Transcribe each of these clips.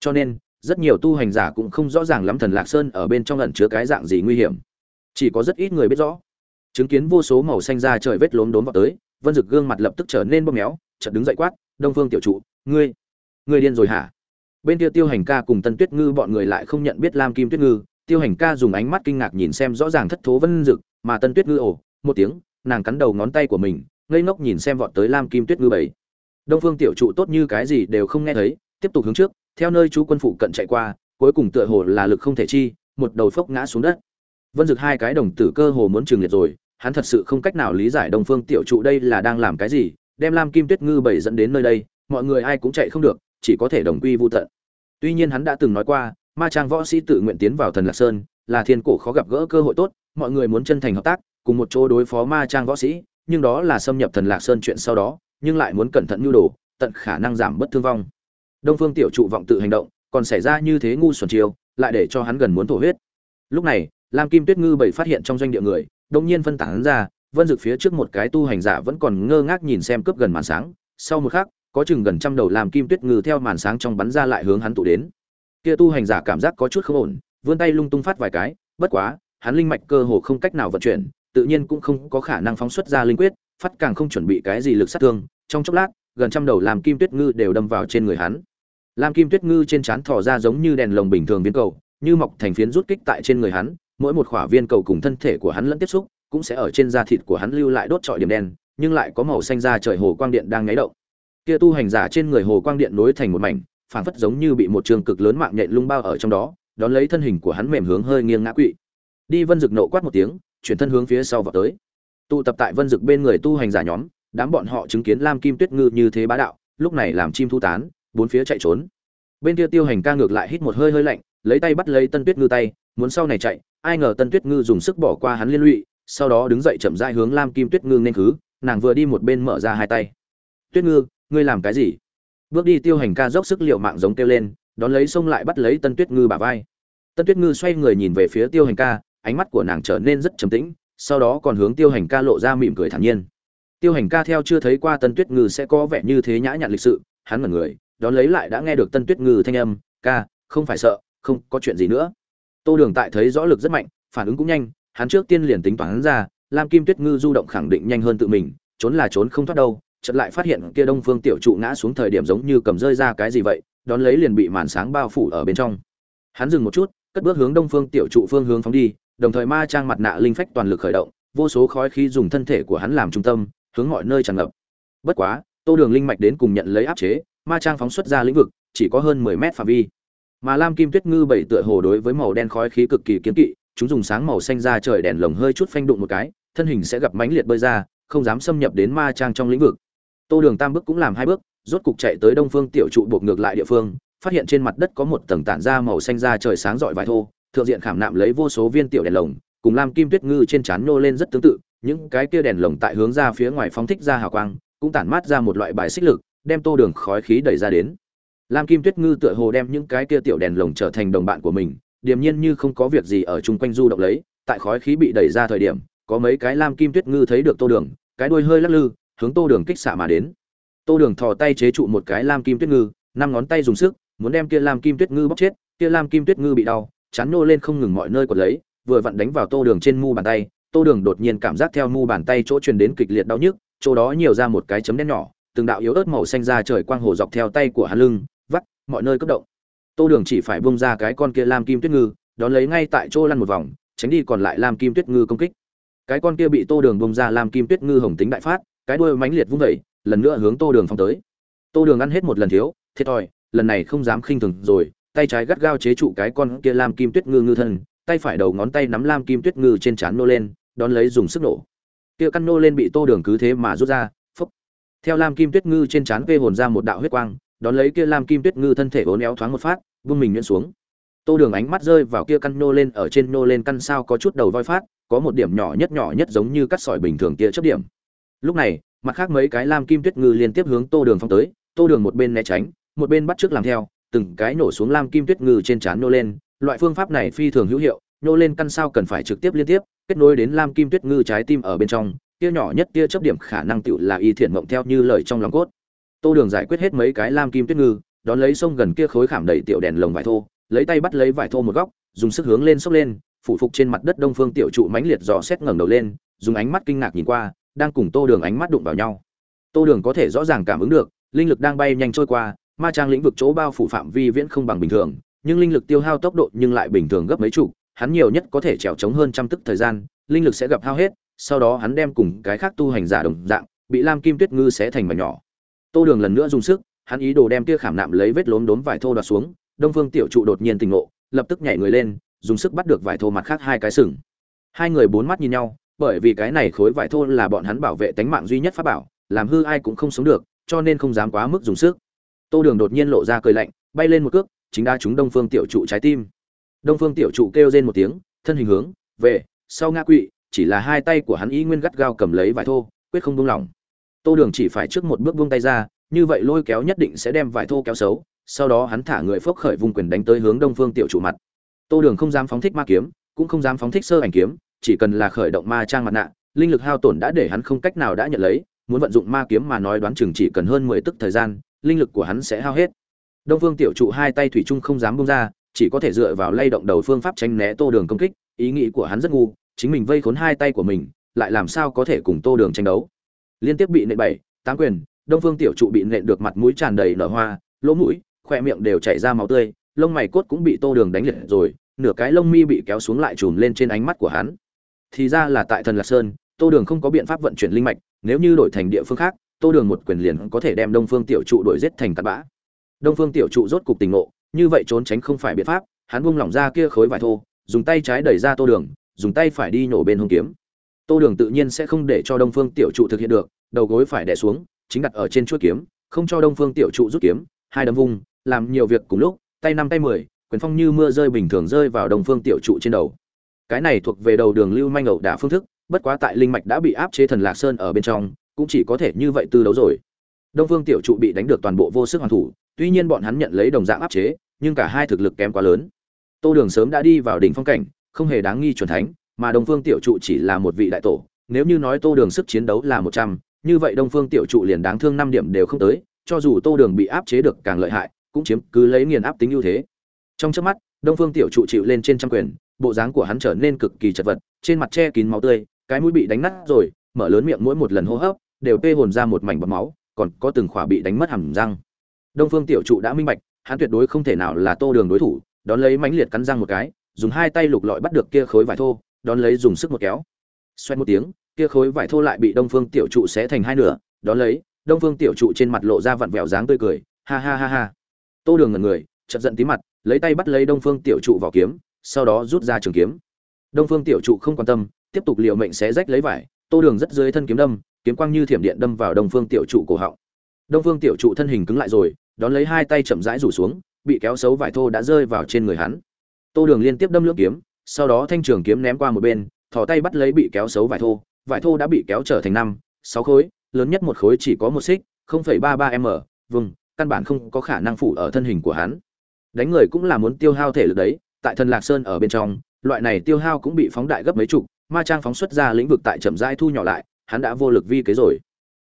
cho nên, rất nhiều tu hành giả cũng không rõ ràng lắm thần lạc sơn ở bên trong ẩn chứa cái dạng gì nguy hiểm. Chỉ có rất ít người biết rõ. Chứng kiến vô số màu xanh ra trời vết lốm đốm vào tới, vân rực gương mặt lập tức trở nên bóp méo, chợt đứng dậy quát, đông phương tiểu trụ, ngươi ngươi điên rồi hả? Bên kia tiêu hành ca cùng tân tuyết ngư bọn người lại không nhận biết lam kim tuyết ngư, tiêu hành ca dùng ánh mắt kinh ngạc nhìn xem rõ ràng thất thố vân rực mà tân tuyết ngư ồ, một tiếng, nàng cắn đầu ngón tay của mình, ngây ngốc nhìn xem vọt tới lam kim tuyết ngư bảy. Đông phương tiểu trụ tốt như cái gì đều không nghe thấy, tiếp tục hướng trước theo nơi chú quân phụ cận chạy qua, cuối cùng tựa hồ là lực không thể chi, một đầu phốc ngã xuống đất. Vân dực hai cái đồng tử cơ hồ muốn trừng liệt rồi, hắn thật sự không cách nào lý giải đông phương tiểu trụ đây là đang làm cái gì, đem lam kim tuyết ngư bảy dẫn đến nơi đây, mọi người ai cũng chạy không được, chỉ có thể đồng quy vô tận. Tuy nhiên hắn đã từng nói qua, ma trang võ sĩ tự nguyện tiến vào thần lạc sơn, là thiên cổ khó gặp gỡ cơ hội tốt, mọi người muốn chân thành hợp tác, cùng một chỗ đối phó ma trang võ sĩ, nhưng đó là xâm nhập thần lạc sơn chuyện sau đó, nhưng lại muốn cẩn thận nhu đồ, tận khả năng giảm bất thương vong đông phương tiểu trụ vọng tự hành động, còn xảy ra như thế ngu xuẩn chiêu, lại để cho hắn gần muốn thổ huyết. Lúc này, lam kim tuyết ngư bảy phát hiện trong doanh địa người đông nhiên phân tán ra, vân dực phía trước một cái tu hành giả vẫn còn ngơ ngác nhìn xem cướp gần màn sáng, sau một khắc, có chừng gần trăm đầu làm kim tuyết ngư theo màn sáng trong bắn ra lại hướng hắn tụ đến. Kia tu hành giả cảm giác có chút không ổn, vươn tay lung tung phát vài cái, bất quá, hắn linh mạch cơ hồ không cách nào vận chuyển, tự nhiên cũng không có khả năng phóng xuất ra linh quyết, phát càng không chuẩn bị cái gì lực sát thương, trong chốc lát, gần trăm đầu làm kim tuyết ngư đều đâm vào trên người hắn lam kim tuyết ngư trên trán thò ra giống như đèn lồng bình thường viên cầu, như mọc thành phiến rút kích tại trên người hắn, mỗi một khỏa viên cầu cùng thân thể của hắn lẫn tiếp xúc, cũng sẽ ở trên da thịt của hắn lưu lại đốt trọi điểm đen, nhưng lại có màu xanh da trời hồ quang điện đang nháy động. Kia tu hành giả trên người hồ quang điện nối thành một mảnh, phảng phất giống như bị một trường cực lớn mạng nhện lung bao ở trong đó, đón lấy thân hình của hắn mềm hướng hơi nghiêng ngã quỵ. Đi vân dực nộ quát một tiếng, chuyển thân hướng phía sau vọt tới. Tụ tập tại vân dực bên người tu hành giả nhóm, đám bọn họ chứng kiến lam kim tuyết ngư như thế bá đạo, lúc này làm chim thu tán bốn phía chạy trốn. Bên kia tiêu hành ca ngược lại hít một hơi hơi lạnh, lấy tay bắt lấy tân tuyết ngư tay, muốn sau này chạy, ai ngờ tân tuyết ngư dùng sức bỏ qua hắn liên lụy, sau đó đứng dậy chậm rãi hướng lam kim tuyết ngư nên khứ, nàng vừa đi một bên mở ra hai tay. Tuyết ngư, ngươi làm cái gì? Bước đi tiêu hành ca dốc sức liệu mạng giống kêu lên, đón lấy xông lại bắt lấy tân tuyết ngư bả vai. Tân tuyết ngư xoay người nhìn về phía tiêu hành ca, ánh mắt của nàng trở nên rất trầm tĩnh, sau đó còn hướng tiêu hành ca lộ ra mỉm cười thản nhiên. Tiêu hành ca theo chưa thấy qua tân tuyết ngư sẽ có vẻ như thế nhã nhặn lịch sự, hắn mật người đón lấy lại đã nghe được tân tuyết ngư thanh âm, ca, không phải sợ, không có chuyện gì nữa. Tô đường tại thấy rõ lực rất mạnh, phản ứng cũng nhanh, hắn trước tiên liền tính toán ra, lam kim tuyết ngư du động khẳng định nhanh hơn tự mình, trốn là trốn không thoát đâu, chợt lại phát hiện kia đông phương tiểu trụ ngã xuống thời điểm giống như cầm rơi ra cái gì vậy, đón lấy liền bị màn sáng bao phủ ở bên trong. Hắn dừng một chút, cất bước hướng đông phương tiểu trụ phương hướng phóng đi, đồng thời ma trang mặt nạ linh phách toàn lực khởi động, vô số khói khí dùng thân thể của hắn làm trung tâm, hướng mọi nơi tràn ngập. Bất quá, tô đường linh mạch đến cùng nhận lấy áp chế ma trang phóng xuất ra lĩnh vực, chỉ có hơn mười mét phạm vi. Mà lam kim tuyết ngư bảy tựa hồ đối với màu đen khói khí cực kỳ kiến kỵ, chúng dùng sáng màu xanh ra trời đèn lồng hơi chút phanh đụng một cái, thân hình sẽ gặp mãnh liệt bơi ra, không dám xâm nhập đến ma trang trong lĩnh vực. Tô đường tam bước cũng làm hai bước, rốt cục chạy tới đông phương tiểu trụ buộc ngược lại địa phương, phát hiện trên mặt đất có một tầng tản ra màu xanh ra trời sáng rọi vài thô, thượng diện khảm nạm lấy vô số viên tiểu đèn lồng, cùng lam kim tuyết ngư trên trán nô lên rất tương tự, những cái kia đèn lồng tại hướng ra phía ngoài phóng thích ra hào quang, cũng tản mát ra một loại bài xích lực đem tô đường khói khí đẩy ra đến. Lam kim tuyết ngư tựa hồ đem những cái kia tiểu đèn lồng trở thành đồng bạn của mình, điềm nhiên như không có việc gì ở chung quanh du động lấy, tại khói khí bị đẩy ra thời điểm, có mấy cái lam kim tuyết ngư thấy được tô đường, cái đuôi hơi lắc lư, hướng tô đường kích xạ mà đến. Tô đường thò tay chế trụ một cái lam kim tuyết ngư, năm ngón tay dùng sức, muốn đem kia lam kim tuyết ngư bóc chết, kia lam kim tuyết ngư bị đau, chán nô lên không ngừng mọi nơi quật lấy, vừa vặn đánh vào tô đường trên mu bàn tay, tô đường đột nhiên cảm giác theo mu bàn tay chỗ truyền đến kịch liệt đau nhức, chỗ đó nhiều ra một cái chấm đen nhỏ từng đạo yếu ớt màu xanh ra trời quang hồ dọc theo tay của hắn lưng, vắt, mọi nơi cấp động. Tô đường chỉ phải bung ra cái con kia lam kim tuyết ngư, đón lấy ngay tại chỗ lăn một vòng, tránh đi còn lại lam kim tuyết ngư công kích. Cái con kia bị tô đường bung ra lam kim tuyết ngư hồng tính đại phát, cái đuôi mãnh liệt vung vẩy lần nữa hướng tô đường phong tới. Tô đường ăn hết một lần thiếu, thiệt thòi, lần này không dám khinh thường rồi, tay trái gắt gao chế trụ cái con kia lam kim tuyết ngư ngư thân, tay phải đầu ngón tay nắm lam kim tuyết ngư trên trán nô lên, đón lấy dùng sức nổ. Kia căn nô lên bị tô đường cứ thế mà rút ra theo lam kim tuyết ngư trên trán vê hồn ra một đạo huyết quang, đón lấy kia lam kim tuyết ngư thân thể vốn éo thoáng một phát, vung mình nhuyễn xuống. Tô đường ánh mắt rơi vào kia căn nô lên, ở trên nô lên căn sao có chút đầu voi phát, có một điểm nhỏ nhất nhỏ nhất giống như cắt sỏi bình thường kia chấp điểm. Lúc này, mặt khác mấy cái lam kim tuyết ngư liên tiếp hướng tô đường phong tới, tô đường một bên né tránh, một bên bắt trước làm theo, từng cái nổ xuống lam kim tuyết ngư trên trán nô lên. Loại phương pháp này phi thường hữu hiệu, nô lên căn sao cần phải trực tiếp liên tiếp, kết nối đến lam kim tuyết ngư trái tim ở bên trong kia nhỏ nhất tia chấp điểm khả năng tựu là y thiện mộng theo như lời trong lòng cốt. Tô đường giải quyết hết mấy cái lam kim tuyết ngư, đón lấy sông gần kia khối khảm đầy tiểu đèn lồng vải thô, lấy tay bắt lấy vải thô một góc, dùng sức hướng lên xốc lên, phủ phục trên mặt đất đông phương tiểu trụ mãnh liệt dò xét ngẩng đầu lên, dùng ánh mắt kinh ngạc nhìn qua, đang cùng tô đường ánh mắt đụng vào nhau. Tô đường có thể rõ ràng cảm ứng được, linh lực đang bay nhanh trôi qua, ma trang lĩnh vực chỗ bao phủ phạm vi viễn không bằng bình thường, nhưng linh lực tiêu hao tốc độ nhưng lại bình thường gấp mấy chục, hắn nhiều nhất có thể trèo trống hơn trăm tức thời gian, linh lực sẽ gặp hao hết sau đó hắn đem cùng cái khác tu hành giả đồng dạng, bị lam kim tuyết ngư xé thành mảnh nhỏ. Tô đường lần nữa dùng sức, hắn ý đồ đem kia khảm nạm lấy vết lốm đốm vải thô đoạt xuống, đông phương tiểu trụ đột nhiên tình ngộ, lập tức nhảy người lên, dùng sức bắt được vải thô mặt khác hai cái sừng. Hai người bốn mắt nhìn nhau, bởi vì cái này khối vải thô là bọn hắn bảo vệ tánh mạng duy nhất pháp bảo, làm hư ai cũng không sống được, cho nên không dám quá mức dùng sức. Tô đường đột nhiên lộ ra cười lạnh, bay lên một cước, chính đa chúng đông phương tiểu trụ trái tim. Đông phương tiểu trụ kêu rên một tiếng, thân hình hướng về, sau ngã quỵ chỉ là hai tay của hắn ý nguyên gắt gao cầm lấy vải thô, quyết không buông lỏng. Tô đường chỉ phải trước một bước buông tay ra, như vậy lôi kéo nhất định sẽ đem vải thô kéo xấu, sau đó hắn thả người phốc khởi vùng quyền đánh tới hướng đông phương tiểu Chủ mặt. Tô đường không dám phóng thích ma kiếm, cũng không dám phóng thích sơ ảnh kiếm, chỉ cần là khởi động ma trang mặt nạ, linh lực hao tổn đã để hắn không cách nào đã nhận lấy, muốn vận dụng ma kiếm mà nói đoán chừng chỉ cần hơn mười tức thời gian, linh lực của hắn sẽ hao hết. Đông phương tiểu trụ hai tay thủy chung không dám bông ra, chỉ có thể dựa vào lay động đầu phương pháp tránh né tô đường công kích, ý nghĩ của hắn rất ngu chính mình vây khốn hai tay của mình, lại làm sao có thể cùng tô đường tranh đấu? Liên tiếp bị nện bảy, tám quyền, đông phương tiểu trụ bị nện được mặt mũi tràn đầy nở hoa, lỗ mũi khoe miệng đều chảy ra máu tươi, lông mày cốt cũng bị tô đường đánh liệt rồi, nửa cái lông mi bị kéo xuống lại chùm lên trên ánh mắt của hắn. Thì ra là tại thần lạc sơn, tô đường không có biện pháp vận chuyển linh mạch, nếu như đổi thành địa phương khác, tô đường một quyền liền có thể đem đông phương tiểu trụ đổi giết thành tạt bã. Đông phương tiểu trụ rốt cục tình ngộ, như vậy trốn tránh không phải biện pháp, hắn buông lỏng ra kia khối vải thô, dùng tay trái đẩy ra tô đường dùng tay phải đi nhổ bên hông kiếm. Tô đường tự nhiên sẽ không để cho đông phương tiểu trụ thực hiện được, đầu gối phải đè xuống, chính đặt ở trên chuỗi kiếm, không cho đông phương tiểu trụ rút kiếm, hai đấm vung, làm nhiều việc cùng lúc, tay năm tay mười, quyền phong như mưa rơi bình thường rơi vào đông phương tiểu trụ trên đầu. Cái này thuộc về đầu đường lưu manh ẩu đả phương thức, bất quá tại linh mạch đã bị áp chế thần lạc sơn ở bên trong, cũng chỉ có thể như vậy tư đấu rồi. Đông phương tiểu trụ bị đánh được toàn bộ vô sức hoàn thủ, tuy nhiên bọn hắn nhận lấy đồng dạng áp chế, nhưng cả hai thực lực kém quá lớn. Tô đường sớm đã đi vào đỉnh phong cảnh không hề đáng nghi chuẩn thánh, mà đông phương tiểu trụ chỉ là một vị đại tổ, nếu như nói tô đường sức chiến đấu là một trăm, như vậy đông phương tiểu trụ liền đáng thương năm điểm đều không tới, cho dù tô đường bị áp chế được càng lợi hại, cũng chiếm cứ lấy nghiền áp tính ưu thế. Trong chớp mắt, đông phương tiểu trụ chịu lên trên trăm quyền, bộ dáng của hắn trở nên cực kỳ chật vật, trên mặt che kín máu tươi, cái mũi bị đánh nát rồi, mở lớn miệng mỗi một lần hô hấp, đều tê hồn ra một mảnh bầm máu, còn có từng khỏa bị đánh mất hàm răng. Đông phương tiểu trụ đã minh bạch, hắn tuyệt đối không thể nào là tô đường đối thủ, đón lấy mãnh liệt cắn răng một cái dùng hai tay lục lọi bắt được kia khối vải thô, đón lấy dùng sức một kéo. Xoay một tiếng, kia khối vải thô lại bị đông phương tiểu trụ xé thành hai nửa, đón lấy, đông phương tiểu trụ trên mặt lộ ra vặn vẹo dáng tươi cười, ha ha ha ha. Tô đường ngần người chật giận tí mặt, lấy tay bắt lấy đông phương tiểu trụ vào kiếm, sau đó rút ra trường kiếm. Đông phương tiểu trụ không quan tâm, tiếp tục liều mệnh xé rách lấy vải, tô đường rất dưới thân kiếm đâm, kiếm quang như thiểm điện đâm vào đông phương tiểu trụ cổ họng. Đông phương tiểu trụ thân hình cứng lại rồi, đón lấy hai tay chậm rãi rủ xuống, bị kéo xấu vải thô đã rơi vào trên người hắn tô đường liên tiếp đâm lưỡng kiếm, sau đó thanh trường kiếm ném qua một bên, thò tay bắt lấy bị kéo xấu vải thô vải thô đã bị kéo trở thành năm, sáu khối, lớn nhất một khối chỉ có một xích, không phẩy ba ba m, vùng, căn bản không có khả năng phủ ở thân hình của hắn. Đánh người cũng là muốn tiêu hao thể lực đấy, tại thần lạc sơn ở bên trong, loại này tiêu hao cũng bị phóng đại gấp mấy chục, ma trang phóng xuất ra lĩnh vực tại chậm rãi thu nhỏ lại, hắn đã vô lực vi kế rồi.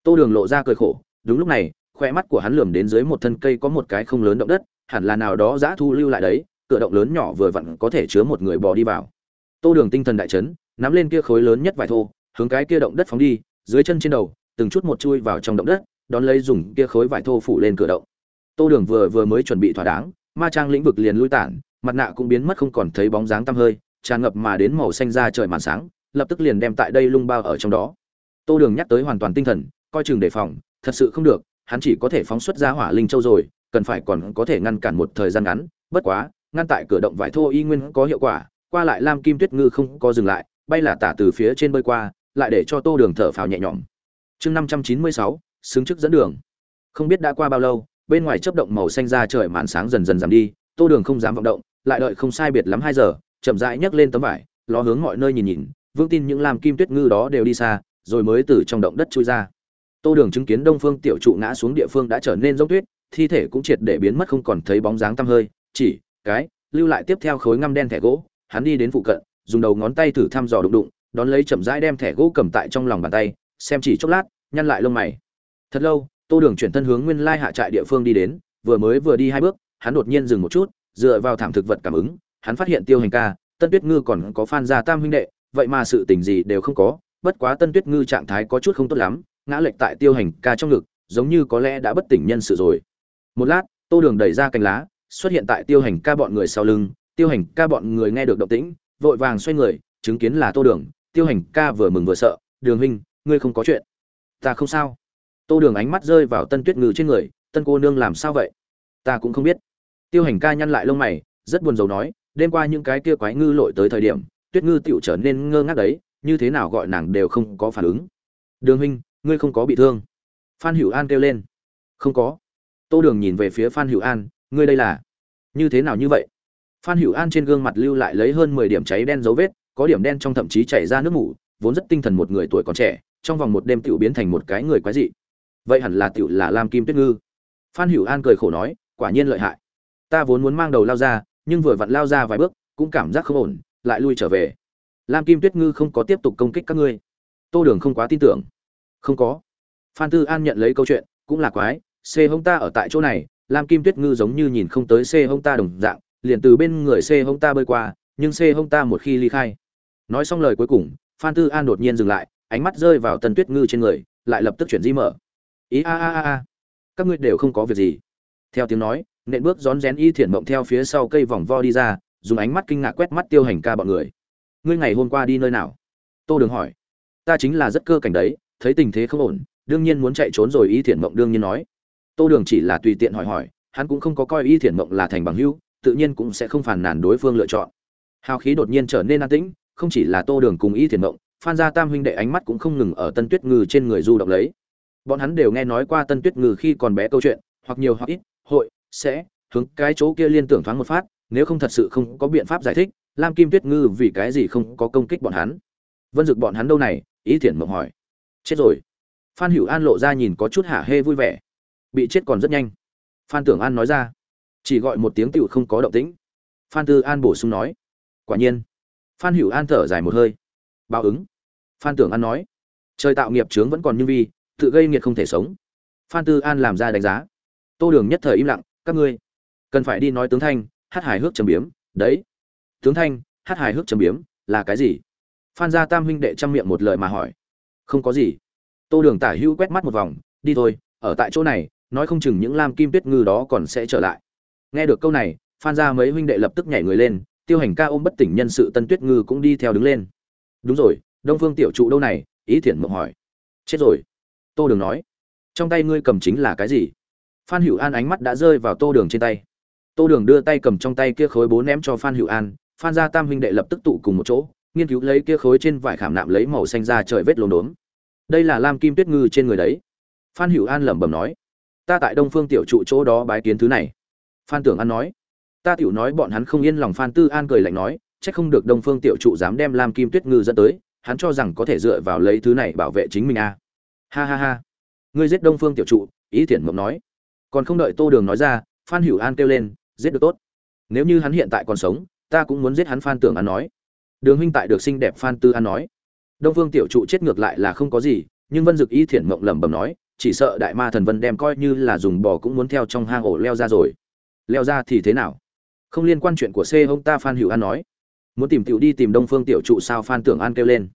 Tô đường lộ ra cười khổ, đúng lúc này, khoe mắt của hắn lườm đến dưới một thân cây có một cái không lớn động đất, hẳn là nào đó giã thu lưu lại đấy cửa động lớn nhỏ vừa vặn có thể chứa một người bò đi vào. Tô đường tinh thần đại chấn, nắm lên kia khối lớn nhất vài thô, hướng cái kia động đất phóng đi, dưới chân trên đầu, từng chút một chui vào trong động đất, đón lấy dùng kia khối vải thô phủ lên cửa động. Tô đường vừa vừa mới chuẩn bị thỏa đáng, ma trang lĩnh vực liền lui tản, mặt nạ cũng biến mất không còn thấy bóng dáng tăm hơi, tràn ngập mà đến màu xanh ra trời màn sáng, lập tức liền đem tại đây lung bao ở trong đó. Tô đường nhắc tới hoàn toàn tinh thần, coi chừng đề phòng, thật sự không được, hắn chỉ có thể phóng xuất ra hỏa linh châu rồi, cần phải còn có thể ngăn cản một thời gian ngắn, bất quá ngăn tại cửa động vải thô y nguyên có hiệu quả, qua lại lam kim tuyết ngư không có dừng lại, bay là tả từ phía trên bơi qua, lại để cho tô đường thở phào nhẹ nhõm. Chương năm trăm chín mươi sáu, xứng chức dẫn đường. Không biết đã qua bao lâu, bên ngoài chớp động màu xanh ra trời màn sáng dần dần giảm đi, tô đường không dám vọng động, lại đợi không sai biệt lắm hai giờ, chậm rãi nhấc lên tấm vải, ló hướng mọi nơi nhìn nhìn vương tin những Lam kim tuyết ngư đó đều đi xa, rồi mới từ trong động đất trôi ra. Tô đường chứng kiến đông phương tiểu trụ ngã xuống địa phương đã trở nên giống tuyết, thi thể cũng triệt để biến mất không còn thấy bóng dáng tăm hơi, chỉ cái, lưu lại tiếp theo khối ngăm đen thẻ gỗ, hắn đi đến phụ cận, dùng đầu ngón tay thử thăm dò đụng đụng, đón lấy chậm rãi đem thẻ gỗ cầm tại trong lòng bàn tay, xem chỉ chốc lát, nhăn lại lông mày. Thật lâu, tô đường chuyển thân hướng nguyên lai hạ trại địa phương đi đến, vừa mới vừa đi hai bước, hắn đột nhiên dừng một chút, dựa vào thảm thực vật cảm ứng, hắn phát hiện tiêu hành ca, tân tuyết ngư còn có phan gia tam huynh đệ, vậy mà sự tình gì đều không có, bất quá tân tuyết ngư trạng thái có chút không tốt lắm, ngã lệch tại tiêu hành ca trong ngực, giống như có lẽ đã bất tỉnh nhân sự rồi. Một lát, tô đường đẩy ra cành lá xuất hiện tại tiêu hành ca bọn người sau lưng, tiêu hành ca bọn người nghe được động tĩnh, vội vàng xoay người, chứng kiến là tô đường. Tiêu hành ca vừa mừng vừa sợ, đường huynh, ngươi không có chuyện. Ta không sao. Tô đường ánh mắt rơi vào tân tuyết ngư trên người, tân cô nương làm sao vậy? Ta cũng không biết. Tiêu hành ca nhăn lại lông mày, rất buồn rầu nói, đêm qua những cái kia quái ngư lội tới thời điểm, tuyết ngư tựu trở nên ngơ ngác đấy, như thế nào gọi nàng đều không có phản ứng. Đường huynh, ngươi không có bị thương. Phan hữu an kêu lên. Không có. Tô đường nhìn về phía phan hữu an ngươi đây là như thế nào như vậy? Phan hữu an trên gương mặt lưu lại lấy hơn mười điểm cháy đen dấu vết, có điểm đen trong thậm chí chảy ra nước mủ, vốn rất tinh thần một người tuổi còn trẻ, trong vòng một đêm tựu biến thành một cái người quái dị. Vậy hẳn là tựu là lam kim tuyết ngư. Phan hữu an cười khổ nói, quả nhiên lợi hại. Ta vốn muốn mang đầu lao ra, nhưng vừa vặn lao ra vài bước, cũng cảm giác không ổn, lại lui trở về. Lam kim tuyết ngư không có tiếp tục công kích các ngươi. Tô đường không quá tin tưởng. Không có. Phan tư an nhận lấy câu chuyện, cũng là quái c hông ta ở tại chỗ này lam kim tuyết ngư giống như nhìn không tới c hông ta đồng dạng, liền từ bên người c hông ta bơi qua, nhưng c hông ta một khi ly khai. Nói xong lời cuối cùng, phan tư an đột nhiên dừng lại, ánh mắt rơi vào Tần tuyết ngư trên người, lại lập tức chuyển di mở. Ý a a a a, các ngươi đều không có việc gì. Theo tiếng nói, nện bước rón rén y thiện mộng theo phía sau cây vòng vo đi ra, dùng ánh mắt kinh ngạc quét mắt tiêu hành ca bọn người. Ngươi ngày hôm qua đi nơi nào? Tô đường hỏi. Ta chính là rất cơ cảnh đấy, thấy tình thế không ổn, đương nhiên muốn chạy trốn rồi y thiện mộng đương nhiên nói tô đường chỉ là tùy tiện hỏi hỏi, hắn cũng không có coi y Thiển mộng là thành bằng hữu, tự nhiên cũng sẽ không phản nàn đối phương lựa chọn. Hào khí đột nhiên trở nên an tĩnh, không chỉ là tô đường cùng y Thiển mộng, phan gia tam huynh đệ ánh mắt cũng không ngừng ở tân tuyết ngư trên người du động lấy. Bọn hắn đều nghe nói qua tân tuyết ngư khi còn bé câu chuyện, hoặc nhiều hoặc ít, hội, sẽ, hướng cái chỗ kia liên tưởng thoáng một phát, nếu không thật sự không có biện pháp giải thích, lam kim tuyết ngư vì cái gì không có công kích bọn hắn. Vân dực bọn hắn đâu này? Ý Thiển mộng hỏi. Chết rồi. Phan hữu an lộ ra nhìn có chút hả hê vui vẻ bị chết còn rất nhanh. Phan tưởng an nói ra. Chỉ gọi một tiếng tựu không có động tĩnh. Phan tư an bổ sung nói. Quả nhiên. Phan hữu an thở dài một hơi. Báo ứng. Phan tưởng an nói. Trời tạo nghiệp chướng vẫn còn như vi, tự gây nghiệt không thể sống. Phan tư an làm ra đánh giá. Tô đường nhất thời im lặng, các ngươi cần phải đi nói tướng thanh, hát hài hước trầm biếm, đấy. Tướng thanh, hát hài hước trầm biếm, là cái gì? Phan gia tam huynh đệ chăm miệng một lời mà hỏi. Không có gì. Tô đường tả hữu quét mắt một vòng, đi thôi, ở tại chỗ này nói không chừng những lam kim tuyết ngư đó còn sẽ trở lại. Nghe được câu này, phan gia mấy huynh đệ lập tức nhảy người lên, tiêu hành ca ôm bất tỉnh nhân sự tân tuyết ngư cũng đi theo đứng lên. Đúng rồi, đông phương tiểu trụ đâu này? Ý thiển mộng hỏi. Chết rồi. Tô đường nói. Trong tay ngươi cầm chính là cái gì? Phan hữu an ánh mắt đã rơi vào tô đường trên tay. Tô đường đưa tay cầm trong tay kia khối bố ném cho phan hữu an, phan gia tam huynh đệ lập tức tụ cùng một chỗ, nghiên cứu lấy kia khối trên vải khảm nạm lấy màu xanh ra trời vết lốm đốm. Đây là lam kim tuyết ngư trên người đấy. Phan hữu an lẩm bẩm nói ta tại đông phương tiểu trụ chỗ đó bái kiến thứ này. Phan tưởng an nói. Ta tiểu nói bọn hắn không yên lòng phan tư an cười lạnh nói, chắc không được đông phương tiểu trụ dám đem lam kim tuyết ngư dẫn tới, hắn cho rằng có thể dựa vào lấy thứ này bảo vệ chính mình à. ha ha ha. Ngươi giết đông phương tiểu trụ, ý thiện mộng nói. Còn không đợi tô đường nói ra, phan hữu an kêu lên, giết được tốt. Nếu như hắn hiện tại còn sống, ta cũng muốn giết hắn, phan tưởng an nói. Đường huynh tại được xinh đẹp, phan tư an nói. Đông phương tiểu trụ chết ngược lại là không có gì, nhưng vân dực ý thiện mộng lẩm bẩm nói chỉ sợ đại ma thần vân đem coi như là dùng bò cũng muốn theo trong hang ổ leo ra rồi. Leo ra thì thế nào? Không liên quan chuyện của c ông ta phan hữu an nói. Muốn tìm tiểu đi tìm đông phương tiểu trụ sao phan tưởng an kêu lên.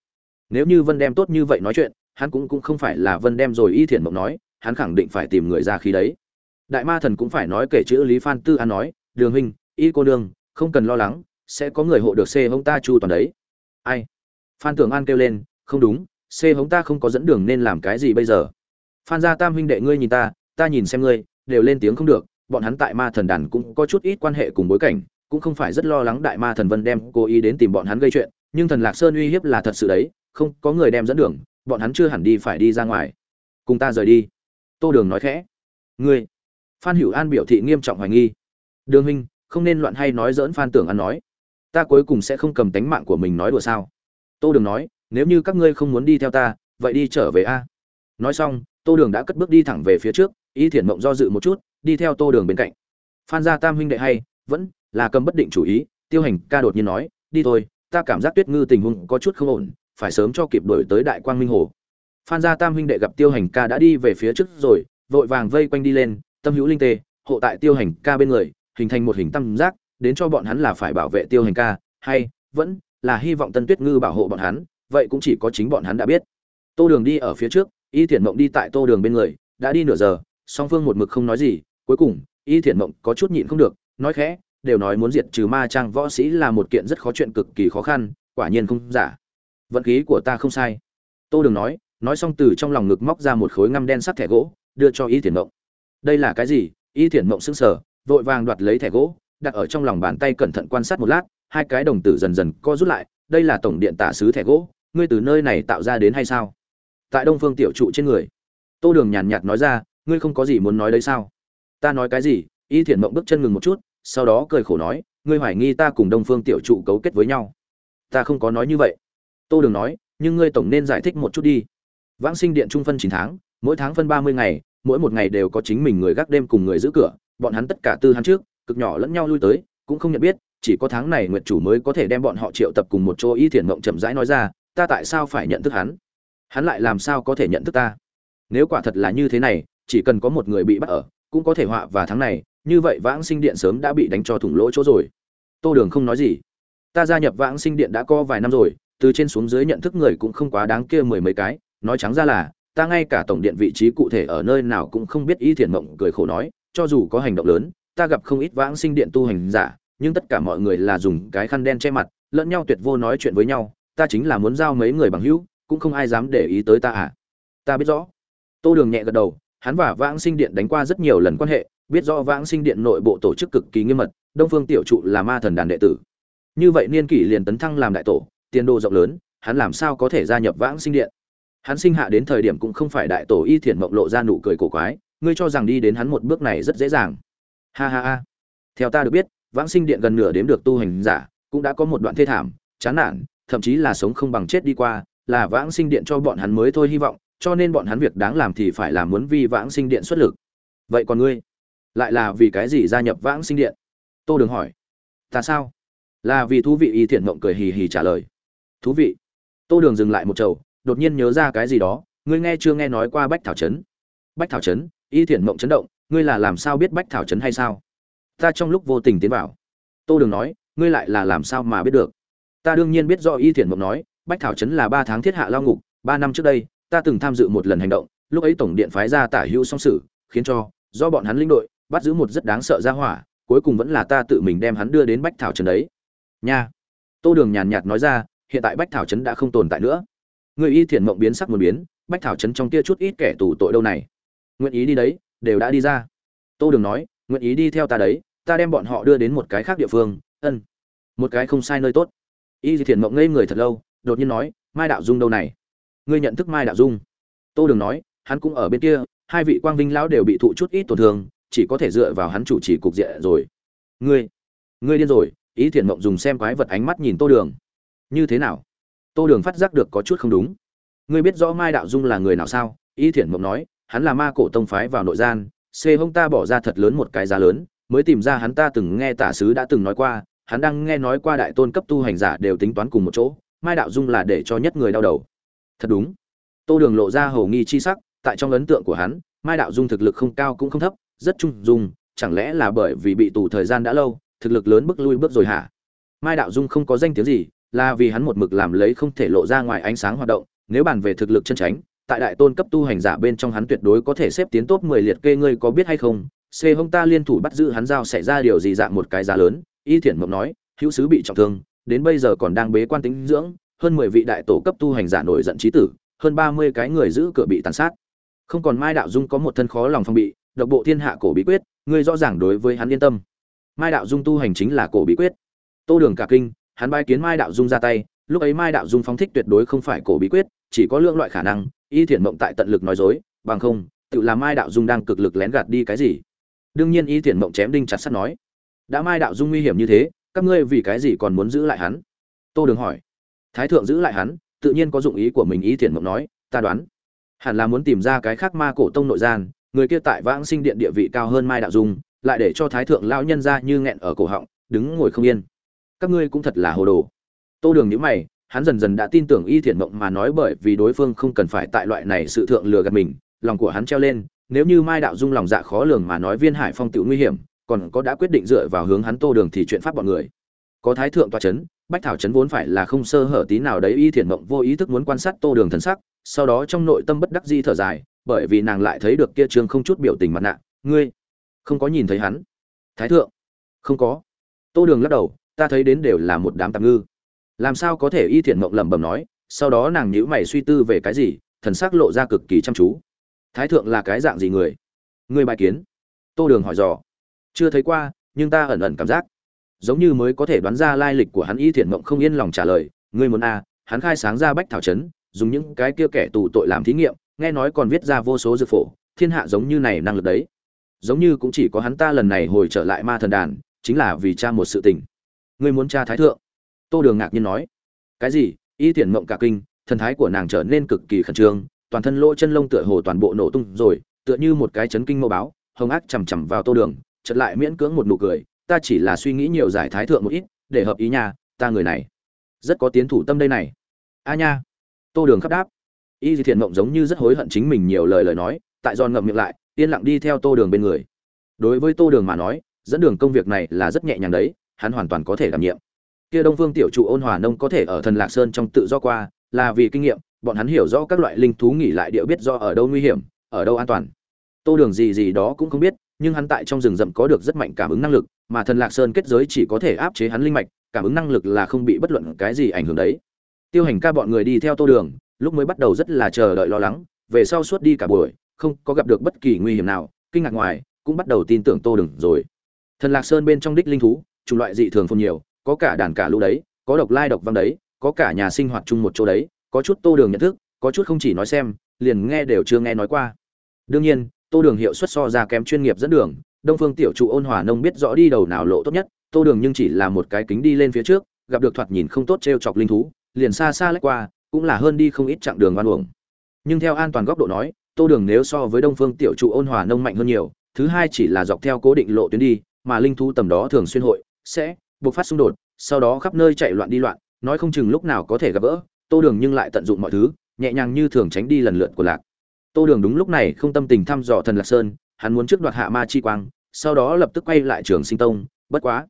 Nếu như vân đem tốt như vậy nói chuyện, hắn cũng cũng không phải là vân đem rồi y thiển mộng nói, hắn khẳng định phải tìm người ra khí đấy. Đại ma thần cũng phải nói kể chữ lý phan tư an nói, đường huynh, y cô nương, không cần lo lắng, sẽ có người hộ được c hông ta chu toàn đấy. Ai? Phan tưởng an kêu lên, không đúng, c hống ta không có dẫn đường nên làm cái gì bây giờ? Phan gia tam huynh đệ ngươi nhìn ta ta nhìn xem ngươi, đều lên tiếng không được, bọn hắn tại ma thần đàn cũng có chút ít quan hệ cùng bối cảnh, cũng không phải rất lo lắng đại ma thần vân đem cố ý đến tìm bọn hắn gây chuyện, nhưng thần lạc sơn uy hiếp là thật sự đấy, không, có người đem dẫn đường, bọn hắn chưa hẳn đi phải đi ra ngoài. Cùng ta rời đi. Tô đường nói khẽ. Ngươi. Phan hữu an biểu thị nghiêm trọng hoài nghi. Đường huynh, không nên loạn hay nói dỡn phan tưởng ăn nói. Ta cuối cùng sẽ không cầm tánh mạng của mình nói đùa sao? Tô đường nói, nếu như các ngươi không muốn đi theo ta, vậy đi trở về a. Nói xong tô đường đã cất bước đi thẳng về phía trước, y thiện mộng do dự một chút, đi theo tô đường bên cạnh. Phan gia tam huynh đệ hay, vẫn là cầm bất định chủ ý, tiêu hành ca đột nhiên nói, đi thôi, ta cảm giác tuyết ngư tình huống có chút không ổn, phải sớm cho kịp đổi tới đại quang minh hồ. Phan gia tam huynh đệ gặp tiêu hành ca đã đi về phía trước rồi, vội vàng vây quanh đi lên, tâm hữu linh tê, hộ tại tiêu hành ca bên người, hình thành một hình tam giác, đến cho bọn hắn là phải bảo vệ tiêu hành ca, hay, vẫn là hy vọng tân tuyết ngư bảo hộ bọn hắn, vậy cũng chỉ có chính bọn hắn đã biết. Tô đường đi ở phía trước y thiện mộng đi tại tô đường bên người, đã đi nửa giờ, song phương một mực không nói gì, cuối cùng, y thiện mộng có chút nhịn không được, nói khẽ, đều nói muốn diệt trừ ma trang võ sĩ là một kiện rất khó chuyện cực kỳ khó khăn, quả nhiên không giả. Vận khí của ta không sai. Tô đường nói nói xong từ trong lòng ngực móc ra một khối ngăm đen sắt thẻ gỗ, đưa cho y thiện mộng. Đây là cái gì? Y thiện mộng sững sờ, vội vàng đoạt lấy thẻ gỗ, đặt ở trong lòng bàn tay cẩn thận quan sát một lát, hai cái đồng tử dần dần co rút lại, đây là tổng điện tả sứ thẻ gỗ, ngươi từ nơi này tạo ra đến hay sao? Tại đông phương tiểu trụ trên người. Tô đường nhàn nhạt nói ra, ngươi không có gì muốn nói đấy sao? Ta nói cái gì? Y thiện mộng bước chân ngừng một chút, sau đó cười khổ nói, ngươi hoài nghi ta cùng đông phương tiểu trụ cấu kết với nhau. Ta không có nói như vậy. Tô đường nói, nhưng ngươi tổng nên giải thích một chút đi. Vãng sinh điện trung phân chín tháng, mỗi tháng phân ba mươi ngày, mỗi một ngày đều có chính mình người gác đêm cùng người giữ cửa, bọn hắn tất cả tư hắn trước, cực nhỏ lẫn nhau lui tới, cũng không nhận biết, chỉ có tháng này nguyệt chủ mới có thể đem bọn họ triệu tập cùng một chỗ. Y thiện mộng chậm rãi nói ra, ta tại sao phải nhận thức hắn? Hắn lại làm sao có thể nhận thức ta? Nếu quả thật là như thế này, chỉ cần có một người bị bắt ở, cũng có thể họa và tháng này, như vậy vãng sinh điện sớm đã bị đánh cho thủng lỗ chỗ rồi. Tô đường không nói gì. Ta gia nhập vãng sinh điện đã có vài năm rồi, từ trên xuống dưới nhận thức người cũng không quá đáng kia mười mấy cái, nói trắng ra là, ta ngay cả tổng điện vị trí cụ thể ở nơi nào cũng không biết y thiền mộng cười khổ nói, cho dù có hành động lớn, ta gặp không ít vãng sinh điện tu hành giả, nhưng tất cả mọi người là dùng cái khăn đen che mặt, lẫn nhau tuyệt vô nói chuyện với nhau, ta chính là muốn giao mấy người bằng hữu cũng không ai dám để ý tới ta à. Ta biết rõ. Tô đường nhẹ gật đầu, hắn và vãng sinh điện đánh qua rất nhiều lần quan hệ, biết rõ vãng sinh điện nội bộ tổ chức cực kỳ nghiêm mật, đông phương tiểu trụ là ma thần đàn đệ tử. Như vậy niên kỷ liền tấn thăng làm đại tổ, tiền đồ rộng lớn, hắn làm sao có thể gia nhập vãng sinh điện? Hắn sinh hạ đến thời điểm cũng không phải đại tổ y thiện mộng lộ ra nụ cười cổ quái, ngươi cho rằng đi đến hắn một bước này rất dễ dàng. Ha ha ha. Theo ta được biết, vãng sinh điện gần nửa đếm được tu hành giả, cũng đã có một đoạn thê thảm, chán nản, thậm chí là sống không bằng chết đi qua là vãng sinh điện cho bọn hắn mới thôi hy vọng, cho nên bọn hắn việc đáng làm thì phải làm muốn vì vãng sinh điện xuất lực. Vậy còn ngươi? Lại là vì cái gì gia nhập vãng sinh điện? Tô đường hỏi. Ta sao? Là vì thú vị y thiện mộng cười hì hì trả lời. Thú vị. Tô đường dừng lại một chầu, đột nhiên nhớ ra cái gì đó, ngươi nghe chưa nghe nói qua bách thảo trấn? Bách thảo trấn, y thiện mộng chấn động, ngươi là làm sao biết bách thảo trấn hay sao? Ta trong lúc vô tình tiến vào. Tô đường nói, ngươi lại là làm sao mà biết được? Ta đương nhiên biết do y thiện mộng nói bách thảo trấn là ba tháng thiết hạ lao ngục, ba năm trước đây, ta từng tham dự một lần hành động, lúc ấy tổng điện phái ra tả hữu song sử khiến cho, do bọn hắn linh đội, bắt giữ một rất đáng sợ ra hỏa, cuối cùng vẫn là ta tự mình đem hắn đưa đến bách thảo trấn đấy. Nha. Tô đường nhàn nhạt nói ra, hiện tại bách thảo trấn đã không tồn tại nữa. Người y thiện mộng biến sắc một biến, bách thảo trấn trong kia chút ít kẻ tù tội đâu này. Nguyện ý đi đấy, đều đã đi ra. Tô đường nói, nguyện ý đi theo ta đấy, ta đem bọn họ đưa đến một cái khác địa phương, ân, một cái không sai nơi tốt. Y thiện mộng ngây người thật lâu đột nhiên nói, mai đạo dung đâu này? Ngươi nhận thức mai đạo dung? Tô đường nói, hắn cũng ở bên kia, hai vị quang vinh lão đều bị thụ chút ít tổn thương, chỉ có thể dựa vào hắn chủ trì cục diện rồi. Ngươi ngươi điên rồi. Ý thiện mộng dùng xem quái vật ánh mắt nhìn tô đường. Như thế nào? Tô đường phát giác được có chút không đúng. Ngươi biết rõ mai đạo dung là người nào sao? Ý thiện mộng nói, hắn là ma cổ tông phái vào nội gian, xê hông ta bỏ ra thật lớn một cái giá lớn, mới tìm ra hắn ta từng nghe tả sứ đã từng nói qua, hắn đang nghe nói qua đại tôn cấp tu hành giả đều tính toán cùng một chỗ mai đạo dung là để cho nhất người đau đầu. Thật đúng. Tô đường lộ ra hầu nghi chi sắc, tại trong ấn tượng của hắn, mai đạo dung thực lực không cao cũng không thấp, rất trung dung, chẳng lẽ là bởi vì bị tù thời gian đã lâu, thực lực lớn bước lui bước rồi hả? Mai đạo dung không có danh tiếng gì, là vì hắn một mực làm lấy không thể lộ ra ngoài ánh sáng hoạt động, nếu bàn về thực lực chân tránh tại đại tôn cấp tu hành giả bên trong hắn tuyệt đối có thể xếp tiến top mười liệt kê ngươi có biết hay không? C. Hông ta liên thủ bắt giữ hắn giao xảy ra điều gì dạng một cái giá lớn? Y Thiển mộng nói, hữu sứ bị trọng thương đến bây giờ còn đang bế quan tính dưỡng, hơn mười vị đại tổ cấp tu hành giả nổi giận trí tử, hơn ba mươi cái người giữ cửa bị tàn sát. Không còn mai đạo dung có một thân khó lòng phòng bị, độc bộ thiên hạ cổ bí quyết, ngươi rõ ràng đối với hắn yên tâm. Mai đạo dung tu hành chính là cổ bí quyết. Tô đường cả kinh, hắn bái kiến mai đạo dung ra tay, lúc ấy mai đạo dung phóng thích tuyệt đối không phải cổ bí quyết, chỉ có lượng loại khả năng, y thiện mộng tại tận lực nói dối, bằng không, tự là mai đạo dung đang cực lực lén gạt đi cái gì? Đương nhiên y thiện mộng chém đinh chặt sắt nói, đã mai đạo dung nguy hiểm như thế các ngươi vì cái gì còn muốn giữ lại hắn? Tô đường hỏi. Thái thượng giữ lại hắn, tự nhiên có dụng ý của mình, ý thiện mộng nói, ta đoán, hẳn là muốn tìm ra cái khác ma cổ tông nội gian người kia tại vãng sinh điện địa vị cao hơn mai đạo dung, lại để cho thái thượng lao nhân ra như nghẹn ở cổ họng, đứng ngồi không yên. Các ngươi cũng thật là hồ đồ. Tô đường nhữ mày, hắn dần dần đã tin tưởng y thiện mộng mà nói bởi vì đối phương không cần phải tại loại này sự thượng lừa gạt mình, lòng của hắn treo lên, nếu như mai đạo dung lòng dạ khó lường mà nói viên hải phong tự nguy hiểm còn có đã quyết định dựa vào hướng hắn tô đường thì chuyện pháp bọn người. Có thái thượng toa chấn, bách thảo chấn vốn phải là không sơ hở tí nào đấy, y thiện mộng vô ý thức muốn quan sát tô đường thần sắc, sau đó trong nội tâm bất đắc di thở dài, bởi vì nàng lại thấy được kia trương không chút biểu tình mặt nạ. Ngươi không có nhìn thấy hắn? Thái thượng, không có. Tô đường lắc đầu, ta thấy đến đều là một đám tạm ngư. Làm sao có thể, y thiện mộng lẩm bẩm nói, sau đó nàng nhíu mày suy tư về cái gì, thần sắc lộ ra cực kỳ chăm chú. Thái thượng là cái dạng gì người? Người bài kiến. Tô đường hỏi dò chưa thấy qua nhưng ta ẩn ẩn cảm giác giống như mới có thể đoán ra lai lịch của hắn. Y thiện mộng không yên lòng trả lời ngươi muốn a à, hắn khai sáng ra bách thảo trấn dùng những cái kia kẻ tù tội làm thí nghiệm nghe nói còn viết ra vô số dược phổ thiên hạ giống như này năng lực đấy. Giống như cũng chỉ có hắn ta lần này hồi trở lại ma thần đàn chính là vì cha một sự tình. Ngươi muốn cha thái thượng? Tô đường ngạc nhiên nói. Cái gì? Y thiện mộng cả kinh thần thái của nàng trở nên cực kỳ khẩn trương toàn thân lỗ chân lông tựa hồ toàn bộ nổ tung rồi tựa như một cái chấn kinh mâu báo hồng ác chằm chằm vào tô đường chợt lại miễn cưỡng một nụ cười, ta chỉ là suy nghĩ nhiều giải thái thượng một ít, để hợp ý nha, ta người này, rất có tiến thủ tâm đây này. A nha. Tô đường khắp đáp. Y di thiện mộng giống như rất hối hận chính mình nhiều lời lời nói, tại giòn ngậm miệng lại, yên lặng đi theo tô đường bên người. Đối với tô đường mà nói, dẫn đường công việc này là rất nhẹ nhàng đấy, hắn hoàn toàn có thể đảm nhiệm. Kia đông phương tiểu trụ ôn hòa nông có thể ở thần lạc sơn trong tự do qua, là vì kinh nghiệm, bọn hắn hiểu rõ các loại linh thú nghỉ lại địa biết do ở đâu nguy hiểm, ở đâu an toàn. Tô đường gì gì đó cũng không biết nhưng hắn tại trong rừng rậm có được rất mạnh cảm ứng năng lực, mà thần lạc sơn kết giới chỉ có thể áp chế hắn linh mạch, cảm ứng năng lực là không bị bất luận cái gì ảnh hưởng đấy. Tiêu hành ca bọn người đi theo tô đường, lúc mới bắt đầu rất là chờ đợi lo lắng, về sau suốt đi cả buổi, không có gặp được bất kỳ nguy hiểm nào, kinh ngạc ngoài, cũng bắt đầu tin tưởng tô đường rồi. Thần lạc sơn bên trong đích linh thú, chủng loại dị thường phong nhiều, có cả đàn cả lũ đấy, có độc lai độc văng đấy, có cả nhà sinh hoạt chung một chỗ đấy, có chút tô đường nhận thức, có chút không chỉ nói xem, liền nghe đều chưa nghe nói qua. Đương nhiên tô đường hiệu suất so ra kém chuyên nghiệp dẫn đường, đông phương tiểu trụ ôn hòa nông biết rõ đi đầu nào lộ tốt nhất, tô đường nhưng chỉ là một cái kính đi lên phía trước, gặp được thoạt nhìn không tốt t r e o chọc linh thú, liền xa xa lách qua, cũng là hơn đi không ít chặng đường oan uổng. Nhưng theo an toàn góc độ nói, tô đường nếu so với đông phương tiểu trụ ôn hòa nông mạnh hơn nhiều, thứ hai chỉ là dọc theo cố định lộ tuyến đi, mà linh thú tầm đó thường xuyên hội, sẽ buộc phát xung đột, sau đó khắp nơi chạy loạn đi loạn, nói không chừng lúc nào có thể gặp gỡ, tô đường nhưng lại tận dụng mọi thứ, nhẹ nhàng như thường tránh đi lần lượt của lạc tô đường đúng lúc này không tâm tình thăm dò thần lạc sơn, hắn muốn trước đoạt hạ ma chi quang, sau đó lập tức quay lại trường sinh tông, bất quá.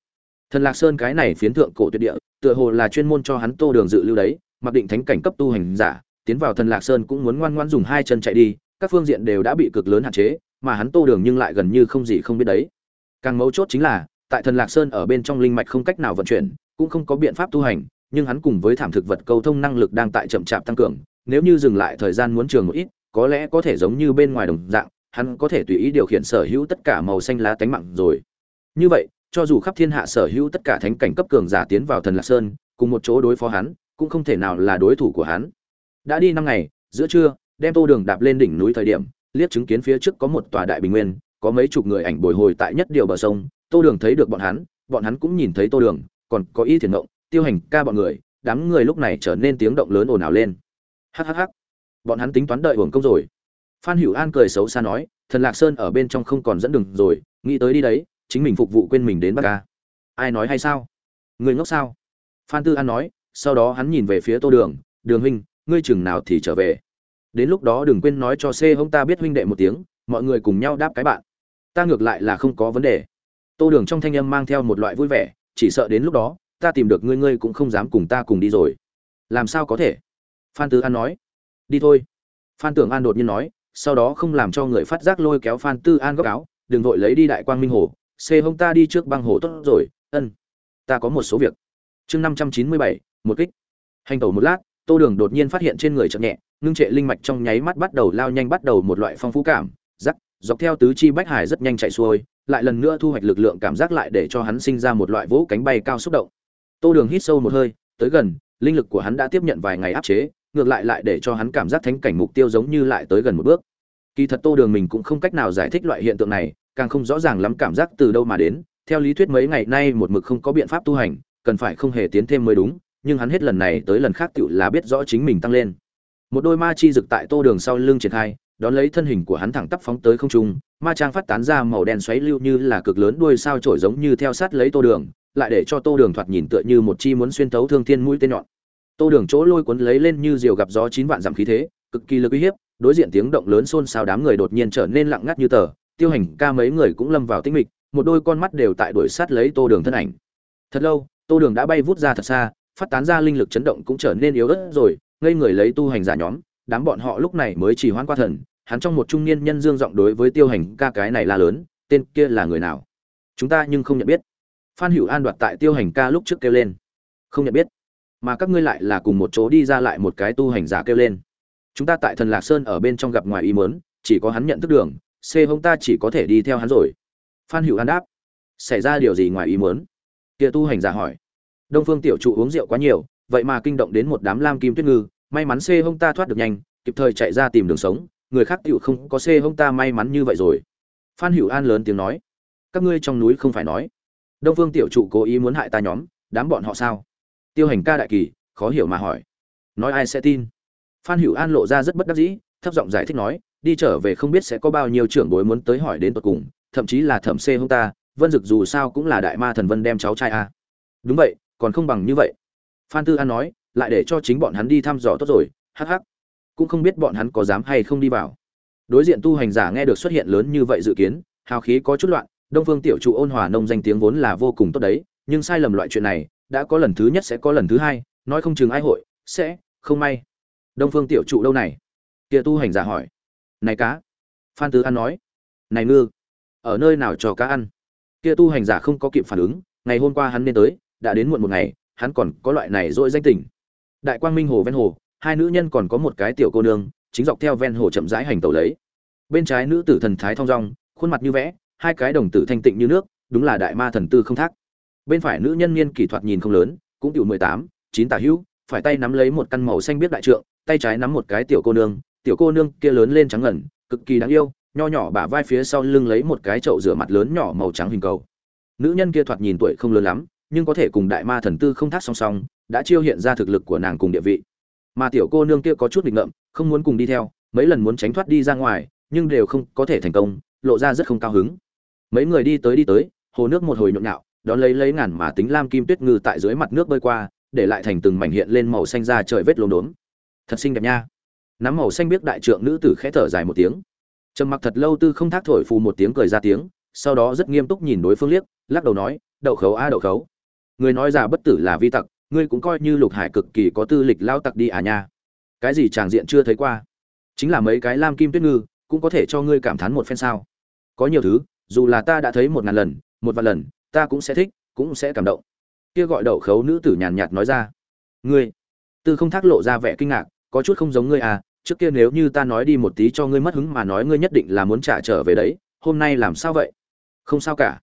Thần lạc sơn cái này phiến thượng cổ tuyệt địa, tựa hồ là chuyên môn cho hắn tô đường dự lưu đấy, mặc định thánh cảnh cấp tu hành giả, tiến vào thần lạc sơn cũng muốn ngoan ngoãn dùng hai chân chạy đi, các phương diện đều đã bị cực lớn hạn chế, mà hắn tô đường nhưng lại gần như không gì không biết đấy. Càng mấu chốt chính là, tại thần lạc sơn ở bên trong linh mạch không cách nào vận chuyển, cũng không có biện pháp tu hành, nhưng hắn cùng với thảm thực vật câu thông năng lực đang tại chậm chạp tăng cường, nếu như dừng lại thời gian muốn trường một ít có lẽ có thể giống như bên ngoài đồng dạng, hắn có thể tùy ý điều khiển sở hữu tất cả màu xanh lá tánh mạng rồi. Như vậy, cho dù khắp thiên hạ sở hữu tất cả thánh cảnh cấp cường giả tiến vào thần lạc sơn, cùng một chỗ đối phó hắn, cũng không thể nào là đối thủ của hắn. Đã đi năm ngày, giữa trưa, đem tô đường đạp lên đỉnh núi thời điểm, liếc chứng kiến phía trước có một tòa đại bình nguyên, có mấy chục người ảnh bồi hồi tại nhất điều bờ sông, tô đường thấy được bọn hắn bọn hắn cũng nhìn thấy tô đường, còn có y thiền động tiêu hành ca bọn người, đám người lúc này trở nên tiếng động lớn ồn ào lên. Hắc hắc bọn hắn tính toán đợi hưởng công rồi. Phan hữu an cười xấu xa nói, thần lạc sơn ở bên trong không còn dẫn đường rồi, nghĩ tới đi đấy, chính mình phục vụ quên mình đến bắc ca. Ai nói hay sao? Người ngốc sao? Phan tư an nói, sau đó hắn nhìn về phía tô đường đường huynh, ngươi chừng nào thì trở về? Đến lúc đó đừng quên nói cho c hông ta biết huynh đệ một tiếng, mọi người cùng nhau đáp cái bạn. Ta ngược lại là không có vấn đề. Tô đường trong thanh âm mang theo một loại vui vẻ, chỉ sợ đến lúc đó, ta tìm được ngươi ngươi cũng không dám cùng ta cùng đi rồi. Làm sao có thể? Phan tư an nói đi thôi. Phan tưởng an đột nhiên nói, sau đó không làm cho người phát giác lôi kéo phan tư an góc áo, đừng vội lấy đi đại quang minh hồ, xê hông ta đi trước băng hồ tốt rồi, ân. Ta có một số việc. Chương năm trăm chín mươi bảy, một kích. Hành tẩu một lát, tô đường đột nhiên phát hiện trên người chậm nhẹ, ngưng trệ linh mạch trong nháy mắt bắt đầu lao nhanh bắt đầu một loại phong phú cảm giắc dọc theo tứ chi bách hải rất nhanh chạy xuôi, lại lần nữa thu hoạch lực lượng cảm giác lại để cho hắn sinh ra một loại vỗ cánh bay cao xúc động. Tô đường hít sâu một hơi, tới gần, linh lực của hắn đã tiếp nhận vài ngày áp chế ngược lại lại để cho hắn cảm giác thánh cảnh mục tiêu giống như lại tới gần một bước. Kỳ thật tô đường mình cũng không cách nào giải thích loại hiện tượng này, càng không rõ ràng lắm cảm giác từ đâu mà đến. Theo lý thuyết mấy ngày nay một mực không có biện pháp tu hành, cần phải không hề tiến thêm mới đúng, nhưng hắn hết lần này tới lần khác tựu là biết rõ chính mình tăng lên. Một đôi ma chi rực tại tô đường sau lưng triển khai, đón lấy thân hình của hắn thẳng tắp phóng tới không trung, ma trang phát tán ra màu đen xoáy lưu như là cực lớn đuôi sao trổi giống như theo sát lấy tô đường, lại để cho tô đường thoạt nhìn tựa như một chi muốn xuyên thấu thương thiên mũi tên nhọn tô đường chỗ lôi cuốn lấy lên như diều gặp gió chín vạn dặm khí thế, cực kỳ lực uy hiếp, đối diện tiếng động lớn xôn xao đám người đột nhiên trở nên lặng ngắt như tờ, tiêu hành ca mấy người cũng lâm vào tĩnh mịch, một đôi con mắt đều tại đuổi sát lấy tô đường thân ảnh. Thật lâu, tô đường đã bay vút ra thật xa, phát tán ra linh lực chấn động cũng trở nên yếu ớt rồi, ngây người lấy tu hành giả nhóm, đám bọn họ lúc này mới chỉ hoãn qua thần, hắn trong một trung niên nhân dương giọng đối với tiêu hành ca cái này là lớn, tên kia là người nào? Chúng ta nhưng không nhận biết. Phan hữu an đoạt tại tiêu hành ca lúc trước kêu lên. Không nhận biết mà các ngươi lại là cùng một chỗ đi ra lại một cái tu hành giả kêu lên. Chúng ta tại thần lạc sơn ở bên trong gặp ngoài ý mớn chỉ có hắn nhận thức đường, c hông ta chỉ có thể đi theo hắn rồi. Phan hữu an đáp, xảy ra điều gì ngoài ý muốn? Kia tu hành giả hỏi. Đông phương tiểu trụ uống rượu quá nhiều, vậy mà kinh động đến một đám lam kim tuyết ngư, may mắn c hông ta thoát được nhanh, kịp thời chạy ra tìm đường sống, người khác tựu không có c hông ta may mắn như vậy rồi. Phan hữu an lớn tiếng nói. Các ngươi trong núi không phải nói, đông phương tiểu trụ cố ý muốn hại ta nhóm, đám bọn họ sao? Tiêu hành ca đại kỳ, khó hiểu mà hỏi. Nói ai sẽ tin? Phan hữu an lộ ra rất bất đắc dĩ, thấp giọng giải thích nói, đi trở về không biết sẽ có bao nhiêu trưởng bối muốn tới hỏi đến tột cùng, thậm chí là thẩm xê hông ta, vân dực dù sao cũng là đại ma thần vân đem cháu trai a đúng vậy, còn không bằng như vậy. Phan tư an nói, lại để cho chính bọn hắn đi thăm dò tốt rồi, hắc hắc. Cũng không biết bọn hắn có dám hay không đi vào. Đối diện tu hành giả nghe được xuất hiện lớn như vậy dự kiến, hào khí có chút loạn, đông phương tiểu trụ ôn hòa nông danh tiếng vốn là vô cùng tốt đấy, nhưng sai lầm loại chuyện này đã có lần thứ nhất sẽ có lần thứ hai, nói không chừng ai hội, sẽ, không may. Đông phương tiểu trụ đâu này? Kia tu hành giả hỏi. Này cá. Phan tứ an nói. Này ngư. Ở nơi nào cho cá ăn? Kia tu hành giả không có kịp phản ứng, ngày hôm qua hắn nên tới, đã đến muộn một ngày, hắn còn có loại này dỗi danh tình. Đại quang minh hồ ven hồ, hai nữ nhân còn có một cái tiểu cô nương, chính dọc theo ven hồ chậm rãi hành tẩu lấy. Bên trái nữ tử thần thái thong dong, khuôn mặt như vẽ, hai cái đồng tử thanh tịnh như nước, đúng là đại ma thần tư không thác bên phải nữ nhân niên kỷ thuật nhìn không lớn, cũng tiểu mười tám, chín tả hữu, phải tay nắm lấy một căn màu xanh biết đại trượng, tay trái nắm một cái tiểu cô nương, tiểu cô nương kia lớn lên trắng ngẩn cực kỳ đáng yêu, nho nhỏ bả vai phía sau lưng lấy một cái chậu rửa mặt lớn nhỏ màu trắng hình cầu. Nữ nhân kia thoạt nhìn tuổi không lớn lắm, nhưng có thể cùng đại ma thần tư không thác song song, đã chiêu hiện ra thực lực của nàng cùng địa vị. Mà tiểu cô nương kia có chút nghịch ngợm, không muốn cùng đi theo, mấy lần muốn tránh thoát đi ra ngoài, nhưng đều không có thể thành công, lộ ra rất không cao hứng. Mấy người đi tới đi tới, hồ nước một hồi nhộn nhạo đón lấy lấy ngàn mà tính lam kim tuyết ngư tại dưới mặt nước bơi qua, để lại thành từng mảnh hiện lên màu xanh ra trời vết lốm đốm. Thật xinh đẹp nha. Nắm màu xanh biết đại trượng nữ tử khẽ thở dài một tiếng. Trầm mặc thật lâu tư không thác thổi phù một tiếng cười ra tiếng, sau đó rất nghiêm túc nhìn đối phương liếc, lắc đầu nói, đậu khấu a, đậu khấu. Người nói già bất tử là vi tặc, ngươi cũng coi như lục hải cực kỳ có tư lịch lao tặc đi à nha. Cái gì tràng diện chưa thấy qua? Chính là mấy cái lam kim tuyết ngư, cũng có thể cho ngươi cảm thán một phen sao? Có nhiều thứ, dù là ta đã thấy một ngàn lần, một vạn lần ta cũng sẽ thích, cũng sẽ cảm động. Kia gọi đậu khấu nữ tử nhàn nhạt nói ra. Ngươi. Tư không thác lộ ra vẻ kinh ngạc, có chút không giống ngươi à trước kia nếu như ta nói đi một tí cho ngươi mất hứng mà nói ngươi nhất định là muốn trả trở về đấy, hôm nay làm sao vậy? Không sao cả.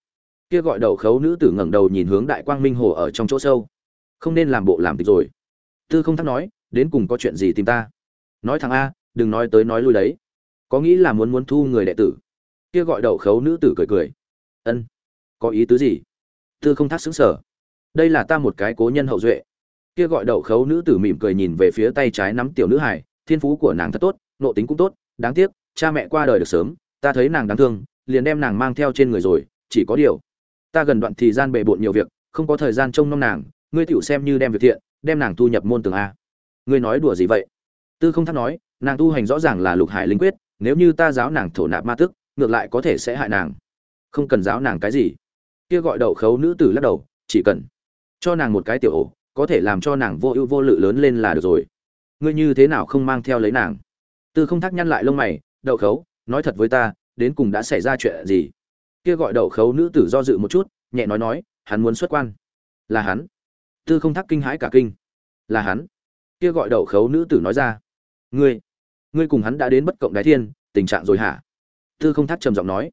Kia gọi đầu khấu nữ tử ngẩng đầu nhìn hướng đại quang minh hồ ở trong chỗ sâu. Không nên làm bộ làm tịch rồi. Tư không thắc nói, đến cùng có chuyện gì tìm ta? Nói thằng a, đừng nói tới nói lui đấy. Có nghĩ là muốn muốn thu người đệ tử? Kia gọi đầu khấu nữ tử cười cười. Ân có ý tứ gì? Tư không thắc xứng sở đây là ta một cái cố nhân hậu duệ. Kia gọi đậu khấu nữ tử mỉm cười nhìn về phía tay trái nắm tiểu nữ hải thiên phú của nàng thật tốt, nộ tính cũng tốt, đáng tiếc, cha mẹ qua đời được sớm, ta thấy nàng đáng thương, liền đem nàng mang theo trên người rồi, chỉ có điều, ta gần đoạn thì gian bề bộn nhiều việc, không có thời gian trông nom nàng, ngươi tiểu xem như đem việc thiện, đem nàng thu nhập môn tường a. Ngươi nói đùa gì vậy? Tư không thắc nói, nàng tu hành rõ ràng là lục hải linh quyết, nếu như ta giáo nàng thổ nạp ma tức, ngược lại có thể sẽ hại nàng. Không cần giáo nàng cái gì kia gọi đậu khấu nữ tử lắc đầu, chỉ cần cho nàng một cái tiểu ổ, có thể làm cho nàng vô ưu vô lự lớn lên là được rồi. Ngươi như thế nào không mang theo lấy nàng? Tư không thắc nhăn lại lông mày, đậu khấu, nói thật với ta, đến cùng đã xảy ra chuyện gì? Kia gọi đậu khấu nữ tử do dự một chút, nhẹ nói nói, hắn muốn xuất quan. Là hắn? Tư không thắc kinh hãi cả kinh. Là hắn? Kia gọi đậu khấu nữ tử nói ra. Ngươi ngươi cùng hắn đã đến bất cộng đái thiên, tình trạng rồi hả? Tư không thắc trầm giọng nói.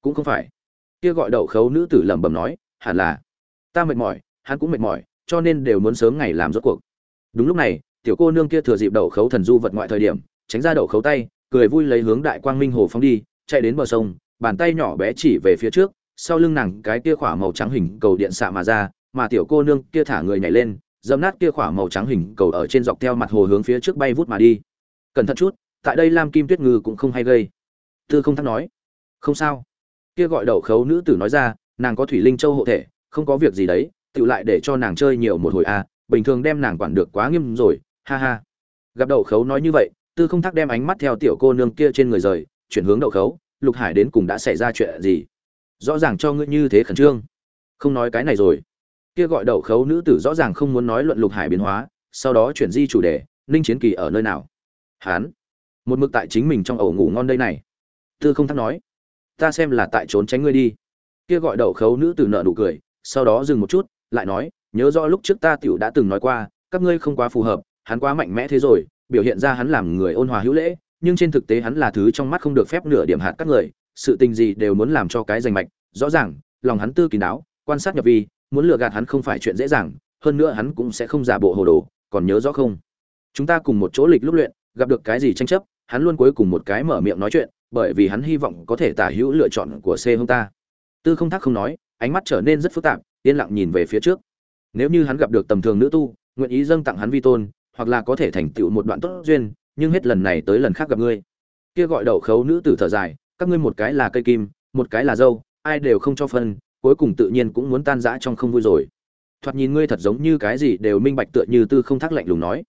Cũng không phải kia gọi đậu khấu nữ tử lẩm bẩm nói, hẳn là ta mệt mỏi, hắn cũng mệt mỏi, cho nên đều muốn sớm ngày làm rốt cuộc. Đúng lúc này, tiểu cô nương kia thừa dịp đậu khấu thần du vật ngoại thời điểm, tránh ra đậu khấu tay, cười vui lấy hướng đại quang minh hồ phóng đi, chạy đến bờ sông, bàn tay nhỏ bé chỉ về phía trước, sau lưng nàng cái kia khỏa màu trắng hình cầu điện xạ mà ra, mà tiểu cô nương kia thả người nhảy lên, dẫm nát kia khỏa màu trắng hình cầu ở trên dọc theo mặt hồ hướng phía trước bay vút mà đi. Cẩn thận chút, tại đây lam kim tuyết ngư cũng không hay gây. Tư không thắc nói. Không sao kia gọi đậu khấu nữ tử nói ra nàng có thủy linh châu hộ thể không có việc gì đấy tự lại để cho nàng chơi nhiều một hồi a à, bình thường đem nàng quản được quá nghiêm rồi ha ha. Gặp đậu khấu nói như vậy tư không thắc đem ánh mắt theo tiểu cô nương kia trên người rời chuyển hướng đậu khấu lục hải đến cùng đã xảy ra chuyện gì? Rõ ràng cho ngươi như thế khẩn trương. Không nói cái này rồi. Kia gọi đậu khấu nữ tử rõ ràng không muốn nói luận lục hải biến hóa sau đó chuyển di chủ đề ninh chiến kỳ ở nơi nào? Hán. Một mực tại chính mình trong ổ ngủ ngon đây này. Tư không thắc nói ta xem là tại trốn tránh ngươi đi. Kia gọi đậu khấu nữ tử nợ nụ cười, sau đó dừng một chút, lại nói, nhớ rõ lúc trước ta tiểu đã từng nói qua, các ngươi không quá phù hợp, hắn quá mạnh mẽ thế rồi, biểu hiện ra hắn làm người ôn hòa hữu lễ, nhưng trên thực tế hắn là thứ trong mắt không được phép nửa điểm hạt các người, sự tình gì đều muốn làm cho cái danh mạch, rõ ràng, lòng hắn tư kín đáo, quan sát nhập vi, muốn lừa gạt hắn không phải chuyện dễ dàng, hơn nữa hắn cũng sẽ không giả bộ hồ đồ, còn nhớ rõ không? Chúng ta cùng một chỗ lịch lúc luyện, gặp được cái gì tranh chấp, hắn luôn cuối cùng một cái mở miệng nói chuyện bởi vì hắn hy vọng có thể tả hữu lựa chọn của c hông ta. Tư không thác không nói, ánh mắt trở nên rất phức tạp, yên lặng nhìn về phía trước. Nếu như hắn gặp được tầm thường nữ tu, nguyện ý dâng tặng hắn vi tôn, hoặc là có thể thành tựu một đoạn tốt duyên, nhưng hết lần này tới lần khác gặp ngươi. Kia gọi đầu khấu nữ tử thở dài, các ngươi một cái là cây kim, một cái là dâu, ai đều không cho phân, cuối cùng tự nhiên cũng muốn tan rã trong không vui rồi. Thoạt nhìn ngươi thật giống như cái gì đều minh bạch tựa như tư không thác lạnh lùng nói.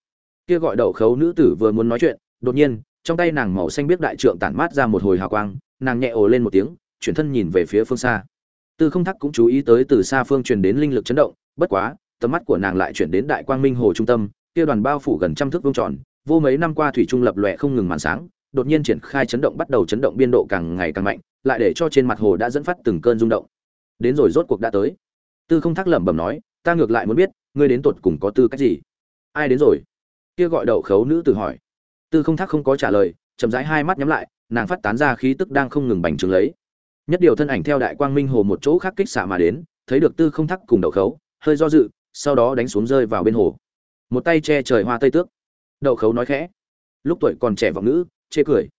Kia gọi đầu khấu nữ tử vừa muốn nói chuyện, đột nhiên trong tay nàng màu xanh biết đại trượng tản mát ra một hồi hào quang, nàng nhẹ ồ lên một tiếng, chuyển thân nhìn về phía phương xa. Tư không thắc cũng chú ý tới từ xa phương truyền đến linh lực chấn động, bất quá, tầm mắt của nàng lại chuyển đến đại quang minh hồ trung tâm, kia đoàn bao phủ gần trăm thước vuông tròn, vô mấy năm qua thủy trung lập lòe không ngừng màn sáng, đột nhiên triển khai chấn động bắt đầu chấn động biên độ càng ngày càng mạnh, lại để cho trên mặt hồ đã dẫn phát từng cơn rung động. Đến rồi rốt cuộc đã tới. Tư không thắc lẩm bẩm nói, ta ngược lại muốn biết, ngươi đến tột cùng có tư cách gì? Ai đến rồi? Kia gọi đậu khấu nữ tử hỏi tư không Thác không có trả lời, chậm rãi hai mắt nhắm lại, nàng phát tán ra khí tức đang không ngừng bành trướng lấy. Nhất điều thân ảnh theo đại quang minh hồ một chỗ khác kích xạ mà đến, thấy được tư không Thác cùng đậu khấu, hơi do dự, sau đó đánh xuống rơi vào bên hồ. Một tay che trời hoa tây tước. Đậu khấu nói khẽ. Lúc tuổi còn trẻ vọng nữ chê cười.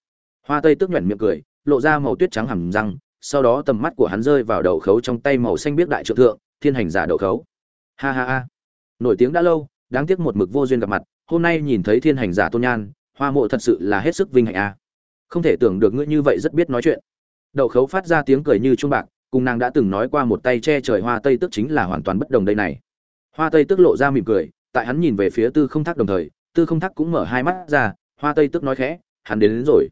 Hoa tây tước nhoẻn miệng cười, lộ ra màu tuyết trắng hầm răng, sau đó tầm mắt của hắn rơi vào đậu khấu trong tay màu xanh biết đại trượng thượng, thiên hành giả đậu khấu. Ha ha ha. Nổi tiếng đã lâu, đáng tiếc một mực vô duyên gặp mặt, hôm nay nhìn thấy thiên hành giả tôn nhan hoa mộ thật sự là hết sức vinh hạnh a không thể tưởng được ngươi như vậy rất biết nói chuyện. Đậu khấu phát ra tiếng cười như chuông bạc cùng nàng đã từng nói qua một tay che trời hoa tây tức chính là hoàn toàn bất đồng đây này. Hoa tây tức lộ ra mỉm cười tại hắn nhìn về phía tư không thác đồng thời tư không thác cũng mở hai mắt ra hoa tây tức nói khẽ hắn đến, đến rồi.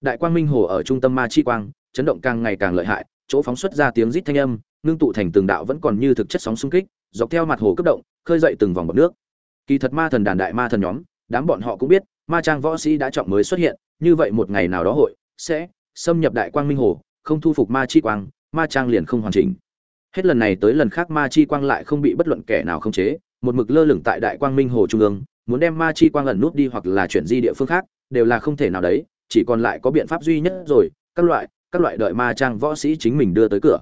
Đại quang minh hồ ở trung tâm ma chi quang chấn động càng ngày càng lợi hại chỗ phóng xuất ra tiếng rít thanh âm ngưng tụ thành từng đạo vẫn còn như thực chất sóng xung kích dọc theo mặt hồ cấp động khơi dậy từng vòng bọt nước. Kỳ thật ma thần đàn đại ma thần nhóm đám bọn họ cũng biết ma trang võ sĩ đã trọng mới xuất hiện, như vậy một ngày nào đó hội sẽ xâm nhập đại quang minh hồ, không thu phục ma chi quang, ma trang liền không hoàn chỉnh. Hết lần này tới lần khác ma chi quang lại không bị bất luận kẻ nào khống chế, một mực lơ lửng tại đại quang minh hồ trung ương, muốn đem ma chi quang ẩn nút đi hoặc là chuyển di địa phương khác, đều là không thể nào đấy, chỉ còn lại có biện pháp duy nhất rồi, các loại các loại đợi ma trang võ sĩ chính mình đưa tới cửa.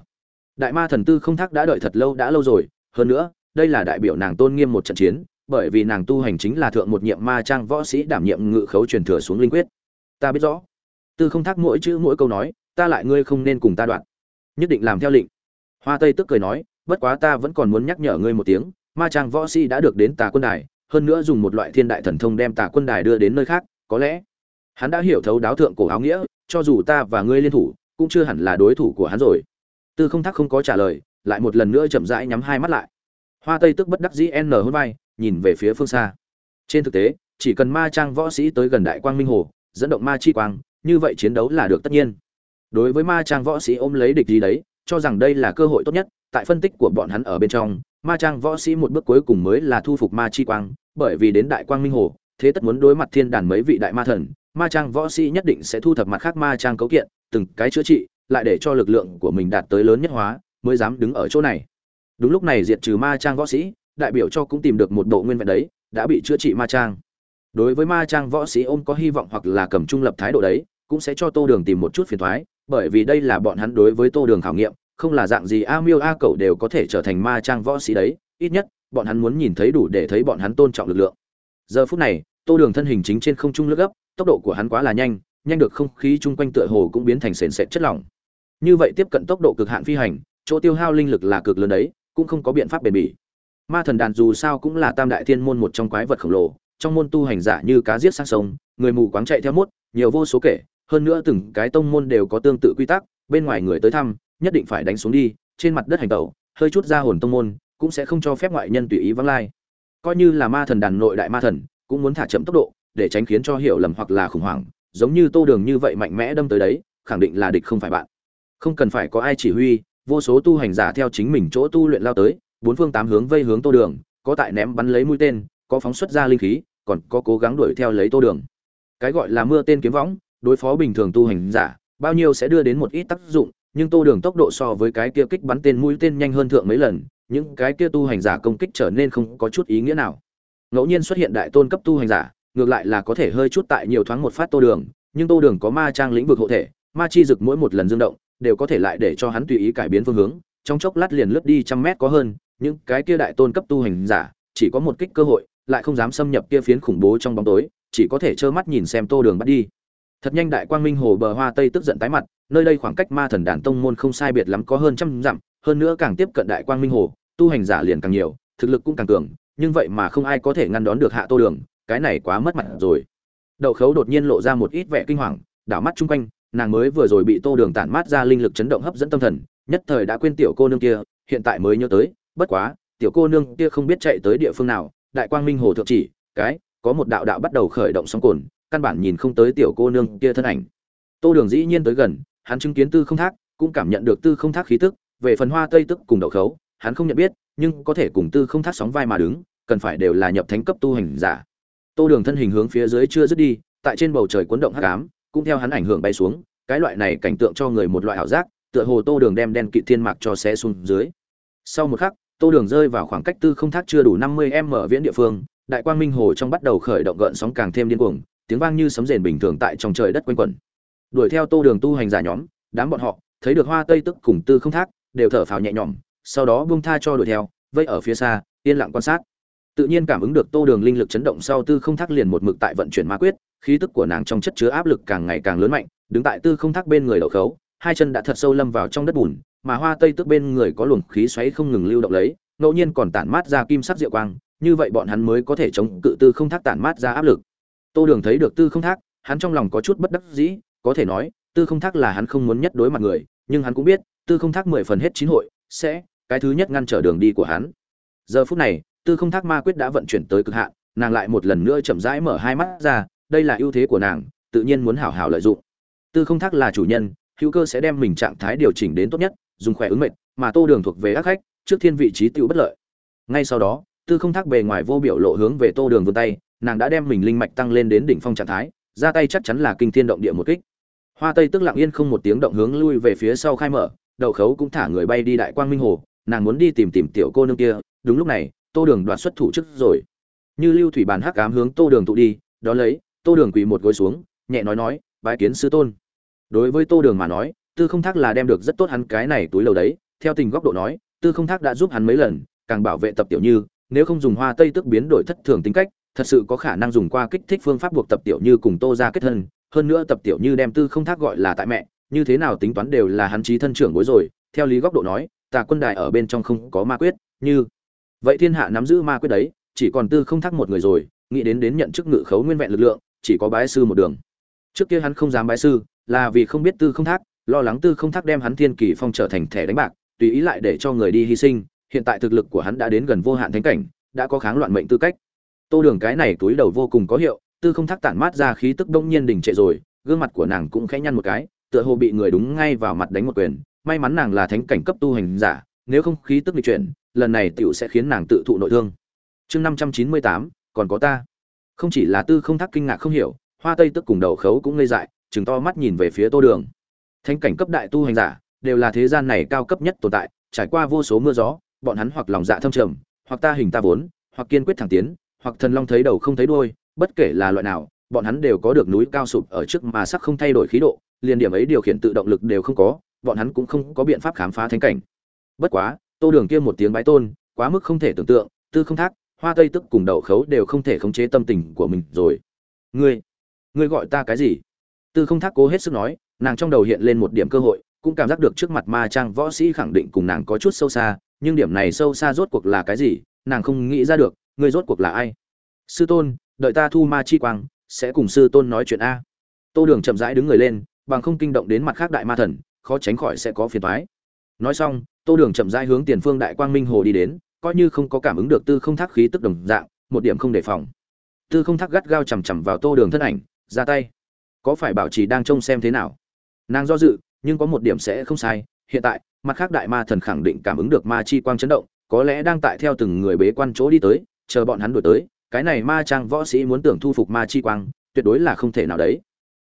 Đại ma thần tư không thác đã đợi thật lâu đã lâu rồi, hơn nữa, đây là đại biểu nàng tôn nghiêm một trận chiến bởi vì nàng tu hành chính là thượng một nhiệm ma trang võ sĩ đảm nhiệm ngự khấu truyền thừa xuống linh quyết. Ta biết rõ. Tư không thác mỗi chữ mỗi câu nói, ta lại ngươi không nên cùng ta đoạn. Nhất định làm theo lệnh. Hoa tây tức cười nói, bất quá ta vẫn còn muốn nhắc nhở ngươi một tiếng, ma trang võ sĩ đã được đến tà quân đài, hơn nữa dùng một loại thiên đại thần thông đem tà quân đài đưa đến nơi khác, có lẽ hắn đã hiểu thấu đáo thượng cổ áo nghĩa, cho dù ta và ngươi liên thủ, cũng chưa hẳn là đối thủ của hắn rồi. Tư không thắc không có trả lời, lại một lần nữa chậm rãi nhắm hai mắt lại. Hoa tây tức bất đắc dĩ n hôn vai nhìn về phía phương xa. Trên thực tế, chỉ cần ma trang võ sĩ tới gần đại quang minh hồ, dẫn động ma chi quang, như vậy chiến đấu là được tất nhiên. Đối với ma trang võ sĩ ôm lấy địch gì đấy, cho rằng đây là cơ hội tốt nhất, tại phân tích của bọn hắn ở bên trong, ma trang võ sĩ một bước cuối cùng mới là thu phục ma chi quang, bởi vì đến đại quang minh hồ, thế tất muốn đối mặt thiên đàn mấy vị đại ma thần, ma trang võ sĩ nhất định sẽ thu thập mặt khác ma trang cấu kiện, từng cái chữa trị, lại để cho lực lượng của mình đạt tới lớn nhất hóa, mới dám đứng ở chỗ này. Đúng lúc này diệt trừ ma trang võ sĩ đại biểu cho cũng tìm được một bộ nguyên vẹn đấy, đã bị chữa trị ma trang. Đối với ma trang võ sĩ ôm có hy vọng hoặc là cầm trung lập thái độ đấy, cũng sẽ cho tô đường tìm một chút phiền thoái, bởi vì đây là bọn hắn đối với tô đường khảo nghiệm, không là dạng gì a miêu a cậu đều có thể trở thành ma trang võ sĩ đấy, ít nhất, bọn hắn muốn nhìn thấy đủ để thấy bọn hắn tôn trọng lực lượng. Giờ phút này, tô đường thân hình chính trên không trung lướt gấp, tốc độ của hắn quá là nhanh nhanh được không khí chung quanh tựa hồ cũng biến thành sền sệt chất lỏng. Như vậy tiếp cận tốc độ cực hạn phi hành, chỗ tiêu hao linh lực là cực lớn đấy, cũng không có biện pháp bền bỉ ma thần đàn dù sao cũng là tam đại thiên môn một trong quái vật khổng lồ, trong môn tu hành giả như cá giết sang sông, người mù quáng chạy theo mốt, nhiều vô số kể, hơn nữa từng cái tông môn đều có tương tự quy tắc, bên ngoài người tới thăm, nhất định phải đánh xuống đi, trên mặt đất hành tẩu, hơi chút ra hồn tông môn, cũng sẽ không cho phép ngoại nhân tùy ý vắng lai. Coi như là ma thần đàn nội đại ma thần, cũng muốn thả chậm tốc độ, để tránh khiến cho hiểu lầm hoặc là khủng hoảng, giống như tô đường như vậy mạnh mẽ đâm tới đấy, khẳng định là địch không phải bạn. Không cần phải có ai chỉ huy, vô số tu hành giả theo chính mình chỗ tu luyện lao tới bốn phương tám hướng vây hướng tô đường, có tại ném bắn lấy mũi tên, có phóng xuất ra linh khí, còn có cố gắng đuổi theo lấy tô đường. Cái gọi là mưa tên kiếm võng, đối phó bình thường tu hành giả, bao nhiêu sẽ đưa đến một ít tác dụng, nhưng tô đường tốc độ so với cái kia kích bắn tên mũi tên nhanh hơn thượng mấy lần, những cái kia tu hành giả công kích trở nên không có chút ý nghĩa nào. Ngẫu nhiên xuất hiện đại tôn cấp tu hành giả, ngược lại là có thể hơi chút tại nhiều thoáng một phát tô đường, nhưng tô đường có ma trang lĩnh vực hộ thể, ma chi dực mỗi một lần dương động, đều có thể lại để cho hắn tùy ý cải biến phương hướng, trong chốc lát liền lướt đi trăm mét có hơn những cái kia đại tôn cấp tu hành giả, chỉ có một kích cơ hội, lại không dám xâm nhập kia phiến khủng bố trong bóng tối, chỉ có thể trơ mắt nhìn xem tô đường bắt đi. Thật nhanh đại quang minh hồ bờ hoa tây tức giận tái mặt, nơi đây khoảng cách ma thần đàn tông môn không sai biệt lắm có hơn trăm dặm, hơn nữa càng tiếp cận đại quang minh hồ, tu hành giả liền càng nhiều, thực lực cũng càng cường, nhưng vậy mà không ai có thể ngăn đón được hạ tô đường, cái này quá mất mặt rồi. Đậu khấu đột nhiên lộ ra một ít vẻ kinh hoàng, đảo mắt chung quanh, nàng mới vừa rồi bị tô đường tản mát ra linh lực chấn động hấp dẫn tâm thần, nhất thời đã quên tiểu cô nương kia, hiện tại mới nhớ tới bất quá, tiểu cô nương kia không biết chạy tới địa phương nào, đại quang minh hồ thượng chỉ, cái, có một đạo đạo bắt đầu khởi động sóng cồn, căn bản nhìn không tới tiểu cô nương kia thân ảnh. Tô đường dĩ nhiên tới gần, hắn chứng kiến tư không thác, cũng cảm nhận được tư không thác khí tức, về phần hoa tây tức cùng đậu khấu, hắn không nhận biết, nhưng có thể cùng tư không thác sóng vai mà đứng, cần phải đều là nhập thánh cấp tu hành giả. Tô đường thân hình hướng phía dưới chưa dứt đi, tại trên bầu trời cuốn động hắc ám, cũng theo hắn ảnh hưởng bay xuống, cái loại này cảnh tượng cho người một loại ảo giác, tựa hồ tô đường đem đen kỵ thiên mạc cho xe xuống dưới sau một khắc, tô đường rơi vào khoảng cách tư không thác chưa đủ năm mươi m viễn địa phương, đại quang minh hồ trong bắt đầu khởi động gợn sóng càng thêm điên cuồng, tiếng vang như sấm rền bình thường tại trong trời đất quanh quẩn. Đuổi theo tô đường tu hành giả nhóm, đám bọn họ, thấy được hoa tây tức cùng tư không thác, đều thở phào nhẹ nhõm, sau đó buông tha cho đuổi theo, vây ở phía xa, yên lặng quan sát. Tự nhiên cảm ứng được tô đường linh lực chấn động sau tư không thác liền một mực tại vận chuyển ma quyết, khí tức của nàng trong chất chứa áp lực càng ngày càng lớn mạnh, đứng tại tư không thác bên người đậu khấu, hai chân đã thật sâu lâm vào trong đất bùn mà hoa tây tức bên người có luồng khí xoáy không ngừng lưu động lấy, ngẫu nhiên còn tản mát ra kim sắc diệu quang, như vậy bọn hắn mới có thể chống cự tư không thác tản mát ra áp lực. Tô đường thấy được tư không thác, hắn trong lòng có chút bất đắc dĩ, có thể nói, tư không thác là hắn không muốn nhất đối mặt người, nhưng hắn cũng biết, tư không thác mười phần hết chín hội, sẽ, cái thứ nhất ngăn trở đường đi của hắn. Giờ phút này, tư không thác ma quyết đã vận chuyển tới cực hạn, nàng lại một lần nữa chậm rãi mở hai mắt ra, đây là ưu thế của nàng, tự nhiên muốn hảo hảo lợi dụng. Tư không thác là chủ nhân, hữu cơ sẽ đem mình trạng thái điều chỉnh đến tốt nhất dùng khỏe ứng mệnh, mà tô đường thuộc về ác khách, trước thiên vị trí tiêu bất lợi. Ngay sau đó, tư không thác bề ngoài vô biểu lộ hướng về tô đường vươn tay, nàng đã đem mình linh mạch tăng lên đến đỉnh phong trạng thái, ra tay chắc chắn là kinh thiên động địa một kích. Hoa tây tức lặng yên không một tiếng động hướng lui về phía sau khai mở đậu khấu cũng thả người bay đi đại quang minh hồ, nàng muốn đi tìm tìm tiểu cô nương kia, đúng lúc này, tô đường đoạt xuất thủ trước rồi. Như lưu thủy bàn hắc cám hướng tô đường tụ đi đó lấy, tô đường quỳ một gối xuống, nhẹ nói nói, bái kiến sư tôn. Đối với tô đường mà nói tư không thác là đem được rất tốt hắn cái này túi lầu đấy, theo tình góc độ nói, tư không thác đã giúp hắn mấy lần, càng bảo vệ tập tiểu như, nếu không dùng hoa tây tức biến đổi thất thường tính cách, thật sự có khả năng dùng qua kích thích phương pháp buộc tập tiểu như cùng tô ra kết thân. Hơn nữa tập tiểu như đem tư không thác gọi là tại mẹ, như thế nào tính toán đều là hắn trí thân trưởng bối rồi. Theo lý góc độ nói, tà quân đài ở bên trong không có ma quyết, như. Vậy thiên hạ nắm giữ ma quyết đấy, chỉ còn tư không thác một người rồi, nghĩ đến đến nhận chức ngự khấu nguyên vẹn lực lượng, chỉ có bái sư một đường. Trước kia hắn không dám bái sư, là vì không biết tư không thác lo lắng tư không thác đem hắn thiên kỳ phong trở thành thẻ đánh bạc, tùy ý lại để cho người đi hy sinh, hiện tại thực lực của hắn đã đến gần vô hạn thánh cảnh, đã có kháng loạn mệnh tư cách. Tô đường cái này túi đầu vô cùng có hiệu, tư không thác tản mát ra khí tức đông nhiên đỉnh trệ rồi, gương mặt của nàng cũng khẽ nhăn một cái, tựa hồ bị người đúng ngay vào mặt đánh một quyền, may mắn nàng là thánh cảnh cấp tu hành giả, nếu không khí tức bị chuyển, lần này tiểu sẽ khiến nàng tự thụ nội thương. Chương năm trăm chín mươi tám, còn có ta. Không chỉ là tư không thác kinh ngạc không hiểu, hoa tây tức cùng đầu khấu cũng ngây dại chừng to mắt nhìn về phía tô đường thánh cảnh cấp đại tu hành giả đều là thế gian này cao cấp nhất tồn tại, trải qua vô số mưa gió, bọn hắn hoặc lòng dạ thâm trầm, hoặc ta hình ta vốn, hoặc kiên quyết thẳng tiến, hoặc thần long thấy đầu không thấy đuôi, bất kể là loại nào, bọn hắn đều có được núi cao sụp ở trước mà sắc không thay đổi khí độ, liền điểm ấy điều khiển tự động lực đều không có, bọn hắn cũng không có biện pháp khám phá thánh cảnh. Bất quá, tô đường kia một tiếng bái tôn, quá mức không thể tưởng tượng, tư không thác, hoa tây tức cùng đậu khấu đều không thể khống chế tâm tình của mình rồi. Ngươi ngươi gọi ta cái gì? Tư không thác cố hết sức nói nàng trong đầu hiện lên một điểm cơ hội, cũng cảm giác được trước mặt ma trang võ sĩ khẳng định cùng nàng có chút sâu xa, nhưng điểm này sâu xa rốt cuộc là cái gì, nàng không nghĩ ra được, người rốt cuộc là ai? Sư tôn, đợi ta thu ma chi quang, sẽ cùng sư tôn nói chuyện a. Tô đường chậm rãi đứng người lên, bằng không kinh động đến mặt khác đại ma thần, khó tránh khỏi sẽ có phiền thoái nói xong, tô đường chậm rãi hướng tiền phương đại quang minh hồ đi đến, coi như không có cảm ứng được tư không thác khí tức đồng dạng, một điểm không đề phòng. Tư không thác gắt gao chằm chằm vào tô đường thân ảnh, ra tay. Có phải bảo trì đang trông xem thế nào? Nàng do dự, nhưng có một điểm sẽ không sai. Hiện tại, mặt khác đại ma thần khẳng định cảm ứng được ma chi quang chấn động, có lẽ đang tại theo từng người bế quan chỗ đi tới, chờ bọn hắn đuổi tới. Cái này ma trang võ sĩ muốn tưởng thu phục ma chi quang, tuyệt đối là không thể nào đấy.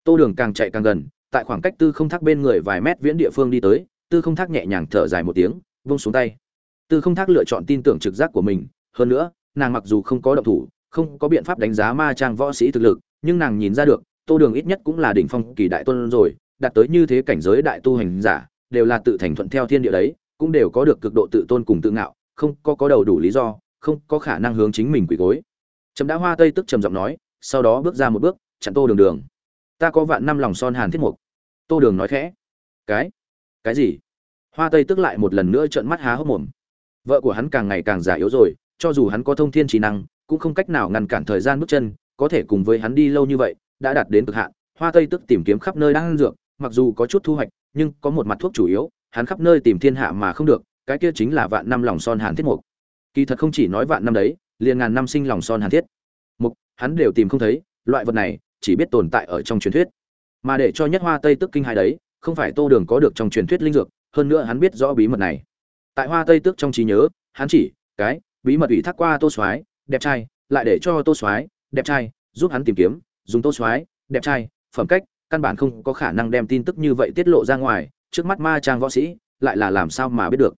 Tô đường càng chạy càng gần, tại khoảng cách tư không thác bên người vài mét viễn địa phương đi tới, tư không thác nhẹ nhàng thở dài một tiếng, vung xuống tay. Tư không thác lựa chọn tin tưởng trực giác của mình, hơn nữa, nàng mặc dù không có động thủ, không có biện pháp đánh giá ma trang võ sĩ thực lực, nhưng nàng nhìn ra được, tô đường ít nhất cũng là đỉnh phong kỳ đại tôn rồi đạt tới như thế cảnh giới đại tu hành giả, đều là tự thành thuận theo thiên địa đấy, cũng đều có được cực độ tự tôn cùng tự ngạo, không có có đầu đủ lý do, không có khả năng hướng chính mình quỳ gối. Trầm đã hoa tây tức trầm giọng nói, sau đó bước ra một bước, chặn tô đường đường. Ta có vạn năm lòng son hàn thiết mục. Tô đường nói khẽ. Cái? Cái gì? Hoa tây tức lại một lần nữa trợn mắt há hốc mồm. Vợ của hắn càng ngày càng già yếu rồi, cho dù hắn có thông thiên trí năng, cũng không cách nào ngăn cản thời gian bước chân, có thể cùng với hắn đi lâu như vậy, đã đạt đến cực hạn. Hoa tây tức tìm kiếm khắp nơi đang ăn dược mặc dù có chút thu hoạch, nhưng có một mặt thuốc chủ yếu, hắn khắp nơi tìm thiên hạ mà không được, cái kia chính là vạn năm lòng son hàn thiết mục. Kỳ thật không chỉ nói vạn năm đấy, liền ngàn năm sinh lòng son hàn thiết mục, hắn đều tìm không thấy, loại vật này, chỉ biết tồn tại ở trong truyền thuyết. Mà để cho nhất hoa tây tức kinh hai đấy, không phải tô đường có được trong truyền thuyết linh dược, hơn nữa hắn biết rõ bí mật này. Tại hoa tây tức trong trí nhớ, hắn chỉ, cái, bí mật ủy thác qua tô soái, đẹp trai, lại để cho tô soái, đẹp trai, giúp hắn tìm kiếm, dùng tô soái, đẹp trai, phẩm cách căn bản không có khả năng đem tin tức như vậy tiết lộ ra ngoài, trước mắt ma trang võ sĩ lại là làm sao mà biết được.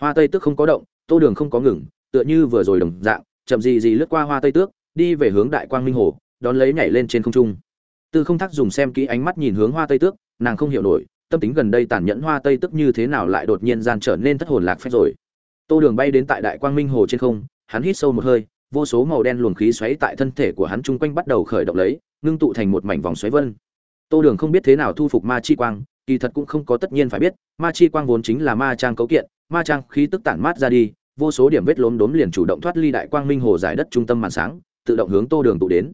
Hoa tây tức không có động, tô đường không có ngừng, tựa như vừa rồi đồng dạng, chậm gì gì lướt qua hoa tây tước, đi về hướng đại quang minh hồ, đón lấy nhảy lên trên không trung. Tư không thắc dùng xem kỹ ánh mắt nhìn hướng hoa tây tước, nàng không hiểu nổi, tâm tính gần đây tàn nhẫn hoa tây tước như thế nào lại đột nhiên gian trở nên thất hồn lạc phép rồi. Tô đường bay đến tại đại quang minh hồ trên không, hắn hít sâu một hơi, vô số màu đen luồng khí xoáy tại thân thể của hắn chung quanh bắt đầu khởi động lấy, ngưng tụ thành một mảnh vòng xoáy vân tô đường không biết thế nào thu phục ma chi quang, kỳ thật cũng không có tất nhiên phải biết, ma chi quang vốn chính là ma trang cấu kiện, ma trang khí tức tản mát ra đi, vô số điểm vết lốm đốm liền chủ động thoát ly đại quang minh hồ giải đất trung tâm màn sáng, tự động hướng tô đường tụ đến.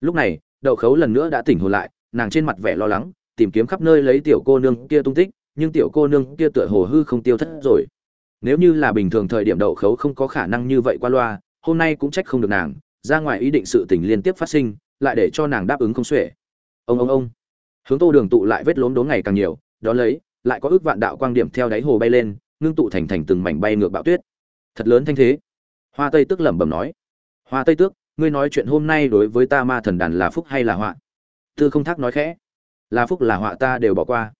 Lúc này đậu khấu lần nữa đã tỉnh hồn lại, nàng trên mặt vẻ lo lắng, tìm kiếm khắp nơi lấy tiểu cô nương kia tung tích, nhưng tiểu cô nương kia tựa hồ hư không tiêu thất rồi. Nếu như là bình thường thời điểm đậu khấu không có khả năng như vậy qua loa, hôm nay cũng trách không được nàng, ra ngoài ý định sự tình liên tiếp phát sinh, lại để cho nàng đáp ứng không xuể. Ông ông ông hướng tô đường tụ lại vết lốm đốm ngày càng nhiều, đó lấy, lại có ước vạn đạo quang điểm theo đáy hồ bay lên, ngưng tụ thành thành từng mảnh bay ngược bão tuyết. Thật lớn thanh thế. Hoa tây tức lẩm bẩm nói. Hoa tây tước, ngươi nói chuyện hôm nay đối với ta ma thần đàn là phúc hay là họa? Tư không thác nói khẽ. Là phúc là họa ta đều bỏ qua.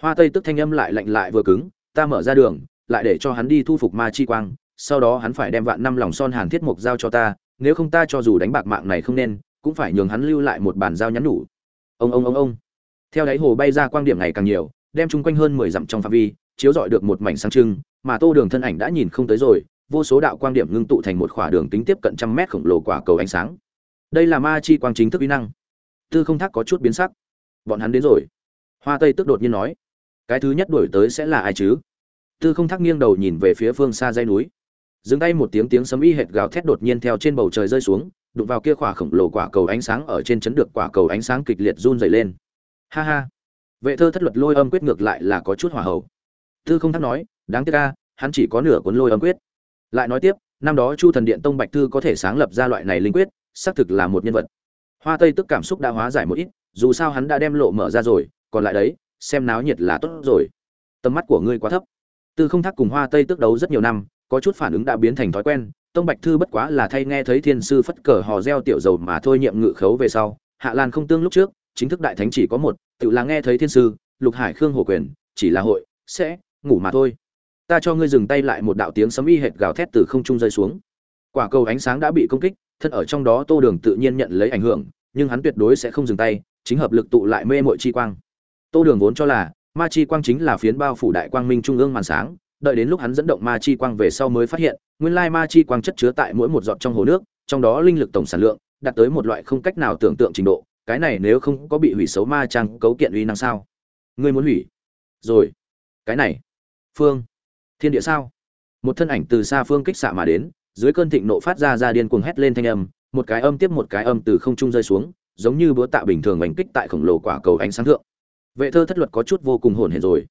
Hoa tây tức thanh âm lại lạnh lại vừa cứng, ta mở ra đường, lại để cho hắn đi thu phục ma chi quang, sau đó hắn phải đem vạn năm lòng son hàn thiết mục giao cho ta, nếu không ta cho dù đánh bạc mạng này không nên, cũng phải nhường hắn lưu lại một bàn giao nhắn nhủ. Ông ông ông ông theo đáy hồ bay ra quang điểm ngày càng nhiều, đem chung quanh hơn mười dặm trong phạm vi, chiếu rọi được một mảnh sáng trưng, mà tô đường thân ảnh đã nhìn không tới rồi, vô số đạo quang điểm ngưng tụ thành một khỏa đường tính tiếp cận trăm mét khổng lồ quả cầu ánh sáng. Đây là ma chi quang chính thức uy năng. Tư không thác có chút biến sắc. Bọn hắn đến rồi. Hoa tây tức đột nhiên nói, cái thứ nhất đổi tới sẽ là ai chứ? Tư không thác nghiêng đầu nhìn về phía phương xa dây núi. Dừng tay một tiếng tiếng sấm y hệt gào thét đột nhiên theo trên bầu trời rơi xuống, đụng vào kia khỏa khổng lồ quả cầu ánh sáng ở trên chấn được quả cầu ánh sáng kịch liệt run dày lên ha ha. Vệ thơ thất luật lôi âm quyết ngược lại là có chút hỏa hậu tư không thắc nói, đáng tiếc ca hắn chỉ có nửa cuốn lôi âm quyết. Lại nói tiếp, năm đó chu thần điện tông bạch thư có thể sáng lập ra loại này linh quyết, xác thực là một nhân vật. Hoa tây tức cảm xúc đã hóa giải một ít, dù sao hắn đã đem lộ mở ra rồi, còn lại đấy, xem náo nhiệt là tốt rồi. Tầm mắt của ngươi quá thấp. Tư không thắc cùng hoa tây tức đấu rất nhiều năm, có chút phản ứng đã biến thành thói quen, tông bạch thư bất quá là thay nghe thấy thiên sư phất cờ hò reo tiểu dầu mà thôi nhiệm ngự khấu về sau, hạ lan không tương lúc trước chính thức đại thánh chỉ có một, tự là nghe thấy thiên sư, lục hải khương hồ quyền, chỉ là hội, sẽ, ngủ mà thôi. Ta cho ngươi dừng tay lại một đạo tiếng sấm y hệt gào thét từ không trung rơi xuống. Quả cầu ánh sáng đã bị công kích, thân ở trong đó tô đường tự nhiên nhận lấy ảnh hưởng, nhưng hắn tuyệt đối sẽ không dừng tay, chính hợp lực tụ lại mê mội chi quang. Tô đường vốn cho là, ma chi quang chính là phiến bao phủ đại quang minh trung ương màn sáng, đợi đến lúc hắn dẫn động ma chi quang về sau mới phát hiện, nguyên lai ma chi quang chất chứa tại mỗi một giọt trong hồ nước, trong đó linh lực tổng sản lượng, đạt tới một loại không cách nào tưởng tượng trình độ cái này nếu không có bị hủy xấu ma trang cấu kiện uy năng sao? Ngươi muốn hủy? Rồi. Cái này. Phương. Thiên địa sao? Một thân ảnh từ xa phương kích xạ mà đến, dưới cơn thịnh nộ phát ra ra điên cuồng hét lên thanh âm, một cái âm tiếp một cái âm từ không trung rơi xuống, giống như búa tạ bình thường bành kích tại khổng lồ quả cầu ánh sáng thượng. Vệ thơ thất luật có chút vô cùng hồn hển rồi.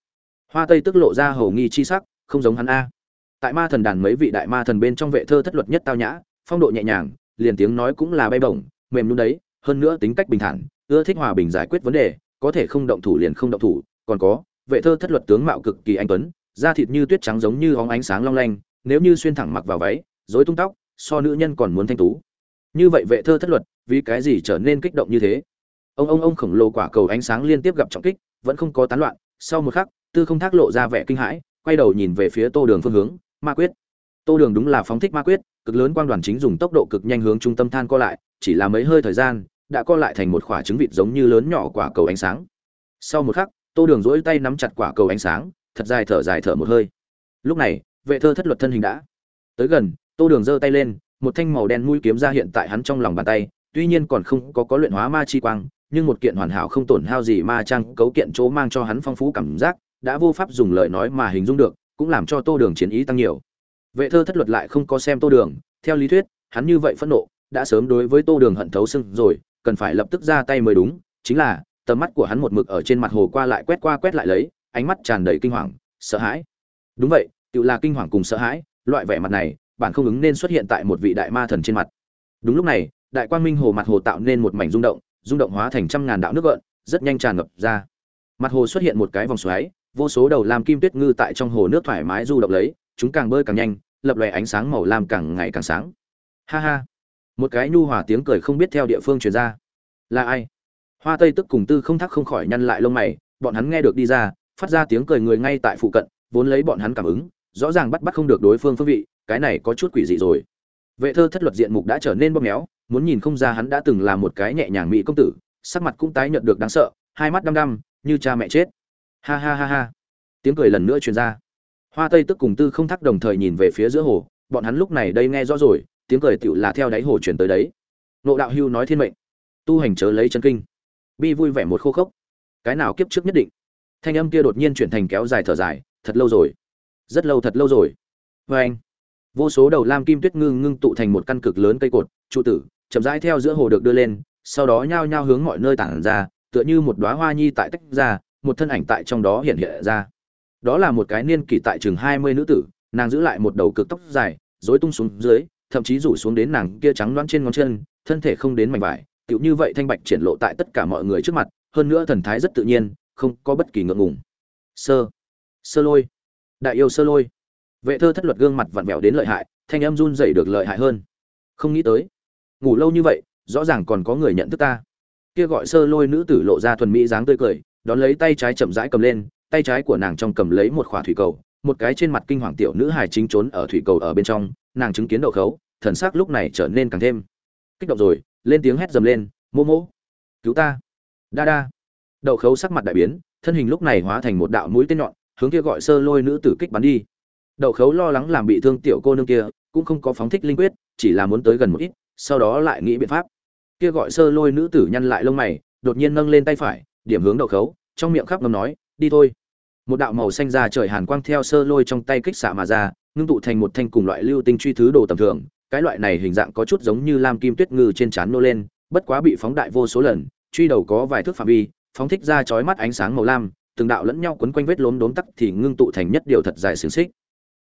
Hoa tây tức lộ ra hầu nghi chi sắc, không giống hắn a. Tại ma thần đàn mấy vị đại ma thần bên trong vệ thơ thất luật nhất tao nhã, phong độ nhẹ nhàng, liền tiếng nói cũng là bay bổng, mềm luôn đấy hơn nữa tính cách bình thản, ưa thích hòa bình giải quyết vấn đề, có thể không động thủ liền không động thủ, còn có, vệ thơ thất luật tướng mạo cực kỳ anh tuấn, da thịt như tuyết trắng giống như óng ánh sáng long lanh, nếu như xuyên thẳng mặc vào váy, rối tung tóc, so nữ nhân còn muốn thanh tú. Như vậy vệ thơ thất luật, vì cái gì trở nên kích động như thế? Ông ông ông khổng lồ quả cầu ánh sáng liên tiếp gặp trọng kích, vẫn không có tán loạn, sau một khắc, tư không thác lộ ra vẻ kinh hãi, quay đầu nhìn về phía tô đường phương hướng, ma quyết. Tô đường đúng là phóng thích ma quyết, cực lớn quang đoàn chính dùng tốc độ cực nhanh hướng trung tâm than co lại, chỉ là mấy hơi thời gian đã co lại thành một quả trứng vịt giống như lớn nhỏ quả cầu ánh sáng. Sau một khắc, tô đường duỗi tay nắm chặt quả cầu ánh sáng, thật dài thở dài thở một hơi. Lúc này, vệ thơ thất luật thân hình đã tới gần, tô đường giơ tay lên, một thanh màu đen mũi kiếm ra hiện tại hắn trong lòng bàn tay, tuy nhiên còn không có có luyện hóa ma chi quang, nhưng một kiện hoàn hảo không tổn hao gì ma trang cấu kiện chỗ mang cho hắn phong phú cảm giác, đã vô pháp dùng lời nói mà hình dung được, cũng làm cho tô đường chiến ý tăng nhiều. Vệ thơ thất luật lại không có xem tô đường, theo lý thuyết, hắn như vậy phẫn nộ, đã sớm đối với tô đường hận thấu xương rồi cần phải lập tức ra tay mới đúng, chính là, tầm mắt của hắn một mực ở trên mặt hồ qua lại quét qua quét lại lấy, ánh mắt tràn đầy kinh hoàng, sợ hãi. Đúng vậy tự là kinh hoàng cùng sợ hãi, loại vẻ mặt này bản không ứng nên xuất hiện tại một vị đại ma thần trên mặt. Đúng lúc này, đại quang minh hồ mặt hồ tạo nên một mảnh rung động rung động hóa thành trăm ngàn đạo nước gợn, rất nhanh tràn ngập ra. Mặt hồ xuất hiện một cái vòng xoáy, vô số đầu làm kim tuyết ngư tại trong hồ nước thoải mái du động lấy, chúng càng bơi càng nhanh, lập lòe ánh sáng màu lam càng ngày càng sáng. Ha ha một cái nhu hòa tiếng cười không biết theo địa phương truyền ra. Là ai? Hoa tây tức cùng tư không thắc không khỏi nhăn lại lông mày, bọn hắn nghe được đi ra, phát ra tiếng cười người ngay tại phụ cận, vốn lấy bọn hắn cảm ứng, rõ ràng bắt bắt không được đối phương phương vị, cái này có chút quỷ dị rồi. Vệ thơ thất luật diện mục đã trở nên bóp méo, muốn nhìn không ra hắn đã từng là một cái nhẹ nhàng mỹ công tử, sắc mặt cũng tái nhợt được đáng sợ, hai mắt đăm đăm, như cha mẹ chết. Ha ha ha ha. Tiếng cười lần nữa truyền ra. Hoa tây tức cùng tư không thắc đồng thời nhìn về phía giữa hồ, bọn hắn lúc này đây nghe rõ rồi tiếng cười tựu là theo đáy hồ chuyển tới đấy. Nộ đạo hưu nói thiên mệnh. Tu hành chớ lấy chân kinh. Bi vui vẻ một khô khốc. Cái nào kiếp trước nhất định? Thanh âm kia đột nhiên chuyển thành kéo dài thở dài, thật lâu rồi. Rất lâu thật lâu rồi. Vê anh, vô số đầu lam kim tuyết ngưng ngưng tụ thành một căn cực lớn cây cột, trụ tử, chậm rãi theo giữa hồ được đưa lên, sau đó nhao nhao hướng mọi nơi tản ra, tựa như một đóa hoa nhi tại tách ra, một thân ảnh tại trong đó hiện hiện ra. Đó là một cái niên kỷ tại chừng hai mươi nữ tử, nàng giữ lại một đầu cực tóc dài, rối tung xuống dưới thậm chí rủ xuống đến nàng kia trắng loãng trên ngón chân, thân thể không đến mảnh vải, tựu như vậy thanh bạch triển lộ tại tất cả mọi người trước mặt, hơn nữa thần thái rất tự nhiên, không có bất kỳ ngượng ngùng. Sơ. Sơ lôi. Đại yêu sơ lôi. Vệ thơ thất luật gương mặt vặn vẹo đến lợi hại, thanh âm run rẩy được lợi hại hơn. Không nghĩ tới. Ngủ lâu như vậy, rõ ràng còn có người nhận thức ta. Kia gọi sơ lôi nữ tử lộ ra thuần mỹ dáng tươi cười, đón lấy tay trái chậm rãi cầm lên, tay trái của nàng trong cầm lấy một khỏa thủy cầu một cái trên mặt kinh hoàng tiểu nữ hài chính trốn ở thủy cầu ở bên trong, nàng chứng kiến đậu khấu, thần sắc lúc này trở nên càng thêm kích động rồi, lên tiếng hét dầm lên, mô mô, cứu ta, đa đa. Đậu khấu sắc mặt đại biến, thân hình lúc này hóa thành một đạo mũi tên nhọn, hướng kia gọi sơ lôi nữ tử kích bắn đi. Đậu khấu lo lắng làm bị thương tiểu cô nương kia, cũng không có phóng thích linh quyết, chỉ là muốn tới gần một ít, sau đó lại nghĩ biện pháp. Kia gọi sơ lôi nữ tử nhăn lại lông mày, đột nhiên nâng lên tay phải, điểm hướng đậu khấu, trong miệng khắp ngầm nói, đi thôi một đạo màu xanh ra trời hàn quang theo sơ lôi trong tay kích xạ mà ra, ngưng tụ thành một thanh cùng loại lưu tinh truy thứ đồ tầm thường. Cái loại này hình dạng có chút giống như lam kim tuyết ngư trên trán nô lên, bất quá bị phóng đại vô số lần, truy đầu có vài thước phạm vi, phóng thích ra chói mắt ánh sáng màu lam, từng đạo lẫn nhau quấn quanh vết lốm đốm tắc thì ngưng tụ thành nhất điều thật dài xiềng xích.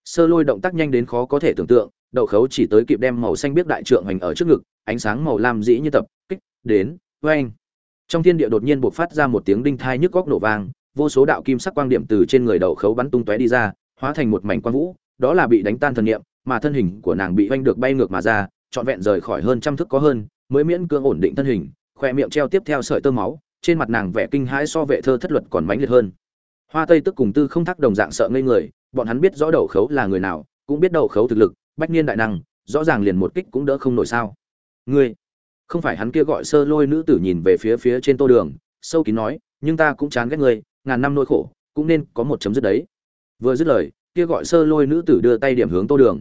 Sơ lôi động tác nhanh đến khó có thể tưởng tượng đậu khấu chỉ tới kịp đem màu xanh biết đại trượng hành ở trước ngực, ánh sáng màu lam dĩ như tập, kích, đến vê anh trong thiên địa đột nhiên buộc phát ra một tiếng đinh thai nhức góc nổ vang vô số đạo kim sắc quang điểm từ trên người đầu khấu bắn tung tóe đi ra, hóa thành một mảnh quang vũ, đó là bị đánh tan thần niệm, mà thân hình của nàng bị vênh được bay ngược mà ra, trọn vẹn rời khỏi hơn trăm thước có hơn, mới miễn cưỡng ổn định thân hình khóe miệng treo tiếp theo sợi tơ máu, trên mặt nàng vẻ kinh hãi so vệ thơ thất luật còn mãnh liệt hơn. Hoa tây tức cùng tư không thắc đồng dạng sợ ngây người, bọn hắn biết rõ đầu khấu là người nào, cũng biết đầu khấu thực lực, bách niên đại năng, rõ ràng liền một kích cũng đỡ không nổi sao. Ngươi, không phải hắn kia gọi sơ lôi nữ tử nhìn về phía phía trên tô đường, sâu kín nói, nhưng ta cũng chán ghét ngươi ngàn năm nỗi khổ, cũng nên có một chấm dứt đấy. Vừa dứt lời, kia gọi sơ lôi nữ tử đưa tay điểm hướng tô đường.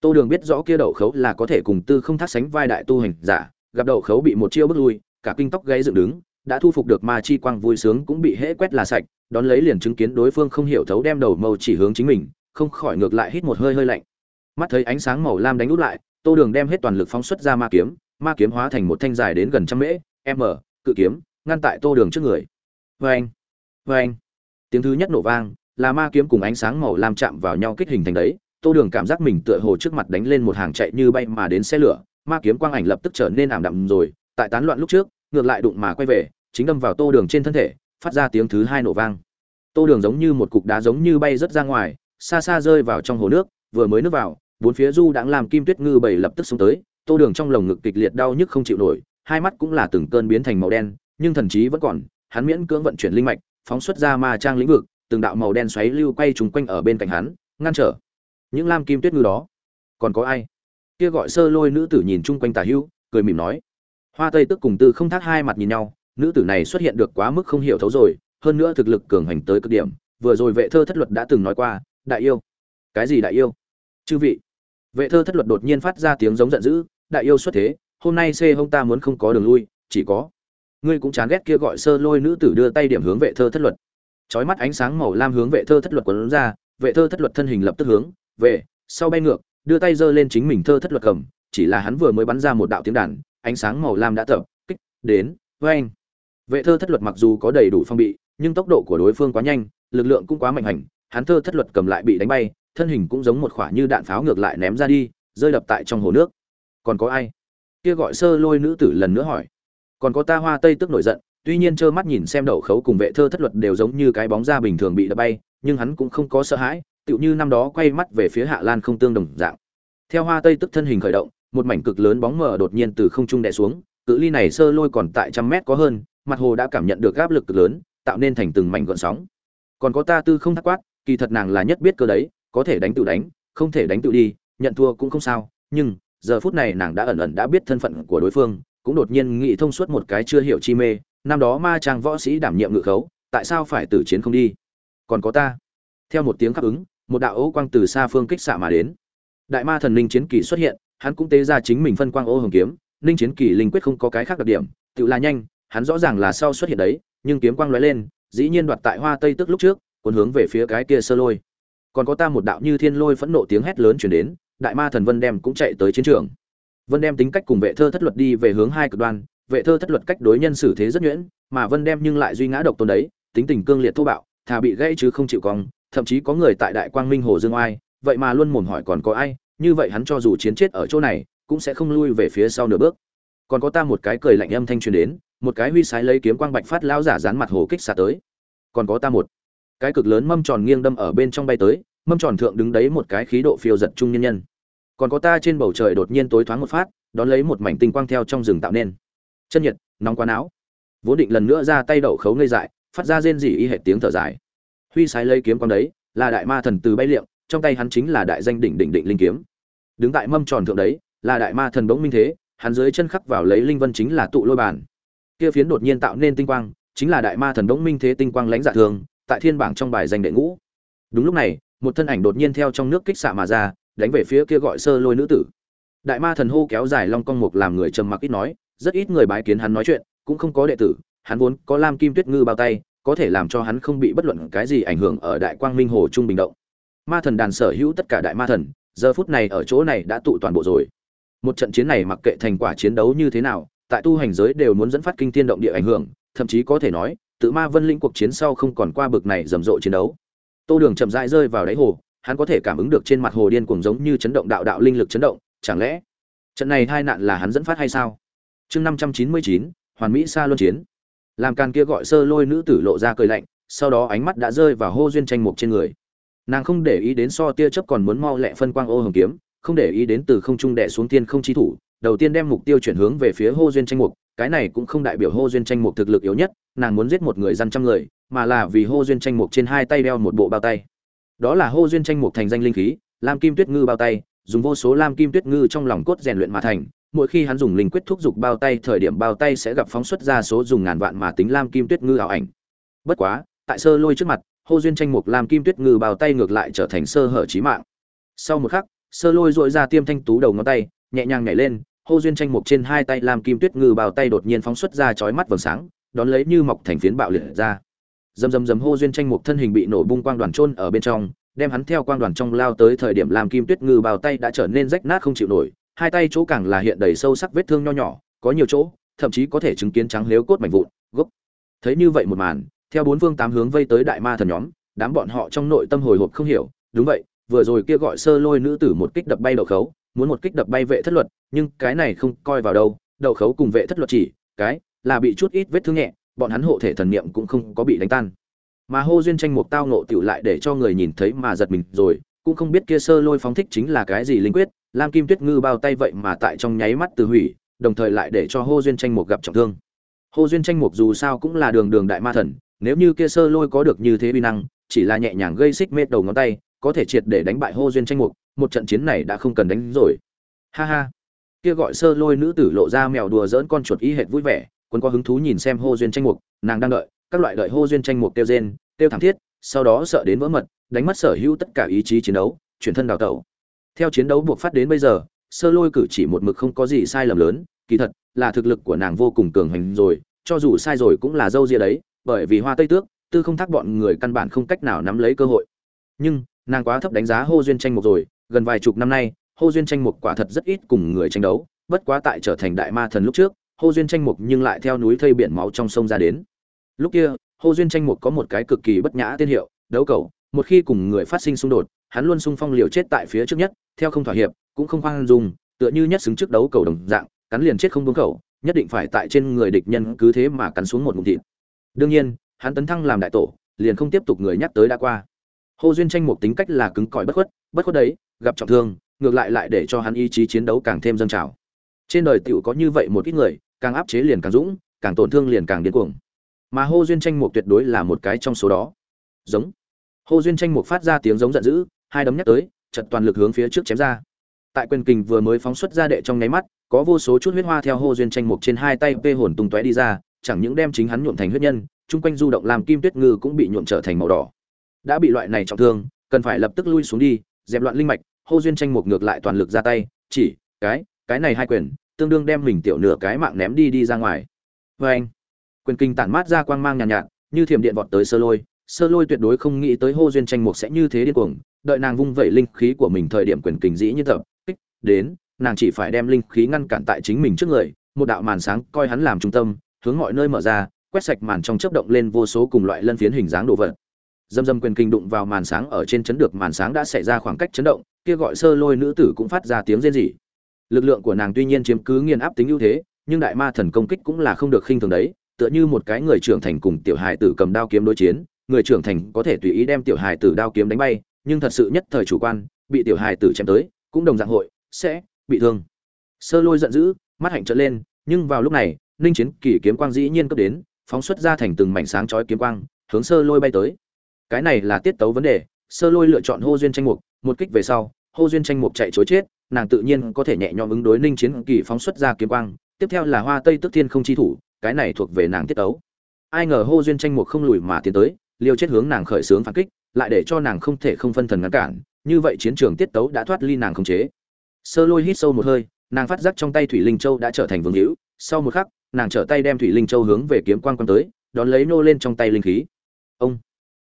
Tô đường biết rõ kia đậu khấu là có thể cùng tư không thác sánh vai đại tu hành giả, gặp đậu khấu bị một chiêu bước lui, cả kinh tóc gáy dựng đứng, đã thu phục được ma chi quang vui sướng cũng bị hễ quét là sạch, đón lấy liền chứng kiến đối phương không hiểu thấu đem đầu màu chỉ hướng chính mình, không khỏi ngược lại hít một hơi hơi lạnh. Mắt thấy ánh sáng màu lam đánh út lại, tô đường đem hết toàn lực phóng xuất ra ma kiếm ma kiếm hóa thành một thanh dài đến gần trăm mễ, m, cự kiếm, ngăn tại tô đường trước người. Vê anh vê anh. Tiếng thứ nhất nổ vang, là ma kiếm cùng ánh sáng màu lam chạm vào nhau kích hình thành đấy. Tô đường cảm giác mình tựa hồ trước mặt đánh lên một hàng chạy như bay mà đến xe lửa. Ma kiếm quang ảnh lập tức trở nên ảm đạm rồi. Tại tán loạn lúc trước, ngược lại đụng mà quay về, chính đâm vào tô đường trên thân thể, phát ra tiếng thứ hai nổ vang. Tô đường giống như một cục đá giống như bay rớt ra ngoài, xa xa rơi vào trong hồ nước, vừa mới nước vào, bốn phía du đãng làm kim tuyết ngư bảy lập tức xuống tới. Tô đường trong lồng ngực kịch liệt đau nhức không chịu nổi, hai mắt cũng là từng cơn biến thành màu đen, nhưng thần trí vẫn còn, hắn miễn cưỡng vận chuyển linh mạch phóng xuất ra ma trang lĩnh vực, từng đạo màu đen xoáy lưu quay trùng quanh ở bên cạnh hắn, ngăn trở. Những lam kim tuyết ngư đó, còn có ai? Kia gọi sơ lôi nữ tử nhìn chung quanh tà hữu cười mỉm nói. Hoa tây tức cùng tư không thác hai mặt nhìn nhau, nữ tử này xuất hiện được quá mức không hiểu thấu rồi, hơn nữa thực lực cường hành tới cực điểm, vừa rồi vệ thơ thất luật đã từng nói qua, đại yêu. Cái gì đại yêu? Chư vị. Vệ thơ thất luật đột nhiên phát ra tiếng giống giận dữ, đại yêu xuất thế, hôm nay xê hông ta muốn không có đường lui, chỉ có ngươi cũng chán ghét kia gọi sơ lôi nữ tử đưa tay điểm hướng vệ thơ thất luật. Chói mắt ánh sáng màu lam hướng vệ thơ thất luật quấn ra, vệ thơ thất luật thân hình lập tức hướng về sau bay ngược, đưa tay giơ lên chính mình thơ thất luật cầm, chỉ là hắn vừa mới bắn ra một đạo tiếng đàn, ánh sáng màu lam đã tập, kích, đến với anh vệ thơ thất luật mặc dù có đầy đủ phong bị, nhưng tốc độ của đối phương quá nhanh, lực lượng cũng quá mạnh hành hắn thơ thất luật cầm lại bị đánh bay, thân hình cũng giống một khoả như đạn pháo ngược lại ném ra đi, rơi đập tại trong hồ nước. Còn có ai? Kia gọi sơ lôi nữ tử lần nữa hỏi còn có ta hoa tây tức nổi giận, tuy nhiên trơ mắt nhìn xem đậu khấu cùng vệ thơ thất luật đều giống như cái bóng da bình thường bị đập bay, nhưng hắn cũng không có sợ hãi, tựu như năm đó quay mắt về phía hạ lan không tương đồng dạng. Theo hoa tây tức thân hình khởi động, một mảnh cực lớn bóng mờ đột nhiên từ không trung đè xuống, cự ly này sơ lôi còn tại trăm mét có hơn, mặt hồ đã cảm nhận được áp lực cực lớn, tạo nên thành từng mảnh gợn sóng. Còn có ta tư không thắc quát, kỳ thật nàng là nhất biết cơ đấy, có thể đánh tự đánh, không thể đánh tự đi, nhận thua cũng không sao, nhưng giờ phút này nàng đã ẩn ẩn đã biết thân phận của đối phương cũng đột nhiên nghĩ thông suốt một cái chưa hiểu chi mê, năm đó ma trang võ sĩ đảm nhiệm ngự khấu, tại sao phải tử chiến không đi? Còn có ta. Theo một tiếng khắc ứng, một đạo ô quang từ xa phương kích xạ mà đến. Đại ma thần linh chiến kỳ xuất hiện, hắn cũng tế ra chính mình phân quang ô hồng kiếm, linh chiến kỳ linh quyết không có cái khác đặc điểm, tự là nhanh, hắn rõ ràng là sau xuất hiện đấy, nhưng kiếm quang lóe lên, dĩ nhiên đoạt tại hoa tây tức lúc trước, cuốn hướng về phía cái kia sơ lôi. Còn có ta một đạo như thiên lôi phẫn nộ tiếng hét lớn chuyển đến, đại ma thần vân đem cũng chạy tới chiến trường vân đem tính cách cùng vệ thơ thất luật đi về hướng hai cực đoan, vệ thơ thất luật cách đối nhân xử thế rất nhuyễn, mà vân đem nhưng lại duy ngã độc tôn đấy, tính tình cương liệt thô bạo, thà bị gãy chứ không chịu cong, thậm chí có người tại đại quang minh hồ dương oai, vậy mà luôn mồm hỏi còn có ai, như vậy hắn cho dù chiến chết ở chỗ này, cũng sẽ không lui về phía sau nửa bước. Còn có ta một cái cười lạnh âm thanh truyền đến, một cái huy sái lấy kiếm quang bạch phát lão giả dán mặt hồ kích xạ tới. Còn có ta một cái cực lớn mâm tròn nghiêng đâm ở bên trong bay tới, mâm tròn thượng đứng đấy một cái khí độ phiêu giật trung nhân nhân còn có ta trên bầu trời đột nhiên tối thoáng một phát, đón lấy một mảnh tinh quang theo trong rừng tạo nên. Chân nhiệt, nóng quá não. Vốn định lần nữa ra tay đậu khấu ngây dại, phát ra rên rỉ y hệ tiếng thở dài. Huy sái lấy kiếm quang đấy, là đại ma thần từ bay liệm trong tay hắn chính là đại danh đỉnh đỉnh định linh kiếm. Đứng tại mâm tròn thượng đấy, là đại ma thần bỗng minh thế, hắn dưới chân khắc vào lấy linh vân chính là tụ lôi bàn. Kia phiến đột nhiên tạo nên tinh quang, chính là đại ma thần bỗng minh thế tinh quang lãnh dạ thường, tại thiên bảng trong bài danh đệ ngũ. Đúng lúc này, một thân ảnh đột nhiên theo trong nước kích xạ mà ra đánh về phía kia gọi sơ lôi nữ tử. Đại ma thần hô kéo dài long cong mục làm người trầm mặc ít nói, rất ít người bái kiến hắn nói chuyện, cũng không có đệ tử, hắn vốn có lam kim tuyết ngư bao tay, có thể làm cho hắn không bị bất luận cái gì ảnh hưởng ở đại quang minh hồ trung bình động. Ma thần đàn sở hữu tất cả đại ma thần, giờ phút này ở chỗ này đã tụ toàn bộ rồi. Một trận chiến này mặc kệ thành quả chiến đấu như thế nào, tại tu hành giới đều muốn dẫn phát kinh thiên động địa ảnh hưởng, thậm chí có thể nói, tự ma vân lĩnh cuộc chiến sau không còn qua bực này rầm rộ chiến đấu. Tô đường chậm rãi rơi vào đáy hồ hắn có thể cảm ứng được trên mặt hồ điên cuồng giống như chấn động đạo đạo linh lực chấn động, chẳng lẽ trận này hai nạn là hắn dẫn phát hay sao? Chương năm trăm chín mươi chín, hoàn mỹ xa luân chiến. Làm càng kia gọi sơ lôi nữ tử lộ ra cười lạnh, sau đó ánh mắt đã rơi vào hô duyên tranh mục trên người. Nàng không để ý đến so tia chớp còn muốn mau lẹ phân quang ô hồng kiếm, không để ý đến từ không trung đè xuống tiên không chi thủ, đầu tiên đem mục tiêu chuyển hướng về phía hô duyên tranh mục, cái này cũng không đại biểu hô duyên tranh mục thực lực yếu nhất, nàng muốn giết một người dân trăm người, mà là vì hô duyên tranh mục trên hai tay đeo một bộ bao tay đó là hô duyên tranh mục thành danh linh khí, lam kim tuyết ngư bao tay, dùng vô số lam kim tuyết ngư trong lòng cốt rèn luyện mà thành. Mỗi khi hắn dùng linh quyết thúc giục bao tay, thời điểm bao tay sẽ gặp phóng xuất ra số dùng ngàn vạn mà tính lam kim tuyết ngư ảo ảnh. Bất quá, tại sơ lôi trước mặt, hô duyên tranh mục lam kim tuyết ngư bao tay ngược lại trở thành sơ hở trí mạng. Sau một khắc, sơ lôi dội ra tiêm thanh tú đầu ngón tay, nhẹ nhàng nhảy lên, hô duyên tranh mục trên hai tay lam kim tuyết ngư bao tay đột nhiên phóng xuất ra chói mắt vầng sáng, đón lấy như mọc thành phiến bạo liệt ra dầm dầm dầm hô duyên tranh mục thân hình bị nổ bung quang đoàn trôn ở bên trong, đem hắn theo quang đoàn trong lao tới thời điểm làm kim tuyết ngư bào tay đã trở nên rách nát không chịu nổi, hai tay chỗ càng là hiện đầy sâu sắc vết thương nho nhỏ, có nhiều chỗ, thậm chí có thể chứng kiến trắng lếu cốt mảnh vụn, gốc. Thấy như vậy một màn, theo bốn phương tám hướng vây tới đại ma thần nhóm, đám bọn họ trong nội tâm hồi hộp không hiểu, đúng vậy, vừa rồi kia gọi sơ lôi nữ tử một kích đập bay đậu khấu, muốn một kích đập bay vệ thất luật, nhưng cái này không coi vào đâu, đậu khấu cùng vệ thất luật chỉ, cái là bị chút ít vết thương nhẹ bọn hắn hộ thể thần niệm cũng không có bị đánh tan. Mà hô duyên tranh mục tao nộ tựu lại để cho người nhìn thấy mà giật mình rồi, cũng không biết kia sơ lôi phóng thích chính là cái gì linh quyết, lam kim tuyết ngư bao tay vậy mà tại trong nháy mắt từ hủy, đồng thời lại để cho hô duyên tranh mục gặp trọng thương. Hô duyên tranh mục dù sao cũng là đường đường đại ma thần, nếu như kia sơ lôi có được như thế vi năng, chỉ là nhẹ nhàng gây xích mết đầu ngón tay, có thể triệt để đánh bại hô duyên tranh mục một trận chiến này đã không cần đánh rồi. Ha ha. Kia gọi sơ lôi nữ tử lộ ra mèo đùa dỡn con chuột y hệt vui vẻ quân có hứng thú nhìn xem hô duyên tranh mục, nàng đang đợi, các loại đợi hô duyên tranh mục tiêu rên tiêu thảm thiết, sau đó sợ đến vỡ mật, đánh mất sở hữu tất cả ý chí chiến đấu, chuyển thân đào tẩu. Theo chiến đấu buộc phát đến bây giờ, sơ lôi cử chỉ một mực không có gì sai lầm lớn, kỳ thật, là thực lực của nàng vô cùng cường hành rồi, cho dù sai rồi cũng là dâu ria đấy, bởi vì hoa tây tước, tư không thác bọn người căn bản không cách nào nắm lấy cơ hội. Nhưng, nàng quá thấp đánh giá hô duyên tranh mục rồi, gần vài chục năm nay, hô duyên tranh mục quả thật rất ít cùng người tranh đấu, bất quá tại trở thành đại ma thần lúc trước hô duyên tranh mục nhưng lại theo núi thây biển máu trong sông ra đến. Lúc kia hô duyên tranh mục có một cái cực kỳ bất nhã tên hiệu đấu cầu. Một khi cùng người phát sinh xung đột hắn luôn sung phong liều chết tại phía trước nhất theo không thỏa hiệp cũng không khoan dung tựa như nhất xứng trước đấu cầu đồng dạng cắn liền chết không buông khẩu nhất định phải tại trên người địch nhân cứ thế mà cắn xuống một ngụm thịt. Đương nhiên hắn tấn thăng làm đại tổ liền không tiếp tục người nhắc tới đã qua. Hô Duyên tranh một tính cách là cứng cỏi bất khuất, bất khuất đấy, gặp trọng thương, ngược lại lại để cho hắn ý chí chiến đấu càng thêm dâng trào. Trên đời tiểu có như vậy một ít người, càng áp chế liền càng dũng, càng tổn thương liền càng điên cuồng. Mà hô Duyên tranh mục tuyệt đối là một cái trong số đó. Giống. hô Duyên tranh mục phát ra tiếng giống giận dữ, hai đấm nhắc tới, chật toàn lực hướng phía trước chém ra. Tại quyền kình vừa mới phóng xuất ra đệ trong nháy mắt, có vô số chút huyết hoa theo hô Duyên tranh mục trên hai tay vê hồn tung tóe đi ra, chẳng những đem chính hắn nhuộm thành huyết nhân, chung quanh du động làm kim tuyết ngư cũng bị nhuộm trở thành màu đỏ đã bị loại này trọng thương cần phải lập tức lui xuống đi dẹp loạn linh mạch hô duyên tranh mục ngược lại toàn lực ra tay chỉ cái cái này hai quyền tương đương đem mình tiểu nửa cái mạng ném đi đi ra ngoài. Vê anh quyền kinh tản mát ra quang mang nhàn nhạt, nhạt như thiểm điện vọt tới sơ lôi. Sơ lôi tuyệt đối không nghĩ tới hô duyên tranh mục sẽ như thế điên cuồng đợi nàng vung vẩy linh khí của mình thời điểm quyền kinh dĩ như tập kích đến nàng chỉ phải đem linh khí ngăn cản tại chính mình trước người. Một đạo màn sáng coi hắn làm trung tâm hướng mọi nơi mở ra quét sạch màn trong chớp động lên vô số cùng loại lân phiến hình dáng đồ vật. Dâm dâm quyền kinh đụng vào màn sáng ở trên chấn được màn sáng đã xảy ra khoảng cách chấn động kia gọi sơ lôi nữ tử cũng phát ra tiếng rên rỉ lực lượng của nàng tuy nhiên chiếm cứ nghiền áp tính ưu thế, nhưng đại ma thần công kích cũng là không được khinh thường đấy, tựa như một cái người trưởng thành cùng tiểu hài tử cầm đao kiếm đối chiến, người trưởng thành có thể tùy ý đem tiểu hài tử đao kiếm đánh bay, nhưng thật sự nhất thời chủ quan, bị tiểu hài tử chém tới, cũng đồng dạng hội, sẽ bị thương. Sơ lôi giận dữ, mắt hạnh trợn lên, nhưng vào lúc này, ninh chiến kỳ kiếm quang dĩ nhiên cấp đến, phóng xuất ra thành từng mảnh sáng chói kiếm quang, hướng sơ lôi bay tới. Cái này là tiết tấu vấn đề, sơ lôi lựa chọn hô duyên tranh mục, một kích về sau, hô duyên tranh mục chạy chối chết nàng tự nhiên có thể nhẹ nhõm ứng đối ninh chiến kỳ phóng xuất ra kiếm quang, tiếp theo là hoa tây tức thiên không chi thủ, cái này thuộc về nàng tiết tấu. Ai ngờ hô duyên tranh mục không lùi mà tiến tới, liều chết hướng nàng khởi xướng phản kích, lại để cho nàng không thể không phân thần ngăn cản, như vậy chiến trường tiết tấu đã thoát ly nàng không chế. Sơ lôi hít sâu một hơi, nàng phát giác trong tay thủy linh châu đã trở thành vương hữu, sau một khắc, nàng trở tay đem thủy linh châu hướng về kiếm quang quang tới, đón lấy nô lên trong tay linh khí. Ông!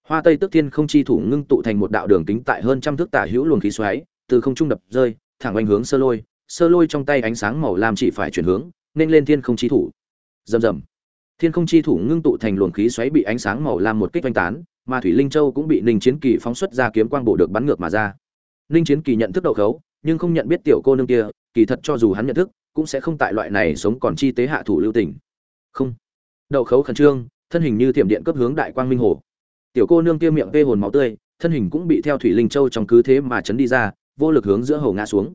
Hoa tây tức thiên không chi thủ ngưng tụ thành một đạo đường kính tại hơn trăm thước tả hữu luồng khí xoáy, từ không trung đập rơi thẳng oanh hướng sơ lôi sơ lôi trong tay ánh sáng màu lam chỉ phải chuyển hướng, nên lên thiên không chi thủ. Rầm rầm. Thiên không chi thủ ngưng tụ thành luồng khí xoáy bị ánh sáng màu lam một kích oanh tán, mà thủy linh châu cũng bị ninh chiến kỳ phóng xuất ra kiếm quang bộ được bắn ngược mà ra. Ninh chiến kỳ nhận thức đậu khấu, nhưng không nhận biết tiểu cô nương kia, kỳ thật cho dù hắn nhận thức, cũng sẽ không tại loại này sống còn chi tế hạ thủ lưu tình. Không. Đậu khấu khẩn trương, thân hình như tiệm điện cấp hướng đại quang minh hồ. Tiểu cô nương kia miệng vê hồn máu tươi, thân hình cũng bị theo thủy linh châu trong cứ thế mà chấn đi ra vô lực hướng giữa hồ ngã xuống.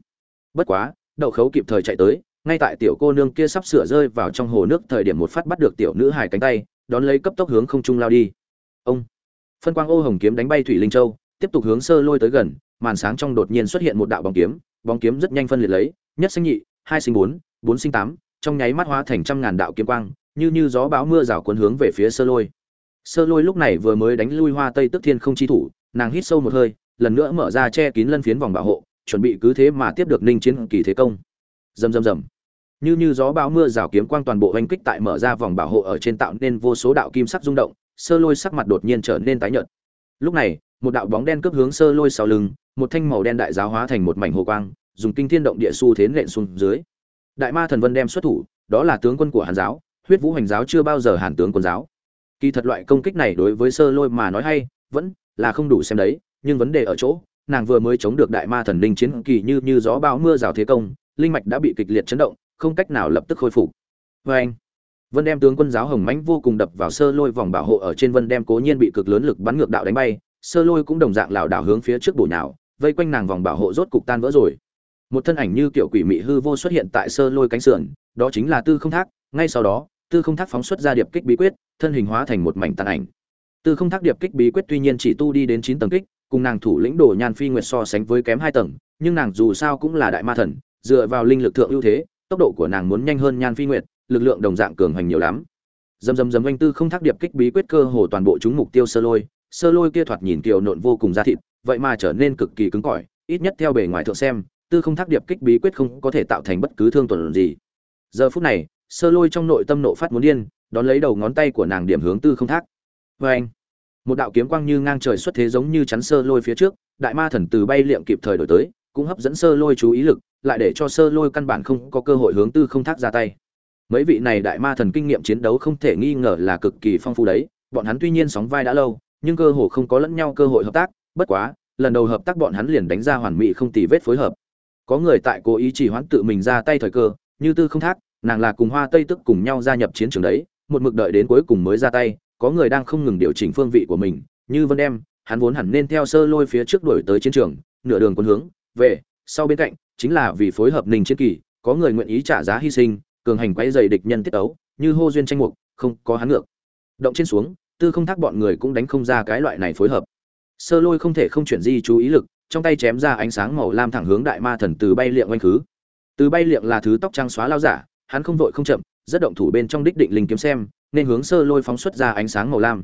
Bất quá, đậu khấu kịp thời chạy tới, ngay tại tiểu cô nương kia sắp sửa rơi vào trong hồ nước thời điểm một phát bắt được tiểu nữ hài cánh tay, đón lấy cấp tốc hướng không trung lao đi. Ông! Phân quang ô hồng kiếm đánh bay thủy linh châu, tiếp tục hướng sơ lôi tới gần, màn sáng trong đột nhiên xuất hiện một đạo bóng kiếm bóng kiếm rất nhanh phân liệt lấy, nhất sinh nhị, hai sinh bốn bốn sinh tám, trong nháy mắt hóa thành trăm ngàn đạo kiếm quang, như như gió bão mưa rào cuốn hướng về phía sơ lôi. Sơ lôi lúc này vừa mới đánh lui hoa tây tức thiên không chi thủ, nàng hít sâu một hơi lần nữa mở ra che kín lân phiến vòng bảo hộ, chuẩn bị cứ thế mà tiếp được ninh chiến kỳ thế công. Rầm rầm rầm. Như như gió bão mưa rào kiếm quang toàn bộ oanh kích tại mở ra vòng bảo hộ ở trên tạo nên vô số đạo kim sắc rung động, sơ lôi sắc mặt đột nhiên trở nên tái nhợt. Lúc này, một đạo bóng đen cướp hướng sơ lôi sau lưng, một thanh màu đen đại giáo hóa thành một mảnh hồ quang, dùng kinh thiên động địa su thế nện xuống dưới. Đại ma thần vân đem xuất thủ, đó là tướng quân của hàn giáo, huyết vũ hành giáo chưa bao giờ hàn tướng quân giáo. Kỳ thật loại công kích này đối với sơ lôi mà nói hay, vẫn là không đủ xem đấy nhưng vấn đề ở chỗ, nàng vừa mới chống được đại ma thần linh chiến kỳ như như gió bão mưa rào thế công, linh mạch đã bị kịch liệt chấn động, không cách nào lập tức khôi phục. Vê anh, vân đem tướng quân giáo hồng mãnh vô cùng đập vào sơ lôi vòng bảo hộ ở trên vân đem cố nhiên bị cực lớn lực bắn ngược đạo đánh bay, sơ lôi cũng đồng dạng lảo đảo hướng phía trước bổ nhào, vây quanh nàng vòng bảo hộ rốt cục tan vỡ rồi. Một thân ảnh như kiểu quỷ mị hư vô xuất hiện tại sơ lôi cánh sườn, đó chính là tư không thác, ngay sau đó, tư không thác phóng xuất ra điệp kích bí quyết, thân hình hóa thành một mảnh tàn ảnh. Tư không thác điệp kích bí quyết tuy nhiên chỉ tu đi đến chín tầng kích cùng nàng thủ lĩnh đồ nhan phi nguyệt so sánh với kém hai tầng, nhưng nàng dù sao cũng là đại ma thần, dựa vào linh lực thượng ưu thế, tốc độ của nàng muốn nhanh hơn nhan phi nguyệt, lực lượng đồng dạng cường hành nhiều lắm. Dầm dầm dầm anh tư không thác điệp kích bí quyết cơ hồ toàn bộ chúng mục tiêu sơ lôi sơ lôi kia thoạt nhìn kiều nộn vô cùng da thịt, vậy mà trở nên cực kỳ cứng cỏi, ít nhất theo bề ngoài thượng xem, tư không thác điệp kích bí quyết không có thể tạo thành bất cứ thương tổn gì. Giờ phút này, sơ lôi trong nội tâm nộ phát muốn điên, đón lấy đầu ngón tay của nàng điểm hướng tư không thác. Vê anh một đạo kiếm quang như ngang trời xuất thế giống như chắn sơ lôi phía trước, đại ma thần từ bay liệm kịp thời đổi tới, cũng hấp dẫn sơ lôi chú ý lực, lại để cho sơ lôi căn bản không có cơ hội hướng tư không thác ra tay. Mấy vị này đại ma thần kinh nghiệm chiến đấu không thể nghi ngờ là cực kỳ phong phú đấy, bọn hắn tuy nhiên sóng vai đã lâu, nhưng cơ hồ không có lẫn nhau cơ hội hợp tác, bất quá, lần đầu hợp tác bọn hắn liền đánh ra hoàn mỹ không tì vết phối hợp. Có người tại cố ý chỉ hoãn tự mình ra tay thời cơ, như tư không thác, nàng là cùng hoa tây tức cùng nhau gia nhập chiến trường đấy, một mực đợi đến cuối cùng mới ra tay có người đang không ngừng điều chỉnh phương vị của mình, như vân đem hắn vốn hẳn nên theo sơ lôi phía trước đuổi tới chiến trường, nửa đường quân hướng, về, sau bên cạnh, chính là vì phối hợp ninh chiến kỳ, có người nguyện ý trả giá hy sinh, cường hành quấy dày địch nhân tiết ấu, như hô duyên tranh mục, không có hắn ngược. Động trên xuống, tư không thác bọn người cũng đánh không ra cái loại này phối hợp. Sơ lôi không thể không chuyển di chú ý lực, trong tay chém ra ánh sáng màu lam thẳng hướng đại ma thần từ bay liệng oanh khứ. Từ bay liệng là thứ tóc trang xóa lao giả, hắn không vội không chậm, rất động thủ bên trong đích định linh kiếm xem nên hướng sơ lôi phóng xuất ra ánh sáng màu lam.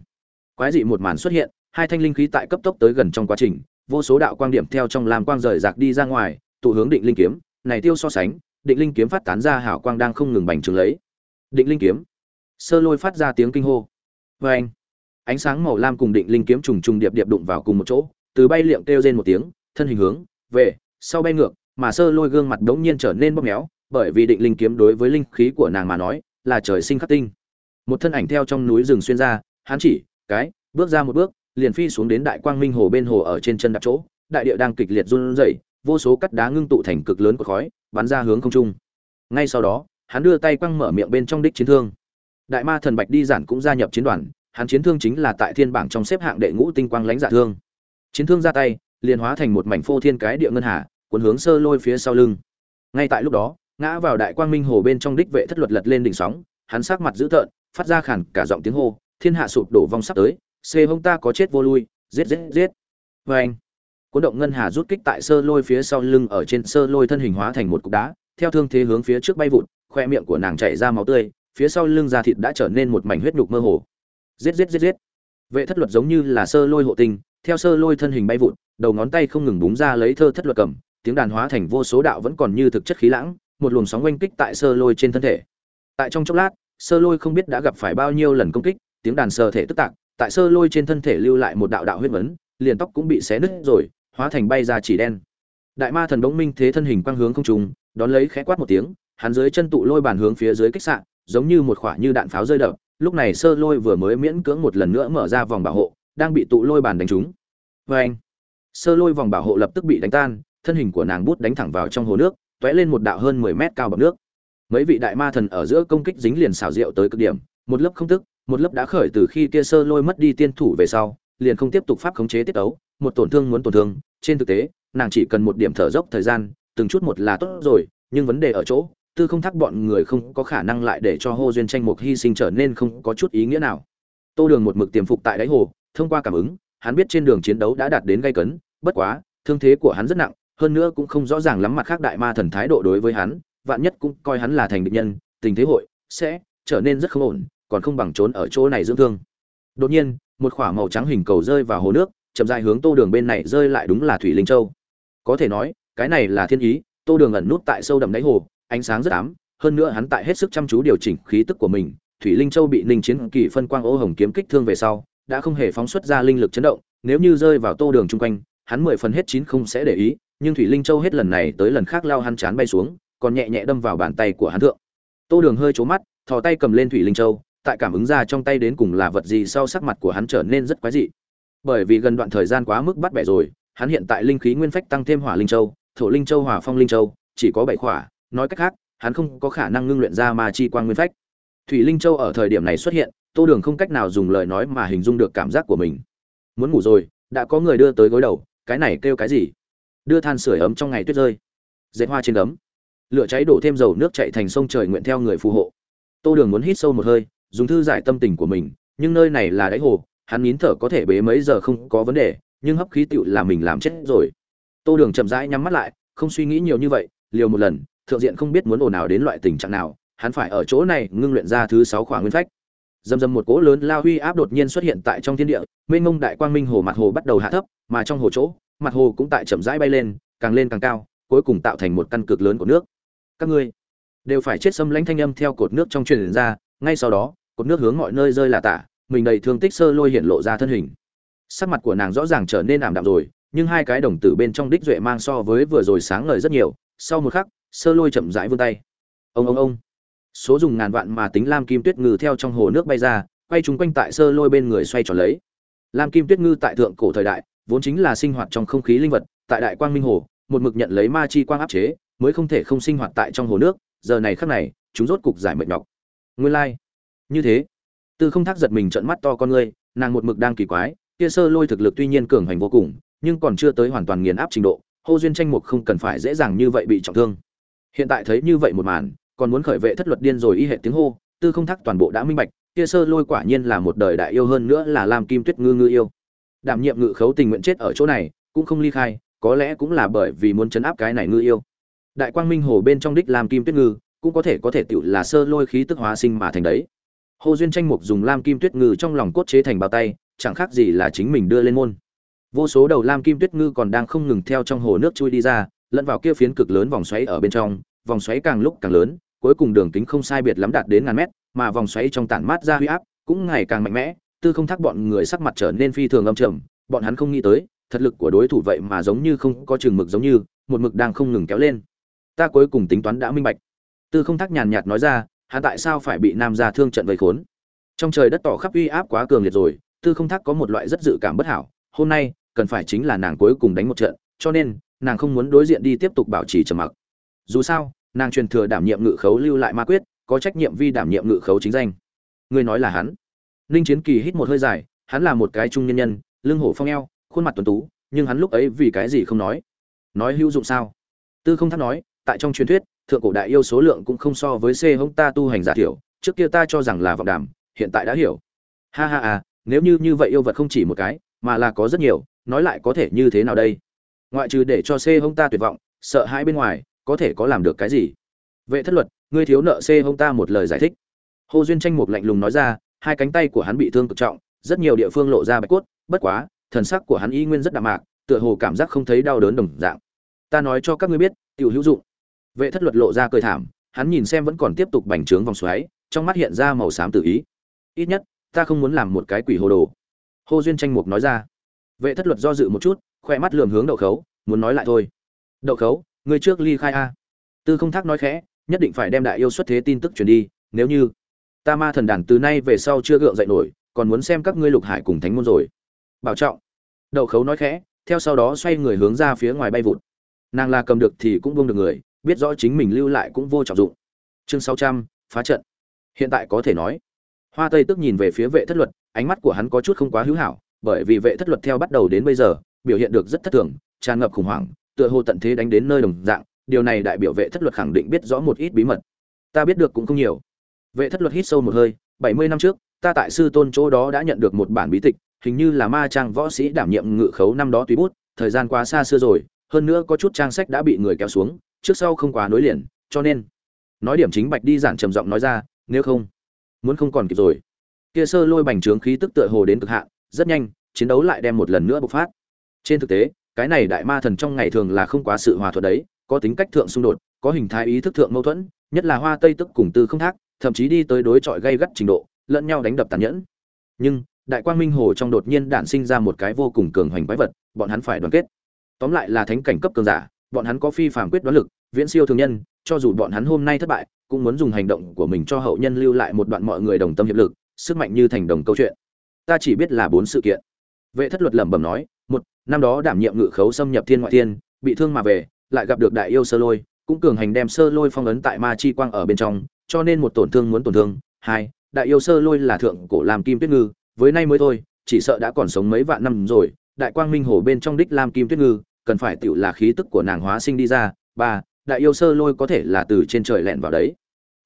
Quái dị một màn xuất hiện, hai thanh linh khí tại cấp tốc tới gần trong quá trình, vô số đạo quang điểm theo trong lam quang rời rạc đi ra ngoài, tụ hướng định linh kiếm, này tiêu so sánh, định linh kiếm phát tán ra hảo quang đang không ngừng bành trướng lấy. Định linh kiếm. Sơ lôi phát ra tiếng kinh hô. Vê anh ánh sáng màu lam cùng định linh kiếm trùng trùng điệp điệp đụng vào cùng một chỗ, từ bay liệng kêu rên một tiếng, thân hình hướng về sau bay ngược, mà sơ lôi gương mặt đống nhiên trở nên bóp méo, bởi vì định linh kiếm đối với linh khí của nàng mà nói là trời sinh khắc tinh một thân ảnh theo trong núi rừng xuyên ra, hắn chỉ cái, bước ra một bước, liền phi xuống đến đại quang minh hồ bên hồ ở trên chân đặt chỗ, đại địa đang kịch liệt run rẩy, vô số cắt đá ngưng tụ thành cực lớn của khói, bắn ra hướng không trung. Ngay sau đó, hắn đưa tay quăng mở miệng bên trong đích chiến thương. Đại ma thần bạch đi giản cũng gia nhập chiến đoàn, hắn chiến thương chính là tại thiên bảng trong xếp hạng đệ ngũ tinh quang lãnh giả thương. Chiến thương ra tay, liền hóa thành một mảnh phô thiên cái địa ngân hà, cuốn hướng sơ lôi phía sau lưng. Ngay tại lúc đó, ngã vào đại quang minh hồ bên trong đích vệ thất luật lật lên đỉnh sóng hắn sắc mặt dữ tợn, phát ra khản cả giọng tiếng hô, thiên hạ sụp đổ vong sắp tới, xê hông ta có chết vô lui, giết giết giết. Vê anh, cuốn động ngân hà rút kích tại sơ lôi phía sau lưng ở trên sơ lôi thân hình hóa thành một cục đá, theo thương thế hướng phía trước bay vụt, khoe miệng của nàng chảy ra máu tươi, phía sau lưng da thịt đã trở nên một mảnh huyết nhục mơ hồ. Giết giết giết giết. Vệ thất luật giống như là sơ lôi hộ tinh, theo sơ lôi thân hình bay vụt, đầu ngón tay không ngừng búng ra lấy thơ thất luật cầm, tiếng đàn hóa thành vô số đạo vẫn còn như thực chất khí lãng, một luồng sóng oanh kích tại sơ lôi trên thân thể tại trong chốc lát, sơ lôi không biết đã gặp phải bao nhiêu lần công kích, tiếng đàn sơ thể tức tạc, tại sơ lôi trên thân thể lưu lại một đạo đạo huyết vấn, liền tóc cũng bị xé nứt rồi, hóa thành bay ra chỉ đen. Đại ma thần bỗng minh thế thân hình quang hướng không trùng đón lấy khẽ quát một tiếng, hắn dưới chân tụ lôi bàn hướng phía dưới kích sạn giống như một khỏa như đạn pháo rơi đập, lúc này sơ lôi vừa mới miễn cưỡng một lần nữa mở ra vòng bảo hộ, đang bị tụ lôi bàn đánh trúng. Vê anh sơ lôi vòng bảo hộ lập tức bị đánh tan, thân hình của nàng bút đánh thẳng vào trong hồ nước t lên một đạo hơn mười mét cao bậc nước mấy vị đại ma thần ở giữa công kích dính liền xảo diệu tới cực điểm, một lớp không tức, một lớp đã khởi từ khi kia sơ lôi mất đi tiên thủ về sau, liền không tiếp tục pháp khống chế tiết tấu, một tổn thương muốn tổn thương, trên thực tế, nàng chỉ cần một điểm thở dốc thời gian, từng chút một là tốt rồi, nhưng vấn đề ở chỗ, tư không thắc bọn người không có khả năng lại để cho hô duyên tranh mục hy sinh trở nên không có chút ý nghĩa nào. Tô đường một mực tiềm phục tại đáy hồ, thông qua cảm ứng, hắn biết trên đường chiến đấu đã đạt đến gây cấn, bất quá, thương thế của hắn rất nặng, hơn nữa cũng không rõ ràng lắm mặt khác đại ma thần thái độ đối với hắn vạn nhất cũng coi hắn là thành địch nhân, tình thế hội sẽ trở nên rất không ổn, còn không bằng trốn ở chỗ này dưỡng thương. Đột nhiên, một khỏa màu trắng hình cầu rơi vào hồ nước, chậm dài hướng tô đường bên này rơi lại đúng là thủy linh châu. Có thể nói, cái này là thiên ý, tô đường ẩn nút tại sâu đầm đáy hồ, ánh sáng rất ám, hơn nữa hắn tại hết sức chăm chú điều chỉnh khí tức của mình, thủy linh châu bị ninh chiến kỳ phân quang ô hồng kiếm kích thương về sau, đã không hề phóng xuất ra linh lực chấn động, nếu như rơi vào tô đường chung quanh, hắn mười phần hết chín không sẽ để ý, nhưng thủy linh châu hết lần này tới lần khác lao hắn chán bay xuống còn nhẹ nhẹ đâm vào bàn tay của hắn thượng. Tô đường hơi trố mắt, thò tay cầm lên thủy linh châu, tại cảm ứng ra trong tay đến cùng là vật gì sau sắc mặt của hắn trở nên rất quái dị. Bởi vì gần đoạn thời gian quá mức bắt bẻ rồi, hắn hiện tại linh khí nguyên phách tăng thêm hỏa linh châu, thổ linh châu, hỏa phong linh châu, chỉ có bảy khỏa. Nói cách khác, hắn không có khả năng ngưng luyện ra ma chi quang nguyên phách. Thủy linh châu ở thời điểm này xuất hiện, tô đường không cách nào dùng lời nói mà hình dung được cảm giác của mình. Muốn ngủ rồi, đã có người đưa tới gối đầu, cái này kêu cái gì? Đưa than sửa ấm trong ngày tuyết rơi. Dệt hoa trên ấm lửa cháy đổ thêm dầu nước chạy thành sông trời nguyện theo người phù hộ. Tô đường muốn hít sâu một hơi, dùng thư giải tâm tình của mình, nhưng nơi này là đáy hồ, hắn nín thở có thể bế mấy giờ không có vấn đề, nhưng hấp khí tựu là mình làm chết rồi. Tô đường chậm rãi nhắm mắt lại, không suy nghĩ nhiều như vậy, liều một lần, thượng diện không biết muốn ồn nào đến loại tình trạng nào, hắn phải ở chỗ này ngưng luyện ra thứ sáu khỏa nguyên phách. Dầm dầm một cỗ lớn lao huy áp đột nhiên xuất hiện tại trong thiên địa, mênh mông đại quang minh hồ mặt hồ bắt đầu hạ thấp, mà trong hồ chỗ, mặt hồ cũng tại chậm rãi bay lên, càng lên càng cao, cuối cùng tạo thành một căn cực lớn của nước các ngươi đều phải chết xâm lãnh thanh âm theo cột nước trong truyền ra, ngay sau đó, cột nước hướng mọi nơi rơi là tả, mình đầy thương tích sơ lôi hiện lộ ra thân hình. Sắc mặt của nàng rõ ràng trở nên ảm đạm rồi, nhưng hai cái đồng tử bên trong đích duệ mang so với vừa rồi sáng ngời rất nhiều, sau một khắc, sơ lôi chậm rãi vươn tay. Ông ông ông. Số dùng ngàn vạn mà tính lam kim tuyết ngư theo trong hồ nước bay ra, quay chúng quanh tại sơ lôi bên người xoay tròn lấy. Lam kim tuyết ngư tại thượng cổ thời đại, vốn chính là sinh hoạt trong không khí linh vật, tại đại quang minh hồ, một mực nhận lấy ma chi quang áp chế mới không thể không sinh hoạt tại trong hồ nước, giờ này khắc này, chúng rốt cục giải mệt nhọc. Nguyên lai、like. như thế. Tư không thác giật mình trận mắt to con ngươi, nàng một mực đang kỳ quái, kia sơ lôi thực lực tuy nhiên cường hành vô cùng, nhưng còn chưa tới hoàn toàn nghiền áp trình độ hô duyên tranh mục không cần phải dễ dàng như vậy bị trọng thương. Hiện tại thấy như vậy một màn, còn muốn khởi vệ thất luật điên rồi y hệ tiếng hô, tư không thác toàn bộ đã minh bạch, kia sơ lôi quả nhiên là một đời đại yêu hơn nữa là làm kim tuyết ngư ngư yêu. Đảm nhiệm ngự khấu tình nguyện chết ở chỗ này, cũng không ly khai, có lẽ cũng là bởi vì muốn chấn áp cái này ngư yêu đại quang minh hồ bên trong đích làm kim tuyết ngư, cũng có thể có thể tựu là sơ lôi khí tức hóa sinh mà thành đấy. Hồ duyên tranh mục dùng lam kim tuyết ngư trong lòng cốt chế thành bao tay, chẳng khác gì là chính mình đưa lên môn. Vô số đầu lam kim tuyết ngư còn đang không ngừng theo trong hồ nước chui đi ra, lẫn vào kia phiến cực lớn vòng xoáy ở bên trong, vòng xoáy càng lúc càng lớn, cuối cùng đường kính không sai biệt lắm đạt đến ngàn mét, mà vòng xoáy trong tản mát ra huy áp cũng ngày càng mạnh mẽ, tư không thác bọn người sắc mặt trở nên phi thường âm trầm, bọn hắn không nghĩ tới, thật lực của đối thủ vậy mà giống như không có chừng mực giống như, một mực đang không ngừng kéo lên ta cuối cùng tính toán đã minh bạch. Tư không thác nhàn nhạt nói ra, hắn tại sao phải bị nam gia thương trận vây khốn? Trong trời đất tỏ khắp uy áp quá cường liệt rồi, tư không thác có một loại rất dự cảm bất hảo, hôm nay cần phải chính là nàng cuối cùng đánh một trận, cho nên nàng không muốn đối diện đi tiếp tục bảo trì trầm mặc. Dù sao, nàng truyền thừa đảm nhiệm ngự khấu lưu lại ma quyết, có trách nhiệm vi đảm nhiệm ngự khấu chính danh. Ngươi nói là hắn? Ninh chiến kỳ hít một hơi dài, hắn là một cái trung nhân nhân, lưng hổ phong eo, khuôn mặt tuấn tú, nhưng hắn lúc ấy vì cái gì không nói? Nói hữu dụng sao? Tư không thắc nói tại trong truyền thuyết, thượng cổ đại yêu số lượng cũng không so với c hông ta tu hành giả thiểu, trước kia ta cho rằng là vọng đàm, hiện tại đã hiểu. Ha ha à nếu như như vậy yêu vật không chỉ một cái, mà là có rất nhiều, nói lại có thể như thế nào đây? Ngoại trừ để cho c hông ta tuyệt vọng, sợ hãi bên ngoài, có thể có làm được cái gì? Vệ thất luật, ngươi thiếu nợ c hông ta một lời giải thích. Hồ duyên tranh mục lạnh lùng nói ra, hai cánh tay của hắn bị thương cực trọng, rất nhiều địa phương lộ ra bạch cốt, bất quá, thần sắc của hắn y nguyên rất đạm mạc, tựa hồ cảm giác không thấy đau đớn đồng dạng. Ta nói cho các ngươi biết, tiểu hữu dụng vệ thất luật lộ ra cười thảm, hắn nhìn xem vẫn còn tiếp tục bành trướng vòng xoáy, trong mắt hiện ra màu xám tự ý. Ít nhất, ta không muốn làm một cái quỷ hồ đồ. Hồ duyên tranh mục nói ra. Vệ thất luật do dự một chút khoe mắt lườm hướng đậu khấu, muốn nói lại thôi. Đậu khấu người trước ly khai a. Tư không thác nói khẽ, nhất định phải đem đại yêu xuất thế tin tức truyền đi, nếu như ta ma thần đàn từ nay về sau chưa gượng dậy nổi, còn muốn xem các ngươi lục hải cùng thánh môn rồi. Bảo trọng. Đậu khấu nói khẽ, theo sau đó xoay người hướng ra phía ngoài bay vụt. Nàng là cầm được thì cũng buông được người biết rõ chính mình lưu lại cũng vô trọng dụng. Chương sáu trăm, phá trận. Hiện tại có thể nói, hoa tây tức nhìn về phía vệ thất luật, ánh mắt của hắn có chút không quá hữu hảo, bởi vì vệ thất luật theo bắt đầu đến bây giờ, biểu hiện được rất thất thường, tràn ngập khủng hoảng, tựa hồ tận thế đánh đến nơi đồng dạng, điều này đại biểu vệ thất luật khẳng định biết rõ một ít bí mật. Ta biết được cũng không nhiều. Vệ thất luật hít sâu một hơi, bảy mươi năm trước, ta tại sư tôn chỗ đó đã nhận được một bản bí tịch, hình như là ma trang võ sĩ đảm nhiệm ngự khấu năm đó tùy bút, thời gian quá xa xưa rồi, hơn nữa có chút trang sách đã bị người kéo xuống trước sau không quá nối liền, cho nên. Nói điểm chính bạch đi giản trầm giọng nói ra, nếu không, muốn không còn kịp rồi. Kia sơ lôi bành trướng khí tức tựa hồ đến cực hạn, rất nhanh, chiến đấu lại đem một lần nữa bộc phát. Trên thực tế, cái này đại ma thần trong ngày thường là không quá sự hòa thuận đấy, có tính cách thượng xung đột, có hình thái ý thức thượng mâu thuẫn, nhất là hoa tây tức cùng tư không thác, thậm chí đi tới đối chọi gây gắt trình độ, lẫn nhau đánh đập tàn nhẫn. Nhưng, đại quang minh hồ trong đột nhiên đản sinh ra một cái vô cùng cường hoành quái vật, bọn hắn phải đoàn kết. Tóm lại là thánh cảnh cấp cường giả bọn hắn có phi phàm quyết đoán lực, viễn siêu thường nhân, cho dù bọn hắn hôm nay thất bại, cũng muốn dùng hành động của mình cho hậu nhân lưu lại một đoạn mọi người đồng tâm hiệp lực, sức mạnh như thành đồng câu chuyện. Ta chỉ biết là bốn sự kiện. Vệ thất luật lẩm bẩm nói, một, năm đó đảm nhiệm ngự khấu xâm nhập thiên ngoại thiên, bị thương mà về, lại gặp được đại yêu sơ lôi, cũng cường hành đem sơ lôi phong ấn tại ma chi quang ở bên trong, cho nên một tổn thương muốn tổn thương. Hai, đại yêu sơ lôi là thượng cổ làm kim tuyết ngư, với nay mới thôi, chỉ sợ đã còn sống mấy vạn năm rồi, đại quang minh hồ bên trong đích lam kim tuyết ngư cần phải tựu là khí tức của nàng hóa sinh đi ra, ba, đại yêu sơ lôi có thể là từ trên trời lẹn vào đấy.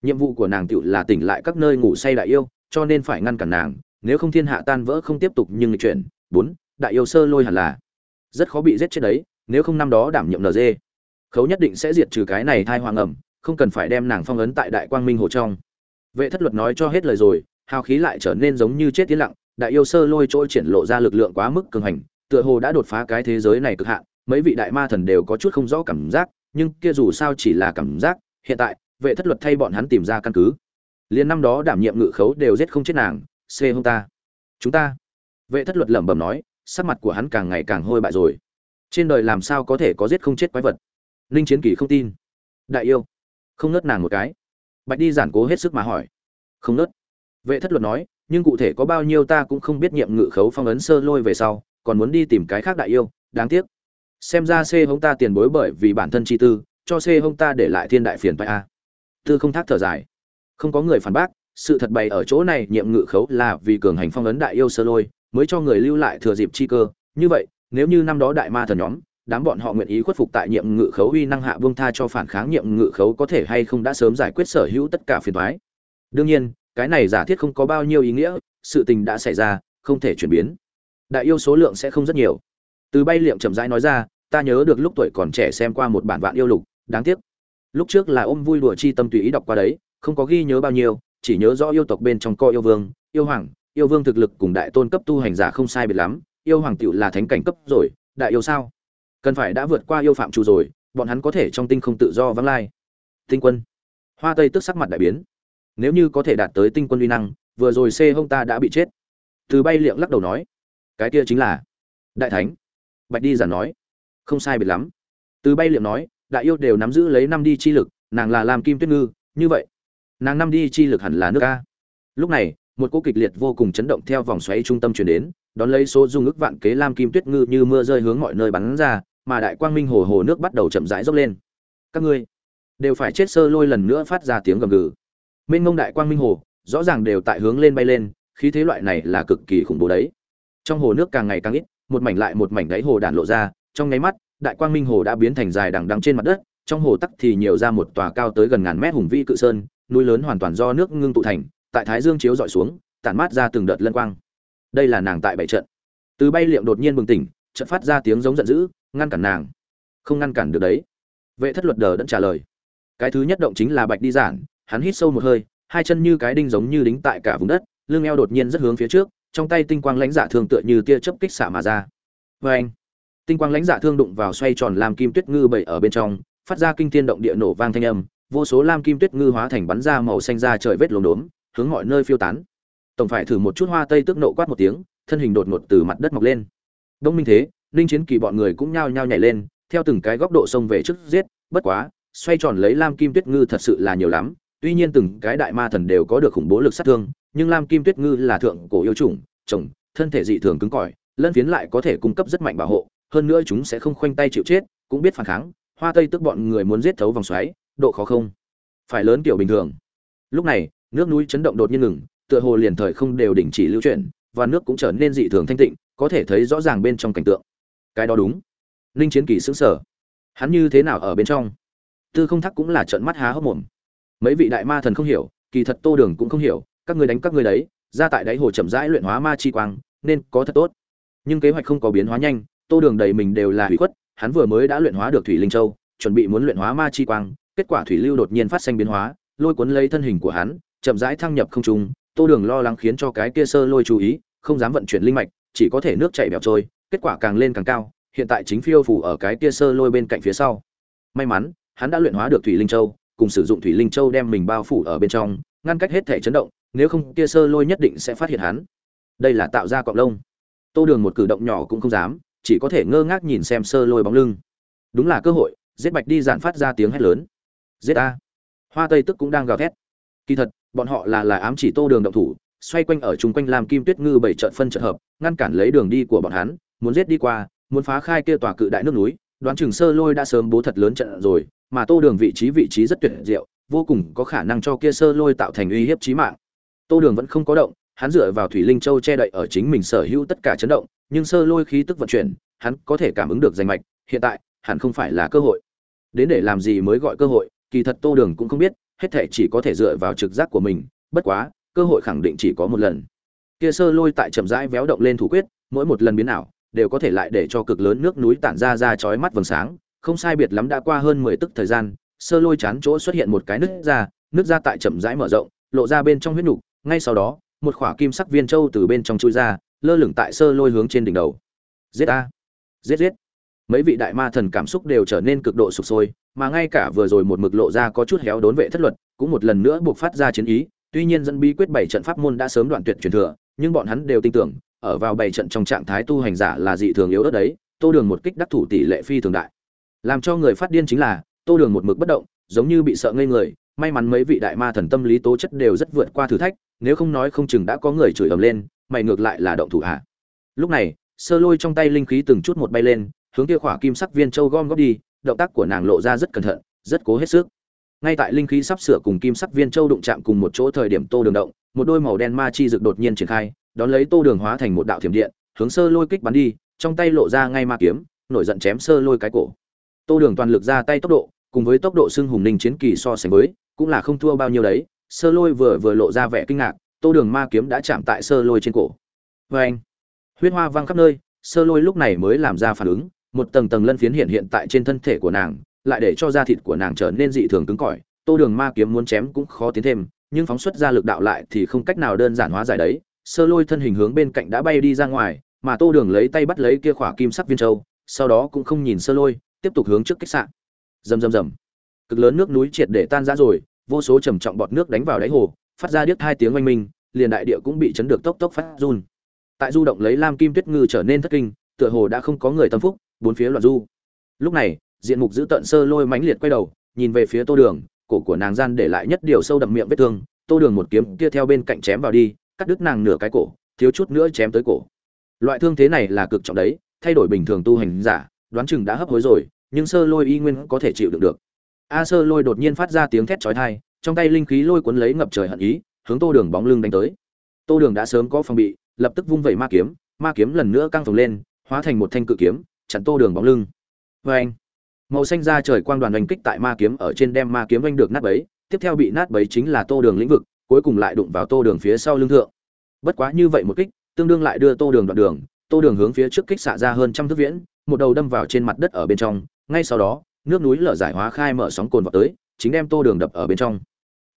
Nhiệm vụ của nàng tựu là tỉnh lại các nơi ngủ say đại yêu, cho nên phải ngăn cản nàng, nếu không thiên hạ tan vỡ không tiếp tục nhưng chuyện. Bốn, đại yêu sơ lôi hẳn là rất khó bị giết chết đấy, nếu không năm đó đảm nhiệm nd khấu nhất định sẽ diệt trừ cái này thai hoàng ẩm, không cần phải đem nàng phong ấn tại đại quang minh hồ trong. Vệ thất luật nói cho hết lời rồi, hào khí lại trở nên giống như chết tiến lặng, đại yêu sơ lôi trôi triển lộ ra lực lượng quá mức cường hành, tựa hồ đã đột phá cái thế giới này cực hạn mấy vị đại ma thần đều có chút không rõ cảm giác, nhưng kia dù sao chỉ là cảm giác, hiện tại, vệ thất luật thay bọn hắn tìm ra căn cứ. Liền năm đó đảm nhiệm ngự khấu đều giết không chết nàng xê hông ta. Chúng ta. Vệ thất luật lẩm bẩm nói, sắc mặt của hắn càng ngày càng hôi bại rồi. Trên đời làm sao có thể có giết không chết quái vật? Ninh chiến kỳ không tin. Đại yêu. Không nớt nàng một cái. Bạch đi giản cố hết sức mà hỏi. Không nớt vệ thất luật nói, nhưng cụ thể có bao nhiêu ta cũng không biết nhiệm ngự khấu phong ấn sơ lôi về sau, còn muốn đi tìm cái khác đại yêu, đáng tiếc xem ra c hông ta tiền bối bởi vì bản thân chi tư, cho c hông ta để lại thiên đại phiền phải a. Tư không thác thở dài. Không có người phản bác, sự thật bày ở chỗ này, nhiệm ngự khấu là vì cường hành phong ấn đại yêu sơ lôi, mới cho người lưu lại thừa dịp chi cơ. Như vậy, nếu như năm đó đại ma thần nhóm, đám bọn họ nguyện ý khuất phục tại nhiệm ngự khấu uy năng hạ vương tha cho phản kháng nhiệm ngự khấu có thể hay không đã sớm giải quyết sở hữu tất cả phiền thoái đương nhiên, cái này giả thiết không có bao nhiêu ý nghĩa, sự tình đã xảy ra, không thể chuyển biến. Đại yêu số lượng sẽ không rất nhiều từ bay liệm chậm rãi nói ra, ta nhớ được lúc tuổi còn trẻ xem qua một bản vạn yêu lục, đáng tiếc. Lúc trước là ôm vui đùa chi tâm tùy ý đọc qua đấy, không có ghi nhớ bao nhiêu, chỉ nhớ rõ yêu tộc bên trong co yêu vương, yêu hoàng, yêu vương thực lực cùng đại tôn cấp tu hành giả không sai biệt lắm, yêu hoàng tựu là thánh cảnh cấp rồi, đại yêu sao? Cần phải đã vượt qua yêu phạm chủ rồi, bọn hắn có thể trong tinh không tự do vắng lai. Tinh quân. Hoa tây tức sắc mặt đại biến. Nếu như có thể đạt tới tinh quân uy năng, vừa rồi c hông ta đã bị chết. Từ bay liệng lắc đầu nói. Cái kia chính là đại thánh bạch đi giả nói, không sai biệt lắm. Từ bay liệm nói, đại yêu đều nắm giữ lấy năm đi chi lực, nàng là làm kim tuyết ngư, như vậy, nàng năm đi chi lực hẳn là nước ca lúc này, một cỗ kịch liệt vô cùng chấn động theo vòng xoáy trung tâm chuyển đến, đón lấy số dung ức vạn kế lam kim tuyết ngư như mưa rơi hướng mọi nơi bắn ra, mà đại quang minh hồ hồ nước bắt đầu chậm rãi dốc lên. Các ngươi đều phải chết sơ lôi lần nữa phát ra tiếng gầm gừ. Mênh mông đại quang minh hồ rõ ràng đều tại hướng lên bay lên, khí thế loại này là cực kỳ khủng bố đấy. Trong hồ nước càng ngày càng ít một mảnh lại một mảnh đáy hồ đạn lộ ra, trong nháy mắt, đại quang minh hồ đã biến thành dài đằng đằng trên mặt đất, trong hồ tắc thì nhiều ra một tòa cao tới gần ngàn mét hùng vĩ cự sơn, núi lớn hoàn toàn do nước ngưng tụ thành, tại thái dương chiếu dọi xuống, tản mát ra từng đợt lân quang. Đây là nàng tại bảy trận. Từ bay liệm đột nhiên bừng tỉnh trận phát ra tiếng giống giận dữ, ngăn cản nàng. Không ngăn cản được đấy. Vệ thất luật đờ đẫn trả lời. Cái thứ nhất động chính là bạch đi giản, hắn hít sâu một hơi, hai chân như cái đinh giống như đính tại cả vùng đất, lưng eo đột nhiên rất hướng phía trước trong tay tinh quang lãnh dạ thương tựa như tia chớp kích xạ mà ra. Vê anh, tinh quang lãnh dạ thương đụng vào xoay tròn làm kim tuyết ngư bậy ở bên trong, phát ra kinh thiên động địa nổ vang thanh âm, vô số lam kim tuyết ngư hóa thành bắn ra màu xanh ra trời vết lốm đốm, hướng mọi nơi phiêu tán. Tổng phải thử một chút hoa tây tức nộ quát một tiếng, thân hình đột ngột từ mặt đất mọc lên. Đông minh thế linh chiến kỳ bọn người cũng nhao nhao nhảy lên, theo từng cái góc độ xông về trước giết, bất quá, xoay tròn lấy lam kim tuyết ngư thật sự là nhiều lắm, tuy nhiên từng cái đại ma thần đều có được khủng bố lực sát thương nhưng lam kim tuyết ngư là thượng cổ yêu chủng trồng thân thể dị thường cứng cỏi, lân phiến lại có thể cung cấp rất mạnh bảo hộ, hơn nữa chúng sẽ không khoanh tay chịu chết, cũng biết phản kháng, hoa tây tức bọn người muốn giết thấu vòng xoáy, độ khó không phải lớn kiểu bình thường. Lúc này, nước núi chấn động đột nhiên ngừng, tựa hồ liền thời không đều đình chỉ lưu chuyển, và nước cũng trở nên dị thường thanh tịnh, có thể thấy rõ ràng bên trong cảnh tượng. Cái đó đúng. Ninh chiến kỳ sững sờ. Hắn như thế nào ở bên trong? Tư không thắc cũng là trận mắt há hốc mồm. Mấy vị đại ma thần không hiểu, kỳ thật tô đường cũng không hiểu các người đánh các người đấy, ra tại đáy hồ chậm rãi luyện hóa ma chi quang, nên có thật tốt. Nhưng kế hoạch không có biến hóa nhanh, tô đường đầy mình đều là hủy khuất, hắn vừa mới đã luyện hóa được thủy linh châu, chuẩn bị muốn luyện hóa ma chi quang, kết quả thủy lưu đột nhiên phát sinh biến hóa, lôi cuốn lấy thân hình của hắn, chậm rãi thăng nhập không trung, tô đường lo lắng khiến cho cái kia sơ lôi chú ý, không dám vận chuyển linh mạch, chỉ có thể nước chảy bẹo trôi, kết quả càng lên càng cao, hiện tại chính phiêu phủ ở cái kia sơ lôi bên cạnh phía sau. May mắn, hắn đã luyện hóa được thủy linh châu, cùng sử dụng thủy linh châu đem mình bao phủ ở bên trong, ngăn cách hết thể chấn động nếu không kia sơ lôi nhất định sẽ phát hiện hắn. Đây là tạo ra cọng lông. Tô đường một cử động nhỏ cũng không dám, chỉ có thể ngơ ngác nhìn xem sơ lôi bóng lưng. Đúng là cơ hội, giết bạch đi dạn phát ra tiếng hét lớn. Giết a. Hoa tây tức cũng đang gào thét. Kỳ thật, bọn họ là là ám chỉ tô đường động thủ, xoay quanh ở chung quanh làm kim tuyết ngư bảy trận phân trận hợp, ngăn cản lấy đường đi của bọn hắn, muốn giết đi qua, muốn phá khai kia tòa cự đại nước núi, đoán chừng sơ lôi đã sớm bố thật lớn trận rồi, mà tô đường vị trí vị trí rất tuyệt diệu, vô cùng có khả năng cho kia sơ lôi tạo thành uy hiếp chí mạng tô đường vẫn không có động, hắn dựa vào thủy linh châu che đậy ở chính mình sở hữu tất cả chấn động, nhưng sơ lôi khí tức vận chuyển, hắn có thể cảm ứng được danh mạch, hiện tại, hẳn không phải là cơ hội. Đến để làm gì mới gọi cơ hội, kỳ thật tô đường cũng không biết, hết thể chỉ có thể dựa vào trực giác của mình, bất quá, cơ hội khẳng định chỉ có một lần. Kia sơ lôi tại chậm rãi véo động lên thủ quyết, mỗi một lần biến ảo, đều có thể lại để cho cực lớn nước núi tản ra ra chói mắt vầng sáng, không sai biệt lắm đã qua hơn mười tức thời gian, sơ lôi chán chỗ xuất hiện một cái nứt ra nứt ra tại chậm rãi mở rộng, lộ ra bên trong huyết nục ngay sau đó, một khỏa kim sắc viên châu từ bên trong chui ra, lơ lửng tại sơ lôi hướng trên đỉnh đầu. Giết a! Giết giết! Mấy vị đại ma thần cảm xúc đều trở nên cực độ sụp sôi, mà ngay cả vừa rồi một mực lộ ra có chút héo đốn vệ thất luật, cũng một lần nữa buộc phát ra chiến ý. Tuy nhiên dẫn bí quyết bảy trận pháp môn đã sớm đoạn tuyệt truyền thừa, nhưng bọn hắn đều tin tưởng, ở vào bảy trận trong trạng thái tu hành giả là dị thường yếu ớt đấy, tô đường một kích đắc thủ tỷ lệ phi thường đại. Làm cho người phát điên chính là, tô đường một mực bất động, giống như bị sợ ngây người, may mắn mấy vị đại ma thần tâm lý tố chất đều rất vượt qua thử thách nếu không nói không chừng đã có người chửi ầm lên, mày ngược lại là động thủ hạ lúc này, sơ lôi trong tay linh khí từng chút một bay lên, hướng kia khỏa kim sắc viên châu gom góp đi, động tác của nàng lộ ra rất cẩn thận, rất cố hết sức. Ngay tại linh khí sắp sửa cùng kim sắc viên châu đụng chạm cùng một chỗ thời điểm tô đường động, một đôi màu đen ma chi rực đột nhiên triển khai, đón lấy tô đường hóa thành một đạo thiểm điện, hướng sơ lôi kích bắn đi, trong tay lộ ra ngay ma kiếm, nổi giận chém sơ lôi cái cổ. Tô đường toàn lực ra tay tốc độ, cùng với tốc độ xưng hùng ninh chiến kỳ so sánh với, cũng là không thua bao nhiêu đấy sơ lôi vừa vừa lộ ra vẻ kinh ngạc, tô đường ma kiếm đã chạm tại sơ lôi trên cổ. Vê anh huyết hoa văng khắp nơi, sơ lôi lúc này mới làm ra phản ứng, một tầng tầng lân phiến hiện hiện tại trên thân thể của nàng, lại để cho da thịt của nàng trở nên dị thường cứng cỏi. Tô đường ma kiếm muốn chém cũng khó tiến thêm, nhưng phóng xuất ra lực đạo lại thì không cách nào đơn giản hóa giải đấy. Sơ lôi thân hình hướng bên cạnh đã bay đi ra ngoài, mà tô đường lấy tay bắt lấy kia khỏa kim sắc viên châu, sau đó cũng không nhìn sơ lôi, tiếp tục hướng trước kích sạn rầm rầm rầm. Cực lớn nước núi triệt để tan ra rồi vô số trầm trọng bọt nước đánh vào đáy hồ, phát ra điếc hai tiếng oanh minh, liền đại địa cũng bị chấn được tốc tốc phát run. Tại du động lấy lam kim tuyết ngư trở nên thất kinh, tựa hồ đã không có người tâm phúc, bốn phía loạn du. Lúc này, diện mục giữ tận sơ lôi mãnh liệt quay đầu, nhìn về phía tô đường, cổ của nàng gian để lại nhất điều sâu đậm miệng vết thương, tô đường một kiếm kia theo bên cạnh chém vào đi, cắt đứt nàng nửa cái cổ, thiếu chút nữa chém tới cổ. Loại thương thế này là cực trọng đấy, thay đổi bình thường tu hành giả, đoán chừng đã hấp hối rồi, nhưng sơ lôi y nguyên có thể chịu đựng được a sơ lôi đột nhiên phát ra tiếng thét chói tai, trong tay linh khí lôi cuốn lấy ngập trời hận ý, hướng tô đường bóng lưng đánh tới. Tô đường đã sớm có phòng bị, lập tức vung vẩy ma kiếm ma kiếm lần nữa căng phồng lên, hóa thành một thanh cự kiếm, chặn tô đường bóng lưng. Vê anh màu xanh ra trời quang đoàn đánh kích tại ma kiếm ở trên đem ma kiếm anh được nát bấy, tiếp theo bị nát bấy chính là tô đường lĩnh vực, cuối cùng lại đụng vào tô đường phía sau lưng thượng. Bất quá như vậy một kích, tương đương lại đưa tô đường đoạn đường, tô đường hướng phía trước kích xạ ra hơn trăm thước viễn, một đầu đâm vào trên mặt đất ở bên trong, ngay sau đó nước núi lở giải hóa khai mở sóng cồn vào tới, chính đem tô đường đập ở bên trong.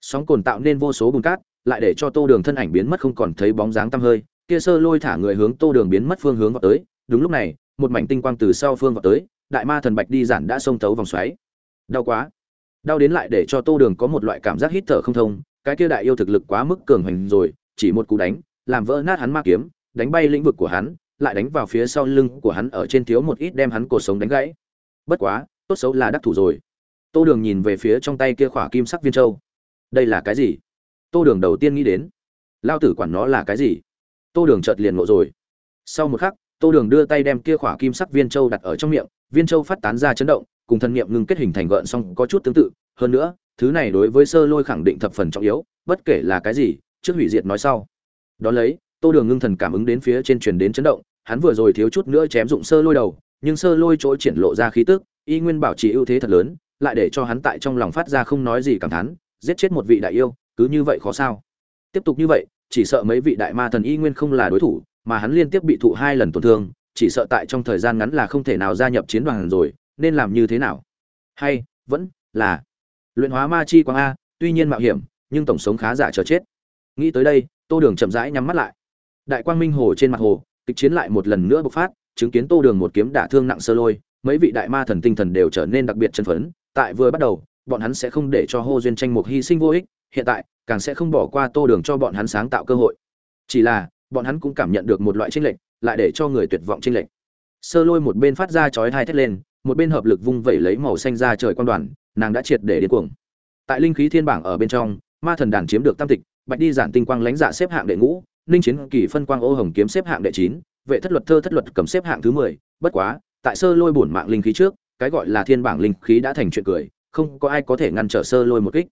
Sóng cồn tạo nên vô số bùn cát, lại để cho tô đường thân ảnh biến mất không còn thấy bóng dáng tăm hơi, kia sơ lôi thả người hướng tô đường biến mất phương hướng vào tới. Đúng lúc này, một mảnh tinh quang từ sau phương vào tới, đại ma thần bạch đi giản đã xông tấu vòng xoáy. Đau quá. Đau đến lại để cho tô đường có một loại cảm giác hít thở không thông, cái kia đại yêu thực lực quá mức cường hành rồi, chỉ một cú đánh, làm vỡ nát hắn ma kiếm, đánh bay lĩnh vực của hắn, lại đánh vào phía sau lưng của hắn ở trên thiếu một ít đem hắn cổ sống đánh gãy. Bất quá tốt xấu là đắc thủ rồi. Tô đường nhìn về phía trong tay kia khỏa kim sắc viên châu. Đây là cái gì? Tô đường đầu tiên nghĩ đến, lao tử quản nó là cái gì? Tô đường chợt liền ngộ rồi. Sau một khắc, tô đường đưa tay đem kia khỏa kim sắc viên châu đặt ở trong miệng, viên châu phát tán ra chấn động, cùng thân niệm ngưng kết hình thành gợn xong có chút tương tự. Hơn nữa, thứ này đối với sơ lôi khẳng định thập phần trọng yếu, bất kể là cái gì, trước hủy diệt nói sau. Đ ó lấy, tô đường ngưng thần cảm ứng đến phía trên truyền đến chấn động, hắn vừa rồi thiếu chút nữa chém dụng sơ lôi đầu, nhưng sơ lôi chỗ triển lộ ra khí tức y nguyên bảo trì ưu thế thật lớn, lại để cho hắn tại trong lòng phát ra không nói gì cảm thán, giết chết một vị đại yêu, cứ như vậy khó sao. Tiếp tục như vậy, chỉ sợ mấy vị đại ma thần y nguyên không là đối thủ, mà hắn liên tiếp bị thụ hai lần tổn thương, chỉ sợ tại trong thời gian ngắn là không thể nào gia nhập chiến đoàn rồi, nên làm như thế nào? Hay, vẫn là luyện hóa ma chi quang a, tuy nhiên mạo hiểm, nhưng tổng sống khá giả chờ chết. Nghĩ tới đây, tô đường chậm rãi nhắm mắt lại. Đại quang minh hồ trên mặt hồ, kịch chiến lại một lần nữa bộc phát, chứng kiến tô đường một kiếm đả thương nặng sơ lôi mấy vị đại ma thần tinh thần đều trở nên đặc biệt chân phấn. Tại vừa bắt đầu, bọn hắn sẽ không để cho hô duyên tranh một hy sinh vô ích, hiện tại, càng sẽ không bỏ qua tô đường cho bọn hắn sáng tạo cơ hội. Chỉ là, bọn hắn cũng cảm nhận được một loại tranh lệch, lại để cho người tuyệt vọng tranh lệch. Sơ lôi một bên phát ra chói hai thét lên, một bên hợp lực vung vẩy lấy màu xanh ra trời quan đoàn, nàng đã triệt để điên cuồng. Tại linh khí thiên bảng ở bên trong, ma thần đàn chiếm được tam tịch, bạch đi giản tinh quang lãnh dạ xếp hạng đệ ngũ, ninh chiến kỳ phân quang ô hồng kiếm xếp hạng đệ chín, vệ thất luật thơ thất luật cầm xếp hạng thứ mười, bất quá tại sơ lôi bổn mạng linh khí trước, cái gọi là thiên bảng linh khí đã thành chuyện cười, không có ai có thể ngăn trở sơ lôi một kích.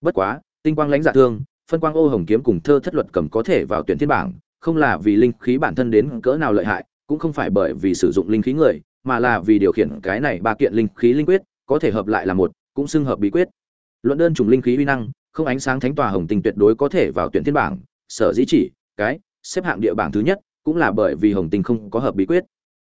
Bất quá, tinh quang lãnh dạ thương, phân quang ô hồng kiếm cùng thơ thất luật cầm có thể vào tuyển thiên bảng, không là vì linh khí bản thân đến cỡ nào lợi hại, cũng không phải bởi vì sử dụng linh khí người, mà là vì điều khiển cái này ba kiện linh khí linh quyết, có thể hợp lại là một, cũng xưng hợp bí quyết. Luận đơn trùng linh khí uy năng, không ánh sáng thánh tòa hồng tinh tuyệt đối có thể vào tuyển thiên bảng, sở dĩ chỉ, cái, xếp hạng địa bảng thứ nhất, cũng là bởi vì hồng tinh không có hợp bí quyết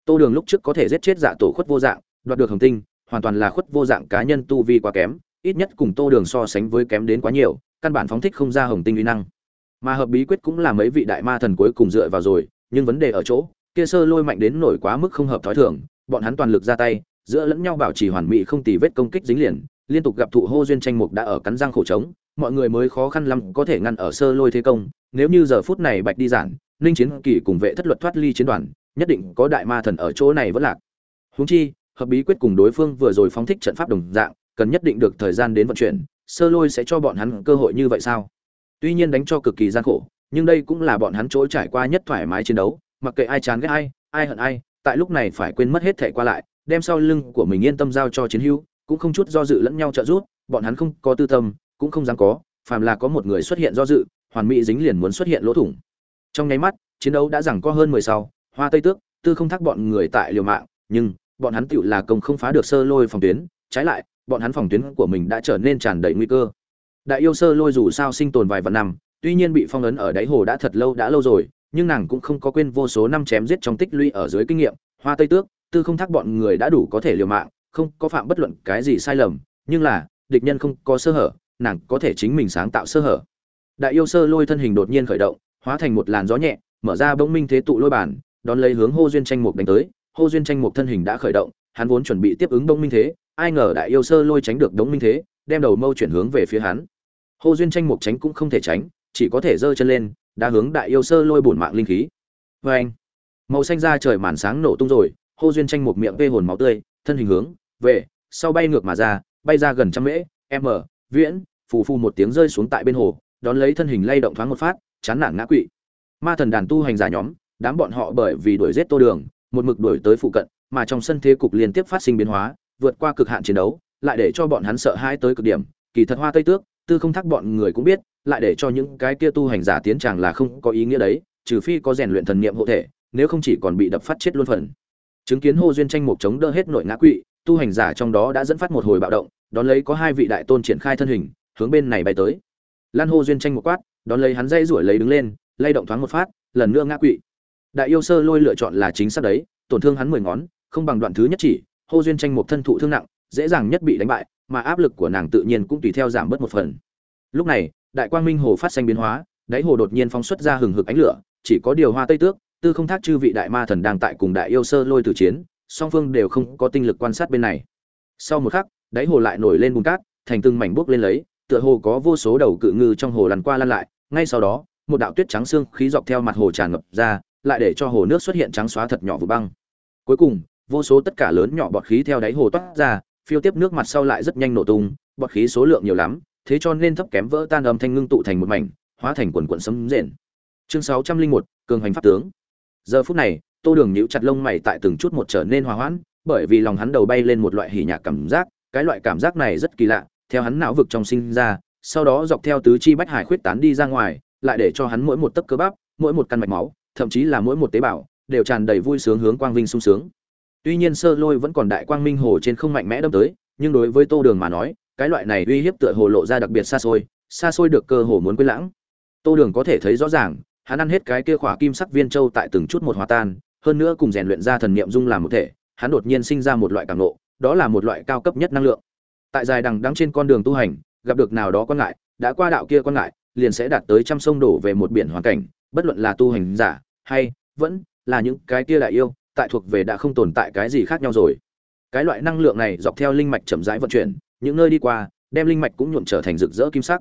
tô đường lúc trước có thể giết chết dạ tổ khuất vô dạng, đoạt được hồng tinh, hoàn toàn là khuất vô dạng cá nhân tu vi quá kém, ít nhất cùng tô đường so sánh với kém đến quá nhiều, căn bản phóng thích không ra hồng tinh uy năng. Mà hợp bí quyết cũng là mấy vị đại ma thần cuối cùng dựa vào rồi, nhưng vấn đề ở chỗ, kia sơ lôi mạnh đến nổi quá mức không hợp thói thường, bọn hắn toàn lực ra tay, giữa lẫn nhau bảo trì hoàn mỹ không tì vết công kích dính liền, liên tục gặp thụ hô duyên tranh mục đã ở cắn răng khổ trống, mọi người mới khó khăn lắm có thể ngăn ở sơ lôi thế công, nếu như giờ phút này bạch đi giản, ninh chiến kỳ cùng vệ thất luật thoát ly chiến đoàn nhất định có đại ma thần ở chỗ này vẫn lạc. Húng chi, hợp bí quyết cùng đối phương vừa rồi phóng thích trận pháp đồng dạng, cần nhất định được thời gian đến vận chuyển, sơ lôi sẽ cho bọn hắn cơ hội như vậy sao? Tuy nhiên đánh cho cực kỳ gian khổ, nhưng đây cũng là bọn hắn chỗ trải qua nhất thoải mái chiến đấu, mặc kệ ai chán ghét ai ai hận ai, tại lúc này phải quên mất hết thể qua lại, đem sau lưng của mình yên tâm giao cho chiến hữu, cũng không chút do dự lẫn nhau trợ giúp, bọn hắn không có tư tâm, cũng không dám có, phàm là có một người xuất hiện do dự, hoàn mỹ dính liền muốn xuất hiện lỗ thủng. Trong nháy mắt, chiến đấu đã rằng có hơn mười sau hoa tây tước, tư không thác bọn người tại liều mạng, nhưng bọn hắn tựu là công không phá được sơ lôi phòng tuyến, trái lại, bọn hắn phòng tuyến của mình đã trở nên tràn đầy nguy cơ. Đại yêu sơ lôi dù sao sinh tồn vài vạn năm, tuy nhiên bị phong ấn ở đáy hồ đã thật lâu đã lâu rồi, nhưng nàng cũng không có quên vô số năm chém giết trong tích lũy ở dưới kinh nghiệm. Hoa tây tước, tư không thác bọn người đã đủ có thể liều mạng, không có phạm bất luận cái gì sai lầm, nhưng là, địch nhân không có sơ hở, nàng có thể chính mình sáng tạo sơ hở. Đại yêu sơ lôi thân hình đột nhiên khởi động, hóa thành một làn gió nhẹ, mở ra bỗng minh thế tụ lôi bản đón lấy hướng hô duyên tranh mục đánh tới. Hô duyên tranh mục thân hình đã khởi động, hắn vốn chuẩn bị tiếp ứng Đông minh thế, ai ngờ đại yêu sơ lôi tránh được đống minh thế, đem đầu mâu chuyển hướng về phía hắn. Hô duyên tranh mục tránh cũng không thể tránh, chỉ có thể giơ chân lên, đã hướng đại yêu sơ lôi bổn mạng linh khí. Vê anh, màu xanh ra trời màn sáng nổ tung rồi, hô duyên tranh mục miệng vê hồn máu tươi, thân hình hướng về sau bay ngược mà ra, bay ra gần trăm mễ m viễn, phù phù một tiếng rơi xuống tại bên hồ, đón lấy thân hình lay động thoáng một phát, chán nản ngã quỵ. Ma thần đàn tu hành giả nhóm đám bọn họ bởi vì đuổi giết tô đường, một mực đuổi tới phụ cận, mà trong sân thế cục liên tiếp phát sinh biến hóa, vượt qua cực hạn chiến đấu, lại để cho bọn hắn sợ hãi tới cực điểm. Kỳ thật hoa tây tước, tư không thắc bọn người cũng biết, lại để cho những cái kia tu hành giả tiến tràng là không có ý nghĩa đấy, trừ phi có rèn luyện thần niệm hộ thể, nếu không chỉ còn bị đập phát chết luôn phần. Chứng kiến hô duyên tranh mục chống đỡ hết nội ngã quỵ, tu hành giả trong đó đã dẫn phát một hồi bạo động, đón lấy có hai vị đại tôn triển khai thân hình, hướng bên này bay tới. Lan hô duyên tranh một quát, đón lấy hắn dây rủi lấy đứng lên, lay động thoáng một phát, lần nữa ngã quỵ đại yêu sơ lôi lựa chọn là chính xác đấy, tổn thương hắn mười ngón, không bằng đoạn thứ nhất chỉ, hô duyên tranh một thân thụ thương nặng, dễ dàng nhất bị đánh bại, mà áp lực của nàng tự nhiên cũng tùy theo giảm bớt một phần. Lúc này, đại quang minh hồ phát sinh biến hóa, đáy hồ đột nhiên phóng xuất ra hừng hực ánh lửa, chỉ có điều hoa tây tước, tư không thác chư vị đại ma thần đang tại cùng đại yêu sơ lôi tử chiến, song phương đều không có tinh lực quan sát bên này. Sau một khắc, đáy hồ lại nổi lên bùn cát, thành từng mảnh bốc lên lấy, tựa hồ có vô số đầu cự ngư trong hồ lăn qua lăn lại, ngay sau đó, một đạo tuyết trắng xương khí dọc theo mặt hồ tràn ngập ra lại để cho hồ nước xuất hiện trắng xóa thật nhỏ vụ băng. Cuối cùng, vô số tất cả lớn nhỏ bọt khí theo đáy hồ toát ra, phiêu tiếp nước mặt sau lại rất nhanh nổ tung, bọt khí số lượng nhiều lắm, thế cho nên thấp kém vỡ tan âm thanh ngưng tụ thành một mảnh, hóa thành quần quần sấm rền. Chương sáu trăm linh một, cường hành pháp tướng. Giờ phút này, tô đường nhíu chặt lông mày tại từng chút một trở nên hòa hoãn, bởi vì lòng hắn đầu bay lên một loại hỉ nhạc cảm giác, cái loại cảm giác này rất kỳ lạ, theo hắn não vực trong sinh ra, sau đó dọc theo tứ chi bách hải khuyết tán đi ra ngoài, lại để cho hắn mỗi một tấc cơ bắp, mỗi một căn mạch máu thậm chí là mỗi một tế bào đều tràn đầy vui sướng hướng quang vinh sung sướng. Tuy nhiên sơ lôi vẫn còn đại quang minh hồ trên không mạnh mẽ đâm tới, nhưng đối với tô đường mà nói, cái loại này uy hiếp tựa hồ lộ ra đặc biệt xa xôi xa xôi được cơ hồ muốn quên lãng. Tô đường có thể thấy rõ ràng, hắn ăn hết cái kia khỏa kim sắc viên châu tại từng chút một hòa tan, hơn nữa cùng rèn luyện ra thần niệm dung làm một thể, hắn đột nhiên sinh ra một loại cảm nộ đó là một loại cao cấp nhất năng lượng. Tại dài đằng đắng trên con đường tu hành, gặp được nào đó quan ngại, đã qua đạo kia quan ngại liền sẽ đạt tới trăm sông đổ về một biển hoàn cảnh, bất luận là tu hành giả hay vẫn là những cái kia đại yêu, tại thuộc về đã không tồn tại cái gì khác nhau rồi. Cái loại năng lượng này dọc theo linh mạch chậm rãi vận chuyển, những nơi đi qua, đem linh mạch cũng nhuộm trở thành rực rỡ kim sắc.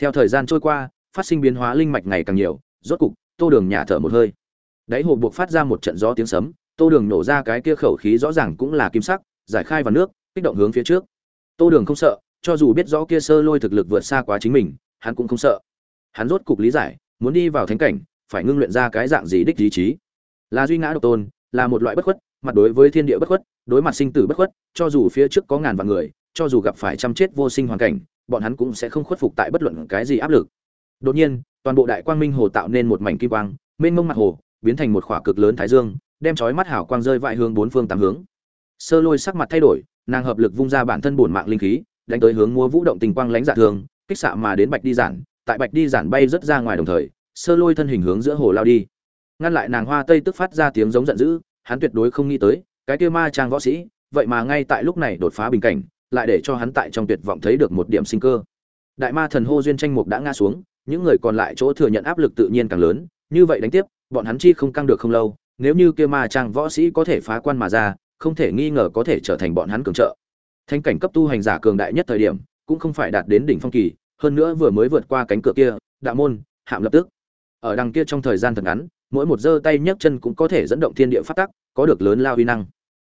Theo thời gian trôi qua, phát sinh biến hóa linh mạch ngày càng nhiều, rốt cục, tô đường nhả thở một hơi. Đáy hồ buộc phát ra một trận gió tiếng sấm, tô đường nổ ra cái kia khẩu khí rõ ràng cũng là kim sắc, giải khai vào nước, kích động hướng phía trước. Tô đường không sợ, cho dù biết rõ kia sơ lôi thực lực vượt xa quá chính mình hắn cũng không sợ. Hắn rốt cục lý giải, muốn đi vào thánh cảnh, phải ngưng luyện ra cái dạng gì đích ý chí là duy ngã độc tôn, là một loại bất khuất, mặt đối với thiên địa bất khuất, đối mặt sinh tử bất khuất, cho dù phía trước có ngàn vạn người, cho dù gặp phải trăm chết vô sinh hoàn cảnh, bọn hắn cũng sẽ không khuất phục tại bất luận cái gì áp lực. Đột nhiên, toàn bộ đại quang minh hồ tạo nên một mảnh kim quang, mênh mông mặt hồ, biến thành một khỏa cực lớn thái dương, đem chói mắt hảo quang rơi vãi hướng bốn phương tám hướng. Sơ lôi sắc mặt thay đổi, nàng hợp lực vung ra bản thân bổn mạng linh khí, đánh tới hướng mua vũ động tình quang lánh dạ thường kích xạ mà đến bạch đi giản, tại bạch đi giản bay rất ra ngoài đồng thời, sơ lôi thân hình hướng giữa hồ lao đi. Ngăn lại nàng hoa tây tức phát ra tiếng giống giận dữ, hắn tuyệt đối không nghĩ tới, cái kia ma trang võ sĩ, vậy mà ngay tại lúc này đột phá bình cảnh, lại để cho hắn tại trong tuyệt vọng thấy được một điểm sinh cơ. Đại ma thần hô duyên tranh mục đã ngã xuống, những người còn lại chỗ thừa nhận áp lực tự nhiên càng lớn, như vậy đánh tiếp, bọn hắn chi không căng được không lâu, nếu như kia ma trang võ sĩ có thể phá quan mà ra, không thể nghi ngờ có thể trở thành bọn hắn cường trợ. Thanh cảnh cấp tu hành giả cường đại nhất thời điểm cũng không phải đạt đến đỉnh phong kỳ, hơn nữa vừa mới vượt qua cánh cửa kia, đạo môn, hạm lập tức. Ở đằng kia trong thời gian thật ngắn, mỗi một giơ tay nhấc chân cũng có thể dẫn động thiên địa phát tắc, có được lớn lao uy năng.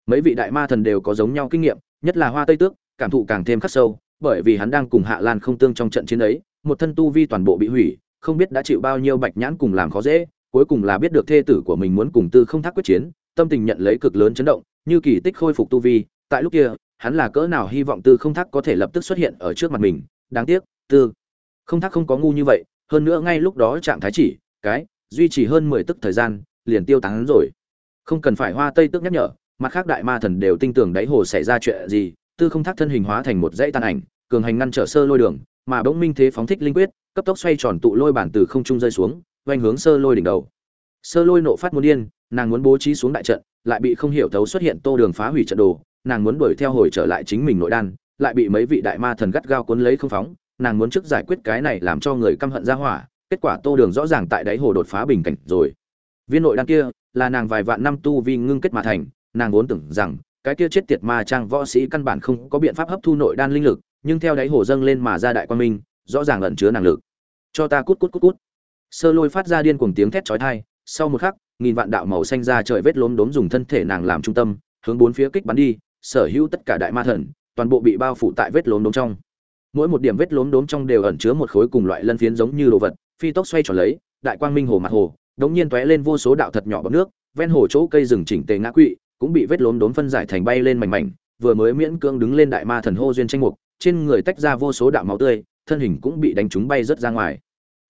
Mấy vị đại ma thần đều có giống nhau kinh nghiệm, nhất là hoa tây tước, cảm thụ càng thêm khắc sâu, bởi vì hắn đang cùng hạ lan không tương trong trận chiến ấy, một thân tu vi toàn bộ bị hủy, không biết đã chịu bao nhiêu bạch nhãn cùng làm khó dễ, cuối cùng là biết được thê tử của mình muốn cùng tư không thác quyết chiến, tâm tình nhận lấy cực lớn chấn động, như kỳ tích khôi phục tu vi, tại lúc kia hắn là cỡ nào hy vọng tư không thác có thể lập tức xuất hiện ở trước mặt mình. Đáng tiếc, tư không thác không có ngu như vậy, hơn nữa ngay lúc đó trạng thái chỉ, cái, duy trì hơn mười tức thời gian, liền tiêu tán rồi. Không cần phải hoa tây tức nhắc nhở, mặt khác đại ma thần đều tin tưởng đáy hồ xảy ra chuyện gì. Tư không thác thân hình hóa thành một dãy tàn ảnh, cường hành ngăn trở sơ lôi đường, mà bỗng minh thế phóng thích linh quyết, cấp tốc xoay tròn tụ lôi bản từ không trung rơi xuống quanh hướng sơ lôi đỉnh đầu. Sơ lôi nộ phát muốn điên, nàng muốn bố trí xuống đại trận, lại bị không hiểu thấu xuất hiện tô đường phá hủy trận đồ nàng muốn đuổi theo hồi trở lại chính mình nội đan, lại bị mấy vị đại ma thần gắt gao cuốn lấy không phóng, nàng muốn trước giải quyết cái này làm cho người căm hận ra hỏa, kết quả tô đường rõ ràng tại đáy hồ đột phá bình cảnh rồi. Viên nội đan kia là nàng vài vạn năm tu vi ngưng kết mà thành, nàng vốn tưởng rằng cái kia chết tiệt ma trang võ sĩ căn bản không có biện pháp hấp thu nội đan linh lực, nhưng theo đáy hồ dâng lên mà ra đại quan minh, rõ ràng ẩn chứa năng lực. Cho ta cút cút cút cút. Sơ lôi phát ra điên cuồng tiếng thét chói tai, sau một khắc, nghìn vạn đạo màu xanh ra trời vết lốm đốm dùng thân thể nàng làm trung tâm, hướng bốn phía kích bắn đi sở hữu tất cả đại ma thần, toàn bộ bị bao phủ tại vết lốm đốm trong. Mỗi một điểm vết lốm đốm trong đều ẩn chứa một khối cùng loại lân phiến giống như đồ vật, phi tốc xoay tròn lấy, đại quang minh hồ mặt hồ, đống nhiên tóe lên vô số đạo thật nhỏ bọt nước, ven hồ chỗ cây rừng chỉnh tề ngã quỵ, cũng bị vết lốm đốm phân giải thành bay lên mảnh mảnh, vừa mới miễn cưỡng đứng lên đại ma thần hô duyên tranh mục, trên người tách ra vô số đạo máu tươi, thân hình cũng bị đánh trúng bay rất ra ngoài.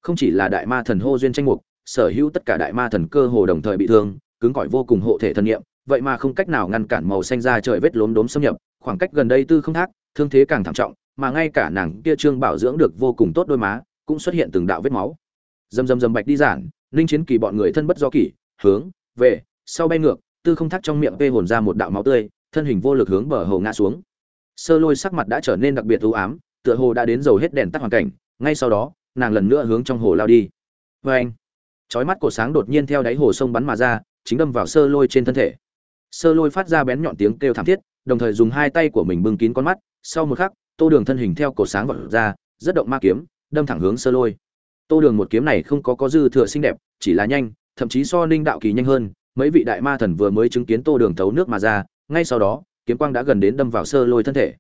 Không chỉ là đại ma thần hô duyên tranh mục, sở hữu tất cả đại ma thần cơ hồ đồng thời bị thương, cứng cỏi vô cùng hộ thể thân niệm vậy mà không cách nào ngăn cản màu xanh ra trời vết lốm đốm xâm nhập, khoảng cách gần đây tư không thác, thương thế càng thảm trọng, mà ngay cả nàng kia trương bảo dưỡng được vô cùng tốt đôi má, cũng xuất hiện từng đạo vết máu. Dầm dầm dầm bạch đi giản, ninh chiến kỳ bọn người thân bất do kỷ, hướng, về, sau bay ngược, tư không thác trong miệng vê hồn ra một đạo máu tươi, thân hình vô lực hướng bờ hồ ngã xuống. Sơ lôi sắc mặt đã trở nên đặc biệt u ám, tựa hồ đã đến dầu hết đèn tắt hoàn cảnh, ngay sau đó, nàng lần nữa hướng trong hồ lao đi. Vê anh chói mắt cổ sáng đột nhiên theo đáy hồ sông bắn mà ra, chính đâm vào sơ lôi trên thân thể sơ lôi phát ra bén nhọn tiếng kêu thảm thiết, đồng thời dùng hai tay của mình bưng kín con mắt, sau một khắc, tô đường thân hình theo cổ sáng vọt ra, rất động ma kiếm, đâm thẳng hướng sơ lôi. Tô đường một kiếm này không có có dư thừa xinh đẹp, chỉ là nhanh, thậm chí so ninh đạo kỳ nhanh hơn, mấy vị đại ma thần vừa mới chứng kiến tô đường thấu nước mà ra, ngay sau đó, kiếm quang đã gần đến đâm vào sơ lôi thân thể.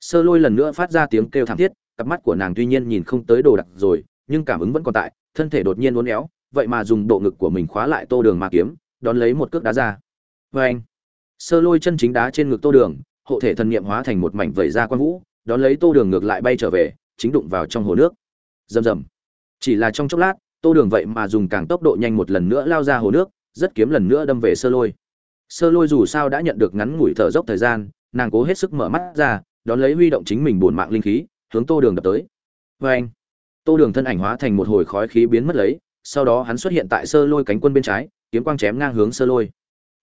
Sơ lôi lần nữa phát ra tiếng kêu thảm thiết, cặp mắt của nàng tuy nhiên nhìn không tới đồ đặc rồi, nhưng cảm ứng vẫn còn tại, thân thể đột nhiên uốn éo, vậy mà dùng bộ ngực của mình khóa lại tô đường ma kiếm, đón lấy một cước đá ra. Vê anh sơ lôi chân chính đá trên ngực tô đường, hộ thể thần niệm hóa thành một mảnh vẩy ra quan vũ, đón lấy tô đường ngược lại bay trở về, chính đụng vào trong hồ nước. Rầm rầm. Chỉ là trong chốc lát, tô đường vậy mà dùng càng tốc độ nhanh một lần nữa lao ra hồ nước, rất kiếm lần nữa đâm về sơ lôi. Sơ lôi dù sao đã nhận được ngắn ngủi thở dốc thời gian, nàng cố hết sức mở mắt ra, đón lấy huy động chính mình buồn mạng linh khí, hướng tô đường đập tới. Vê anh, tô đường thân ảnh hóa thành một hồi khói khí biến mất lấy, sau đó hắn xuất hiện tại sơ lôi cánh quân bên trái, kiếm quang chém ngang hướng sơ lôi.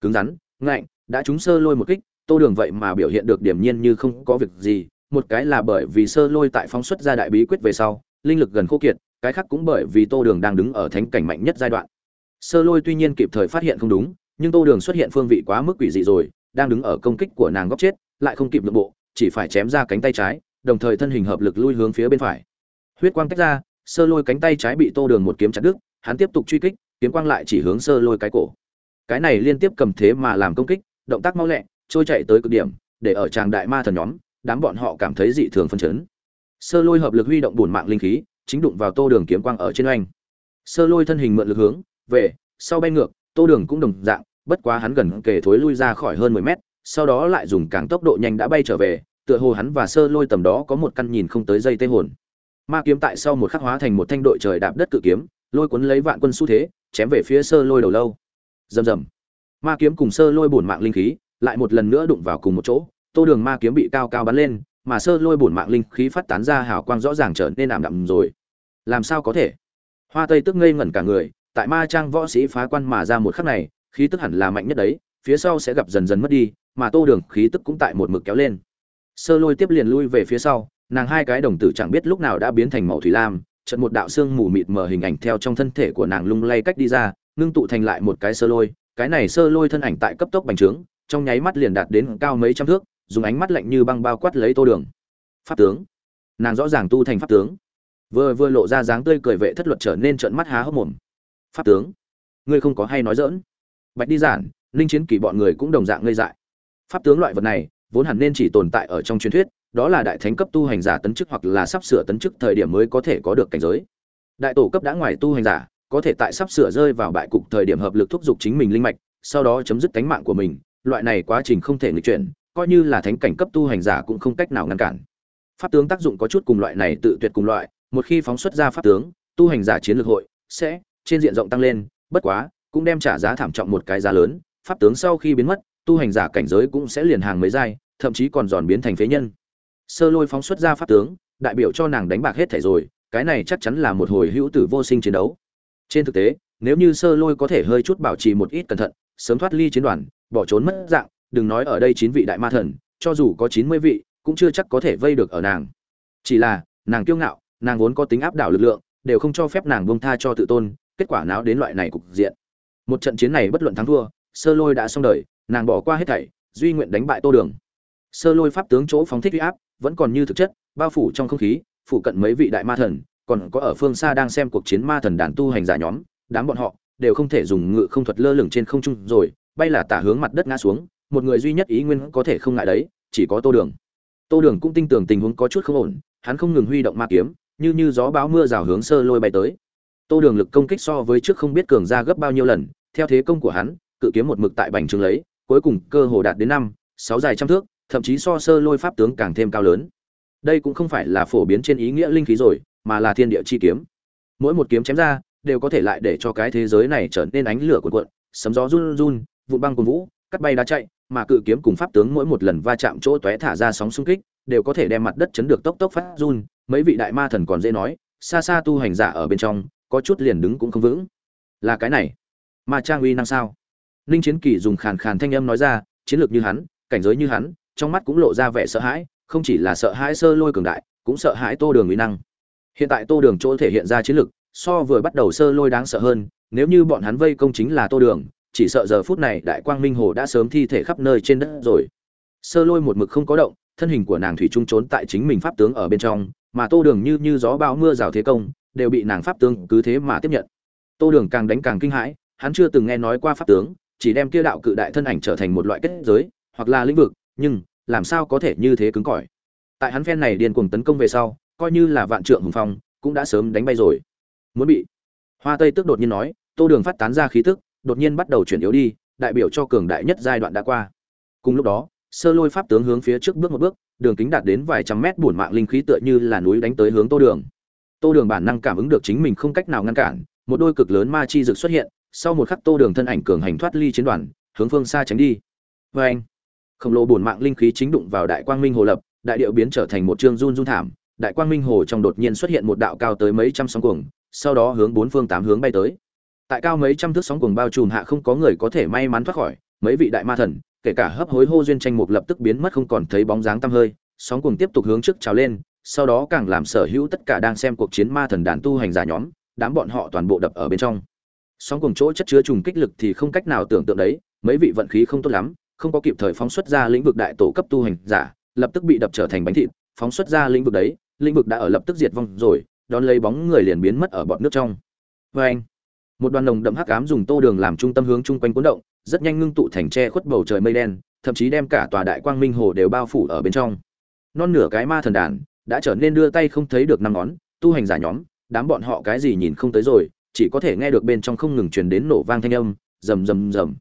Cứng rắn, ngạnh đã chúng sơ lôi một kích, tô đường vậy mà biểu hiện được điểm nhiên như không có việc gì, một cái là bởi vì sơ lôi tại phóng xuất ra đại bí quyết về sau, linh lực gần khô kiệt, cái khác cũng bởi vì tô đường đang đứng ở thánh cảnh mạnh nhất giai đoạn. Sơ lôi tuy nhiên kịp thời phát hiện không đúng, nhưng tô đường xuất hiện phương vị quá mức quỷ dị rồi, đang đứng ở công kích của nàng góc chết, lại không kịp nội bộ, chỉ phải chém ra cánh tay trái, đồng thời thân hình hợp lực lui hướng phía bên phải. Huyết quang tách ra, sơ lôi cánh tay trái bị tô đường một kiếm chặt đứt, hắn tiếp tục truy kích, kiếm quang lại chỉ hướng sơ lôi cái cổ. Cái này liên tiếp cầm thế mà làm công kích động tác mau lẹ, trôi chạy tới cực điểm, để ở tràng đại ma thần nhóm, đám bọn họ cảm thấy dị thường phân chấn. Sơ lôi hợp lực huy động bổn mạng linh khí, chính đụng vào tô đường kiếm quang ở trên oanh. Sơ lôi thân hình mượn lực hướng về sau bay ngược, tô đường cũng đồng dạng, bất quá hắn gần kề thối lui ra khỏi hơn mười mét, sau đó lại dùng càng tốc độ nhanh đã bay trở về, tựa hồ hắn và sơ lôi tầm đó có một căn nhìn không tới dây tê hồn. Ma kiếm tại sau một khắc hóa thành một thanh đội trời đạp đất cự kiếm, lôi cuốn lấy vạn quân xu thế, chém về phía sơ lôi đầu lâu. Rầm rầm ma kiếm cùng sơ lôi bổn mạng linh khí, lại một lần nữa đụng vào cùng một chỗ, tô đường ma kiếm bị cao cao bắn lên, mà sơ lôi bổn mạng linh khí phát tán ra hào quang rõ ràng trở nên ảm đạm rồi. Làm sao có thể? Hoa tây tức ngây ngẩn cả người, tại ma trang võ sĩ phá quan mà ra một khắc này, khí tức hẳn là mạnh nhất đấy, phía sau sẽ gặp dần dần mất đi, mà tô đường khí tức cũng tại một mực kéo lên. Sơ lôi tiếp liền lui về phía sau, nàng hai cái đồng tử chẳng biết lúc nào đã biến thành màu thủy lam trận một đạo xương mù mịt mờ hình ảnh theo trong thân thể của nàng lung lay cách đi ra, ngưng tụ thành lại một cái sơ lôi cái này sơ lôi thân ảnh tại cấp tốc bành trướng, trong nháy mắt liền đạt đến cao mấy trăm thước, dùng ánh mắt lạnh như băng bao quát lấy tô đường. Pháp tướng. Nàng rõ ràng tu thành pháp tướng. Vừa vừa lộ ra dáng tươi cười vệ thất luật trở nên trợn mắt há hốc mồm. Pháp tướng. Ngươi không có hay nói dỡn bạch đi giản linh chiến kỳ bọn người cũng đồng dạng ngây dại. Pháp tướng loại vật này, vốn hẳn nên chỉ tồn tại ở trong truyền thuyết, đó là đại thánh cấp tu hành giả tấn chức hoặc là sắp sửa tấn chức thời điểm mới có thể có được cảnh giới. Đại tổ cấp đã ngoài tu hành giả có thể tại sắp sửa rơi vào bại cục thời điểm hợp lực thúc giục chính mình linh mạch, sau đó chấm dứt cánh mạng của mình, loại này quá trình không thể nghịch chuyển, coi như là thánh cảnh cấp tu hành giả cũng không cách nào ngăn cản. Pháp tướng tác dụng có chút cùng loại này tự tuyệt cùng loại, một khi phóng xuất ra pháp tướng, tu hành giả chiến lược hội sẽ trên diện rộng tăng lên, bất quá, cũng đem trả giá thảm trọng một cái giá lớn, pháp tướng sau khi biến mất, tu hành giả cảnh giới cũng sẽ liền hàng mấy giai, thậm chí còn giòn biến thành phế nhân. Sơ lôi phóng xuất ra pháp tướng, đại biểu cho nàng đánh bạc hết thảy rồi, cái này chắc chắn là một hồi hữu tử vô sinh chiến đấu trên thực tế, nếu như sơ lôi có thể hơi chút bảo trì một ít cẩn thận, sớm thoát ly chiến đoàn, bỏ trốn mất dạng, đừng nói ở đây chín vị đại ma thần, cho dù có chín mươi vị, cũng chưa chắc có thể vây được ở nàng. Chỉ là, nàng kiêu ngạo, nàng vốn có tính áp đảo lực lượng, đều không cho phép nàng bông tha cho tự tôn, kết quả nào đến loại này cục diện. Một trận chiến này bất luận thắng thua, sơ lôi đã xong đời, nàng bỏ qua hết thảy, duy nguyện đánh bại tô đường. Sơ lôi pháp tướng chỗ phóng thích uy áp, vẫn còn như thực chất, bao phủ trong không khí, phụ cận mấy vị đại ma thần còn có ở phương xa đang xem cuộc chiến ma thần đàn tu hành giả nhóm, đám bọn họ đều không thể dùng ngự không thuật lơ lửng trên không trung rồi, bay là tả hướng mặt đất ngã xuống, một người duy nhất ý nguyên có thể không ngại đấy, chỉ có tô đường. Tô đường cũng tin tưởng tình huống có chút không ổn, hắn không ngừng huy động ma kiếm, như như gió báo mưa rào hướng sơ lôi bay tới. Tô đường lực công kích so với trước không biết cường ra gấp bao nhiêu lần, theo thế công của hắn, cự kiếm một mực tại bành trướng lấy, cuối cùng cơ hồ đạt đến năm, sáu dài trăm thước, thậm chí so sơ lôi pháp tướng càng thêm cao lớn. Đây cũng không phải là phổ biến trên ý nghĩa linh khí rồi mà là thiên địa chi kiếm. Mỗi một kiếm chém ra, đều có thể lại để cho cái thế giới này trở nên ánh lửa cuộn cuộn, sấm gió run run, vụn băng cuồn vũ, cắt bay đá chạy, mà cự kiếm cùng pháp tướng mỗi một lần va chạm chỗ tóe thả ra sóng xung kích, đều có thể đem mặt đất chấn được tốc tốc phát run. Mấy vị đại ma thần còn dễ nói, xa xa tu hành giả ở bên trong, có chút liền đứng cũng không vững. Là cái này. Ma trang uy năng sao? Ninh chiến kỳ dùng khàn khàn thanh âm nói ra, chiến lược như hắn, cảnh giới như hắn, trong mắt cũng lộ ra vẻ sợ hãi, không chỉ là sợ hãi sơ lôi cường đại, cũng sợ hãi tô đường uy năng hiện tại tô đường chỗ thể hiện ra chiến lược so vừa bắt đầu sơ lôi đáng sợ hơn, nếu như bọn hắn vây công chính là tô đường, chỉ sợ giờ phút này đại quang minh hồ đã sớm thi thể khắp nơi trên đất rồi. Sơ lôi một mực không có động, thân hình của nàng thủy trung trốn tại chính mình pháp tướng ở bên trong, mà tô đường như như gió bão mưa rào thế công, đều bị nàng pháp tướng cứ thế mà tiếp nhận. Tô đường càng đánh càng kinh hãi, hắn chưa từng nghe nói qua pháp tướng, chỉ đem kia đạo cự đại thân ảnh trở thành một loại kết giới, hoặc là lĩnh vực, nhưng, làm sao có thể như thế cứng cỏi? Tại hắn phen này điên cuồng tấn công về sau coi như là vạn trượng hùng phong, cũng đã sớm đánh bay rồi. Muốn bị. Hoa tây tức đột nhiên nói, tô đường phát tán ra khí tức, đột nhiên bắt đầu chuyển yếu đi, đại biểu cho cường đại nhất giai đoạn đã qua. Cùng lúc đó, sơ lôi pháp tướng hướng phía trước bước một bước, đường kính đạt đến vài trăm mét bổn mạng linh khí tựa như là núi đánh tới hướng tô đường. Tô đường bản năng cảm ứng được chính mình không cách nào ngăn cản, một đôi cực lớn ma chi dực xuất hiện, sau một khắc tô đường thân ảnh cường hành thoát ly chiến đoàn, hướng phương xa tránh đi. Vê anh. Khổng lồ bổn mạng linh khí chính đụng vào đại quang minh hồ lập, đại điệu biến trở thành một chương run run thảm đại quang minh hồ trong đột nhiên xuất hiện một đạo cao tới mấy trăm sóng cuồng, sau đó hướng bốn phương tám hướng bay tới. Tại cao mấy trăm thước sóng cuồng bao trùm hạ không có người có thể may mắn thoát khỏi, mấy vị đại ma thần, kể cả hấp hối hô duyên tranh mục lập tức biến mất không còn thấy bóng dáng tăm hơi, sóng cuồng tiếp tục hướng trước trào lên, sau đó càng làm sở hữu tất cả đang xem cuộc chiến ma thần đàn tu hành giả nhóm, đám bọn họ toàn bộ đập ở bên trong. Sóng cuồng chỗ chất chứa trùng kích lực thì không cách nào tưởng tượng đấy, mấy vị vận khí không tốt lắm, không có kịp thời phóng xuất ra lĩnh vực đại tổ cấp tu hành giả, lập tức bị đập trở thành bánh thịt, phóng xuất ra lĩnh vực đấy lĩnh vực đã ở lập tức diệt vong rồi, đón lấy bóng người liền biến mất ở bọt nước trong. Vê anh, một đoàn nồng đậm hắc ám dùng tô đường làm trung tâm hướng chung quanh cuốn động, rất nhanh ngưng tụ thành tre khuất bầu trời mây đen, thậm chí đem cả tòa đại quang minh hồ đều bao phủ ở bên trong. Non nửa cái ma thần đàn đã trở nên đưa tay không thấy được năm ngón, tu hành giả nhóm, đám bọn họ cái gì nhìn không tới rồi, chỉ có thể nghe được bên trong không ngừng truyền đến nổ vang thanh âm, rầm rầm rầm.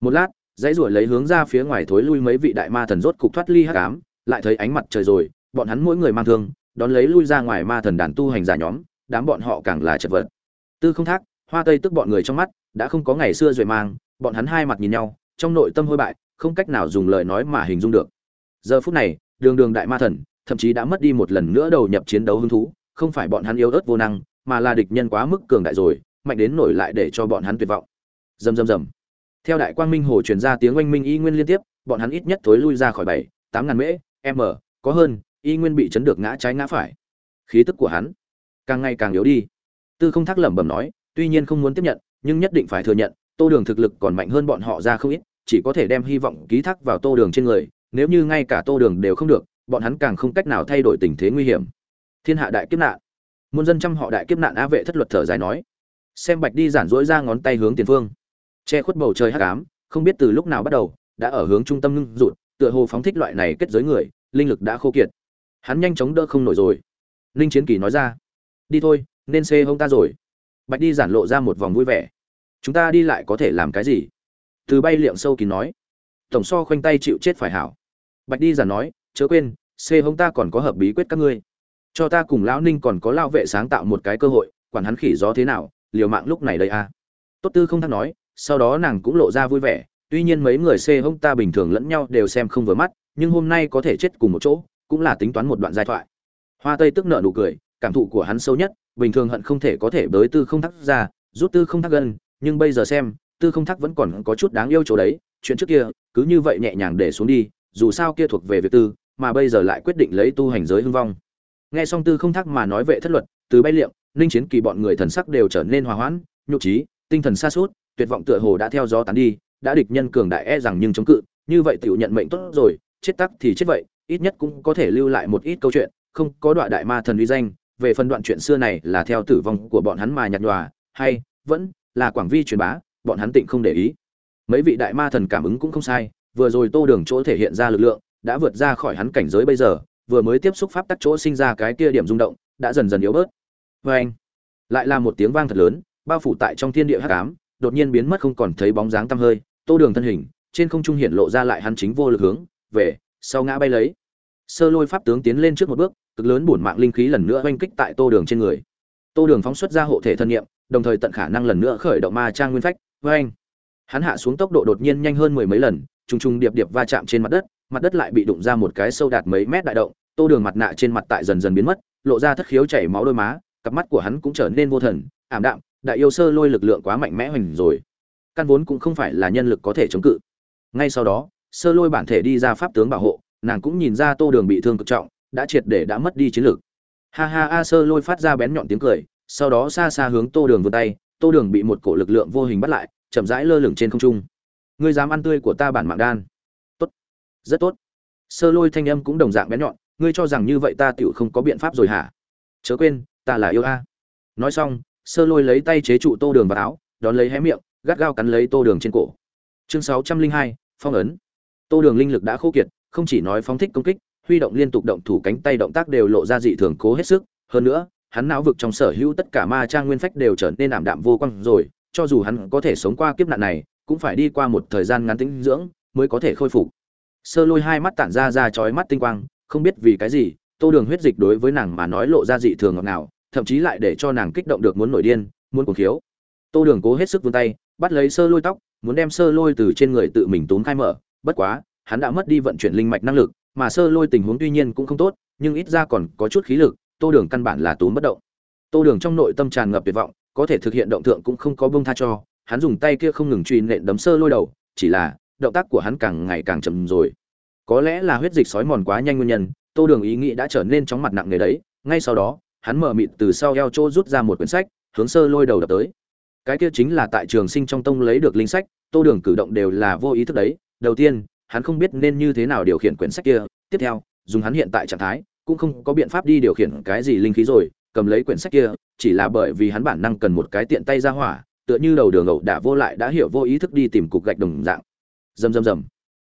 Một lát, dãy ruổi lấy hướng ra phía ngoài thối lui mấy vị đại ma thần rốt cục thoát ly hắc ám, lại thấy ánh mặt trời rồi, bọn hắn mỗi người mang thương đón lấy lui ra ngoài ma thần đàn tu hành giả nhóm, đám bọn họ càng là chật vật. Tư không thác, hoa tây tức bọn người trong mắt, đã không có ngày xưa rồi mang, bọn hắn hai mặt nhìn nhau, trong nội tâm hôi bại, không cách nào dùng lời nói mà hình dung được. Giờ phút này, đường đường đại ma thần, thậm chí đã mất đi một lần nữa đầu nhập chiến đấu hứng thú, không phải bọn hắn yếu ớt vô năng, mà là địch nhân quá mức cường đại rồi, mạnh đến nổi lại để cho bọn hắn tuyệt vọng. Rầm rầm rầm. Theo đại quang minh hồ truyền ra tiếng oanh minh y nguyên liên tiếp, bọn hắn ít nhất thối lui ra khỏi bảy, tám ngàn mễ, m, có hơn y nguyên bị chấn được ngã trái ngã phải. Khí tức của hắn càng ngày càng yếu đi. Tư không thác lẩm bẩm nói, tuy nhiên không muốn tiếp nhận, nhưng nhất định phải thừa nhận, tô đường thực lực còn mạnh hơn bọn họ ra không ít, chỉ có thể đem hy vọng ký thác vào tô đường trên người, nếu như ngay cả tô đường đều không được, bọn hắn càng không cách nào thay đổi tình thế nguy hiểm. Thiên hạ đại kiếp nạn. Muôn dân trăm họ đại kiếp nạn á vệ thất luật thở dài nói, xem bạch đi giản dỗi ra ngón tay hướng tiền phương. Che khuất bầu trời hắc ám, không biết từ lúc nào bắt đầu, đã ở hướng trung tâm ngưng rụt, tựa hồ phóng thích loại này kết giới người, linh lực đã khô kiệt hắn nhanh chóng đỡ không nổi rồi. Ninh chiến kỳ nói ra, đi thôi, nên xê hông ta rồi. Bạch đi giản lộ ra một vòng vui vẻ. Chúng ta đi lại có thể làm cái gì? Từ bay liệm sâu kín nói. Tổng so khoanh tay chịu chết phải hảo. Bạch đi giản nói, chớ quên, xê hông ta còn có hợp bí quyết các ngươi. Cho ta cùng lão ninh còn có lao vệ sáng tạo một cái cơ hội, quản hắn khỉ gió thế nào, liều mạng lúc này đây à. tốt tư không thắc nói, sau đó nàng cũng lộ ra vui vẻ. Tuy nhiên mấy người xê hông ta bình thường lẫn nhau đều xem không vừa mắt, nhưng hôm nay có thể chết cùng một chỗ cũng là tính toán một đoạn giai thoại. Hoa tây tức nợ nụ cười, cảm thụ của hắn sâu nhất, bình thường hận không thể có thể bới tư không thắc ra, rút tư không thắc gần, nhưng bây giờ xem, tư không thắc vẫn còn có chút đáng yêu chỗ đấy, chuyện trước kia, cứ như vậy nhẹ nhàng để xuống đi, dù sao kia thuộc về việc tư, mà bây giờ lại quyết định lấy tu hành giới hưng vong. Nghe xong tư không thắc mà nói vệ thất luật, từ bay liệm, ninh chiến kỳ bọn người thần sắc đều trở nên hòa hoãn, nhục trí, tinh thần xa suốt tuyệt vọng tựa hồ đã theo gió tán đi, đã địch nhân cường đại e rằng nhưng chống cự, như vậy tiểu nhận mệnh tốt rồi, chết tắc thì chết vậy ít nhất cũng có thể lưu lại một ít câu chuyện, không có đoạn đại ma thần uy danh, về phần đoạn chuyện xưa này là theo tử vong của bọn hắn mà nhạt nhòa, hay vẫn là quảng vi truyền bá, bọn hắn tịnh không để ý. Mấy vị đại ma thần cảm ứng cũng không sai, vừa rồi tô đường chỗ thể hiện ra lực lượng, đã vượt ra khỏi hắn cảnh giới bây giờ, vừa mới tiếp xúc pháp tắc chỗ sinh ra cái kia điểm rung động, đã dần dần yếu bớt. Vê anh, lại là một tiếng vang thật lớn, bao phủ tại trong thiên địa hắc ám, đột nhiên biến mất không còn thấy bóng dáng tăm hơi, tô đường thân hình, trên không trung hiện lộ ra lại hắn chính vô lực hướng, về sau ngã bay lấy. Sơ lôi pháp tướng tiến lên trước một bước, cực lớn bổn mạng linh khí lần nữa oanh kích tại tô đường trên người. Tô đường phóng xuất ra hộ thể thân nhiệm đồng thời tận khả năng lần nữa khởi động ma trang nguyên phách với anh hắn hạ xuống tốc độ đột nhiên nhanh hơn mười mấy lần, trùng trùng điệp điệp va chạm trên mặt đất mặt đất lại bị đụng ra một cái sâu đạt mấy mét đại động, tô đường mặt nạ trên mặt tại dần dần biến mất, lộ ra thất khiếu chảy máu đôi má, cặp mắt của hắn cũng trở nên vô thần, ảm đạm, đại yêu sơ lôi lực lượng quá mạnh mẽ hoành rồi. Căn vốn cũng không phải là nhân lực có thể chống cự. Ngay sau đó sơ lôi bản thể đi ra pháp tướng bảo hộ, nàng cũng nhìn ra tô đường bị thương cực trọng, đã triệt để đã mất đi chiến lược ha ha a sơ lôi phát ra bén nhọn tiếng cười, sau đó xa xa hướng tô đường vươn tay, tô đường bị một cổ lực lượng vô hình bắt lại, chậm rãi lơ lửng trên không trung. Ngươi dám ăn tươi của ta bản mạng đan. Tốt. Rất tốt. Sơ lôi thanh âm cũng đồng dạng bén nhọn, ngươi cho rằng như vậy ta tựu không có biện pháp rồi hả? Chớ quên, ta là yêu a. Nói xong, sơ lôi lấy tay chế trụ tô đường vào áo, đón lấy hé miệng, gắt gao cắn lấy tô đường trên cổ. Chương sáu trăm linh hai, phong ấn tô đường linh lực đã khô kiệt, không chỉ nói phóng thích công kích, huy động liên tục động thủ cánh tay động tác đều lộ ra dị thường cố hết sức. Hơn nữa, hắn não vực trong sở hữu tất cả ma trang nguyên phách đều trở nên ảm đạm vô quang rồi, cho dù hắn có thể sống qua kiếp nạn này, cũng phải đi qua một thời gian ngắn tĩnh dưỡng mới có thể khôi phục. Sơ lôi hai mắt tản ra ra chói mắt tinh quang, không biết vì cái gì, tô đường huyết dịch đối với nàng mà nói lộ ra dị thường ngọt ngào, thậm chí lại để cho nàng kích động được muốn nổi điên, muốn cuồng khiếu. Tô đường cố hết sức vươn tay, bắt lấy sơ lôi tóc, muốn đem sơ lôi từ trên người tự mình tốn khai mở bất quá, hắn đã mất đi vận chuyển linh mạch năng lực, mà sơ lôi tình huống tuy nhiên cũng không tốt, nhưng ít ra còn có chút khí lực, tô đường căn bản là tốn bất động. Tô đường trong nội tâm tràn ngập tuyệt vọng, có thể thực hiện động thượng cũng không có bông tha cho, hắn dùng tay kia không ngừng truy nện đấm sơ lôi đầu, chỉ là, động tác của hắn càng ngày càng chậm rồi. Có lẽ là huyết dịch sói mòn quá nhanh nguyên nhân, tô đường ý nghĩ đã trở nên chóng mặt nặng nề đấy, ngay sau đó, hắn mở mịt từ sau eo chỗ rút ra một quyển sách, hướng sơ lôi đầu đập tới. Cái kia chính là tại trường sinh trong tông lấy được linh sách, tô đường cử động đều là vô ý thức đấy đầu tiên, hắn không biết nên như thế nào điều khiển quyển sách kia, tiếp theo, dùng hắn hiện tại trạng thái, cũng không có biện pháp đi điều khiển cái gì linh khí rồi, cầm lấy quyển sách kia, chỉ là bởi vì hắn bản năng cần một cái tiện tay ra hỏa, tựa như đầu đường ẩu đả vô lại đã hiểu vô ý thức đi tìm cục gạch đồng dạng. Rầm rầm rầm.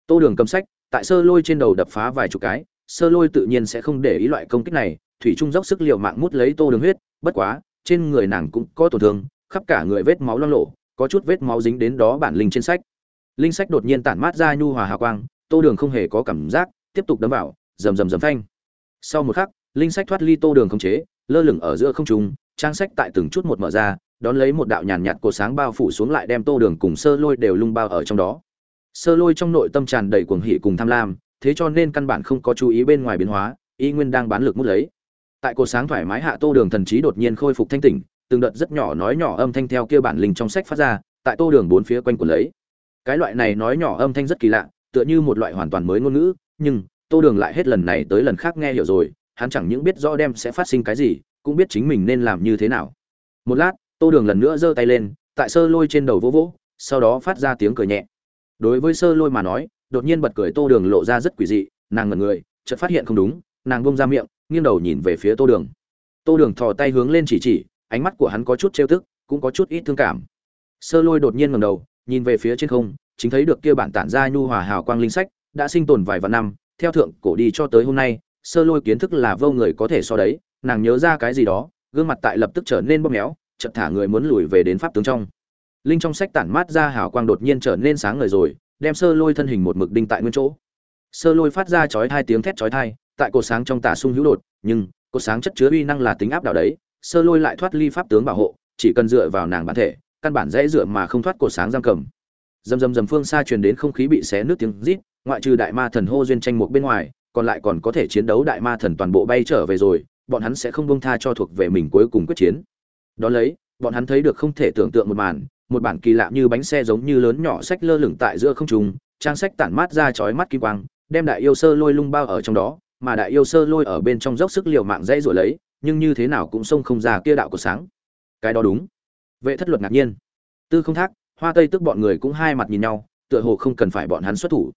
Tô đường cầm sách, tại sơ lôi trên đầu đập phá vài chục cái, sơ lôi tự nhiên sẽ không để ý loại công kích này, thủy trung dốc sức l i ề u mạng mút lấy tô đường huyết, bất quá, trên người nàng cũng có tổn thương, khắp cả người vết máu lo lộ có chút vết máu dính đến đó bản linh trên sách linh sách đột nhiên tản mát ra nhu hòa hào quang, tô đường không hề có cảm giác, tiếp tục đấm vào, rầm rầm rầm phanh. Sau một khắc, linh sách thoát ly tô đường không chế, lơ lửng ở giữa không trung, trang sách tại từng chút một mở ra, đón lấy một đạo nhàn nhạt cột sáng bao phủ xuống lại đem tô đường cùng sơ lôi đều lung bao ở trong đó. Sơ lôi trong nội tâm tràn đầy cuồng hỉ cùng tham lam, thế cho nên căn bản không có chú ý bên ngoài biến hóa, y nguyên đang bán lực mút lấy. Tại cột sáng thoải mái hạ tô đường thần trí đột nhiên khôi phục thanh tỉnh, từng đợt rất nhỏ nói nhỏ âm thanh theo kia bản linh trong sách phát ra, tại tô đường bốn phía quanh của lấy cái loại này nói nhỏ âm thanh rất kỳ lạ, tựa như một loại hoàn toàn mới ngôn ngữ, nhưng tô đường lại hết lần này tới lần khác nghe hiểu rồi, hắn chẳng những biết rõ đem sẽ phát sinh cái gì, cũng biết chính mình nên làm như thế nào. Một lát, tô đường lần nữa giơ tay lên, tại sơ lôi trên đầu vỗ vỗ, sau đó phát ra tiếng cười nhẹ. Đối với sơ lôi mà nói, đột nhiên bật cười tô đường lộ ra rất quỷ dị, nàng ngẩn người, chợt phát hiện không đúng, nàng bông ra miệng, nghiêng đầu nhìn về phía tô đường. Tô đường thò tay hướng lên chỉ chỉ, ánh mắt của hắn có chút trêu tức, cũng có chút ít thương cảm. Sơ lôi đột nhiên ngầm đầu nhìn về phía trên không, chính thấy được kia bản tản ra nhu hòa hào quang linh sách, đã sinh tồn vài vạn năm, theo thượng cổ đi cho tới hôm nay, sơ lôi kiến thức là vô người có thể so đấy, nàng nhớ ra cái gì đó, gương mặt tại lập tức trở nên bóp méo, chợt thả người muốn lùi về đến pháp tướng trong. Linh trong sách tản mát ra hào quang đột nhiên trở nên sáng ngời rồi, đem sơ lôi thân hình một mực đinh tại nguyên chỗ. Sơ lôi phát ra chói hai tiếng thét chói tai, tại cột sáng trong tả sung hữu đột, nhưng cột sáng chất chứa uy năng là tính áp đảo đấy, sơ lôi lại thoát ly pháp tướng bảo hộ, chỉ cần dựa vào nàng bản thể căn bản dễ dựa mà không thoát cột sáng giam cầm. Dầm dầm dầm phương xa truyền đến không khí bị xé nước tiếng rít, ngoại trừ đại ma thần hô duyên tranh một bên ngoài, còn lại còn có thể chiến đấu đại ma thần toàn bộ bay trở về rồi, bọn hắn sẽ không bông tha cho thuộc về mình cuối cùng quyết chiến. Đó lấy, bọn hắn thấy được không thể tưởng tượng một màn, một bản kỳ lạ như bánh xe giống như lớn nhỏ sách lơ lửng tại giữa không trung, trang sách tản mát ra chói mắt kim quang, đem đại yêu sơ lôi lung bao ở trong đó, mà đại yêu sơ lôi ở bên trong dốc sức liều mạng dãy rồi lấy, nhưng như thế nào cũng xông không ra kia đạo của sáng. Cái đó đúng vệ thất luật ngạc nhiên. Tư không thác, hoa tây tức bọn người cũng hai mặt nhìn nhau, tựa hồ không cần phải bọn hắn xuất thủ.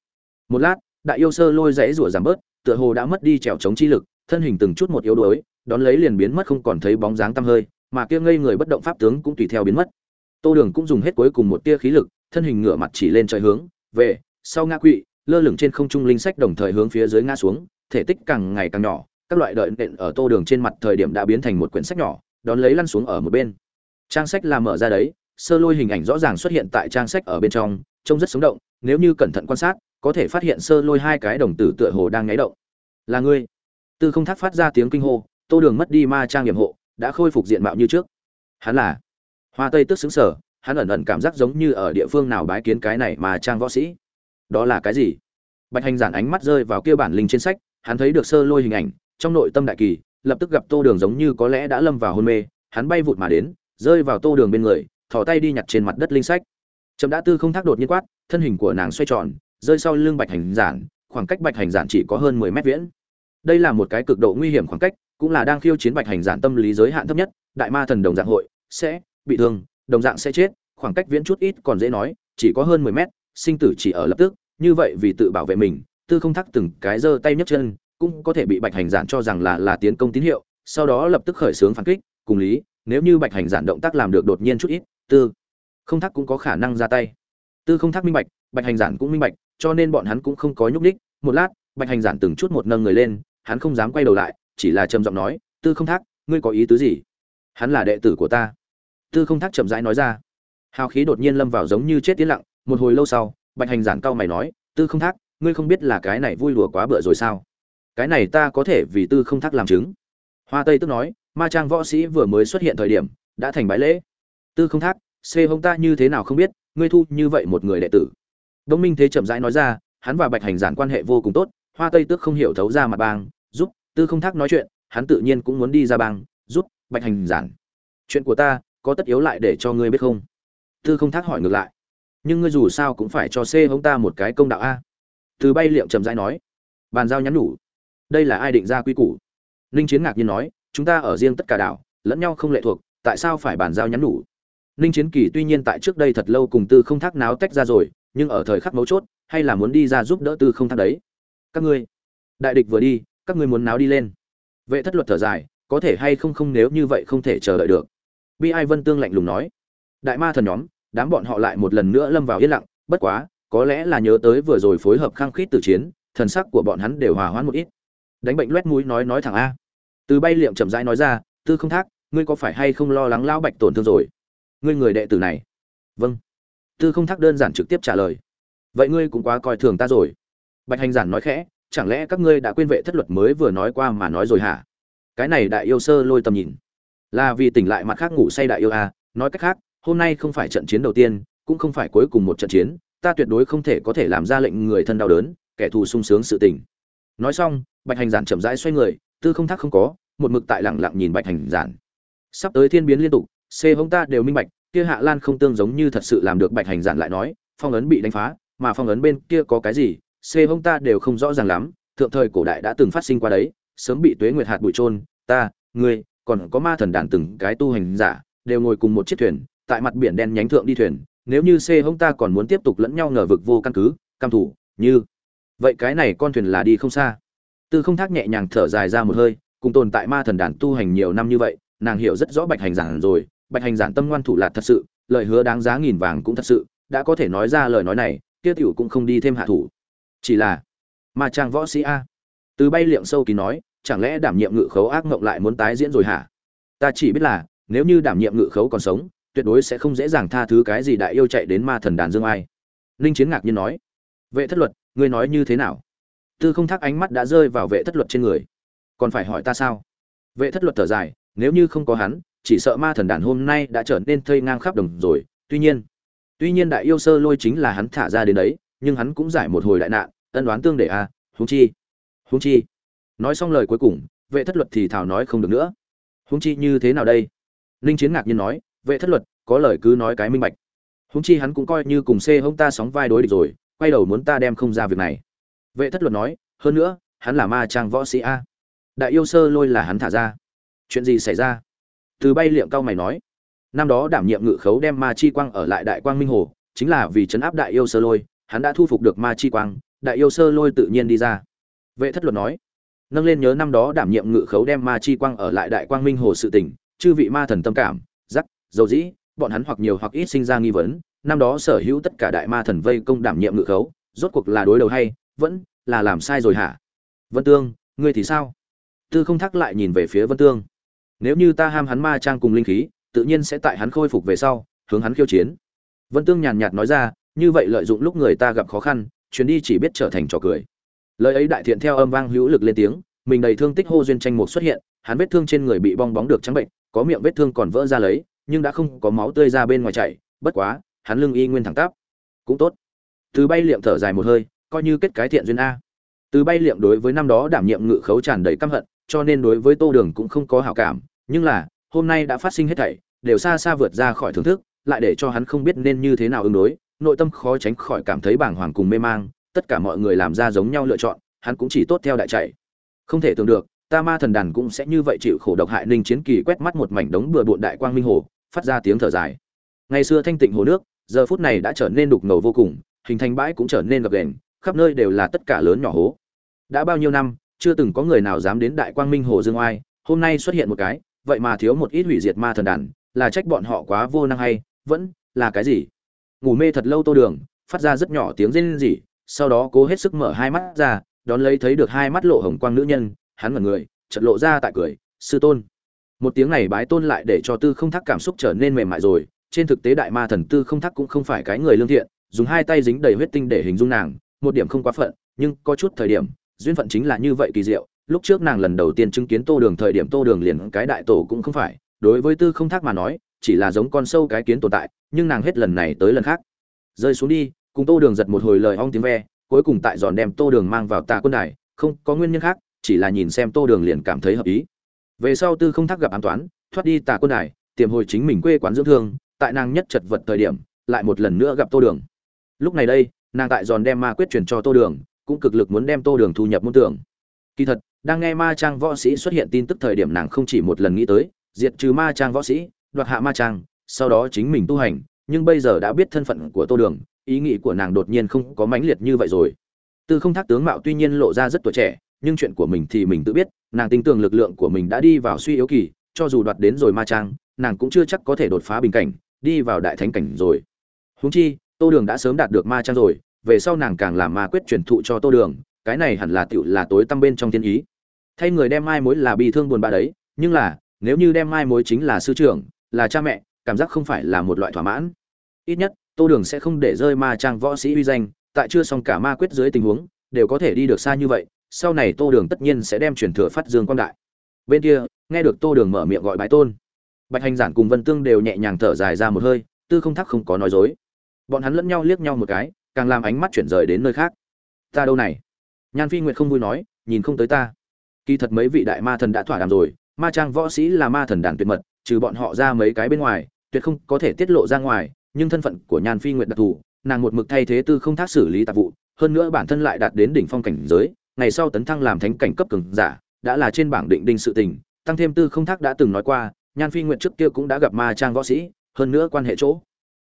Một lát, đại yêu sơ lôi dãy rủa giảm bớt, tựa hồ đã mất đi trèo chống chi lực, thân hình từng chút một yếu đuối, đón lấy liền biến mất không còn thấy bóng dáng tăm hơi, mà kia ngây người bất động pháp tướng cũng tùy theo biến mất. Tô đường cũng dùng hết cuối cùng một tia khí lực, thân hình ngửa mặt chỉ lên trời hướng, về, sau ngã quỵ, lơ lửng trên không trung linh sách đồng thời hướng phía dưới ngã xuống, thể tích càng ngày càng nhỏ, các loại đợi nện ở tô đường trên mặt thời điểm đã biến thành một quyển sách nhỏ, đón lấy lăn xuống ở một bên trang sách là mở ra đấy, sơ lôi hình ảnh rõ ràng xuất hiện tại trang sách ở bên trong, trông rất sống động, nếu như cẩn thận quan sát, có thể phát hiện sơ lôi hai cái đồng tử tựa hồ đang nháy động. Là ngươi. Tư không thác phát ra tiếng kinh hô, tô đường mất đi ma trang nghiệm hộ, đã khôi phục diện mạo như trước. Hắn là hoa tây tức xứng sở, hắn ẩn ẩn cảm giác giống như ở địa phương nào bái kiến cái này mà trang võ sĩ. Đó là cái gì? Bạch hành giản ánh mắt rơi vào kia bản linh trên sách, hắn thấy được sơ lôi hình ảnh, trong nội tâm đại kỳ, lập tức gặp tô đường giống như có lẽ đã lâm vào hôn mê, hắn bay vụt mà đến rơi vào tô đường bên người, thò tay đi nhặt trên mặt đất linh sách. Trầm đã tư không thác đột nhiên quát, thân hình của nàng xoay tròn, rơi sau lưng bạch hành giản, khoảng cách bạch hành giản chỉ có hơn mười mét viễn. Đây là một cái cực độ nguy hiểm khoảng cách, cũng là đang khiêu chiến bạch hành giản tâm lý giới hạn thấp nhất, đại ma thần đồng dạng hội, sẽ bị thương, đồng dạng sẽ chết, khoảng cách viễn chút ít còn dễ nói, chỉ có hơn mười mét, sinh tử chỉ ở lập tức, như vậy vì tự bảo vệ mình, tư không thắc từng cái giơ tay nhấc chân, cũng có thể bị bạch hành giản cho rằng là là tiến công tín hiệu, sau đó lập tức khởi xướng phản kích, cùng lý nếu như bạch hành giản động tác làm được đột nhiên chút ít, tư không thắc cũng có khả năng ra tay. tư không thắc minh bạch bạch hành giản cũng minh bạch, cho nên bọn hắn cũng không có nhúc ních một lát, bạch hành giản từng chút một nâng người lên, hắn không dám quay đầu lại, chỉ là trầm giọng nói, tư không thác, ngươi có ý tứ gì? hắn là đệ tử của ta. tư không thác chậm rãi nói ra. hào khí đột nhiên lâm vào giống như chết tiến lặng. một hồi lâu sau, bạch hành giản cao mày nói, tư không thác, ngươi không biết là cái này vui lùa quá bựa rồi sao? cái này ta có thể vì tư không thác làm chứng. hoa tây tức nói ma trang võ sĩ vừa mới xuất hiện thời điểm, đã thành bái lễ. Tư không thác xê hông ta như thế nào không biết, ngươi thu như vậy một người đệ tử. Đông minh thế chậm rãi nói ra, hắn và bạch hành giản quan hệ vô cùng tốt, hoa tây tước không hiểu thấu ra mặt bang, giúp tư không thác nói chuyện, hắn tự nhiên cũng muốn đi ra bang, giúp bạch hành giản. Chuyện của ta có tất yếu lại để cho ngươi biết không? Tư không thác hỏi ngược lại. Nhưng ngươi dù sao cũng phải cho xê hông ta một cái công đạo a. Từ bay liệm chậm rãi nói. Bàn giao nhắn nhủ. Đây là ai định ra quy củ? Ninh chiến ngạc nhiên nói chúng ta ở riêng tất cả đảo, lẫn nhau không lệ thuộc, tại sao phải bàn giao nhắn nhủ? Ninh chiến kỳ tuy nhiên tại trước đây thật lâu cùng tư không thác náo tách ra rồi, nhưng ở thời khắc mấu chốt, hay là muốn đi ra giúp đỡ tư không thác đấy? Các ngươi, đại địch vừa đi, các ngươi muốn náo đi lên. Vệ thất luật thở dài, có thể hay không không nếu như vậy không thể chờ đợi được. Bi ai vân tương lạnh lùng nói. Đại ma thần nhóm, đám bọn họ lại một lần nữa lâm vào yên lặng, bất quá, có lẽ là nhớ tới vừa rồi phối hợp khăng khít từ chiến, thần sắc của bọn hắn đều hòa hoãn một ít. Đánh bệnh loét mũi nói nói thẳng a từ bay liệm chậm rãi nói ra, tư không thác, ngươi có phải hay không lo lắng lao bạch tổn thương rồi? Ngươi người đệ tử này. Vâng. Tư không thác đơn giản trực tiếp trả lời. Vậy ngươi cũng quá coi thường ta rồi. Bạch hành giản nói khẽ, chẳng lẽ các ngươi đã quên vệ thất luật mới vừa nói qua mà nói rồi hả? Cái này đại yêu sơ lôi tầm nhìn. Là vì tỉnh lại mặt khác ngủ say đại yêu à nói cách khác, hôm nay không phải trận chiến đầu tiên, cũng không phải cuối cùng một trận chiến, ta tuyệt đối không thể có thể làm ra lệnh người thân đau đớn, kẻ thù sung sướng sự tình. Nói xong, bạch hành giản chậm rãi xoay người tư không thắc không có, một mực tại lặng lặng nhìn bạch hành giản. Sắp tới thiên biến liên tục, c hông ta đều minh bạch, kia hạ lan không tương giống như thật sự làm được bạch hành giản lại nói, phong ấn bị đánh phá, mà phong ấn bên kia có cái gì, c hông ta đều không rõ ràng lắm, thượng thời cổ đại đã từng phát sinh qua đấy, sớm bị tuế nguyệt hạt bụi trôn ta, ngươi, còn có ma thần đàn từng cái tu hành giả, đều ngồi cùng một chiếc thuyền, tại mặt biển đen nhánh thượng đi thuyền, nếu như c hông ta còn muốn tiếp tục lẫn nhau ngờ vực vô căn cứ, cam thủ, như. Vậy cái này con thuyền là đi không xa tư không thác nhẹ nhàng thở dài ra một hơi, cùng tồn tại ma thần đàn tu hành nhiều năm như vậy, nàng hiểu rất rõ bạch hành giản rồi. Bạch hành giản tâm ngoan thủ lạt thật sự, lời hứa đáng giá nghìn vàng cũng thật sự, đã có thể nói ra lời nói này, kia tiểu cũng không đi thêm hạ thủ. Chỉ là, ma trang võ sĩ a. Từ bay liệng sâu kín nói, chẳng lẽ đảm nhiệm ngự khấu ác mộng lại muốn tái diễn rồi hả? Ta chỉ biết là, nếu như đảm nhiệm ngự khấu còn sống, tuyệt đối sẽ không dễ dàng tha thứ cái gì đại yêu chạy đến ma thần đàn dương ai. Ninh chiến ngạc nhiên nói, vệ thất luật, ngươi nói như thế nào? Tư không thác ánh mắt đã rơi vào vệ thất luật trên người. Còn phải hỏi ta sao? Vệ thất luật thở dài nếu như không có hắn chỉ sợ ma thần đàn hôm nay đã trở nên thây ngang khắp đồng rồi. Tuy nhiên tuy nhiên đại yêu sơ lôi chính là hắn thả ra đến đấy nhưng hắn cũng giải một hồi đại nạn ân đoán tương để a à, huống chi huống chi. Nói xong lời cuối cùng vệ thất luật thì thảo nói không được nữa. Huống chi như thế nào đây? Linh chiến ngạc nhiên nói vệ thất luật có lời cứ nói cái minh bạch. Huống chi hắn cũng coi như cùng xê hông ta sóng vai đối địch rồi quay đầu muốn ta đem không ra việc này vệ thất luật nói, hơn nữa, hắn là ma trang võ sĩ a. Đại yêu sơ lôi là hắn thả ra. Chuyện gì xảy ra? Từ bay liệm cao mày nói. Năm đó đảm nhiệm ngự khấu đem ma chi quang ở lại đại quang minh hồ, chính là vì chấn áp đại yêu sơ lôi, hắn đã thu phục được ma chi quang, đại yêu sơ lôi tự nhiên đi ra. Vệ thất luật nói. Nâng lên nhớ năm đó đảm nhiệm ngự khấu đem ma chi quang ở lại đại quang minh hồ sự tỉnh chư vị ma thần tâm cảm giắc dầu dĩ, bọn hắn hoặc nhiều hoặc ít sinh ra nghi vấn, năm đó sở hữu tất cả đại ma thần vây công đảm nhiệm ngự khấu, rốt cuộc là đối đầu hay vẫn là làm sai rồi hả? Vân tương, ngươi thì sao? Tư không thắc lại nhìn về phía vân tương. Nếu như ta ham hắn ma trang cùng linh khí, tự nhiên sẽ tại hắn khôi phục về sau, hướng hắn khiêu chiến. Vân tương nhàn nhạt nói ra, như vậy lợi dụng lúc người ta gặp khó khăn, chuyến đi chỉ biết trở thành trò cười. Lời ấy đại thiện theo âm vang hữu lực lên tiếng, mình đầy thương tích hô duyên tranh mục xuất hiện, hắn vết thương trên người bị bong bóng được trắng bệnh, có miệng vết thương còn vỡ ra lấy, nhưng đã không có máu tươi ra bên ngoài chảy, bất quá, hắn lưng y nguyên thẳng tắp. Cũng tốt. Từ bay liệm thở dài một hơi coi như kết cái thiện duyên a. Từ bay liệm đối với năm đó đảm nhiệm ngự khấu tràn đầy căm hận, cho nên đối với tô đường cũng không có hảo cảm, nhưng là, hôm nay đã phát sinh hết thảy, đều xa xa vượt ra khỏi thưởng thức, lại để cho hắn không biết nên như thế nào ứng đối, nội tâm khó tránh khỏi cảm thấy bàng hoàng cùng mê mang, tất cả mọi người làm ra giống nhau lựa chọn, hắn cũng chỉ tốt theo đại chạy. Không thể tưởng được, ta ma thần đàn cũng sẽ như vậy chịu khổ độc hại ninh chiến kỳ quét mắt một mảnh đống bừa bộn đại quang minh hồ, phát ra tiếng thở dài. Ngày xưa thanh tịnh hồ nước, giờ phút này đã trở nên đục ngầu vô cùng, hình thành bãi cũng trở nên gập ghềnh khắp nơi đều là tất cả lớn nhỏ hố. Đã bao nhiêu năm, chưa từng có người nào dám đến đại quang minh hồ dương oai, hôm nay xuất hiện một cái, vậy mà thiếu một ít hủy diệt ma thần đàn, là trách bọn họ quá vô năng hay, vẫn là cái gì? Ngủ mê thật lâu tô đường, phát ra rất nhỏ tiếng rên rỉ, sau đó cố hết sức mở hai mắt ra, đón lấy thấy được hai mắt lộ hồng quang nữ nhân, hắn ngẩn người, chợt lộ ra tại cười, sư tôn. Một tiếng này bái tôn lại để cho tư không thắc cảm xúc trở nên mềm mại rồi, trên thực tế đại ma thần tư không thắc cũng không phải cái người lương thiện, dùng hai tay dính đầy huyết tinh để hình dung nàng một điểm không quá phận, nhưng có chút thời điểm, duyên phận chính là như vậy kỳ diệu. Lúc trước nàng lần đầu tiên chứng kiến tô đường thời điểm, tô đường liền cái đại tổ cũng không phải. Đối với tư không thác mà nói, chỉ là giống con sâu cái kiến tồn tại, nhưng nàng hết lần này tới lần khác. Rơi xuống đi, cùng tô đường giật một hồi lời ong tiếng ve, cuối cùng tại giòn đem tô đường mang vào tà quân đài. Không có nguyên nhân khác, chỉ là nhìn xem tô đường liền cảm thấy hợp ý. Về sau tư không thác gặp an toán, thoát đi tà quân đài, tiềm hồi chính mình quê quán dưỡng thương, tại nàng nhất chật vật thời điểm, lại một lần nữa gặp tô đường. Lúc này đây nàng tại giòn đem ma quyết truyền cho tô đường, cũng cực lực muốn đem tô đường thu nhập môn tưởng kỳ thật, đang nghe ma trang võ sĩ xuất hiện tin tức thời điểm nàng không chỉ một lần nghĩ tới, diệt trừ ma trang võ sĩ, đoạt hạ ma trang, sau đó chính mình tu hành, nhưng bây giờ đã biết thân phận của tô đường, ý nghĩ của nàng đột nhiên không có mãnh liệt như vậy rồi. Tư không thác tướng mạo tuy nhiên lộ ra rất tuổi trẻ, nhưng chuyện của mình thì mình tự biết, nàng tin tưởng lực lượng của mình đã đi vào suy yếu kỳ, cho dù đoạt đến rồi ma trang, nàng cũng chưa chắc có thể đột phá bình cảnh, đi vào đại thánh cảnh rồi. Huống chi tô đường đã sớm đạt được ma trang rồi, về sau nàng càng làm ma quyết truyền thụ cho tô đường, cái này hẳn là tựu là tối tăm bên trong thiên ý. Thay người đem mai mối là bi thương buồn bã đấy, nhưng là, nếu như đem mai mối chính là sư trưởng, là cha mẹ, cảm giác không phải là một loại thỏa mãn. Ít nhất, tô đường sẽ không để rơi ma trang võ sĩ uy danh, tại chưa xong cả ma quyết dưới tình huống, đều có thể đi được xa như vậy, sau này tô đường tất nhiên sẽ đem truyền thừa phát dương quang đại. Bên kia, nghe được tô đường mở miệng gọi bái tôn. Bạch hành giản cùng vân tương đều nhẹ nhàng thở dài ra một hơi, tư không thắc không có nói dối bọn hắn lẫn nhau liếc nhau một cái, càng làm ánh mắt chuyển rời đến nơi khác. Ta đâu này? Nhan phi nguyệt không vui nói, nhìn không tới ta. Kỳ thật mấy vị đại ma thần đã thỏa đàm rồi, ma trang võ sĩ là ma thần đàn tuyệt mật, trừ bọn họ ra mấy cái bên ngoài, tuyệt không có thể tiết lộ ra ngoài, nhưng thân phận của nhan phi nguyệt đặc thù, nàng một mực thay thế tư không thác xử lý tạp vụ, hơn nữa bản thân lại đạt đến đỉnh phong cảnh giới, ngày sau tấn thăng làm thánh cảnh cấp cường giả, đã là trên bảng định đinh sự tình, tăng thêm tư không thác đã từng nói qua, nhan phi nguyệt trước kia cũng đã gặp ma trang võ sĩ, hơn nữa quan hệ chỗ.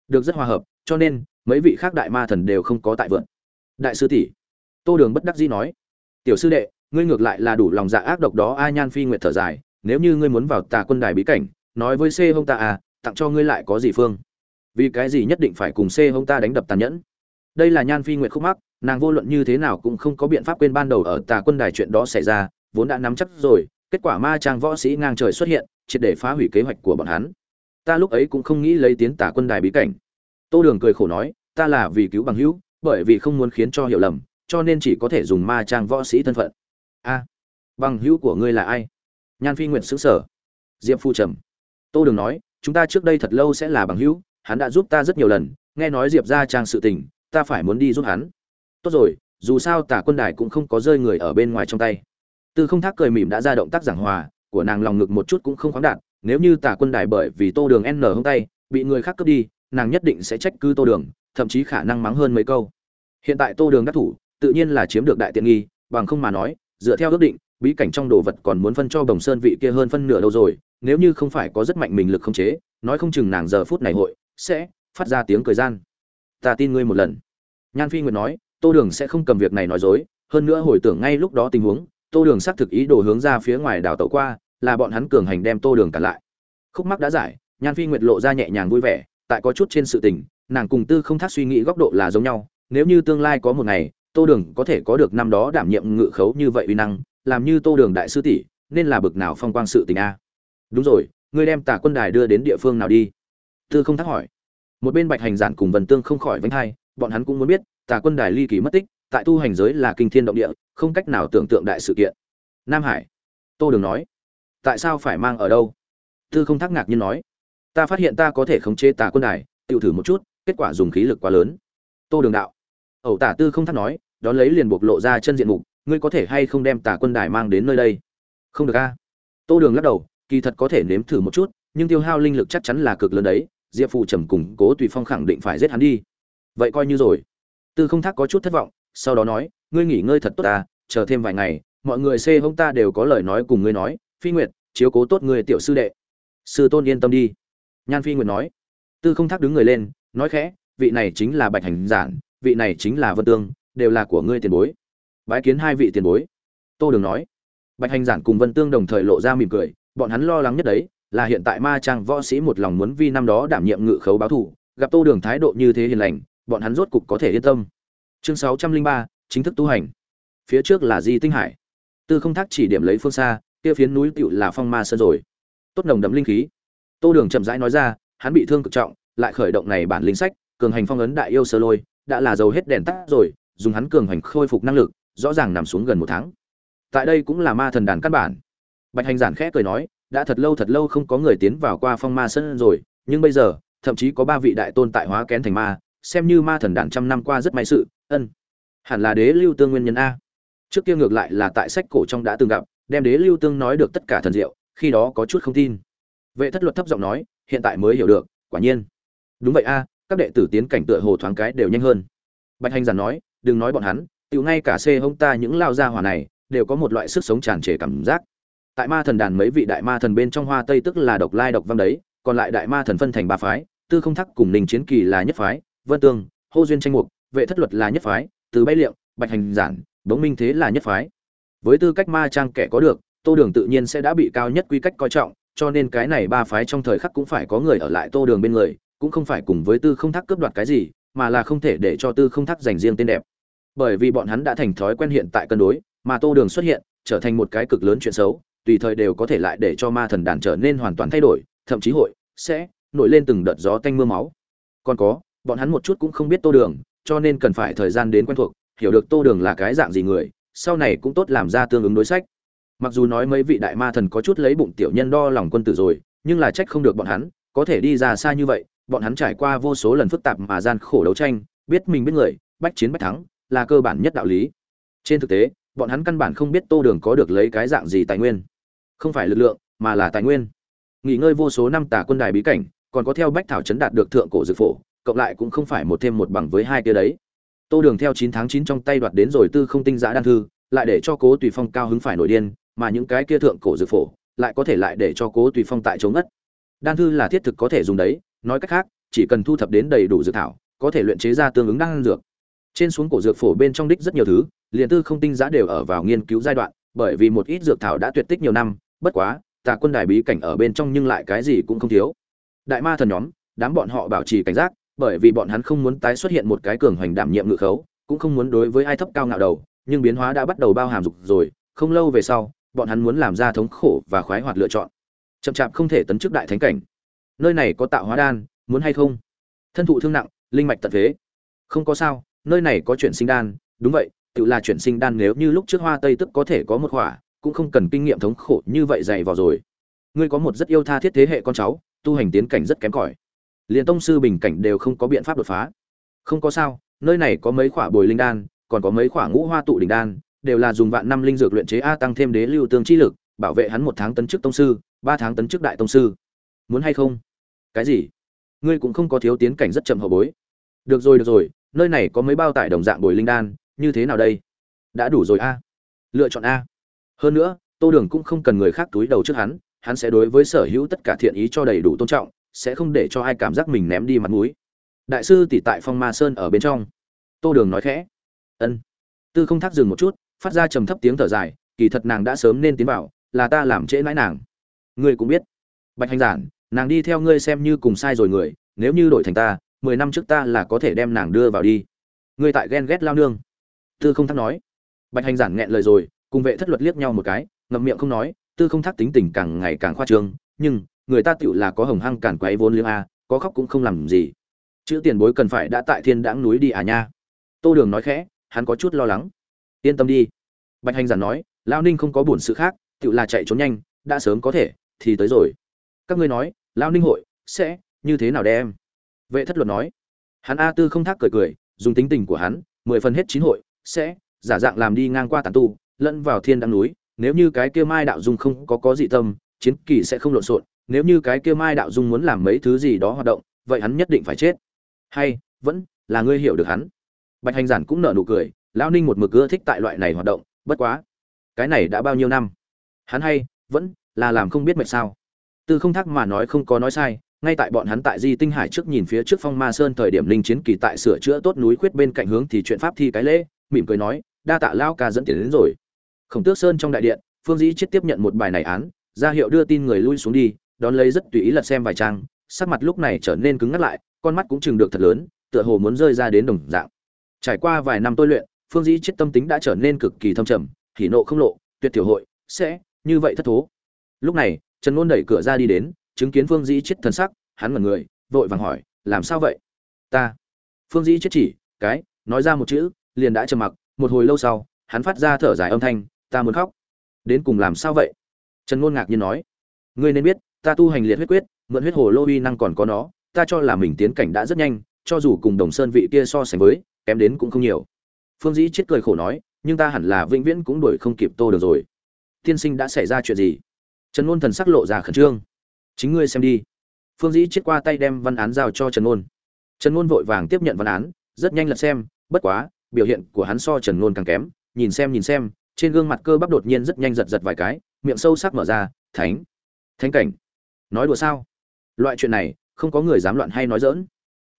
Được rất hòa hợp cho nên, mấy vị khác đại ma thần đều không có tại vượn. Đại sư tỷ, tô đường bất đắc dĩ nói, tiểu sư đệ, ngươi ngược lại là đủ lòng dạ ác độc đó, a nhan phi nguyệt thở dài, nếu như ngươi muốn vào tà quân đài bí cảnh, nói với c hông ta à tặng cho ngươi lại có gì phương? Vì cái gì nhất định phải cùng c hông ta đánh đập tàn nhẫn? Đây là nhan phi nguyệt khúc mắc, nàng vô luận như thế nào cũng không có biện pháp quên ban đầu ở tà quân đài chuyện đó xảy ra, vốn đã nắm chắc rồi, kết quả ma trang võ sĩ ngang trời xuất hiện, triệt để phá hủy kế hoạch của bọn hắn. Ta lúc ấy cũng không nghĩ lấy tiến tà quân đài bí cảnh tô đường cười khổ nói, ta là vì cứu bằng hữu, bởi vì không muốn khiến cho hiểu lầm, cho nên chỉ có thể dùng ma trang võ sĩ thân phận. A, bằng hữu của ngươi là ai? Nhan phi nguyện xứng sở diệp phu trầm. Tô đường nói, chúng ta trước đây thật lâu sẽ là bằng hữu, hắn đã giúp ta rất nhiều lần, nghe nói diệp ra trang sự tình, ta phải muốn đi giúp hắn. Tốt rồi, dù sao tả quân đài cũng không có rơi người ở bên ngoài trong tay. Tư không thác cười mỉm đã ra động tác giảng hòa, của nàng lòng ngực một chút cũng không khoáng đạt, nếu như tả quân đài bởi vì tô đường n hông tay, bị người khác cướp đi nàng nhất định sẽ trách cứ tô đường, thậm chí khả năng mắng hơn mấy câu. Hiện tại tô đường đắc thủ, tự nhiên là chiếm được đại tiện nghi, bằng không mà nói, dựa theo ước định, bí cảnh trong đồ vật còn muốn phân cho bồng sơn vị kia hơn phân nửa đâu rồi, nếu như không phải có rất mạnh mình lực không chế, nói không chừng nàng giờ phút này hội sẽ phát ra tiếng cười gian. Ta tin ngươi một lần. Nhan phi nguyệt nói, tô đường sẽ không cầm việc này nói dối, hơn nữa hồi tưởng ngay lúc đó tình huống, tô đường xác thực ý đồ hướng ra phía ngoài đảo tàu qua, là bọn hắn cường hành đem tô đường cản lại. Khúc mắc đã giải, nhan phi nguyệt lộ ra nhẹ nhàng vui vẻ tại có chút trên sự tình, nàng cùng tư không thác suy nghĩ góc độ là giống nhau, nếu như tương lai có một ngày, tô đường có thể có được năm đó đảm nhiệm ngự khấu như vậy uy năng, làm như tô đường đại sư tỷ, nên là bực nào phong quang sự tình a. Đúng rồi, ngươi đem tả quân đài đưa đến địa phương nào đi? Tư không thắc hỏi. Một bên bạch hành giản cùng vân tương không khỏi vánh hai, bọn hắn cũng muốn biết tả quân đài ly kỳ mất tích, tại tu hành giới là kinh thiên động địa, không cách nào tưởng tượng đại sự kiện. Nam hải. Tô đường nói. Tại sao phải mang ở đâu? Tư không thắc ngạc nhiên nói ta phát hiện ta có thể khống chế tà quân đài tự thử một chút, kết quả dùng khí lực quá lớn. Tô đường đạo. Ẩu tả tư không thắc nói, đón lấy liền bộc lộ ra chân diện mục, ngươi có thể hay không đem tà quân đài mang đến nơi đây? Không được a. Tô đường lắc đầu, kỳ thật có thể nếm thử một chút, nhưng tiêu hao linh lực chắc chắn là cực lớn đấy, diệp phụ trầm cùng cố tùy phong khẳng định phải giết hắn đi. Vậy coi như rồi. Tư không thác có chút thất vọng, sau đó nói, ngươi nghỉ ngơi thật tốt ta, chờ thêm vài ngày, mọi người xê hông ta đều có lời nói cùng ngươi nói, phi nguyệt, chiếu cố tốt người tiểu sư đệ. Sư tôn yên tâm đi nhan phi nguyệt nói. Tư không thác đứng người lên, nói khẽ, vị này chính là bạch hành giản, vị này chính là vân tương, đều là của ngươi tiền bối. Bái kiến hai vị tiền bối. Tô đường nói. Bạch hành giản cùng vân tương đồng thời lộ ra mỉm cười, bọn hắn lo lắng nhất đấy, là hiện tại ma trang võ sĩ một lòng muốn vi năm đó đảm nhiệm ngự khấu báo thủ, gặp tô đường thái độ như thế hiền lành, bọn hắn rốt cục có thể yên tâm. Chương sáu trăm linh ba, chính thức tu hành. Phía trước là di tinh hải. Tư không thác chỉ điểm lấy phương xa, kia phiến núi tựu là phong ma sơn rồi. Tốt nồng đậm linh khí tô đường chậm rãi nói ra, hắn bị thương cực trọng, lại khởi động này bản linh sách, cường hành phong ấn đại yêu sơ lôi, đã là dầu hết đèn tắt rồi, dùng hắn cường hành khôi phục năng lực, rõ ràng nằm xuống gần một tháng. Tại đây cũng là ma thần đàn căn bản. Bạch hành giản khẽ cười nói, đã thật lâu thật lâu không có người tiến vào qua phong ma sơn rồi, nhưng bây giờ, thậm chí có ba vị đại tôn tại hóa kén thành ma, xem như ma thần đàn trăm năm qua rất may sự, ân. Hẳn là đế lưu tương nguyên nhân a. Trước kia ngược lại là tại sách cổ trong đã từng gặp, đem đế lưu tương nói được tất cả thần diệu, khi đó có chút không tin vệ thất luật thấp giọng nói hiện tại mới hiểu được quả nhiên. Đúng vậy a các đệ tử tiến cảnh tựa hồ thoáng cái đều nhanh hơn. Bạch hành giản nói đừng nói bọn hắn tự ngay cả xê hông ta những lao gia hỏa này đều có một loại sức sống tràn trề cảm giác. Tại ma thần đàn mấy vị đại ma thần bên trong hoa tây tức là độc lai độc văn đấy còn lại đại ma thần phân thành ba phái tư không thắc cùng ninh chiến kỳ là nhất phái vân tương hô duyên tranh mục vệ thất luật là nhất phái từ bay Liệu, bạch hành giản bống minh thế là nhất phái. Với tư cách ma trang kẻ có được tô đường tự nhiên sẽ đã bị cao nhất quy cách coi trọng cho nên cái này ba phái trong thời khắc cũng phải có người ở lại tô đường bên người, cũng không phải cùng với tư không Thác cướp đoạt cái gì, mà là không thể để cho tư không Thác dành riêng tên đẹp. Bởi vì bọn hắn đã thành thói quen hiện tại cân đối, mà tô đường xuất hiện, trở thành một cái cực lớn chuyện xấu, tùy thời đều có thể lại để cho ma thần đàn trở nên hoàn toàn thay đổi, thậm chí hội sẽ nổi lên từng đợt gió tanh mưa máu. Còn có, bọn hắn một chút cũng không biết tô đường, cho nên cần phải thời gian đến quen thuộc, hiểu được tô đường là cái dạng gì người, sau này cũng tốt làm ra tương ứng đối sách mặc dù nói mấy vị đại ma thần có chút lấy bụng tiểu nhân đo lòng quân tử rồi, nhưng là trách không được bọn hắn, có thể đi ra xa như vậy, bọn hắn trải qua vô số lần phức tạp mà gian khổ đấu tranh, biết mình biết người, bách chiến bách thắng, là cơ bản nhất đạo lý. Trên thực tế, bọn hắn căn bản không biết tô đường có được lấy cái dạng gì tài nguyên. Không phải lực lượng, mà là tài nguyên. Nghỉ ngơi vô số năm tả quân đài bí cảnh, còn có theo bách thảo chấn đạt được thượng cổ dược phổ, cộng lại cũng không phải một thêm một bằng với hai kia đấy. Tô đường theo chín tháng chín trong tay đoạt đến rồi tư không tinh giã đan thư, lại để cho cố tùy phong cao hứng phải nổi điên mà những cái kia thượng cổ dược phổ lại có thể lại để cho cố tùy phong tại chống ngất. Đan thư là thiết thực có thể dùng đấy, nói cách khác, chỉ cần thu thập đến đầy đủ dược thảo, có thể luyện chế ra tương ứng đan dược. Trên xuống cổ dược phổ bên trong đích rất nhiều thứ, liền tư không tinh giã đều ở vào nghiên cứu giai đoạn, bởi vì một ít dược thảo đã tuyệt tích nhiều năm, bất quá, tà quân đài bí cảnh ở bên trong nhưng lại cái gì cũng không thiếu. Đại ma thần nhóm, đám bọn họ bảo trì cảnh giác, bởi vì bọn hắn không muốn tái xuất hiện một cái cường hoành đảm nhiệm ngự khấu, cũng không muốn đối với ai thấp cao ngạo đầu, nhưng biến hóa đã bắt đầu bao hàm dục rồi, không lâu về sau bọn hắn muốn làm ra thống khổ và khoái hoạt lựa chọn. Chậm chạp không thể tấn chức đại thánh cảnh. Nơi này có tạo hóa đan, muốn hay không? Thân thụ thương nặng, linh mạch tận thế. Không có sao, nơi này có chuyện sinh đan, đúng vậy, tự là chuyện sinh đan nếu như lúc trước hoa tây tức có thể có một khỏa, cũng không cần kinh nghiệm thống khổ như vậy dày vào rồi. Ngươi có một rất yêu tha thiết thế hệ con cháu, tu hành tiến cảnh rất kém cỏi. Liền tông sư bình cảnh đều không có biện pháp đột phá. Không có sao, nơi này có mấy khỏa bồi linh đan, còn có mấy khỏa ngũ hoa tụ đỉnh đan đều là dùng vạn năm linh dược luyện chế a tăng thêm đế lưu tương chi lực, bảo vệ hắn một tháng tấn chức tông sư, ba tháng tấn chức đại tông sư. Muốn hay không? Cái gì? Ngươi cũng không có thiếu tiến cảnh rất chậm hậu bối. Được rồi được rồi, nơi này có mấy bao tải đồng dạng bồi linh đan, như thế nào đây? Đã đủ rồi a. Lựa chọn a. Hơn nữa, tô đường cũng không cần người khác túi đầu trước hắn hắn sẽ đối với sở hữu tất cả thiện ý cho đầy đủ tôn trọng, sẽ không để cho ai cảm giác mình ném đi mặt mũi. Đại sư tỷ tại phong ma sơn ở bên trong. Tô đường nói khẽ. Ân. Tư không thác dừng một chút phát ra trầm thấp tiếng thở dài, kỳ thật nàng đã sớm nên tiến vào, là ta làm trễ mãi nàng. Ngươi cũng biết. Bạch hành giản, nàng đi theo ngươi xem như cùng sai rồi người, nếu như đổi thành ta, mười năm trước ta là có thể đem nàng đưa vào đi. Ngươi tại ghen ghét lao nương. Tư không thắc nói. Bạch hành giản nghẹn lời rồi, cùng vệ thất luật liếc nhau một cái, ngậm miệng không nói, tư không thắc tính tình càng ngày càng khoa trương, nhưng, người ta tựu là có hồng hăng cản quấy vốn liếng a, có khóc cũng không làm gì. Chữ tiền bối cần phải đã tại thiên đãng núi đi à nha. Tô đường nói khẽ, hắn có chút lo lắng yên tâm đi. Bạch hành giản nói, Lão ninh không có buồn sự khác, tự là chạy trốn nhanh, đã sớm có thể, thì tới rồi. Các ngươi nói, Lão ninh hội, sẽ như thế nào đem? Vệ thất luật nói, hắn a tư không thác cười cười, dùng tính tình của hắn, mười phần hết chín hội, sẽ giả dạng làm đi ngang qua tàn tu, lẫn vào thiên đăng núi. Nếu như cái kia mai đạo dung không có có dị tâm, chiến kỳ sẽ không lộn xộn. Nếu như cái kia mai đạo dung muốn làm mấy thứ gì đó hoạt động, vậy hắn nhất định phải chết. Hay, vẫn là ngươi hiểu được hắn. Bạch hành giản cũng nở nụ cười lão ninh một mực ưa thích tại loại này hoạt động, bất quá, cái này đã bao nhiêu năm? Hắn hay, vẫn là làm không biết mệt sao. Tư không thắc mà nói không có nói sai, ngay tại bọn hắn tại di tinh hải trước nhìn phía trước phong ma sơn thời điểm linh chiến kỳ tại sửa chữa tốt núi khuyết bên cạnh hướng thì chuyện pháp thi cái lễ, mỉm cười nói, đa tạ lao ca dẫn tiền đến rồi. Khổng tước sơn trong đại điện, phương dĩ chết tiếp nhận một bài này án, ra hiệu đưa tin người lui xuống đi, đón lấy rất tùy ý lật xem vài trang, sắc mặt lúc này trở nên cứng ngắt lại, con mắt cũng chừng được thật lớn, tựa hồ muốn rơi ra đến đồng dạng. Trải qua vài năm tôi luyện phương dĩ chết tâm tính đã trở nên cực kỳ thâm trầm, hỉ nộ không lộ, tuyệt tiểu hội, sẽ như vậy thất thố. Lúc này, trần ngôn đẩy cửa ra đi đến, chứng kiến phương dĩ chết thần sắc, hắn ngẩn người, vội vàng hỏi, làm sao vậy? Ta. Phương dĩ chết chỉ, cái, nói ra một chữ, liền đã trầm mặc, một hồi lâu sau, hắn phát ra thở dài âm thanh, ta muốn khóc. Đến cùng làm sao vậy? Trần ngôn ngạc nhiên nói, ngươi nên biết, ta tu hành liệt huyết quyết, mượn huyết hồ lô uy năng còn có nó, ta cho là mình tiến cảnh đã rất nhanh, cho dù cùng đồng sơn vị kia so sánh với, kém đến cũng không nhiều phương dĩ chết cười khổ nói, nhưng ta hẳn là vĩnh viễn cũng đuổi không kịp tô được rồi. Tiên sinh đã xảy ra chuyện gì? Trần ngôn thần sắc lộ ra khẩn trương. Chính ngươi xem đi. Phương dĩ chết qua tay đem văn án giao cho trần ngôn. Trần ngôn vội vàng tiếp nhận văn án, rất nhanh lật xem, bất quá, biểu hiện của hắn so trần ngôn càng kém, nhìn xem nhìn xem, trên gương mặt cơ bắp đột nhiên rất nhanh giật giật vài cái, miệng sâu sắc mở ra, thánh thánh cảnh. Nói đùa sao? Loại chuyện này, không có người dám loạn hay nói dỡn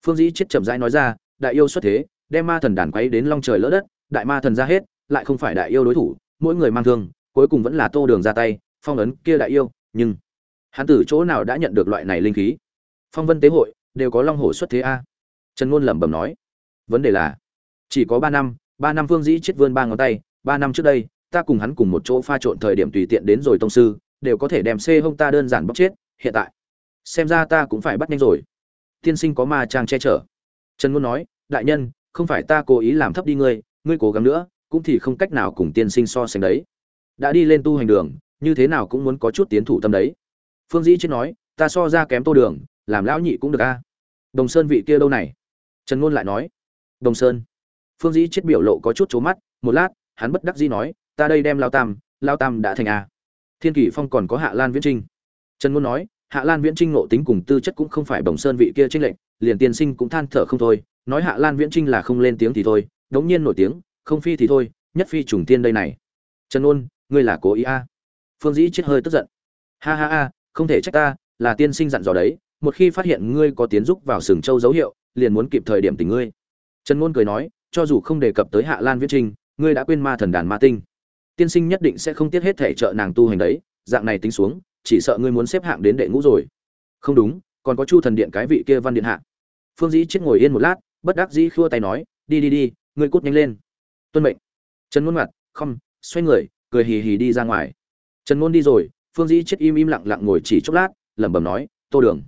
phương dĩ chết chậm rãi nói ra, đại yêu xuất thế đem ma thần đàn quấy đến long trời lỡ đất, đại ma thần ra hết, lại không phải đại yêu đối thủ, mỗi người mang thương, cuối cùng vẫn là tô đường ra tay, phong ấn kia đại yêu, nhưng hắn từ chỗ nào đã nhận được loại này linh khí? Phong vân tế hội, đều có long hổ xuất thế a. Trần ngôn lẩm bẩm nói. Vấn đề là, chỉ có ba năm ba năm phương dĩ chết vươn ba ngón tay, ba năm trước đây, ta cùng hắn cùng một chỗ pha trộn thời điểm tùy tiện đến rồi tông sư, đều có thể đem xê hông ta đơn giản bóc chết, hiện tại, xem ra ta cũng phải bắt nhanh rồi. Tiên sinh có ma trang che chở. Trần ngôn nói, đại nhân không phải ta cố ý làm thấp đi ngươi ngươi cố gắng nữa, cũng thì không cách nào cùng tiên sinh so sánh đấy. Đã đi lên tu hành đường, như thế nào cũng muốn có chút tiến thủ tâm đấy. Phương dĩ chết nói, ta so ra kém tô đường, làm lão nhị cũng được a đồng sơn vị kia đâu này? Trần ngôn lại nói. Đồng sơn. Phương dĩ chết biểu lộ có chút trố mắt, một lát, hắn bất đắc dĩ nói, ta đây đem lao tam lao tam đã thành a thiên kỷ phong còn có hạ lan viễn trinh. Trần ngôn nói, hạ lan viễn trinh ngộ tính cùng tư chất cũng không phải đồng sơn vị kia trinh lệnh liền tiên sinh cũng than thở không thôi nói hạ lan viễn trinh là không lên tiếng thì thôi, đống nhiên nổi tiếng, không phi thì thôi, nhất phi trùng tiên đây này. Trần ôn, ngươi là cố ý a? Phương dĩ chết hơi tức giận. Ha ha ha, không thể trách ta, là tiên sinh dặn dò đấy, một khi phát hiện ngươi có tiến giúp vào sừng châu dấu hiệu, liền muốn kịp thời điểm tình ngươi. Trần ngôn cười nói, cho dù không đề cập tới hạ lan viễn trinh, ngươi đã quên ma thần đàn ma tinh. Tiên sinh nhất định sẽ không tiếc hết thể trợ nàng tu hành đấy, dạng này tính xuống, chỉ sợ ngươi muốn xếp hạng đến đệ ngũ rồi. Không đúng, còn có chu thần điện cái vị kia văn điện hạ. Phương dĩ chết ngồi yên một lát bất đắc dĩ khua tay nói, đi đi đi, ngươi cút nhanh lên. Tuân mệnh. Trần ngôn mặt không, xoay người, cười hì hì đi ra ngoài. Trần ngôn đi rồi, phương dĩ chết im im lặng lặng ngồi chỉ chốc lát, lẩm bẩm nói, tô đường,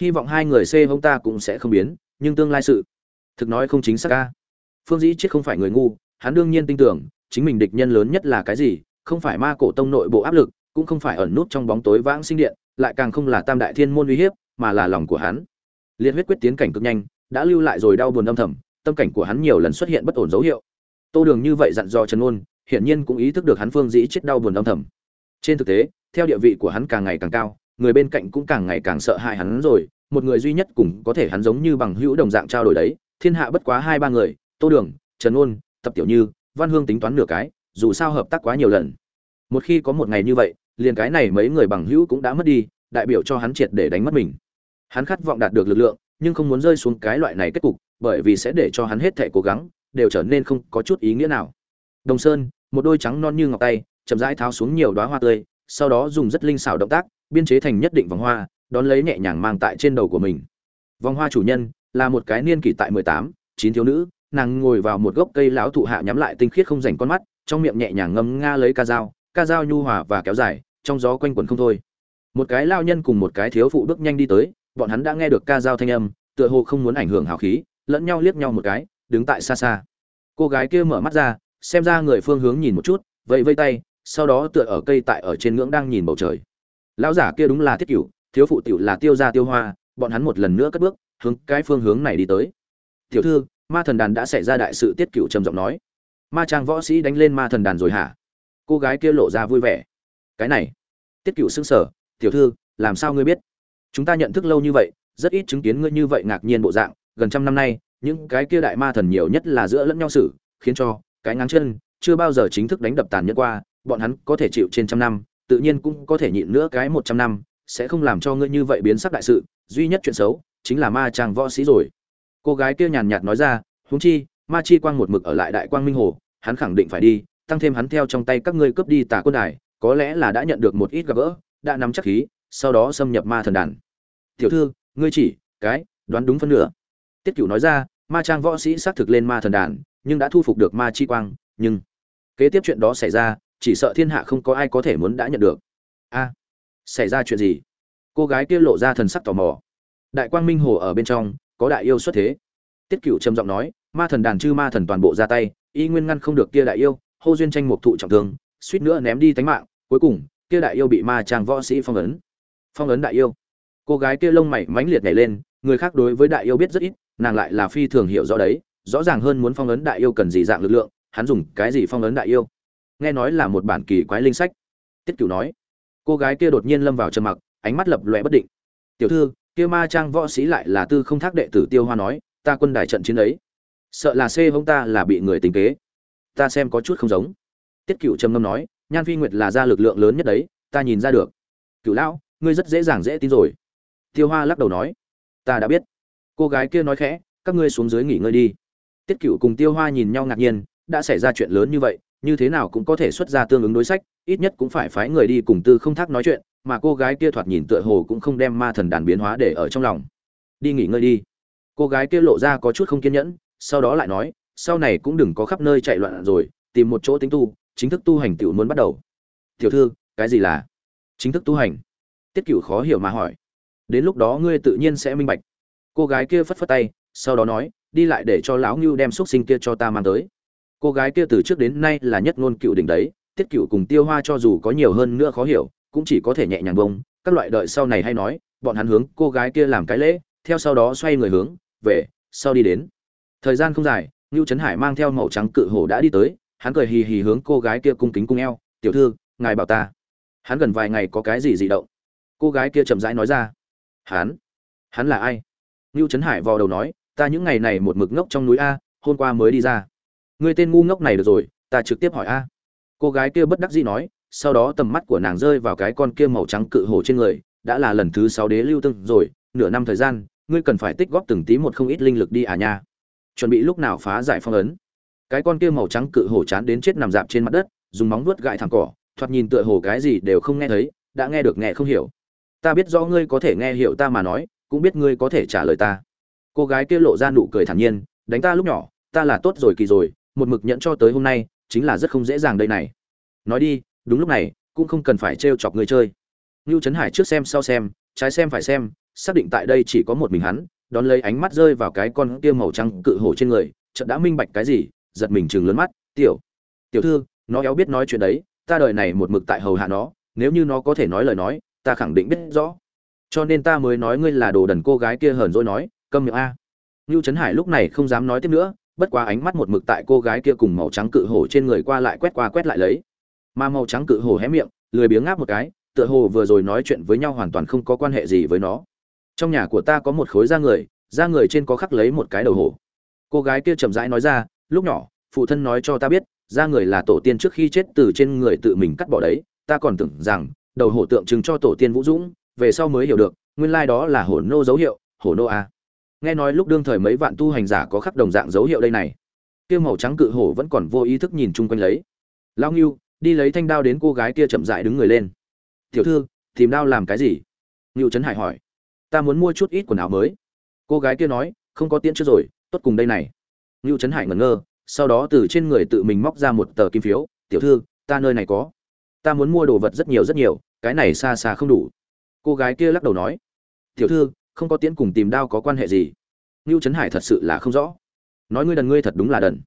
hy vọng hai người xê hông ta cũng sẽ không biến, nhưng tương lai sự, thực nói không chính xác ca. Phương dĩ chết không phải người ngu, hắn đương nhiên tin tưởng, chính mình địch nhân lớn nhất là cái gì, không phải ma cổ tông nội bộ áp lực, cũng không phải ẩn nút trong bóng tối vãng sinh điện, lại càng không là tam đại thiên môn uy hiếp, mà là lòng của hắn. Liệt huyết quyết tiến cảnh cực nhanh đã lưu lại rồi đau buồn âm thầm, tâm cảnh của hắn nhiều lần xuất hiện bất ổn dấu hiệu. Tô đường như vậy dặn dò trần ôn hiển nhiên cũng ý thức được hắn phương dĩ chết đau buồn âm thầm. Trên thực tế, theo địa vị của hắn càng ngày càng cao, người bên cạnh cũng càng ngày càng sợ hãi hắn rồi, một người duy nhất cùng có thể hắn giống như bằng hữu đồng dạng trao đổi đấy, thiên hạ bất quá hai ba người, tô đường, trần ôn tập tiểu như, văn hương tính toán nửa cái, dù sao hợp tác quá nhiều lần. Một khi có một ngày như vậy, liền cái này mấy người bằng hữu cũng đã mất đi, đại biểu cho hắn triệt để đánh mất mình. Hắn khát vọng đạt được lực lượng nhưng không muốn rơi xuống cái loại này kết cục, bởi vì sẽ để cho hắn hết thể cố gắng, đều trở nên không có chút ý nghĩa nào. Đồng sơn, một đôi trắng non như ngọc tay, chậm rãi tháo xuống nhiều đóa hoa tươi, sau đó dùng rất linh xảo động tác, biên chế thành nhất định vòng hoa, đón lấy nhẹ nhàng mang tại trên đầu của mình. Vòng hoa chủ nhân là một cái niên kỷ tại mười tám, chín thiếu nữ, nàng ngồi vào một gốc cây lão thụ hạ nhắm lại tinh khiết không rảnh con mắt, trong miệng nhẹ nhàng ngâm nga lấy ca dao ca dao nhu hòa và kéo dài, trong gió quanh quẩn không thôi. Một cái lao nhân cùng một cái thiếu phụ bước nhanh đi tới bọn hắn đã nghe được ca dao thanh âm, tựa hồ không muốn ảnh hưởng hào khí, lẫn nhau liếc nhau một cái, đứng tại xa xa. Cô gái kia mở mắt ra, xem ra người phương hướng nhìn một chút, vẫy vây tay, sau đó tựa ở cây tại ở trên ngưỡng đang nhìn bầu trời. Lão giả kia đúng là thiết cửu, thiếu phụ tiểu là tiêu gia tiêu hoa, bọn hắn một lần nữa cất bước, hướng cái phương hướng này đi tới. Tiểu thư, ma thần đàn đã xảy ra đại sự tiết cửu trầm giọng nói. Ma trang võ sĩ đánh lên ma thần đàn rồi hả? Cô gái kia lộ ra vui vẻ. Cái này. Tiết cửu sững sờ. Tiểu thư, làm sao ngươi biết? Chúng ta nhận thức lâu như vậy, rất ít chứng kiến ngươi như vậy ngạc nhiên bộ dạng. Gần trăm năm nay, những cái kia đại ma thần nhiều nhất là giữa lẫn nhau xử, khiến cho cái ngáng chân chưa bao giờ chính thức đánh đập tàn nhẫn qua. Bọn hắn có thể chịu trên trăm năm, tự nhiên cũng có thể nhịn nữa cái một trăm năm, sẽ không làm cho ngươi như vậy biến sắc đại sự. Duy nhất chuyện xấu chính là ma chàng võ sĩ rồi. Cô gái kia nhàn nhạt nói ra, huống chi, ma chi quang một mực ở lại đại quang minh hồ, hắn khẳng định phải đi, tăng thêm hắn theo trong tay các ngươi cướp đi tà quân đài, có lẽ là đã nhận được một ít gặp gỡ, đã nắm chắc khí, sau đó xâm nhập ma thần đàn tiểu thư, ngươi chỉ, cái, đoán đúng phân nửa. Tiết cửu nói ra, ma trang võ sĩ xác thực lên ma thần đàn, nhưng đã thu phục được ma chi quang, nhưng kế tiếp chuyện đó xảy ra, chỉ sợ thiên hạ không có ai có thể muốn đã nhận được. A, xảy ra chuyện gì? Cô gái kia lộ ra thần sắc tò mò. Đại quang minh hồ ở bên trong, có đại yêu xuất thế. Tiết cửu trầm giọng nói, ma thần đàn chư ma thần toàn bộ ra tay, y nguyên ngăn không được kia đại yêu, hô duyên tranh một thụ trọng thương, suýt nữa ném đi tánh mạng, cuối cùng, kia đại yêu bị ma trang võ sĩ phong ấn. Phong ấn đại yêu cô gái kia lông mày mãnh liệt nhảy lên, người khác đối với đại yêu biết rất ít, nàng lại là phi thường hiểu rõ đấy, rõ ràng hơn muốn phong ấn đại yêu cần gì dạng lực lượng, hắn dùng cái gì phong ấn đại yêu. Nghe nói là một bản kỳ quái linh sách. Tiết cửu nói. Cô gái kia đột nhiên lâm vào trầm mặc, ánh mắt lập lòe bất định. Tiểu thư, kia ma trang võ sĩ lại là tư không thác đệ tử tiêu hoa nói, ta quân đài trận chiến ấy, sợ là xê hông ta là bị người tính kế. Ta xem có chút không giống. Tiết cửu trầm ngâm nói, nhan phi nguyệt là ra lực lượng lớn nhất đấy, ta nhìn ra được. Cửu lão, ngươi rất dễ dàng dễ tin rồi tiêu hoa lắc đầu nói, ta đã biết. Cô gái kia nói khẽ, các ngươi xuống dưới nghỉ ngơi đi. Tiết cửu cùng tiêu hoa nhìn nhau ngạc nhiên, đã xảy ra chuyện lớn như vậy, như thế nào cũng có thể xuất ra tương ứng đối sách, ít nhất cũng phải phái người đi cùng tư không thác nói chuyện, mà cô gái kia thoạt nhìn tựa hồ cũng không đem ma thần đàn biến hóa để ở trong lòng. Đi nghỉ ngơi đi. Cô gái kia lộ ra có chút không kiên nhẫn, sau đó lại nói, sau này cũng đừng có khắp nơi chạy loạn rồi, tìm một chỗ tính tu, chính thức tu hành tiểu muốn bắt đầu. Tiểu thư, cái gì là? Chính thức tu hành. Tiết cửu khó hiểu mà hỏi đến lúc đó ngươi tự nhiên sẽ minh bạch. Cô gái kia phất phất tay, sau đó nói, đi lại để cho lão ngưu đem xúc sinh kia cho ta mang tới. Cô gái kia từ trước đến nay là nhất ngôn cựu đỉnh đấy tiết cựu cùng tiêu hoa cho dù có nhiều hơn nữa khó hiểu, cũng chỉ có thể nhẹ nhàng bông. Các loại đợi sau này hay nói, bọn hắn hướng cô gái kia làm cái lễ, theo sau đó xoay người hướng, về, sau đi đến. Thời gian không dài, ngưu trấn hải mang theo màu trắng cự hổ đã đi tới, hắn cười hì hì hướng cô gái kia cung kính cung eo, tiểu thư, ngài bảo ta. Hắn gần vài ngày có cái gì dị động? Cô gái kia chậm rãi nói ra hắn? Hắn là ai? Ngưu trấn hải vò đầu nói, ta những ngày này một mực ngốc trong núi a, hôm qua mới đi ra. Người tên ngu ngốc này được rồi, ta trực tiếp hỏi a. Cô gái kia bất đắc dĩ nói, sau đó tầm mắt của nàng rơi vào cái con kia màu trắng cự hổ trên người, đã là lần thứ sáu đế lưu tương rồi, nửa năm thời gian, ngươi cần phải tích góp từng tí một không ít linh lực đi à nha. Chuẩn bị lúc nào phá giải phong ấn. Cái con kia màu trắng cự hổ chán đến chết nằm dạp trên mặt đất, dùng móng vuốt gãi thẳng cỏ, thoạt nhìn tựa hồ cái gì đều không nghe thấy, đã nghe được nghe không hiểu ta biết rõ ngươi có thể nghe hiểu ta mà nói cũng biết ngươi có thể trả lời ta. Cô gái kia lộ ra nụ cười thản nhiên đánh ta lúc nhỏ ta là tốt rồi kỳ rồi một mực nhẫn cho tới hôm nay chính là rất không dễ dàng đây này. Nói đi đúng lúc này cũng không cần phải trêu chọc người chơi. Ngưu Trấn Hải trước xem sau xem, trái xem phải xem, xác định tại đây chỉ có một mình hắn, đón lấy ánh mắt rơi vào cái con kia màu trắng cự hổ trên người, chợt đã minh bạch cái gì, giật mình trừng lớn mắt, "Tiểu, tiểu thư, nó éo biết nói chuyện đấy, ta đời này một mực tại hầu hạ nó, nếu như nó có thể nói lời nói, ta khẳng định biết rõ. Cho nên ta mới nói ngươi là đồ đần cô gái kia hờn dỗi nói, câm miệng a." ngưu Trấn Hải lúc này không dám nói tiếp nữa, bất quá ánh mắt một mực tại cô gái kia cùng màu trắng cự hổ trên người qua lại quét qua quét lại lấy. Mà màu trắng cự hổ hé miệng, lười biếng ngáp một cái, tựa hồ vừa rồi nói chuyện với nhau hoàn toàn không có quan hệ gì với nó trong nhà của ta có một khối da người da người trên có khắc lấy một cái đầu hổ cô gái kia chậm rãi nói ra lúc nhỏ phụ thân nói cho ta biết da người là tổ tiên trước khi chết từ trên người tự mình cắt bỏ đấy ta còn tưởng rằng đầu hổ tượng trưng cho tổ tiên vũ dũng, về sau mới hiểu được, nguyên lai đó là hổ nô dấu hiệu, hổ nô a. Nghe nói lúc đương thời mấy vạn tu hành giả có khắc đồng dạng dấu hiệu đây này. Kia màu trắng cự hổ vẫn còn vô ý thức nhìn chung quanh lấy. Lao nghiêu đi lấy thanh đao đến cô gái kia chậm rãi đứng người lên. Tiểu thư, tìm đao làm cái gì? Ngưu trấn hải hỏi. Ta muốn mua chút ít quần áo mới. Cô gái kia nói, không có tiễn chưa rồi, tốt cùng đây này. Ngưu trấn hải ngẩn ngơ, sau đó từ trên người tự mình móc ra một tờ kim phiếu. Tiểu thư, ta nơi này có ta muốn mua đồ vật rất nhiều rất nhiều, cái này xa xa không đủ. Cô gái kia lắc đầu nói, tiểu thư, không có tiễn cùng tìm đao có quan hệ gì? Ngưu trấn hải thật sự là không rõ. Nói ngươi đần ngươi thật đúng là đần.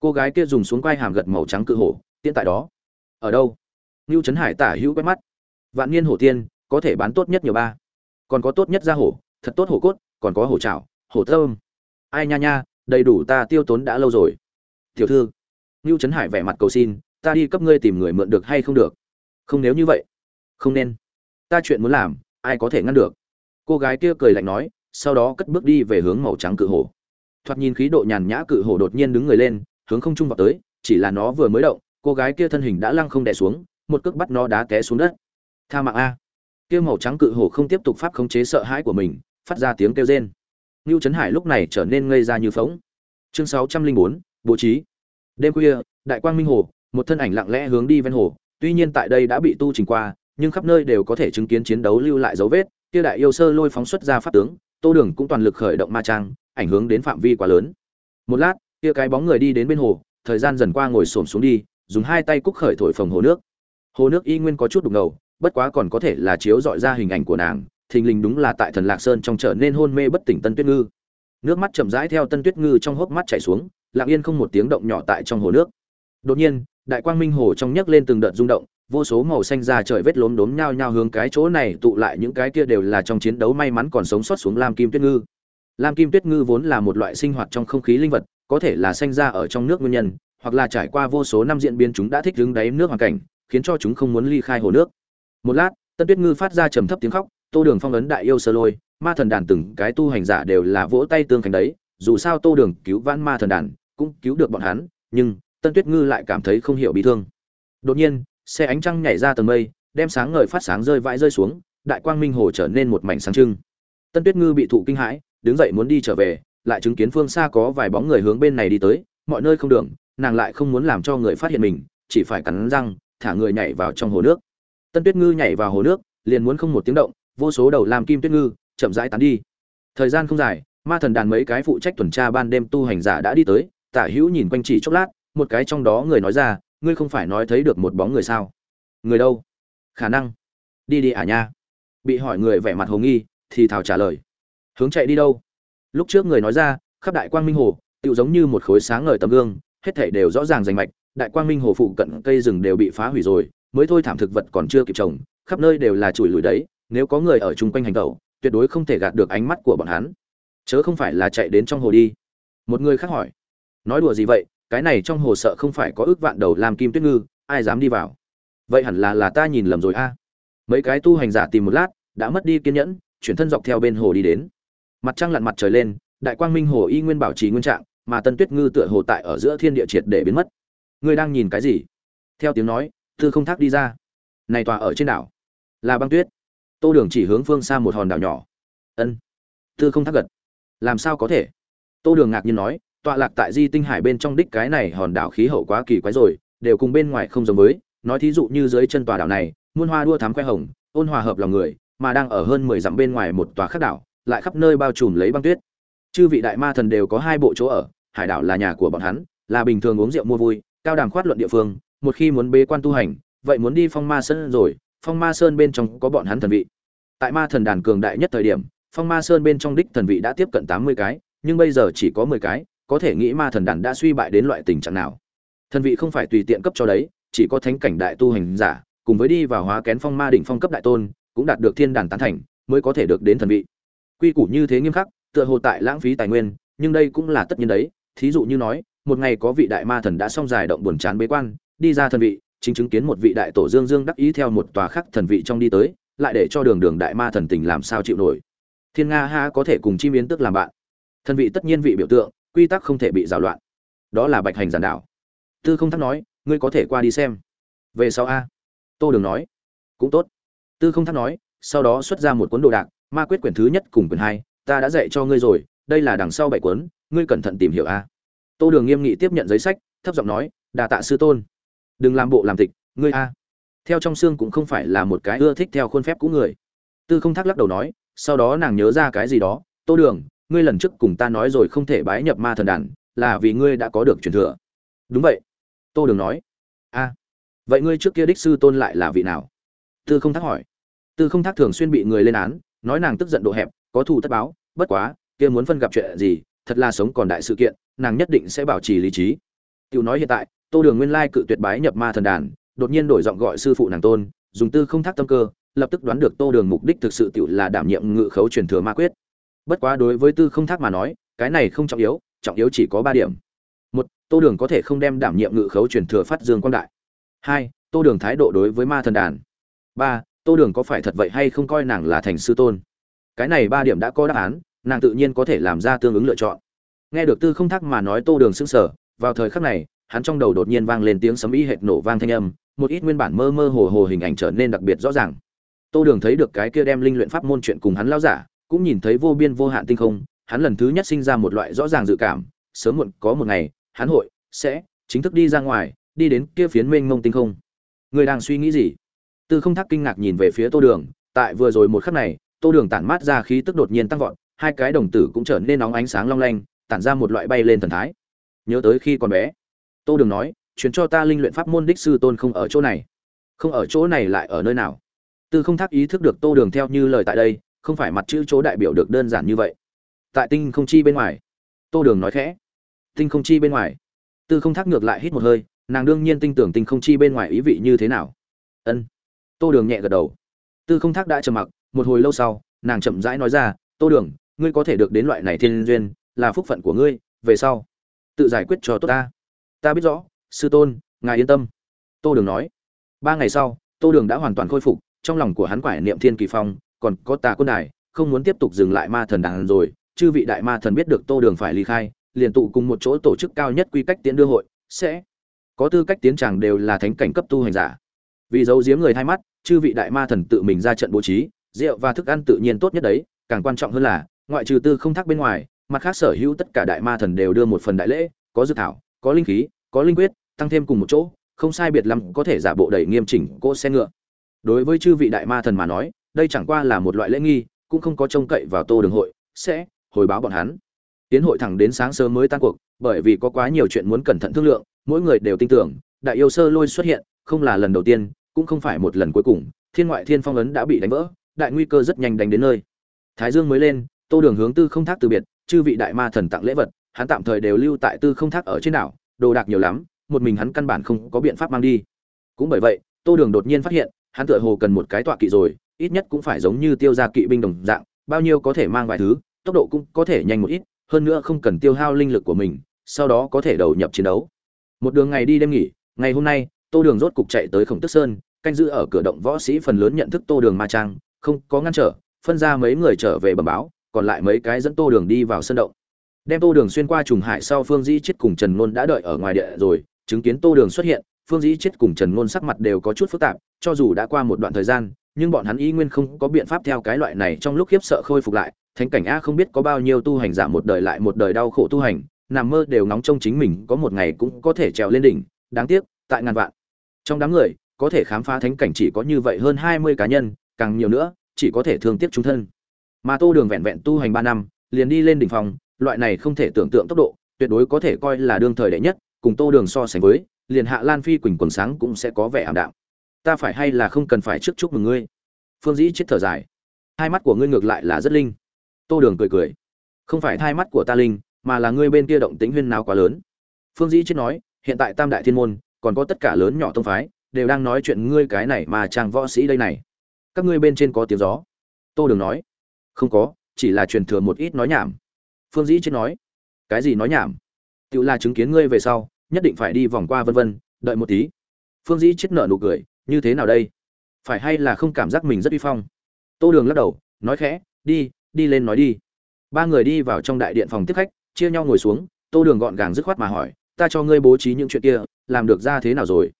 Cô gái kia dùng xuống quai hàm gật màu trắng cự hổ, tiễn tại đó. Ở đâu? Ngưu trấn hải tả hữu quét mắt. Vạn niên hổ tiên, có thể bán tốt nhất nhiều ba. Còn có tốt nhất da hổ, thật tốt hổ cốt, còn có hổ trảo hổ thơm. Ai nha nha, đầy đủ ta tiêu tốn đã lâu rồi. Tiểu thư. Ngưu trấn hải vẻ mặt cầu xin ta đi cấp ngươi tìm người mượn được hay không được? Không, nếu như vậy, không nên. Ta chuyện muốn làm, ai có thể ngăn được? Cô gái kia cười lạnh nói, sau đó cất bước đi về hướng màu trắng cự hổ. Thoạt nhìn khí độ nhàn nhã cự hổ đột nhiên đứng người lên, hướng không trung vào tới, chỉ là nó vừa mới động, cô gái kia thân hình đã lăng không đè xuống, một cước bắt nó đá té xuống đất. Tha mạng a. Kia màu trắng cự hổ không tiếp tục pháp khống chế sợ hãi của mình, phát ra tiếng kêu rên. Ngưu trấn hải lúc này trở nên ngây ra như phóng chương sáu trăm linh bốn, bố trí. Đêm khuya, đại quang minh hồ một thân ảnh lặng lẽ hướng đi ven hồ, tuy nhiên tại đây đã bị tu trình qua, nhưng khắp nơi đều có thể chứng kiến chiến đấu lưu lại dấu vết, kia đại yêu sơ lôi phóng xuất ra pháp tướng, tô đường cũng toàn lực khởi động ma trang, ảnh hưởng đến phạm vi quá lớn. Một lát, kia cái bóng người đi đến bên hồ, thời gian dần qua ngồi xổm xuống đi, dùng hai tay cúc khởi thổi phồng hồ nước. Hồ nước y nguyên có chút đục ngầu, bất quá còn có thể là chiếu dọi ra hình ảnh của nàng, thình lình đúng là tại thần lạc sơn trong trở nên hôn mê bất tỉnh tân tuyết ngư. Nước mắt chậm rãi theo tân tuyết ngư trong hốc mắt chảy xuống, lặng yên không một tiếng động nhỏ tại trong hồ nước. Đột nhiên đại quang minh hồ trong nhấc lên từng đợt rung động, vô số màu xanh ra trời vết lốm đốm nhao nhao hướng cái chỗ này tụ lại, những cái kia đều là trong chiến đấu may mắn còn sống sót xuống lam kim tuyết ngư. Lam kim tuyết ngư vốn là một loại sinh hoạt trong không khí linh vật, có thể là sinh ra ở trong nước nguyên nhân, hoặc là trải qua vô số năm diễn biến chúng đã thích đứng đáy nước hoàn cảnh, khiến cho chúng không muốn ly khai hồ nước. Một lát, tân tuyết ngư phát ra trầm thấp tiếng khóc, tô đường phong ấn đại yêu sơ lôi, ma thần đàn từng cái tu hành giả đều là vỗ tay tương thành đấy, dù sao tô đường cứu vãn ma thần đàn, cũng cứu được bọn hắn, nhưng tân tuyết ngư lại cảm thấy không hiểu bị thương. Đột nhiên, xe ánh trăng nhảy ra tầng mây, đem sáng ngời phát sáng rơi vãi rơi xuống, đại quang minh hồ trở nên một mảnh sáng trưng. Tân tuyết ngư bị thụ kinh hãi, đứng dậy muốn đi trở về, lại chứng kiến phương xa có vài bóng người hướng bên này đi tới, mọi nơi không đường, nàng lại không muốn làm cho người phát hiện mình, chỉ phải cắn răng, thả người nhảy vào trong hồ nước. Tân tuyết ngư nhảy vào hồ nước, liền muốn không một tiếng động, vô số đầu làm kim tuyết ngư, chậm rãi tán đi. Thời gian không dài, ma thần đàn mấy cái phụ trách tuần tra ban đêm tu hành giả đã đi tới, tả hữu nhìn quanh chỉ chốc lát một cái trong đó người nói ra, ngươi không phải nói thấy được một bóng người sao? Người đâu? Khả năng. Đi đi à nha. Bị hỏi người vẻ mặt hồ nghi, thì thảo trả lời. Hướng chạy đi đâu? Lúc trước người nói ra, khắp đại quang minh hồ tự giống như một khối sáng ngời tấm gương, hết thảy đều rõ ràng rành mạch, đại quang minh hồ phụ cận cây rừng đều bị phá hủy rồi, mới thôi thảm thực vật còn chưa kịp trồng, khắp nơi đều là chùi lùi đấy, nếu có người ở chung quanh hành tẩu, tuyệt đối không thể gạt được ánh mắt của bọn hắn. Chớ không phải là chạy đến trong hồ đi. Một người khác hỏi. Nói đùa gì vậy? Cái này trong hồ sợ không phải có ước vạn đầu làm kim tuyết ngư, ai dám đi vào? Vậy hẳn là là ta nhìn lầm rồi a. Mấy cái tu hành giả tìm một lát, đã mất đi kiên nhẫn, chuyển thân dọc theo bên hồ đi đến. Mặt trăng lặn mặt trời lên, đại quang minh hồ y nguyên bảo trì nguyên trạng, mà tân tuyết ngư tựa hồ tại ở giữa thiên địa triệt để biến mất. Ngươi đang nhìn cái gì? Theo tiếng nói, thư không thác đi ra. Này tòa ở trên đảo, là băng tuyết. Tô đường chỉ hướng phương xa một hòn đảo nhỏ. Ân, thư không thác gật. Làm sao có thể? Tô đường ngạc nhiên nói tọa lạc tại di tinh hải bên trong đích cái này hòn đảo khí hậu quá kỳ quái rồi, đều cùng bên ngoài không giống với. Nói thí dụ như dưới chân tòa đảo này, muôn hoa đua thám khoe hồng, ôn hòa hợp lòng người, mà đang ở hơn mười dặm bên ngoài một tòa khác đảo, lại khắp nơi bao trùm lấy băng tuyết. Chư vị đại ma thần đều có hai bộ chỗ ở, hải đảo là nhà của bọn hắn, là bình thường uống rượu mua vui, cao đàm khoát luận địa phương, một khi muốn bế quan tu hành, vậy muốn đi phong ma sơn rồi, phong ma sơn bên trong có bọn hắn thần vị. Tại ma thần đàn cường đại nhất thời điểm, phong ma sơn bên trong đích thần vị đã tiếp cận tám mươi cái, nhưng bây giờ chỉ có mười cái có thể nghĩ ma thần đàn đã suy bại đến loại tình trạng nào. Thần vị không phải tùy tiện cấp cho đấy, chỉ có thánh cảnh đại tu hành giả, cùng với đi vào hóa kén phong ma đỉnh phong cấp đại tôn, cũng đạt được thiên đàn tán thành, mới có thể được đến thần vị. Quy củ như thế nghiêm khắc, tựa hồ tại lãng phí tài nguyên, nhưng đây cũng là tất nhiên đấy. Thí dụ như nói, một ngày có vị đại ma thần đã xong dài động buồn chán bế quan, đi ra thần vị, chính chứng kiến một vị đại tổ dương dương đắc ý theo một tòa khắc thần vị trong đi tới, lại để cho đường đường đại ma thần tình làm sao chịu nổi. Thiên nga ha có thể cùng chim biến tức làm bạn. Thần vị tất nhiên vị biểu tượng quy tắc không thể bị rào loạn. Đó là bạch hành giản đảo tư không thác nói, ngươi có thể qua đi xem. Về sau a. Tô đường nói, cũng tốt. Tư không thác nói, sau đó xuất ra một cuốn đồ đạc, ma quyết quyển thứ nhất cùng quyển hai, ta đã dạy cho ngươi rồi, đây là đằng sau bảy cuốn, ngươi cẩn thận tìm hiểu a. Tô đường nghiêm nghị tiếp nhận giấy sách, thấp giọng nói, đà tạ sư tôn. Đừng làm bộ làm tịch, ngươi a. Theo trong xương cũng không phải là một cái ưa thích theo khuôn phép của người. Tư không thác lắc đầu nói, sau đó nàng nhớ ra cái gì đó, tô đường ngươi lần trước cùng ta nói rồi không thể bái nhập ma thần đàn, là vì ngươi đã có được truyền thừa. Đúng vậy. Tô đường nói. A. Vậy ngươi trước kia đích sư tôn lại là vị nào? Tư không Thác hỏi. Tư không Thác thường xuyên bị người lên án, nói nàng tức giận độ hẹp, có thù tất báo, bất quá, kia muốn phân gặp chuyện gì, thật là sống còn đại sự kiện, nàng nhất định sẽ bảo trì lý trí. Tiểu nói hiện tại, tô đường nguyên lai cự tuyệt bái nhập ma thần đàn, đột nhiên đổi giọng gọi sư phụ nàng tôn, dùng tư không Thác tâm cơ, lập tức đoán được tô đường mục đích thực sự tiểu là đảm nhiệm ngự khấu truyền thừa ma quyết bất quá đối với tư không thác mà nói, cái này không trọng yếu trọng yếu chỉ có ba điểm. Một, tô đường có thể không đem đảm nhiệm ngự khấu truyền thừa phát dương quang đại. Hai, tô đường thái độ đối với ma thần đàn. Ba, tô đường có phải thật vậy hay không coi nàng là thành sư tôn? Cái này ba điểm đã có đáp án, nàng tự nhiên có thể làm ra tương ứng lựa chọn. Nghe được tư không thác mà nói tô đường sững sờ, vào thời khắc này, hắn trong đầu đột nhiên vang lên tiếng sấm y hệt nổ vang thanh âm, một ít nguyên bản mơ mơ hồ hồ hình ảnh trở nên đặc biệt rõ ràng. Tô đường thấy được cái kia đem linh luyện pháp môn chuyện cùng hắn lao giả cũng nhìn thấy vô biên vô hạn tinh không, hắn lần thứ nhất sinh ra một loại rõ ràng dự cảm, sớm muộn có một ngày, hắn hội sẽ chính thức đi ra ngoài, đi đến kia phiến mênh mông tinh không. Người đang suy nghĩ gì? Tư không Thác kinh ngạc nhìn về phía tô đường, tại vừa rồi một khắc này, tô đường tản mát ra khí tức đột nhiên tăng vọt, hai cái đồng tử cũng trở nên nóng ánh sáng long lanh, tản ra một loại bay lên thần thái. Nhớ tới khi còn bé, tô đường nói, truyền cho ta linh luyện pháp môn đích sư tôn không ở chỗ này. Không ở chỗ này lại ở nơi nào? Tư không Thác ý thức được tô đường theo như lời tại đây không phải mặt chữ chỗ đại biểu được đơn giản như vậy. Tại tinh không chi bên ngoài, tô đường nói khẽ. Tinh không chi bên ngoài. Tư không thác ngược lại hít một hơi, nàng đương nhiên tin tưởng tinh không chi bên ngoài ý vị như thế nào. Ân. Tô đường nhẹ gật đầu. Tư không thác đã trầm mặc, một hồi lâu sau, nàng chậm rãi nói ra, tô đường, ngươi có thể được đến loại này thiên duyên, là phúc phận của ngươi, về sau, tự giải quyết cho tốt ta. Ta biết rõ, sư tôn, ngài yên tâm. Tô đường nói. Ba ngày sau, tô đường đã hoàn toàn khôi phục, trong lòng của hắn quải niệm thiên kỳ phong còn có tà quân đài, không muốn tiếp tục dừng lại ma thần đàn rồi, chư vị đại ma thần biết được tô đường phải ly khai, liền tụ cùng một chỗ tổ chức cao nhất quy cách tiến đưa hội, sẽ có tư cách tiến tràng đều là thánh cảnh cấp tu hành giả. Vì giấu giếm người thay mắt, chư vị đại ma thần tự mình ra trận bố trí, rượu và thức ăn tự nhiên tốt nhất đấy, càng quan trọng hơn là, ngoại trừ tư không thác bên ngoài, mặt khác sở hữu tất cả đại ma thần đều đưa một phần đại lễ, có dự thảo, có linh khí, có linh quyết, tăng thêm cùng một chỗ, không sai biệt lắm có thể giả bộ đầy nghiêm chỉnh cỗ xe ngựa. Đối với chư vị đại ma thần mà nói đây chẳng qua là một loại lễ nghi, cũng không có trông cậy vào tô đường hội, sẽ hồi báo bọn hắn. Tiến hội thẳng đến sáng sớm mới tan cuộc, bởi vì có quá nhiều chuyện muốn cẩn thận thương lượng, mỗi người đều tin tưởng, đại yêu sơ lôi xuất hiện, không là lần đầu tiên, cũng không phải một lần cuối cùng, thiên ngoại thiên phong ấn đã bị đánh vỡ, đại nguy cơ rất nhanh đánh đến nơi. Thái dương mới lên, tô đường hướng tư không thác từ biệt, chư vị đại ma thần tặng lễ vật, hắn tạm thời đều lưu tại tư không thác ở trên đảo, đồ đạc nhiều lắm, một mình hắn căn bản không có biện pháp mang đi. Cũng bởi vậy, tô đường đột nhiên phát hiện, hắn tựa hồ cần một cái tọa kỵ rồi ít nhất cũng phải giống như tiêu gia kỵ binh đồng dạng, bao nhiêu có thể mang vài thứ, tốc độ cũng có thể nhanh một ít, hơn nữa không cần tiêu hao linh lực của mình, sau đó có thể đầu nhập chiến đấu. Một đường ngày đi đêm nghỉ, ngày hôm nay, tô đường rốt cục chạy tới khổng tức sơn, canh giữ ở cửa động võ sĩ phần lớn nhận thức tô đường ma trang, không có ngăn trở, phân ra mấy người trở về bẩm báo, còn lại mấy cái dẫn tô đường đi vào sân động. Đem tô đường xuyên qua trùng hải sau phương dĩ chết cùng trần ngôn đã đợi ở ngoài địa rồi, chứng kiến tô đường xuất hiện, phương dĩ chết cùng trần ngôn sắc mặt đều có chút phức tạp, cho dù đã qua một đoạn thời gian nhưng bọn hắn y nguyên không có biện pháp theo cái loại này trong lúc khiếp sợ khôi phục lại, thánh cảnh a không biết có bao nhiêu tu hành giả một đời lại một đời đau khổ tu hành, nằm mơ đều nóng trông chính mình có một ngày cũng có thể trèo lên đỉnh, đáng tiếc, tại ngàn vạn. Trong đám người, có thể khám phá thánh cảnh chỉ có như vậy hơn hai mươi cá nhân, càng nhiều nữa, chỉ có thể thương tiếc chúng thân. Mà tô đường vẹn vẹn tu hành ba năm, liền đi lên đỉnh phòng, loại này không thể tưởng tượng tốc độ, tuyệt đối có thể coi là đương thời đệ nhất, cùng tô đường so sánh với, liền hạ lan phi quỳnh quần sáng cũng sẽ có vẻ ảm đạm ta phải hay là không cần phải trước chúc mừng ngươi? Phương dĩ chết thở dài. Hai mắt của ngươi ngược lại là rất linh. Tô đường cười cười. Không phải hai mắt của ta linh, mà là ngươi bên kia động tính huyên nào quá lớn. Phương dĩ chết nói, hiện tại tam đại thiên môn, còn có tất cả lớn nhỏ tông phái, đều đang nói chuyện ngươi cái này mà chàng võ sĩ đây này. Các ngươi bên trên có tiếng gió. Tô đường nói. Không có, chỉ là truyền thừa một ít nói nhảm. Phương dĩ chết nói. Cái gì nói nhảm? Tự là chứng kiến ngươi về sau, nhất định phải đi vòng qua vân vân, đợi một tí. Phương dĩ chết nợ nụ cười như thế nào đây? Phải hay là không cảm giác mình rất uy phong? Tô đường lắc đầu, nói khẽ, đi đi lên nói đi. Ba người đi vào trong đại điện phòng tiếp khách, chia nhau ngồi xuống, tô đường gọn gàng dứt khoát mà hỏi, ta cho ngươi bố trí những chuyện kia, làm được ra thế nào rồi?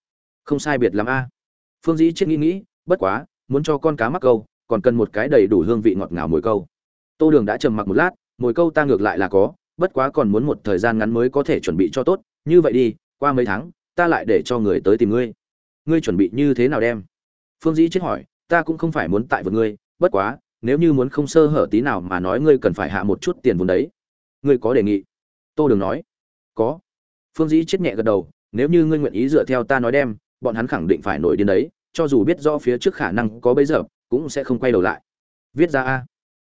Không sai biệt lắm a. Phương dĩ chết nghĩ nghĩ, bất quá, muốn cho con cá mắc câu, còn cần một cái đầy đủ hương vị ngọt ngào mồi câu. Tô đường đã trầm mặc một lát, mồi câu ta ngược lại là có, bất quá còn muốn một thời gian ngắn mới có thể chuẩn bị cho tốt. Như vậy đi, qua mấy tháng, ta lại để cho người tới tìm ngươi ngươi chuẩn bị như thế nào đem? Phương dĩ chết hỏi, ta cũng không phải muốn tại vượt ngươi, bất quá, nếu như muốn không sơ hở tí nào mà nói ngươi cần phải hạ một chút tiền vốn đấy. Ngươi có đề nghị? Tô đường nói, có. Phương dĩ chết nhẹ gật đầu, nếu như ngươi nguyện ý dựa theo ta nói đem, bọn hắn khẳng định phải nổi điên đấy, cho dù biết rõ phía trước khả năng có bấy giờ, cũng sẽ không quay đầu lại. Viết ra a.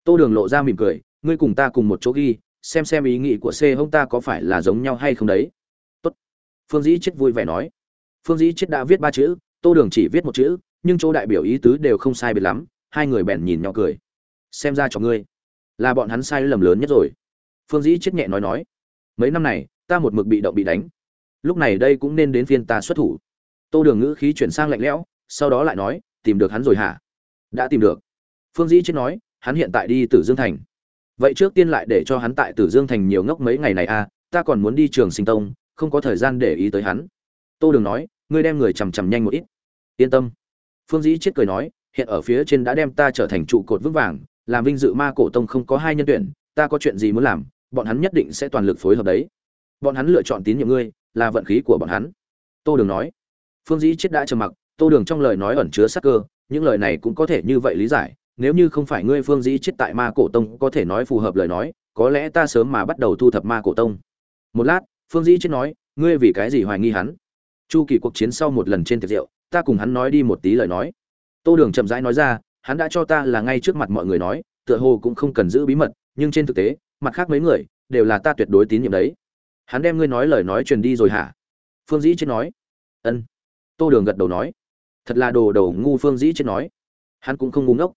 Tô đường lộ ra mỉm cười, ngươi cùng ta cùng một chỗ ghi, xem xem ý nghĩ của c hông ta có phải là giống nhau hay không đấy. Tốt. Phương dĩ chết vui vẻ nói phương dĩ chết đã viết ba chữ, tô đường chỉ viết một chữ, nhưng chỗ đại biểu ý tứ đều không sai biệt lắm, hai người bèn nhìn nhỏ cười. Xem ra cho ngươi là bọn hắn sai lầm lớn nhất rồi. Phương dĩ chết nhẹ nói nói, mấy năm này, ta một mực bị động bị đánh. Lúc này đây cũng nên đến phiên ta xuất thủ. Tô đường ngữ khí chuyển sang lạnh lẽo, sau đó lại nói, tìm được hắn rồi hả? Đã tìm được. Phương dĩ chết nói, hắn hiện tại đi tử dương thành. Vậy trước tiên lại để cho hắn tại tử dương thành nhiều ngốc mấy ngày này à ta còn muốn đi trường sinh tông, không có thời gian để ý tới hắn. Tô đường nói ngươi đem người chằm chằm nhanh một ít. Yên tâm. Phương dĩ chết cười nói, hiện ở phía trên đã đem ta trở thành trụ cột vững vàng, làm vinh dự ma cổ tông không có hai nhân tuyển, ta có chuyện gì muốn làm, bọn hắn nhất định sẽ toàn lực phối hợp đấy. Bọn hắn lựa chọn tín nhiệm ngươi, là vận khí của bọn hắn. Tô đường nói. Phương dĩ chết đã trầm mặc, tô đường trong lời nói ẩn chứa sắc cơ, những lời này cũng có thể như vậy lý giải, nếu như không phải ngươi phương dĩ chết tại ma cổ tông có thể nói phù hợp lời nói, có lẽ ta sớm mà bắt đầu thu thập ma cổ tông. Một lát, phương dĩ chết nói, ngươi vì cái gì hoài nghi hắn? Chu kỳ cuộc chiến sau một lần trên tiệc rượu, ta cùng hắn nói đi một tí lời nói. Tô đường chậm rãi nói ra, hắn đã cho ta là ngay trước mặt mọi người nói, tựa hồ cũng không cần giữ bí mật, nhưng trên thực tế, mặt khác mấy người, đều là ta tuyệt đối tín nhiệm đấy. Hắn đem ngươi nói lời nói truyền đi rồi hả? Phương dĩ chết nói. Ân. Tô đường gật đầu nói. Thật là đồ đầu ngu phương dĩ chết nói. Hắn cũng không ngu ngốc.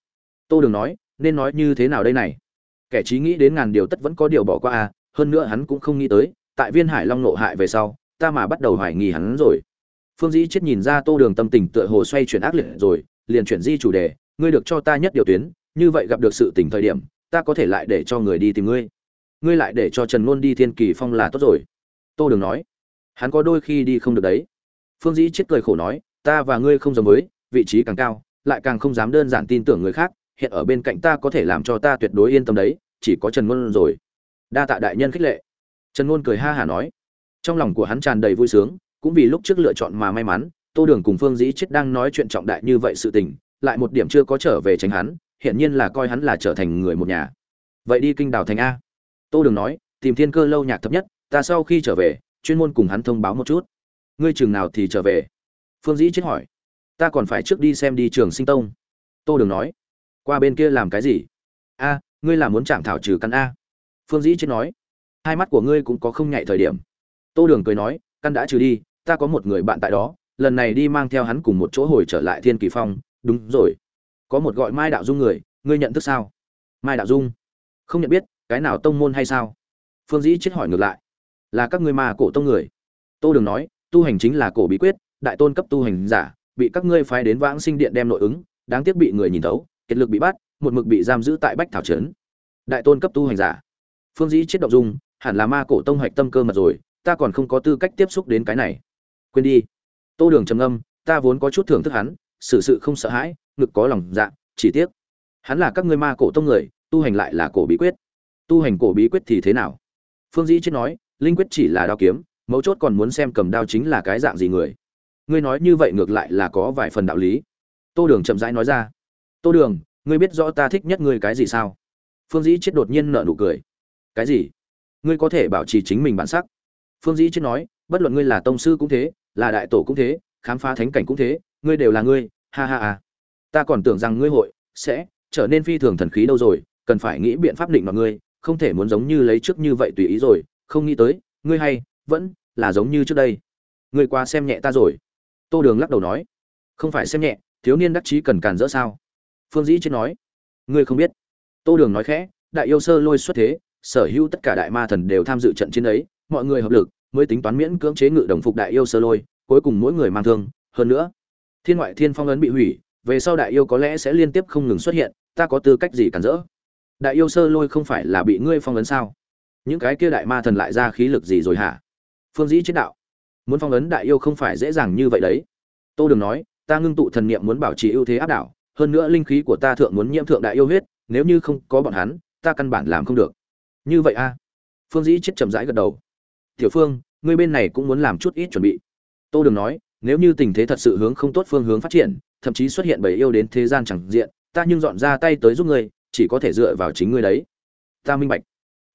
Tô đường nói, nên nói như thế nào đây này? Kẻ trí nghĩ đến ngàn điều tất vẫn có điều bỏ qua à hơn nữa hắn cũng không nghĩ tới, tại viên hải long nộ hại về sau ta mà bắt đầu hoài nghi hắn rồi. Phương dĩ chết nhìn ra tô đường tâm tình tựa hồ xoay chuyển ác liệt rồi, liền chuyển di chủ đề, ngươi được cho ta nhất điều tuyến, như vậy gặp được sự tình thời điểm, ta có thể lại để cho người đi tìm ngươi. Ngươi lại để cho trần ngôn đi thiên kỳ phong là tốt rồi. Tô đường nói. Hắn có đôi khi đi không được đấy. Phương dĩ chết cười khổ nói, ta và ngươi không giống với, vị trí càng cao, lại càng không dám đơn giản tin tưởng người khác, hiện ở bên cạnh ta có thể làm cho ta tuyệt đối yên tâm đấy, chỉ có trần ngôn rồi. Đa tạ đại nhân khích lệ. Trần ngôn cười ha hả nói trong lòng của hắn tràn đầy vui sướng, cũng vì lúc trước lựa chọn mà may mắn, tô đường cùng phương dĩ chết đang nói chuyện trọng đại như vậy sự tình, lại một điểm chưa có trở về tránh hắn, hiển nhiên là coi hắn là trở thành người một nhà. Vậy đi kinh đào thành a. Tô đường nói, tìm thiên cơ lâu nhạc thấp nhất, ta sau khi trở về, chuyên môn cùng hắn thông báo một chút. Ngươi trường nào thì trở về? Phương dĩ chết hỏi. Ta còn phải trước đi xem đi trường sinh tông. Tô đường nói. Qua bên kia làm cái gì? A, ngươi là muốn chạm thảo trừ căn a. Phương dĩ chết nói. Hai mắt của ngươi cũng có không nhạy thời điểm tô đường cười nói, căn đã trừ đi, ta có một người bạn tại đó, lần này đi mang theo hắn cùng một chỗ hồi trở lại thiên kỳ phong. Đúng rồi, có một gọi mai đạo dung người, ngươi nhận thức sao? Mai đạo dung? Không nhận biết, cái nào tông môn hay sao? Phương dĩ chết hỏi ngược lại, là các ngươi mà cổ tông người. Tô đường nói, tu hành chính là cổ bí quyết, đại tôn cấp tu hành giả, bị các ngươi phái đến vãng sinh điện đem nội ứng, đáng tiếc bị người nhìn thấu kiệt lực bị bắt, một mực bị giam giữ tại bách thảo trấn. Đại tôn cấp tu hành giả? Phương dĩ chết động dung, hẳn là ma cổ tông hoạch tâm cơ mật rồi ta còn không có tư cách tiếp xúc đến cái này. Quên đi. Tô đường trầm âm ta vốn có chút thưởng thức hắn xử sự không sợ hãi, ngực có lòng dạ chỉ tiếc. Hắn là các ngươi ma cổ tông người, tu hành lại là cổ bí quyết. Tu hành cổ bí quyết thì thế nào? Phương dĩ chết nói, linh quyết chỉ là đao kiếm, mấu chốt còn muốn xem cầm đao chính là cái dạng gì người. Ngươi nói như vậy ngược lại là có vài phần đạo lý. Tô đường chậm rãi nói ra. Tô đường, ngươi biết rõ ta thích nhất ngươi cái gì sao? Phương dĩ chết đột nhiên nợ nụ cười. Cái gì? Ngươi có thể bảo trì chính mình bản sắc phương dĩ chết nói, bất luận ngươi là tông sư cũng thế, là đại tổ cũng thế, khám phá thánh cảnh cũng thế, ngươi đều là ngươi, ha ha ha. Ta còn tưởng rằng ngươi hội sẽ trở nên phi thường thần khí đâu rồi, cần phải nghĩ biện pháp định vào ngươi, không thể muốn giống như lấy trước như vậy tùy ý rồi, không nghĩ tới, ngươi hay vẫn là giống như trước đây. Ngươi qua xem nhẹ ta rồi. Tô đường lắc đầu nói, không phải xem nhẹ, thiếu niên đắc chí cần càn rỡ sao? Phương dĩ chết nói, ngươi không biết. Tô đường nói khẽ, đại yêu sơ lôi xuất thế, sở hữu tất cả đại ma thần đều tham dự trận chiến ấy mọi người hợp lực, mới tính toán miễn cưỡng chế ngự đồng phục đại yêu sơ lôi, cuối cùng mỗi người mang thương. Hơn nữa, thiên ngoại thiên phong ấn bị hủy, về sau đại yêu có lẽ sẽ liên tiếp không ngừng xuất hiện, ta có tư cách gì cản rỡ? Đại yêu sơ lôi không phải là bị ngươi phong ấn sao? Những cái kia đại ma thần lại ra khí lực gì rồi hả? Phương dĩ chết đạo, muốn phong ấn đại yêu không phải dễ dàng như vậy đấy. Tô đừng nói, ta ngưng tụ thần niệm muốn bảo trì ưu thế áp đảo, hơn nữa linh khí của ta thượng muốn nhiễm thượng đại yêu huyết, nếu như không có bọn hắn, ta căn bản làm không được. Như vậy a. Phương dĩ chết chậm rãi gật đầu tiểu phương, ngươi bên này cũng muốn làm chút ít chuẩn bị. Tô đừng nói, nếu như tình thế thật sự hướng không tốt phương hướng phát triển, thậm chí xuất hiện bầy yêu đến thế gian chẳng diện, ta nhưng dọn ra tay tới giúp ngươi, chỉ có thể dựa vào chính ngươi đấy. Ta minh bạch.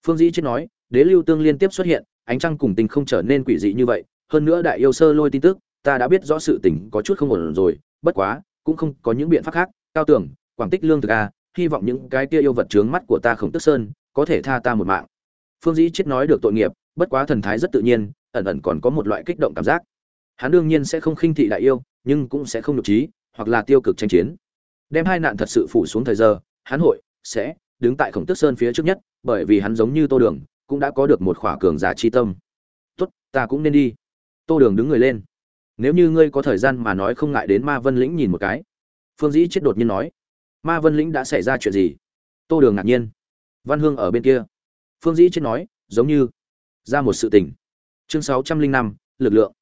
Phương dĩ chết nói, đế lưu tương liên tiếp xuất hiện, ánh trăng cùng tình không trở nên quỷ dị như vậy, hơn nữa đại yêu sơ lôi tin tức, ta đã biết rõ sự tình có chút không ổn rồi, bất quá, cũng không có những biện pháp khác. Cao tưởng quảng tích lương thực a hy vọng những cái kia yêu vật trướng mắt của ta khổng tức sơn có thể tha ta một mạng. Phương dĩ chết nói được tội nghiệp bất quá thần thái rất tự nhiên, ẩn ẩn còn có một loại kích động cảm giác. Hắn đương nhiên sẽ không khinh thị đại yêu, nhưng cũng sẽ không nhục trí, hoặc là tiêu cực tranh chiến. Đem hai nạn thật sự phủ xuống thời giờ, hắn hội sẽ đứng tại khổng tức sơn phía trước nhất, bởi vì hắn giống như tô đường, cũng đã có được một khỏa cường giả chi tâm. Tốt, ta cũng nên đi. Tô đường đứng người lên. Nếu như ngươi có thời gian mà nói không ngại đến ma vân lĩnh nhìn một cái. Phương dĩ chết đột nhiên nói. Ma vân lĩnh đã xảy ra chuyện gì? Tô đường ngạc nhiên. Văn hương ở bên kia. Phương dĩ chết nói, giống như ra một sự tình. Chương sáu trăm linh năm, lực lượng.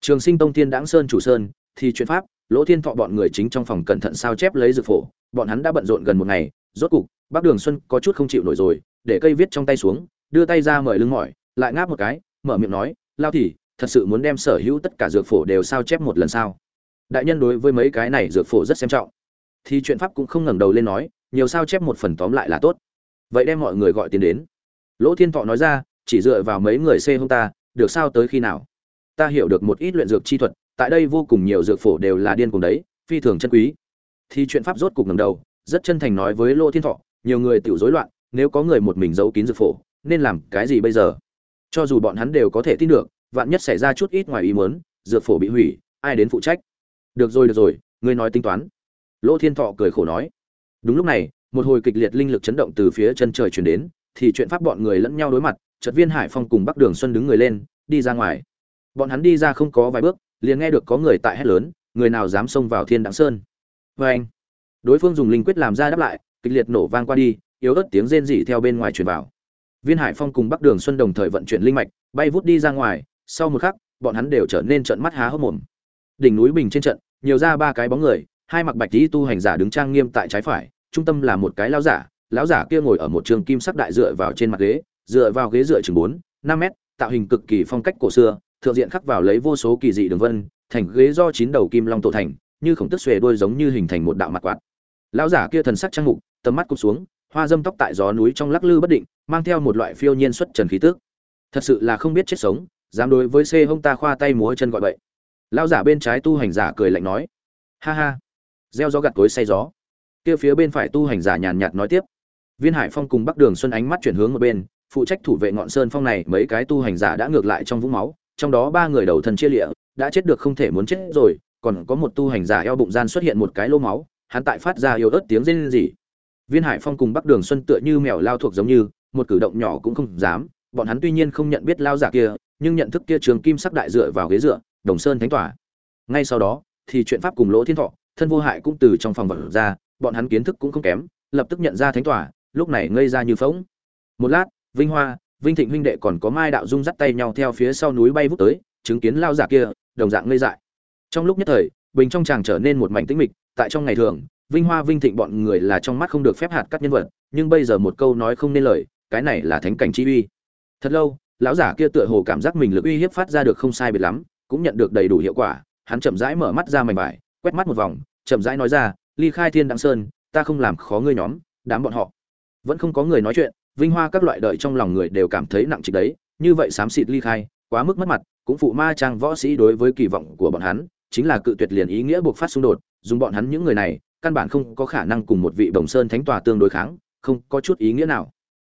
Trường sinh tông thiên đáng sơn chủ sơn, thì chuyện pháp, lỗ thiên thọ bọn người chính trong phòng cẩn thận sao chép lấy dược phổ, bọn hắn đã bận rộn gần một ngày, rốt cục bác đường xuân có chút không chịu nổi rồi, để cây viết trong tay xuống, đưa tay ra mời lưng mỏi, lại ngáp một cái, mở miệng nói, lao thì, thật sự muốn đem sở hữu tất cả dược phổ đều sao chép một lần sao? Đại nhân đối với mấy cái này dược phổ rất xem trọng. Thì chuyện pháp cũng không ngẩng đầu lên nói, nhiều sao chép một phần tóm lại là tốt. Vậy đem mọi người gọi tiền đến. Lỗ thiên thọ nói ra chỉ dựa vào mấy người xê hông ta, được sao tới khi nào? Ta hiểu được một ít luyện dược chi thuật, tại đây vô cùng nhiều dược phổ đều là điên cùng đấy, phi thường chân quý. Thì chuyện pháp rốt cục ngầm đầu, rất chân thành nói với lô thiên thọ, nhiều người tiểu rối loạn, nếu có người một mình giấu kín dược phổ, nên làm cái gì bây giờ? Cho dù bọn hắn đều có thể tin được, vạn nhất xảy ra chút ít ngoài ý muốn, dược phổ bị hủy, ai đến phụ trách? Được rồi được rồi, ngươi nói tính toán. Lỗ thiên thọ cười khổ nói. Đúng lúc này, một hồi kịch liệt linh lực chấn động từ phía chân trời chuyển đến thì chuyện pháp bọn người lẫn nhau đối mặt, chợt viên hải phong cùng bắc đường xuân đứng người lên, đi ra ngoài. Bọn hắn đi ra không có vài bước, liền nghe được có người tại hét lớn, người nào dám xông vào thiên đặng sơn. Vê anh, đối phương dùng linh quyết làm ra đáp lại, kịch liệt nổ vang qua đi, yếu ớt tiếng rên rỉ theo bên ngoài truyền vào. Viên hải phong cùng bắc đường xuân đồng thời vận chuyển linh mạch, bay vút đi ra ngoài, sau một khắc, bọn hắn đều trở nên trận mắt há hốc mồm. Đỉnh núi bình trên trận, nhiều ra ba cái bóng người, hai mặc bạch tí tu hành giả đứng trang nghiêm tại trái phải, trung tâm là một cái lão giả lão giả kia ngồi ở một trường kim sắc đại dựa vào trên mặt ghế, dựa vào ghế dựa chừng bốn, năm mét, tạo hình cực kỳ phong cách cổ xưa, thượng diện khắc vào lấy vô số kỳ dị đường vân, thành ghế do chín đầu kim long tổ thành, như khổng tức xuề đuôi giống như hình thành một đạo mặt quạt. Lão giả kia thần sắc trang mục, tầm mắt cụp xuống, hoa dâm tóc tại gió núi trong lắc lư bất định, mang theo một loại phiêu nhiên xuất trần khí tức. Thật sự là không biết chết sống, dám đối với xê hông ta khoa tay múa chân gọi vậy lão giả bên trái tu hành giả cười lạnh nói, ha ha. Gieo gió gặt tối say gió. Kia phía bên phải tu hành giả nhàn nhạt nói tiếp viên hải phong cùng bắc đường xuân ánh mắt chuyển hướng một bên, phụ trách thủ vệ ngọn sơn phong này, mấy cái tu hành giả đã ngược lại trong vũng máu, trong đó ba người đầu thân chia liễu đã chết được không thể muốn chết rồi, còn có một tu hành giả eo bụng gian xuất hiện một cái lỗ máu, hắn tại phát ra yếu ớt tiếng rên rỉ. Viên hải phong cùng bắc đường xuân tựa như mèo lao thuộc giống như, một cử động nhỏ cũng không dám, bọn hắn tuy nhiên không nhận biết lao giả kia, nhưng nhận thức kia trường kim sắc đại dựa vào ghế dựa, đồng sơn thánh tỏa ngay sau đó, thì chuyện pháp cùng lỗ thiên thọ, thân vô hại cũng từ trong phòng vật ra, bọn hắn kiến thức cũng không kém, lập tức nhận ra thánh tỏa lúc này ngây ra như phỗng. Một lát, vinh hoa, vinh thịnh huynh đệ còn có mai đạo dung dắt tay nhau theo phía sau núi bay vút tới, chứng kiến lao giả kia, đồng dạng ngây dại. Trong lúc nhất thời, bình trong chàng trở nên một mảnh tĩnh mịch, tại trong ngày thường, vinh hoa, vinh thịnh bọn người là trong mắt không được phép hạt cắt nhân vật, nhưng bây giờ một câu nói không nên lời, cái này là thánh cảnh chi uy. Thật lâu, lão giả kia tựa hồ cảm giác mình lực uy hiếp phát ra được không sai biệt lắm, cũng nhận được đầy đủ hiệu quả, hắn chậm rãi mở mắt ra mảnh vải, quét mắt một vòng, chậm rãi nói ra, ly khai thiên đăng sơn, ta không làm khó ngươi nhóm, đám bọn họ vẫn không có người nói chuyện, vinh hoa các loại đợi trong lòng người đều cảm thấy nặng trịch đấy, như vậy xám xịt ly khai, quá mức mất mặt, cũng phụ ma trang võ sĩ đối với kỳ vọng của bọn hắn, chính là cự tuyệt liền ý nghĩa buộc phát xung đột, dùng bọn hắn những người này, căn bản không có khả năng cùng một vị bồng sơn thánh tòa tương đối kháng, không có chút ý nghĩa nào.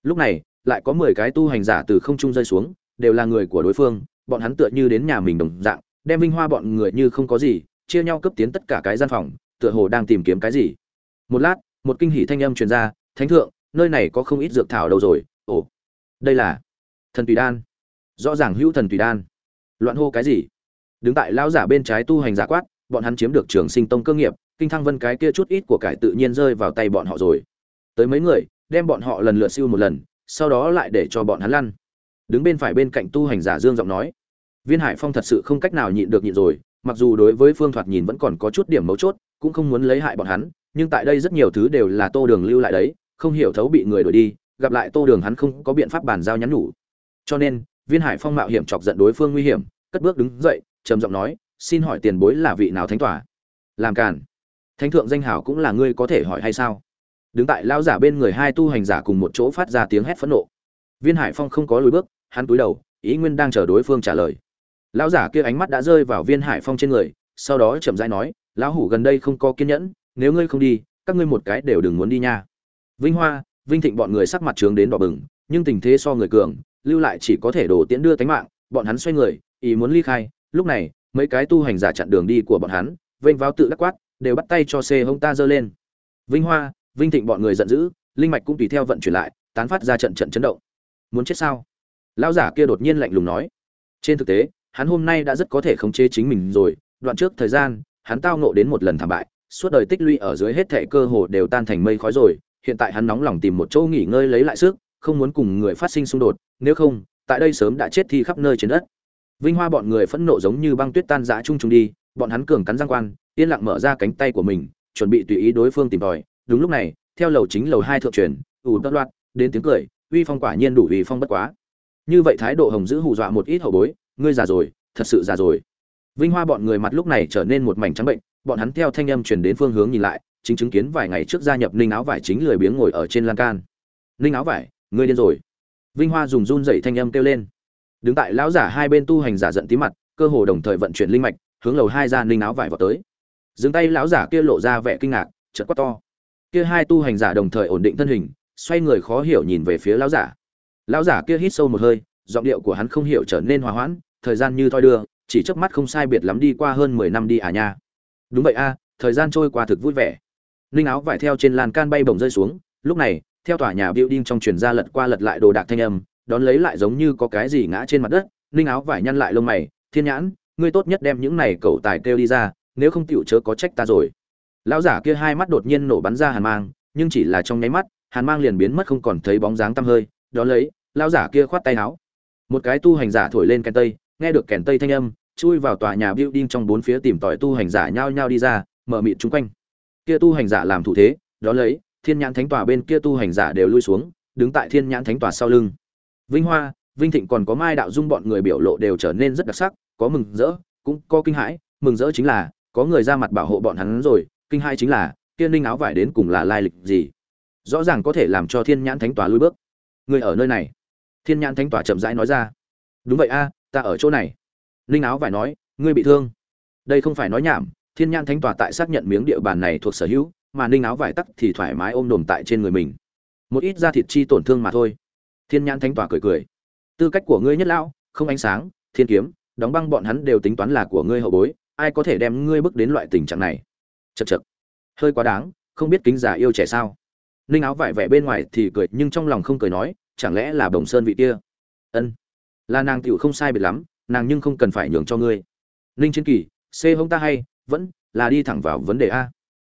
Lúc này, lại có mười cái tu hành giả từ không trung rơi xuống, đều là người của đối phương, bọn hắn tựa như đến nhà mình đồng dạng, đem vinh hoa bọn người như không có gì, chia nhau cấp tiến tất cả cái gian phòng, tựa hồ đang tìm kiếm cái gì. Một lát, một kinh hỉ thanh âm truyền ra, thánh thượng nơi này có không ít dược thảo đâu rồi, ồ, đây là thần tùy đan, rõ ràng hữu thần tùy đan. Loạn hô cái gì? Đứng tại lão giả bên trái tu hành giả quát, bọn hắn chiếm được trường sinh tông cơ nghiệp, kinh thăng vân cái kia chút ít của cải tự nhiên rơi vào tay bọn họ rồi. Tới mấy người, đem bọn họ lần lượt siêu một lần, sau đó lại để cho bọn hắn lăn. Đứng bên phải bên cạnh tu hành giả dương giọng nói, viên hải phong thật sự không cách nào nhịn được nhịn rồi, mặc dù đối với phương thoạt nhìn vẫn còn có chút điểm mấu chốt, cũng không muốn lấy hại bọn hắn, nhưng tại đây rất nhiều thứ đều là tô đường lưu lại đấy không hiểu thấu bị người đuổi đi, gặp lại tô đường hắn không có biện pháp bàn giao nhắn nhủ. Cho nên, viên hải phong mạo hiểm chọc giận đối phương nguy hiểm, cất bước đứng dậy, trầm giọng nói, xin hỏi tiền bối là vị nào thánh tỏa làm càn. Thánh thượng danh hảo cũng là ngươi có thể hỏi hay sao? Đứng tại lao giả bên người hai tu hành giả cùng một chỗ phát ra tiếng hét phẫn nộ. Viên hải phong không có lùi bước, hắn túi đầu, ý nguyên đang chờ đối phương trả lời. Lão giả kia ánh mắt đã rơi vào viên hải phong trên người, sau đó chậm rãi nói, lão hủ gần đây không có kiên nhẫn, nếu ngươi không đi, các ngươi một cái đều đừng muốn đi nha vinh hoa, vinh thịnh bọn người sắc mặt trướng đến đỏ bừng, nhưng tình thế so người cường, lưu lại chỉ có thể đổ tiễn đưa tánh mạng, bọn hắn xoay người, ý muốn ly khai, lúc này, mấy cái tu hành giả chặn đường đi của bọn hắn, vênh vào tự đắc quát, đều bắt tay cho xe hông ta giơ lên. Vinh hoa, vinh thịnh bọn người giận dữ, linh mạch cũng tùy theo vận chuyển lại, tán phát ra trận trận chấn động. Muốn chết sao? Lão giả kia đột nhiên lạnh lùng nói. Trên thực tế, hắn hôm nay đã rất có thể khống chế chính mình rồi, đoạn trước thời gian, hắn tao ngộ đến một lần thảm bại, suốt đời tích lũy ở dưới hết thảy cơ hồ đều tan thành mây khói rồi hiện tại hắn nóng lòng tìm một chỗ nghỉ ngơi lấy lại sức, không muốn cùng người phát sinh xung đột, nếu không, tại đây sớm đã chết thi khắp nơi trên đất. Vinh hoa bọn người phẫn nộ giống như băng tuyết tan rã chung chung đi, bọn hắn cường cắn răng quan, yên lặng mở ra cánh tay của mình, chuẩn bị tùy ý đối phương tìm đòi. đúng lúc này, theo lầu chính lầu hai thượng truyền, ù đột loạt, đến tiếng cười, uy phong quả nhiên đủ uy phong bất quá. Như vậy thái độ hồng giữ hù dọa một ít hậu bối, ngươi già rồi, thật sự già rồi. Vinh hoa bọn người mặt lúc này trở nên một mảnh trắng bệnh, bọn hắn theo thanh âm truyền đến phương hướng nhìn lại chính chứng kiến vài ngày trước gia nhập ninh áo vải chính lười biếng ngồi ở trên lan can. Ninh áo vải, ngươi điên rồi. Vinh hoa dùng run dậy thanh âm kêu lên. Đứng tại lão giả hai bên tu hành giả giận tí mặt, cơ hồ đồng thời vận chuyển linh mạch, hướng lầu hai ra ninh áo vải vào tới. Dừng tay, lão giả kia lộ ra vẻ kinh ngạc, chợt quát to. Kia hai tu hành giả đồng thời ổn định thân hình, xoay người khó hiểu nhìn về phía lão giả. Lão giả kia hít sâu một hơi, giọng điệu của hắn không hiểu trở nên hòa hoãn, thời gian như thoi đưa, chỉ chớp mắt không sai biệt lắm đi qua hơn mười năm đi à nha. Đúng vậy a, thời gian trôi qua thực vui vẻ linh áo vải theo trên lan can bay bổng rơi xuống. Lúc này, theo tòa nhà building trong truyền ra lật qua lật lại đồ đạc thanh âm, đón lấy lại giống như có cái gì ngã trên mặt đất, linh áo vải nhăn lại lông mày, thiên nhãn, ngươi tốt nhất đem những này cậu tài kêu đi ra, nếu không tiểu chớ có trách ta rồi. Lão giả kia hai mắt đột nhiên nổ bắn ra hàn mang, nhưng chỉ là trong nháy mắt, hàn mang liền biến mất không còn thấy bóng dáng tăm hơi, đón lấy, lão giả kia khoát tay áo. Một cái tu hành giả thổi lên kèn tây, nghe được kèn tây thanh âm, chui vào tòa nhà building trong bốn phía tìm tòi tu hành giả nhao nhao đi ra, mở mịt chung quanh kia tu hành giả làm thủ thế, đó lấy, thiên nhãn thánh tòa bên kia tu hành giả đều lui xuống, đứng tại thiên nhãn thánh tòa sau lưng. Vinh hoa, vinh thịnh còn có mai đạo dung bọn người biểu lộ đều trở nên rất đặc sắc, có mừng rỡ, cũng có kinh hãi. Mừng rỡ chính là, có người ra mặt bảo hộ bọn hắn rồi, kinh hãi chính là, kia ninh áo vải đến cùng là lai lịch gì? Rõ ràng có thể làm cho thiên nhãn thánh tòa lui bước. Người ở nơi này. Thiên nhãn thánh tòa chậm rãi nói ra. Đúng vậy a, ta ở chỗ này. Ninh áo vải nói, ngươi bị thương. Đây không phải nói nhảm thiên nhãn thánh tòa tại xác nhận miếng địa bàn này thuộc sở hữu, mà ninh áo vải tắc thì thoải mái ôm đồm tại trên người mình. Một ít da thịt chi tổn thương mà thôi. Thiên nhãn thánh tòa cười cười. Tư cách của ngươi nhất lão, không ánh sáng, thiên kiếm, đóng băng bọn hắn đều tính toán là của ngươi hậu bối, ai có thể đem ngươi bước đến loại tình trạng này? Chật chật hơi quá đáng, không biết kính già yêu trẻ sao? Ninh áo vải vẻ bên ngoài thì cười, nhưng trong lòng không cười nói, chẳng lẽ là bồng sơn vị kia? Ân. Là nàng tựu không sai biệt lắm, nàng nhưng không cần phải nhường cho ngươi. Ninh chiến kỳ c hông ta hay vẫn là đi thẳng vào vấn đề a.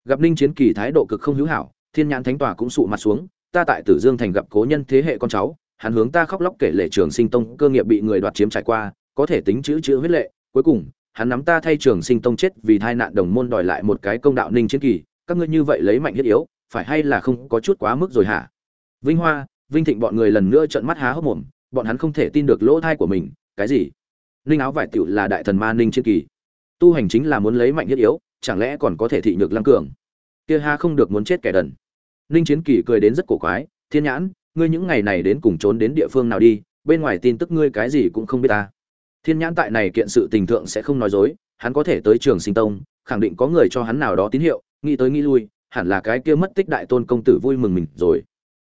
Gặp ninh chiến kỳ thái độ cực không hữu hảo, thiên nhãn thánh tòa cũng sụ mặt xuống, ta tại tử dương thành gặp cố nhân thế hệ con cháu, hắn hướng ta khóc lóc kể lệ trường sinh tông cơ nghiệp bị người đoạt chiếm trải qua, có thể tính chữ chữ huyết lệ. Cuối cùng, hắn nắm ta thay trường sinh tông chết vì tai nạn đồng môn đòi lại một cái công đạo ninh chiến kỳ, các ngươi như vậy lấy mạnh thiết yếu, phải hay là không có chút quá mức rồi hả? Vinh hoa, vinh thịnh bọn người lần nữa trợn mắt há hốc mồm, bọn hắn không thể tin được lỗ thai của mình, cái gì? Ninh áo vải tiểu là đại thần ma ninh chiến kỳ tu hành chính là muốn lấy mạnh nhất yếu, chẳng lẽ còn có thể thị nhược lăng cường? Kia ha không được muốn chết kẻ đần. Ninh chiến kỳ cười đến rất cổ quái, thiên nhãn, ngươi những ngày này đến cùng trốn đến địa phương nào đi, bên ngoài tin tức ngươi cái gì cũng không biết ta. Thiên nhãn tại này kiện sự tình thượng sẽ không nói dối, hắn có thể tới trường sinh tông, khẳng định có người cho hắn nào đó tín hiệu, nghĩ tới nghĩ lui, hẳn là cái kia mất tích đại tôn công tử vui mừng mình rồi.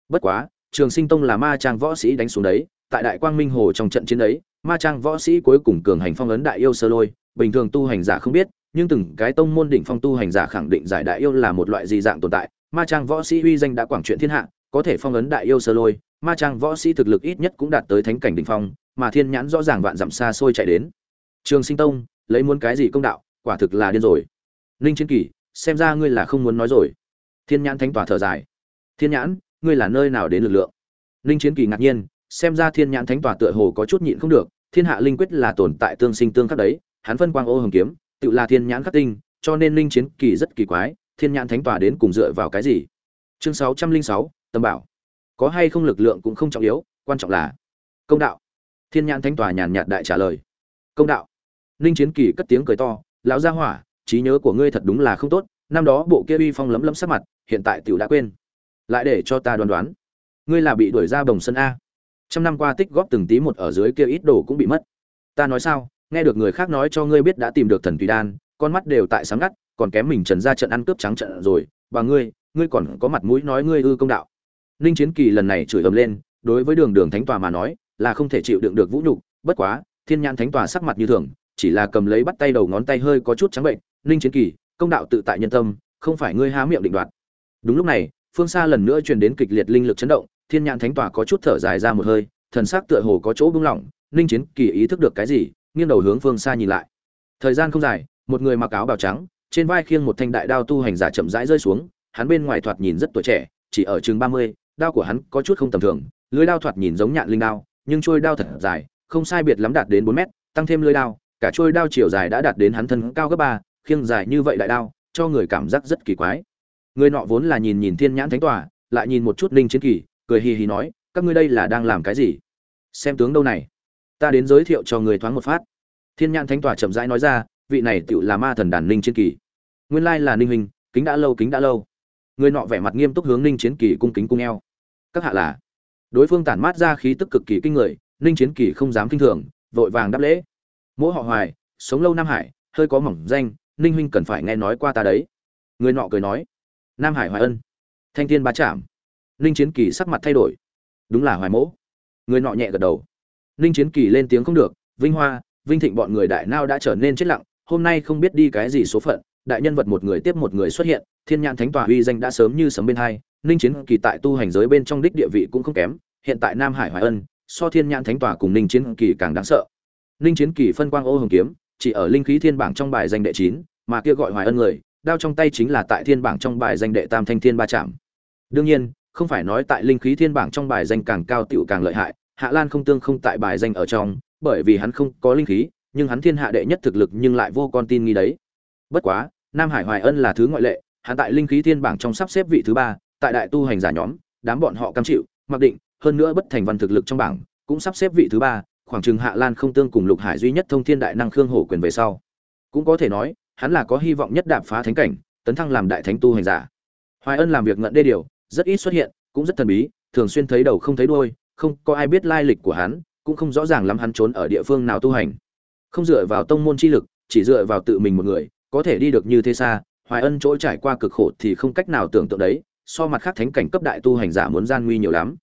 Bất quá, trường sinh tông là ma trang võ sĩ đánh xuống đấy, tại đại quang minh hồ trong trận chiến ấy ma trang võ sĩ cuối cùng cường hành phong ấn đại yêu sơ lôi bình thường tu hành giả không biết, nhưng từng cái tông môn đỉnh phong tu hành giả khẳng định giải đại yêu là một loại gì dạng tồn tại. Ma trang võ sĩ uy danh đã quảng truyện thiên hạ, có thể phong ấn đại yêu sơ lôi, ma trang võ sĩ thực lực ít nhất cũng đạt tới thánh cảnh đỉnh phong, mà thiên nhãn rõ ràng vạn dặm xa xôi chạy đến. Trường sinh tông, lấy muốn cái gì công đạo, quả thực là điên rồi. Ninh chiến kỳ, xem ra ngươi là không muốn nói rồi. Thiên nhãn thánh tỏa thở dài. Thiên nhãn, ngươi là nơi nào đến lực lượng? Ninh chiến kỳ ngạc nhiên, xem ra thiên nhãn thánh tỏa tựa hồ có chút nhịn không được, thiên hạ linh quyết là tồn tại tương sinh tương khắc đấy hắn phân quang ô hồng kiếm, tự là thiên nhãn khắc tinh, cho nên Linh chiến kỳ rất kỳ quái, thiên nhãn thánh tòa đến cùng dựa vào cái gì? Chương sáu trăm linh sáu, tâm bảo. Có hay không lực lượng cũng không trọng yếu, quan trọng là công đạo. Thiên nhãn thánh tòa nhàn nhạt đại trả lời. Công đạo. Ninh chiến kỳ cất tiếng cười to, lão gia hỏa, trí nhớ của ngươi thật đúng là không tốt, năm đó bộ kia uy phong lấm lấm sắc mặt, hiện tại tiểu đã quên. Lại để cho ta đoán đoán. Ngươi là bị đuổi ra bồng sân a. Trăm năm qua tích góp từng tí một ở dưới kia ít đồ cũng bị mất. Ta nói sao? Nghe được người khác nói cho ngươi biết đã tìm được thần tùy đan, con mắt đều tại sáng ngắt, còn kém mình trần ra trận ăn cướp trắng trận rồi. Và ngươi ngươi còn có mặt mũi nói ngươi ư công đạo. Ninh chiến kỳ lần này chửi ầm lên, đối với đường đường thánh tòa mà nói, là không thể chịu đựng được vũ nhục, bất quá, thiên nhãn thánh tòa sắc mặt như thường, chỉ là cầm lấy bắt tay đầu ngón tay hơi có chút trắng bệnh. Ninh chiến kỳ, công đạo tự tại nhân tâm, không phải ngươi há miệng định đoạt. Đúng lúc này, phương xa lần nữa truyền đến kịch liệt linh lực chấn động, thiên nhãn thánh tòa có chút thở dài ra một hơi, thần sắc tựa hồ có chỗ buông lỏng. Ninh chiến kỳ ý thức được cái gì nghiêng đầu hướng phương xa nhìn lại. Thời gian không dài, một người mặc áo bào trắng, trên vai khiêng một thanh đại đao tu hành giả chậm rãi rơi xuống, hắn bên ngoài thoạt nhìn rất tuổi trẻ, chỉ ở chừng ba mươi, đao của hắn có chút không tầm thường, lưới đao thoạt nhìn giống nhạn linh đao, nhưng trôi đao thật dài, không sai biệt lắm đạt đến bốn mét, tăng thêm lưới đao, cả trôi đao chiều dài đã đạt đến hắn thân cao gấp ba, khiêng dài như vậy đại đao, cho người cảm giác rất kỳ quái. Người nọ vốn là nhìn nhìn thiên nhãn thánh tòa, lại nhìn một chút linh chiến kỳ, cười hì hì nói, các ngươi đây là đang làm cái gì? Xem tướng đâu này ta đến giới thiệu cho người thoáng một phát. Thiên nhãn thánh tòa chậm rãi nói ra, vị này tựu là ma thần đàn ninh chiến kỳ. Nguyên lai là ninh hình kính đã lâu, kính đã lâu. Người nọ vẻ mặt nghiêm túc hướng ninh chiến kỳ cung kính cung eo. Các hạ là? Đối phương tản mát ra khí tức cực kỳ kinh người, ninh chiến kỳ không dám kinh thường, vội vàng đáp lễ. Mỗi họ hoài, sống lâu nam hải, hơi có mỏng danh, ninh huynh cần phải nghe nói qua ta đấy. Người nọ cười nói, nam hải hoài ân. Thanh thiên bá chạm ninh chiến kỳ sắc mặt thay đổi. Đúng là hoài mỗ. Người nọ nhẹ gật đầu ninh chiến kỳ lên tiếng không được, vinh hoa, vinh thịnh bọn người đại nao đã trở nên chết lặng, hôm nay không biết đi cái gì số phận, đại nhân vật một người tiếp một người xuất hiện, thiên nhãn thánh tòa uy danh đã sớm như sấm bên hai, ninh chiến kỳ tại tu hành giới bên trong đích địa vị cũng không kém, hiện tại nam hải hoài ân, so thiên nhãn thánh tòa cùng ninh chiến kỳ càng đáng sợ. Ninh chiến kỳ phân quang ô hồng kiếm, chỉ ở linh khí thiên bảng trong bài danh đệ chín, mà kia gọi hoài ân người, đao trong tay chính là tại thiên bảng trong bài danh đệ tam thanh thiên ba trạm đương nhiên, không phải nói tại linh khí thiên bảng trong bài danh càng cao tiểu càng lợi hại hạ lan không tương không tại bài danh ở trong, bởi vì hắn không có linh khí, nhưng hắn thiên hạ đệ nhất thực lực nhưng lại vô con tin nghi đấy. Bất quá, nam hải hoài ân là thứ ngoại lệ, hắn tại linh khí thiên bảng trong sắp xếp vị thứ ba, tại đại tu hành giả nhóm, đám bọn họ cam chịu, mặc định, hơn nữa bất thành văn thực lực trong bảng, cũng sắp xếp vị thứ ba, khoảng chừng hạ lan không tương cùng lục hải duy nhất thông thiên đại năng khương hổ quyền về sau. Cũng có thể nói, hắn là có hy vọng nhất đạp phá thánh cảnh, tấn thăng làm đại thánh tu hành giả. Hoài ân làm việc ngận đê điều, rất ít xuất hiện, cũng rất thần bí, thường xuyên thấy đầu không thấy đuôi không có ai biết lai lịch của hắn, cũng không rõ ràng lắm hắn trốn ở địa phương nào tu hành. Không dựa vào tông môn chi lực, chỉ dựa vào tự mình một người, có thể đi được như thế xa, hoài ân chỗ trải qua cực khổ thì không cách nào tưởng tượng đấy, so mặt khác thánh cảnh cấp đại tu hành giả muốn gian nguy nhiều lắm.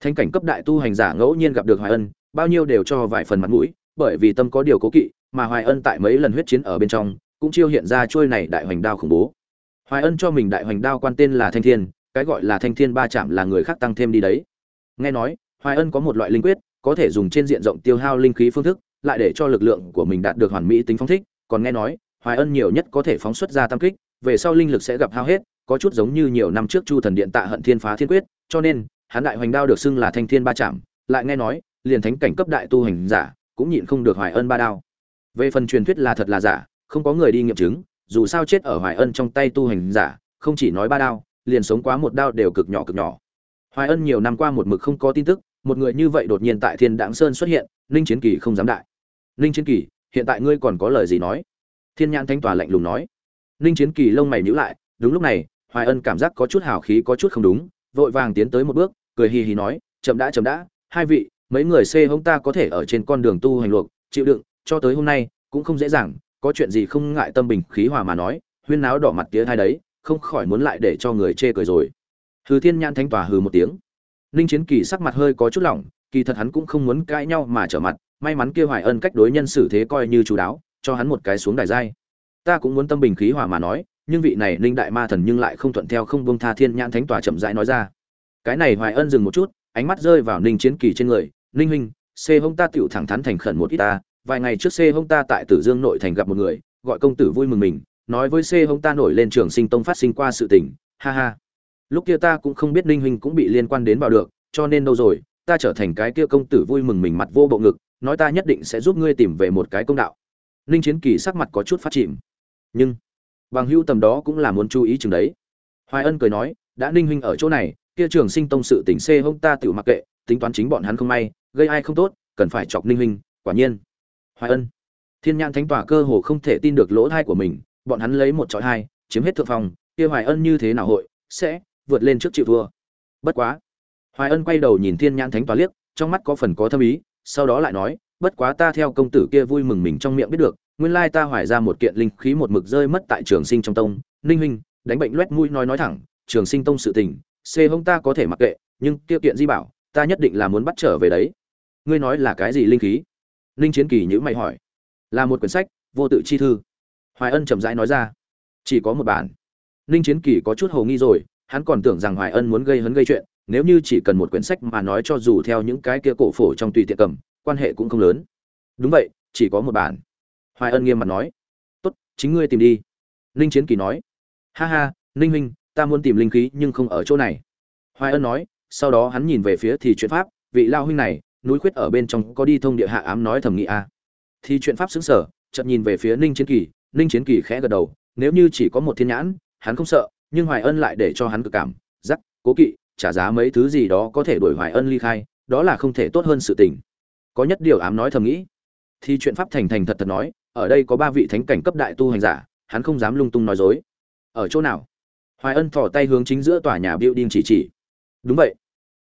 Thánh cảnh cấp đại tu hành giả ngẫu nhiên gặp được hoài ân, bao nhiêu đều cho vài phần mặt mũi, bởi vì tâm có điều cố kỵ, mà hoài ân tại mấy lần huyết chiến ở bên trong, cũng chiêu hiện ra chuôi này đại hoành đao khủng bố. Hoài ân cho mình đại hoành đao quan tên là thanh thiên, cái gọi là thanh thiên ba chạm là người khác tăng thêm đi đấy. Nghe nói hoài ân có một loại linh quyết, có thể dùng trên diện rộng tiêu hao linh khí phương thức, lại để cho lực lượng của mình đạt được hoàn mỹ tính phóng thích. Còn nghe nói, hoài ân nhiều nhất có thể phóng xuất ra tam kích, về sau linh lực sẽ gặp hao hết, có chút giống như nhiều năm trước chu thần điện tạ hận thiên phá thiên quyết, cho nên, hắn đại hoành đao được xưng là thanh thiên ba chạm lại nghe nói, liền thánh cảnh cấp đại tu hành giả, cũng nhịn không được hoài ân ba đao. Về phần truyền thuyết là thật là giả, không có người đi nghiệm chứng, dù sao chết ở hoài ân trong tay tu hành giả, không chỉ nói ba đao, liền sống quá một đao đều cực nhỏ cực nhỏ. Hoài ân nhiều năm qua một mực không có tin tức một người như vậy đột nhiên tại thiên đảng sơn xuất hiện, ninh chiến kỳ không dám đại. Ninh chiến kỳ, hiện tại ngươi còn có lời gì nói? Thiên nhãn thanh tòa lạnh lùng nói. Ninh chiến kỳ lông mày nhíu lại, đúng lúc này, hoài ân cảm giác có chút hào khí, có chút không đúng, vội vàng tiến tới một bước, cười hì hì nói, chậm đã chậm đã, hai vị, mấy người xê hông ta có thể ở trên con đường tu hành luộc, chịu đựng, cho tới hôm nay cũng không dễ dàng, có chuyện gì không ngại tâm bình khí hòa mà nói, huyên náo đỏ mặt tía thai đấy, không khỏi muốn lại để cho người chê cười rồi. Hừ thiên nhãn thanh tòa hừ một tiếng ninh chiến kỳ sắc mặt hơi có chút lỏng, kỳ thật hắn cũng không muốn cãi nhau mà trở mặt, may mắn kia hoài ân cách đối nhân xử thế coi như chú đáo, cho hắn một cái xuống đài dai. Ta cũng muốn tâm bình khí hòa mà nói, nhưng vị này ninh đại ma thần nhưng lại không thuận theo không bông tha thiên nhãn thánh tòa chậm rãi nói ra. Cái này hoài ân dừng một chút, ánh mắt rơi vào ninh chiến kỳ trên người, ninh huynh c hông ta tựu thẳng thắn thành khẩn một ít ta, vài ngày trước c hông ta tại tử dương nội thành gặp một người, gọi công tử vui mừng mình, nói với c hông ta nổi lên trường sinh tông phát sinh qua sự tình, ha ha lúc kia ta cũng không biết ninh huynh cũng bị liên quan đến vào được, cho nên đâu rồi, ta trở thành cái kia công tử vui mừng mình mặt vô bộ ngực, nói ta nhất định sẽ giúp ngươi tìm về một cái công đạo. Ninh chiến kỳ sắc mặt có chút phát chìm. Nhưng, bằng hữu tầm đó cũng là muốn chú ý chừng đấy. Hoài ân cười nói, đã ninh huynh ở chỗ này, kia trường sinh tông sự tỉnh xê hông ta tự mặc kệ, tính toán chính bọn hắn không may, gây ai không tốt, cần phải chọc ninh huynh, quả nhiên. Hoài ân, thiên nhãn thánh tỏa cơ hồ không thể tin được lỗ thai của mình, bọn hắn lấy một trọi hai, chiếm hết thượng phòng, kia hoài ân như thế nào hội, sẽ vượt lên trước chịu thua. Bất quá, hoài ân quay đầu nhìn thiên nhãn thánh tòa liếc, trong mắt có phần có thâm ý, sau đó lại nói, bất quá ta theo công tử kia vui mừng mình trong miệng biết được, nguyên lai ta hoài ra một kiện linh khí một mực rơi mất tại trường sinh trong tông. Ninh huynh, đánh bệnh loét mũi nói nói thẳng, trường sinh tông sự tình, xê hông ta có thể mặc kệ, nhưng tiêu kiện di bảo, ta nhất định là muốn bắt trở về đấy. Ngươi nói là cái gì linh khí? Ninh chiến kỳ nhữ mày hỏi. Là một quyển sách, vô tự chi thư. Hoài ân chậm rãi nói ra. Chỉ có một bản. Ninh chiến kỳ có chút hồ nghi rồi hắn còn tưởng rằng hoài ân muốn gây hấn gây chuyện, nếu như chỉ cần một quyển sách mà nói cho dù theo những cái kia cổ phổ trong tùy tiện cầm, quan hệ cũng không lớn. Đúng vậy, chỉ có một bản. Hoài ân nghiêm mặt nói. Tốt, chính ngươi tìm đi. Ninh chiến kỳ nói. Ha ha, ninh huynh, ta muốn tìm linh khí nhưng không ở chỗ này. Hoài ân nói, sau đó hắn nhìn về phía thì chuyện pháp, vị lao huynh này, núi khuyết ở bên trong có đi thông địa hạ ám nói thầm nghĩ a. À. thì chuyện pháp xứng sở chợt nhìn về phía ninh chiến kỳ, ninh chiến kỳ khẽ gật đầu, nếu như chỉ có một thiên nhãn, hắn không sợ nhưng hoài ân lại để cho hắn cực cảm giắc cố kỵ, trả giá mấy thứ gì đó có thể đổi hoài ân ly khai, đó là không thể tốt hơn sự tình. Có nhất điều ám nói thầm nghĩ. Thì chuyện pháp thành thành thật thật nói, ở đây có ba vị thánh cảnh cấp đại tu hành giả, hắn không dám lung tung nói dối. Ở chỗ nào? Hoài ân thỏ tay hướng chính giữa tòa nhà building chỉ chỉ. Đúng vậy.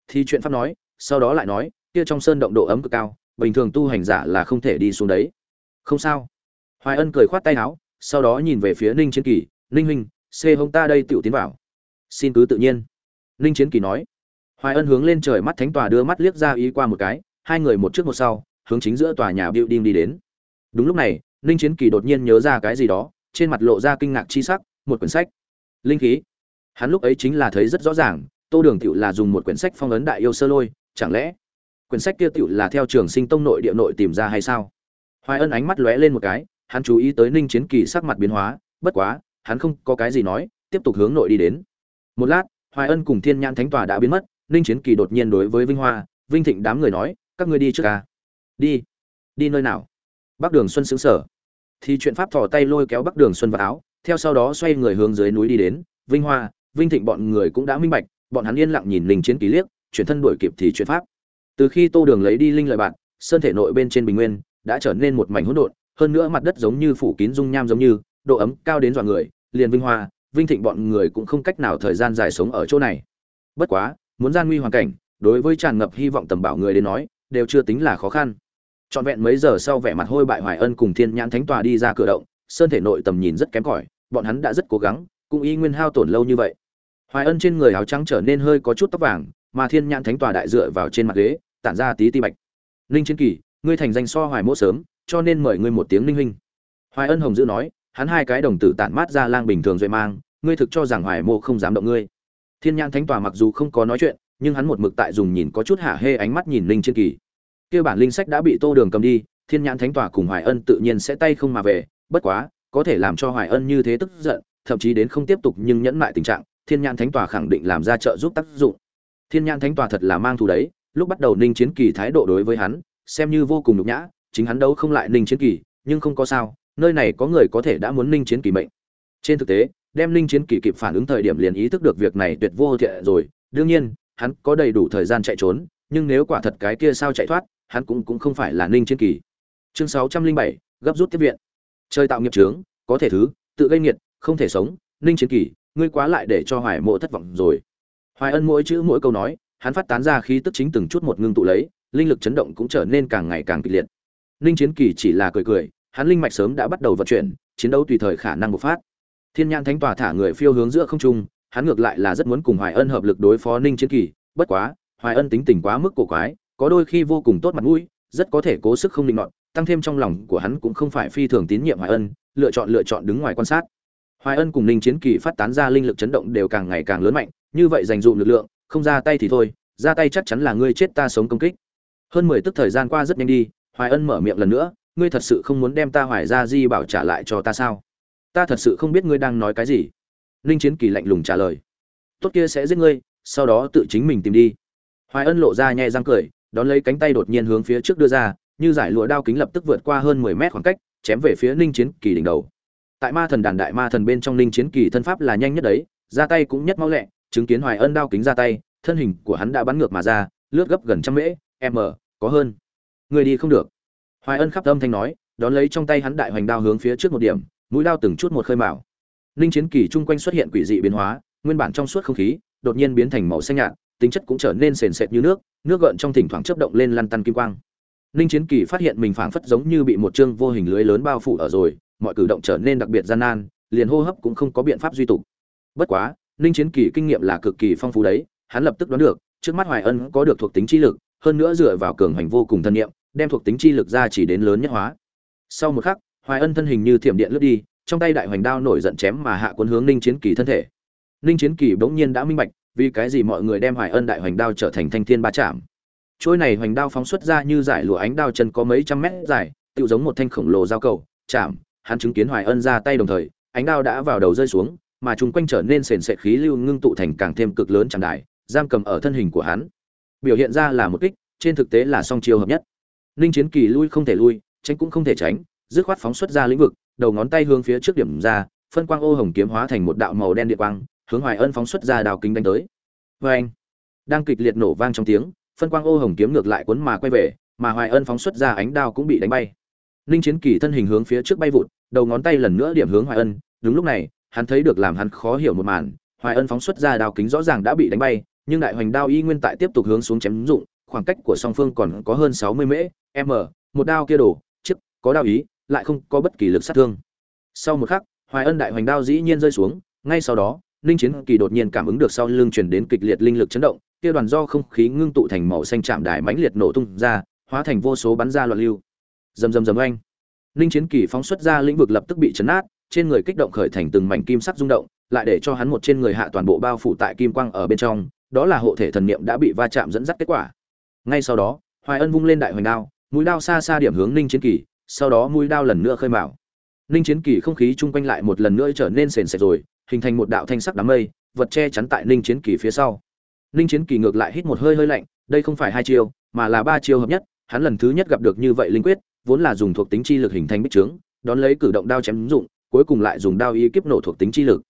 Thì chuyện pháp nói, sau đó lại nói, kia trong sơn động độ ấm cực cao, bình thường tu hành giả là không thể đi xuống đấy. Không sao. Hoài ân cười khoát tay áo, sau đó nhìn về phía ninh chiến kỳ, ninh huynh xê hông ta đây tựu tiến vào. Xin cứ tự nhiên. Ninh chiến kỳ nói. Hoài ân hướng lên trời mắt thánh tòa đưa mắt liếc ra ý qua một cái, hai người một trước một sau, hướng chính giữa tòa nhà building đi đến. Đúng lúc này, ninh chiến kỳ đột nhiên nhớ ra cái gì đó, trên mặt lộ ra kinh ngạc chi sắc, một quyển sách. Linh khí. Hắn lúc ấy chính là thấy rất rõ ràng, tô đường tựu là dùng một quyển sách phong ấn đại yêu sơ lôi, chẳng lẽ quyển sách kia tựu là theo trường sinh tông nội địa nội tìm ra hay sao? Hoài ân ánh mắt lóe lên một cái, hắn chú ý tới ninh chiến kỳ sắc mặt biến hóa, bất quá hắn không có cái gì nói, tiếp tục hướng nội đi đến. Một lát, hoài ân cùng thiên nhãn thánh tòa đã biến mất, ninh chiến kỳ đột nhiên đối với vinh hoa, vinh thịnh đám người nói, các ngươi đi trước ca. Đi. Đi nơi nào? Bắc đường xuân xứng sở. Thì chuyện pháp thò tay lôi kéo bắc đường xuân vào áo, theo sau đó xoay người hướng dưới núi đi đến. Vinh hoa, vinh thịnh bọn người cũng đã minh bạch, bọn hắn yên lặng nhìn linh chiến kỳ liếc, chuyển thân đuổi kịp thì chuyện pháp. Từ khi tô đường lấy đi linh lợi bạn sơn thể nội bên trên bình nguyên đã trở nên một mảnh hỗn độn, hơn nữa mặt đất giống như phủ kín dung nham giống như độ ấm cao đến dọa người, liền vinh hoa, vinh thịnh bọn người cũng không cách nào thời gian dài sống ở chỗ này. Bất quá, muốn gian nguy hoàn cảnh, đối với tràn ngập hy vọng tầm bảo người đến nói, đều chưa tính là khó khăn. Trọn vẹn mấy giờ sau vẻ mặt hôi bại hoài ân cùng thiên nhãn thánh tòa đi ra cửa động, sơn thể nội tầm nhìn rất kém cỏi, bọn hắn đã rất cố gắng, cũng y nguyên hao tổn lâu như vậy. Hoài ân trên người áo trắng trở nên hơi có chút tóc vàng, mà thiên nhãn thánh tòa đại dựa vào trên mặt ghế, tản ra tí ti bạch. Ninh chiến kỳ, ngươi thành danh so hoài mỗ sớm, cho nên mời ngươi một tiếng ninh huynh. Hoài ân hồng dữ nói hắn hai cái đồng tử tản mát ra lang bình thường duệ mang, ngươi thực cho rằng hoài mô không dám động ngươi. Thiên nhãn thánh tòa mặc dù không có nói chuyện, nhưng hắn một mực tại dùng nhìn có chút hạ hê ánh mắt nhìn linh Chiên kỳ. Kia bản linh sách đã bị tô đường cầm đi, thiên nhãn thánh tòa cùng hoài ân tự nhiên sẽ tay không mà về, bất quá, có thể làm cho hoài ân như thế tức giận, thậm chí đến không tiếp tục nhưng nhẫn lại tình trạng, thiên nhãn thánh tòa khẳng định làm ra trợ giúp tác dụng. Thiên nhãn thánh tòa thật là mang thù đấy, lúc bắt đầu ninh chiến kỳ thái độ đối với hắn, xem như vô cùng nhục nhã, chính hắn đâu không lại ninh chiến kỳ, nhưng không có sao nơi này có người có thể đã muốn ninh chiến kỳ mệnh. Trên thực tế, đem ninh chiến kỳ kịp phản ứng thời điểm liền ý thức được việc này tuyệt vô thiện rồi. Đương nhiên, hắn có đầy đủ thời gian chạy trốn, nhưng nếu quả thật cái kia sao chạy thoát, hắn cũng cũng không phải là ninh chiến kỳ. Chương sáu trăm linh bảy, gấp rút tiếp viện. Chơi tạo nghiệp trướng có thể thứ, tự gây nghiệt, không thể sống. Ninh chiến kỳ, ngươi quá lại để cho hoài mộ thất vọng rồi. Hoài ân mỗi chữ mỗi câu nói, hắn phát tán ra khí tức chính từng chút một ngưng tụ lấy, linh lực chấn động cũng trở nên càng ngày càng kịch liệt. Ninh chiến kỳ chỉ là cười cười hắn linh mạch sớm đã bắt đầu vận chuyển, chiến đấu tùy thời khả năng bộc phát. Thiên nhãn thánh Tỏa thả người phiêu hướng giữa không trung, hắn ngược lại là rất muốn cùng hoài ân hợp lực đối phó ninh chiến kỳ, bất quá, hoài ân tính tình quá mức cổ quái, có đôi khi vô cùng tốt mặt mũi, rất có thể cố sức không định nọt, tăng thêm trong lòng của hắn cũng không phải phi thường tín nhiệm hoài ân, lựa chọn lựa chọn đứng ngoài quan sát. Hoài ân cùng ninh chiến kỳ phát tán ra linh lực chấn động đều càng ngày càng lớn mạnh, như vậy dành dụm lực lượng, không ra tay thì thôi, ra tay chắc chắn là ngươi chết ta sống công kích. Hơn mười tức thời gian qua rất nhanh đi, hoài ân mở miệng lần nữa ngươi thật sự không muốn đem ta hoài ra di bảo trả lại cho ta sao? Ta thật sự không biết ngươi đang nói cái gì. Ninh chiến kỳ lạnh lùng trả lời. Tốt kia sẽ giết ngươi, sau đó tự chính mình tìm đi. Hoài ân lộ ra nhẹ răng cười, đón lấy cánh tay đột nhiên hướng phía trước đưa ra, như giải lụa đao kính lập tức vượt qua hơn mười mét khoảng cách, chém về phía ninh chiến kỳ đỉnh đầu. Tại ma thần đàn đại ma thần bên trong ninh chiến kỳ thân pháp là nhanh nhất đấy, ra tay cũng nhất mau lẹ, chứng kiến hoài ân đao kính ra tay, thân hình của hắn đã bắn ngược mà ra, lướt gấp gần trăm mễ, m, có hơn. Người đi không được hoài ân khắp âm thanh nói, đón lấy trong tay hắn đại hoành đao hướng phía trước một điểm, mũi đao từng chút một khơi mạo ninh chiến kỳ chung quanh xuất hiện quỷ dị biến hóa, nguyên bản trong suốt không khí, đột nhiên biến thành màu xanh nhạt, tính chất cũng trở nên sền sệt như nước nước gợn trong thỉnh thoảng chớp động lên lăn tăn kim quang. Ninh chiến kỳ phát hiện mình phảng phất giống như bị một chương vô hình lưới lớn bao phủ ở rồi, mọi cử động trở nên đặc biệt gian nan, liền hô hấp cũng không có biện pháp duy tục. Bất quá ninh chiến kỳ kinh nghiệm là cực kỳ phong phú đấy, hắn lập tức đoán được, trước mắt hoài ân có được thuộc tính chi lực, hơn nữa dựa vào cường hành vô cùng thân nhiệm đem thuộc tính chi lực ra chỉ đến lớn nhất hóa. Sau một khắc, hoài ân thân hình như thiểm điện lướt đi, trong tay đại hoành đao nổi giận chém mà hạ quân hướng ninh chiến kỳ thân thể. Ninh chiến kỳ bỗng nhiên đã minh bạch, vì cái gì mọi người đem hoài ân đại hoành đao trở thành thanh thiên ba chạm trôi này hoành đao phóng xuất ra như giải lụa ánh đao chân có mấy trăm mét dài tự giống một thanh khổng lồ dao cầu, chạm, hắn chứng kiến hoài ân ra tay đồng thời, ánh đao đã vào đầu rơi xuống, mà chúng quanh trở nên sền sệt khí lưu ngưng tụ thành càng thêm cực lớn chẳng đại, giam cầm ở thân hình của hắn. Biểu hiện ra là một kích, trên thực tế là song chiêu hợp nhất ninh chiến kỳ lui không thể lui, tránh cũng không thể tránh, dứt khoát phóng xuất ra lĩnh vực, đầu ngón tay hướng phía trước điểm ra, phân quang ô hồng kiếm hóa thành một đạo màu đen địa quang, hướng hoài ân phóng xuất ra đào kính đánh tới Oeng! đang kịch liệt nổ vang trong tiếng, phân quang ô hồng kiếm ngược lại cuốn mà quay về, mà hoài ân phóng xuất ra ánh đao cũng bị đánh bay ninh chiến kỳ thân hình hướng phía trước bay vụt, đầu ngón tay lần nữa điểm hướng hoài ân, đúng lúc này, hắn thấy được làm hắn khó hiểu một màn, hoài ân phóng xuất ra đao kính rõ ràng đã bị đánh bay, nhưng đại hoành đao y nguyên tại tiếp tục hướng xuống chém dụng khoảng cách của song phương còn có hơn sáu mươi mễ, m, một đao kia đổ, chiếc, có đao ý, lại không có bất kỳ lực sát thương. Sau một khắc, hoài ân đại hoành đao dĩ nhiên rơi xuống, ngay sau đó, ninh chiến kỳ đột nhiên cảm ứng được sau lưng truyền đến kịch liệt linh lực chấn động, kia đoàn do không khí ngưng tụ thành màu xanh chạm đài mãnh liệt nổ tung ra, hóa thành vô số bắn ra loạn lưu. Rầm rầm rầm oanh. Ninh chiến kỳ phóng xuất ra lĩnh vực lập tức bị chấn nát trên người kích động khởi thành từng mảnh kim sắc rung động, lại để cho hắn một trên người hạ toàn bộ bao phủ tại kim quang ở bên trong, đó là hộ thể thần niệm đã bị va chạm dẫn dắt kết quả ngay sau đó, hoài ân vung lên đại hoành đao, mũi đao xa xa điểm hướng ninh chiến kỳ, sau đó mũi đao lần nữa khơi mào. Ninh chiến kỳ không khí chung quanh lại một lần nữa trở nên sền sệt rồi, hình thành một đạo thanh sắc đám mây, vật che chắn tại ninh chiến kỳ phía sau. Ninh chiến kỳ ngược lại hít một hơi hơi lạnh, đây không phải hai chiêu, mà là ba chiêu hợp nhất, hắn lần thứ nhất gặp được như vậy linh quyết, vốn là dùng thuộc tính chi lực hình thành bích trướng, đón lấy cử động đao chém dụng, cuối cùng lại dùng đao y kiếp nổ thuộc tính chi lực.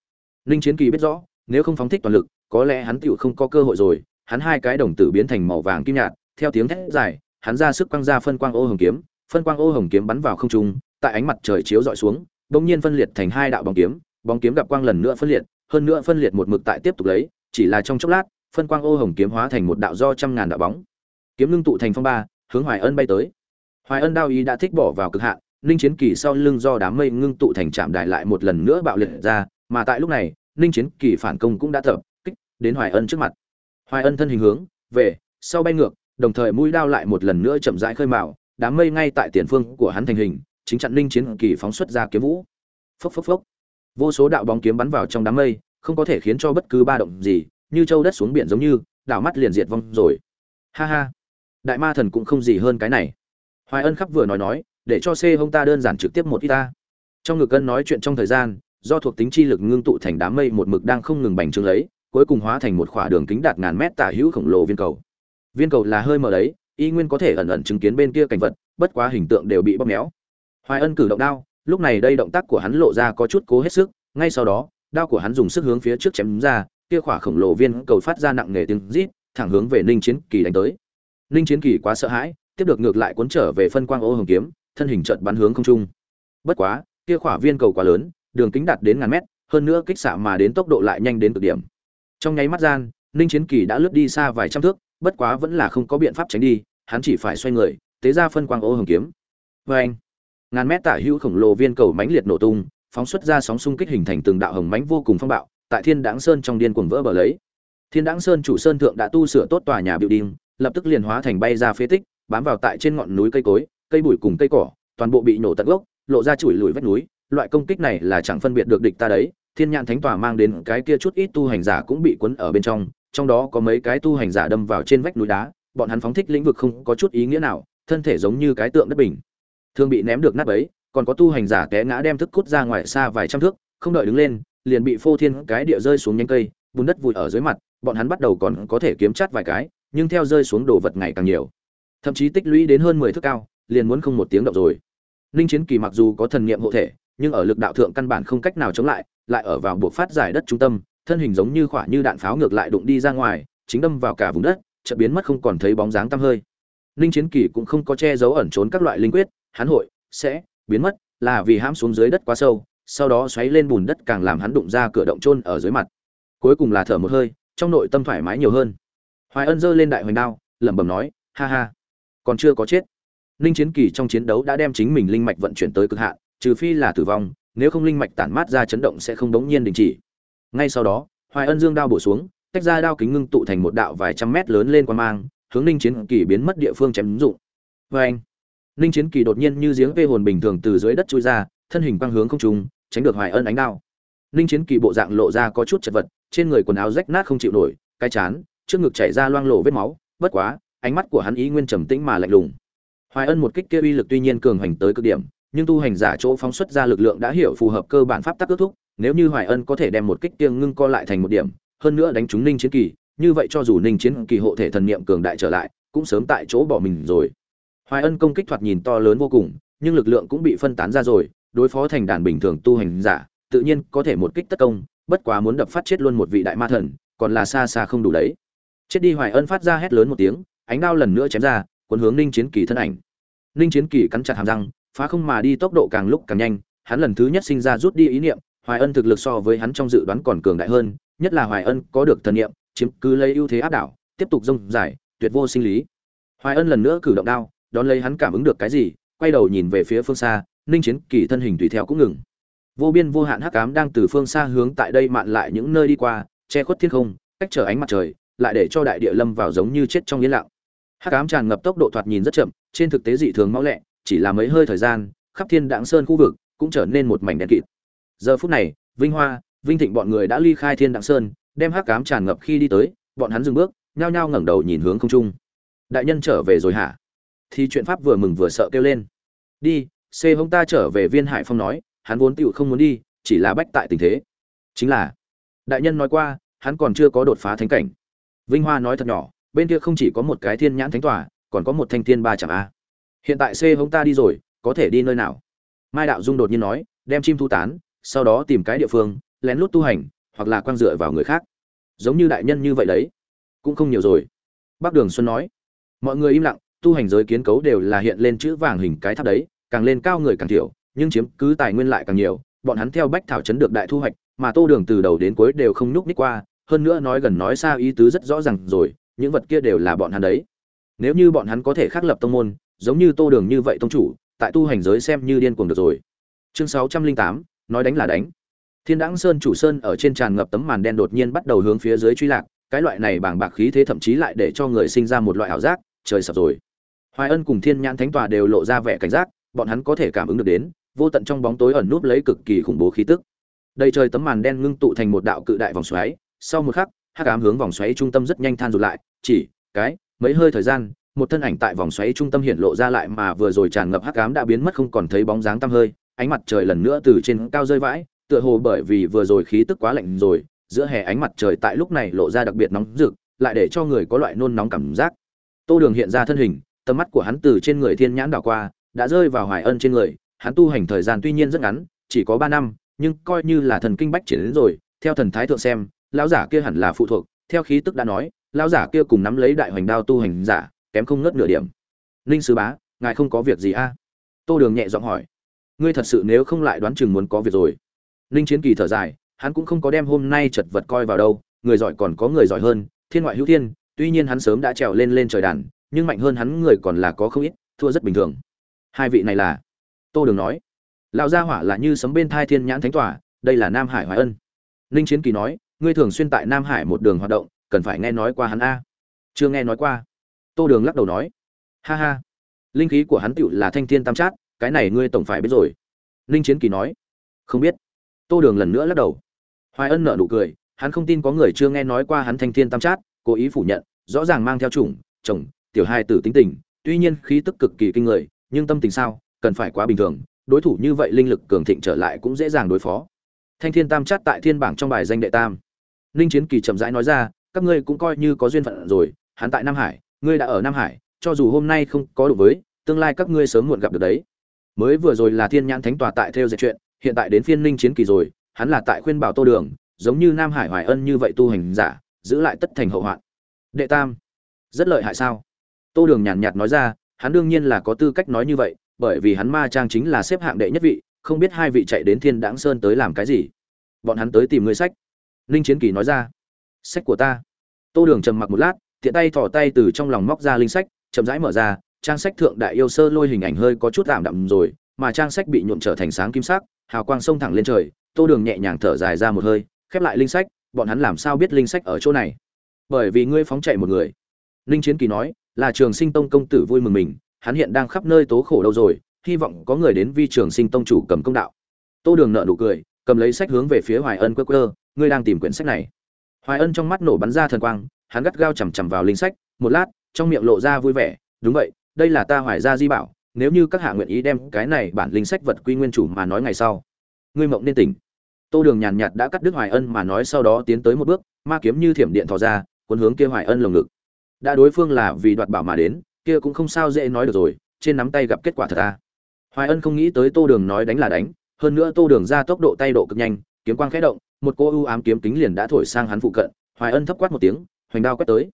Ninh chiến kỳ biết rõ, nếu không phóng thích toàn lực, có lẽ hắn tựu không có cơ hội rồi, hắn hai cái đồng tử biến thành màu vàng kim nhạt theo tiếng thét dài, hắn ra sức quăng ra phân quang ô hồng kiếm, phân quang ô hồng kiếm bắn vào không trung, tại ánh mặt trời chiếu dọi xuống, bỗng nhiên phân liệt thành hai đạo bóng kiếm bóng kiếm gặp quang lần nữa phân liệt, hơn nữa phân liệt một mực tại tiếp tục lấy, chỉ là trong chốc lát, phân quang ô hồng kiếm hóa thành một đạo do trăm ngàn đạo bóng. Kiếm ngưng tụ thành phong ba, hướng hoài ân bay tới. Hoài ân đao ý đã thích bỏ vào cực hạn, ninh chiến kỳ sau lưng do đám mây ngưng tụ thành trạm đại lại một lần nữa bạo liệt ra, mà tại lúc này, ninh chiến kỳ phản công cũng đã tập kích đến hoài ân trước mặt. Hoài ân thân hình hướng về, sau bay ngược đồng thời mũi đao lại một lần nữa chậm rãi khơi mào, đám mây ngay tại tiền phương của hắn thành hình, chính chặn linh chiến kỳ phóng xuất ra kiếm vũ. Phốc phốc phốc. Vô số đạo bóng kiếm bắn vào trong đám mây, không có thể khiến cho bất cứ ba động gì, như châu đất xuống biển giống như, đảo mắt liền diệt vong rồi. Ha ha. Đại ma thần cũng không gì hơn cái này. Hoài ân khắp vừa nói nói, để cho c hông ta đơn giản trực tiếp một ít ta. Trong ngực cân nói chuyện trong thời gian, do thuộc tính chi lực ngưng tụ thành đám mây một mực đang không ngừng bành trướng lấy, cuối cùng hóa thành một khỏa đường kính đạt ngàn mét tả hữu khổng lồ viên cầu viên cầu là hơi mờ đấy, y nguyên có thể ẩn ẩn chứng kiến bên kia cảnh vật, bất quá hình tượng đều bị bóp méo. Hoài ân cử động đao, lúc này đây động tác của hắn lộ ra có chút cố hết sức, ngay sau đó, đao của hắn dùng sức hướng phía trước chém ra, kia khỏa khổng lồ viên cầu phát ra nặng nề tiếng rít, thẳng hướng về ninh chiến kỳ đánh tới. Ninh chiến kỳ quá sợ hãi, tiếp được ngược lại cuốn trở về phân quang ô hồng kiếm, thân hình chợt bắn hướng không trung. Bất quá, kia khỏa viên cầu quá lớn, đường kính đạt đến ngàn mét, hơn nữa kích xạ mà đến tốc độ lại nhanh đến cực điểm. Trong nháy mắt gian, ninh chiến kỳ đã lướt đi xa vài trăm thước bất quá vẫn là không có biện pháp tránh đi hắn chỉ phải xoay người tế ra phân quang ô hồng kiếm Oeng! anh ngàn mét tả hữu khổng lồ viên cầu mãnh liệt nổ tung phóng xuất ra sóng xung kích hình thành từng đạo hồng mãnh vô cùng phong bạo tại thiên Đãng sơn trong điên cuồng vỡ bờ lấy thiên Đãng sơn chủ sơn thượng đã tu sửa tốt tòa nhà biểu đinh, lập tức liền hóa thành bay ra phế tích bám vào tại trên ngọn núi cây cối cây bụi cùng cây cỏ toàn bộ bị nổ tận gốc lộ ra chùi lùi vách núi loại công kích này là chẳng phân biệt được địch ta đấy thiên nhãn thánh tòa mang đến cái kia chút ít tu hành giả cũng bị cuốn ở bên trong trong đó có mấy cái tu hành giả đâm vào trên vách núi đá, bọn hắn phóng thích lĩnh vực không có chút ý nghĩa nào, thân thể giống như cái tượng đất bình. Thường bị ném được nát ấy, còn có tu hành giả té ngã đem thức cút ra ngoài xa vài trăm thước, không đợi đứng lên, liền bị phô thiên cái địa rơi xuống nhánh cây, bùn đất vùi ở dưới mặt, bọn hắn bắt đầu còn có thể kiếm chát vài cái, nhưng theo rơi xuống đồ vật ngày càng nhiều. Thậm chí tích lũy đến hơn mười thước cao, liền muốn không một tiếng động rồi. Linh chiến kỳ mặc dù có thần niệm hộ thể, nhưng ở lực đạo thượng căn bản không cách nào chống lại lại ở vào buộc phát giải đất trung tâm thân hình giống như khỏa như đạn pháo ngược lại đụng đi ra ngoài, chính đâm vào cả vùng đất, chợt biến mất không còn thấy bóng dáng tăm hơi. Ninh chiến kỳ cũng không có che giấu ẩn trốn các loại linh quyết, hắn hội, sẽ, biến mất, là vì hãm xuống dưới đất quá sâu, sau đó xoáy lên bùn đất càng làm hắn đụng ra cửa động chôn ở dưới mặt. Cuối cùng là thở một hơi, trong nội tâm thoải mái nhiều hơn. Hoài ân giơ lên đại hoành đao, lẩm bẩm nói, ha ha, còn chưa có chết. Ninh chiến kỳ trong chiến đấu đã đem chính mình linh mạch vận chuyển tới cực hạn, trừ phi là tử vong, nếu không linh mạch tản mát ra chấn động sẽ không đống nhiên đình chỉ ngay sau đó, hoài ân dương đao bổ xuống, tách ra đao kính ngưng tụ thành một đạo vài trăm mét lớn lên qua mang, hướng ninh chiến kỳ biến mất địa phương chém dụng. Vê anh, ninh chiến kỳ đột nhiên như giếng vê hồn bình thường từ dưới đất chui ra, thân hình quang hướng không trùng tránh được hoài ân ánh đao. Ninh chiến kỳ bộ dạng lộ ra có chút chật vật, trên người quần áo rách nát không chịu nổi, cái chán, trước ngực chảy ra loang lộ vết máu, bất quá, ánh mắt của hắn ý nguyên trầm tĩnh mà lạnh lùng. Hoài ân một kích kia uy lực tuy nhiên cường hành tới cực điểm, nhưng tu hành giả chỗ phóng xuất ra lực lượng đã hiểu phù hợp cơ bản pháp tắc kết thúc nếu như hoài ân có thể đem một kích tiêng ngưng co lại thành một điểm, hơn nữa đánh trúng ninh chiến kỳ, như vậy cho dù ninh chiến kỳ hộ thể thần niệm cường đại trở lại, cũng sớm tại chỗ bỏ mình rồi. Hoài ân công kích thoạt nhìn to lớn vô cùng, nhưng lực lượng cũng bị phân tán ra rồi, đối phó thành đàn bình thường tu hành giả, tự nhiên có thể một kích tất công, bất quá muốn đập phát chết luôn một vị đại ma thần, còn là xa xa không đủ đấy. Chết đi hoài ân phát ra hét lớn một tiếng, ánh đao lần nữa chém ra, cuốn hướng ninh chiến kỳ thân ảnh. Ninh chiến kỳ cắn chặt hàm răng, phá không mà đi tốc độ càng lúc càng nhanh, hắn lần thứ nhất sinh ra rút đi ý niệm hoài ân thực lực so với hắn trong dự đoán còn cường đại hơn, nhất là hoài ân có được thần niệm, chiếm cứ lấy ưu thế áp đảo, tiếp tục rông dài, tuyệt vô sinh lý. Hoài ân lần nữa cử động đao, đón lấy hắn cảm ứng được cái gì, quay đầu nhìn về phía phương xa, ninh chiến kỳ thân hình tùy theo cũng ngừng. Vô biên vô hạn hắc ám đang từ phương xa hướng tại đây mạn lại những nơi đi qua, che khuất thiên không, cách trở ánh mặt trời, lại để cho đại địa lâm vào giống như chết trong yên lặng. Hắc ám tràn ngập tốc độ thoạt nhìn rất chậm, trên thực tế dị thường mau lẹ, chỉ là mấy hơi thời gian, khắp thiên đãng sơn khu vực cũng trở nên một mảnh đen kịt giờ phút này, vinh hoa, vinh thịnh bọn người đã ly khai thiên đặng sơn, đem hắc cám tràn ngập khi đi tới, bọn hắn dừng bước, nhao nhao ngẩng đầu nhìn hướng không trung. Đại nhân trở về rồi hả? Thì chuyện pháp vừa mừng vừa sợ kêu lên. Đi xê hông ta trở về viên hải phong nói, hắn vốn tựu không muốn đi, chỉ là bách tại tình thế. Chính là, đại nhân nói qua, hắn còn chưa có đột phá thánh cảnh. Vinh hoa nói thật nhỏ, bên kia không chỉ có một cái thiên nhãn thánh tòa, còn có một thanh thiên ba chẳng a. Hiện tại xê hông ta đi rồi, có thể đi nơi nào? Mai đạo dung đột nhiên nói, đem chim thu tán sau đó tìm cái địa phương, lén lút tu hành, hoặc là quang dựa vào người khác. Giống như đại nhân như vậy đấy. Cũng không nhiều rồi. Bác đường xuân nói. Mọi người im lặng, tu hành giới kiến cấu đều là hiện lên chữ vàng hình cái tháp đấy, càng lên cao người càng thiểu, nhưng chiếm cứ tài nguyên lại càng nhiều, bọn hắn theo bách thảo chấn được đại thu hoạch, mà tô đường từ đầu đến cuối đều không nhúc ních qua, hơn nữa nói gần nói xa ý tứ rất rõ ràng rồi, những vật kia đều là bọn hắn đấy. Nếu như bọn hắn có thể khắc lập tông môn, giống như tô đường như vậy tông chủ, tại tu hành giới xem như điên cuồng được rồi. Chương sáu trăm linh tám nói đánh là đánh. Thiên đãng sơn chủ sơn ở trên tràn ngập tấm màn đen đột nhiên bắt đầu hướng phía dưới truy lạc, cái loại này bàng bạc khí thế thậm chí lại để cho người sinh ra một loại ảo giác, trời sập rồi. Hoài ân cùng thiên nhãn thánh tòa đều lộ ra vẻ cảnh giác, bọn hắn có thể cảm ứng được đến, vô tận trong bóng tối ẩn núp lấy cực kỳ khủng bố khí tức. Đầy trời tấm màn đen ngưng tụ thành một đạo cự đại vòng xoáy, sau một khắc, hắc ám hướng vòng xoáy trung tâm rất nhanh than rụt lại, chỉ cái, mấy hơi thời gian, một thân ảnh tại vòng xoáy trung tâm hiện lộ ra lại mà vừa rồi tràn ngập hắc ám đã biến mất không còn thấy bóng dáng tăm hơi ánh mặt trời lần nữa từ trên cao rơi vãi, tựa hồ bởi vì vừa rồi khí tức quá lạnh rồi, giữa hè ánh mặt trời tại lúc này lộ ra đặc biệt nóng rực, lại để cho người có loại nôn nóng cảm giác. Tô đường hiện ra thân hình, tầm mắt của hắn từ trên người thiên nhãn đảo qua, đã rơi vào hoài ân trên người, hắn tu hành thời gian tuy nhiên rất ngắn, chỉ có ba năm, nhưng coi như là thần kinh bách triển đến rồi, theo thần thái thượng xem, lão giả kia hẳn là phụ thuộc, theo khí tức đã nói, lão giả kia cùng nắm lấy đại hoành đao tu hành giả, kém không ngớt nửa điểm. Ninh sứ bá, ngài không có việc gì a? Tô đường nhẹ giọng hỏi ngươi thật sự nếu không lại đoán chừng muốn có việc rồi. Ninh chiến kỳ thở dài, hắn cũng không có đem hôm nay chật vật coi vào đâu, người giỏi còn có người giỏi hơn, thiên ngoại hữu thiên, tuy nhiên hắn sớm đã trèo lên lên trời đàn, nhưng mạnh hơn hắn người còn là có không ít, thua rất bình thường. Hai vị này là? Tô đường nói. Lão gia hỏa là như sấm bên thai thiên nhãn thánh tỏa, đây là nam hải hoài ân. Ninh chiến kỳ nói, ngươi thường xuyên tại nam hải một đường hoạt động, cần phải nghe nói qua hắn a. Chưa nghe nói qua. Tô đường lắc đầu nói. Ha ha. Linh khí của hắn tựu là thanh thiên tam trát cái này ngươi tổng phải biết rồi. Ninh chiến kỳ nói. Không biết. Tô đường lần nữa lắc đầu. Hoài ân nợ nụ cười, hắn không tin có người chưa nghe nói qua hắn thanh thiên tam trát cố ý phủ nhận, rõ ràng mang theo chủng, chồng, tiểu hai tử tính tình, tuy nhiên khí tức cực kỳ kinh người, nhưng tâm tình sao, cần phải quá bình thường, đối thủ như vậy linh lực cường thịnh trở lại cũng dễ dàng đối phó. Thanh thiên tam chát tại thiên bảng trong bài danh đệ tam. Ninh chiến kỳ chậm rãi nói ra, các ngươi cũng coi như có duyên phận rồi, hắn tại nam hải, ngươi đã ở nam hải, cho dù hôm nay không có đủ với, tương lai các ngươi sớm muộn gặp được đấy mới vừa rồi là thiên nhãn thánh tòa tại theo dệt chuyện, hiện tại đến phiên ninh chiến kỳ rồi, hắn là tại khuyên bảo tô đường, giống như nam hải hoài ân như vậy tu hành giả, giữ lại tất thành hậu hoạn. Đệ tam, rất lợi hại sao? Tô đường nhàn nhạt nói ra, hắn đương nhiên là có tư cách nói như vậy, bởi vì hắn ma trang chính là xếp hạng đệ nhất vị, không biết hai vị chạy đến thiên đãng sơn tới làm cái gì. Bọn hắn tới tìm người sách. Ninh chiến kỳ nói ra, sách của ta. Tô đường trầm mặc một lát, tiện tay thỏ tay từ trong lòng móc ra linh sách, chậm rãi mở ra trang sách thượng đại yêu sơ lôi hình ảnh hơi có chút ảm đạm rồi, mà trang sách bị nhuộm trở thành sáng kim sắc, hào quang sông thẳng lên trời, tô đường nhẹ nhàng thở dài ra một hơi, khép lại linh sách, bọn hắn làm sao biết linh sách ở chỗ này? Bởi vì ngươi phóng chạy một người. Linh chiến kỳ nói, là trường sinh tông công tử vui mừng mình, hắn hiện đang khắp nơi tố khổ đâu rồi, hy vọng có người đến vi trường sinh tông chủ cầm công đạo. Tô đường nở nụ cười, cầm lấy sách hướng về phía hoài ân quơ quơ, ngươi đang tìm quyển sách này. Hoài ân trong mắt nổ bắn ra thần quang, hắn gắt gao chằm chằm vào linh sách, một lát, trong miệng lộ ra vui vẻ, đúng vậy đây là ta hoài ra di bảo, nếu như các hạ nguyện ý đem cái này bản linh sách vật quy nguyên chủ mà nói ngày sau. Ngươi mộng nên tỉnh. Tô đường nhàn nhạt đã cắt đứt hoài ân mà nói sau đó tiến tới một bước, ma kiếm như thiểm điện thò ra, cuốn hướng kia hoài ân lồng ngực. Đã đối phương là vì đoạt bảo mà đến, kia cũng không sao dễ nói được rồi, trên nắm tay gặp kết quả thật ta hoài ân không nghĩ tới tô đường nói đánh là đánh, hơn nữa tô đường ra tốc độ tay độ cực nhanh, kiếm quang khẽ động, một cô ưu ám kiếm kính liền đã thổi sang hắn phụ cận, hoài ân thấp quát một tiếng, hoành đao quét tới.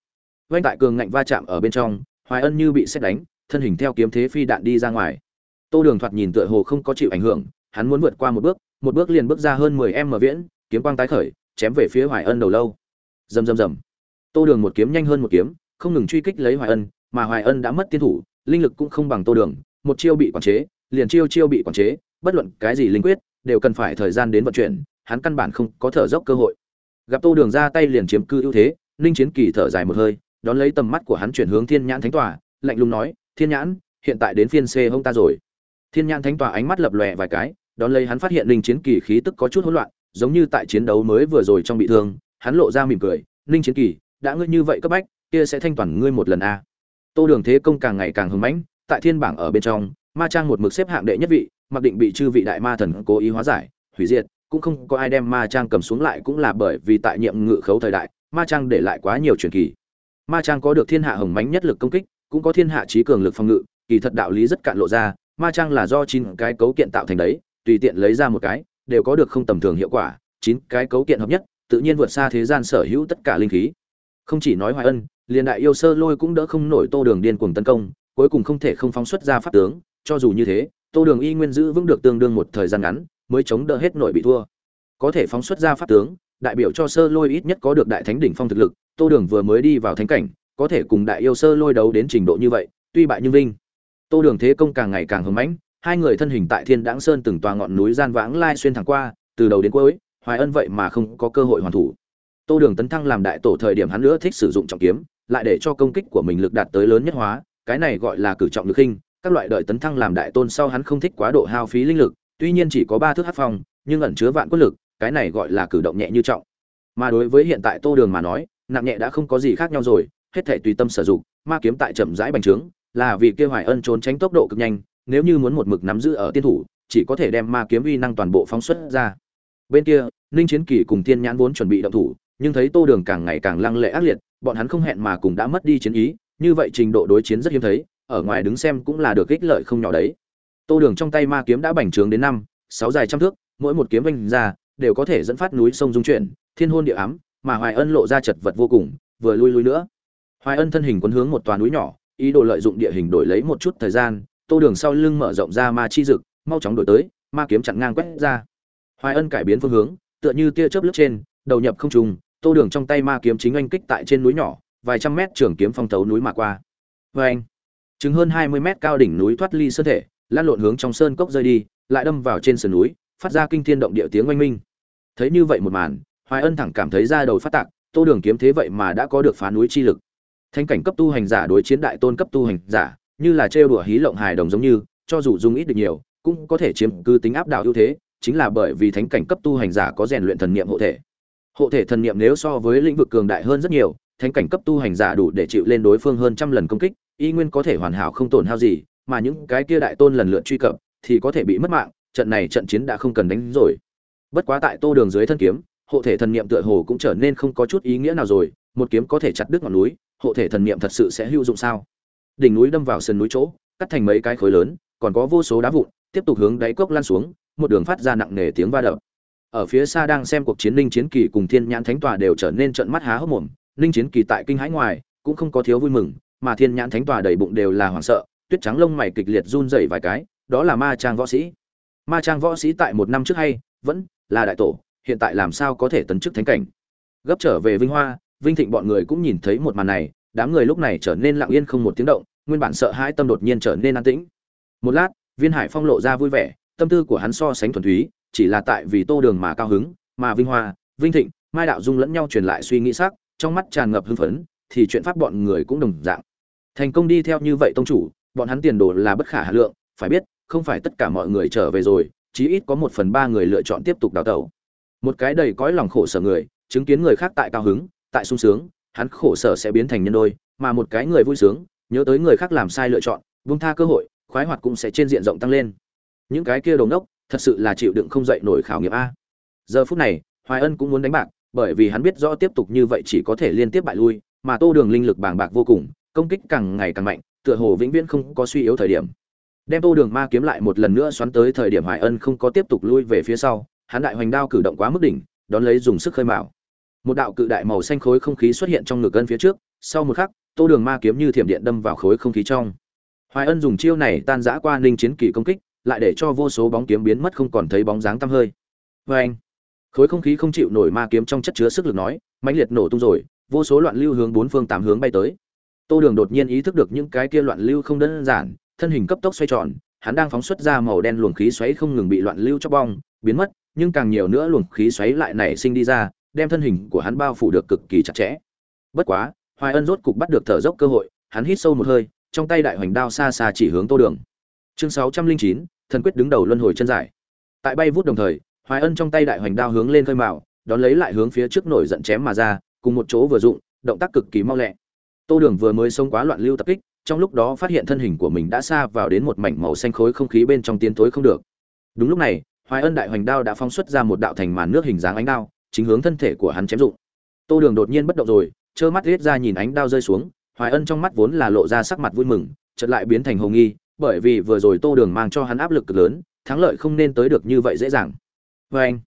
Vanh tại cường ngạnh va chạm ở bên trong, hoài ân như bị xét đánh thân hình theo kiếm thế phi đạn đi ra ngoài. Tô đường thoạt nhìn tựa hồ không có chịu ảnh hưởng, hắn muốn vượt qua một bước một bước liền bước ra hơn mười em mở viễn, kiếm quang tái khởi, chém về phía hoài ân đầu lâu. Rầm rầm rầm. Tô đường một kiếm nhanh hơn một kiếm, không ngừng truy kích lấy hoài ân, mà hoài ân đã mất tiên thủ, linh lực cũng không bằng tô đường, một chiêu bị quản chế, liền chiêu chiêu bị quản chế, bất luận cái gì linh quyết, đều cần phải thời gian đến vận chuyển, hắn căn bản không có thở dốc cơ hội. Gặp tô đường ra tay liền chiếm cư ưu thế, ninh chiến kỳ thở dài một hơi, đón lấy tầm mắt của hắn chuyển hướng thiên nhãn thánh tòa, lạnh lùng nói thiên nhãn, hiện tại đến phiên c hông ta rồi. Thiên nhãn thánh tòa ánh mắt lập lòe vài cái, đón lấy hắn phát hiện Linh chiến kỳ khí tức có chút hỗn loạn, giống như tại chiến đấu mới vừa rồi trong bị thương, hắn lộ ra mỉm cười Linh chiến kỳ, đã ngươi như vậy cấp bách, kia sẽ thanh toàn ngươi một lần a tô đường thế công càng ngày càng hưng mãnh, tại thiên bảng ở bên trong, ma trang một mực xếp hạng đệ nhất vị, mặc định bị chư vị đại ma thần cố ý hóa giải, hủy diệt, cũng không có ai đem ma trang cầm xuống lại cũng là bởi vì tại nhiệm ngự khấu thời đại, ma trang để lại quá nhiều truyền kỳ. Ma trang có được thiên hạ hồng mãnh nhất lực công kích cũng có thiên hạ trí cường lực phòng ngự, kỳ thật đạo lý rất cạn lộ ra, ma trang là do chín cái cấu kiện tạo thành đấy, tùy tiện lấy ra một cái, đều có được không tầm thường hiệu quả, chín cái cấu kiện hợp nhất, tự nhiên vượt xa thế gian sở hữu tất cả linh khí. Không chỉ nói hoài ân, liền đại yêu sơ lôi cũng đỡ không nổi tô đường điên cuồng tấn công, cuối cùng không thể không phóng xuất ra pháp tướng, cho dù như thế, tô đường y nguyên giữ vững được tương đương một thời gian ngắn, mới chống đỡ hết nổi bị thua. Có thể phóng xuất ra pháp tướng, đại biểu cho sơ lôi ít nhất có được đại thánh đỉnh phong thực lực, tô đường vừa mới đi vào thánh cảnh có thể cùng đại yêu sơ lôi đấu đến trình độ như vậy, tuy bại nhưng vinh. Tô đường thế công càng ngày càng hưng mãnh, hai người thân hình tại thiên đãng sơn từng tòa ngọn núi gian vãng lai xuyên thẳng qua, từ đầu đến cuối, hoài ân vậy mà không có cơ hội hoàn thủ. Tô đường tấn thăng làm đại tổ thời điểm hắn nữa thích sử dụng trọng kiếm, lại để cho công kích của mình lực đạt tới lớn nhất hóa, cái này gọi là cử trọng lực khinh, các loại đợi tấn thăng làm đại tôn sau hắn không thích quá độ hao phí linh lực, tuy nhiên chỉ có ba thước hát phong, nhưng ẩn chứa vạn quân lực, cái này gọi là cử động nhẹ như trọng. Mà đối với hiện tại tô đường mà nói, nặng nhẹ đã không có gì khác nhau rồi hết thể tùy tâm sử dụng, ma kiếm tại chậm rãi bành trướng, là vì kia hoài ân trốn tránh tốc độ cực nhanh, nếu như muốn một mực nắm giữ ở tiên thủ, chỉ có thể đem ma kiếm uy năng toàn bộ phóng xuất ra. Bên kia, ninh chiến kỳ cùng tiên nhãn vốn chuẩn bị động thủ, nhưng thấy tô đường càng ngày càng lăng lệ ác liệt, bọn hắn không hẹn mà cùng đã mất đi chiến ý, như vậy trình độ đối chiến rất hiếm thấy, ở ngoài đứng xem cũng là được ích lợi không nhỏ đấy. Tô đường trong tay ma kiếm đã bành trướng đến năm, sáu dài trăm thước, mỗi một kiếm vung ra, đều có thể dẫn phát núi sông dung chuyển, thiên hôn địa ám, mà hoài ân lộ ra chật vật vô cùng, vừa lui lui nữa hoài ân thân hình quấn hướng một tòa núi nhỏ, ý đồ lợi dụng địa hình đổi lấy một chút thời gian, tô đường sau lưng mở rộng ra ma chi dực, mau chóng đổi tới, ma kiếm chặn ngang quét ra. Hoài ân cải biến phương hướng, tựa như tia chớp lướt trên, đầu nhập không trùng tô đường trong tay ma kiếm chính anh kích tại trên núi nhỏ, vài trăm mét trường kiếm phong tấu núi mà qua. Vê anh chứng hơn hai mươi mét cao đỉnh núi thoát ly sơn thể, lan lộn hướng trong sơn cốc rơi đi, lại đâm vào trên sườn núi, phát ra kinh thiên động địa tiếng oanh minh. Thấy như vậy một màn, hoài ân thẳng cảm thấy ra đầu phát tạc, tô đường kiếm thế vậy mà đã có được phá núi chi lực thánh cảnh cấp tu hành giả đối chiến đại tôn cấp tu hành giả, như là trêu đùa hí lộng hài đồng giống như, cho dù dùng ít được nhiều, cũng có thể chiếm cứ tính áp đảo ưu thế, chính là bởi vì thánh cảnh cấp tu hành giả có rèn luyện thần niệm hộ thể. Hộ thể thần niệm nếu so với lĩnh vực cường đại hơn rất nhiều, thánh cảnh cấp tu hành giả đủ để chịu lên đối phương hơn trăm lần công kích, y nguyên có thể hoàn hảo không tổn hao gì, mà những cái kia đại tôn lần lượt truy cập, thì có thể bị mất mạng, trận này trận chiến đã không cần đánh rồi. Bất quá tại tô đường dưới thân kiếm, hộ thể thần niệm tựa hồ cũng trở nên không có chút ý nghĩa nào rồi, một kiếm có thể chặt đứt ngọn núi hộ thể thần niệm thật sự sẽ hữu dụng sao? Đỉnh núi đâm vào sườn núi chỗ, cắt thành mấy cái khối lớn, còn có vô số đá vụn, tiếp tục hướng đáy cốc lan xuống, một đường phát ra nặng nề tiếng va đập. Ở phía xa đang xem cuộc chiến Linh chiến kỳ cùng thiên nhãn thánh tòa đều trở nên trợn mắt há hốc mồm Linh chiến kỳ tại kinh hãi ngoài, cũng không có thiếu vui mừng, mà thiên nhãn thánh tòa đầy bụng đều là hoảng sợ, tuyết trắng lông mày kịch liệt run rẩy vài cái, đó là ma trang võ sĩ. Ma trang võ sĩ tại một năm trước hay, vẫn là đại tổ, hiện tại làm sao có thể tấn chức thánh cảnh? Gấp trở về vinh hoa vinh thịnh bọn người cũng nhìn thấy một màn này, đám người lúc này trở nên lặng yên không một tiếng động, nguyên bản sợ hãi tâm đột nhiên trở nên an tĩnh. Một lát, viên hải phong lộ ra vui vẻ, tâm tư của hắn so sánh thuần túy, chỉ là tại vì tô đường mà cao hứng, mà vinh hoa, vinh thịnh, mai đạo dung lẫn nhau truyền lại suy nghĩ sắc, trong mắt tràn ngập hưng phấn, thì chuyện pháp bọn người cũng đồng dạng. Thành công đi theo như vậy tông chủ, bọn hắn tiền đồ là bất khả hà lượng, phải biết, không phải tất cả mọi người trở về rồi, chí ít có một phần ba người lựa chọn tiếp tục đào tẩu. Một cái đầy cõi lòng khổ sở người, chứng kiến người khác tại cao hứng tại sung sướng, hắn khổ sở sẽ biến thành nhân đôi, mà một cái người vui sướng, nhớ tới người khác làm sai lựa chọn, buông tha cơ hội, khoái hoạt cũng sẽ trên diện rộng tăng lên. Những cái kia đồng đốc thật sự là chịu đựng không dậy nổi khảo nghiệm a. Giờ phút này, hoài ân cũng muốn đánh bạc, bởi vì hắn biết rõ tiếp tục như vậy chỉ có thể liên tiếp bại lui, mà tô đường linh lực bàng bạc vô cùng, công kích càng ngày càng mạnh, tựa hồ vĩnh viễn không có suy yếu thời điểm. Đem tô đường ma kiếm lại một lần nữa xoắn tới thời điểm hoài ân không có tiếp tục lui về phía sau, hắn đại hoành đao cử động quá mức đỉnh, đón lấy dùng sức khơi mạo một đạo cự đại màu xanh khối không khí xuất hiện trong ngực ân phía trước, sau một khắc, tô đường ma kiếm như thiểm điện đâm vào khối không khí trong. Hoài ân dùng chiêu này tan giã qua ninh chiến kỳ công kích, lại để cho vô số bóng kiếm biến mất không còn thấy bóng dáng tăm hơi. Vê anh, khối không khí không chịu nổi ma kiếm trong chất chứa sức lực nói, mãnh liệt nổ tung rồi, vô số loạn lưu hướng bốn phương tám hướng bay tới. Tô đường đột nhiên ý thức được những cái kia loạn lưu không đơn giản, thân hình cấp tốc xoay tròn, hắn đang phóng xuất ra màu đen luồng khí xoáy không ngừng bị loạn lưu chóc bong, biến mất, nhưng càng nhiều nữa luồng khí xoáy lại nảy sinh đi ra đem thân hình của hắn bao phủ được cực kỳ chặt chẽ. Bất quá, hoài ân rốt cục bắt được thở dốc cơ hội, hắn hít sâu một hơi, trong tay đại hoành đao xa xa chỉ hướng tô đường. Chương sáu trăm linh chín, thần quyết đứng đầu luân hồi chân giải. Tại bay vút đồng thời, hoài ân trong tay đại hoành đao hướng lên khơi mạo đón lấy lại hướng phía trước nổi giận chém mà ra, cùng một chỗ vừa dụng, động tác cực kỳ mau lẹ. Tô đường vừa mới xông quá loạn lưu tập kích, trong lúc đó phát hiện thân hình của mình đã xa vào đến một mảnh màu xanh khối không khí bên trong tiến tối không được. Đúng lúc này, hoài ân đại hoành đao đã phóng xuất ra một đạo thành màn nước hình dáng ánh đao chính hướng thân thể của hắn chém dụng. Tô đường đột nhiên bất động rồi, trơ mắt riết ra nhìn ánh đao rơi xuống, hoài ân trong mắt vốn là lộ ra sắc mặt vui mừng, chợt lại biến thành hồ nghi, bởi vì vừa rồi tô đường mang cho hắn áp lực cực lớn, thắng lợi không nên tới được như vậy dễ dàng. Vê anh,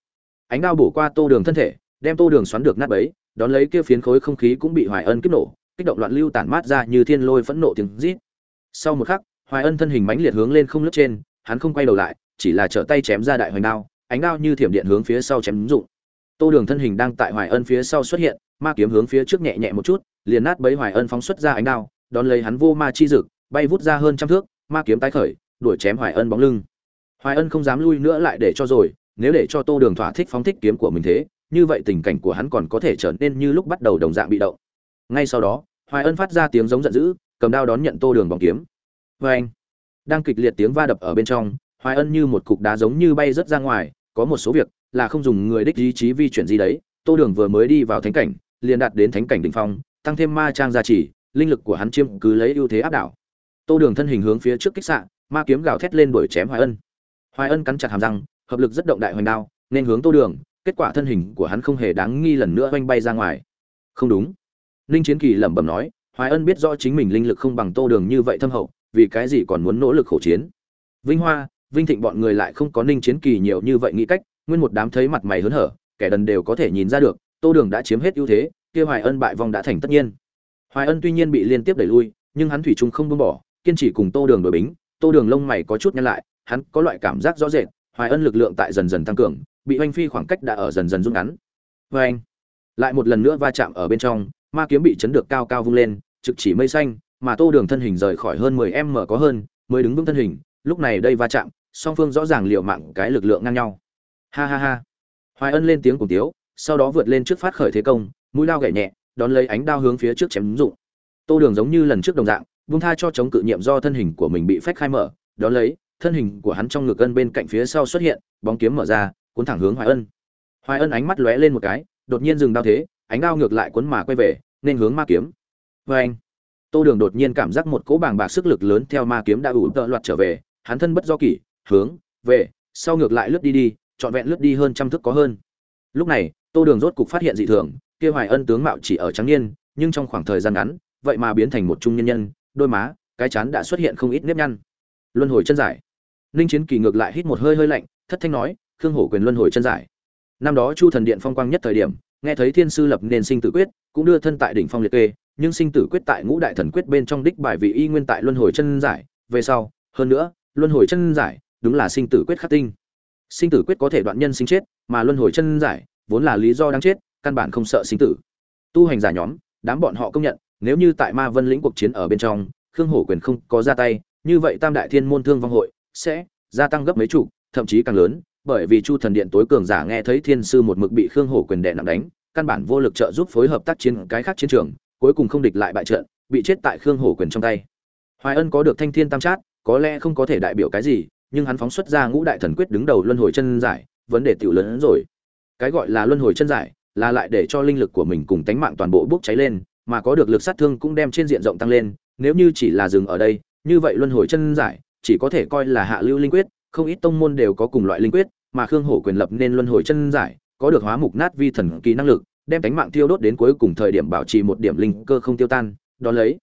ánh đao bổ qua tô đường thân thể, đem tô đường xoắn được nát bấy, đón lấy kia phiến khối không khí cũng bị hoài ân kích nổ, kích động loạn lưu tản mát ra như thiên lôi phẫn nộ tiếng rít. Sau một khắc, hoài ân thân hình mãnh liệt hướng lên không lướt trên, hắn không quay đầu lại, chỉ là trở tay chém ra đại hoành đao, ánh đao như thiểm điện hướng phía sau chém dụng tô đường thân hình đang tại hoài ân phía sau xuất hiện, ma kiếm hướng phía trước nhẹ nhẹ một chút, liền nát bấy hoài ân phóng xuất ra ánh đao, đón lấy hắn vô ma chi dực, bay vút ra hơn trăm thước, ma kiếm tái khởi, đuổi chém hoài ân bóng lưng. Hoài ân không dám lui nữa lại để cho rồi, nếu để cho tô đường thỏa thích phóng thích kiếm của mình thế, như vậy tình cảnh của hắn còn có thể trở nên như lúc bắt đầu đồng dạng bị động. Ngay sau đó, hoài ân phát ra tiếng giống giận dữ, cầm đao đón nhận tô đường bóng kiếm. Oeng! anh đang kịch liệt tiếng va đập ở bên trong, hoài ân như một cục đá giống như bay rất ra ngoài, có một số việc là không dùng người đích ý chí vi chuyển gì đấy. Tô đường vừa mới đi vào thánh cảnh, liền đạt đến thánh cảnh đ ỉ n h phong, tăng thêm ma trang gia trì, linh lực của hắn chiêm cứ lấy ưu thế áp đảo. Tô đường thân hình hướng phía trước kích xạ, ma kiếm gào thét lên đuổi chém hoài ân. Hoài ân cắn chặt hàm răng, hợp lực rất động đại hoành đao, nên hướng tô đường, kết quả thân hình của hắn không hề đáng nghi lần nữa oanh bay ra ngoài. Không đúng. Ninh chiến kỳ lẩm bẩm nói, hoài ân biết rõ chính mình linh lực không bằng tô đường như vậy thâm hậu, vì cái gì còn muốn nỗ lực khổ chiến? Vinh hoa, vinh thịnh bọn người lại không có ninh chiến kỳ nhiều như vậy nghĩ cách nguyên một đám thấy mặt mày hớn hở, kẻ đần đều có thể nhìn ra được, tô đường đã chiếm hết ưu thế, kia hoài ân bại vong đã thành tất nhiên. Hoài ân tuy nhiên bị liên tiếp đẩy lui, nhưng hắn thủy chung không buông bỏ, kiên trì cùng tô đường đổi bính, tô đường lông mày có chút nhăn lại, hắn có loại cảm giác rõ rệt, hoài ân lực lượng tại dần dần tăng cường, bị oanh phi khoảng cách đã ở dần dần rút ngắn. Vê anh, lại một lần nữa va chạm ở bên trong, ma kiếm bị chấn được cao cao vung lên, trực chỉ mây xanh, mà tô đường thân hình rời khỏi hơn mười m có hơn, mới đứng vững thân hình, lúc này đây va chạm, song phương rõ ràng liệu mạng cái lực lượng ngang nhau ha ha ha. Hoài ân lên tiếng cùng tiếu, sau đó vượt lên trước phát khởi thế công, mũi lao gậy nhẹ, đón lấy ánh đao hướng phía trước chém dụng. Tô đường giống như lần trước đồng dạng vung tha cho chống cự nhiệm do thân hình của mình bị phách khai mở, đón lấy, thân hình của hắn trong ngực ân bên cạnh phía sau xuất hiện, bóng kiếm mở ra, cuốn thẳng hướng hoài ân. Hoài ân ánh mắt lóe lên một cái, đột nhiên dừng đao thế, ánh đao ngược lại cuốn mà quay về, nên hướng ma kiếm. Vê anh, tô đường đột nhiên cảm giác một cỗ bàng bạc sức lực lớn theo ma kiếm đã ủ tợ loạt trở về, hắn thân bất do kỷ, hướng, về, sau ngược lại lướt đi đi trọn vẹn lướt đi hơn trăm thước có hơn. Lúc này, tô đường rốt cục phát hiện dị thường, kia hoài ân tướng mạo chỉ ở trắng niên, nhưng trong khoảng thời gian ngắn, vậy mà biến thành một trung nhân nhân, đôi má, cái chán đã xuất hiện không ít nếp nhăn. Luân hồi chân giải. Ninh chiến kỳ ngược lại hít một hơi hơi lạnh, thất thanh nói, khương hổ quyền luân hồi chân giải. Năm đó chu thần điện phong quang nhất thời điểm, nghe thấy thiên sư lập nên sinh tử quyết, cũng đưa thân tại đỉnh phong liệt kê, nhưng sinh tử quyết tại ngũ đại thần quyết bên trong đích bài vị y nguyên tại luân hồi chân giải, về sau, hơn nữa, luân hồi chân giải, đúng là sinh tử quyết khắc tinh sinh tử quyết có thể đoạn nhân sinh chết, mà luân hồi chân giải vốn là lý do đáng chết, căn bản không sợ sinh tử. Tu hành giả nhóm, đám bọn họ công nhận, nếu như tại ma vân lĩnh cuộc chiến ở bên trong, khương hổ quyền không có ra tay, như vậy tam đại thiên môn thương vong hội sẽ gia tăng gấp mấy chục, thậm chí càng lớn, bởi vì chu thần điện tối cường giả nghe thấy thiên sư một mực bị khương hổ quyền đệ nặng đánh, căn bản vô lực trợ giúp phối hợp tác chiến cái khác chiến trường, cuối cùng không địch lại bại trận, bị chết tại khương hổ quyền trong tay. Hoài ân có được thanh thiên tam trát có lẽ không có thể đại biểu cái gì nhưng hắn phóng xuất ra ngũ đại thần quyết đứng đầu luân hồi chân giải, vấn đề tiểu lớn hơn rồi. Cái gọi là luân hồi chân giải, là lại để cho linh lực của mình cùng tánh mạng toàn bộ bốc cháy lên, mà có được lực sát thương cũng đem trên diện rộng tăng lên, nếu như chỉ là dừng ở đây, như vậy luân hồi chân giải chỉ có thể coi là hạ lưu linh quyết, không ít tông môn đều có cùng loại linh quyết, mà khương hổ quyền lập nên luân hồi chân giải, có được hóa mục nát vi thần kỳ năng lực, đem tánh mạng tiêu đốt đến cuối cùng thời điểm bảo trì một điểm linh cơ không tiêu tan đó lấy.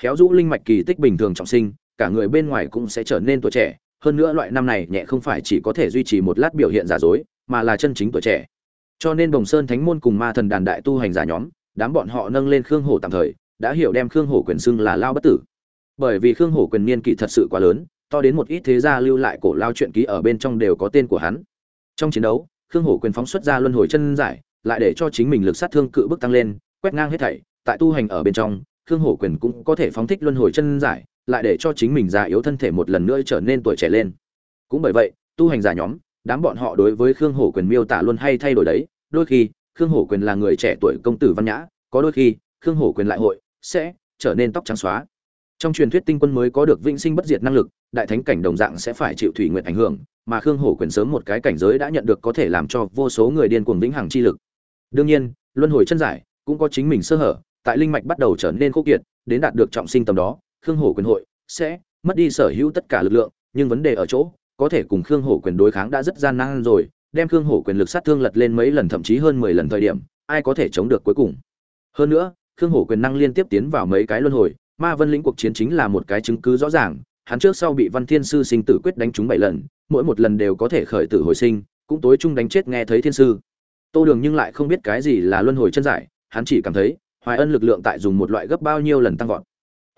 Khéo rũ linh mạch kỳ tích bình thường trọng sinh, cả người bên ngoài cũng sẽ trở nên tuổi trẻ hơn nữa loại năm này nhẹ không phải chỉ có thể duy trì một lát biểu hiện giả dối, mà là chân chính tuổi trẻ. Cho nên đồng sơn thánh môn cùng ma thần đàn đại tu hành giả nhóm, đám bọn họ nâng lên khương hổ tạm thời, đã hiểu đem khương hổ quyền xưng là lao bất tử. Bởi vì khương hổ quyền niên kỷ thật sự quá lớn, to đến một ít thế gia lưu lại cổ lao truyện ký ở bên trong đều có tên của hắn. Trong chiến đấu, khương hổ quyền phóng xuất ra luân hồi chân giải, lại để cho chính mình lực sát thương cự bức tăng lên, quét ngang hết thảy, tại tu hành ở bên trong, khương hổ quyền cũng có thể phóng thích luân hồi chân giải lại để cho chính mình già yếu thân thể một lần nữa trở nên tuổi trẻ lên. Cũng bởi vậy, tu hành giả nhóm, đám bọn họ đối với khương hổ quyền miêu tả luôn hay thay đổi đấy. Đôi khi, khương hổ quyền là người trẻ tuổi công tử văn nhã, có đôi khi, khương hổ quyền lại hội, sẽ trở nên tóc trắng xóa. Trong truyền thuyết tinh quân mới có được vĩnh sinh bất diệt năng lực, đại thánh cảnh đồng dạng sẽ phải chịu thủy nguyện ảnh hưởng, mà khương hổ quyền sớm một cái cảnh giới đã nhận được có thể làm cho vô số người điên cuồng vĩnh hằng chi lực. Đương nhiên, luân hồi chân giải cũng có chính mình sơ hở, tại linh mạch bắt đầu trở nên khô kiệt, đến đạt được trọng sinh tầm đó khương hổ quyền hội, sẽ mất đi sở hữu tất cả lực lượng, nhưng vấn đề ở chỗ, có thể cùng khương hổ quyền đối kháng đã rất gian nan rồi, đem khương hổ quyền lực sát thương lật lên mấy lần thậm chí hơn mười lần thời điểm, ai có thể chống được cuối cùng? Hơn nữa, khương hổ quyền năng liên tiếp tiến vào mấy cái luân hồi, ma vân lĩnh cuộc chiến chính là một cái chứng cứ rõ ràng, hắn trước sau bị văn thiên sư sinh tử quyết đánh trúng bảy lần, mỗi một lần đều có thể khởi tử hồi sinh, cũng tối chung đánh chết nghe thấy thiên sư. Tô đường nhưng lại không biết cái gì là luân hồi chân giải, hắn chỉ cảm thấy, hoài ân lực lượng tại dùng một loại gấp bao nhiêu lần tăng vọt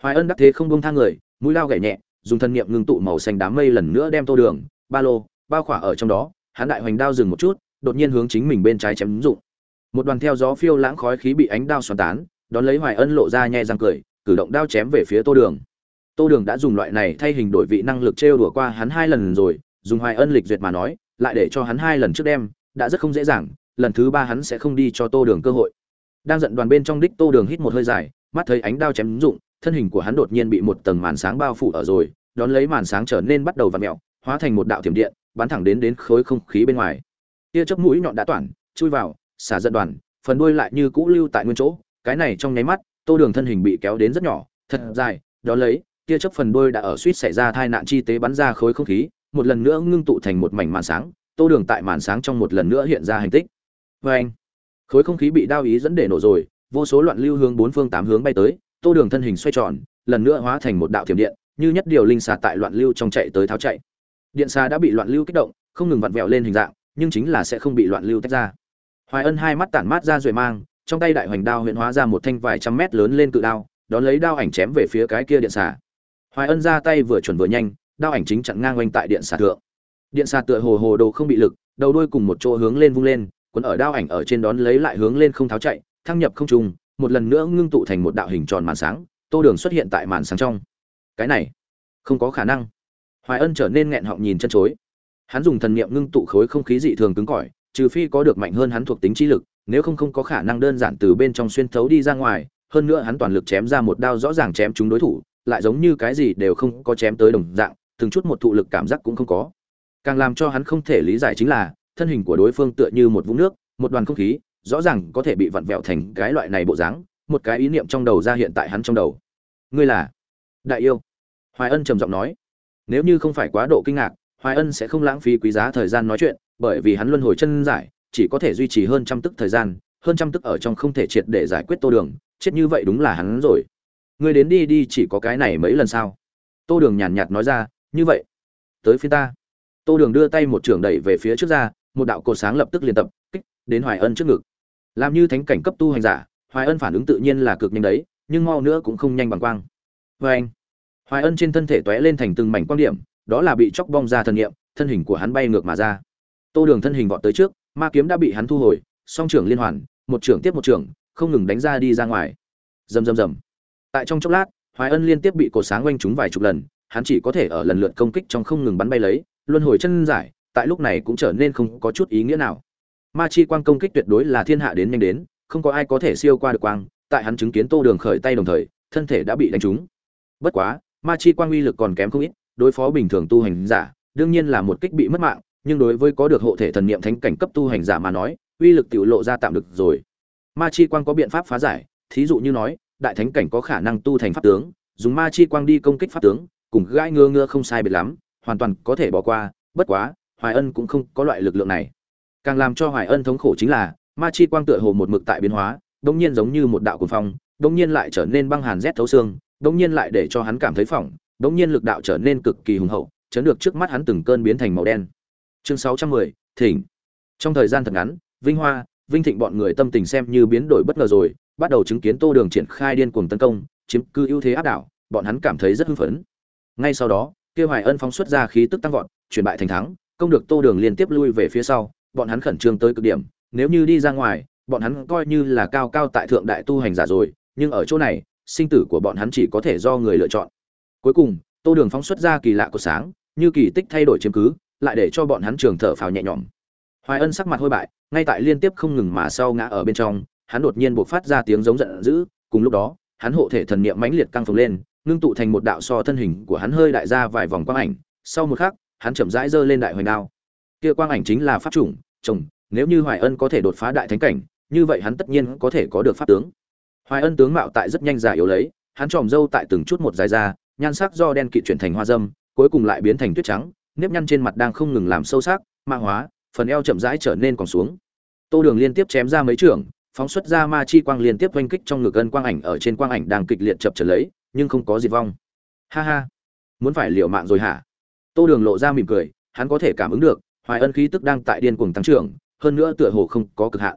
hoài ân đắc thế không buông tha người, mũi lao gảy nhẹ, dùng thân niệm ngưng tụ màu xanh đám mây lần nữa đem tô đường, ba lô, bao khỏa ở trong đó, hắn đại hoành đao dừng một chút, đột nhiên hướng chính mình bên trái chém dụng. Một đoàn theo gió phiêu lãng khói khí bị ánh đao xoắn tán, đón lấy hoài ân lộ ra nhẹ răng cười, cử động đao chém về phía tô đường. Tô đường đã dùng loại này thay hình đổi vị năng lực trêu đùa qua hắn hai lần rồi, dùng hoài ân lịch duyệt mà nói, lại để cho hắn hai lần trước đem, đã rất không dễ dàng, lần thứ ba hắn sẽ không đi cho tô đường cơ hội. Đang giận đoàn bên trong đích tô đường hít một hơi dài, mắt thấy ánh đao chém dụng thân hình của hắn đột nhiên bị một tầng màn sáng bao phủ ở rồi đón lấy màn sáng trở nên bắt đầu vặn mèo, hóa thành một đạo thiểm điện bắn thẳng đến đến khối không khí bên ngoài tia chớp mũi nhọn đã toản chui vào xả giận đoàn phần đuôi lại như cũ lưu tại nguyên chỗ cái này trong nháy mắt tô đường thân hình bị kéo đến rất nhỏ thật dài đó lấy tia chớp phần đuôi đã ở suýt xảy ra tai nạn chi tế bắn ra khối không khí một lần nữa ngưng tụ thành một mảnh màn sáng tô đường tại màn sáng trong một lần nữa hiện ra hành tích Oeng. khối không khí bị đao ý dẫn để nổ rồi vô số loạn lưu hướng bốn phương tám hướng bay tới tô đường thân hình xoay tròn, lần nữa hóa thành một đạo thiểm điện, như nhất điều linh xà tại loạn lưu trong chạy tới tháo chạy. Điện xà đã bị loạn lưu kích động, không ngừng vặn vẹo lên hình dạng, nhưng chính là sẽ không bị loạn lưu tách ra. Hoài ân hai mắt tản mát ra rồi mang, trong tay đại hoành đao huyện hóa ra một thanh vài trăm mét lớn lên cự đao, đón lấy đao ảnh chém về phía cái kia điện xà. Hoài ân ra tay vừa chuẩn vừa nhanh, đao ảnh chính chặn ngang oanh tại điện xà thượng. Điện xà tựa hồ hồ đồ không bị lực, đầu đuôi cùng một chỗ hướng lên vung lên cuốn ở đao ảnh ở trên đón lấy lại hướng lên không tháo chạy, thăng nhập không trùng một lần nữa ngưng tụ thành một đạo hình tròn màn sáng, tô đường xuất hiện tại màn sáng trong. Cái này, không có khả năng. Hoài ân trở nên nghẹn họng nhìn chân chối. Hắn dùng thần niệm ngưng tụ khối không khí dị thường cứng cỏi, trừ phi có được mạnh hơn hắn thuộc tính trí lực, nếu không không có khả năng đơn giản từ bên trong xuyên thấu đi ra ngoài, hơn nữa hắn toàn lực chém ra một đao rõ ràng chém chúng đối thủ, lại giống như cái gì đều không có chém tới đồng dạng, từng chút một thụ lực cảm giác cũng không có. Càng làm cho hắn không thể lý giải chính là, thân hình của đối phương tựa như một vũng nước, một đoàn không khí rõ ràng có thể bị vặn vẹo thành cái loại này bộ dáng, một cái ý niệm trong đầu ra hiện tại hắn trong đầu. Ngươi là? Đại yêu. Hoài ân trầm giọng nói. Nếu như không phải quá độ kinh ngạc, hoài ân sẽ không lãng phí quý giá thời gian nói chuyện, bởi vì hắn luân hồi chân giải, chỉ có thể duy trì hơn trăm tức thời gian, hơn trăm tức ở trong không thể triệt để giải quyết tô đường, chết như vậy đúng là hắn rồi. Ngươi đến đi đi chỉ có cái này mấy lần sao? Tô đường nhàn nhạt nói ra, như vậy, tới phía ta. Tô đường đưa tay một trường đẩy về phía trước ra, một đạo cột sáng lập tức liên tập, kích đến hoài ân trước ngực làm như thánh cảnh cấp tu hành giả, hoài ân phản ứng tự nhiên là cực nhanh đấy, nhưng mau nữa cũng không nhanh bằng quang. Vê anh, hoài ân trên thân thể t lên thành từng mảnh quan điểm, đó là bị chóc bong ra thần nghiệm, thân hình của hắn bay ngược mà ra. Tô đường thân hình vọt tới trước, ma kiếm đã bị hắn thu hồi, song trưởng liên hoàn, một trưởng tiếp một trưởng, không ngừng đánh ra đi ra ngoài. Rầm rầm rầm. Tại trong chốc lát, hoài ân liên tiếp bị cột sáng quanh trúng vài chục lần, hắn chỉ có thể ở lần lượt công kích trong không ngừng bắn bay lấy, luân hồi chân giải, tại lúc này cũng trở nên không có chút ý nghĩa nào ma chi quang công kích tuyệt đối là thiên hạ đến nhanh đến, không có ai có thể siêu qua được quang, tại hắn chứng kiến tô đường khởi tay đồng thời, thân thể đã bị đánh trúng. Bất quá, ma chi quang uy lực còn kém không ít, đối phó bình thường tu hành giả, đương nhiên là một kích bị mất mạng, nhưng đối với có được hộ thể thần niệm thánh cảnh cấp tu hành giả mà nói, uy lực tiểu lộ ra tạm được rồi. Ma chi quang có biện pháp phá giải, thí dụ như nói, đại thánh cảnh có khả năng tu thành pháp tướng, dùng ma chi quang đi công kích pháp tướng, cùng gãi ngơ ngơ không sai biệt lắm, hoàn toàn có thể bỏ qua, bất quá, hoài ân cũng không có loại lực lượng này càng làm cho hoài ân thống khổ chính là, ma chi quang tựa hồ một mực tại biến hóa đông nhiên giống như một đạo cuồng phong đông nhiên lại trở nên băng hàn rét thấu xương đông nhiên lại để cho hắn cảm thấy phỏng đông nhiên lực đạo trở nên cực kỳ hùng hậu, chấn được trước mắt hắn từng cơn biến thành màu đen. Chương sáu trăm mười, thỉnh. Trong thời gian thật ngắn, vinh hoa, vinh thịnh bọn người tâm tình xem như biến đổi bất ngờ rồi, bắt đầu chứng kiến tô đường triển khai điên cuồng tấn công, chiếm cư ưu thế áp đảo, bọn hắn cảm thấy rất hưng phấn. Ngay sau đó, kia hoài ân phóng xuất ra khí tức tăng vọt, chuyển bại thành thắng, công được tô đường liên tiếp lui về phía sau bọn hắn khẩn trương tới cực điểm. Nếu như đi ra ngoài, bọn hắn coi như là cao cao tại thượng đại tu hành giả rồi, nhưng ở chỗ này, sinh tử của bọn hắn chỉ có thể do người lựa chọn. Cuối cùng, tô đường phóng xuất ra kỳ lạ của sáng, như kỳ tích thay đổi chiếm cứ, lại để cho bọn hắn trường thở phào nhẹ nhõm. Hoài ân sắc mặt hôi bại, ngay tại liên tiếp không ngừng mà sau ngã ở bên trong, hắn đột nhiên buộc phát ra tiếng giống giận dữ, cùng lúc đó, hắn hộ thể thần niệm mãnh liệt căng phồng lên, ngưng tụ thành một đạo so thân hình của hắn hơi đại ra vài vòng quang ảnh. Sau một khắc, hắn chậm rãi giơ lên đại hoành đao kia quang ảnh chính là pháp chủng, chồng, nếu như hoài ân có thể đột phá đại thánh cảnh, như vậy hắn tất nhiên có thể có được pháp tướng. Hoài ân tướng mạo tại rất nhanh già yếu lấy, hắn tròm râu tại từng chút một dài ra, nhan sắc do đen kịt chuyển thành hoa dâm, cuối cùng lại biến thành tuyết trắng, nếp nhăn trên mặt đang không ngừng làm sâu sắc, ma hóa, phần eo chậm rãi trở nên còn xuống. Tô đường liên tiếp chém ra mấy trưởng phóng xuất ra ma chi quang liên tiếp oanh kích trong ngực ân quang ảnh ở trên quang ảnh đang kịch liệt chập trở lấy, nhưng không có diệt vong. Ha ha, muốn phải liều mạng rồi hả? Tô đường lộ ra mỉm cười, hắn có thể cảm ứng được hoài ân khí tức đang tại điên cuồng tăng trưởng, hơn nữa tựa hồ không có cực hạn.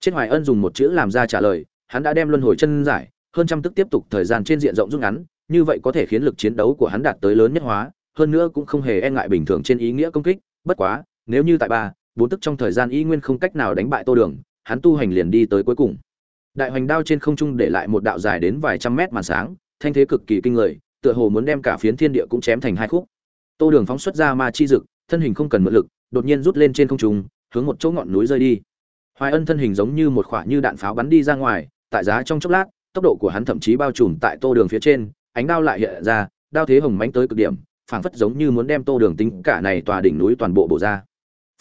Trên hoài ân dùng một chữ làm ra trả lời, hắn đã đem luân hồi chân giải, hơn trăm tức tiếp tục thời gian trên diện rộng rút ngắn, như vậy có thể khiến lực chiến đấu của hắn đạt tới lớn nhất hóa, hơn nữa cũng không hề e ngại bình thường trên ý nghĩa công kích, bất quá, nếu như tại ba, bốn tức trong thời gian y nguyên không cách nào đánh bại tô đường, hắn tu hành liền đi tới cuối cùng. Đại hoành đao trên không trung để lại một đạo dài đến vài trăm mét màn sáng, thanh thế cực kỳ kinh người, tựa hồ muốn đem cả phiến thiên địa cũng chém thành hai khúc. Tô đường phóng xuất ra ma chi dực, thân hình không cần mượn lực đột nhiên rút lên trên không trung, hướng một chỗ ngọn núi rơi đi. Hoài ân thân hình giống như một quả như đạn pháo bắn đi ra ngoài, tại giá trong chốc lát, tốc độ của hắn thậm chí bao trùm tại tô đường phía trên, ánh đao lại hiện ra, đao thế hồng mãnh tới cực điểm, phảng phất giống như muốn đem tô đường tính cả này tòa đỉnh núi toàn bộ bổ ra.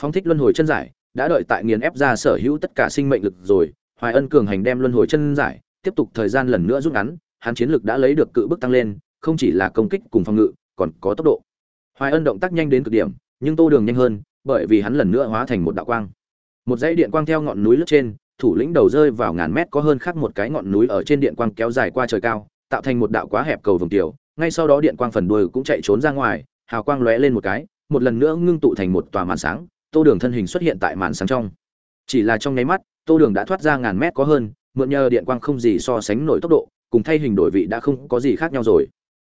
Phong thích luân hồi chân giải, đã đợi tại nghiền ép ra sở hữu tất cả sinh mệnh lực rồi, hoài ân cường hành đem luân hồi chân giải, tiếp tục thời gian lần nữa rút ngắn, hắn chiến lực đã lấy được cự bức tăng lên, không chỉ là công kích cùng phòng ngự, còn có tốc độ. Hoài ân động tác nhanh đến cực điểm, nhưng tô đường nhanh hơn bởi vì hắn lần nữa hóa thành một đạo quang. Một dãy điện quang theo ngọn núi lướt trên, thủ lĩnh đầu rơi vào ngàn mét có hơn khác một cái ngọn núi ở trên điện quang kéo dài qua trời cao, tạo thành một đạo quá hẹp cầu vồng tiểu, ngay sau đó điện quang phần đuôi cũng chạy trốn ra ngoài, hào quang lóe lên một cái, một lần nữa ngưng tụ thành một tòa màn sáng, tô đường thân hình xuất hiện tại màn sáng trong. Chỉ là trong nháy mắt, tô đường đã thoát ra ngàn mét có hơn, mượn nhờ điện quang không gì so sánh nổi tốc độ, cùng thay hình đổi vị đã không có gì khác nhau rồi.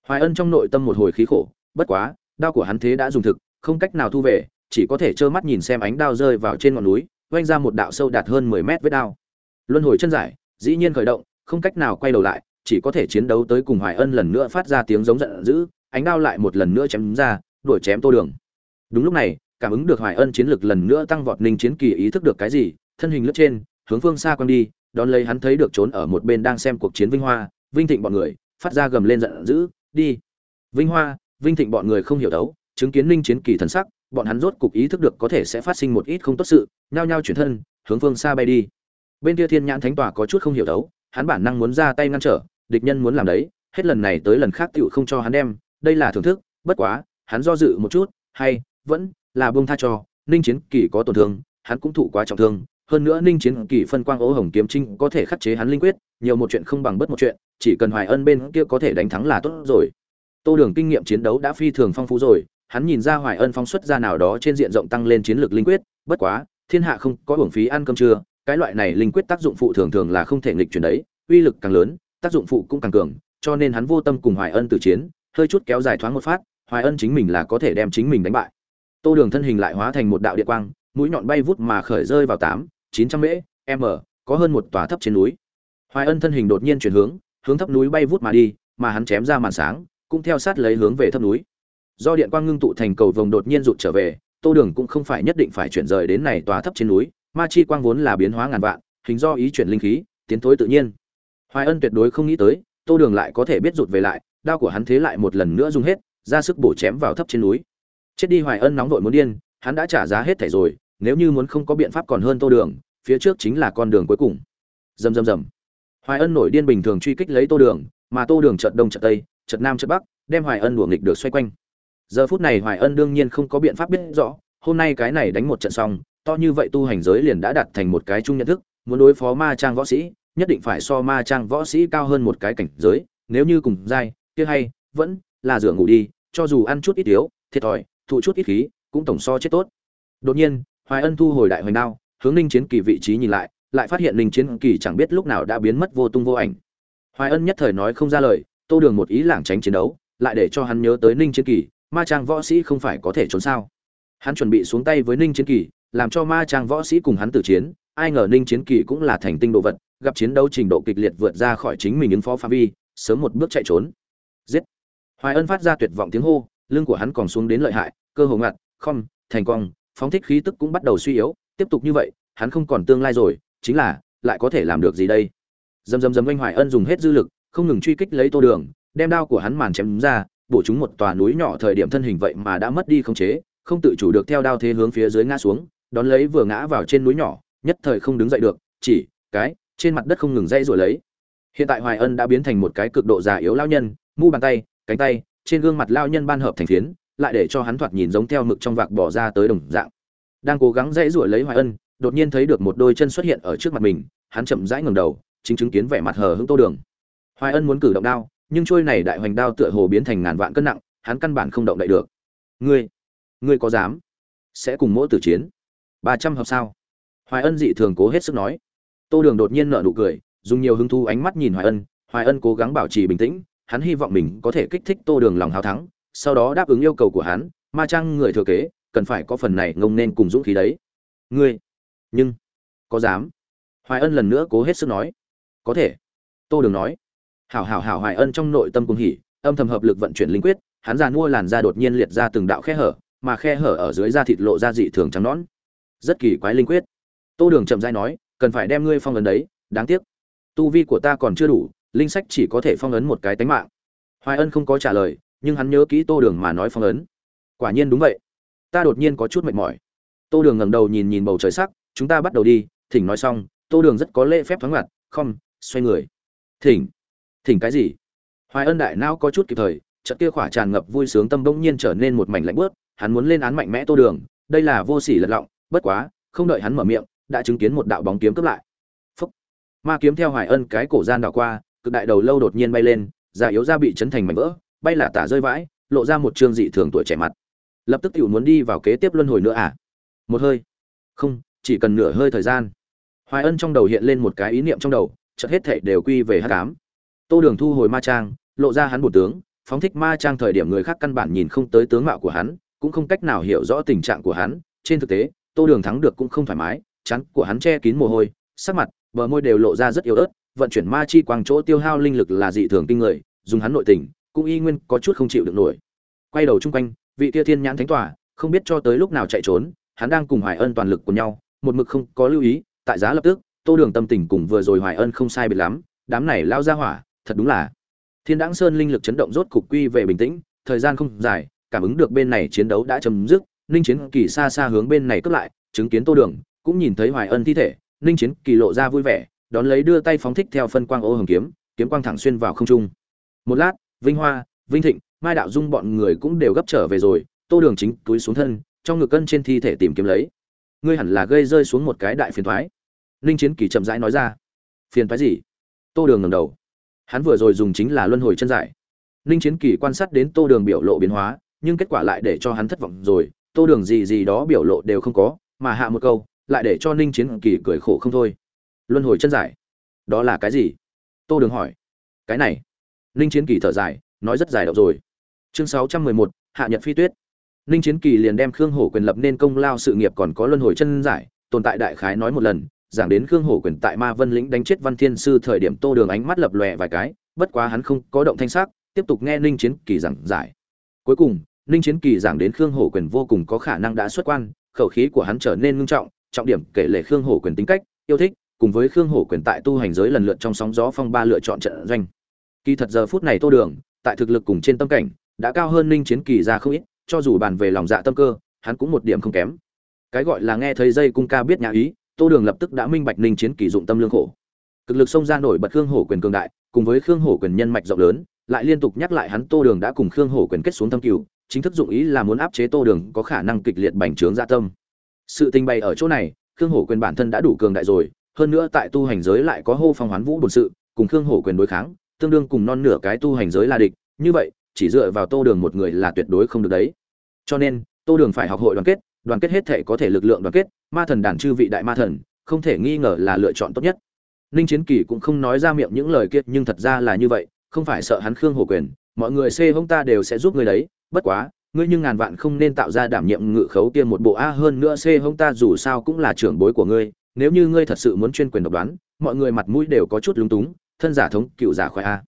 Hoài ân trong nội tâm một hồi khí khổ, bất quá, đao của hắn thế đã dùng thực, không cách nào thu về chỉ có thể trơ mắt nhìn xem ánh đao rơi vào trên ngọn núi oanh ra một đạo sâu đạt hơn mười mét vết đao. Luân hồi chân giải, dĩ nhiên khởi động, không cách nào quay đầu lại, chỉ có thể chiến đấu tới cùng hoài ân lần nữa phát ra tiếng giống giận dữ, ánh đao lại một lần nữa chém ra, đuổi chém tô đường. Đúng lúc này, cảm ứng được hoài ân chiến lực lần nữa tăng vọt ninh chiến kỳ ý thức được cái gì, thân hình lướt trên, hướng phương xa quăng đi, đón lấy hắn thấy được trốn ở một bên đang xem cuộc chiến vinh hoa, vinh thịnh bọn người, phát ra gầm lên giận dữ, đi! Vinh hoa, vinh thịnh bọn người không hiểu đấu, chứng kiến ninh chiến kỳ thần sắc bọn hắn rốt cục ý thức được có thể sẽ phát sinh một ít không tốt sự, nhao nhao chuyển thân, hướng phương xa bay đi. Bên kia thiên nhãn thánh tòa có chút không hiểu đấu, hắn bản năng muốn ra tay ngăn trở, địch nhân muốn làm đấy, hết lần này tới lần khác tựu không cho hắn đem, đây là thưởng thức, bất quá, hắn do dự một chút, hay, vẫn là buông tha cho, ninh chiến kỳ có tổn thương, hắn cũng thụ quá trọng thương, hơn nữa ninh chiến kỳ phân quang ố hồng kiếm trinh có thể khắc chế hắn linh quyết, nhiều một chuyện không bằng bất một chuyện, chỉ cần hoài ân bên kia có thể đánh thắng là tốt rồi. Tô đường kinh nghiệm chiến đấu đã phi thường phong phú rồi hắn nhìn ra hoài ân phóng xuất ra nào đó trên diện rộng tăng lên chiến lược linh quyết, bất quá, thiên hạ không có hưởng phí ăn cơm trưa, cái loại này linh quyết tác dụng phụ thường thường là không thể nghịch chuyển đấy, uy lực càng lớn, tác dụng phụ cũng càng cường, cho nên hắn vô tâm cùng hoài ân tử chiến, hơi chút kéo dài thoáng một phát, hoài ân chính mình là có thể đem chính mình đánh bại. Tô đường thân hình lại hóa thành một đạo địa quang, mũi nhọn bay vút mà khởi rơi vào tám, chín trăm mễ, m, có hơn một tòa thấp trên núi. Hoài ân thân hình đột nhiên chuyển hướng hướng thấp núi bay vút mà đi, mà hắn chém ra màn sáng, cũng theo sát lấy hướng về thấp núi do điện quang ngưng tụ thành cầu vồng đột nhiên rụt trở về, tô đường cũng không phải nhất định phải chuyển rời đến này tòa thấp trên núi, ma chi quang vốn là biến hóa ngàn vạn, hình do ý chuyển linh khí, tiến thối tự nhiên. Hoài ân tuyệt đối không nghĩ tới, tô đường lại có thể biết rụt về lại, đao của hắn thế lại một lần nữa dùng hết, ra sức bổ chém vào thấp trên núi. Chết đi hoài ân nóng vội muốn điên, hắn đã trả giá hết thảy rồi, nếu như muốn không có biện pháp còn hơn tô đường, phía trước chính là con đường cuối cùng. Rầm rầm rầm. Hoài ân nổi điên bình thường truy kích lấy tô đường, mà tô đường chợt đông chợt tây, chợt nam chợt bắc, đem hoài ân đùa nghịch được xoay quanh giờ phút này hoài ân đương nhiên không có biện pháp biết rõ, hôm nay cái này đánh một trận xong, to như vậy tu hành giới liền đã đạt thành một cái chung nhận thức, muốn đối phó ma trang võ sĩ, nhất định phải so ma trang võ sĩ cao hơn một cái cảnh giới, nếu như cùng giai, kia hay, vẫn là rửa ngủ đi, cho dù ăn chút ít yếu, thiệt thòi, thụ chút ít khí, cũng tổng so chết tốt. Đột nhiên, hoài ân thu hồi đại hoành đao, hướng ninh chiến kỳ vị trí nhìn lại lại phát hiện ninh chiến kỳ chẳng biết lúc nào đã biến mất vô tung vô ảnh. Hoài ân nhất thời nói không ra lời, tô đường một ý lảng tránh chiến đấu, lại để cho hắn nhớ tới ninh chiến kỳ ma trang võ sĩ không phải có thể trốn sao? Hắn chuẩn bị xuống tay với ninh chiến kỳ, làm cho ma trang võ sĩ cùng hắn tử chiến. Ai ngờ ninh chiến kỳ cũng là thành tinh đồ vật, gặp chiến đấu trình độ kịch liệt vượt ra khỏi chính mình ứng phó phạm vi, sớm một bước chạy trốn. Giết! Hoài ân phát ra tuyệt vọng tiếng hô, lưng của hắn còn xuống đến lợi hại, cơ hồ ngặt không thành công phóng thích khí tức cũng bắt đầu suy yếu. Tiếp tục như vậy, hắn không còn tương lai rồi, chính là, lại có thể làm được gì đây? Dầm dầm dầm anh hoài ân dùng hết dư lực, không ngừng truy kích lấy tô đường, đem đao của hắn màn chém ra bổ chúng một tòa núi nhỏ thời điểm thân hình vậy mà đã mất đi khống chế, không tự chủ được theo đao thế hướng phía dưới ngã xuống, đón lấy vừa ngã vào trên núi nhỏ, nhất thời không đứng dậy được, chỉ, cái, trên mặt đất không ngừng dây rồi lấy. Hiện tại hoài ân đã biến thành một cái cực độ già yếu lao nhân, mu bàn tay, cánh tay, trên gương mặt lao nhân ban hợp thành phiến, lại để cho hắn thoạt nhìn giống theo mực trong vạc bỏ ra tới đồng dạng. Đang cố gắng dãy rủi lấy hoài ân, đột nhiên thấy được một đôi chân xuất hiện ở trước mặt mình, hắn chậm rãi ngẩng đầu, chính chứng kiến vẻ mặt hờ hững tô đường. Hoài ân muốn cử động đao nhưng trôi này đại hoành đao tựa hồ biến thành ngàn vạn cân nặng, hắn căn bản không động đậy được. Ngươi ngươi có dám? Sẽ cùng mỗi tử chiến. Ba trăm hợp sao? Hoài ân dị thường cố hết sức nói. Tô đường đột nhiên nở nụ cười, dùng nhiều hứng thú ánh mắt nhìn hoài ân. Hoài ân cố gắng bảo trì bình tĩnh, hắn hy vọng mình có thể kích thích tô đường lòng hào thắng, sau đó đáp ứng yêu cầu của hắn, ma trang người thừa kế, cần phải có phần này ngông nên cùng dũng khí đấy. Ngươi, nhưng có dám? Hoài ân lần nữa cố hết sức nói. Có thể. Tô đường nói hảo hảo hảo hoài ân trong nội tâm cùng hỉ, âm thầm hợp lực vận chuyển linh quyết, hắn già mua làn da đột nhiên liệt ra từng đạo khe hở, mà khe hở ở dưới da thịt lộ ra dị thường trắng nõn. Rất kỳ quái linh quyết. Tô đường chậm dai nói, cần phải đem ngươi phong ấn đấy, đáng tiếc. Tu vi của ta còn chưa đủ, linh sách chỉ có thể phong ấn một cái tánh mạng. Hoài ân không có trả lời, nhưng hắn nhớ kỹ tô đường mà nói phong ấn. Quả nhiên đúng vậy. Ta đột nhiên có chút mệt mỏi. Tô đường ngẩng đầu nhìn nhìn bầu trời sắc, chúng ta bắt đầu đi. Thỉnh nói xong, tô đường rất có lễ phép thoáng ngặt không, xoay người. Thỉnh thỉnh cái gì? Hoài ân đại não có chút kịp thời trận kia khỏa tràn ngập vui sướng tâm bỗng nhiên trở nên một mảnh lạnh bớt hắn muốn lên án mạnh mẽ tô đường, đây là vô sỉ lật lọng, bất quá, không đợi hắn mở miệng, đã chứng kiến một đạo bóng kiếm cướp lại. Phúc. ma kiếm theo hoài ân cái cổ gian đảo qua, cực đại đầu lâu đột nhiên bay lên già yếu ra bị chấn thành mảnh vỡ, bay là tả rơi vãi, lộ ra một trương dị thường tuổi trẻ mặt. Lập tức tiểu muốn đi vào kế tiếp luân hồi nữa à? Một hơi. Không, chỉ cần nửa hơi thời gian. Hoài ân trong đầu hiện lên một cái ý niệm trong đầu, chợt hết thảy đều quy về hắc ám tô đường thu hồi ma trang, lộ ra hắn bổ tướng, phóng thích ma trang thời điểm người khác căn bản nhìn không tới tướng mạo của hắn, cũng không cách nào hiểu rõ tình trạng của hắn. Trên thực tế, tô đường thắng được cũng không thoải mái, chắn của hắn che kín mồ hôi, sắc mặt, bờ môi đều lộ ra rất yếu ớt, vận chuyển ma chi quang chỗ tiêu hao linh lực là dị thường kinh người, dùng hắn nội tình, cũng y nguyên có chút không chịu được nổi. Quay đầu chung quanh, vị tia thiên nhãn thánh tỏa không biết cho tới lúc nào chạy trốn, hắn đang cùng hoài ân toàn lực của nhau, một mực không có lưu ý, tại giá lập tức, tô đường tâm tình cùng vừa rồi hoài ân không sai biệt lắm, đám này lao ra hỏa thật đúng là. Thiên đãng sơn linh lực chấn động rốt cục quy về bình tĩnh, thời gian không dài, cảm ứng được bên này chiến đấu đã chấm dứt, ninh chiến kỳ xa xa hướng bên này cướp lại, chứng kiến tô đường, cũng nhìn thấy hoài ân thi thể, ninh chiến kỳ lộ ra vui vẻ, đón lấy đưa tay phóng thích theo phân quang ô hồng kiếm kiếm quang thẳng xuyên vào không trung. Một lát, vinh hoa, vinh thịnh, mai đạo dung bọn người cũng đều gấp trở về rồi, tô đường chính túi xuống thân, trong ngực cân trên thi thể tìm kiếm lấy. Ngươi hẳn là gây rơi xuống một cái đại phiền thoái. Ninh chiến kỳ chậm rãi nói ra. Phiền thoái gì? Tô đường ngầm đầu hắn vừa rồi dùng chính là luân hồi chân giải. Ninh chiến kỳ quan sát đến tô đường biểu lộ biến hóa, nhưng kết quả lại để cho hắn thất vọng rồi. Tô đường gì gì đó biểu lộ đều không có, mà hạ một câu, lại để cho ninh chiến kỳ cười khổ không thôi. Luân hồi chân giải? Đó là cái gì? Tô đường hỏi. Cái này. Ninh chiến kỳ thở dài, nói rất dài đậu rồi. Chương sáu trăm mười một, hạ nhật phi tuyết. Ninh chiến kỳ liền đem khương hổ quyền lập nên công lao sự nghiệp còn có luân hồi chân giải, tồn tại đại khái nói một lần giảng đến khương hổ quyền tại ma vân lĩnh đánh chết văn thiên sư thời điểm tô đường ánh mắt lập lòe vài cái, bất quá hắn không có động thanh sắc, tiếp tục nghe ninh chiến kỳ giảng giải. Cuối cùng, ninh chiến kỳ giảng đến khương hổ quyền vô cùng có khả năng đã xuất quan, khẩu khí của hắn trở nên ngưng trọng trọng điểm kể lệ khương hổ quyền tính cách, yêu thích, cùng với khương hổ quyền tại tu hành giới lần lượt trong sóng gió phong ba lựa chọn trận doanh. Kỳ thật giờ phút này tô đường, tại thực lực cùng trên tâm cảnh, đã cao hơn ninh chiến kỳ ra không ít, cho dù bàn về lòng dạ tâm cơ, hắn cũng một điểm không kém. Cái gọi là nghe thấy dây cung ca biết nhà ý tô đường lập tức đã minh bạch ninh chiến kỳ dụng tâm lương khổ. Cực lực xông ra nổi bật khương hổ quyền cường đại, cùng với khương hổ quyền nhân mạch rộng lớn, lại liên tục nhắc lại hắn tô đường đã cùng khương hổ quyền kết xuống thâm cựu chính thức dụng ý là muốn áp chế tô đường có khả năng kịch liệt bành trướng gia tâm. Sự tình bày ở chỗ này, khương hổ quyền bản thân đã đủ cường đại rồi, hơn nữa tại tu hành giới lại có hô phong hoán vũ bổn sự, cùng khương hổ quyền đối kháng, tương đương cùng non nửa cái tu hành giới là địch, như vậy, chỉ dựa vào tô đường một người là tuyệt đối không được đấy. Cho nên, tô đường phải học hội đoàn kết đoàn kết hết thể có thể lực lượng đoàn kết, ma thần đàn chư vị đại ma thần, không thể nghi ngờ là lựa chọn tốt nhất. Ninh chiến kỳ cũng không nói ra miệng những lời kiệt nhưng thật ra là như vậy, không phải sợ hắn khương hổ quyền, mọi người xê hông ta đều sẽ giúp người đấy, bất quá, ngươi nhưng ngàn vạn không nên tạo ra đảm nhiệm ngự khấu tiên một bộ a hơn nữa xê hông ta dù sao cũng là trưởng bối của ngươi, nếu như ngươi thật sự muốn chuyên quyền độc đoán, mọi người mặt mũi đều có chút lúng túng, thân giả thống, cựu giả khoe a.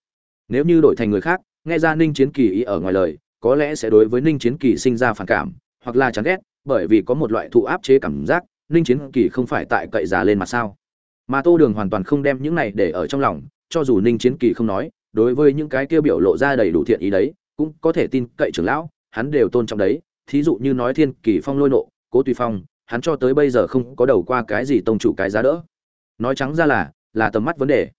Nếu như đổi thành người khác, nghe ra ninh chiến kỳ ý ở ngoài lời, có lẽ sẽ đối với ninh chiến kỳ sinh ra phản cảm, hoặc là chán ghét bởi vì có một loại thụ áp chế cảm giác, ninh chiến kỳ không phải tại cậy giả lên mặt sao? Mà tô đường hoàn toàn không đem những này để ở trong lòng, cho dù ninh chiến kỳ không nói, đối với những cái kia biểu lộ ra đầy đủ thiện ý đấy, cũng có thể tin cậy trưởng lão, hắn đều tôn trọng đấy. Thí dụ như nói thiên kỳ phong lôi nộ, cố tùy phong, hắn cho tới bây giờ không có đầu qua cái gì tông chủ cái giá đỡ. Nói trắng ra là là tầm mắt vấn đề.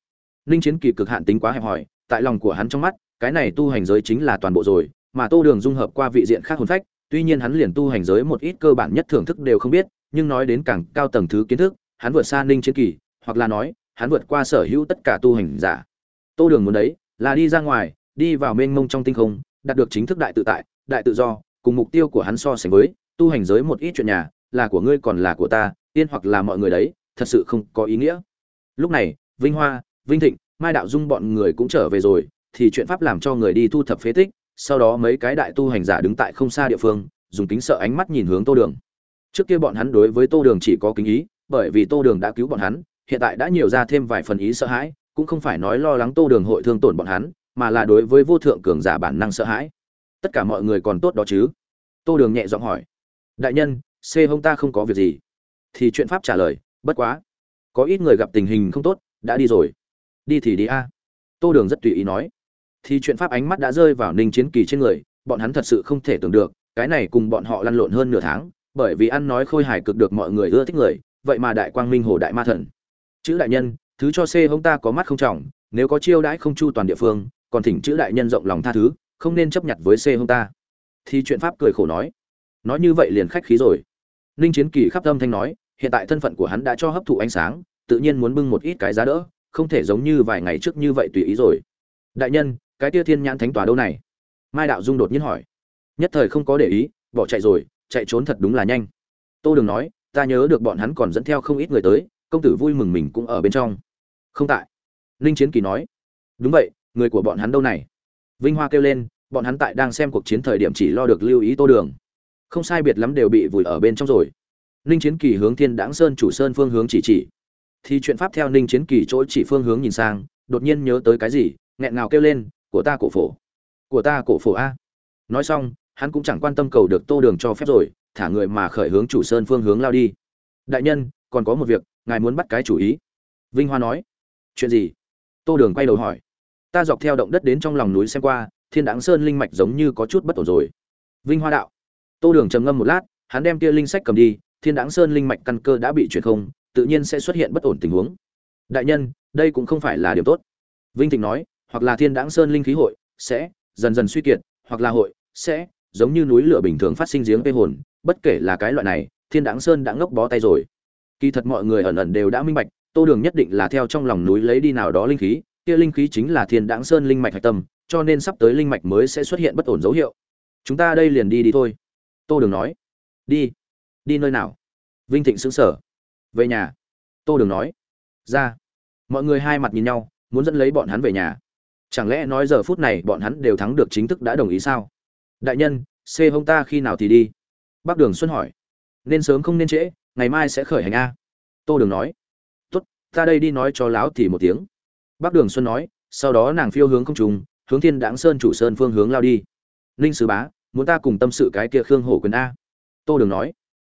Ninh chiến kỳ cực hạn tính quá hẹp hòi, tại lòng của hắn trong mắt, cái này tu hành giới chính là toàn bộ rồi, mà tô đường dung hợp qua vị diện khác hồn phách tuy nhiên hắn liền tu hành giới một ít cơ bản nhất thưởng thức đều không biết, nhưng nói đến càng cao tầng thứ kiến thức, hắn vượt xa ninh chiến kỳ, hoặc là nói, hắn vượt qua sở hữu tất cả tu hành giả. Tô đường muốn đấy, là đi ra ngoài, đi vào mênh mông trong tinh không, đạt được chính thức đại tự tại, đại tự do, cùng mục tiêu của hắn so sánh với, tu hành giới một ít chuyện nhà, là của ngươi còn là của ta tiên hoặc là mọi người đấy, thật sự không có ý nghĩa. Lúc này, vinh hoa, vinh thịnh, mai đạo dung bọn người cũng trở về rồi, thì chuyện pháp làm cho người đi thu thập phế tích sau đó mấy cái đại tu hành giả đứng tại không xa địa phương, dùng kính sợ ánh mắt nhìn hướng tô đường. Trước kia bọn hắn đối với tô đường chỉ có kính ý, bởi vì tô đường đã cứu bọn hắn, hiện tại đã nhiều ra thêm vài phần ý sợ hãi, cũng không phải nói lo lắng tô đường hội thương tổn bọn hắn, mà là đối với vô thượng cường giả bản năng sợ hãi. Tất cả mọi người còn tốt đó chứ? Tô đường nhẹ giọng hỏi. Đại nhân, c hông ta không có việc gì. Thì chuyện pháp trả lời, bất quá. Có ít người gặp tình hình không tốt, đã đi rồi. Đi thì đi a. Tô đường rất tùy ý nói thì chuyện pháp ánh mắt đã rơi vào ninh chiến kỳ trên người, bọn hắn thật sự không thể tưởng được, cái này cùng bọn họ lăn lộn hơn nửa tháng, bởi vì ăn nói khôi hài cực được mọi người ưa thích người, vậy mà đại quang minh hồ đại ma thần. Chữ đại nhân, thứ cho c hông ta có mắt không trọng, nếu có chiêu đãi không chu toàn địa phương, còn thỉnh chữ đại nhân rộng lòng tha thứ, không nên chấp nhận với c hông ta. Thì chuyện pháp cười khổ nói. Nói như vậy liền khách khí rồi. Ninh chiến kỳ khắp âm thanh nói, hiện tại thân phận của hắn đã cho hấp thụ ánh sáng, tự nhiên muốn bưng một ít cái giá đỡ, không thể giống như vài ngày trước như vậy tùy ý rồi. Đại nhân cái tia thiên nhãn thánh tòa đâu này? Mai đạo dung đột nhiên hỏi. Nhất thời không có để ý, bỏ chạy rồi, chạy trốn thật đúng là nhanh. Tô đường nói, ta nhớ được bọn hắn còn dẫn theo không ít người tới, công tử vui mừng mình cũng ở bên trong. Không tại. Ninh chiến kỳ nói. Đúng vậy, người của bọn hắn đâu này? Vinh hoa kêu lên, bọn hắn tại đang xem cuộc chiến thời điểm chỉ lo được lưu ý tô đường. Không sai biệt lắm đều bị vùi ở bên trong rồi. Ninh chiến kỳ hướng thiên đáng sơn chủ sơn phương hướng chỉ chỉ. Thì chuyện pháp theo ninh chiến kỳ chỗ chỉ phương hướng nhìn sang, đột nhiên nhớ tới cái gì, nghẹn ngào kêu lên của ta cổ phổ. Của ta cổ phổ a. Nói xong, hắn cũng chẳng quan tâm cầu được tô đường cho phép rồi, thả người mà khởi hướng chủ sơn phương hướng lao đi. Đại nhân, còn có một việc, ngài muốn bắt cái chủ ý. Vinh hoa nói. Chuyện gì? Tô đường quay đầu hỏi. Ta dọc theo động đất đến trong lòng núi xem qua, thiên đáng sơn linh mạch giống như có chút bất ổn rồi. Vinh hoa đạo. Tô đường trầm ngâm một lát, hắn đem kia linh sách cầm đi, thiên đáng sơn linh mạch căn cơ đã bị chuyển không, tự nhiên sẽ xuất hiện bất ổn tình huống. Đại nhân, đây cũng không phải là điều tốt. Vinh thịnh nói hoặc là thiên đãng sơn linh khí hội, sẽ dần dần suy kiệt, hoặc là hội sẽ giống như núi lửa bình thường phát sinh giếng vây hồn, bất kể là cái loại này, thiên đãng sơn đã ngốc bó tay rồi. Kỳ thật mọi người ẩn ẩn đều đã minh bạch, tô đường nhất định là theo trong lòng núi lấy đi nào đó linh khí, kia linh khí chính là thiên đãng sơn linh mạch hạch tâm, cho nên sắp tới linh mạch mới sẽ xuất hiện bất ổn dấu hiệu. Chúng ta đây liền đi đi thôi. Tô đường nói. Đi. Đi nơi nào? Vinh thịnh xứng sở về nhà. Tô đường nói. Ra. Mọi người hai mặt nhìn nhau, muốn dẫn lấy bọn hắn về nhà chẳng lẽ nói giờ phút này bọn hắn đều thắng được chính thức đã đồng ý sao? Đại nhân, c hông ta khi nào thì đi? Bác đường xuân hỏi. Nên sớm không nên trễ, ngày mai sẽ khởi hành a. Tô đường nói. Tốt, ta đây đi nói cho láo thì một tiếng. Bác đường xuân nói, sau đó nàng phiêu hướng không trùng hướng thiên đáng sơn chủ sơn phương hướng lao đi. Ninh sứ bá, muốn ta cùng tâm sự cái kia khương hổ quyền a. Tô đường nói.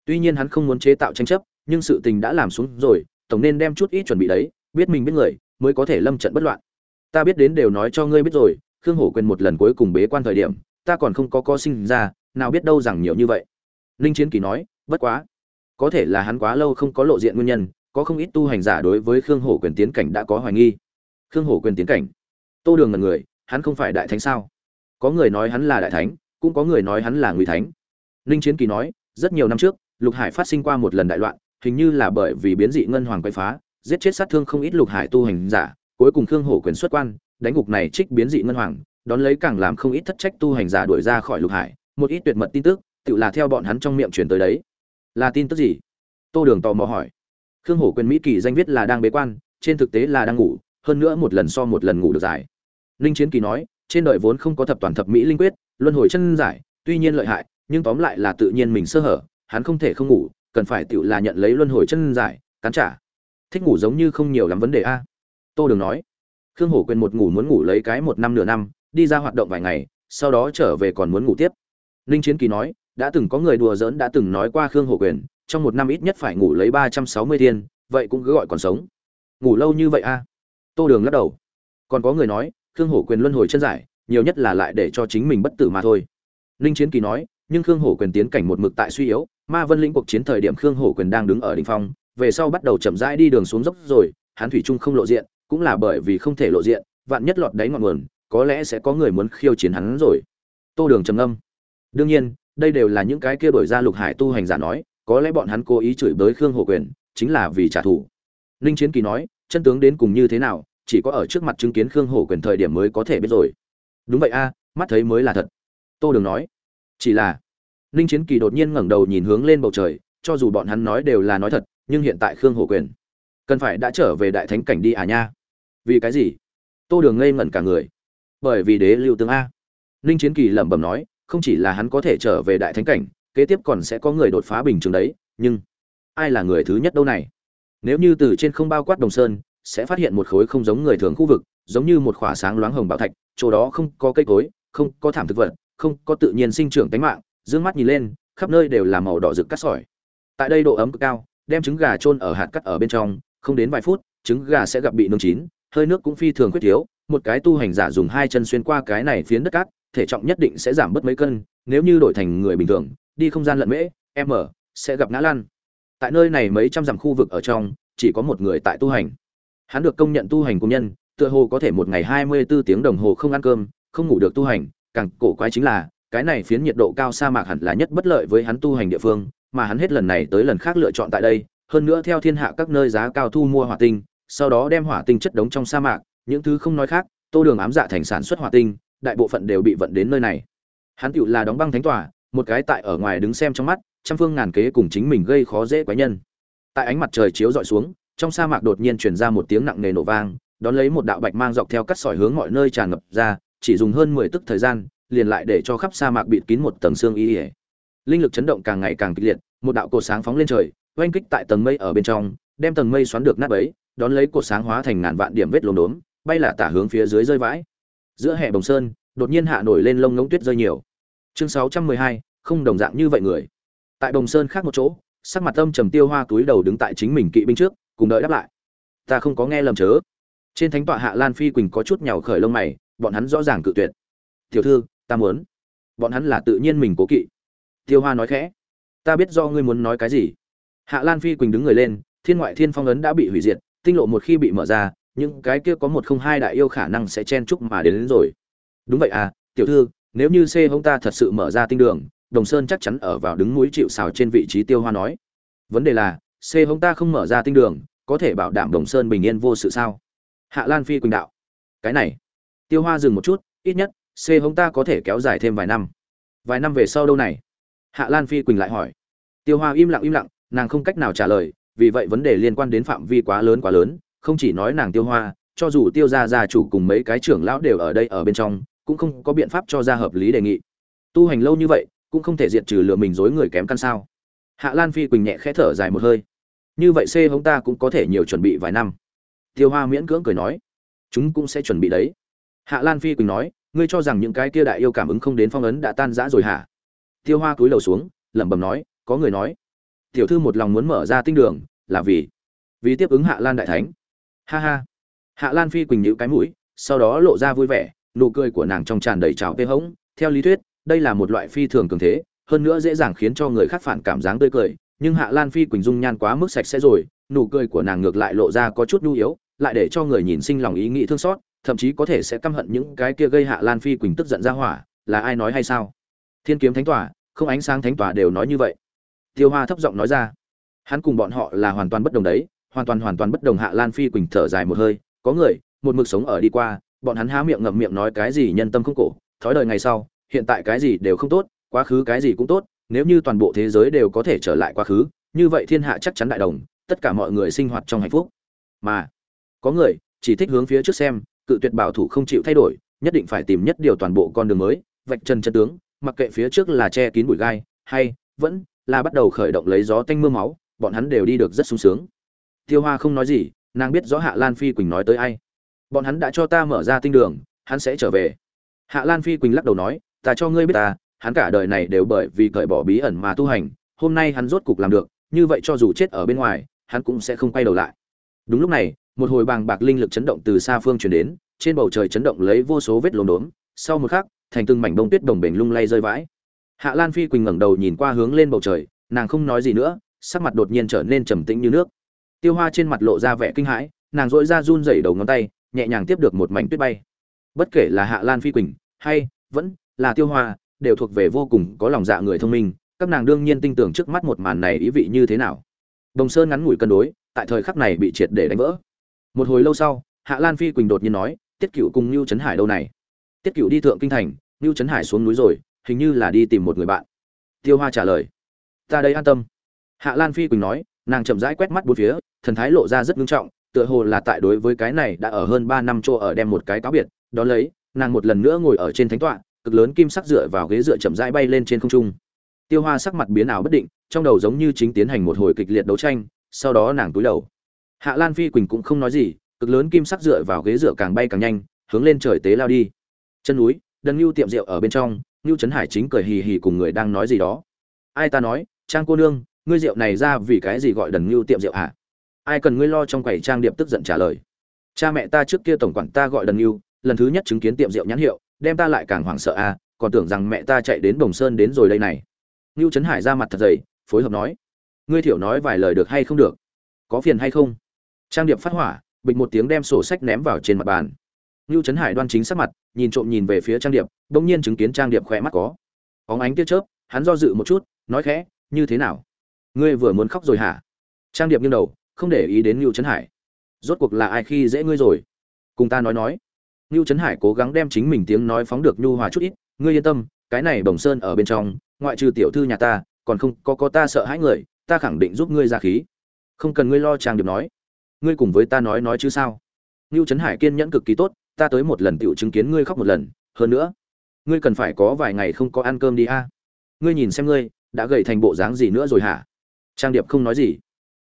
Tuy nhiên hắn không muốn chế tạo tranh chấp, nhưng sự tình đã làm xuống rồi, tổng nên đem chút ít chuẩn bị đấy, biết mình biết người, mới có thể lâm trận bất loạn ta biết đến đều nói cho ngươi biết rồi, khương hổ quyền một lần cuối cùng bế quan thời điểm, ta còn không có co sinh ra, nào biết đâu rằng nhiều như vậy. Ninh chiến kỳ nói, bất quá, có thể là hắn quá lâu không có lộ diện nguyên nhân, có không ít tu hành giả đối với khương hổ quyền tiến cảnh đã có hoài nghi. Khương hổ quyền tiến cảnh? Tô đường là người, hắn không phải đại thánh sao? Có người nói hắn là đại thánh, cũng có người nói hắn là ngụy thánh. Ninh chiến kỳ nói, rất nhiều năm trước, lục hải phát sinh qua một lần đại loạn, hình như là bởi vì biến dị ngân hoàng quay phá, giết chết sát thương không ít lục hải tu hành giả cuối cùng khương hổ quyền xuất quan, đánh gục này trích biến dị ngân hoàng, đón lấy càng làm không ít thất trách tu hành giả đuổi ra khỏi lục hải, một ít tuyệt mật tin tức, tự là theo bọn hắn trong miệng truyền tới đấy. Là tin tức gì? Tô đường tò mò hỏi. Khương hổ quyền mỹ kỳ danh viết là đang bế quan, trên thực tế là đang ngủ, hơn nữa một lần so một lần ngủ được giải linh chiến kỳ nói, trên đời vốn không có thập toàn thập mỹ linh quyết, luân hồi chân giải, tuy nhiên lợi hại, nhưng tóm lại là tự nhiên mình sơ hở, hắn không thể không ngủ, cần phải tự là nhận lấy luân hồi chân giải, cắn trả. Thích ngủ giống như không nhiều lắm vấn đề a tô đường nói, khương hổ quyền một ngủ muốn ngủ lấy cái một năm nửa năm, đi ra hoạt động vài ngày, sau đó trở về còn muốn ngủ tiếp. Ninh chiến kỳ nói, đã từng có người đùa giỡn đã từng nói qua khương hổ quyền, trong một năm ít nhất phải ngủ lấy ba trăm sáu mươi thiên, vậy cũng cứ gọi còn sống. Ngủ lâu như vậy a tô đường lắc đầu. Còn có người nói, khương hổ quyền luân hồi chân giải, nhiều nhất là lại để cho chính mình bất tử mà thôi. Ninh chiến kỳ nói, nhưng khương hổ quyền tiến cảnh một mực tại suy yếu, ma vân lĩnh cuộc chiến thời điểm khương hổ quyền đang đứng ở đ ỉ n h phong, về sau bắt đầu chậm rãi đi đường xuống dốc rồi, hắn thủy trung không lộ diện cũng là bởi vì không thể lộ diện, vạn nhất lọt đáy ngọn nguồn, có lẽ sẽ có người muốn khiêu chiến hắn rồi. Tô đường trầm âm đương nhiên, đây đều là những cái kia đổi ra lục hải tu hành giả nói, có lẽ bọn hắn cố ý chửi bới khương hổ quyền, chính là vì trả thù. Ninh chiến kỳ nói, chân tướng đến cùng như thế nào, chỉ có ở trước mặt chứng kiến khương hổ quyền thời điểm mới có thể biết rồi. Đúng vậy a, mắt thấy mới là thật. Tô đường nói. Chỉ là, ninh chiến kỳ đột nhiên ngẩng đầu nhìn hướng lên bầu trời, cho dù bọn hắn nói đều là nói thật, nhưng hiện tại khương hổ quyền, cần phải đã trở về đại thánh cảnh đi à nha vì cái gì? Tô đường ngây ngẩn cả người. Bởi vì đế lưu tướng a. Ninh chiến kỳ lẩm bẩm nói, không chỉ là hắn có thể trở về đại thánh cảnh, kế tiếp còn sẽ có người đột phá bình thường đấy, nhưng ai là người thứ nhất đâu này? Nếu như từ trên không bao quát đồng sơn, sẽ phát hiện một khối không giống người thường khu vực, giống như một khỏa sáng loáng hồng bảo thạch, chỗ đó không có cây cối, không có thảm thực vật, không có tự nhiên sinh trưởng tánh mạng, dương mắt nhìn lên, khắp nơi đều là màu đỏ rực cắt sỏi. Tại đây độ ấm cực cao, đem trứng gà trôn ở hạt cắt ở bên trong, không đến vài phút, trứng gà sẽ gặp bị nương chín hơi nước cũng phi thường khuyết thiếu, một cái tu hành giả dùng hai chân xuyên qua cái này phiến đất cát, thể trọng nhất định sẽ giảm bớt mấy cân, nếu như đổi thành người bình thường, đi không gian lận mễ m sẽ gặp ngã lăn. Tại nơi này mấy trăm dặm khu vực ở trong, chỉ có một người tại tu hành. Hắn được công nhận tu hành công nhân, tựa hồ có thể một ngày hai mươi 24 tiếng đồng hồ không ăn cơm, không ngủ được tu hành, càng cổ quái chính là, cái này phiến nhiệt độ cao sa mạc hẳn là nhất bất lợi với hắn tu hành địa phương, mà hắn hết lần này tới lần khác lựa chọn tại đây, hơn nữa theo thiên hạ các nơi giá cao thu mua hỏa tinh sau đó đem hỏa tinh chất đống trong sa mạc những thứ không nói khác tô đường ám dạ thành sản xuất hỏa tinh đại bộ phận đều bị vận đến nơi này. Hắn tựu là đóng băng thánh tòa, một cái tại ở ngoài đứng xem trong mắt trăm phương ngàn kế cùng chính mình gây khó dễ quái nhân. Tại ánh mặt trời chiếu dọi xuống trong sa mạc đột nhiên truyền ra một tiếng nặng nề nổ vang đón lấy một đạo bạch mang dọc theo cắt sỏi hướng mọi nơi tràn ngập ra chỉ dùng hơn mười tức thời gian liền lại để cho khắp sa mạc bịt kín một tầng xương y linh lực chấn động càng ngày càng kịch liệt một đạo cột sáng phóng lên trời oanh kích tại tầng mây ở bên trong đem tầng mây xoắn được nát bấy đón lấy cột sáng hóa thành ngàn vạn điểm vết lốm đốm, bay là tả hướng phía dưới rơi vãi. Giữa hệ bồng sơn, đột nhiên hạ nổi lên lông ngỗng tuyết rơi nhiều. Chương sáu trăm mười hai, không đồng dạng như vậy người. Tại bồng sơn khác một chỗ, sắc mặt âm trầm tiêu hoa túi đầu đứng tại chính mình kỵ binh trước, cùng đợi đáp lại. Ta không có nghe lầm chớ. Trên thánh tọa hạ lan phi quỳnh có chút nhào khởi lông mày, bọn hắn rõ ràng cự tuyệt. Tiểu thư, ta muốn. Bọn hắn là tự nhiên mình cố kỵ. Tiêu hoa nói khẽ. Ta biết do ngươi muốn nói cái gì. Hạ lan phi quỳnh đứng người lên, thiên ngoại thiên phong ấn đã bị hủy diệt tinh lộ một khi bị mở ra những cái kia có một không hai đại yêu khả năng sẽ chen chúc mà đến, đến rồi. Đúng vậy à tiểu thư nếu như c hông ta thật sự mở ra tinh đường đồng sơn chắc chắn ở vào đứng núi chịu xào trên vị trí tiêu hoa nói. Vấn đề là c hông ta không mở ra tinh đường có thể bảo đảm đồng sơn bình yên vô sự sao? Hạ lan phi quỳnh đạo. Cái này. Tiêu hoa dừng một chút ít nhất c hông ta có thể kéo dài thêm vài năm. Vài năm về sau đâu này? Hạ lan phi quỳnh lại hỏi. Tiêu hoa im lặng im lặng nàng không cách nào trả lời vì vậy vấn đề liên quan đến phạm vi quá lớn quá lớn, không chỉ nói nàng tiêu hoa, cho dù tiêu gia gia chủ cùng mấy cái trưởng lão đều ở đây ở bên trong, cũng không có biện pháp cho ra hợp lý đề nghị. Tu hành lâu như vậy, cũng không thể diệt trừ lừa mình dối người kém căn sao? Hạ lan phi quỳnh nhẹ khẽ thở dài một hơi. Như vậy c hống ta cũng có thể nhiều chuẩn bị vài năm. Tiêu hoa miễn cưỡng cười nói. Chúng cũng sẽ chuẩn bị đấy. Hạ lan phi quỳnh nói, ngươi cho rằng những cái kia đại yêu cảm ứng không đến phong ấn đã tan rã rồi hả? Tiêu hoa cúi đầu xuống, lẩm bẩm nói, có người nói tiểu thư một lòng muốn mở ra tinh đường, là vì vì tiếp ứng hạ lan đại thánh. Ha ha. Hạ lan phi quỳnh nhữ cái mũi, sau đó lộ ra vui vẻ, nụ cười của nàng trong tràn đầy trào vê hống. Theo lý thuyết, đây là một loại phi thường cường thế, hơn nữa dễ dàng khiến cho người khác phản cảm dáng tươi cười, nhưng hạ lan phi quỳnh dung nhan quá mức sạch sẽ rồi, nụ cười của nàng ngược lại lộ ra có chút nhu yếu, lại để cho người nhìn sinh lòng ý nghĩ thương xót, thậm chí có thể sẽ căm hận những cái kia gây hạ lan phi quỳnh tức giận ra hỏa, là ai nói hay sao? Thiên kiếm thánh tòa, không ánh sáng thánh tòa đều nói như vậy tiêu hoa thấp giọng nói ra. Hắn cùng bọn họ là hoàn toàn bất đồng đấy, hoàn toàn hoàn toàn bất đồng hạ lan phi quỳnh thở dài một hơi, có người, một mực sống ở đi qua, bọn hắn há miệng ngậm miệng nói cái gì nhân tâm không cổ, thói đời ngày sau, hiện tại cái gì đều không tốt, quá khứ cái gì cũng tốt, nếu như toàn bộ thế giới đều có thể trở lại quá khứ, như vậy thiên hạ chắc chắn đại đồng, tất cả mọi người sinh hoạt trong hạnh phúc. Mà, có người, chỉ thích hướng phía trước xem, cự tuyệt bảo thủ không chịu thay đổi, nhất định phải tìm nhất điều toàn bộ con đường mới, vạch chân chân tướng, mặc kệ phía trước là che kín bụi gai, hay, vẫn là bắt đầu khởi động lấy gió tanh mưa máu, bọn hắn đều đi được rất sung sướng. Tiêu hoa không nói gì, nàng biết rõ hạ lan phi quỳnh nói tới ai. Bọn hắn đã cho ta mở ra tinh đường, hắn sẽ trở về. Hạ lan phi quỳnh lắc đầu nói, ta cho ngươi biết ta, hắn cả đời này đều bởi vì cởi bỏ bí ẩn mà tu hành, hôm nay hắn rốt cục làm được, như vậy cho dù chết ở bên ngoài, hắn cũng sẽ không quay đầu lại. Đúng lúc này, một hồi bàng bạc linh lực chấn động từ xa phương truyền đến, trên bầu trời chấn động lấy vô số vết lốm đốm, sau một khắc, thành từng mảnh bông tuyết đồng bền lung lay rơi vãi hạ lan phi quỳnh ngẩng đầu nhìn qua hướng lên bầu trời, nàng không nói gì nữa, sắc mặt đột nhiên trở nên trầm tĩnh như nước. Tiêu hoa trên mặt lộ ra vẻ kinh hãi, nàng dội ra run rẩy đầu ngón tay, nhẹ nhàng tiếp được một mảnh tuyết bay. Bất kể là hạ lan phi quỳnh hay vẫn là tiêu hoa, đều thuộc về vô cùng có lòng dạ người thông minh, các nàng đương nhiên tin tưởng trước mắt một màn này ý vị như thế nào. Đồng sơn ngắn ngủi cân đối, tại thời khắc này bị triệt để đánh vỡ. Một hồi lâu sau, hạ lan phi quỳnh đột nhiên nói, tiết cựu cùng Lưu trấn hải đâu này? Tiết cựu đi thượng kinh thành Lưu trấn hải xuống núi rồi hình như là đi tìm một người bạn. Tiêu hoa trả lời, ta đây an tâm. Hạ lan phi quỳnh nói, nàng chậm rãi quét mắt bốn phía, thần thái lộ ra rất nghiêm trọng, tựa hồ là tại đối với cái này đã ở hơn ba năm chỗ ở đem một cái cáo biệt. Đó lấy, nàng một lần nữa ngồi ở trên thánh tọa, cực lớn kim sắc dựa vào ghế dựa chậm rãi bay lên trên không trung. Tiêu hoa sắc mặt biến ảo bất định, trong đầu giống như chính tiến hành một hồi kịch liệt đấu tranh, sau đó nàng túi đầu. Hạ lan phi quỳnh cũng không nói gì, cực lớn kim sắc dựa vào ghế dựa càng bay càng nhanh, hướng lên trời tế lao đi. Chân núi, đần lưu tiệm rượu ở bên trong Nưu trấn hải chính cười hì hì cùng người đang nói gì đó. Ai ta nói trang cô nương ngươi rượu này ra vì cái gì gọi đần Nưu tiệm rượu hả? Ai cần ngươi lo trong quầy trang điệp tức giận trả lời. Cha mẹ ta trước kia tổng quản ta gọi đần Nưu, lần thứ nhất chứng kiến tiệm rượu nhãn hiệu đem ta lại càng hoảng sợ a còn tưởng rằng mẹ ta chạy đến đồng sơn đến rồi đây này. Nưu trấn hải ra mặt thật dày phối hợp nói ngươi thiểu nói vài lời được hay không được? Có phiền hay không? Trang điệp phát hỏa bịch một tiếng đem sổ sách ném vào trên mặt bàn. Nưu trấn hải đoan chính sắc mặt, nhìn trộm nhìn về phía trang điệp, bỗng nhiên chứng kiến trang điệp khỏe mắt có. Óng ánh tia chớp, hắn do dự một chút, nói khẽ, như thế nào? Ngươi vừa muốn khóc rồi hả? Trang điệp nghiêng đầu, không để ý đến Nưu trấn hải. Rốt cuộc là ai khi dễ ngươi rồi? Cùng ta nói nói. Nưu trấn hải cố gắng đem chính mình tiếng nói phóng được nhu hòa chút ít. Ngươi yên tâm, cái này Bổng sơn ở bên trong, ngoại trừ tiểu thư nhà ta, còn không có có ta sợ hãi người, ta khẳng định giúp ngươi ra khí. Không cần ngươi lo, trang điệp nói. Ngươi cùng với ta nói nói chứ sao? Nưu trấn hải kiên nhẫn cực kỳ tốt ta tới một lần tựu chứng kiến ngươi khóc một lần, hơn nữa, ngươi cần phải có vài ngày không có ăn cơm đi a. Ngươi nhìn xem ngươi, đã gầy thành bộ dáng gì nữa rồi hả? Trang điệp không nói gì.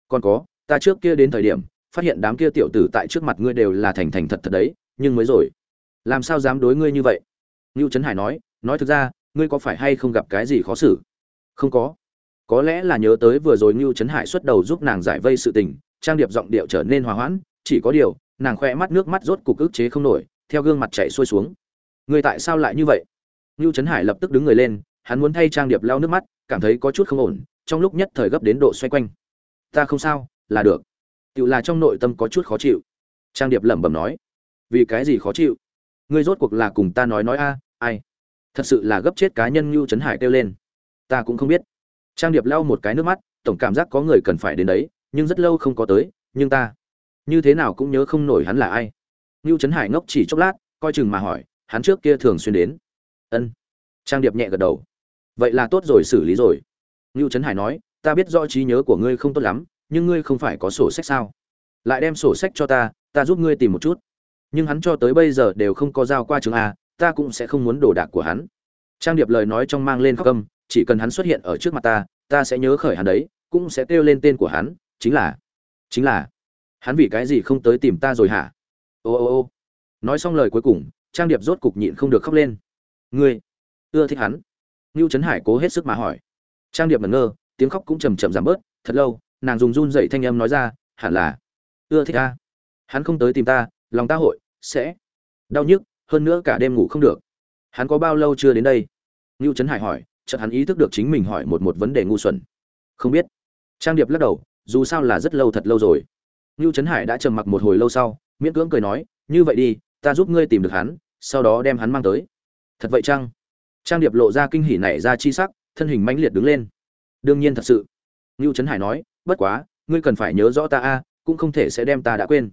Còn có, ta trước kia đến thời điểm, phát hiện đám kia tiểu tử tại trước mặt ngươi đều là thành thành thật thật đấy, nhưng mới rồi. Làm sao dám đối ngươi như vậy? Ngưu trấn hải nói nói thực ra, ngươi có phải hay không gặp cái gì khó xử? Không có. Có lẽ là nhớ tới vừa rồi ngưu trấn hải xuất đầu giúp nàng giải vây sự tình, trang điệp giọng điệu trở nên hòa hoãn, chỉ có điều nàng khoe mắt nước mắt rốt cục ức chế không nổi, theo gương mặt chạy xuôi xuống. Người tại sao lại như vậy? Ngưu trấn hải lập tức đứng người lên, hắn muốn thay trang điệp lau nước mắt, cảm thấy có chút không ổn, trong lúc nhất thời gấp đến độ xoay quanh. Ta không sao, là được. Tự là trong nội tâm có chút khó chịu. Trang điệp lẩm bẩm nói. Vì cái gì khó chịu? Ngươi rốt cuộc là cùng ta nói nói a, ai? Thật sự là gấp chết cá nhân ngưu trấn hải kêu lên. Ta cũng không biết. Trang điệp lau một cái nước mắt, tổng cảm giác có người cần phải đến đấy, nhưng rất lâu không có tới, nhưng ta như thế nào cũng nhớ không nổi hắn là ai. Ngưu trấn hải ngốc chỉ chốc lát, coi chừng mà hỏi, hắn trước kia thường xuyên đến. Ân. Trang điệp nhẹ gật đầu. Vậy là tốt rồi, xử lý rồi. Ngưu trấn hải nói, ta biết rõ trí nhớ của ngươi không tốt lắm, nhưng ngươi không phải có sổ sách sao? Lại đem sổ sách cho ta ta giúp ngươi tìm một chút. Nhưng hắn cho tới bây giờ đều không có giao qua trường a, ta cũng sẽ không muốn đồ đạc của hắn. Trang điệp lời nói trong mang lên khóc âm, chỉ cần hắn xuất hiện ở trước mặt ta ta sẽ nhớ khởi hắn đấy, cũng sẽ kêu lên tên của hắn, chính là chính là hắn vì cái gì không tới tìm ta rồi hả? Ô ô ô. Nói xong lời cuối cùng, trang điệp rốt cục nhịn không được khóc lên. Ngươi, ưa thích hắn? Ngưu trấn hải cố hết sức mà hỏi. Trang điệp mẩn ngơ, tiếng khóc cũng chầm chậm giảm bớt, thật lâu, nàng dùng run dậy thanh âm nói ra, hẳn là, ưa thích ta. Hắn không tới tìm ta, lòng ta hội, sẽ đau nhức, hơn nữa cả đêm ngủ không được. Hắn có bao lâu chưa đến đây? Ngưu trấn hải hỏi, chợt hắn ý thức được chính mình hỏi một một vấn đề ngu xuẩn. Không biết. Trang điệp lắc đầu, dù sao là rất lâu thật lâu rồi ngưu trấn hải đã trầm mặc một hồi lâu sau, miễn cưỡng cười nói, như vậy đi, ta giúp ngươi tìm được hắn, sau đó đem hắn mang tới. Thật vậy chăng? Trang điệp lộ ra kinh hỉ nảy ra chi sắc, thân hình mãnh liệt đứng lên. Đương nhiên thật sự. Ngưu trấn hải nói, bất quá, ngươi cần phải nhớ rõ ta a, cũng không thể sẽ đem ta đã quên.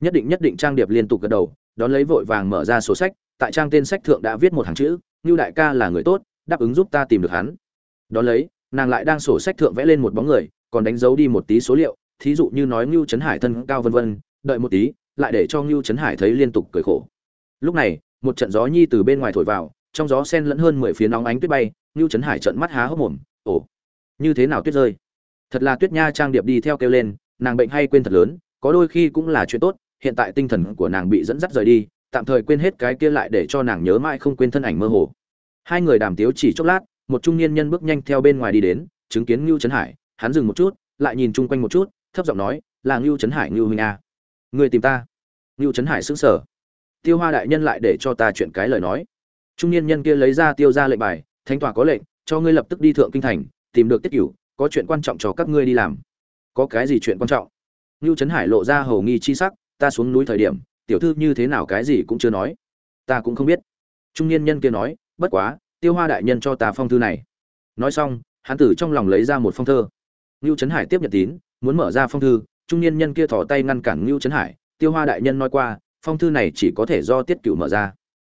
Nhất định nhất định trang điệp liên tục gật đầu, đón lấy vội vàng mở ra sổ sách, tại trang tên sách thượng đã viết một hàng chữ, ngưu đại ca là người tốt, đáp ứng giúp ta tìm được hắn. Đón lấy, nàng lại đang sổ sách thượng vẽ lên một bóng người, còn đánh dấu đi một tí số liệu thí dụ như nói Nưu Chấn hải thân cao vân vân, đợi một tí, lại để cho Nưu Chấn hải thấy liên tục cười khổ. Lúc này, một trận gió nhi từ bên ngoài thổi vào, trong gió sen lẫn hơn mười phía nóng ánh tuyết bay Nưu Chấn hải trợn mắt há hốc mồm, ồ, như thế nào tuyết rơi? Thật là tuyết nha trang điệp đi theo kêu lên, nàng bệnh hay quên thật lớn, có đôi khi cũng là chuyện tốt, hiện tại tinh thần của nàng bị dẫn dắt rời đi, tạm thời quên hết cái kia lại để cho nàng nhớ mãi không quên thân ảnh mơ hồ. Hai người đàm tiếu chỉ chốc lát, một trung niên nhân bước nhanh theo bên ngoài đi đến, chứng kiến Nưu Chấn hải, hắn dừng một chút, lại nhìn chung quanh một chút thấp giọng nói, là ngưu trấn hải, ngưu huynh a. Người tìm ta? Ngưu trấn hải sững sờ. Tiêu hoa đại nhân lại để cho ta chuyện cái lời nói. Trung niên nhân kia lấy ra tiêu ra lệnh bài, thánh tòa có lệnh, cho ngươi lập tức đi thượng kinh thành, tìm được tiết cửu, có chuyện quan trọng cho các ngươi đi làm. Có cái gì chuyện quan trọng? Ngưu trấn hải lộ ra hầu nghi chi sắc, ta xuống núi thời điểm, tiểu thư như thế nào cái gì cũng chưa nói. Ta cũng không biết. Trung niên nhân kia nói, bất quá, tiêu hoa đại nhân cho ta phong thư này. Nói xong, hắn tử trong lòng lấy ra một phong thơ. Ngưu trấn hải tiếp nhận tín muốn mở ra phong thư, trung niên nhân kia thò tay ngăn cản ngưu trấn hải, tiêu hoa đại nhân nói qua, phong thư này chỉ có thể do tiết cựu mở ra.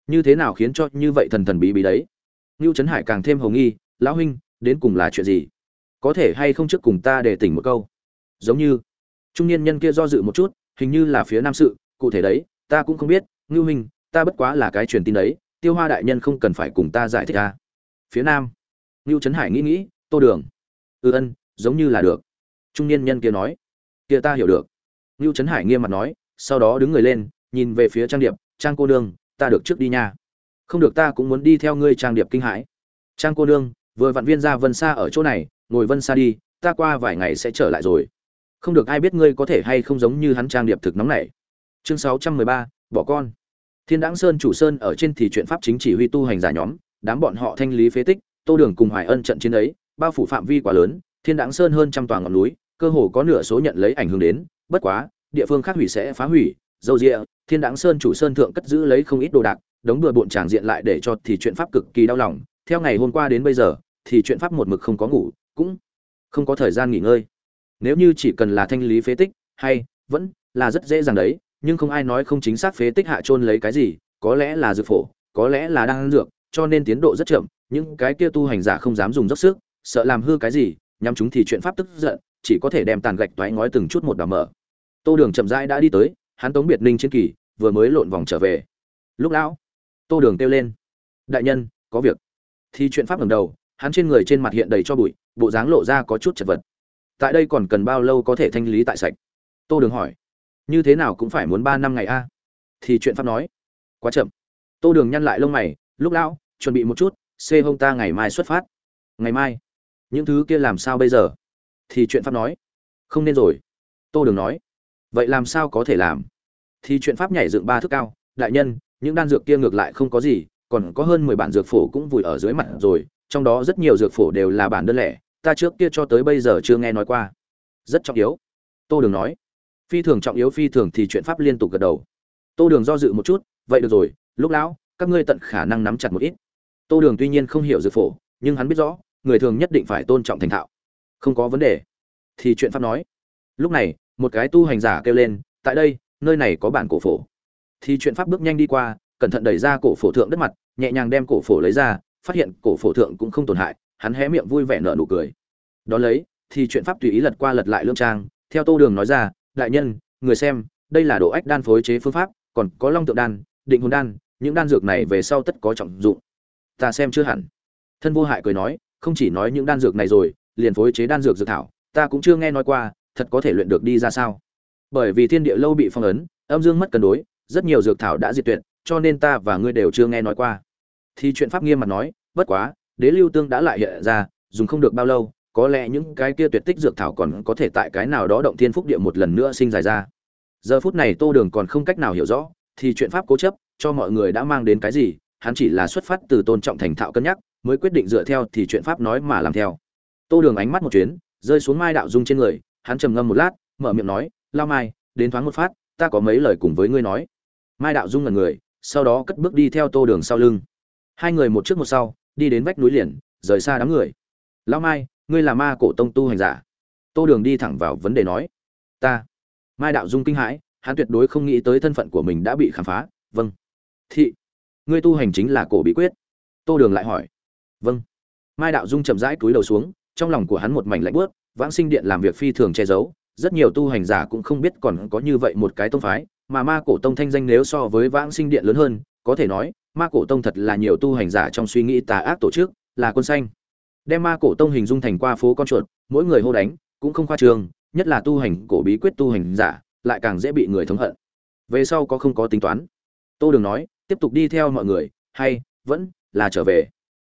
Như thế nào khiến cho như vậy thần thần bí bí đấy? Ngưu trấn hải càng thêm hầu nghi, lão huynh, đến cùng là chuyện gì? Có thể hay không trước cùng ta để tỉnh một câu? Giống như, trung niên nhân kia do dự một chút, hình như là phía nam sự, cụ thể đấy, ta cũng không biết, ngưu huynh, ta bất quá là cái truyền tin đấy, tiêu hoa đại nhân không cần phải cùng ta giải thích ta. Phía nam, ngưu trấn hải nghĩ nghĩ, tô đường. Ư ừ ân, giống như là được trung niên nhân kia nói, kia ta hiểu được. Ngưu trấn hải nghiêm mặt nói, sau đó đứng người lên, nhìn về phía trang điệp, trang cô nương, ta được trước đi nha. Không được, ta cũng muốn đi theo ngươi, trang điệp kinh hãi. Trang cô nương, vừa vặn viên ra vân xa ở chỗ này, ngồi vân xa đi, ta qua vài ngày sẽ trở lại rồi. Không được, ai biết ngươi có thể hay không giống như hắn trang điệp thực nóng này chương sáu trăm mười ba, bỏ con. Thiên đáng sơn chủ sơn ở trên thì chuyện pháp chính chỉ huy tu hành giả nhóm, đám bọn họ thanh lý phế tích, tô đường cùng hoài ân trận chiến ấy, bao phủ phạm vi quá lớn, thiên đáng sơn hơn trăm tòa ngọn núi cơ hồ có nửa số nhận lấy ảnh hưởng đến, bất quá, địa phương khác hủy sẽ phá hủy, dâu rịa, thiên đáng sơn chủ sơn thượng cất giữ lấy không ít đồ đạc, đống đùa bộn tràng diện lại để cho thì chuyện pháp cực kỳ đau lòng, theo ngày hôm qua đến bây giờ, thì chuyện pháp một mực không có ngủ, cũng không có thời gian nghỉ ngơi. Nếu như chỉ cần là thanh lý phế tích, hay vẫn là rất dễ dàng đấy, nhưng không ai nói không chính xác phế tích hạ chôn lấy cái gì, có lẽ là dược phổ, có lẽ là đang dược, cho nên tiến độ rất chậm những cái kia tu hành giả không dám dùng dốc sức, sợ làm hư cái gì, nhắm chúng thì chuyện pháp tức giận chỉ có thể đem tàn gạch toái ngói từng chút một đào mở. Tô đường chậm rãi đã đi tới, hắn tống biệt ninh chiến kỳ, vừa mới lộn vòng trở về. Lúc lão, tô đường kêu lên, đại nhân, có việc. Thì chuyện pháp ngầm đầu, hắn trên người trên mặt hiện đầy cho bụi, bộ dáng lộ ra có chút chật vật. Tại đây còn cần bao lâu có thể thanh lý tại sạch? Tô đường hỏi. Như thế nào cũng phải muốn ba năm ngày a? Thì chuyện pháp nói. Quá chậm. Tô đường nhăn lại lông mày, lúc lão, chuẩn bị một chút, xê hông ta ngày mai xuất phát. Ngày mai? Những thứ kia làm sao bây giờ? Thì chuyện pháp nói. Không nên rồi. Tô đường nói. Vậy làm sao có thể làm? Thì chuyện pháp nhảy dựng ba thước cao. Đại nhân, những đan dược kia ngược lại không có gì, còn có hơn mười bản dược phổ cũng vùi ở dưới mặt rồi, trong đó rất nhiều dược phổ đều là bản đơn lẻ, ta trước kia cho tới bây giờ chưa nghe nói qua. Rất trọng yếu. Tô đường nói. Phi thường trọng yếu, phi thường thì chuyện pháp liên tục gật đầu. Tô đường do dự một chút. Vậy được rồi, lúc lão, các ngươi tận khả năng nắm chặt một ít. Tô đường tuy nhiên không hiểu dược phổ, nhưng hắn biết rõ, người thường nhất định phải tôn trọng thành thạo không có vấn đề. Thì chuyện pháp nói. Lúc này, một cái tu hành giả kêu lên, tại đây, nơi này có bản cổ phổ. Thì chuyện pháp bước nhanh đi qua, cẩn thận đẩy ra cổ phổ thượng đất mặt, nhẹ nhàng đem cổ phổ lấy ra, phát hiện cổ phổ thượng cũng không tổn hại, hắn hé miệng vui vẻ nở nụ cười. Đón lấy, thì chuyện pháp tùy ý lật qua lật lại lương trang, theo tô đường nói ra, đại nhân, người xem, đây là độ ách đan phối chế phương pháp, còn có long tượng đan, định hồn đan, những đan dược này về sau tất có trọng dụng. Ta xem chưa hẳn. Thân vô hại cười nói, không chỉ nói những đan dược này rồi liền phối chế đan dược dược thảo, ta cũng chưa nghe nói qua, thật có thể luyện được đi ra sao? Bởi vì thiên địa lâu bị phong ấn, âm dương mất cân đối, rất nhiều dược thảo đã diệt tuyệt, cho nên ta và ngươi đều chưa nghe nói qua. Thì chuyện pháp nghiêm mặt nói, bất quá, đế lưu tương đã lại hiện ra, dùng không được bao lâu, có lẽ những cái kia tuyệt tích dược thảo còn có thể tại cái nào đó động thiên phúc địa một lần nữa sinh dài ra. Giờ phút này tô đường còn không cách nào hiểu rõ, thì chuyện pháp cố chấp, cho mọi người đã mang đến cái gì, hắn chỉ là xuất phát từ tôn trọng thành thạo cân nhắc, mới quyết định dựa theo thì chuyện pháp nói mà làm theo tô đường ánh mắt một chuyến, rơi xuống mai đạo dung trên người, hắn trầm ngâm một lát, mở miệng nói, lao mai, đến thoáng một phát, ta có mấy lời cùng với ngươi nói. Mai đạo dung ngẩn người, sau đó cất bước đi theo tô đường sau lưng. Hai người một trước một sau, đi đến vách núi liền, rời xa đám người. Lão mai, ngươi là ma cổ tông tu hành giả? Tô đường đi thẳng vào vấn đề nói. Ta. Mai đạo dung kinh hãi, hắn tuyệt đối không nghĩ tới thân phận của mình đã bị khám phá. Vâng. Thị, ngươi tu hành chính là cổ bí quyết. Tô đường lại hỏi. Vâng. Mai đạo dung chậm rãi cúi đầu xuống trong lòng của hắn một mảnh lạnh bước vãng sinh điện làm việc phi thường che giấu, rất nhiều tu hành giả cũng không biết còn có như vậy một cái tông phái, mà ma cổ tông thanh danh nếu so với vãng sinh điện lớn hơn, có thể nói, ma cổ tông thật là nhiều tu hành giả trong suy nghĩ tà ác tổ chức, là quân xanh. Đem ma cổ tông hình dung thành qua phố con chuột, mỗi người hô đánh, cũng không khoa trương nhất là tu hành cổ bí quyết tu hành giả, lại càng dễ bị người thống hận. Về sau có không có tính toán. Tô đường nói, tiếp tục đi theo mọi người, hay, vẫn là trở về.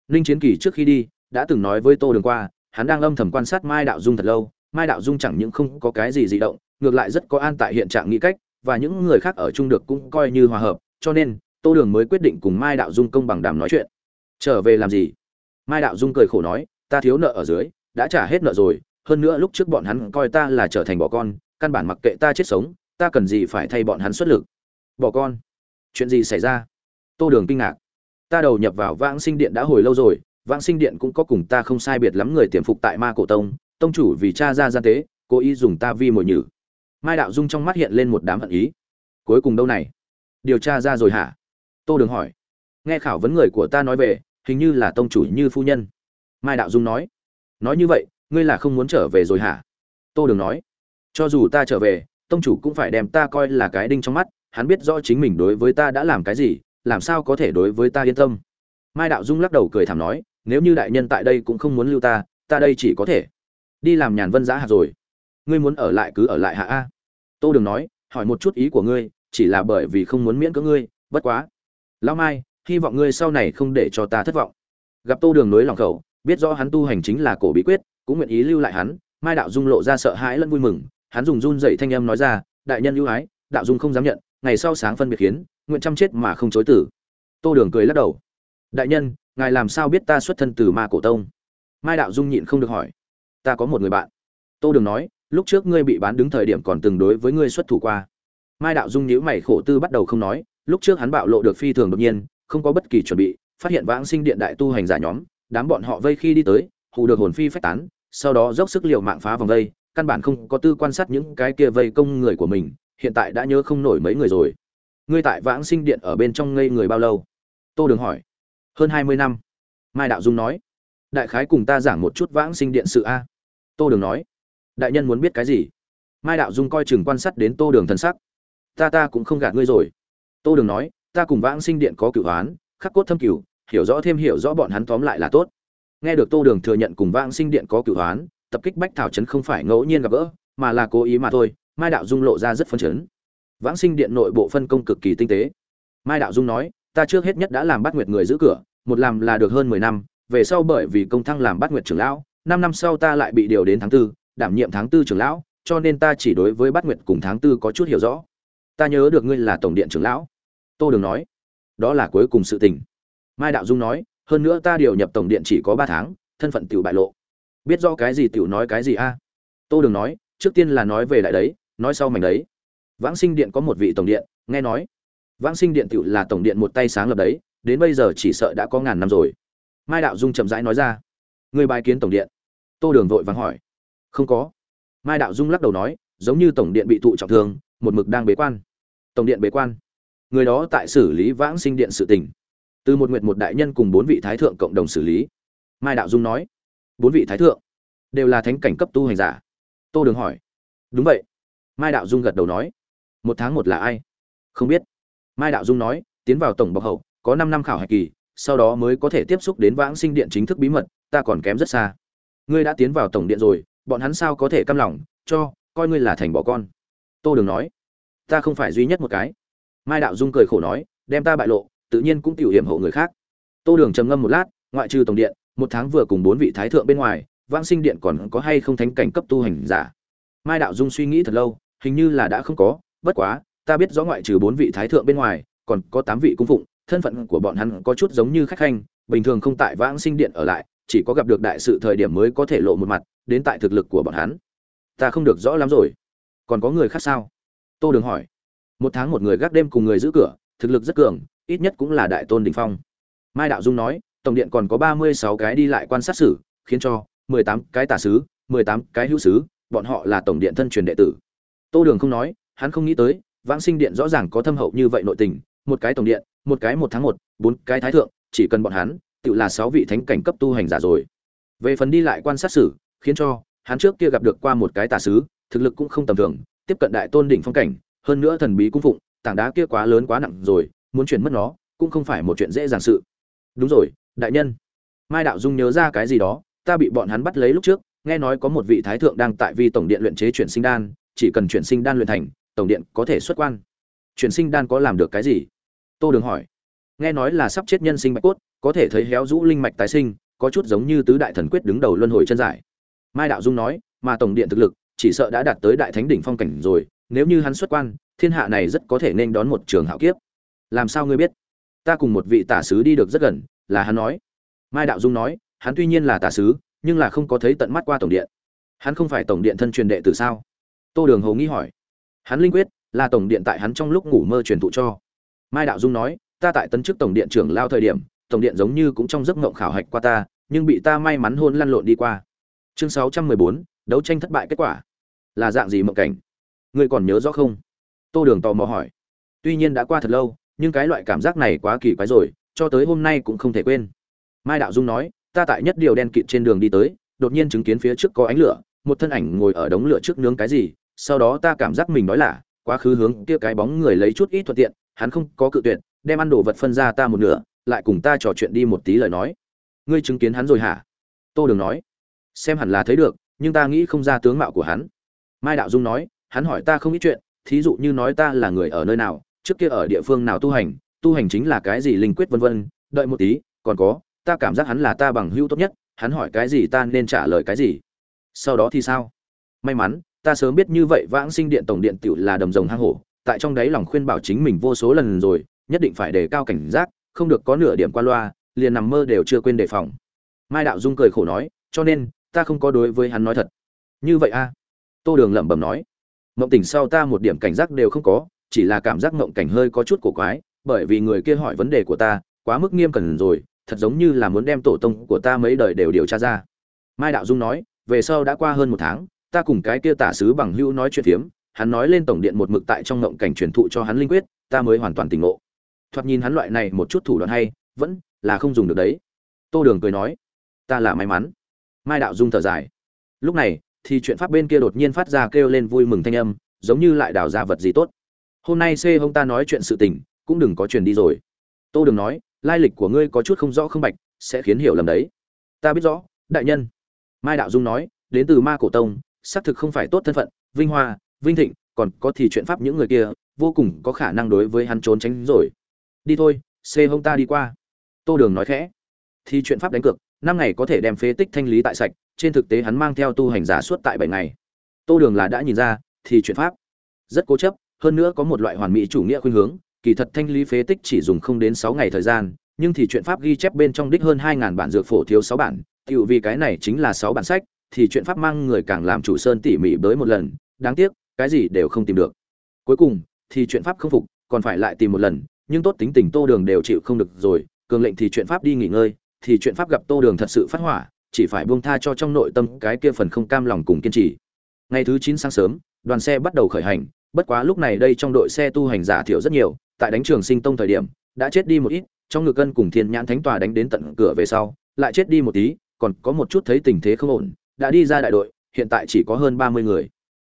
Ninh chiến kỳ trước khi đi, đã từng nói với tô đường qua hắn đang âm thầm quan sát mai đạo dung thật lâu, mai đạo dung chẳng những không có cái gì dị động, ngược lại rất có an tại hiện trạng nghĩ cách, và những người khác ở chung được cũng coi như hòa hợp, cho nên, tô đường mới quyết định cùng mai đạo dung công bằng đàm nói chuyện. Trở về làm gì? Mai đạo dung cười khổ nói, ta thiếu nợ ở dưới, đã trả hết nợ rồi, hơn nữa lúc trước bọn hắn coi ta là trở thành bỏ con, căn bản mặc kệ ta chết sống, ta cần gì phải thay bọn hắn xuất lực. Bỏ con? Chuyện gì xảy ra? Tô đường kinh ngạc. Ta đầu nhập vào vãng sinh điện đã hồi lâu rồi vãng sinh điện cũng có cùng ta không sai biệt lắm người tiềm phục tại ma cổ tông tông chủ vì cha ra gian tế, cố ý dùng ta vi mồi nhử. Mai đạo dung trong mắt hiện lên một đám hận ý. Cuối cùng đâu này? Điều tra ra rồi hả? Tô đường hỏi. Nghe khảo vấn người của ta nói về, hình như là tông chủ như phu nhân. Mai đạo dung nói. Nói như vậy, ngươi là không muốn trở về rồi hả? Tô đường nói. Cho dù ta trở về, tông chủ cũng phải đem ta coi là cái đinh trong mắt, hắn biết rõ chính mình đối với ta đã làm cái gì, làm sao có thể đối với ta yên tâm. Mai đạo dung lắc đầu cười thảm nói nếu như đại nhân tại đây cũng không muốn lưu ta ta đây chỉ có thể đi làm nhàn vân giã hạt rồi. Ngươi muốn ở lại cứ ở lại hạ a. Tô đường nói, hỏi một chút ý của ngươi, chỉ là bởi vì không muốn miễn cưỡng ngươi, bất quá. Lão mai, hy vọng ngươi sau này không để cho ta thất vọng. Gặp tô đường nối lòng khẩu, biết rõ hắn tu hành chính là cổ bí quyết, cũng nguyện ý lưu lại hắn, mai đạo dung lộ ra sợ hãi lẫn vui mừng, hắn dùng run dậy thanh âm nói ra, đại nhân ưu ái, đạo dung không dám nhận, ngày sau sáng phân biệt khiến nguyện chăm chết mà không chối tử. Tô đường cười lắc đầu, đại nhân ngài làm sao biết ta xuất thân từ ma cổ tông? Mai đạo dung nhịn không được hỏi. Ta có một người bạn. Tô đường nói, lúc trước ngươi bị bán đứng thời điểm còn từng đối với ngươi xuất thủ qua. Mai đạo dung nhíu mày khổ tư bắt đầu không nói, lúc trước hắn bạo lộ được phi thường đột nhiên, không có bất kỳ chuẩn bị, phát hiện vãng sinh điện đại tu hành giả nhóm, đám bọn họ vây khi đi tới, hù được hồn phi phách tán, sau đó dốc sức liều mạng phá vòng vây, căn bản không có tư quan sát những cái kia vây công người của mình, hiện tại đã nhớ không nổi mấy người rồi. Ngươi tại vãng sinh điện ở bên trong ngây người bao lâu? Tô đường hỏi hơn hai mươi năm. Mai đạo dung nói, đại khái cùng ta giảng một chút vãng sinh điện sự a. Tô đường nói, đại nhân muốn biết cái gì? Mai đạo dung coi chừng quan sát đến tô đường thần sắc. Ta ta cũng không gạt ngươi rồi. Tô đường nói, ta cùng vãng sinh điện có cửu hoán, khắc cốt thâm cửu, hiểu rõ thêm hiểu rõ bọn hắn tóm lại là tốt. Nghe được tô đường thừa nhận cùng vãng sinh điện có cửu hoán, tập kích bách thảo trấn không phải ngẫu nhiên gặp gỡ, mà là cố ý mà thôi, mai đạo dung lộ ra rất phân chấn. Vãng sinh điện nội bộ phân công cực kỳ tinh tế. Mai đạo dung nói, ta trước hết nhất đã làm bắt nguyệt người giữ cửa một làm là được hơn mười năm, về sau bởi vì công thăng làm Bát nguyệt trưởng lão, năm năm sau ta lại bị điều đến tháng tư, đảm nhiệm tháng tư trưởng lão, cho nên ta chỉ đối với Bát nguyệt cùng tháng tư có chút hiểu rõ. Ta nhớ được ngươi là tổng điện trưởng lão. Tô đường nói, đó là cuối cùng sự tình. Mai đạo dung nói, hơn nữa ta điều nhập tổng điện chỉ có ba tháng, thân phận tiểu bại lộ. Biết rõ cái gì tiểu nói cái gì a? Tô đường nói, trước tiên là nói về đại đấy, nói sau mảnh đấy. Vãng sinh điện có một vị tổng điện, nghe nói. Vãng sinh điện tiểu là tổng điện một tay sáng lập đấy đến bây giờ chỉ sợ đã có ngàn năm rồi. Mai đạo dung chậm rãi nói ra. Người bài kiến tổng điện. Tô đường vội vàng hỏi. Không có. Mai đạo dung lắc đầu nói, giống như tổng điện bị thụ trọng thương, một mực đang bế quan. Tổng điện bế quan. Người đó tại xử lý vãng sinh điện sự tình. Từ một nguyện một đại nhân cùng bốn vị thái thượng cộng đồng xử lý. Mai đạo dung nói. Bốn vị thái thượng đều là thánh cảnh cấp tu hành giả. Tô đường hỏi. Đúng vậy. Mai đạo dung gật đầu nói. Một tháng một là ai? Không biết. Mai đạo dung nói, tiến vào tổng bọc hậu có năm năm khảo hạch kỳ, sau đó mới có thể tiếp xúc đến vãng sinh điện chính thức bí mật, ta còn kém rất xa. Ngươi đã tiến vào tổng điện rồi, bọn hắn sao có thể căm lòng, cho, coi ngươi là thành bỏ con. Tô đường nói, ta không phải duy nhất một cái. Mai đạo dung cười khổ nói, đem ta bại lộ, tự nhiên cũng tiểu hiểm hộ người khác. Tô đường trầm ngâm một lát, ngoại trừ tổng điện, một tháng vừa cùng bốn vị thái thượng bên ngoài, vãng sinh điện còn có hay không thánh cảnh cấp tu hành giả? Mai đạo dung suy nghĩ thật lâu, hình như là đã không có, bất quá, ta biết rõ ngoại trừ bốn vị thái thượng bên ngoài, còn có tám vị cung phụng thân phận của bọn hắn có chút giống như khách khanh bình thường không tại vãng sinh điện ở lại chỉ có gặp được đại sự thời điểm mới có thể lộ một mặt đến tại thực lực của bọn hắn. Ta không được rõ lắm rồi. Còn có người khác sao? Tô đường hỏi. Một tháng một người gác đêm cùng người giữ cửa thực lực rất cường ít nhất cũng là đại tôn đình phong. Mai đạo dung nói tổng điện còn có ba mươi sáu cái đi lại quan sát xử, khiến cho mười tám cái tả sứ mười tám cái hữu sứ bọn họ là tổng điện thân truyền đệ tử. Tô đường không nói hắn không nghĩ tới vãng sinh điện rõ ràng có thâm hậu như vậy nội tình một cái tổng điện một cái một tháng một bốn cái thái thượng chỉ cần bọn hắn tự là sáu vị thánh cảnh cấp tu hành giả rồi. Về phần đi lại quan sát xử, khiến cho hắn trước kia gặp được qua một cái tà sứ thực lực cũng không tầm thường tiếp cận đại tôn đỉnh phong cảnh hơn nữa thần bí cung phụng tảng đá kia quá lớn quá nặng rồi muốn chuyển mất nó cũng không phải một chuyện dễ dàng sự. Đúng rồi đại nhân. Mai đạo dung nhớ ra cái gì đó ta bị bọn hắn bắt lấy lúc trước nghe nói có một vị thái thượng đang tại vi tổng điện luyện chế chuyển sinh đan chỉ cần chuyển sinh đan luyện thành tổng điện có thể xuất quan. Chuyển sinh đan có làm được cái gì? Tô đường hỏi. Nghe nói là sắp chết nhân sinh bạch cốt, có thể thấy héo rũ linh mạch tái sinh, có chút giống như tứ đại thần quyết đứng đầu luân hồi chân giải. Mai đạo dung nói, mà tổng điện thực lực, chỉ sợ đã đạt tới đại thánh đỉnh phong cảnh rồi, nếu như hắn xuất quan, thiên hạ này rất có thể nên đón một trường hạo kiếp. Làm sao ngươi biết? Ta cùng một vị tả sứ đi được rất gần, là hắn nói. Mai đạo dung nói, hắn tuy nhiên là tả sứ, nhưng là không có thấy tận mắt qua tổng điện. Hắn không phải tổng điện thân truyền đệ tử sao? Tô đường hầu nghĩ hỏi. Hắn linh quyết, là tổng điện tại hắn trong lúc ngủ mơ truyền thụ cho mai đạo dung nói, ta tại tấn chức tổng điện trưởng lao thời điểm, tổng điện giống như cũng trong giấc ngộng khảo hạch qua ta, nhưng bị ta may mắn hôn lăn lộn đi qua. Chương sáu trăm mười bốn, đấu tranh thất bại kết quả. Là dạng gì mộng cảnh? Ngươi còn nhớ rõ không? Tô đường tò mò hỏi. Tuy nhiên đã qua thật lâu, nhưng cái loại cảm giác này quá kỳ quái rồi, cho tới hôm nay cũng không thể quên. Mai đạo dung nói, ta tại nhất điều đen kịt trên đường đi tới, đột nhiên chứng kiến phía trước có ánh lửa, một thân ảnh ngồi ở đống lửa trước nướng cái gì, sau đó ta cảm giác mình nói là, quá khứ hướng kia cái bóng người lấy chút ít thuận tiện hắn không có cự tuyệt, đem ăn đồ vật phân ra ta một nửa, lại cùng ta trò chuyện đi một tí lời nói. Ngươi chứng kiến hắn rồi hả? Tô đường nói. Xem hẳn là thấy được, nhưng ta nghĩ không ra tướng mạo của hắn. Mai đạo dung nói, hắn hỏi ta không ít chuyện, thí dụ như nói ta là người ở nơi nào, trước kia ở địa phương nào tu hành tu hành chính là cái gì linh quyết vân vân, đợi một tí, còn có, ta cảm giác hắn là ta bằng hữu tốt nhất, hắn hỏi cái gì ta nên trả lời cái gì. Sau đó thì sao? May mắn, ta sớm biết như vậy vãng sinh điện tổng điện tiểu là đầm rồng hang hổ tại trong đấy lòng khuyên bảo chính mình vô số lần rồi, nhất định phải đề cao cảnh giác, không được có nửa điểm qua loa, liền nằm mơ đều chưa quên đề phòng. Mai đạo dung cười khổ nói, cho nên, ta không có đối với hắn nói thật. Như vậy a tô đường lẩm bẩm nói. Mộng tỉnh sau ta một điểm cảnh giác đều không có, chỉ là cảm giác mộng cảnh hơi có chút cổ quái, bởi vì người kia hỏi vấn đề của ta, quá mức nghiêm cẩn rồi, thật giống như là muốn đem tổ tông của ta mấy đời đều điều tra ra. Mai đạo dung nói, về sau đã qua hơn một tháng, ta cùng cái kia tả sứ bằng hữu nói chuyện phiếm hắn nói lên tổng điện một mực tại trong ngộng cảnh truyền thụ cho hắn linh quyết, ta mới hoàn toàn tỉnh ngộ. Thoạt nhìn hắn loại này một chút thủ đoạn hay, vẫn là không dùng được đấy. Tô đường cười nói, ta là may mắn. Mai đạo dung thở dài. Lúc này, thì chuyện pháp bên kia đột nhiên phát ra kêu lên vui mừng thanh âm, giống như lại đào ra vật gì tốt. Hôm nay c hông ta nói chuyện sự tình, cũng đừng có truyền đi rồi. Tô đường nói, lai lịch của ngươi có chút không rõ không bạch, sẽ khiến hiểu lầm đấy. Ta biết rõ, đại nhân. Mai đạo dung nói, đến từ ma cổ tông, xác thực không phải tốt thân phận, vinh hoa vinh thịnh, còn có thì chuyện pháp những người kia, vô cùng có khả năng đối với hắn trốn tránh rồi. Đi thôi, xê hông ta đi qua. Tô đường nói khẽ. Thì chuyện pháp đánh cược, năm ngày có thể đem phế tích thanh lý tại sạch, trên thực tế hắn mang theo tu hành giả suốt tại bảy ngày. Tô đường là đã nhìn ra, thì chuyện pháp. Rất cố chấp, hơn nữa có một loại hoàn mỹ chủ nghĩa khuynh hướng, kỳ thật thanh lý phế tích chỉ dùng không đến sáu ngày thời gian, nhưng thì chuyện pháp ghi chép bên trong đích hơn hai ngàn bản dược phổ thiếu sáu bản tựu vì cái này chính là sáu bản sách, thì chuyện pháp mang người càng làm chủ sơn tỉ mỉ bới một lần, đáng tiếc cái gì đều không tìm được. Cuối cùng, thì chuyện pháp không phục, còn phải lại tìm một lần, nhưng tốt tính tình tô đường đều chịu không được rồi, cường lệnh thì chuyện pháp đi nghỉ ngơi, thì chuyện pháp gặp tô đường thật sự phát hỏa, chỉ phải buông tha cho trong nội tâm cái kia phần không cam lòng cùng kiên trì. Ngày thứ chín sáng sớm, đoàn xe bắt đầu khởi hành, bất quá lúc này đây trong đội xe tu hành giả thiểu rất nhiều, tại đánh trường sinh tông thời điểm, đã chết đi một ít, trong ngực cân cùng thiên nhãn thánh tòa đánh đến tận cửa về sau, lại chết đi một tí, còn có một chút thấy tình thế không ổn, đã đi ra đại đội, hiện tại chỉ có hơn ba mươi người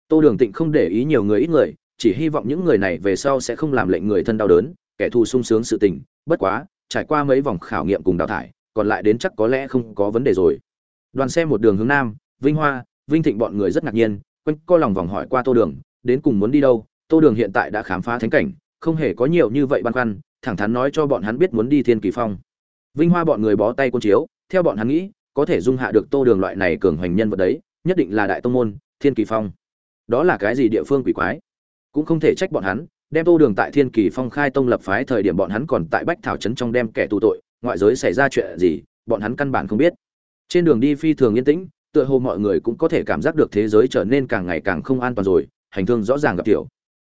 tô đường tịnh không để ý nhiều người ít người, chỉ hy vọng những người này về sau sẽ không làm lệnh người thân đau đớn, kẻ thù sung sướng sự tình. Bất quá, trải qua mấy vòng khảo nghiệm cùng đào thải, còn lại đến chắc có lẽ không có vấn đề rồi. Đoàn xe một đường hướng nam, vinh hoa, vinh thịnh bọn người rất ngạc nhiên, quanh co lòng vòng hỏi qua tô đường, đến cùng muốn đi đâu? Tô đường hiện tại đã khám phá thánh cảnh, không hề có nhiều như vậy băn khoăn, thẳng thắn nói cho bọn hắn biết muốn đi thiên kỳ phong. Vinh hoa bọn người bó tay côn chiếu, theo bọn hắn nghĩ, có thể dung hạ được tô đường loại này cường hoành nhân vật đấy, nhất định là đại tông môn, thiên kỳ phong đó là cái gì địa phương quỷ quái? Cũng không thể trách bọn hắn, đem tô đường tại thiên kỳ phong khai tông lập phái thời điểm bọn hắn còn tại bách thảo trấn trong đem kẻ tù tội, ngoại giới xảy ra chuyện gì, bọn hắn căn bản không biết. Trên đường đi phi thường yên tĩnh, tựa hồ mọi người cũng có thể cảm giác được thế giới trở nên càng ngày càng không an toàn rồi, hành thương rõ ràng gặp tiểu.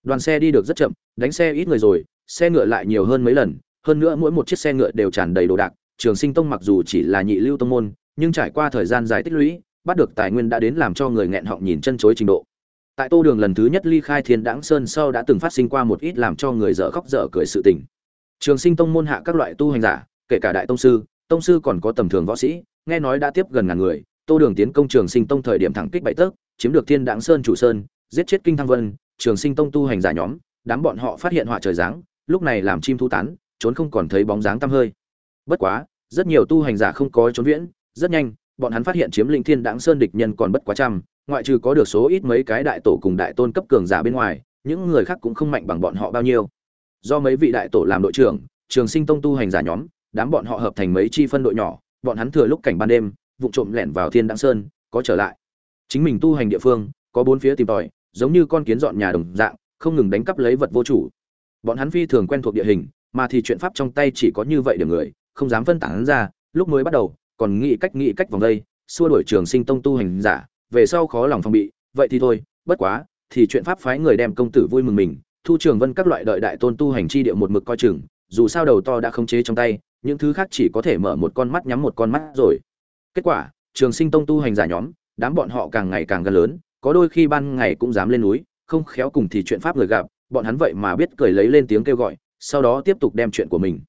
Đoàn xe đi được rất chậm, đánh xe ít người rồi, xe ngựa lại nhiều hơn mấy lần, hơn nữa mỗi một chiếc xe ngựa đều tràn đầy đồ đạc, trường sinh tông mặc dù chỉ là nhị lưu tông môn, nhưng trải qua thời gian dài tích lũy, bắt được tài nguyên đã đến làm cho người nghẹn họng nhìn chân chối trình độ tại tô đường lần thứ nhất ly khai thiên đãng sơn sau đã từng phát sinh qua một ít làm cho người dở khóc dở cười sự tình. Trường sinh tông môn hạ các loại tu hành giả, kể cả đại tông sư tông sư còn có tầm thường võ sĩ, nghe nói đã tiếp gần ngàn người, tô đường tiến công trường sinh tông thời điểm thẳng kích bậy tớp chiếm được thiên đãng sơn chủ sơn, giết chết kinh thăng vân, trường sinh tông tu hành giả nhóm, đám bọn họ phát hiện họa trời dáng lúc này làm chim thu tán, trốn không còn thấy bóng dáng tăm hơi. Bất quá, rất nhiều tu hành giả không có trốn viễn, rất nhanh, bọn hắn phát hiện chiếm lĩnh thiên đãng sơn địch nhân còn bất quá trăm ngoại trừ có được số ít mấy cái đại tổ cùng đại tôn cấp cường giả bên ngoài, những người khác cũng không mạnh bằng bọn họ bao nhiêu. Do mấy vị đại tổ làm đội trưởng, trường sinh tông tu hành giả nhóm, đám bọn họ hợp thành mấy chi phân đội nhỏ, bọn hắn thừa lúc cảnh ban đêm, vụng trộm lẻn vào thiên đãng sơn, có trở lại. Chính mình tu hành địa phương, có bốn phía tìm tòi, giống như con kiến dọn nhà đồng dạng, không ngừng đánh cắp lấy vật vô chủ. Bọn hắn phi thường quen thuộc địa hình, mà thì chuyện pháp trong tay chỉ có như vậy được người, không dám phân tán ra, lúc mới bắt đầu, còn nghĩ cách nghĩ cách vòng đây, xua đuổi trường sinh tông tu hành giả về sau khó lòng phòng bị, vậy thì thôi, bất quá, thì chuyện pháp phái người đem công tử vui mừng mình, thu trường vân các loại đợi đại tôn tu hành chi địa một mực coi chừng, dù sao đầu to đã không chế trong tay, những thứ khác chỉ có thể mở một con mắt nhắm một con mắt rồi. Kết quả, trường sinh tông tu hành giả nhóm, đám bọn họ càng ngày càng gần lớn, có đôi khi ban ngày cũng dám lên núi, không khéo cùng thì chuyện pháp người gặp, bọn hắn vậy mà biết cười lấy lên tiếng kêu gọi, sau đó tiếp tục đem chuyện của mình.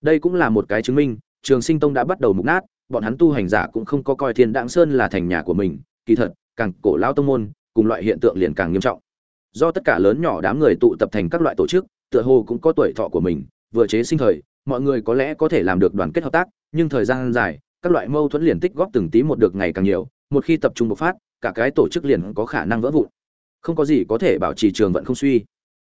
Đây cũng là một cái chứng minh, trường sinh tông đã bắt đầu mục nát, bọn hắn tu hành giả cũng không có coi thiên đãng sơn là thành nhà của mình kỳ thật, càng cổ lao tông môn, cùng loại hiện tượng liền càng nghiêm trọng. Do tất cả lớn nhỏ đám người tụ tập thành các loại tổ chức, tựa hồ cũng có tuổi thọ của mình, vừa chế sinh thời, mọi người có lẽ có thể làm được đoàn kết hợp tác, nhưng thời gian dài, các loại mâu thuẫn liền tích góp từng tí một được ngày càng nhiều, một khi tập trung bộc phát, cả cái tổ chức liền có khả năng vỡ vụn. Không có gì có thể bảo trì trường vận không suy.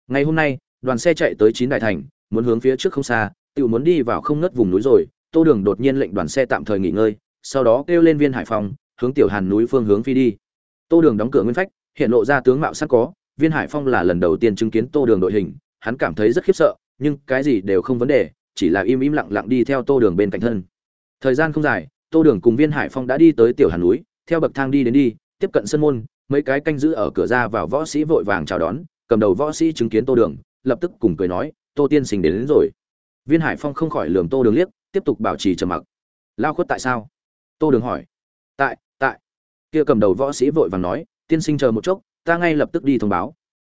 Ngày hôm nay, đoàn xe chạy tới chín đại thành, muốn hướng phía trước không xa tự muốn đi vào không ngất vùng núi rồi, tô đường đột nhiên lệnh đoàn xe tạm thời nghỉ ngơi, sau đó kêu lên viên hải phòng hướng tiểu hàn núi phương hướng phi đi. Tô đường đóng cửa nguyên phách hiện lộ ra tướng mạo sắc có viên hải phong là lần đầu tiên chứng kiến tô đường đội hình hắn cảm thấy rất khiếp sợ nhưng cái gì đều không vấn đề chỉ là im im lặng lặng đi theo tô đường bên cạnh thân. Thời gian không dài tô đường cùng viên hải phong đã đi tới tiểu hàn núi theo bậc thang đi đến đi tiếp cận sân môn mấy cái canh giữ ở cửa ra vào võ sĩ vội vàng chào đón cầm đầu võ sĩ chứng kiến tô đường lập tức cùng cười nói tô tiên sinh đến, đến rồi. Viên hải phong không khỏi lường tô đường liếc tiếp tục bảo trì trầm mặc. Lao khuất tại sao? Tô đường hỏi. Tại kia cầm đầu võ sĩ vội vàng nói, tiên sinh chờ một chốc, ta ngay lập tức đi thông báo.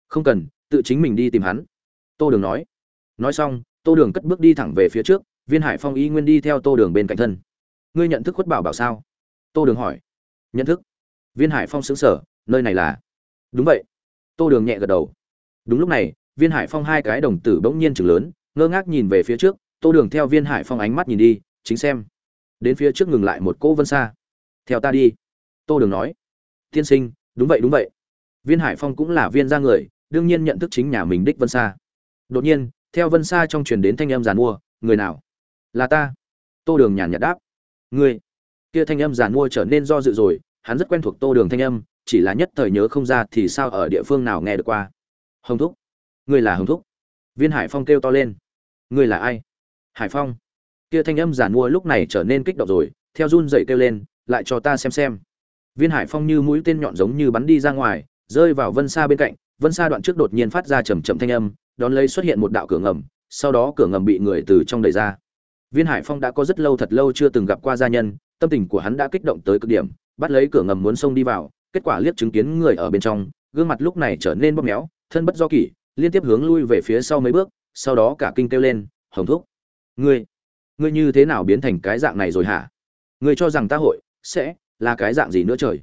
Không cần, tự chính mình đi tìm hắn. Tô đường nói. Nói xong, tô đường cất bước đi thẳng về phía trước, viên hải phong y nguyên đi theo tô đường bên cạnh thân. Ngươi nhận thức khuất bảo bảo sao? Tô đường hỏi. Nhận thức. Viên hải phong xứng sở nơi này là? Đúng vậy. Tô đường nhẹ gật đầu. Đúng lúc này, viên hải phong hai cái đồng tử bỗng nhiên chừng lớn, ngơ ngác nhìn về phía trước, tô đường theo viên hải phong ánh mắt nhìn đi, chính xem. Đến phía trước ngừng lại một cỗ vân xa. Theo ta đi tô đường nói, tiên sinh, đúng vậy đúng vậy. Viên hải phong cũng là viên ra người, đương nhiên nhận thức chính nhà mình đích vân Sa. đột nhiên, theo vân Sa trong truyền đến thanh âm giàn mua, người nào? Là ta. Tô đường nhàn nhạt đáp người? kia thanh âm giàn mua trở nên do dự rồi, hắn rất quen thuộc tô đường thanh âm, chỉ là nhất thời nhớ không ra thì sao ở địa phương nào nghe được qua. Hồng thúc. Người là hồng thúc? Viên hải phong kêu to lên người là ai? Hải phong. Kia thanh âm giàn mua lúc này trở nên kích động rồi, theo run dậy kêu lên, lại cho ta xem xem viên hải phong như mũi tên nhọn giống như bắn đi ra ngoài, rơi vào vân xa bên cạnh, vân xa đoạn trước đột nhiên phát ra trầm trầm thanh âm, đón lấy xuất hiện một đạo cửa ngầm, sau đó cửa ngầm bị người từ trong đẩy ra. Viên hải phong đã có rất lâu thật lâu chưa từng gặp qua gia nhân, tâm tình của hắn đã kích động tới cực điểm, bắt lấy cửa ngầm muốn xông đi vào, kết quả liếc chứng kiến người ở bên trong, gương mặt lúc này trở nên bóp méo, thân bất do kỷ, liên tiếp hướng lui về phía sau mấy bước, sau đó cả kinh kêu lên, hồng thúc, ngươi ngươi như thế nào biến thành cái dạng này rồi hả? Ngươi cho rằng ta hội sẽ là cái dạng gì nữa trời?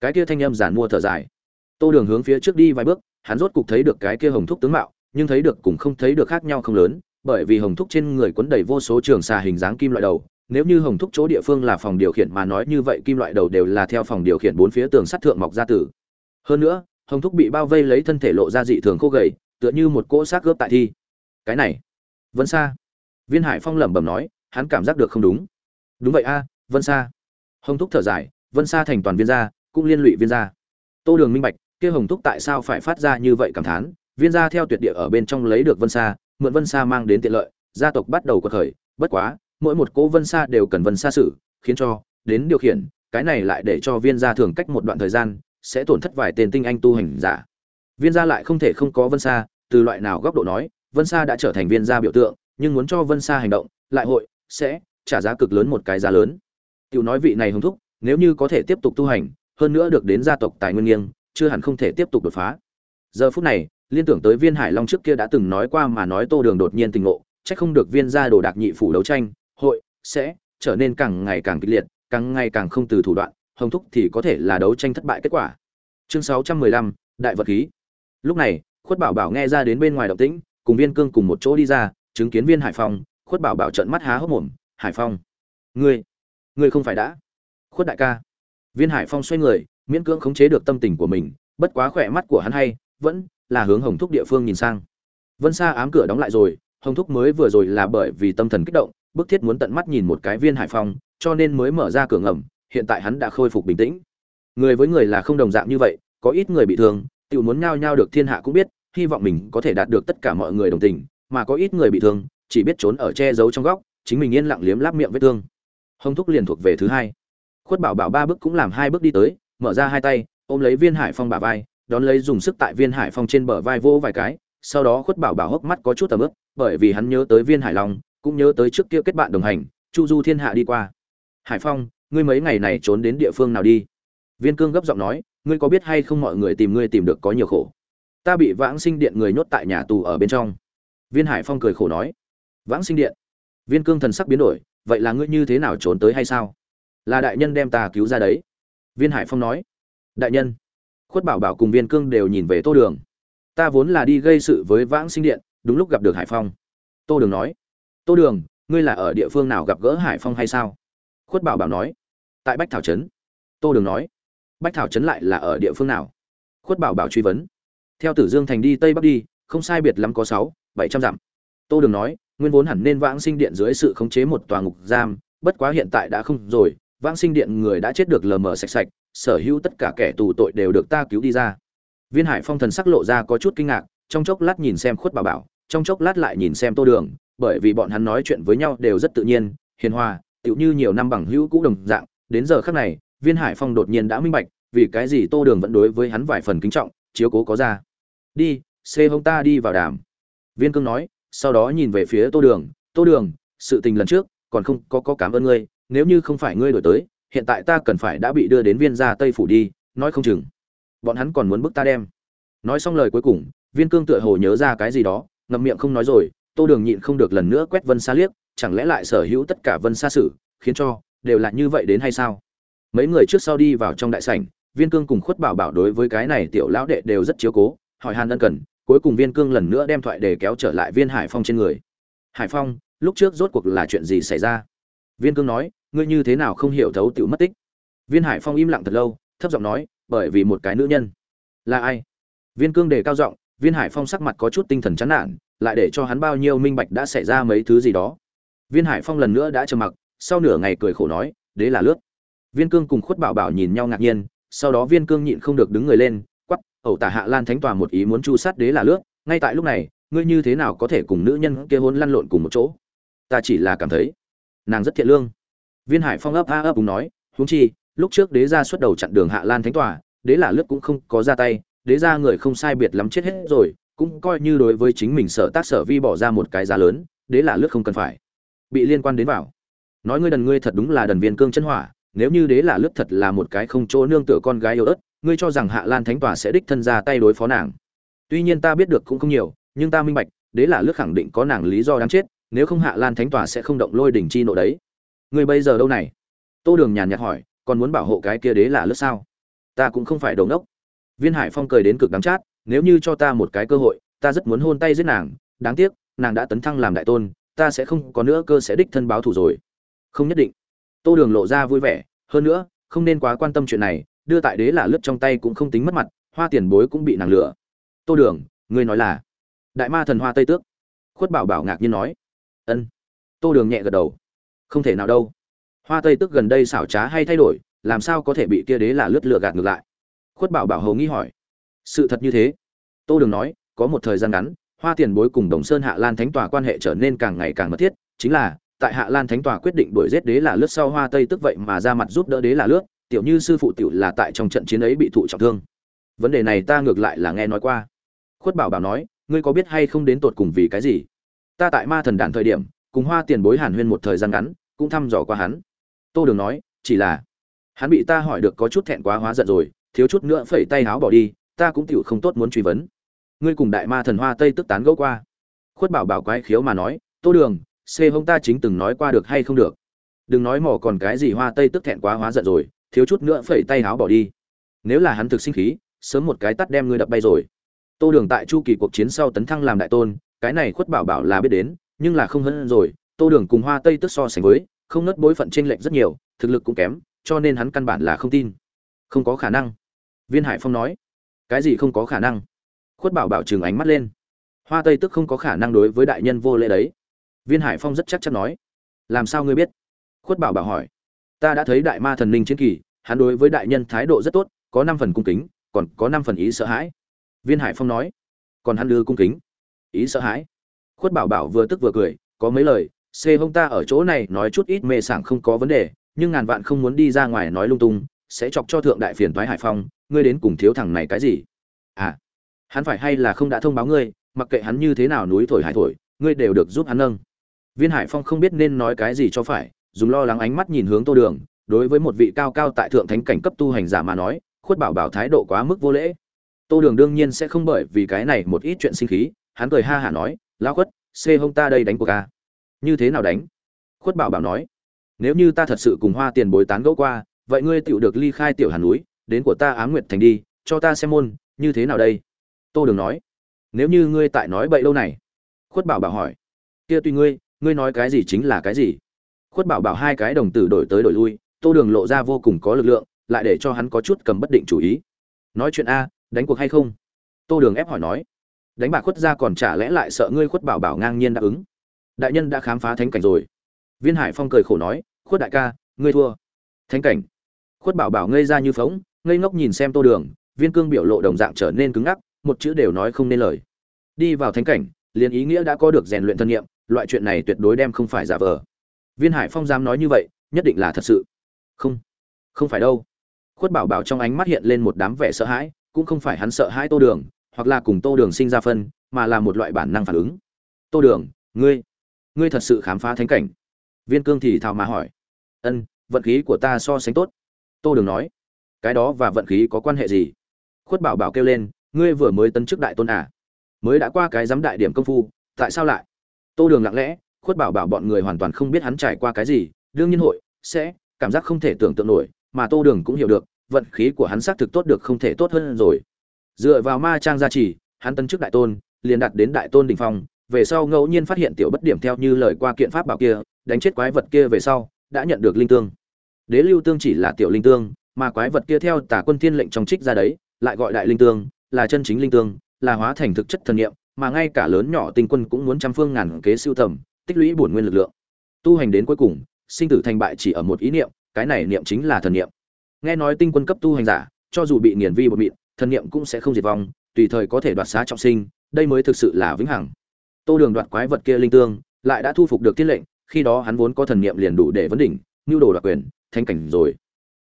Cái kia thanh âm giản mua thở dài. Tô đường hướng phía trước đi vài bước, hắn rốt cục thấy được cái kia hồng thúc tướng mạo, nhưng thấy được cũng không thấy được khác nhau không lớn, bởi vì hồng thúc trên người quấn đầy vô số trường xà hình dáng kim loại đầu. Nếu như hồng thúc chỗ địa phương là phòng điều khiển mà nói như vậy, kim loại đầu đều là theo phòng điều khiển bốn phía tường sắt thượng mọc ra tử hơn nữa, hồng thúc bị bao vây lấy thân thể lộ ra dị thường khô gầy, tựa như một cỗ xác gớp tại thi. Cái này, vân xa viên hải phong lẩm bẩm nói, hắn cảm giác được không đúng. Đúng vậy a, vân xa hồng thúc thở dài, vân xa thành toàn viên gia, cũng liên lụy viên gia. Tô đường minh bạch, kia hồng thúc tại sao phải phát ra như vậy cảm thán? Viên gia theo tuyệt địa ở bên trong lấy được vân xa mượn vân xa mang đến tiện lợi, gia tộc bắt đầu cuộc khởi. Bất quá, mỗi một cỗ vân xa đều cần vân xa xử khiến cho, đến điều khiển, cái này lại để cho viên gia thường cách một đoạn thời gian, sẽ tổn thất vài tên tinh anh tu hành giả. Viên gia lại không thể không có vân xa từ loại nào góc độ nói, vân xa đã trở thành viên gia biểu tượng, nhưng muốn cho vân xa hành động, lại hội, sẽ trả giá cực lớn một cái giá lớn tiểu nói vị này hứng thúc, nếu như có thể tiếp tục tu hành, hơn nữa được đến gia tộc tài nguyên nghiêng, chưa hẳn không thể tiếp tục đột phá. Giờ phút này, liên tưởng tới viên hải long trước kia đã từng nói qua mà nói tô đường đột nhiên tình ngộ, chắc không được viên gia đồ đạc nhị phủ đấu tranh, hội sẽ trở nên càng ngày càng kịch liệt, càng ngày càng không từ thủ đoạn, hồng thúc thì có thể là đấu tranh thất bại kết quả. Chương sáu trăm mười lăm, đại vật khí. Lúc này, khuất bảo bảo nghe ra đến bên ngoài động tĩnh, cùng viên cương cùng một chỗ đi ra, chứng kiến viên hải phong, khuất bảo bảo trợn mắt há hốc mồm, hải phong, ngươi ngươi không phải đã. Khuất đại ca. Viên hải phong xoay người, miễn cưỡng khống chế được tâm tình của mình, bất quá khỏe mắt của hắn hay, vẫn là hướng hồng thúc địa phương nhìn sang. Vân xa ám cửa đóng lại rồi, hồng thúc mới vừa rồi là bởi vì tâm thần kích động, bức thiết muốn tận mắt nhìn một cái viên hải phong, cho nên mới mở ra cửa ngầm, hiện tại hắn đã khôi phục bình tĩnh. Người với người là không đồng dạng như vậy, có ít người bị thương tự muốn nhao nhao được thiên hạ cũng biết, hy vọng mình có thể đạt được tất cả mọi người đồng tình, mà có ít người bị thương, chỉ biết trốn ở che giấu trong góc, chính mình yên lặng liếm láp miệng vết thương hồng thúc liền thuộc về thứ hai. Khuất bảo bảo ba bước cũng làm hai bước đi tới, mở ra hai tay, ôm lấy viên hải phong bả vai, đón lấy dùng sức tại viên hải phong trên bờ vai vỗ vài cái. Sau đó khuất bảo bảo hốc mắt có chút tầm ướp bởi vì hắn nhớ tới viên hải long, cũng nhớ tới trước kia kết bạn đồng hành, chu du thiên hạ đi qua. Hải phong, ngươi mấy ngày này trốn đến địa phương nào đi? Viên cương gấp giọng nói, ngươi có biết hay không mọi người tìm ngươi tìm được có nhiều khổ? Ta bị vãng sinh điện người nhốt tại nhà tù ở bên trong. Viên hải phong cười khổ nói, vãng sinh điện? Viên cương thần sắc biến đổi, vậy là ngươi như thế nào trốn tới hay sao? Là đại nhân đem ta cứu ra đấy. Viên hải phong nói. Đại nhân. Khuất bảo bảo cùng viên cương đều nhìn về tô đường. Ta vốn là đi gây sự với vãng sinh điện, đúng lúc gặp được hải phong. Tô đường nói. Tô đường, ngươi là ở địa phương nào gặp gỡ hải phong hay sao? Khuất bảo bảo nói. Tại bách thảo trấn. Tô đường nói. Bách thảo trấn lại là ở địa phương nào? Khuất bảo bảo truy vấn. Theo tử dương thành đi tây bắc đi, không sai biệt lắm có sáu, bảy trăm dặm. Tô đường nói nguyên vốn hẳn nên vãng sinh điện dưới sự khống chế một tòa ngục giam, bất quá hiện tại đã không rồi, vãng sinh điện người đã chết được lờ mờ sạch sạch, sở hữu tất cả kẻ tù tội đều được ta cứu đi ra. Viên hải phong thần sắc lộ ra có chút kinh ngạc, trong chốc lát nhìn xem khuất bảo bảo, trong chốc lát lại nhìn xem tô đường, bởi vì bọn hắn nói chuyện với nhau đều rất tự nhiên, hiền hòa, tựu như nhiều năm bằng hữu cũ đồng dạng. Đến giờ khác này, viên hải phong đột nhiên đã minh bạch, vì cái gì tô đường vẫn đối với hắn vài phần kính trọng, chiếu cố có ra. Đi, xê hông ta đi vào đàm. Viên cương nói sau đó nhìn về phía tô đường tô đường, sự tình lần trước, còn không có có cảm ơn ngươi, nếu như không phải ngươi đổi tới, hiện tại ta cần phải đã bị đưa đến viên gia tây phủ đi, nói không chừng, bọn hắn còn muốn bức ta đem. Nói xong lời cuối cùng, viên cương tựa hồ nhớ ra cái gì đó, ngậm miệng không nói rồi, tô đường nhịn không được lần nữa quét vân xa liếc, chẳng lẽ lại sở hữu tất cả vân xa sử khiến cho đều là như vậy đến hay sao? Mấy người trước sau đi vào trong đại sảnh, viên cương cùng khuất bảo bảo đối với cái này tiểu lão đệ đều rất chiếu cố, hỏi han ân cần cuối cùng viên cương lần nữa đem thoại để kéo trở lại viên hải phong trên người. Hải phong, lúc trước rốt cuộc là chuyện gì xảy ra? Viên cương nói, ngươi như thế nào không hiểu thấu tiểu mất tích? Viên hải phong im lặng thật lâu, thấp giọng nói, bởi vì một cái nữ nhân. Là ai? Viên cương đề cao giọng, viên hải phong sắc mặt có chút tinh thần chán nản, lại để cho hắn bao nhiêu minh bạch đã xảy ra mấy thứ gì đó. Viên hải phong lần nữa đã trầm mặc, sau nửa ngày cười khổ nói, đế là lướt. Viên cương cùng khuất bảo bảo nhìn nhau ngạc nhiên, sau đó viên cương nhịn không được đứng người lên ẩu tả hạ lan thánh tòa một ý muốn chu sát đế là lướt, ngay tại lúc này, ngươi như thế nào có thể cùng nữ nhân kia hôn lăn lộn cùng một chỗ? Ta chỉ là cảm thấy, nàng rất thiện lương. Viên hải phong ấp a ấp cùng nói, huống chi, lúc trước đế gia xuất đầu chặn đường hạ lan thánh tòa, đế là lướt cũng không có ra tay, đế gia người không sai biệt lắm chết hết rồi, cũng coi như đối với chính mình sở tác sở vi bỏ ra một cái giá lớn, đế là lướt không cần phải. Bị liên quan đến vào. Nói ngươi đần ngươi thật đúng là đần viên cương chân hỏa, nếu như đế là lướt thật là một cái không chỗ nương tựa con gái yêu ớt ngươi cho rằng hạ lan thánh tòa sẽ đích thân ra tay đối phó nàng. Tuy nhiên ta biết được cũng không nhiều, nhưng ta minh bạch, đế là lước khẳng định có nàng lý do đáng chết, nếu không hạ lan thánh tòa sẽ không động lôi đỉnh chi nộ đấy. Ngươi bây giờ đâu này? Tô đường nhàn nhạt hỏi, còn muốn bảo hộ cái kia đế là lướt sao? Ta cũng không phải đầu ngốc. Viên hải phong cười đến cực đắng chát, nếu như cho ta một cái cơ hội, ta rất muốn hôn tay giết nàng. Đáng tiếc, nàng đã tấn thăng làm đại tôn, ta sẽ không có nữa cơ sẽ đích thân báo thủ rồi. Không nhất định. Tô đường lộ ra vui vẻ, hơn nữa, không nên quá quan tâm chuyện này đưa tại đế là lướt trong tay cũng không tính mất mặt, hoa tiền bối cũng bị nàng lừa. Tô đường, ngươi nói là? Đại ma thần hoa tây tước. Khuất bảo bảo ngạc nhiên nói. Ân. Tô đường nhẹ gật đầu. Không thể nào đâu. Hoa tây tước gần đây xảo trá hay thay đổi, làm sao có thể bị kia đế là lướt lừa gạt ngược lại? Khuất bảo bảo hầu nghĩ hỏi. Sự thật như thế. Tô đường nói, có một thời gian ngắn, hoa tiền bối cùng đồng sơn hạ lan thánh tòa quan hệ trở nên càng ngày càng mật thiết, chính là, tại hạ lan thánh tòa quyết định đuổi giết đế là lướt sau, hoa tây tức vậy mà ra mặt giúp đỡ đế là lướt tiểu như sư phụ tiểu là tại trong trận chiến ấy bị thụ trọng thương. Vấn đề này ta ngược lại là nghe nói qua. Khuất bảo bảo nói, ngươi có biết hay không đến tột cùng vì cái gì? Ta tại ma thần đàn thời điểm, cùng hoa tiền bối hàn huyên một thời gian ngắn, cũng thăm dò qua hắn. Tô đường nói, chỉ là, hắn bị ta hỏi được có chút thẹn quá hóa giận rồi, thiếu chút nữa phẩy tay háo bỏ đi, ta cũng tiểu không tốt muốn truy vấn. Ngươi cùng đại ma thần hoa tây tức tán gẫu qua. Khuất bảo bảo quái khiếu mà nói, tô đường xê hông ta chính từng nói qua được hay không được? Đừng nói mỏ còn cái gì hoa tây tức thẹn quá hóa giận rồi thiếu chút nữa phẩy tay háo bỏ đi. Nếu là hắn thực sinh khí, sớm một cái tắt đem ngươi đập bay rồi. Tô đường tại chu kỳ cuộc chiến sau tấn thăng làm đại tôn, cái này khuất bảo bảo là biết đến, nhưng là không hơn rồi, tô đường cùng hoa tây tức so sánh với, không nớt bối phận t r ê n lệch rất nhiều, thực lực cũng kém, cho nên hắn căn bản là không tin. Không có khả năng. Viên hải phong nói. Cái gì không có khả năng? Khuất bảo bảo chừng ánh mắt lên. Hoa tây tức không có khả năng đối với đại nhân vô lễ đấy. Viên hải phong rất chắc chắn nói. Làm sao ngươi biết? Khuất bảo bảo hỏi ta đã thấy đại ma thần linh chiến kỳ, hắn đối với đại nhân thái độ rất tốt, có năm phần cung kính, còn có năm phần ý sợ hãi. Viên hải phong nói, còn hắn đưa cung kính. Ý sợ hãi. Khuất bảo bảo vừa tức vừa cười, có mấy lời, xê hông ta ở chỗ này nói chút ít mê sảng không có vấn đề, nhưng ngàn vạn không muốn đi ra ngoài nói lung tung, sẽ chọc cho thượng đại phiền thoái hải phong, ngươi đến cùng thiếu thằng này cái gì? À hắn phải hay là không đã thông báo ngươi, mặc kệ hắn như thế nào núi thổi hải thổi, ngươi đều được giúp hắn nâng. Viên hải phong không biết nên nói cái gì cho phải dùng lo lắng ánh mắt nhìn hướng tô đường, đối với một vị cao cao tại thượng thánh cảnh cấp tu hành giả mà nói, khuất bảo bảo thái độ quá mức vô lễ. Tô đường đương nhiên sẽ không bởi vì cái này một ít chuyện sinh khí, hắn cười ha hả nói, lão khuất, xê hông ta đây đánh cuộc a." như thế nào đánh? Khuất bảo bảo nói, nếu như ta thật sự cùng hoa tiền bối tán gẫu qua, vậy ngươi tựu được ly khai tiểu hàn núi, đến của ta ám nguyệt thành đi, cho ta xem môn, như thế nào đây? Tô đường nói, nếu như ngươi tại nói bậy lâu này? Khuất bảo bảo hỏi, kia tùy ngươi ngươi nói cái gì chính là cái gì? Khuất bảo bảo hai cái đồng tử đổi tới đổi lui, tô đường lộ ra vô cùng có lực lượng, lại để cho hắn có chút cầm bất định chủ ý. Nói chuyện a, đánh cuộc hay không? Tô đường ép hỏi nói. Đánh bạc khuất ra còn chả lẽ lại sợ ngươi khuất bảo bảo ngang nhiên đáp ứng? Đại nhân đã khám phá thánh cảnh rồi. Viên hải phong cười khổ nói, khuất đại ca, ngươi thua. Thánh cảnh. Khuất bảo bảo ngây ra như phóng ngây ngốc nhìn xem tô đường, viên cương biểu lộ đồng dạng trở nên cứng ngắc, một chữ đều nói không nên lời. Đi vào thánh cảnh, liền ý nghĩa đã có được rèn luyện thân nhiệm, loại chuyện này tuyệt đối đem không phải giả vờ viên hải phong dám nói như vậy, nhất định là thật sự. Không không phải đâu. Khuất bảo bảo trong ánh mắt hiện lên một đám vẻ sợ hãi, cũng không phải hắn sợ hãi tô đường, hoặc là cùng tô đường sinh ra phân, mà là một loại bản năng phản ứng. Tô đường, ngươi ngươi thật sự khám phá thánh cảnh. Viên cương thì thào mà hỏi. Ân, vận khí của ta so sánh tốt. Tô đường nói. Cái đó và vận khí có quan hệ gì? Khuất bảo bảo kêu lên. Ngươi vừa mới tấn chức đại tôn à? Mới đã qua cái giám đại điểm công phu, tại sao lại? Tô đường lặng lẽ khuất bảo bảo bọn người hoàn toàn không biết hắn trải qua cái gì, đương nhiên hội, sẽ, cảm giác không thể tưởng tượng nổi, mà tô đường cũng hiểu được, vận khí của hắn xác thực tốt được không thể tốt hơn rồi. Dựa vào ma trang gia trì, hắn tấn chức đại tôn, liền đặt đến đại tôn đỉnh phong, về sau ngẫu nhiên phát hiện tiểu bất điểm theo như lời qua kiện pháp bảo kia, đánh chết quái vật kia về sau, đã nhận được linh tương. Đế lưu tương chỉ là tiểu linh tương, mà quái vật kia theo tả quân thiên lệnh trong trích ra đấy, lại gọi đại linh tương, là chân chính linh tương, là hóa thành thực chất thần niệm, mà ngay cả lớn nhỏ tinh quân cũng muốn trăm phương ngàn kế siêu tầm tích lũy bổn nguyên lực lượng. Tu hành đến cuối cùng, sinh tử thành bại chỉ ở một ý niệm, cái này niệm chính là thần niệm. Nghe nói tinh quân cấp tu hành giả, cho dù bị nghiền vi một mịn, thần niệm cũng sẽ không diệt vong, tùy thời có thể đoạt xá trọng sinh, đây mới thực sự là vĩnh hằng. Tô đường đoạt quái vật kia linh tương, lại đã thu phục được tiết lệnh, khi đó hắn vốn có thần niệm liền đủ để vấn đỉnh nhu đồ đoạt quyền thanh cảnh rồi.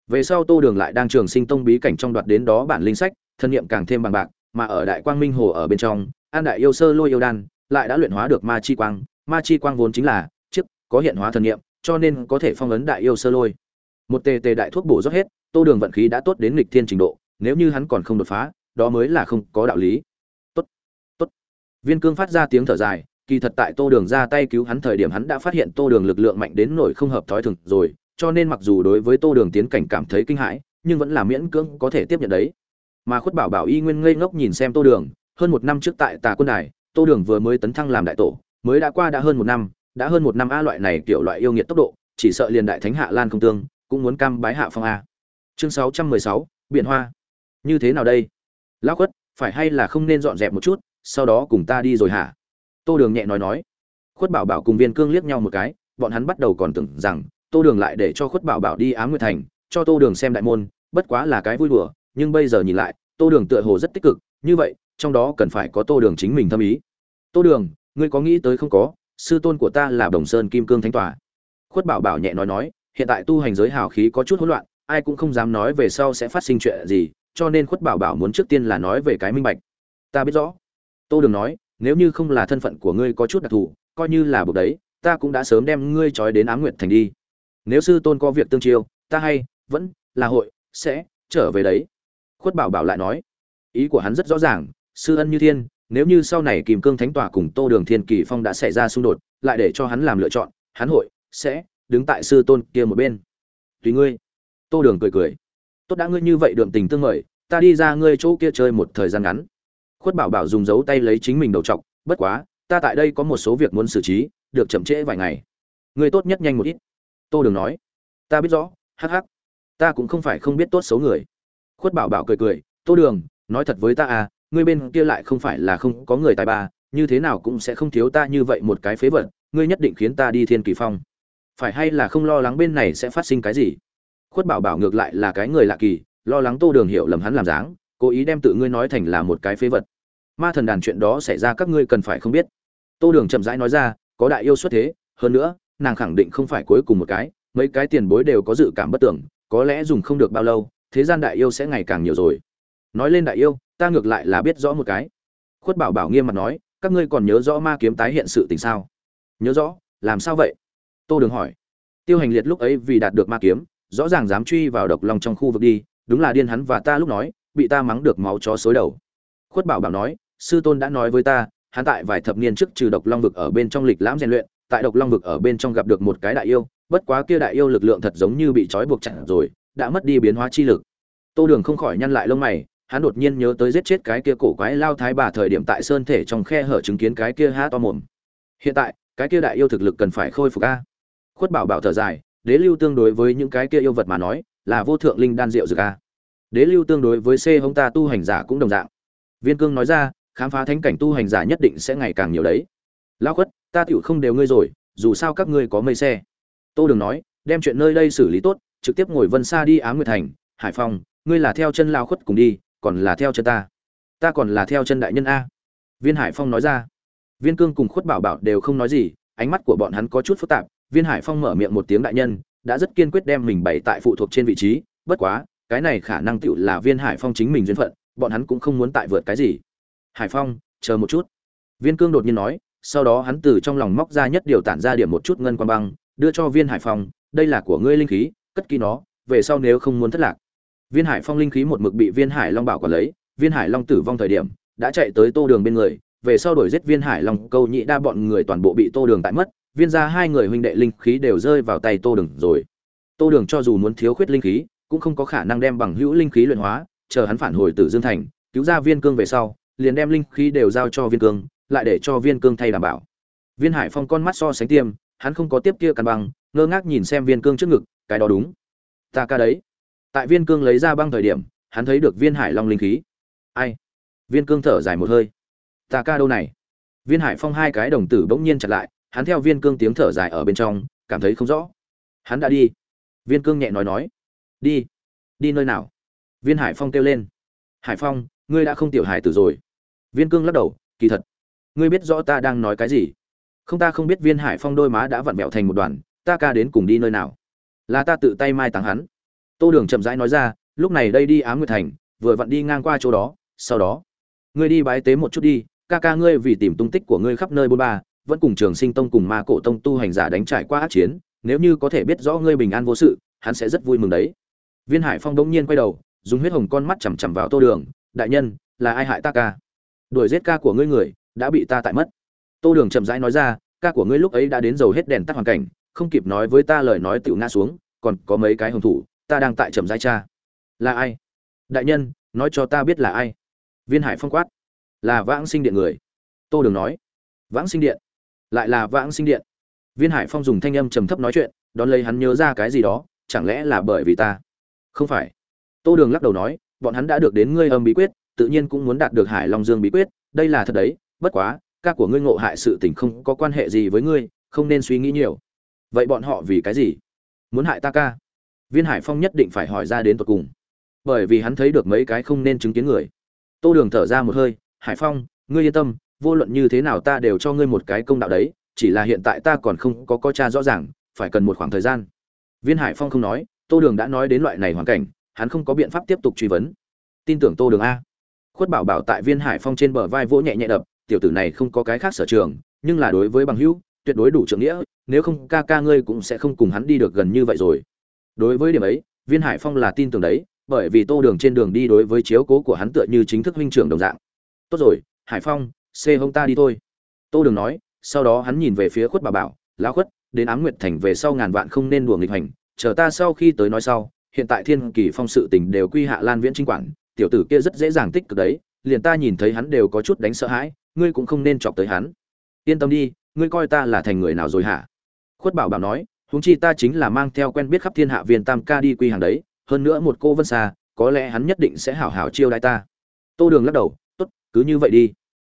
Về sau tô đường lại đang trường sinh tông bí cảnh trong đoạt đến đó bản linh sách, thần niệm càng thêm bằng bạc, mà ở đại quang minh hồ ở bên trong, an đại yêu sơ lôi yêu đan lại đã luyện hóa được ma chi quang ma chi quang vốn chính là chiếc, có hiện hóa thần nghiệm cho nên có thể phong ấn đại yêu sơ lôi. Một tề tề đại thuốc bổ rót hết, tô đường vận khí đã tốt đến nghịch thiên trình độ, nếu như hắn còn không đột phá, đó mới là không có đạo lý. Tốt tốt. Viên cương phát ra tiếng thở dài, kỳ thật tại tô đường ra tay cứu hắn thời điểm hắn đã phát hiện tô đường lực lượng mạnh đến nổi không hợp thói thường rồi, cho nên mặc dù đối với tô đường tiến cảnh cảm thấy kinh hãi, nhưng vẫn là miễn cưỡng có thể tiếp nhận đấy. Mà khuất bảo bảo y nguyên ngây ngốc nhìn xem tô đường, hơn một năm trước tại tà quân đài, tô đường vừa mới tấn thăng làm đại tổ mới đã qua đã hơn một năm, đã hơn một năm a loại này kiểu loại yêu nghiệt tốc độ, chỉ sợ liền đại thánh hạ lan không tương, cũng muốn cam bái hạ phong a. Chương sáu trăm mười sáu, biển hoa. Như thế nào đây? Lão khuất, phải hay là không nên dọn dẹp một chút, sau đó cùng ta đi rồi hả? Tô đường nhẹ nói nói. Khuất bảo bảo cùng viên cương liếc nhau một cái, bọn hắn bắt đầu còn tưởng rằng, tô đường lại để cho khuất bảo bảo đi ám nguyệt thành, cho tô đường xem đại môn, bất quá là cái vui đùa, nhưng bây giờ nhìn lại, tô đường tựa hồ rất tích cực, như vậy, trong đó cần phải có tô đường chính mình thâm ý. Tô đường ngươi có nghĩ tới không có, sư tôn của ta là đồng sơn kim cương thánh tòa. Khuất bảo bảo nhẹ nói nói, hiện tại tu hành giới hào khí có chút hỗn loạn, ai cũng không dám nói về sau sẽ phát sinh chuyện gì, cho nên khuất bảo bảo muốn trước tiên là nói về cái minh bạch. Ta biết rõ. Tô đường nói, nếu như không là thân phận của ngươi có chút đặc thù, coi như là buộc đấy, ta cũng đã sớm đem ngươi trói đến ám nguyệt thành đi. Nếu sư tôn có việc tương chiêu, ta hay, vẫn, là hội, sẽ trở về đấy. Khuất bảo bảo lại nói, ý của hắn rất rõ ràng, sư ân như thiên nếu như sau này kìm cương thánh tòa cùng tô đường thiên kỳ phong đã xảy ra xung đột, lại để cho hắn làm lựa chọn, hắn hội sẽ đứng tại sư tôn kia một bên. Tùy ngươi. Tô đường cười cười. Tốt đã ngươi như vậy đượm tình tương mời, ta đi ra ngươi chỗ kia chơi một thời gian ngắn. Khuất bảo bảo dùng dấu tay lấy chính mình đầu t bất quá, ta tại đây có một số việc muốn xử trí, được chậm trễ vài ngày. Ngươi tốt nhất nhanh một ít. Tô đường nói. Ta biết rõ, hắc hắc. Ta cũng không phải không biết tốt xấu người. Khuất bảo bảo cười cười. Tô đường, nói thật với ta à ngươi bên kia lại không phải là không có người tài ba, như thế nào cũng sẽ không thiếu ta như vậy một cái phế vật, ngươi nhất định khiến ta đi thiên kỳ phong. Phải hay là không lo lắng bên này sẽ phát sinh cái gì? Khuất bảo bảo ngược lại là cái người lạ kỳ, lo lắng tô đường hiểu lầm hắn làm dáng, cố ý đem tự ngươi nói thành là một cái phế vật. Ma thần đàn chuyện đó xảy ra các ngươi cần phải không biết. Tô đường chậm rãi nói ra, có đại yêu xuất thế, hơn nữa, nàng khẳng định không phải cuối cùng một cái, mấy cái tiền bối đều có dự cảm bất tưởng, có lẽ dùng không được bao lâu, thế gian đại yêu sẽ ngày càng nhiều rồi. Nói lên đại yêu ta ngược lại là biết rõ một cái. Khuất bảo bảo nghiêm mặt nói, các ngươi còn nhớ rõ ma kiếm tái hiện sự tình sao? Nhớ rõ, làm sao vậy? Tô đường hỏi. Tiêu hành liệt lúc ấy vì đạt được ma kiếm, rõ ràng dám truy vào độc long trong khu vực đi, đúng là điên hắn và ta lúc nói, bị ta mắng được máu chó xối đầu. Khuất bảo bảo nói, sư tôn đã nói với ta, hắn tại vài thập niên trước trừ độc long vực ở bên trong lịch lãm rèn luyện, tại độc long vực ở bên trong gặp được một cái đại yêu, bất quá kia đại yêu lực lượng thật giống như bị trói buộc chặt rồi, đã mất đi biến hóa chi lực. Tô đường không khỏi nhăn lại lông mày hắn đột nhiên nhớ tới giết chết cái kia cổ quái lao thái bà thời điểm tại sơn thể trong khe hở chứng kiến cái kia há to mồm. Hiện tại, cái kia đại yêu thực lực cần phải khôi phục a. Khuất bảo bảo thở dài, đế lưu tương đối với những cái kia yêu vật mà nói, là vô thượng linh đan diệu dược a. Đế lưu tương đối với c hung ta tu hành giả cũng đồng dạng. Viên cương nói ra, khám phá thánh cảnh tu hành giả nhất định sẽ ngày càng nhiều đấy. Lão khuất, ta tiểu không đều ngươi rồi, dù sao các ngươi có mây xe. Tô đường nói, đem chuyện nơi đây xử lý tốt, trực tiếp ngồi vân xa đi ám nguyệt thành. Hải phòng ngươi là theo chân lão khuất cùng đi còn là theo chân ta. Ta còn là theo chân đại nhân a. Viên hải phong nói ra. Viên cương cùng khuất bảo bảo đều không nói gì, ánh mắt của bọn hắn có chút phức tạp. Viên hải phong mở miệng một tiếng đại nhân, đã rất kiên quyết đem mình bày tại phụ thuộc trên vị trí. Bất quá, cái này khả năng tựu là viên hải phong chính mình duyên phận, bọn hắn cũng không muốn tại vượt cái gì. Hải phong, chờ một chút. Viên cương đột nhiên nói, sau đó hắn từ trong lòng móc ra nhất điều tản ra điểm một chút ngân quan băng, đưa cho viên hải phong, đây là của ngươi linh khí, cất kỹ nó, về sau nếu không muốn thất lạc viên hải phong linh khí một mực bị viên hải long bảo quản lấy viên hải long tử vong thời điểm đã chạy tới tô đường bên người về sau đổi giết viên hải long câu nhị đa bọn người toàn bộ bị tô đường tại mất viên ra hai người huynh đệ linh khí đều rơi vào tay tô đường rồi. Tô đường cho dù muốn thiếu khuyết linh khí cũng không có khả năng đem bằng hữu linh khí luyện hóa chờ hắn phản hồi từ dương thành cứu ra viên cương về sau liền đem linh khí đều giao cho viên cương lại để cho viên cương thay đảm bảo. Viên hải phong con mắt so sánh tiêm hắn không có tiếp kia cân bằng, ngơ ngác nhìn xem viên cương trước ngực cái đó đúng. Ta ca đấy tại viên cương lấy ra băng thời điểm, hắn thấy được viên hải long linh khí. Ai? Viên cương thở dài một hơi. Ta ca đâu này? Viên hải phong hai cái đồng tử bỗng nhiên chặt lại, hắn theo viên cương tiếng thở dài ở bên trong, cảm thấy không rõ. Hắn đã đi. Viên cương nhẹ nói nói. Đi. Đi nơi nào? Viên hải phong kêu lên. Hải phong, ngươi đã không tiểu hải tử rồi. Viên cương lắc đầu, kỳ thật. Ngươi biết rõ ta đang nói cái gì. Không ta không biết viên hải phong đôi má đã vặn vẹo thành một đoàn, ta ca đến cùng đi nơi nào? Là ta tự tay mai táng hắn tô đường chậm rãi nói ra, lúc này đây đi ám nguyệt thành, vừa vặn đi ngang qua chỗ đó, sau đó, ngươi đi bái tế một chút đi, ca ca ngươi vì tìm tung tích của ngươi khắp nơi bôn ba, vẫn cùng trường sinh tông cùng ma cổ tông tu hành giả đánh trải qua ác chiến, nếu như có thể biết rõ ngươi bình an vô sự, hắn sẽ rất vui mừng đấy. Viên hải phong đống nhiên quay đầu, dùng huyết hồng con mắt chằm chằm vào tô đường, đại nhân, là ai hại ta ca? Đuổi giết ca của ngươi người, đã bị ta tại mất. Tô đường chậm rãi nói ra, ca của ngươi lúc ấy đã đến dầu hết đèn tắt hoàn cảnh, không kịp nói với ta lời nói tiểu ngã xuống, còn có mấy cái hồng thủ ta đang tại trầm giai cha. Là ai? Đại nhân, nói cho ta biết là ai? Viên hải phong quát. Là vãng sinh điện người. Tô đường nói. Vãng sinh điện? Lại là vãng sinh điện. Viên hải phong dùng thanh âm trầm thấp nói chuyện, đón lấy hắn nhớ ra cái gì đó, chẳng lẽ là bởi vì ta? Không phải. Tô đường lắc đầu nói, bọn hắn đã được đến ngươi âm bí quyết, tự nhiên cũng muốn đạt được hải long dương bí quyết, đây là thật đấy, bất quá, ca của ngươi ngộ hại sự tình không có quan hệ gì với ngươi, không nên suy nghĩ nhiều. Vậy bọn họ vì cái gì? Muốn hại ta ca? Viên hải phong nhất định phải hỏi ra đến tột cùng. Bởi vì hắn thấy được mấy cái không nên chứng kiến người. Tô đường thở ra một hơi, hải phong, ngươi yên tâm, vô luận như thế nào ta đều cho ngươi một cái công đạo đấy, chỉ là hiện tại ta còn không có có cha rõ ràng, phải cần một khoảng thời gian. Viên hải phong không nói, tô đường đã nói đến loại này hoàn cảnh, hắn không có biện pháp tiếp tục truy vấn. Tin tưởng tô đường a. Khuất bảo bảo tại viên hải phong trên bờ vai vỗ nhẹ nhẹ đập, tiểu tử này không có cái khác sở trường, nhưng là đối với bằng hữu, tuyệt đối đủ trưởng nghĩa, nếu không ca ca ngươi cũng sẽ không cùng hắn đi được gần như vậy rồi đối với điểm ấy, viên hải phong là tin tưởng đấy, bởi vì tô đường trên đường đi đối với chiếu cố của hắn tựa như chính thức huynh trưởng đồng dạng. Tốt rồi, hải phong, xê hông ta đi thôi. Tô đường nói, sau đó hắn nhìn về phía khuất bà bảo lá khuất, đến ám nguyệt thành về sau ngàn vạn không nên đùa nghịch hành, chờ ta sau khi tới nói sau, hiện tại thiên kỳ phong sự tình đều quy hạ lan viễn trinh quản, tiểu tử kia rất dễ dàng tích cực đấy, liền ta nhìn thấy hắn đều có chút đánh sợ hãi, ngươi cũng không nên chọc tới hắn. Yên tâm đi, ngươi coi ta là thành người nào rồi hả? Khuất bảo bảo nói huống chi ta chính là mang theo quen biết khắp thiên hạ viên tam ca đi quy hàng đấy, hơn nữa một cô vân xa có lẽ hắn nhất định sẽ hảo hảo chiêu đãi ta. Tô đường lắc đầu, tốt, cứ như vậy đi.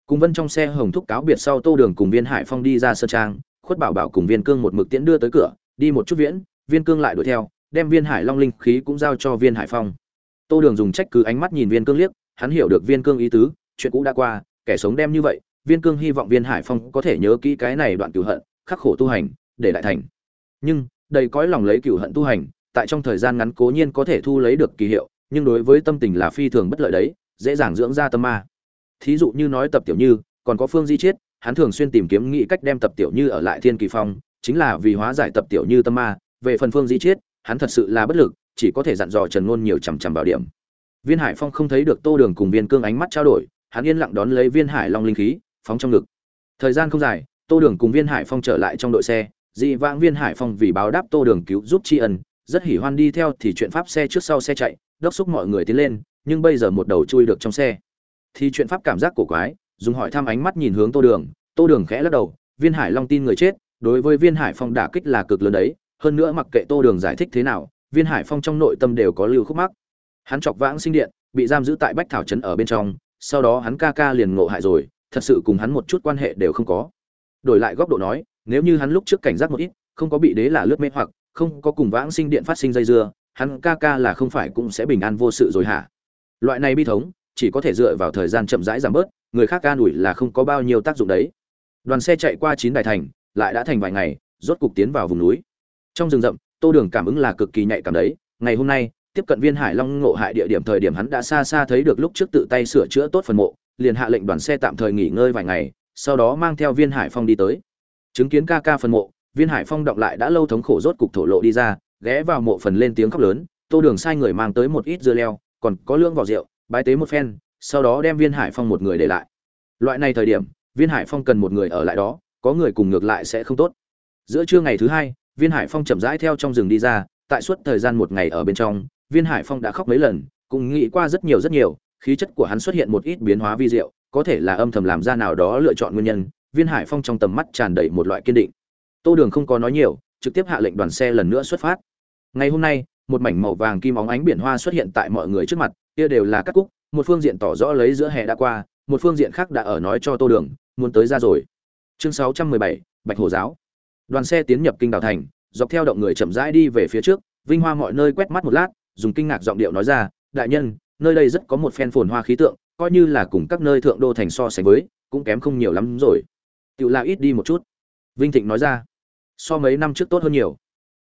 Cùng vân trong xe hồng thúc cáo biệt sau tô đường cùng viên hải phong đi ra sơ trang, khuất bảo bảo cùng viên cương một mực tiễn đưa tới cửa, đi một chút viễn, viên cương lại đuổi theo, đem viên hải long linh khí cũng giao cho viên hải phong. Tô đường dùng trách cứ ánh mắt nhìn viên cương liếc, hắn hiểu được viên cương ý tứ, chuyện cũ đã qua, kẻ sống đem như vậy, viên cương hy vọng viên hải phong có thể nhớ kỹ cái này đoạn cửu hận, khắc khổ tu hành, để đại thành nhưng đầy cõi lòng lấy cửu hận tu hành, tại trong thời gian ngắn cố nhiên có thể thu lấy được kỳ hiệu, nhưng đối với tâm tình là phi thường bất lợi đấy, dễ dàng dưỡng ra tâm ma. Thí dụ như nói tập tiểu như, còn có phương di chiết, hắn thường xuyên tìm kiếm nghĩ cách đem tập tiểu như ở lại thiên kỳ phong, chính là vì hóa giải tập tiểu như tâm ma. Về phần phương di chiết, hắn thật sự là bất lực, chỉ có thể dặn dò trần ngôn nhiều chằm chằm vào điểm. Viên hải phong không thấy được tô đường cùng viên cương ánh mắt trao đổi, hắn yên lặng đón lấy viên hải long linh khí, phóng trong ngực. Thời gian không dài, tô đường cùng viên hải phong trở lại trong đội xe dị vãng viên hải phong vì báo đáp tô đường cứu giúp tri ân, rất hỉ hoan đi theo thì chuyện pháp xe trước sau xe chạy, đốc xúc mọi người tiến lên, nhưng bây giờ một đầu chui được trong xe. Thì chuyện pháp cảm giác cổ quái, dùng hỏi thăm ánh mắt nhìn hướng tô đường tô đường khẽ lắc đầu, viên hải long tin người chết, đối với viên hải phong đả kích là cực lớn đấy, hơn nữa mặc kệ tô đường giải thích thế nào, viên hải phong trong nội tâm đều có lưu khúc mắc. Hắn chọc vãng sinh điện, bị giam giữ tại bách thảo trấn ở bên trong, sau đó hắn ca ca liền ngộ hại rồi, thật sự cùng hắn một chút quan hệ đều không có. Đổi lại góc độ nói nếu như hắn lúc trước cảnh giác một ít, không có bị đế là lướt mê hoặc, không có cùng vãng sinh điện phát sinh dây dưa, hắn ca ca là không phải cũng sẽ bình an vô sự rồi hả? Loại này bi thống, chỉ có thể dựa vào thời gian chậm rãi giảm bớt, người khác ca đuổi là không có bao nhiêu tác dụng đấy. Đoàn xe chạy qua chín đài thành, lại đã thành vài ngày, rốt cục tiến vào vùng núi. Trong rừng rậm, tô đường cảm ứng là cực kỳ nhạy cảm đấy. Ngày hôm nay, tiếp cận viên hải long ngộ hại địa điểm thời điểm hắn đã xa xa thấy được lúc trước tự tay sửa chữa tốt phần mộ, liền hạ lệnh đoàn xe tạm thời nghỉ ngơi vài ngày, sau đó mang theo viên hải phong đi tới chứng kiến ca ca phần mộ, viên hải phong động lại đã lâu thống khổ rốt cục thổ lộ đi ra, ghé vào mộ phần lên tiếng khóc lớn, tô đường sai người mang tới một ít dưa leo, còn có lương vào rượu, bái tế một phen, sau đó đem viên hải phong một người để lại. Loại này thời điểm, viên hải phong cần một người ở lại đó, có người cùng ngược lại sẽ không tốt. Giữa trưa ngày thứ hai, viên hải phong chậm rãi theo trong rừng đi ra, tại suốt thời gian một ngày ở bên trong, viên hải phong đã khóc mấy lần, cũng nghĩ qua rất nhiều rất nhiều, khí chất của hắn xuất hiện một ít biến hóa vi diệu, có thể là âm thầm làm ra nào đó lựa chọn nguyên nhân viên hải phong trong tầm mắt tràn đầy một loại kiên định. Tô đường không có nói nhiều, trực tiếp hạ lệnh đoàn xe lần nữa xuất phát. Ngày hôm nay, một mảnh màu vàng kim óng ánh biển hoa xuất hiện tại mọi người trước mặt, kia đều là các cúc, một phương diện tỏ rõ lấy giữa hè đã qua, một phương diện khác đã ở nói cho tô đường, muốn tới ra rồi. Chương sáu trăm mười bảy, bạch hồ giáo. Đoàn xe tiến nhập kinh đảo thành, dọc theo động người chậm rãi đi về phía trước, vinh hoa mọi nơi quét mắt một lát, dùng kinh ngạc giọng điệu nói ra, đại nhân, nơi đây rất có một phen phồn hoa khí tượng, coi như là cùng các nơi thượng đô thành so sánh với, cũng kém không nhiều lắm rồi tự là ít đi một chút. Vinh thịnh nói ra. So mấy năm trước tốt hơn nhiều.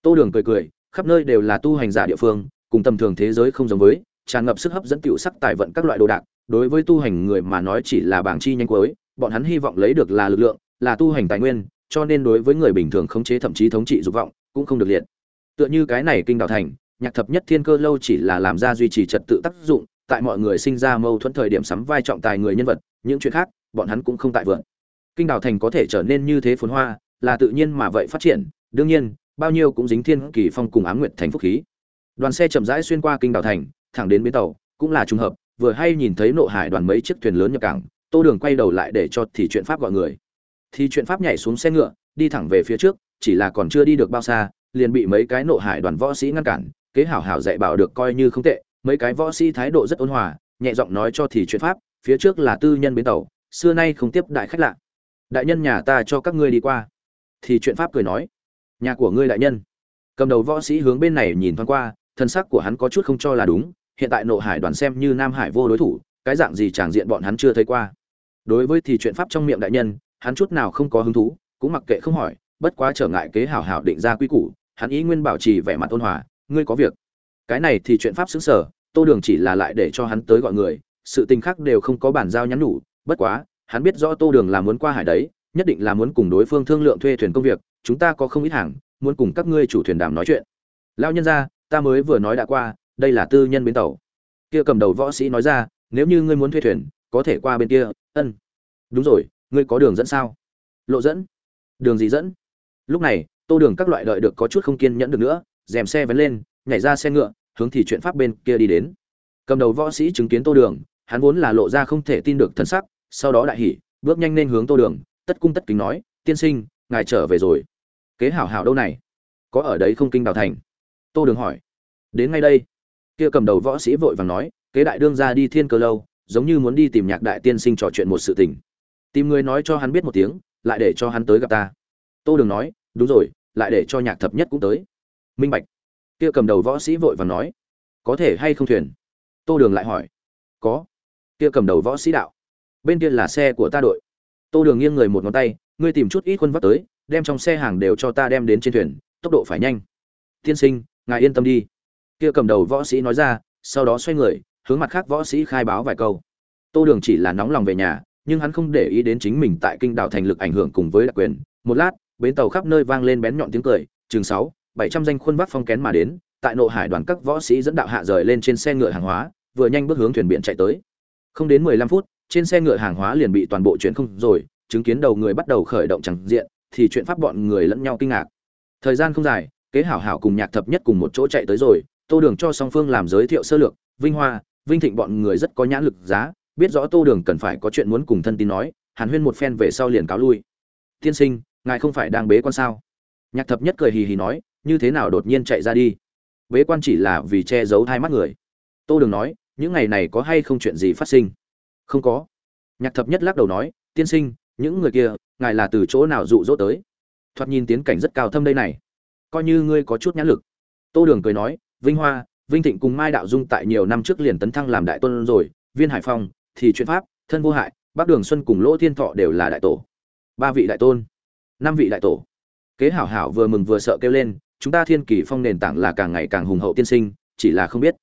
Tô đường cười cười, khắp nơi đều là tu hành giả địa phương, cùng tầm thường thế giới không giống với, tràn ngập sức hấp dẫn tiểu sắc tài vận các loại đồ đạc. Đối với tu hành người mà nói chỉ là bảng chi nhanh cuối, bọn hắn hy vọng lấy được là lực lượng, là tu hành tài nguyên, cho nên đối với người bình thường khống chế thậm chí thống trị dục vọng cũng không được liệt. Tựa như cái này kinh đào thành, nhạc thập nhất thiên cơ lâu chỉ là làm ra duy trì trật tự tác dụng, tại mọi người sinh ra mâu thuẫn thời điểm sắm vai trọng tài người nhân vật, những chuyện khác, bọn hắn cũng không tại vượn kinh đào thành có thể trở nên như thế phồn hoa, là tự nhiên mà vậy phát triển, đương nhiên, bao nhiêu cũng dính thiên kỳ phong cùng ám nguyệt thành phúc khí. Đoàn xe chậm rãi xuyên qua kinh đào thành, thẳng đến bến tàu, cũng là trùng hợp, vừa hay nhìn thấy nộ hải đoàn mấy chiếc thuyền lớn nhập cảng, tô đường quay đầu lại để cho thì chuyện pháp gọi người. Thì chuyện pháp nhảy xuống xe ngựa, đi thẳng về phía trước, chỉ là còn chưa đi được bao xa, liền bị mấy cái nộ hải đoàn võ sĩ ngăn cản, kế hảo hảo dạy bảo được coi như không tệ, mấy cái võ sĩ thái độ rất ôn hòa, nhẹ giọng nói cho thì chuyện pháp, phía trước là tư nhân bến tàu, xưa nay không tiếp đại khách lạ đại nhân nhà ta cho các ngươi đi qua. Thì chuyện pháp cười nói, nhà của ngươi đại nhân. Cầm đầu võ sĩ hướng bên này nhìn thoáng qua, thân sắc của hắn có chút không cho là đúng, hiện tại nộ hải đoàn xem như nam hải vô đối thủ, cái dạng gì tràng diện bọn hắn chưa thấy qua. Đối với thì chuyện pháp trong miệng đại nhân, hắn chút nào không có hứng thú, cũng mặc kệ không hỏi, bất quá trở ngại kế hảo hảo định ra quy củ, hắn ý nguyên bảo trì vẻ mặt ôn hòa, ngươi có việc. Cái này thì chuyện pháp xứng sở, tô đường chỉ là lại để cho hắn tới gọi người, sự tình khác đều không có bản giao nhắn nhủ, bất quá hắn biết rõ tô đường là muốn qua hải đấy, nhất định là muốn cùng đối phương thương lượng thuê thuyền công việc, chúng ta có không ít hàng, muốn cùng các ngươi chủ thuyền đàm nói chuyện. Lao nhân ra ta mới vừa nói đã qua, đây là tư nhân bến tàu. Kia cầm đầu võ sĩ nói ra, nếu như ngươi muốn thuê thuyền, có thể qua bên kia, ân. Đúng rồi, ngươi có đường dẫn sao? Lộ dẫn. Đường gì dẫn? Lúc này, tô đường các loại đợi được có chút không kiên nhẫn được nữa dèm xe vén lên, nhảy ra xe ngựa, hướng thì chuyện pháp bên kia đi đến. Cầm đầu võ sĩ chứng kiến tô đường, hắn vốn là lộ ra không thể tin được thân sắc sau đó đại hỉ, bước nhanh lên hướng tô đường, tất cung tất kính nói, tiên sinh, ngài trở về rồi. Kế hảo hảo đâu này? Có ở đấy không kinh đào thành? Tô đường hỏi. Đến ngay đây. Kia cầm đầu võ sĩ vội vàng nói, kế đại đương ra đi thiên cơ lâu, giống như muốn đi tìm nhạc đại tiên sinh trò chuyện một sự tình. Tìm người nói cho hắn biết một tiếng, lại để cho hắn tới gặp ta. Tô đường nói, đúng rồi, lại để cho nhạc thập nhất cũng tới. Minh bạch. Kia cầm đầu võ sĩ vội vàng nói, có thể hay không thuyền? Tô đường lại hỏi. Có. Kia cầm đầu võ sĩ đạo bên kia là xe của ta đội. Tô đường nghiêng người một ngón tay, ngươi tìm chút ít quân vắt tới, đem trong xe hàng đều cho ta đem đến trên thuyền, tốc độ phải nhanh. Tiên sinh, ngài yên tâm đi. Kia cầm đầu võ sĩ nói ra, sau đó xoay người, hướng mặt khác võ sĩ khai báo vài câu. Tô đường chỉ là nóng lòng về nhà, nhưng hắn không để ý đến chính mình tại kinh đảo thành lực ảnh hưởng cùng với đặc quyền. Một lát, bến tàu khắp nơi vang lên bén nhọn tiếng cười, chừng sáu, bảy trăm danh khuôn vác phong kén mà đến, tại nội hải đoàn các võ sĩ dẫn đạo hạ rời lên trên xe ngựa hàng hóa, vừa nhanh bước hướng thuyền biển chạy tới. Không đến mười lăm phút trên xe ngựa hàng hóa liền bị toàn bộ chuyển không rồi, chứng kiến đầu người bắt đầu khởi động chẳng diện, thì chuyện pháp bọn người lẫn nhau kinh ngạc. Thời gian không dài, kế hảo hảo cùng nhạc thập nhất cùng một chỗ chạy tới rồi, tô đường cho song phương làm giới thiệu sơ lược, vinh hoa, vinh thịnh bọn người rất có nhãn lực giá, biết rõ tô đường cần phải có chuyện muốn cùng thân tín nói, hàn huyên một phen về sau liền cáo lui. Tiên sinh, ngài không phải đang bế quan sao? Nhạc thập nhất cười hì hì nói, như thế nào đột nhiên chạy ra đi? Bế quan chỉ là vì che giấu hai mắt người. Tô đường nói, những ngày này có hay không chuyện gì phát sinh? Không có. Nhạc thập nhất lắc đầu nói, tiên sinh, những người kia, ngài là từ chỗ nào dụ dỗ tới? Thoạt nhìn tiến cảnh rất cao thâm đây này. Coi như ngươi có chút nhãn lực. Tô đường cười nói, vinh hoa, vinh thịnh cùng mai đạo dung tại nhiều năm trước liền tấn thăng làm đại tôn rồi, viên hải phong, thì chuyện pháp, thân vô hại bác đường xuân cùng lỗ thiên thọ đều là đại tổ. Ba vị đại tôn, năm vị đại tổ. Kế hảo hảo vừa mừng vừa sợ kêu lên, chúng ta thiên kỳ phong nền tảng là càng ngày càng hùng hậu tiên sinh, chỉ là không biết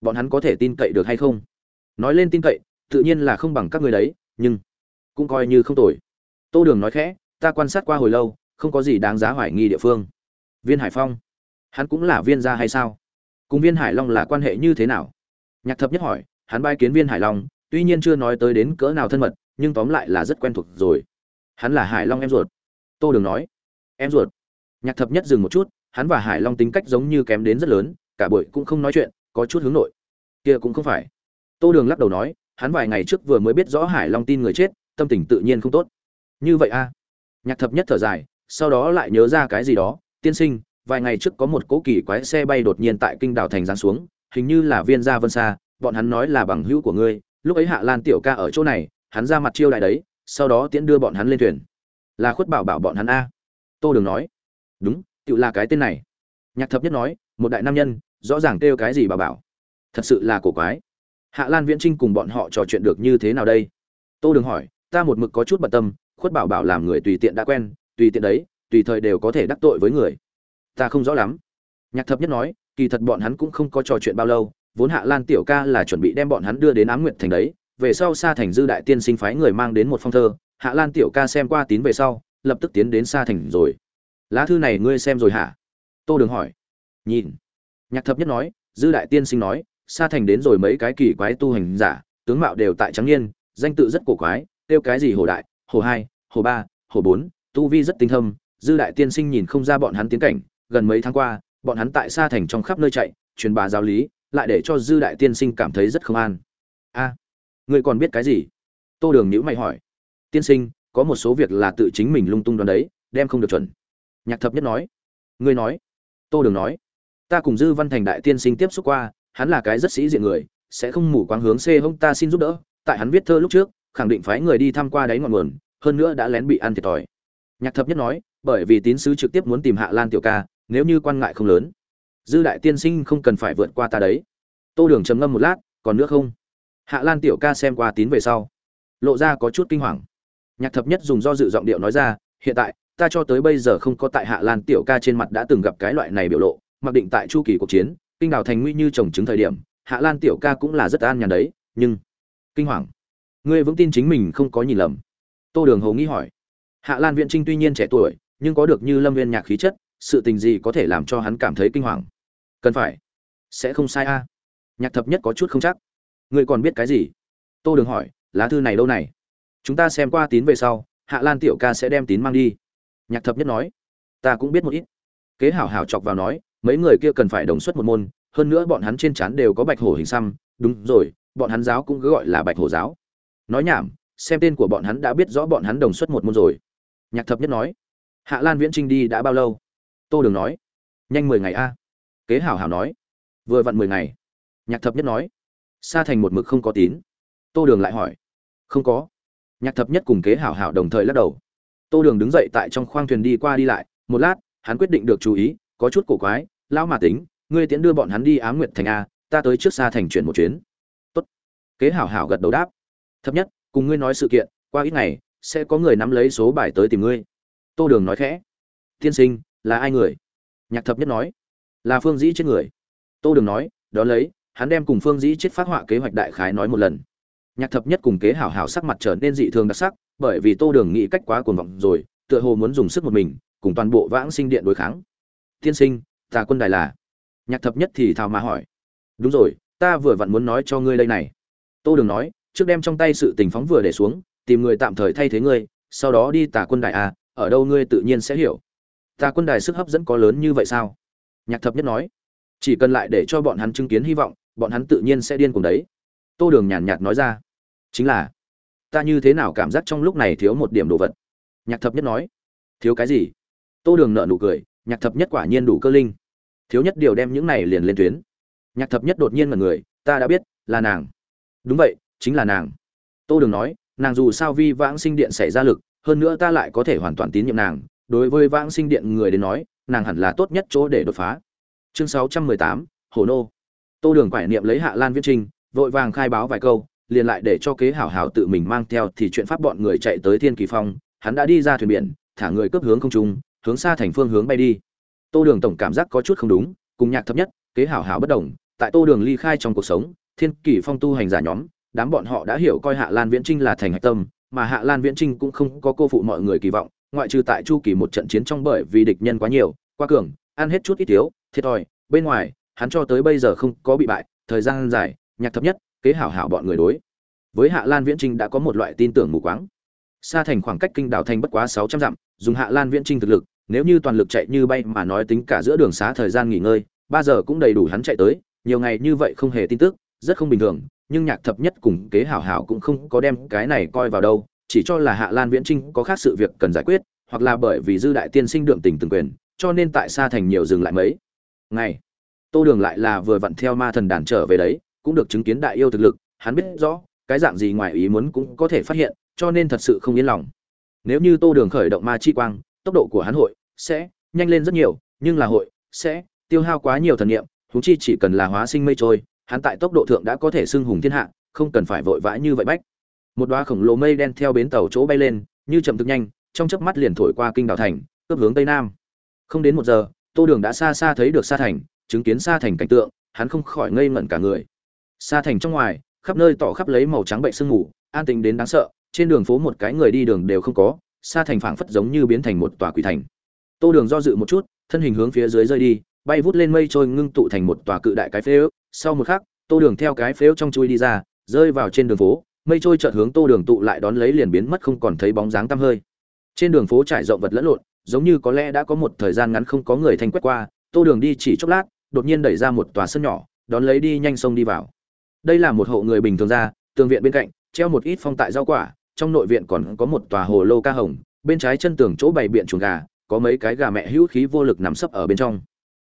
bọn hắn có thể tin cậy được hay không. Nói lên tin cậy tự nhiên là không bằng các người đấy, nhưng cũng coi như không tồi. Tô đường nói khẽ, ta quan sát qua hồi lâu, không có gì đáng giá hoài nghi địa phương. Viên hải phong, hắn cũng là viên gia hay sao? Cùng viên hải long là quan hệ như thế nào? Nhạc thập nhất hỏi, hắn bai kiến viên hải long, tuy nhiên chưa nói tới đến cỡ nào thân mật, nhưng tóm lại là rất quen thuộc rồi. Hắn là hải long em ruột. Tô đường nói, em ruột. Nhạc thập nhất dừng một chút, hắn và hải long tính cách giống như kém đến rất lớn, cả buổi cũng không nói chuyện, có chút hướng nội. Kia cũng không phải. Tô đường lắc đầu nói hắn vài ngày trước vừa mới biết rõ hải long tin người chết, tâm tình tự nhiên không tốt. Như vậy a? À? nhạc thập nhất thở dài, sau đó lại nhớ ra cái gì đó. Tiên sinh, vài ngày trước có một cỗ kỳ quái xe bay đột nhiên tại kinh đảo thành giáng xuống, hình như là viên gia vân xa, bọn hắn nói là bằng hữu của ngươi. Lúc ấy hạ lan tiểu ca ở chỗ này, hắn ra mặt chiêu đại đấy, sau đó tiễn đưa bọn hắn lên thuyền. Là khuất bảo bảo bọn hắn a. Tô đường nói. Đúng, tự là cái tên này. Nhạc thập nhất nói, một đại nam nhân, rõ ràng kêu cái gì bảo bảo. Thật sự là cổ quái hạ lan viễn trinh cùng bọn họ trò chuyện được như thế nào đây? Tô đường hỏi, ta một mực có chút bận tâm, khuất bảo bảo làm người tùy tiện đã quen, tùy tiện đấy, tùy thời đều có thể đắc tội với người. Ta không rõ lắm. Nhạc thập nhất nói, kỳ thật bọn hắn cũng không có trò chuyện bao lâu, vốn hạ lan tiểu ca là chuẩn bị đem bọn hắn đưa đến ám nguyện thành đấy, về sau xa thành dư đại tiên sinh phái người mang đến một phong thơ, hạ lan tiểu ca xem qua tín về sau, lập tức tiến đến xa thành rồi. Lá thư này ngươi xem rồi hả? Tô đường hỏi. Nhìn. Nhạc thập nhất nói, dư đại tiên sinh nói xa thành đến rồi mấy cái kỳ quái tu hành giả tướng mạo đều tại trắng niên danh tự rất cổ quái kêu cái gì hồ đại hồ hai hồ ba hồ bốn tu vi rất tinh thâm dư đại tiên sinh nhìn không ra bọn hắn tiến cảnh gần mấy tháng qua bọn hắn tại xa thành trong khắp nơi chạy truyền bá giáo lý lại để cho dư đại tiên sinh cảm thấy rất không an. A à, ngươi còn biết cái gì? Tô đường nhữ mày hỏi. Tiên sinh có một số việc là tự chính mình lung tung đoán đấy đem không được chuẩn. Nhạc thập nhất nói. Ngươi nói. Tô đường nói. Ta cùng dư văn thành đại tiên sinh tiếp xúc qua hắn là cái rất sĩ diện người, sẽ không mù quáng hướng c hông ta xin giúp đỡ, tại hắn viết thơ lúc trước, khẳng định phái người đi tham qua đáy ngọn nguồn, hơn nữa đã lén bị ăn thiệt thòi. Nhạc thập nhất nói, bởi vì tín sứ trực tiếp muốn tìm hạ lan tiểu ca, nếu như quan ngại không lớn. Dư đại tiên sinh không cần phải vượt qua ta đấy. Tô đường trầm ngâm một lát, còn nữa không? Hạ lan tiểu ca xem qua tín về sau, lộ ra có chút kinh hoàng. Nhạc thập nhất dùng do dự giọng điệu nói ra, hiện tại, ta cho tới bây giờ không có tại hạ lan tiểu ca trên mặt đã từng gặp cái loại này biểu lộ, mặc định tại chu kỳ cuộc chiến kinh đào thành nguy như trồng trứng thời điểm, hạ lan tiểu ca cũng là rất an nhàn đấy, nhưng kinh hoàng. Ngươi vững tin chính mình không có nhìn lầm. Tô đường hầu nghĩ hỏi. Hạ lan viện trinh tuy nhiên trẻ tuổi, nhưng có được như lâm viên nhạc khí chất, sự tình gì có thể làm cho hắn cảm thấy kinh hoàng? Cần phải. Sẽ không sai a. Nhạc thập nhất có chút không chắc. Ngươi còn biết cái gì? Tô đường hỏi, lá thư này đâu này? Chúng ta xem qua tín về sau, hạ lan tiểu ca sẽ đem tín mang đi. Nhạc thập nhất nói, ta cũng biết một ít. Kế hảo hảo chọc vào nói mấy người kia cần phải đồng xuất một môn, hơn nữa bọn hắn trên trán đều có bạch hổ hình xăm, đúng rồi, bọn hắn giáo cũng cứ gọi là bạch hổ giáo. Nói nhảm, xem tên của bọn hắn đã biết rõ bọn hắn đồng xuất một môn rồi. Nhạc thập nhất nói, hạ lan viễn trinh đi đã bao lâu? Tô đường nói, nhanh mười ngày a. Kế hảo hảo nói, vừa vặn mười ngày. Nhạc thập nhất nói xa thành một mực không có tín. Tô đường lại hỏi, không có. Nhạc thập nhất cùng kế hảo hảo đồng thời lắc đầu. Tô đường đứng dậy tại trong khoang thuyền đi qua đi lại, một lát, hắn quyết định được chú ý, có chút cổ quái lão mà tính, ngươi tiễn đưa bọn hắn đi ám nguyệt thành a, ta tới trước xa thành chuyển một chuyến. Tốt. Kế hảo hảo gật đầu đáp. Thấp nhất, cùng ngươi nói sự kiện, qua ít ngày, sẽ có người nắm lấy số bài tới tìm ngươi. Tô đường nói khẽ. Tiên sinh, là ai người? Nhạc thập nhất nói. Là phương dĩ chết người. Tô đường nói, đó lấy, hắn đem cùng phương dĩ chết phát họa kế hoạch đại khái nói một lần. Nhạc thập nhất cùng kế hảo hảo sắc mặt trở nên dị thường đặc sắc, bởi vì tô đường nghĩ cách quá cuồng vọng rồi, tựa hồ muốn dùng sức một mình, cùng toàn bộ vãng sinh điện đối kháng. Tiên sinh tà quân đài là. Nhạc thập nhất thì thào mà hỏi. Đúng rồi, ta vừa vặn muốn nói cho ngươi đây này. Tô đường nói, trước đem trong tay sự tình phóng vừa để xuống, tìm người tạm thời thay thế ngươi, sau đó đi tà quân đài à ở đâu ngươi tự nhiên sẽ hiểu. Tà quân đài sức hấp dẫn có lớn như vậy sao? Nhạc thập nhất nói, chỉ cần lại để cho bọn hắn chứng kiến hy vọng, bọn hắn tự nhiên sẽ điên cùng đấy. Tô đường nhàn nhạt nói ra, chính là, ta như thế nào cảm giác trong lúc này thiếu một điểm đồ vật? Nhạc thập nhất nói, thiếu cái gì? Tô đường nợ nụ cười, nhạc thập nhất quả nhiên đủ cơ linh thiếu nhất điều đem những này liền lên tuyến. Nhạc thập nhất đột nhiên mật người, ta đã biết, là nàng. Đúng vậy, chính là nàng. Tô đường nói, nàng dù sao vi vãng sinh điện xảy ra lực, hơn nữa ta lại có thể hoàn toàn tín nhiệm nàng. Đối với vãng sinh điện người đến nói, nàng hẳn là tốt nhất chỗ để đột phá. Chương sáu trăm mười tám hồ nô. Tô đường quải niệm lấy hạ lan viết trinh vội vàng khai báo vài câu, liền lại để cho kế hảo hảo tự mình mang theo thì chuyện pháp bọn người chạy tới thiên kỳ phong. Hắn đã đi ra thuyền biển, thả người cướp hướng không trung, hướng xa thành phương hướng bay đi tô đường tổng cảm giác có chút không đúng, cùng nhạc thấp nhất, kế hảo hảo bất đồng, tại tô đường ly khai trong cuộc sống, thiên kỷ phong tu hành giả nhóm, đám bọn họ đã hiểu coi hạ lan viễn trinh là thành hạch tâm, mà hạ lan viễn trinh cũng không có cô phụ mọi người kỳ vọng, ngoại trừ tại chu kỳ một trận chiến trong bởi vì địch nhân quá nhiều qua cường, ăn hết chút ít thiếu, thiệt thòi, bên ngoài, hắn cho tới bây giờ không có bị bại, thời gian dài, nhạc thấp nhất, kế hảo hảo bọn người đối. Với hạ lan viễn trinh đã có một loại tin tưởng mù quáng. Xa thành khoảng cách kinh đảo thành bất quá sáu trăm dặm, dùng hạ lan viễn trinh thực lực nếu như toàn lực chạy như bay mà nói tính cả giữa đường xá thời gian nghỉ ngơi, ba giờ cũng đầy đủ hắn chạy tới, nhiều ngày như vậy không hề tin tức, rất không bình thường, nhưng nhạc thập nhất cùng kế hảo hảo cũng không có đem cái này coi vào đâu, chỉ cho là hạ lan viễn trinh có khác sự việc cần giải quyết, hoặc là bởi vì dư đại tiên sinh đượm tình từng quyền, cho nên tại xa thành nhiều dừng lại mấy ngày. Tô đường lại là vừa vặn theo ma thần đàn trở về đấy, cũng được chứng kiến đại yêu thực lực, hắn biết rõ, cái dạng gì ngoài ý muốn cũng có thể phát hiện, cho nên thật sự không yên lòng. Nếu như tô đường khởi động ma chi quang, tốc độ của hắn hội sẽ nhanh lên rất nhiều, nhưng là hội sẽ tiêu hao quá nhiều thần niệm, huống chi chỉ cần là hóa sinh mây trôi, hắn tại tốc độ thượng đã có thể xưng hùng thiên hạ, không cần phải vội vã như vậy bách. Một đoá khổng lồ mây đen theo bến tàu chỗ bay lên, như chậm thực nhanh, trong chớp mắt liền thổi qua kinh đảo thành, cướp hướng tây nam. Không đến một giờ, tô đường đã xa xa thấy được xa thành, chứng kiến xa thành cảnh tượng, hắn không khỏi ngây ngẩn cả người. Xa thành trong ngoài, khắp nơi tỏ khắp lấy màu trắng bệnh sương mù, an tĩnh đến đáng sợ, trên đường phố một cái người đi đường đều không có xa thành phảng phất giống như biến thành một tòa quỷ thành tô đường do dự một chút, thân hình hướng phía dưới rơi đi, bay vút lên mây trôi ngưng tụ thành một tòa cự đại cái phế ước. Sau một khắc, tô đường theo cái phế ước trong chui đi ra, rơi vào trên đường phố. Mây trôi chợt hướng tô đường tụ lại đón lấy liền biến mất không còn thấy bóng dáng tăm hơi. Trên đường phố trải rộng vật lẫn lộn, giống như có lẽ đã có một thời gian ngắn không có người thanh quét qua, tô đường đi chỉ chốc lát, đột nhiên đẩy ra một tòa sân nhỏ, đón lấy đi nhanh sông đi vào. Đây là một hộ người bình thường ra, tường viện bên cạnh, treo một ít phong tại rau quả, trong nội viện còn có một tòa hồ lô ca hồng, bên trái chân tường chỗ bày biện chuồng gà có mấy cái gà mẹ hữu khí vô lực nằm sấp ở bên trong.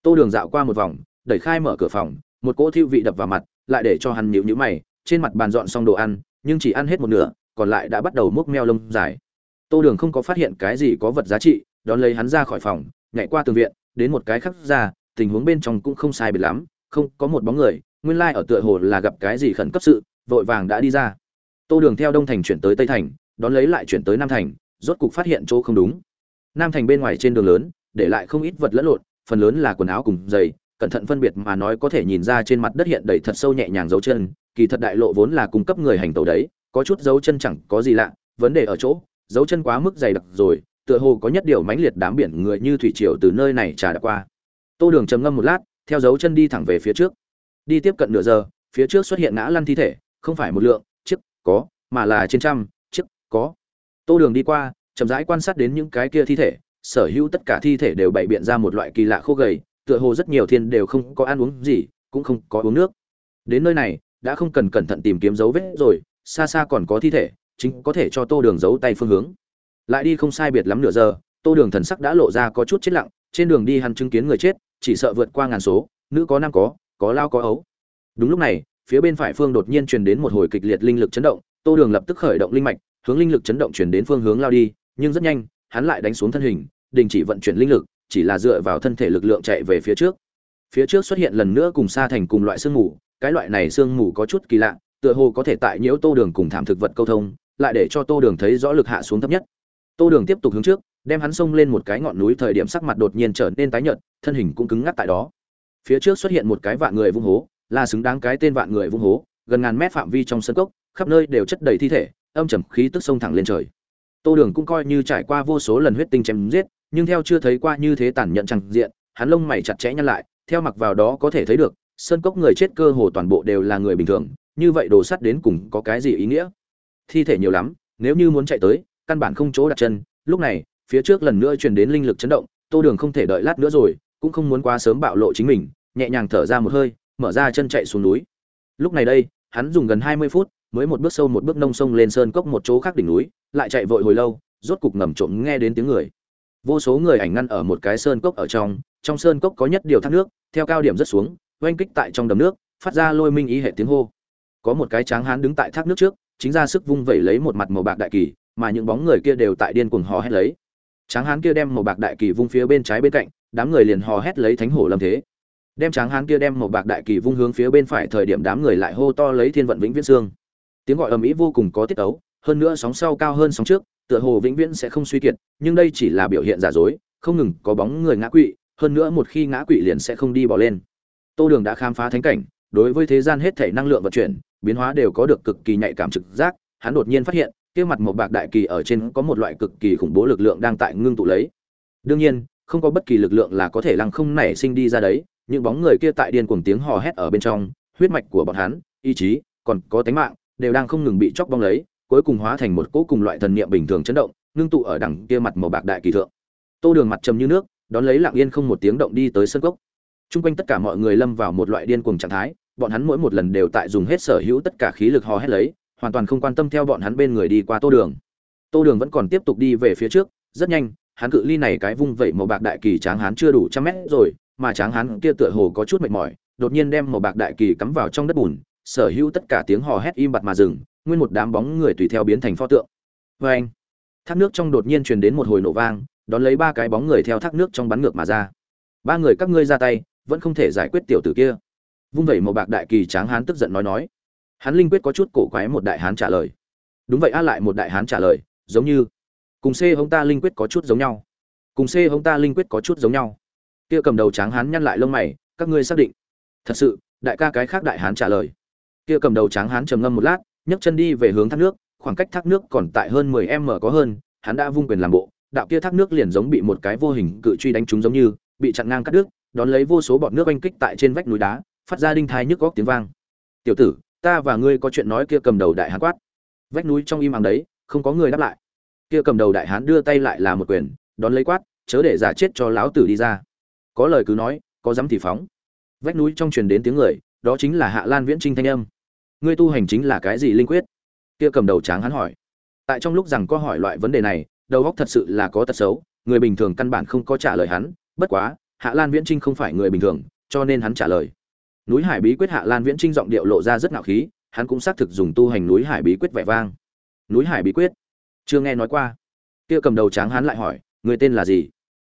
Tô đường dạo qua một vòng, đẩy khai mở cửa phòng, một cỗ thiêu vị đập vào mặt, lại để cho hắn nhíu nhíu mày, trên mặt bàn dọn xong đồ ăn, nhưng chỉ ăn hết một nửa, còn lại đã bắt đầu múc meo lông dài. Tô đường không có phát hiện cái gì có vật giá trị, đón lấy hắn ra khỏi phòng, nhảy qua tường viện, đến một cái khắc ra, tình huống bên trong cũng không sai biệt lắm, không có một bóng người, nguyên lai ở tựa hồ là gặp cái gì khẩn cấp sự, vội vàng đã đi ra. Tô đường theo đông thành chuyển tới tây thành, đón lấy lại chuyển tới nam thành, rốt cục phát hiện chỗ không đúng nam thành bên ngoài trên đường lớn, để lại không ít vật lẫn lộn, phần lớn là quần áo cùng giày, cẩn thận phân biệt mà nói có thể nhìn ra trên mặt đất hiện đầy thật sâu nhẹ nhàng dấu chân, kỳ thật đại lộ vốn là cung cấp người hành tẩu đấy, có chút dấu chân chẳng có gì lạ, vấn đề ở chỗ, dấu chân quá mức dày đặc rồi, tựa hồ có nhất điều mãnh liệt đám biển người như thủy triều từ nơi này trà đã qua. Tô đường trầm ngâm một lát, theo dấu chân đi thẳng về phía trước. Đi tiếp cận nửa giờ, phía trước xuất hiện ngã lăn thi thể, không phải một lượng, chiếc, có, mà là trên trăm, chiếc, có. Tô đường đi qua chậm rãi quan sát đến những cái kia thi thể, sở hữu tất cả thi thể đều bày biện ra một loại kỳ lạ khô gầy, tựa hồ rất nhiều thiên đều không có ăn uống gì, cũng không có uống nước. Đến nơi này, đã không cần cẩn thận tìm kiếm dấu vết rồi, xa xa còn có thi thể, chính có thể cho tô đường giấu tay phương hướng. Lại đi không sai biệt lắm nửa giờ, tô đường thần sắc đã lộ ra có chút chết lặng, trên đường đi hắn chứng kiến người chết, chỉ sợ vượt qua ngàn số, nữ có nam có có lao có ấu. Đúng lúc này, phía bên phải phương đột nhiên truyền đến một hồi kịch liệt linh lực chấn động, tô đường lập tức khởi động linh mạch, hướng linh lực chấn động chuyển đến phương hướng lao đi nhưng rất nhanh, hắn lại đánh xuống thân hình, đình chỉ vận chuyển linh lực, chỉ là dựa vào thân thể lực lượng chạy về phía trước. Phía trước xuất hiện lần nữa cùng xa thành cùng loại sương mù, cái loại này sương mù có chút kỳ lạ, tựa hồ có thể tại nhiễu tô đường cùng thảm thực vật câu thông, lại để cho tô đường thấy rõ lực hạ xuống thấp nhất. Tô đường tiếp tục hướng trước, đem hắn xông lên một cái ngọn núi thời điểm sắc mặt đột nhiên trở nên tái nhợt, thân hình cũng cứng ngắc tại đó. Phía trước xuất hiện một cái vạn người vung hố, là xứng đáng cái tên vạn người vung hố, gần ngàn mét phạm vi trong sân cốc, khắp nơi đều chất đầy thi thể, âm trầm khí tức sông thẳng lên trời tô đường cũng coi như trải qua vô số lần huyết tinh chém giết, nhưng theo chưa thấy qua như thế tàn nhẫn chẳng diện, hắn lông mày chặt chẽ nhăn lại, theo mặc vào đó có thể thấy được, sơn cốc người chết cơ hồ toàn bộ đều là người bình thường, như vậy đồ sắt đến cùng có cái gì ý nghĩa? Thi thể nhiều lắm, nếu như muốn chạy tới, căn bản không chỗ đặt chân. Lúc này, phía trước lần nữa truyền đến linh lực chấn động, tô đường không thể đợi lát nữa rồi, cũng không muốn quá sớm bạo lộ chính mình, nhẹ nhàng thở ra một hơi, mở ra chân chạy xuống núi. Lúc này đây, hắn dùng gần hai mươi phút, mới một bước sâu một bước nông sông lên sơn cốc một chỗ khác đỉnh núi lại chạy vội hồi lâu, rốt cục ngầm trộm nghe đến tiếng người. Vô số người ảnh ngăn ở một cái sơn cốc ở trong trong sơn cốc có nhất điều thác nước, theo cao điểm rất xuống, oanh kích tại trong đầm nước, phát ra lôi minh ý hệ tiếng hô. Có một cái tráng hán đứng tại thác nước trước, chính ra sức vung vẩy lấy một mặt màu bạc đại kỳ, mà những bóng người kia đều tại điên cuồng hò hét lấy. Tráng hán kia đem màu bạc đại kỳ vung phía bên trái bên cạnh, đám người liền hò hét lấy thánh hổ lâm thế. Đem tráng hán kia đem màu bạc đại kỳ vung hướng phía bên phải thời điểm đám người lại hô to lấy thiên vận vĩnh viễn xương. Tiếng gọi ầm ĩ vô cùng có tiết ấu hơn nữa sóng sau cao hơn sóng trước, tựa hồ vĩnh viễn sẽ không suy kiệt, nhưng đây chỉ là biểu hiện giả dối, không ngừng có bóng người ngã quỵ, hơn nữa một khi ngã quỵ liền sẽ không đi bỏ lên. Tô đường đã khám phá thánh cảnh, đối với thế gian hết thể năng lượng vận chuyển, biến hóa đều có được cực kỳ nhạy cảm trực giác, hắn đột nhiên phát hiện, kia mặt một bạc đại kỳ ở trên có một loại cực kỳ khủng bố lực lượng đang tại ngưng tụ lấy. Đương nhiên, không có bất kỳ lực lượng là có thể lăng không nảy sinh đi ra đấy, những bóng người kia tại điên cuồng tiếng hò hét ở bên trong, huyết mạch của bọn hắn, ý chí, còn có tính mạng, đều đang không ngừng bị chọc bong lấy cuối cùng hóa thành một cỗ cùng loại thần niệm bình thường chấn động ngưng tụ ở đằng kia mặt màu bạc đại kỳ thượng tô đường mặt trầm như nước đón lấy lặng yên không một tiếng động đi tới sân cốc Trung quanh tất cả mọi người lâm vào một loại điên cuồng trạng thái, bọn hắn mỗi một lần đều tại dùng hết sở hữu tất cả khí lực hò hét lấy, hoàn toàn không quan tâm theo bọn hắn bên người đi qua Tô Đường. Tô Đường vẫn còn tiếp tục đi về phía trước, rất nhanh, hắn cự ly này cái vung vẩy màu bạc đại kỳ tráng hắn chưa đủ trăm mét rồi, mà tráng hắn kia tựa hồ có chút mệt mỏi, đột nhiên đem màu bạc đại kỳ cắm vào trong đất bùn, sở hữu tất cả tiếng hò hét im bặt mà dừng, nguyên một đám bóng người tùy theo biến thành pho tượng. Oeng! Thác nước trong đột nhiên truyền đến một hồi nổ vang, đón lấy ba cái bóng người theo thác nước trong bắn ngược mà ra. Ba người các ngươi ra tay, vẫn không thể giải quyết tiểu tử kia vung vẩy màu bạc đại kỳ tráng hán tức giận nói nói hắn linh quyết có chút cổ quái một đại hán trả lời đúng vậy a lại một đại hán trả lời giống như cùng c hống ta linh quyết có chút giống nhau cùng c hống ta linh quyết có chút giống nhau kia cầm đầu tráng hán nhăn lại lông mày các ngươi xác định thật sự đại ca cái khác đại hán trả lời kia cầm đầu tráng hán trầm ngâm một lát nhấc chân đi về hướng thác nước, khoảng cách thác nước còn tại hơn mười m có hơn, hắn đã vung quyền làm bộ, đạo kia thác nước liền giống bị một cái vô hình cự truy đánh trúng giống như, bị chặn ngang cắt đứt, đón lấy vô số bọt nước oanh kích tại trên vách núi đá, phát ra đinh thai nhức góc tiếng vang. Tiểu tử, ta và ngươi có chuyện nói kia cầm đầu đại hán quát. Vách núi trong im ắng đấy, không có người đáp lại. Kia cầm đầu đại hán đưa tay lại là một quyền, đón lấy quát, chớ để giả chết cho lão tử đi ra. Có lời cứ nói, có dám thì phóng. Vách núi trong truyền đến tiếng người, đó chính là hạ lan viễn trinh thanh âm ngươi tu hành chính là cái gì linh quyết? Kia cầm đầu tráng hắn hỏi. Tại trong lúc rằng có hỏi loại vấn đề này, đầu óc thật sự là có tật xấu, người bình thường căn bản không có trả lời hắn, bất quá, hạ lan viễn trinh không phải người bình thường, cho nên hắn trả lời. Núi hải bí quyết hạ lan viễn trinh giọng điệu lộ ra rất ngạo khí, hắn cũng xác thực dùng tu hành núi hải bí quyết vẻ vang. Núi hải bí quyết? Chưa nghe nói qua. Kia cầm đầu tráng hắn lại hỏi, người tên là gì?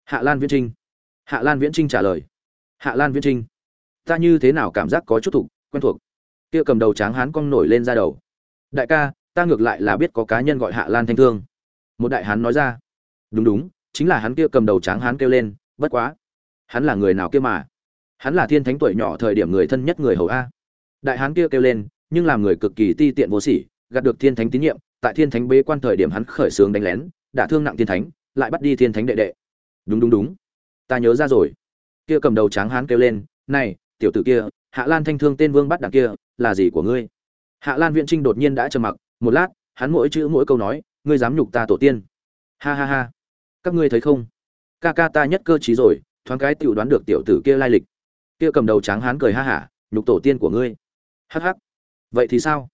Hạ lan viễn trinh. Hạ lan viễn trinh trả lời. Hạ lan viễn trinh. Ta như thế nào cảm giác có chút thục, quen thuộc kia cầm đầu tráng hán cong nổi lên ra đầu. Đại ca, ta ngược lại là biết có cá nhân gọi hạ lan thanh thương. Một đại hán nói ra. Đúng đúng, chính là hắn kia cầm đầu tráng hán kêu lên, bất quá, hắn là người nào kia mà? Hắn là thiên thánh tuổi nhỏ thời điểm người thân nhất người hầu a. Đại hán kia kêu lên, nhưng làm người cực kỳ ti tiện vô sỉ, gạt được thiên thánh tín nhiệm, tại thiên thánh bế quan thời điểm hắn khởi xướng đánh lén, đả thương nặng thiên thánh, lại bắt đi thiên thánh đệ đệ. Đúng đúng đúng, ta nhớ ra rồi. Kia cầm đầu tráng hán kêu lên, này, tiểu tử kia hạ lan thanh thương tên vương bắt đằng kia, là gì của ngươi? Hạ lan viễn trinh đột nhiên đã trầm mặc, một lát, hắn mỗi chữ mỗi câu nói, ngươi dám nhục ta tổ tiên. Ha ha ha. Các ngươi thấy không? Ca ca ta nhất cơ trí rồi, thoáng cái tiểu đoán được tiểu tử kia lai lịch. Kia cầm đầu tráng hán cười ha hả, nhục tổ tiên của ngươi. Hắc hắc. Vậy thì sao?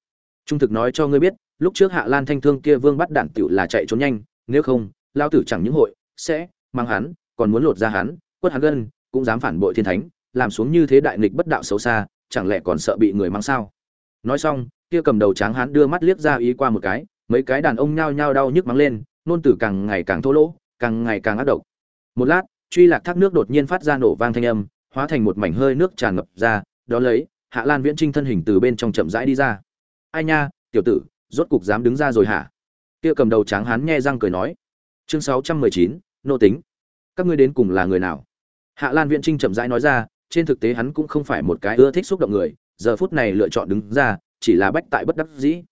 Trung thực nói cho ngươi biết, lúc trước hạ lan thanh thương kia vương bắt đạn tiểu là chạy trốn nhanh, nếu không, lao tử chẳng những hội, sẽ mang hắn, còn muốn lột ra hắn, quất hắn gân, cũng dám phản bội thiên thánh làm xuống như thế đại nghịch bất đạo xấu xa, chẳng lẽ còn sợ bị người mang sao? Nói xong, kia cầm đầu tráng hán đưa mắt liếc ra ý qua một cái, mấy cái đàn ông nhao nhao đau nhức mắng lên, nôn tử càng ngày càng thô lỗ, càng ngày càng ác độc. Một lát, truy lạc thác nước đột nhiên phát ra nổ vang thanh âm, hóa thành một mảnh hơi nước tràn ngập ra, đó lấy, hạ lan viễn trinh thân hình từ bên trong chậm rãi đi ra. Ai nha, tiểu tử, rốt cục dám đứng ra rồi hả? Kia cầm đầu tráng hán nghe răng cười nói. Chương sáu trăm mười chín, nô tính. Các ngươi đến cùng là người nào? Hạ lan viễn trinh chậm rãi nói ra trên thực tế hắn cũng không phải một cái ưa thích xúc động người giờ phút này lựa chọn đứng ra chỉ là bách tại bất đắc dĩ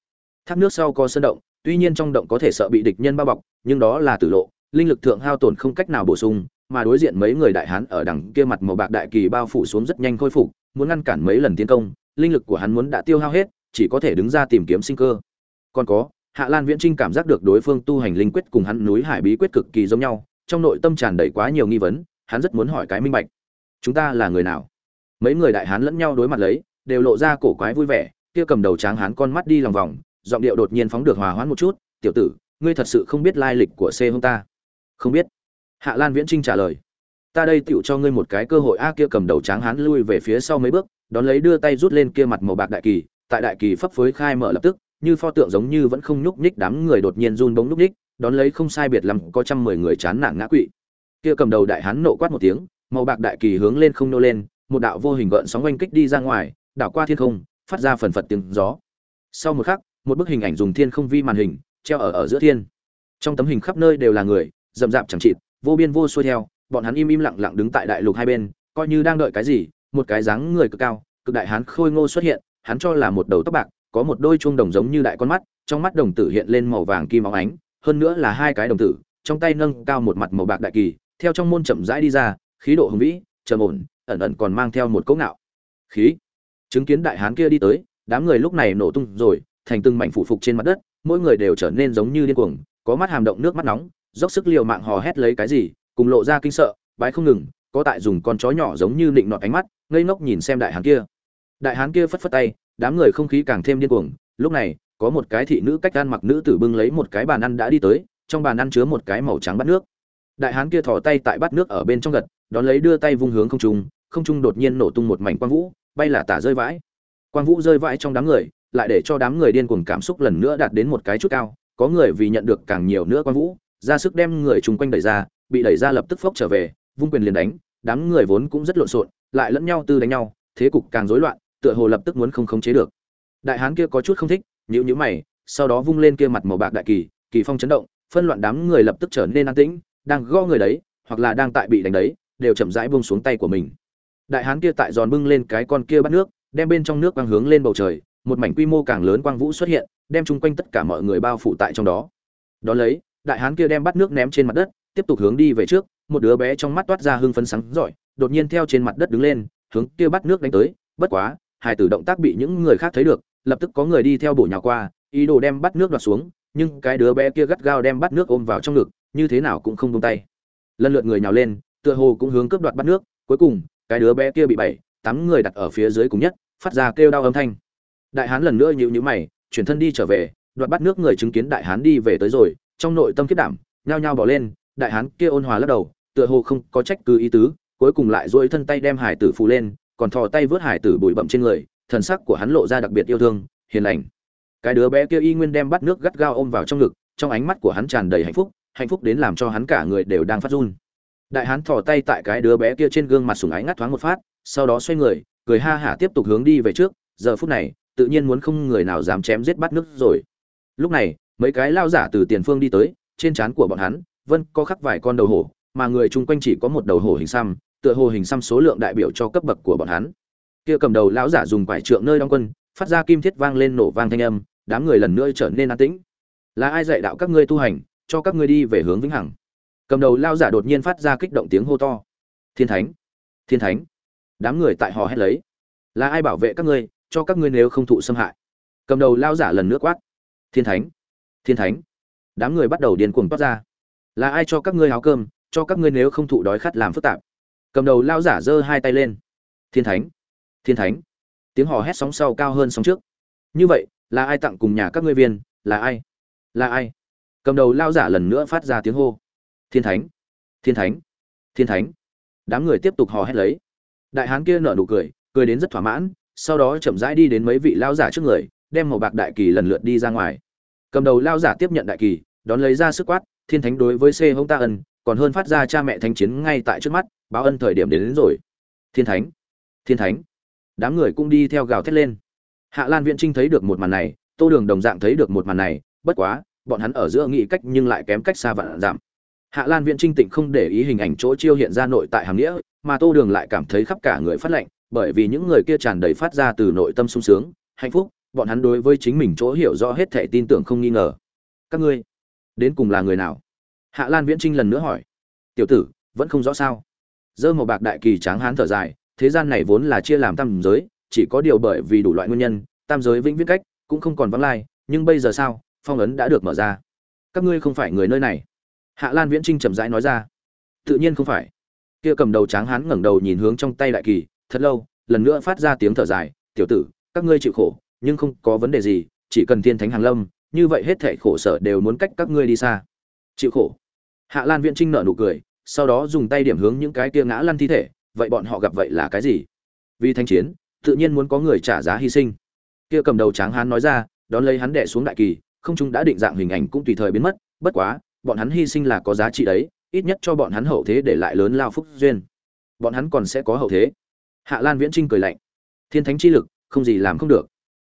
thác nước sau có sơn động tuy nhiên trong động có thể sợ bị địch nhân bao bọc nhưng đó là tử lộ linh lực thượng hao tổn không cách nào bổ sung mà đối diện mấy người đại hán ở đằng kia mặt màu bạc đại kỳ bao phủ xuống rất nhanh khôi phục, muốn ngăn cản mấy lần tiến công, linh lực của hắn muốn đã tiêu hao hết, chỉ có thể đứng ra tìm kiếm sinh cơ. Còn có, Hạ Lan Viễn Trinh cảm giác được đối phương tu hành linh quyết cùng hắn núi hải bí quyết cực kỳ giống nhau, trong nội tâm tràn đầy quá nhiều nghi vấn, hắn rất muốn hỏi cái minh bạch. Chúng ta là người nào? Mấy người đại hán lẫn nhau đối mặt lấy, đều lộ ra cổ quái vui vẻ, kia cầm đầu tráng hán con mắt đi lòng vòng, giọng điệu đột nhiên phóng được hòa hoãn một chút, "Tiểu tử, ngươi thật sự không biết lai lịch của xe hông ta?" "Không biết." hạ lan viễn trinh trả lời ta đây tựu cho ngươi một cái cơ hội a kia cầm đầu tráng hán lui về phía sau mấy bước đón lấy đưa tay rút lên kia mặt màu bạc đại kỳ tại đại kỳ phấp phới khai mở lập tức như pho tượng giống như vẫn không nhúc nhích đám người đột nhiên run bóng nhúc nhích đón lấy không sai biệt lắm có trăm mười người chán nản ngã quỵ kia cầm đầu đại hán nộ quát một tiếng màu bạc đại kỳ hướng lên không nô lên, một đạo vô hình gợn sóng oanh kích đi ra ngoài, đảo qua thiên không, phát ra phần phật tiếng gió. Sau một khắc, một bức hình ảnh dùng thiên không vi màn hình, treo ở ở giữa thiên. Trong tấm hình khắp nơi đều là người, rậm rạp chẳng chịt, vô biên vô xuôi theo, bọn hắn im im lặng lặng đứng tại đại lục hai bên, coi như đang đợi cái gì, một cái dáng người cực cao, cực đại hán khôi ngô xuất hiện, hắn cho là một đầu tóc bạc, có một đôi chuông đồng giống như đại con mắt, trong mắt đồng tử hiện lên màu vàng kim óng ánh, hơn nữa là hai cái đồng tử, trong tay nâng cao một mặt màu bạc đại kỳ, theo trong môn chậm rãi đi ra khí độ hùng vĩ, trầm ổn, ẩn ẩn còn mang theo một cỗ ngạo. Khí. Chứng kiến đại hán kia đi tới, đám người lúc này nổ tung rồi, thành từng mảnh phủ phục trên mặt đất, mỗi người đều trở nên giống như điên cuồng, có mắt hàm động nước mắt nóng, dốc sức liều mạng hò hét lấy cái gì, cùng lộ ra kinh sợ, bái không ngừng, có tại dùng con chó nhỏ giống như nịnh nọt ánh mắt, ngây ngốc nhìn xem đại hán kia. Đại hán kia phất phất tay, đám người không khí càng thêm điên cuồng, lúc này, có một cái thị nữ cách gan mặc nữ tử bưng lấy một cái bàn ăn đã đi tới, trong bàn ăn chứa một cái màu trắng bát nước đại hán kia thò tay tại bát nước ở bên trong gật, đón lấy đưa tay vung hướng không trung không trung đột nhiên nổ tung một mảnh quang vũ, bay là tả rơi vãi. Quang vũ rơi vãi trong đám người, lại để cho đám người điên cuồng cảm xúc lần nữa đạt đến một cái chút cao, có người vì nhận được càng nhiều nữa quang vũ, ra sức đem người chung quanh đẩy ra, bị đẩy ra lập tức phốc trở về, vung quyền liền đánh, đám người vốn cũng rất lộn xộn, lại lẫn nhau tư đánh nhau, thế cục càng rối loạn, tựa hồ lập tức muốn không khống chế được. Đại hán kia có chút không thích, nhíu nhíu mày, sau đó vung lên kia mặt màu bạc đại kỳ kỳ phong chấn động, phân loạn đám người lập tức trở nên an tĩnh đang gõ người đấy, hoặc là đang tại bị đánh đấy, đều chậm rãi buông xuống tay của mình. Đại hán kia tại giòn bưng lên cái con kia bắt nước, đem bên trong nước quang hướng lên bầu trời, một mảnh quy mô càng lớn quang vũ xuất hiện, đem chung quanh tất cả mọi người bao phủ tại trong đó. Đó lấy, đại hán kia đem bắt nước ném trên mặt đất, tiếp tục hướng đi về trước, một đứa bé trong mắt toát ra hưng phấn sáng rọi đột nhiên theo trên mặt đất đứng lên, hướng kia bắt nước đánh tới, bất quá, hai tử động tác bị những người khác thấy được, lập tức có người đi theo bổ nhào qua, ý đồ đem bắt nước đoạt xuống, nhưng cái đứa bé kia gắt gao đem bắt nước ôm vào trong ngực như thế nào cũng không buông tay. Lần lượt người nhào lên, tựa hồ cũng hướng cướp đoạt bắt nước, cuối cùng, cái đứa bé kia bị bảy, tám người đặt ở phía dưới cùng nhất, phát ra kêu đau âm thanh. Đại hán lần nữa nhíu nhíu mày, chuyển thân đi trở về, đoạt bắt nước người chứng kiến đại hán đi về tới rồi, trong nội tâm kiếp đảm, nhao nhao bỏ lên, đại hán kia ôn hòa lắc đầu, tựa hồ không có trách cứ ý tứ, cuối cùng lại duỗi thân tay đem hải tử phù lên, còn thò tay vớt hải tử bụi bậm trên người, thần sắc của hắn lộ ra đặc biệt yêu thương, hiền lành. Cái đứa bé kia y nguyên đem bắt nước gắt gao ôm vào trong ngực, trong ánh mắt của hắn tràn đầy hạnh phúc hạnh phúc đến làm cho hắn cả người đều đang phát run. Đại hán thò tay tại cái đứa bé kia trên gương mặt sùng ái ngắt thoáng một phát, sau đó xoay người, cười ha hả tiếp tục hướng đi về trước. Giờ phút này, tự nhiên muốn không người nào dám chém giết bắt nước rồi. Lúc này, mấy cái lao giả từ tiền phương đi tới, trên trán của bọn hắn, vân có khắc vài con đầu hổ, mà người chung quanh chỉ có một đầu hổ hình xăm, tựa hồ hình xăm số lượng đại biểu cho cấp bậc của bọn hắn. Kia cầm đầu lão giả dùng quải trượng nơi đóng quân, phát ra kim thiết vang lên nổ vang thanh âm, đám người lần nữa trở nên an tĩnh. Là ai dạy đạo các ngươi tu hành? Cho các ngươi đi về hướng vĩnh hằng. Cầm đầu lao giả đột nhiên phát ra kích động tiếng hô to. Thiên thánh! Thiên thánh! Đám người tại họ hét lấy. Là ai bảo vệ các ngươi, cho các ngươi nếu không thụ xâm hại? Cầm đầu lao giả lần nữa quát. Thiên thánh! Thiên thánh! Đám người bắt đầu điên cuồng toát ra. Là ai cho các ngươi áo cơm, cho các ngươi nếu không thụ đói khát làm phức tạp? Cầm đầu lao giả giơ hai tay lên. Thiên thánh! Thiên thánh! Tiếng hò hét sóng sau cao hơn sóng trước. Như vậy, là ai tặng cùng nhà các ngươi viên? Là ai? Là ai? Cầm đầu lao giả lần nữa phát ra tiếng hô. Thiên thánh thiên thánh thiên thánh. Đám người tiếp tục hò hét lấy. Đại hán kia nở nụ cười cười đến rất thỏa mãn sau đó chậm rãi đi đến mấy vị lao giả trước người đem màu bạc đại kỳ lần lượt đi ra ngoài. Cầm đầu lao giả tiếp nhận đại kỳ đón lấy ra sức quát thiên thánh đối với c hông ta ân còn hơn phát ra cha mẹ thanh chiến ngay tại trước mắt báo ân thời điểm đến, đến rồi. Thiên thánh thiên thánh. Đám người cũng đi theo gào thét lên. Hạ lan viễn trinh thấy được một màn này tô đường đồng dạng thấy được một màn này bất quá bọn hắn ở giữa nghĩ cách nhưng lại kém cách xa vạn giảm. Hạ lan viễn trinh tịnh không để ý hình ảnh chỗ chiêu hiện ra nội tại hàm nghĩa, mà tô đường lại cảm thấy khắp cả người phát lệnh bởi vì những người kia tràn đầy phát ra từ nội tâm sung sướng, hạnh phúc, bọn hắn đối với chính mình chỗ hiểu rõ hết thể tin tưởng không nghi ngờ. Các ngươi, đến cùng là người nào? Hạ lan viễn trinh lần nữa hỏi. Tiểu tử, vẫn không rõ sao? Dơ màu bạc đại kỳ tráng hán thở dài, thế gian này vốn là chia làm tam giới, chỉ có điều bởi vì đủ loại nguyên nhân, tam giới vĩnh viễn cách, cũng không còn vắng lai, nhưng bây giờ sao? Phong ấn đã được mở ra. Các ngươi không phải người nơi này. Hạ lan viễn trinh chậm rãi nói ra. Tự nhiên không phải. Kia cầm đầu tráng hán ngẩng đầu nhìn hướng trong tay đại kỳ, thật lâu, lần nữa phát ra tiếng thở dài, tiểu tử, các ngươi chịu khổ, nhưng không có vấn đề gì, chỉ cần thiên thánh hàng lâm, như vậy hết thảy khổ sở đều muốn cách các ngươi đi xa. Chịu khổ. Hạ lan viễn trinh nở nụ cười, sau đó dùng tay điểm hướng những cái kia ngã lăn thi thể, vậy bọn họ gặp vậy là cái gì? Vì thanh chiến, tự nhiên muốn có người trả giá hy sinh. Kia cầm đầu tráng hán nói ra, đón lấy hắn đệ xuống đại kỳ không trung đã định dạng hình ảnh cũng tùy thời biến mất, bất quá, bọn hắn hy sinh là có giá trị đấy, ít nhất cho bọn hắn hậu thế để lại lớn lao phúc duyên. Bọn hắn còn sẽ có hậu thế. Hạ lan viễn trinh cười lạnh. Thiên thánh chi lực, không gì làm không được.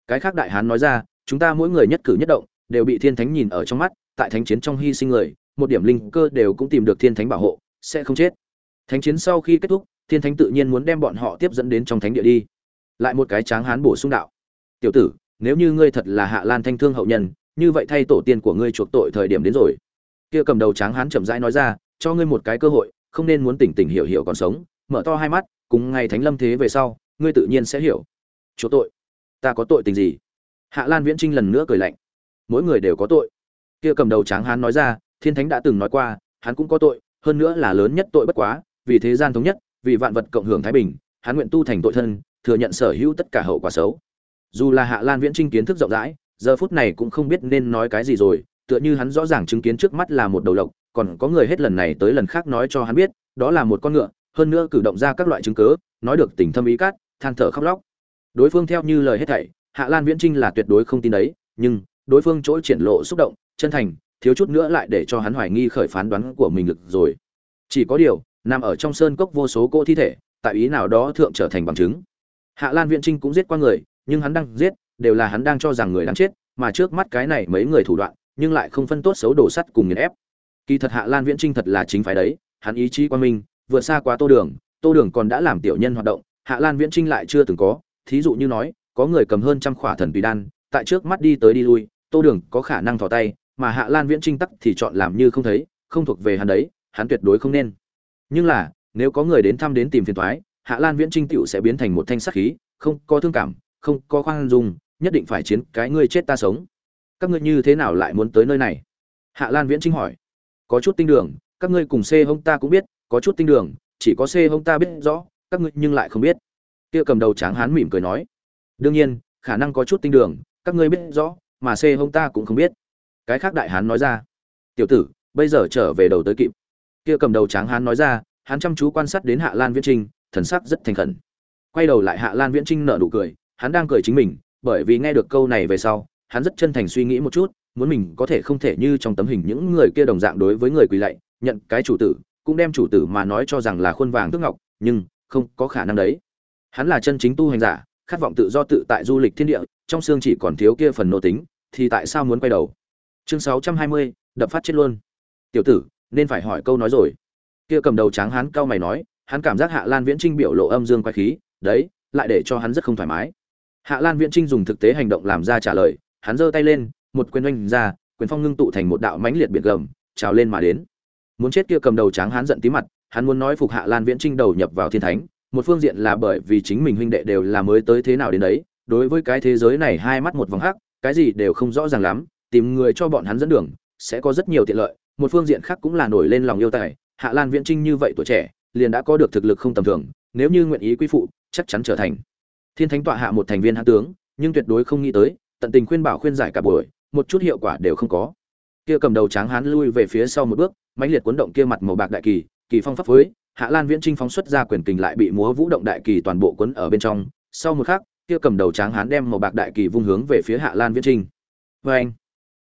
Cái khác đại hán nói ra, chúng ta mỗi người nhất cử nhất động, đều bị thiên thánh nhìn ở trong mắt, tại thánh chiến trong hy sinh người, một điểm linh cơ đều cũng tìm được thiên thánh bảo hộ, sẽ không chết. Thánh chiến sau khi kết thúc, thiên thánh tự nhiên muốn đem bọn họ tiếp dẫn đến trong thánh địa đi. Lại một cái tráng hán bổ sung đạo. Tiểu tử, nếu như ngươi thật là hạ lan thanh thương hậu nhân như vậy thay tổ tiên của ngươi chuộc tội thời điểm đến rồi. Kia cầm đầu tráng hán chậm rãi nói ra, cho ngươi một cái cơ hội, không nên muốn tỉnh tỉnh hiểu hiểu còn sống, mở to hai mắt, cùng ngày thánh lâm thế về sau, ngươi tự nhiên sẽ hiểu. Chỗ tội? Ta có tội tình gì? Hạ lan viễn trinh lần nữa cười lạnh. Mỗi người đều có tội. Kia cầm đầu tráng hán nói ra, thiên thánh đã từng nói qua, hắn cũng có tội, hơn nữa là lớn nhất tội bất quá, vì thế gian thống nhất, vì vạn vật cộng hưởng thái bình, hắn nguyện tu thành tội thân, thừa nhận sở hữu tất cả hậu quả xấu. Dù là hạ lan viễn trinh kiến thức rộng rãi giờ phút này cũng không biết nên nói cái gì rồi, tựa như hắn rõ ràng chứng kiến trước mắt là một đầu lộc, còn có người hết lần này tới lần khác nói cho hắn biết, đó là một con ngựa, hơn nữa cử động ra các loại chứng cớ, nói được tình thâm ý cát, than thở khóc lóc. Đối phương theo như lời hết thảy, hạ lan viễn trinh là tuyệt đối không tin đấy, nhưng đối phương chỗ triển lộ xúc động, chân thành, thiếu chút nữa lại để cho hắn hoài nghi khởi phán đoán của mình lực rồi. Chỉ có điều, nằm ở trong sơn cốc vô số cỗ thi thể, tại ý nào đó thượng trở thành bằng chứng. Hạ lan viễn trinh cũng giết qua người, nhưng hắn đang giết đều là hắn đang cho rằng người đáng chết, mà trước mắt cái này mấy người thủ đoạn, nhưng lại không phân tốt xấu đổ sắt cùng nghiền ép. Kỳ thật hạ lan viễn trinh thật là chính phải đấy, hắn ý chí quan minh, vượt xa quá tô đường tô đường còn đã làm tiểu nhân hoạt động, hạ lan viễn trinh lại chưa từng có, thí dụ như nói, có người cầm hơn trăm khỏa thần tùy đan, tại trước mắt đi tới đi lui, tô đường có khả năng thò tay, mà hạ lan viễn trinh tắc thì chọn làm như không thấy, không thuộc về hắn đấy, hắn tuyệt đối không nên. Nhưng là, nếu có người đến thăm đến tìm phiền toái, hạ lan viễn trinh tiểu sẽ biến thành một thanh sắc khí, không có thương cảm, không có khoan dung nhất định phải chiến cái ngươi chết ta sống. Các ngươi như thế nào lại muốn tới nơi này? Hạ lan viễn trinh hỏi. Có chút tinh đường, các ngươi cùng c hông ta cũng biết, có chút tinh đường, chỉ có c hông ta biết rõ, các ngươi nhưng lại không biết. Kia cầm đầu tráng hán mỉm cười nói. Đương nhiên, khả năng có chút tinh đường, các ngươi biết rõ, mà c hông ta cũng không biết. Cái khác đại hán nói ra. Tiểu tử, bây giờ trở về đầu tới kịp. Kia cầm đầu tráng hán nói ra, hắn chăm chú quan sát đến hạ lan viễn trinh thần sắc rất thành khẩn. Quay đầu lại hạ lan viễn trinh nở nụ cười, hắn đang cười chính mình bởi vì nghe được câu này về sau, hắn rất chân thành suy nghĩ một chút, muốn mình có thể không thể như trong tấm hình những người kia đồng dạng đối với người quỳ lạy, nhận cái chủ tử, cũng đem chủ tử mà nói cho rằng là khuôn vàng tước ngọc, nhưng không có khả năng đấy. Hắn là chân chính tu hành giả, khát vọng tự do tự tại du lịch thiên địa, trong xương chỉ còn thiếu kia phần nô tính, thì tại sao muốn quay đầu? Chương sáu trăm hai mươi, đập phát chết luôn. Tiểu tử, nên phải hỏi câu nói rồi. Kia cầm đầu tráng hắn cao mày nói, hắn cảm giác hạ lan viễn trinh biểu lộ âm dương quay khí, đấy, lại để cho hắn rất không thoải mái hạ lan viễn trinh dùng thực tế hành động làm ra trả lời, hắn giơ tay lên, một quyền oanh ra, quyền phong ngưng tụ thành một đạo mãnh liệt biệt gầm, trào lên mà đến. Muốn chết kia cầm đầu tráng hắn giận tí mặt, hắn muốn nói phục hạ lan viễn trinh đầu nhập vào thiên thánh, một phương diện là bởi vì chính mình huynh đệ đều là mới tới thế nào đến đấy, đối với cái thế giới này hai mắt một vòng hắc, cái gì đều không rõ ràng lắm, tìm người cho bọn hắn dẫn đường, sẽ có rất nhiều tiện lợi, một phương diện khác cũng là nổi lên lòng yêu tài, hạ lan viễn trinh như vậy tuổi trẻ, liền đã có được thực lực không tầm thường, nếu như nguyện ý quy phụ, chắc chắn trở thành thiên thánh tọa hạ một thành viên hạ tướng, nhưng tuyệt đối không nghĩ tới, tận tình khuyên bảo khuyên giải cả buổi, một chút hiệu quả đều không có. Kia cầm đầu tráng hán lui về phía sau một bước, mãnh liệt cuốn động kia mặt màu bạc đại kỳ kỳ phong pháp phới hạ lan viễn trinh phóng xuất ra quyền kình lại bị múa vũ động đại kỳ toàn bộ cuốn ở bên trong. Sau một khắc, kia cầm đầu tráng hán đem màu bạc đại kỳ vung hướng về phía hạ lan viễn trinh. Vê anh,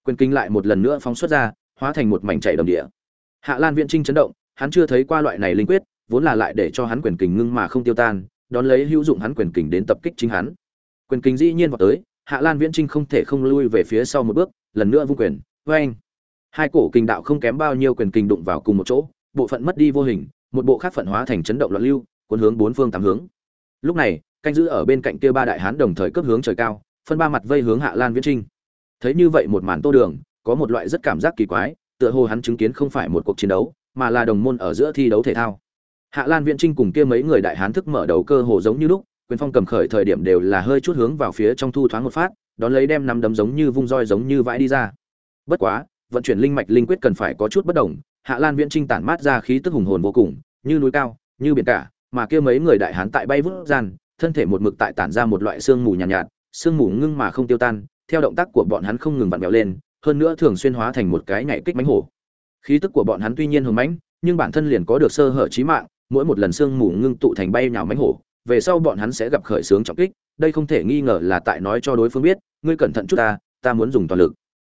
quyền Kinh lại một lần nữa phóng xuất ra, hóa thành một mảnh chảy đồng địa. Hạ lan viễn trinh chấn động, hắn chưa thấy qua loại này linh quyết, vốn là lại để cho hắn quyền kình ngưng mà không tiêu tan đón lấy hữu dụng hắn quyền kình đến tập kích chính hắn. Quyền kình dĩ nhiên vào tới, hạ lan viễn trinh không thể không lui về phía sau một bước, lần nữa vung quyền, oeng. hai cổ kình đạo không kém bao nhiêu quyền kình đụng vào cùng một chỗ, bộ phận mất đi vô hình, một bộ khác phận hóa thành chấn động loạn lưu, cuốn hướng bốn phương tám hướng. Lúc này, canh giữ ở bên cạnh kia ba đại hán đồng thời cấp hướng trời cao, phân ba mặt vây hướng hạ lan viễn trinh thấy như vậy một màn tô đường, có một loại rất cảm giác kỳ quái, tựa hồ hắn chứng kiến không phải một cuộc chiến đấu, mà là đồng môn ở giữa thi đấu thể thao hạ lan viễn trinh cùng kia mấy người đại hán thức mở đầu cơ hồ giống như lúc quyền phong cầm khởi thời điểm đều là hơi chút hướng vào phía trong thu thoáng một phát đón lấy đem nắm đấm giống như vung roi giống như vãi đi ra. Bất quá vận chuyển linh mạch linh quyết cần phải có chút bất đồng hạ lan viễn trinh tản mát ra khí tức hùng hồn vô cùng như núi cao như biển cả mà kia mấy người đại hán tại bay vút gian thân thể một mực tại tản ra một loại sương mù nhàn nhạt, nhạt sương mù ngưng mà không tiêu tan theo động tác của bọn hắn không ngừng vặn vẹo lên hơn nữa thường xuyên hóa thành một cái nhảy kích mánh hổ. Khí tức của bọn hắn tuy nhiên hùng mãnh nhưng bản thân liền có được sơ hở chí mạng mỗi một lần sương mù ngưng tụ thành bay nhào mánh hổ, về sau bọn hắn sẽ gặp khởi sướng trọng kích, đây không thể nghi ngờ là tại nói cho đối phương biết, ngươi cẩn thận chút ta ta muốn dùng toàn lực.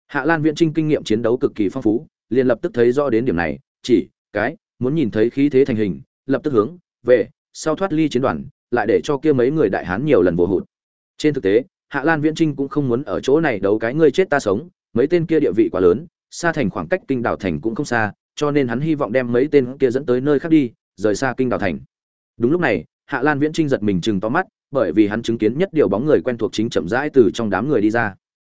Hạ lan viễn trinh kinh nghiệm chiến đấu cực kỳ phong phú, liền lập tức thấy rõ đến điểm này, chỉ, cái, muốn nhìn thấy khí thế thành hình, lập tức hướng về, sau thoát ly chiến đoàn, lại để cho kia mấy người đại hán nhiều lần vô hụt. Trên thực tế, hạ lan viễn trinh cũng không muốn ở chỗ này đấu cái ngươi chết ta sống, mấy tên kia địa vị quá lớn, xa thành khoảng cách kinh đảo thành cũng không xa, cho nên hắn hy vọng đem mấy tên kia dẫn tới nơi khác đi rời xa kinh đào thành. Đúng lúc này, hạ lan viễn trinh giật mình chừng to mắt, bởi vì hắn chứng kiến nhất điều bóng người quen thuộc chính chậm rãi từ trong đám người đi ra.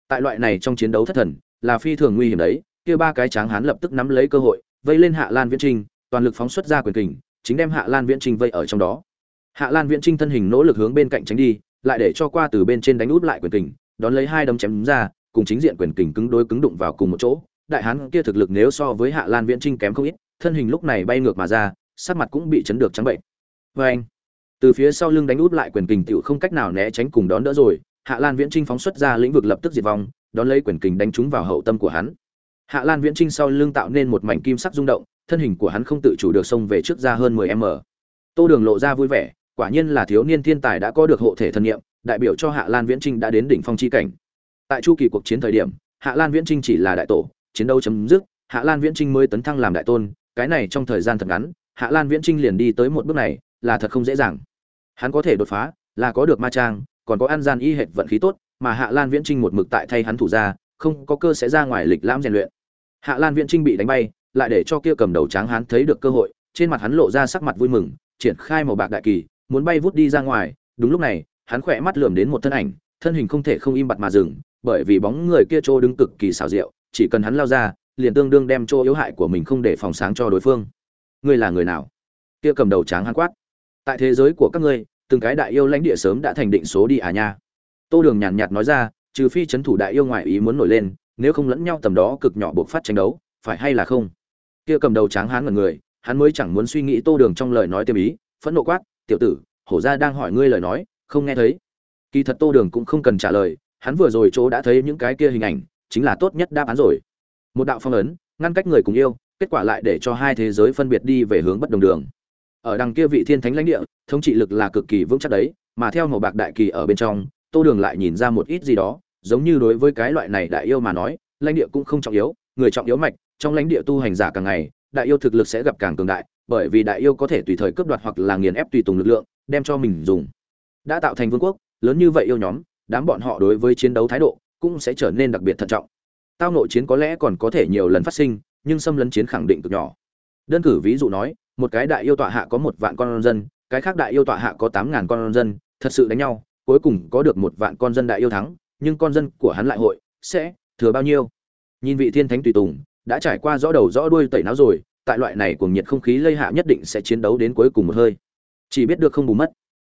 Tại loại này trong chiến đấu thất thần, là phi thường nguy hiểm đấy, kia ba cái tráng hắn lập tức nắm lấy cơ hội, vây lên hạ lan viễn trinh, toàn lực phóng xuất ra quyền kình, chính đem hạ lan viễn trinh vây ở trong đó. Hạ lan viễn trinh thân hình nỗ lực hướng bên cạnh tránh đi, lại để cho qua từ bên trên đánh út lại quyền kình, đón lấy hai đấm chém ra, cùng chính diện quyền kình cứng đối cứng đụng vào cùng một chỗ. Đại hán kia thực lực nếu so với hạ lan viễn trinh kém không ít, thân hình lúc này bay ngược mà ra sắc mặt cũng bị chấn được trắng bệnh. Vê anh, từ phía sau lưng đánh út lại quyền kình tựu không cách nào né tránh cùng đón đỡ rồi. Hạ lan viễn trinh phóng xuất ra lĩnh vực lập tức diệt vong, đón lấy quyền kình đánh trúng vào hậu tâm của hắn. Hạ lan viễn trinh sau lưng tạo nên một mảnh kim sắc rung động, thân hình của hắn không tự chủ được xông về trước ra hơn 10 m. Tô đường lộ ra vui vẻ, quả nhiên là thiếu niên thiên tài đã có được hộ thể thần niệm đại biểu cho hạ lan viễn trinh đã đến đỉnh phong chi cảnh. Tại chu kỳ cuộc chiến thời điểm, hạ lan viễn trinh chỉ là đại tổ, chiến đấu chấm dứt, hạ lan viễn trinh mới tấn thăng làm đại tôn, cái này trong thời gian thật ngắn hạ lan viễn trinh liền đi tới một bước này, là thật không dễ dàng. Hắn có thể đột phá, là có được ma trang, còn có an gian y hệt vận khí tốt, mà hạ lan viễn trinh một mực tại thay hắn thủ ra, không có cơ sẽ ra ngoài lịch lãm rèn luyện. Hạ lan viễn trinh bị đánh bay, lại để cho kia cầm đầu tráng hắn thấy được cơ hội, trên mặt hắn lộ ra sắc mặt vui mừng, triển khai màu bạc đại kỳ, muốn bay vút đi ra ngoài. Đúng lúc này, hắn khỏe mắt lườm đến một thân ảnh, thân hình không thể không im bặt mà dừng, bởi vì bóng người kia trô đứng cực kỳ xảo diệu, chỉ cần hắn lao ra, liền tương đương đem chỗ yếu hại của mình không để phòng sáng cho đối phương ngươi là người nào? Kia cầm đầu tráng hắn quát. Tại thế giới của các ngươi, từng cái đại yêu lãnh địa sớm đã thành định số đi à nha. Tô đường nhàn nhạt nói ra, trừ phi c thủ đại yêu ngoại ý muốn nổi lên, nếu không lẫn nhau tầm đó cực nhỏ buộc phát tranh đấu, phải hay là không? Kia cầm đầu tráng hán ngần người, hắn mới chẳng muốn suy nghĩ tô đường trong lời nói tiêm ý, phẫn nộ quát, tiểu tử, hổ ra đang hỏi ngươi lời nói, không nghe thấy. Kỳ thật tô đường cũng không cần trả lời, hắn vừa rồi chỗ đã thấy những cái kia hình ảnh, chính là tốt nhất đáp án rồi. Một đạo phong ấn, ngăn cách người cùng yêu kết quả lại để cho hai thế giới phân biệt đi về hướng bất đồng đường. Ở đằng kia vị thiên thánh lãnh địa, thống trị lực là cực kỳ vững chắc đấy, mà theo màu bạc đại kỳ ở bên trong, tô đường lại nhìn ra một ít gì đó, giống như đối với cái loại này đại yêu mà nói, lãnh địa cũng không trọng yếu, người trọng yếu mạch, trong lãnh địa tu hành giả càng ngày, đại yêu thực lực sẽ gặp càng cường đại, bởi vì đại yêu có thể tùy thời cướp đoạt hoặc là nghiền ép tùy tùng lực lượng, đem cho mình dùng. Đã tạo thành vương quốc, lớn như vậy yêu nhóm, đám bọn họ đối với chiến đấu thái độ cũng sẽ trở nên đặc biệt thận trọng. Tao nội chiến có lẽ còn có thể nhiều lần phát sinh nhưng xâm lấn chiến khẳng định cực nhỏ. Đơn cử ví dụ nói, một cái đại yêu tọa hạ có một vạn con dân, cái khác đại yêu tọa hạ có tám ngàn con dân, thật sự đánh nhau, cuối cùng có được một vạn con dân đại yêu thắng, nhưng con dân của hắn lại hội sẽ thừa bao nhiêu? Nhìn vị thiên thánh tùy tùng, đã trải qua rõ đầu rõ đuôi tẩy não rồi, tại loại này cuồng nhiệt không khí lây hạ nhất định sẽ chiến đấu đến cuối cùng một hơi. Chỉ biết được không bù mất.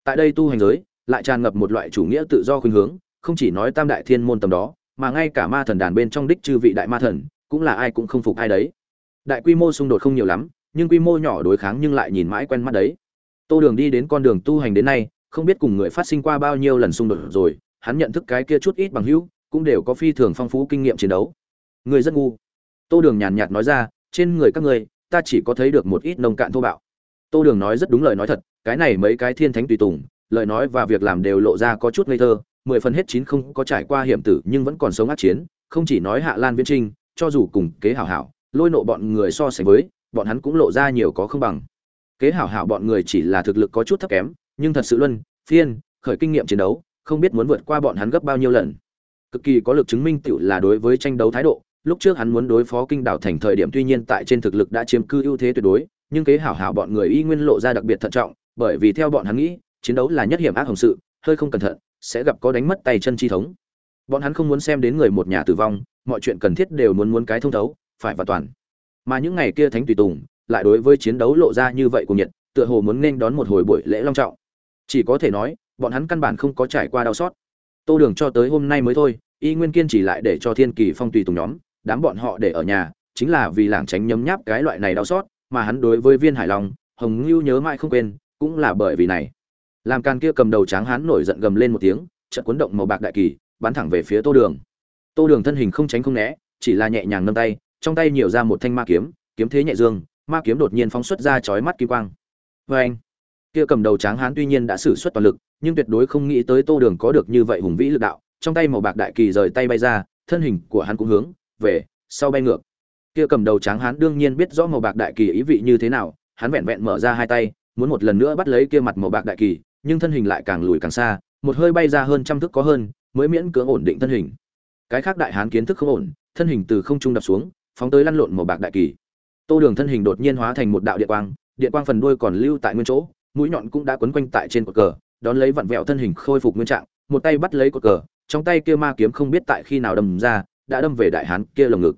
Tại đây tu hành giới, lại tràn ngập một loại chủ nghĩa tự do khuynh hướng, không chỉ nói tam đại thiên môn tầm đó, mà ngay cả ma thần đàn bên trong đích chư vị đại ma thần cũng là ai cũng không phục ai đấy. Đại quy mô xung đột không nhiều lắm, nhưng quy mô nhỏ đối kháng nhưng lại nhìn mãi quen mắt đấy. Tô đường đi đến con đường tu hành đến nay, không biết cùng người phát sinh qua bao nhiêu lần xung đột rồi, hắn nhận thức cái kia chút ít bằng hữu, cũng đều có phi thường phong phú kinh nghiệm chiến đấu. Người rất ngu. Tô đường nhàn nhạt nói ra, trên người các ngươi, ta chỉ có thấy được một ít nông cạn thô bạo. Tô đường nói rất đúng lời nói thật, cái này mấy cái thiên thánh tùy tùng, lời nói và việc làm đều lộ ra có chút ngây thơ, mười phần hết chín không có trải qua hiểm tử nhưng vẫn còn sống ác chiến, không chỉ nói hạ lan viễn trinh cho dù cùng kế hảo hảo, lôi nộ bọn người so sánh với, bọn hắn cũng lộ ra nhiều có không bằng. Kế hảo hảo bọn người chỉ là thực lực có chút thấp kém, nhưng thật sự luân, phiên, khởi kinh nghiệm chiến đấu, không biết muốn vượt qua bọn hắn gấp bao nhiêu lần. Cực kỳ có lực chứng minh tựu là đối với tranh đấu thái độ, lúc trước hắn muốn đối phó kinh đảo thành thời điểm tuy nhiên tại trên thực lực đã chiếm cư ưu thế tuyệt đối, nhưng kế hảo hảo bọn người y nguyên lộ ra đặc biệt thận trọng, bởi vì theo bọn hắn nghĩ, chiến đấu là nhất hiểm ác hồng sự, hơi không cẩn thận, sẽ gặp có đánh mất tay chân chi thống. Bọn hắn không muốn xem đến người một nhà tử vong mọi chuyện cần thiết đều muốn muốn cái thông thấu, phải và toàn. Mà những ngày kia thánh tùy tùng lại đối với chiến đấu lộ ra như vậy của nhiệt, tựa hồ muốn nên đón một hồi buổi lễ long trọng. Chỉ có thể nói, bọn hắn căn bản không có trải qua đau xót. Tô đường cho tới hôm nay mới thôi, y nguyên kiên chỉ lại để cho thiên kỳ phong tùy tùng nhóm, đám bọn họ để ở nhà, chính là vì làng tránh nhấm nháp cái loại này đau xót, mà hắn đối với viên hải long, hồng ngưu nhớ mãi không quên, cũng là bởi vì này. Làm can kia cầm đầu tráng hán nổi giận gầm lên một tiếng trận cuốn động màu bạc đại kỳ, bắn thẳng về phía tô đường tô đường thân hình không tránh không né, chỉ là nhẹ nhàng nâng tay, trong tay nhiều ra một thanh ma kiếm kiếm thế nhẹ dương, ma kiếm đột nhiên phóng xuất ra chói mắt kim quang. Vê anh, kia cầm đầu tráng hán tuy nhiên đã sử xuất toàn lực, nhưng tuyệt đối không nghĩ tới tô đường có được như vậy hùng vĩ lực đạo, trong tay màu bạc đại kỳ rời tay bay ra, thân hình của hắn cũng hướng về sau bay ngược. Kia cầm đầu tráng hán đương nhiên biết rõ màu bạc đại kỳ ý vị như thế nào, hắn vẹn vẹn mở ra hai tay, muốn một lần nữa bắt lấy kia mặt màu bạc đại kỳ, nhưng thân hình lại càng lùi càng xa, một hơi bay ra hơn trăm thước có hơn, mới miễn cưỡng ổn định thân hình cái khác đại hán kiến thức không ổn, thân hình từ không trung đập xuống, phóng tới lăn lộn màu bạc đại kỳ. Tô đường thân hình đột nhiên hóa thành một đạo điện quang điện quang phần đuôi còn lưu tại nguyên chỗ, mũi nhọn cũng đã quấn quanh tại trên cột cờ, đón lấy vặn vẹo thân hình khôi phục nguyên trạng, một tay bắt lấy cột cờ, trong tay kia ma kiếm không biết tại khi nào đâm ra, đã đâm về đại hán kia lồng ngực.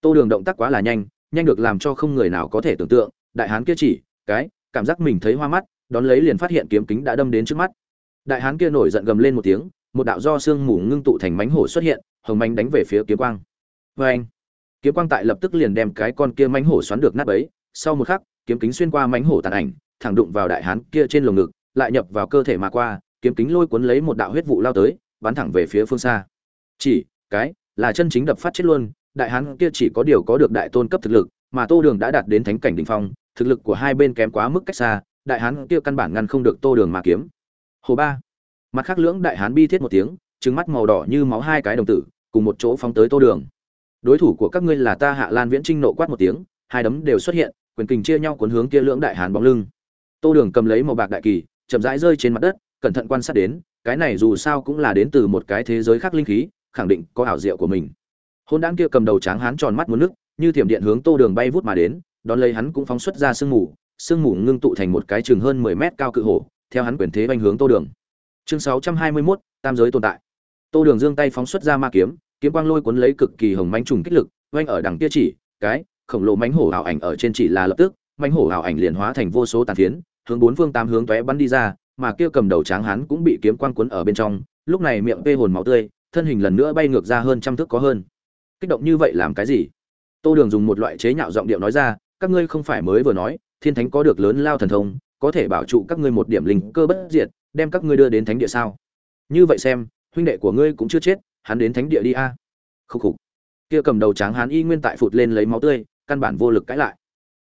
Tô đường động tác quá là nhanh nhanh được làm cho không người nào có thể tưởng tượng, đại hán kia chỉ, cái, cảm giác mình thấy hoa mắt, đón lấy liền phát hiện kiếm kính đã đâm đến trước mắt. Đại hán kia nổi giận gầm lên một tiếng một đạo do xương mù ngưng tụ thành mánh hổ xuất hiện, hồng mánh đánh về phía kiếm quang. Vê anh, kiếm quang tại lập tức liền đem cái con kia mánh hổ xoắn được nát ấy sau một khắc, kiếm kính xuyên qua mánh hổ tàn ảnh, thẳng đụng vào đại hán kia trên lồng ngực, lại nhập vào cơ thể mà qua, kiếm kính lôi cuốn lấy một đạo huyết vụ lao tới, bắn thẳng về phía phương xa. Chỉ, cái, là chân chính đập phát chết luôn, đại hán kia chỉ có điều có được đại tôn cấp thực lực, mà tô đường đã đạt đến thánh cảnh đ ỉ n h phong, thực lực của hai bên kém quá mức cách xa, đại hán kia căn bản ngăn không được tô đường mà kiếm. Hồ ba mặt khác lưỡng đại hán bi thiết một tiếng trứng mắt màu đỏ như máu hai cái đồng tử, cùng một chỗ phóng tới tô đường. Đối thủ của các ngươi là ta hạ lan viễn trinh nộ quát một tiếng, hai đấm đều xuất hiện, quyền kình chia nhau cuốn hướng kia lưỡng đại hán bóng lưng. Tô đường cầm lấy màu bạc đại kỳ, chậm rãi rơi trên mặt đất, cẩn thận quan sát đến, cái này dù sao cũng là đến từ một cái thế giới khác linh khí, khẳng định có ảo diệu của mình. Hôn đãng kia cầm đầu tráng hán tròn mắt muốn nước, như thiểm điện hướng tô đường bay vút mà đến, đón lấy hắn cũng phóng xuất ra sương mù sương mù ngưng tụ thành một cái chừng hơn mười mét cao cự hổ, theo hắn quyền thế banh hướng tô đường chương sáu trăm hai mươi 621, tam giới tồn tại. Tô đường Dương tay phóng xuất ra ma kiếm kiếm quang lôi cuốn lấy cực kỳ hồng mánh trùng kích lực oanh ở đằng kia chỉ cái khổng lồ mánh hổ ảo ảnh ở trên chỉ là lập tức mánh hổ ảo ảnh liền hóa thành vô số tàn phiến hướng bốn phương tám hướng tóe bắn đi ra mà kia cầm đầu tráng hán cũng bị kiếm quang cuốn ở bên trong lúc này miệng vê hồn máu tươi thân hình lần nữa bay ngược ra hơn trăm thước có hơn. Kích động như vậy làm cái gì? Tô đường dùng một loại chế nhạo giọng điệu nói ra các ngươi không phải mới vừa nói thiên thánh có được lớn lao thần thông có thể bảo trụ các ngươi một điểm linh cơ bất diệt đem các ngươi đưa đến thánh địa sao? Như vậy xem, huynh đệ của ngươi cũng chưa chết, hắn đến thánh địa đi a. À. khúc khục. Kia cầm đầu tráng hán y nguyên tại phụt lên lấy máu tươi, căn bản vô lực cãi lại.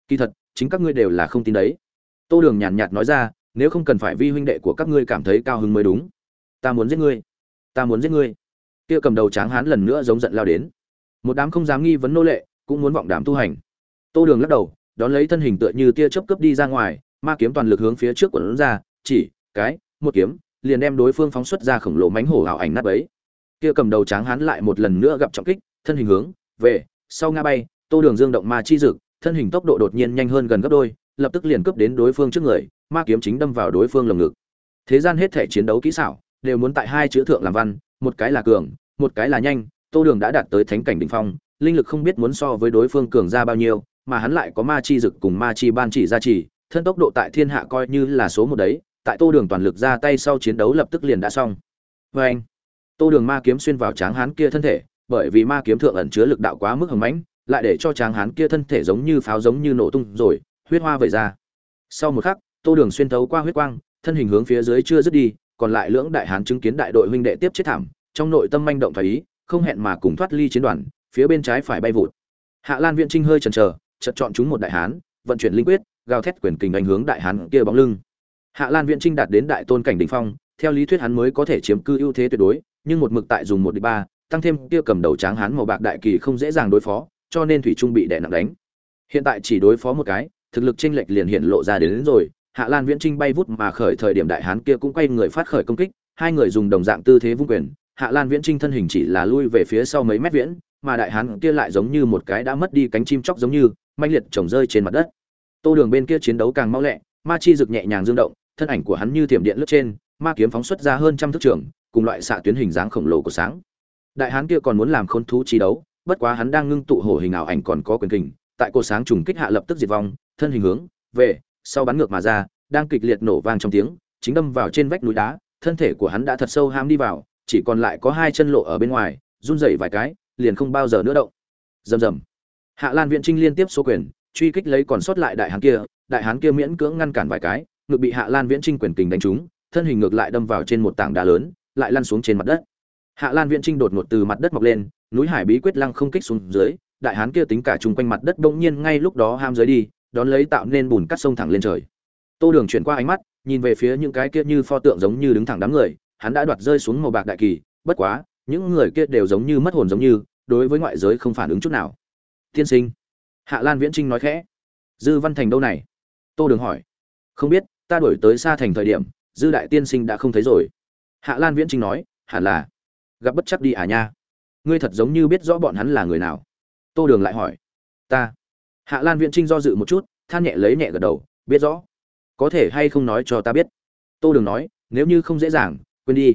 Kỳ thật, chính các ngươi đều là không tin đấy. Tô đường nhàn nhạt nói ra, nếu không cần phải vi huynh đệ của các ngươi cảm thấy cao hứng mới đúng. Ta muốn giết ngươi. Ta muốn giết ngươi. Kia cầm đầu tráng hán lần nữa giống giận lao đến. Một đám không dám nghi vấn nô lệ, cũng muốn vọng đám tu hành. Tô đường lắc đầu, đón lấy thân hình tựa như tia chớp cướp đi ra ngoài, ma kiếm toàn lực hướng phía trước quần ra, chỉ, cái một kiếm, liền đem đối phương phóng xuất ra khổng lồ mánh hổ ảo ảnh nát ấy kia cầm đầu tráng hán lại một lần nữa gặp trọng kích, thân hình hướng về sau nga bay, tô đường dương động ma chi dực, thân hình tốc độ đột nhiên nhanh hơn gần gấp đôi, lập tức liền cướp đến đối phương trước người, ma kiếm chính đâm vào đối phương lồng ngực. Thế gian hết thể chiến đấu kỹ xảo, đều muốn tại hai chữ thượng làm văn, một cái là cường, một cái là nhanh, tô đường đã đạt tới thánh cảnh đ ỉ n h phong, linh lực không biết muốn so với đối phương cường ra bao nhiêu, mà hắn lại có ma chi dực cùng ma chi ban chỉ ra chỉ thân tốc độ tại thiên hạ coi như là số một đấy tại tô đường toàn lực ra tay sau chiến đấu lập tức liền đã xong. Vê anh, tô đường ma kiếm xuyên vào tráng hán kia thân thể, bởi vì ma kiếm thượng ẩn chứa lực đạo quá mức hầm mãnh, lại để cho tráng hán kia thân thể giống như pháo giống như nổ tung rồi, huyết hoa vẩy ra. Sau một khắc, tô đường xuyên thấu qua huyết quang, thân hình hướng phía dưới chưa dứt đi, còn lại lưỡng đại hán chứng kiến đại đội huynh đệ tiếp chết thảm, trong nội tâm manh động phải ý, không hẹn mà cùng thoát ly chiến đoàn, phía bên trái phải bay vụt. Hạ lan viện trinh hơi chần chờ chật chọn chúng một đại hán, vận chuyển linh quyết, gào thét quyền kình ảnh hướng đại hán kia bóng lưng hạ lan Viễn trinh đạt đến đại tôn cảnh đỉnh phong theo lý thuyết hắn mới có thể chiếm cư ưu thế tuyệt đối nhưng một mực tại dùng một địch ba tăng thêm kia cầm đầu tráng hán màu bạc đại kỳ không dễ dàng đối phó cho nên thủy trung bị đè nặng đánh. Hiện tại chỉ đối phó một cái thực lực chênh lệch liền hiện lộ ra đến, đến rồi hạ lan viễn trinh bay vút mà khởi thời điểm đại hán kia cũng quay người phát khởi công kích hai người dùng đồng dạng tư thế vung quyền hạ lan viễn trinh thân hình chỉ là lui về phía sau mấy mét viễn mà đại hán kia lại giống như một cái đã mất đi cánh chim chóc giống như manh liệt trồng rơi trên mặt đất. Tô đường bên kia chiến đấu càng mau lẹ ma chi rực nhẹ nhàng dương động thân ảnh của hắn như thiểm điện lướt trên, ma kiếm phóng xuất ra hơn trăm thước trường, cùng loại xạ tuyến hình dáng khổng lồ của sáng. Đại hán kia còn muốn làm khôn thú chi đấu, bất quá hắn đang ngưng tụ hổ hình ảo ảnh còn có quyền kình, tại cô sáng trùng kích hạ lập tức diệt vong, thân hình hướng về sau bắn ngược mà ra, đang kịch liệt nổ vang trong tiếng, chính đâm vào trên vách núi đá, thân thể của hắn đã thật sâu ham đi vào, chỉ còn lại có hai chân lộ ở bên ngoài, run rẩy vài cái, liền không bao giờ nữa động. Rầm rầm. Hạ lan viện trinh liên tiếp số quyền, truy kích lấy còn sót lại đại hán kia, đại hán kia miễn cưỡng ngăn cản vài cái Ngược bị hạ lan viễn trinh quyền kình đánh trúng, thân hình ngược lại đâm vào trên một tảng đá lớn, lại lăn xuống trên mặt đất. Hạ lan viễn trinh đột ngột từ mặt đất mọc lên, núi hải bí quyết lăng không kích xuống dưới, đại hán kia tính cả chung quanh mặt đất bỗng nhiên ngay lúc đó ham dưới đi, đón lấy tạo nên bùn cắt sông thẳng lên trời. Tô đường chuyển qua ánh mắt, nhìn về phía những cái kia như pho tượng giống như đứng thẳng đám người, hắn đã đoạt rơi xuống màu bạc đại kỳ, bất quá, những người kia đều giống như mất hồn giống như, đối với ngoại giới không phản ứng chút nào. Tiên sinh, hạ lan viễn trinh nói khẽ. Dư văn thành đâu này? Tô đường hỏi. Không biết ta đổi tới xa thành thời điểm, dư đại tiên sinh đã không thấy rồi. Hạ lan viễn trinh nói, hẳn là. Gặp bất chắc đi à nha. Ngươi thật giống như biết rõ bọn hắn là người nào. Tô đường lại hỏi. Ta. Hạ lan viễn trinh do dự một chút, than nhẹ lấy nhẹ gật đầu, biết rõ. Có thể hay không nói cho ta biết. Tô đường nói, nếu như không dễ dàng, quên đi.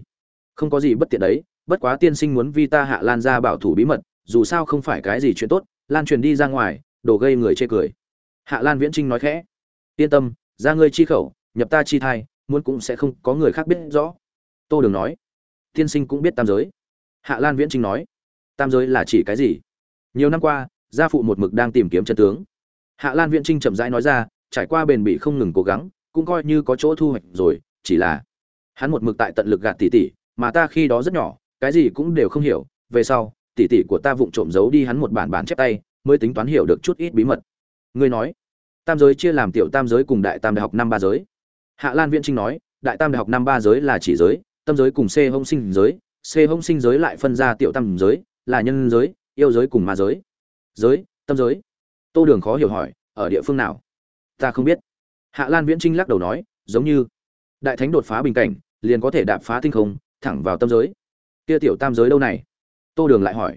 Không có gì bất tiện đấy, bất quá tiên sinh muốn vi ta hạ lan ra bảo thủ bí mật, dù sao không phải cái gì chuyện tốt, lan truyền đi ra ngoài, đồ gây người chê cười. Hạ lan viễn trinh nói khẽ. Yên tâm, ra ngươi chi khẩu nhập ta chi thai, muốn cũng sẽ không có người khác biết rõ. Tô đường nói. Tiên sinh cũng biết tam giới. Hạ lan viễn trinh nói. Tam giới là chỉ cái gì? Nhiều năm qua, gia phụ một mực đang tìm kiếm chân tướng. Hạ lan viễn trinh chậm rãi nói ra, trải qua bền bỉ không ngừng cố gắng, cũng coi như có chỗ thu hoạch rồi, chỉ là hắn một mực tại tận lực gạt tỉ tỉ mà ta khi đó rất nhỏ, cái gì cũng đều không hiểu, về sau tỉ tỉ của ta vụng trộm giấu đi hắn một bản bản chép tay, mới tính toán hiểu được chút ít bí mật. Ngươi nói, tam giới chia làm tiểu tam giới cùng đại tam đại học năm ba giới hạ lan viễn trinh nói, đại tam đại học năm ba giới là chỉ giới, tâm giới cùng c hông sinh giới. C hông sinh giới lại phân ra tiểu tam giới, là nhân giới, yêu giới cùng ma giới. Giới, tâm giới. Tô đường khó hiểu hỏi, ở địa phương nào? Ta không biết. Hạ lan viễn trinh lắc đầu nói, giống như đại thánh đột phá bình cảnh, liền có thể đạp phá tinh không, thẳng vào tâm giới. Kia tiểu tam giới đâu này? Tô đường lại hỏi.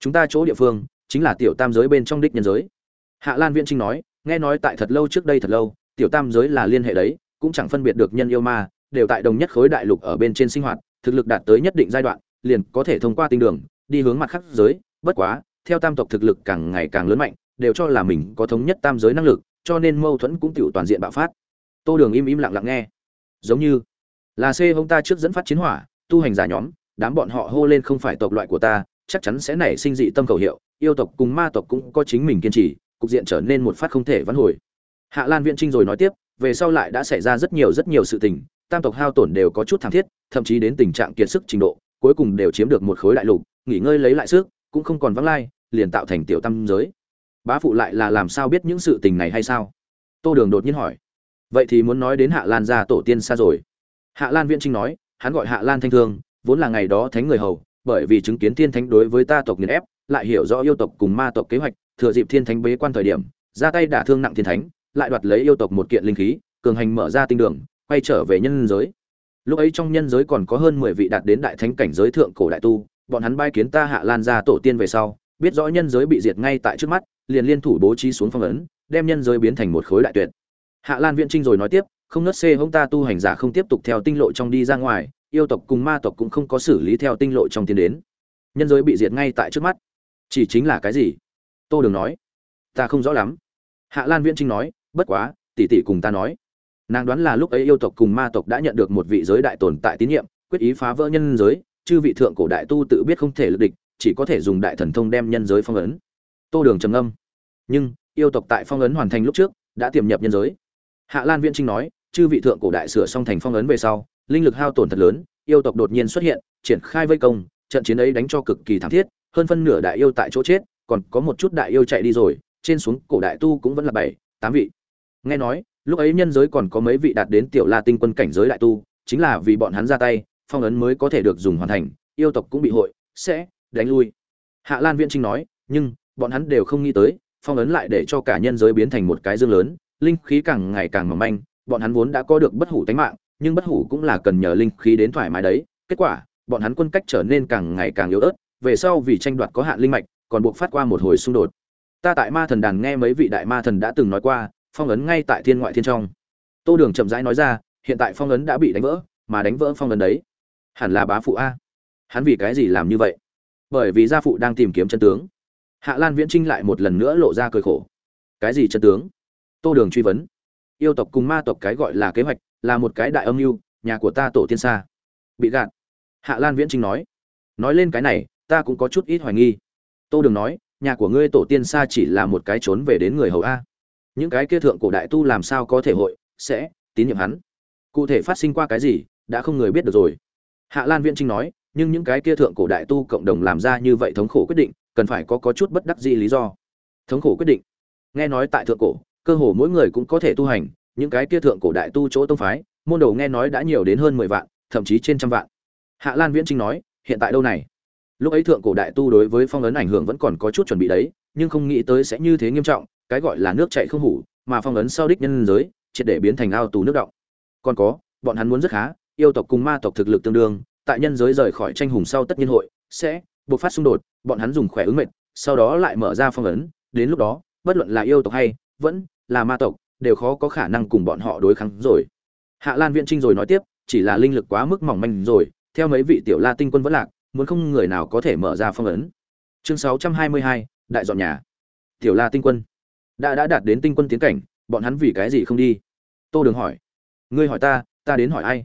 Chúng ta chỗ địa phương, chính là tiểu tam giới bên trong đích nhân giới. Hạ lan viễn trinh nói, nghe nói tại thật lâu trước đây thật lâu, tiểu tam giới là liên hệ đấy cũng chẳng phân biệt được nhân yêu ma, đều tại đồng nhất khối đại lục ở bên trên sinh hoạt, thực lực đạt tới nhất định giai đoạn, liền có thể thông qua tinh đường, đi hướng mặt khác giới. Bất quá, theo tam tộc thực lực càng ngày càng lớn mạnh, đều cho là mình có thống nhất tam giới năng lực, cho nên mâu thuẫn cũng tiểu toàn diện bạo phát. Tô đường im im lặng lặng nghe. Giống như là c hung ta trước dẫn phát chiến hỏa, tu hành giả nhóm, đám bọn họ hô lên không phải tộc loại của ta, chắc chắn sẽ nảy sinh dị tâm cầu hiệu, yêu tộc cùng ma tộc cũng có chính mình kiên trì, cục diện trở nên một phát không thể vãn hồi. Hạ lan viễn trinh rồi nói tiếp về sau lại đã xảy ra rất nhiều rất nhiều sự tình, tam tộc hao tổn đều có chút thảm thiết, thậm chí đến tình trạng kiệt sức trình độ, cuối cùng đều chiếm được một khối đại lục, nghỉ ngơi lấy lại sức, cũng không còn vắng lai, liền tạo thành tiểu tam giới. Bá phụ lại là làm sao biết những sự tình này hay sao? Tô đường đột nhiên hỏi. Vậy thì muốn nói đến hạ lan gia tổ tiên xa rồi. Hạ lan viễn trinh nói, hắn gọi hạ lan thanh thương, vốn là ngày đó thánh người hầu, bởi vì chứng kiến thiên thánh đối với ta tộc nghiền ép, lại hiểu rõ yêu tộc cùng ma tộc kế hoạch, thừa dịp thiên thánh bế quan thời điểm, ra tay đả thương nặng thiên thánh lại đoạt lấy yêu tộc một kiện linh khí, cường hành mở ra tinh đường, quay trở về nhân giới. Lúc ấy trong nhân giới còn có hơn mười vị đạt đến đại thánh cảnh giới thượng cổ đại tu, bọn hắn bai kiến ta hạ lan ra tổ tiên về sau, biết rõ nhân giới bị diệt ngay tại trước mắt, liền liên thủ bố trí xuống phong ấn, đem nhân giới biến thành một khối đại tuyệt. Hạ lan viễn trinh rồi nói tiếp, không nớt xê hông ta tu hành giả không tiếp tục theo tinh lộ trong đi ra ngoài, yêu tộc cùng ma tộc cũng không có xử lý theo tinh lộ trong tiến đến. Nhân giới bị diệt ngay tại trước mắt. Chỉ chính là cái gì? Tô đường nói. Ta không rõ lắm. Hạ lan viễn trinh nói bất quá, tỷ tỷ cùng ta nói. Nàng đoán là lúc ấy yêu tộc cùng ma tộc đã nhận được một vị giới đại tồn tại tín nhiệm, quyết ý phá vỡ nhân giới, chư vị thượng cổ đại tu tự biết không thể lực địch, chỉ có thể dùng đại thần thông đem nhân giới phong ấn. Tô đường trầm âm nhưng, yêu tộc tại phong ấn hoàn thành lúc trước, đã tiềm nhập nhân giới. Hạ lan viễn trinh nói, chư vị thượng cổ đại sửa xong thành phong ấn về sau, linh lực hao tổn thật lớn, yêu tộc đột nhiên xuất hiện, triển khai vây công, trận chiến ấy đánh cho cực kỳ thảm thiết, hơn phân nửa đại yêu tại chỗ chết, còn có một chút đại yêu chạy đi rồi, trên xuống cổ đại tu cũng vẫn là bảy, tám vị nghe nói, lúc ấy nhân giới còn có mấy vị đạt đến tiểu la tinh quân cảnh giới đại tu, chính là vì bọn hắn ra tay, phong ấn mới có thể được dùng hoàn thành, yêu tộc cũng bị hội, sẽ đánh lui. Hạ lan viễn trinh nói, nhưng, bọn hắn đều không nghĩ tới, phong ấn lại để cho cả nhân giới biến thành một cái dương lớn, linh khí càng ngày càng mỏng manh, bọn hắn vốn đã có được bất hủ tánh mạng, nhưng bất hủ cũng là cần nhờ linh khí đến thoải mái đấy. Kết quả, bọn hắn quân cách trở nên càng ngày càng yếu ớt, về sau vì tranh đoạt có hạn linh mạch, còn buộc phát qua một hồi xung đột. Ta tại ma thần đàn nghe mấy vị đại ma thần đã từng nói qua phong ấn ngay tại thiên ngoại thiên trong. Tô đường chậm rãi nói ra, hiện tại phong ấn đã bị đánh vỡ, mà đánh vỡ phong ấn đấy. Hẳn là bá phụ a. Hắn vì cái gì làm như vậy? Bởi vì gia phụ đang tìm kiếm chân tướng. Hạ lan viễn trinh lại một lần nữa lộ ra cười khổ. Cái gì chân tướng? Tô đường truy vấn. Yêu tộc cùng ma tộc cái gọi là kế hoạch, là một cái đại âm mưu, nhà của ta tổ tiên xa. Bị gạt. Hạ lan viễn trinh nói. Nói lên cái này, ta cũng có chút ít hoài nghi. Tô đường nói, nhà của ngươi tổ tiên xa chỉ là một cái trốn về đến người hầu a những cái kia thượng cổ đại tu làm sao có thể hội, sẽ tín nhiệm hắn. Cụ thể phát sinh qua cái gì, đã không người biết được rồi. Hạ lan viễn trinh nói, nhưng những cái kia thượng cổ đại tu cộng đồng làm ra như vậy thống khổ quyết định, cần phải có có chút bất đắc dĩ lý do. Thống khổ quyết định. Nghe nói tại thượng cổ, cơ hồ mỗi người cũng có thể tu hành, những cái kia thượng cổ đại tu chỗ tông phái, môn đồ nghe nói đã nhiều đến hơn mười vạn, thậm chí trên trăm vạn. Hạ lan viễn trinh nói, hiện tại đâu này? Lúc ấy thượng cổ đại tu đối với phong ấn ảnh hưởng vẫn còn có chút chuẩn bị đấy, nhưng không nghĩ tới sẽ như thế nghiêm trọng cái gọi là nước chảy không hủ mà phong ấn sau đích nhân giới triệt để biến thành ao tù nước động. Còn có bọn hắn muốn rất khá yêu tộc cùng ma tộc thực lực tương đương tại nhân giới rời khỏi tranh hùng sau tất nhiên hội sẽ buộc phát xung đột bọn hắn dùng khỏe ứng mệt sau đó lại mở ra phong ấn đến lúc đó bất luận là yêu tộc hay vẫn là ma tộc đều khó có khả năng cùng bọn họ đối kháng rồi. Hạ lan viễn trinh rồi nói tiếp chỉ là linh lực quá mức mỏng manh rồi theo mấy vị tiểu la tinh quân vẫn lạc muốn không người nào có thể mở ra phong ấn. Chương 622, đại dọn nhà. Tiểu la tinh quân đã đã đạt đến tinh quân tiến cảnh, bọn hắn vì cái gì không đi? Tô đường hỏi. Ngươi hỏi ta ta đến hỏi ai?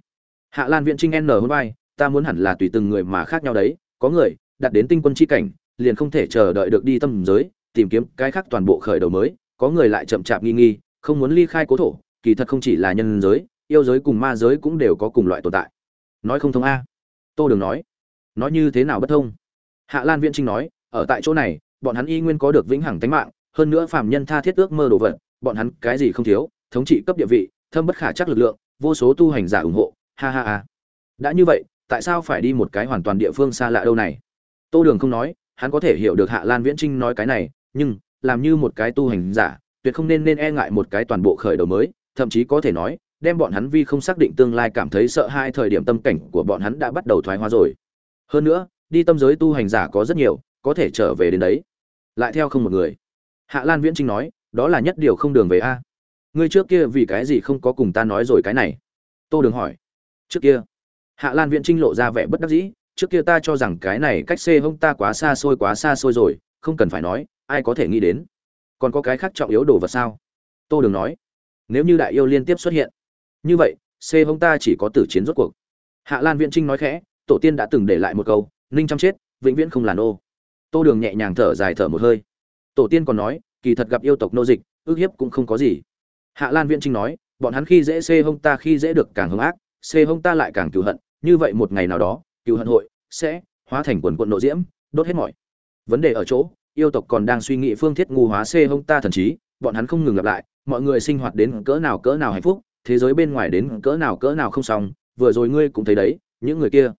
Hạ lan viện trinh n hôn vai, ta muốn hẳn là tùy từng người mà khác nhau đấy, có người đạt đến tinh quân chi cảnh, liền không thể chờ đợi được đi tâm giới, tìm kiếm cái khác toàn bộ khởi đầu mới, có người lại chậm chạp nghi nghi, không muốn ly khai cố thổ, kỳ thật không chỉ là nhân giới, yêu giới cùng ma giới cũng đều có cùng loại tồn tại. Nói không thông a. Tô đường nói. Nói như thế nào bất thông? Hạ lan viễn trinh nói, ở tại chỗ này, bọn hắn y nguyên có được vĩnh hằng tánh mạng hơn nữa phàm nhân tha thiết ước mơ đồ vật, bọn hắn cái gì không thiếu, thống trị cấp địa vị, thâm bất khả chắc lực lượng, vô số tu hành giả ủng hộ, ha ha ha. Đã như vậy, tại sao phải đi một cái hoàn toàn địa phương xa lạ đâu này? Tô đường không nói, hắn có thể hiểu được hạ lan viễn trinh nói cái này, nhưng, làm như một cái tu hành giả, tuyệt không nên nên e ngại một cái toàn bộ khởi đầu mới, thậm chí có thể nói, đem bọn hắn vi không xác định tương lai cảm thấy sợ hai thời điểm tâm cảnh của bọn hắn đã bắt đầu thoái hóa rồi. Hơn nữa, đi tâm giới tu hành giả có rất nhiều, có thể trở về đến đấy. Lại theo không một người hạ lan viễn trinh nói, đó là nhất điều không đường về a. Ngươi trước kia vì cái gì không có cùng ta nói rồi cái này? Tô đường hỏi. Trước kia. Hạ lan viễn trinh lộ ra vẻ bất đắc dĩ, trước kia ta cho rằng cái này cách xê hông ta quá xa xôi, quá xa xôi rồi, không cần phải nói, ai có thể nghĩ đến. Còn có cái khác trọng yếu đồ vật sao? Tô đường nói. Nếu như đại yêu liên tiếp xuất hiện, như vậy, xê hông ta chỉ có tử chiến rốt cuộc. Hạ lan viễn trinh nói khẽ, tổ tiên đã từng để lại một câu, ninh chăm chết, vĩnh viễn không là nô tô đường nhẹ nhàng thở dài thở một hơi tổ tiên còn nói, kỳ thật gặp yêu tộc nô dịch, ước hiếp cũng không có gì. Hạ lan viễn trinh nói, bọn hắn khi dễ xê hông ta khi dễ được càng hung ác xê hông ta lại càng cựu hận, như vậy một ngày nào đó cựu hận hội sẽ hóa thành quần quận nộ diễm, đốt hết mọi vấn đề ở chỗ. Yêu tộc còn đang suy nghĩ phương thiết ngu hóa xê hông ta thần trí, bọn hắn không ngừng lặp lại, mọi người sinh hoạt đến cỡ nào cỡ nào hạnh phúc, thế giới bên ngoài đến cỡ nào cỡ nào không xong, vừa rồi ngươi cũng thấy đấy, những người kia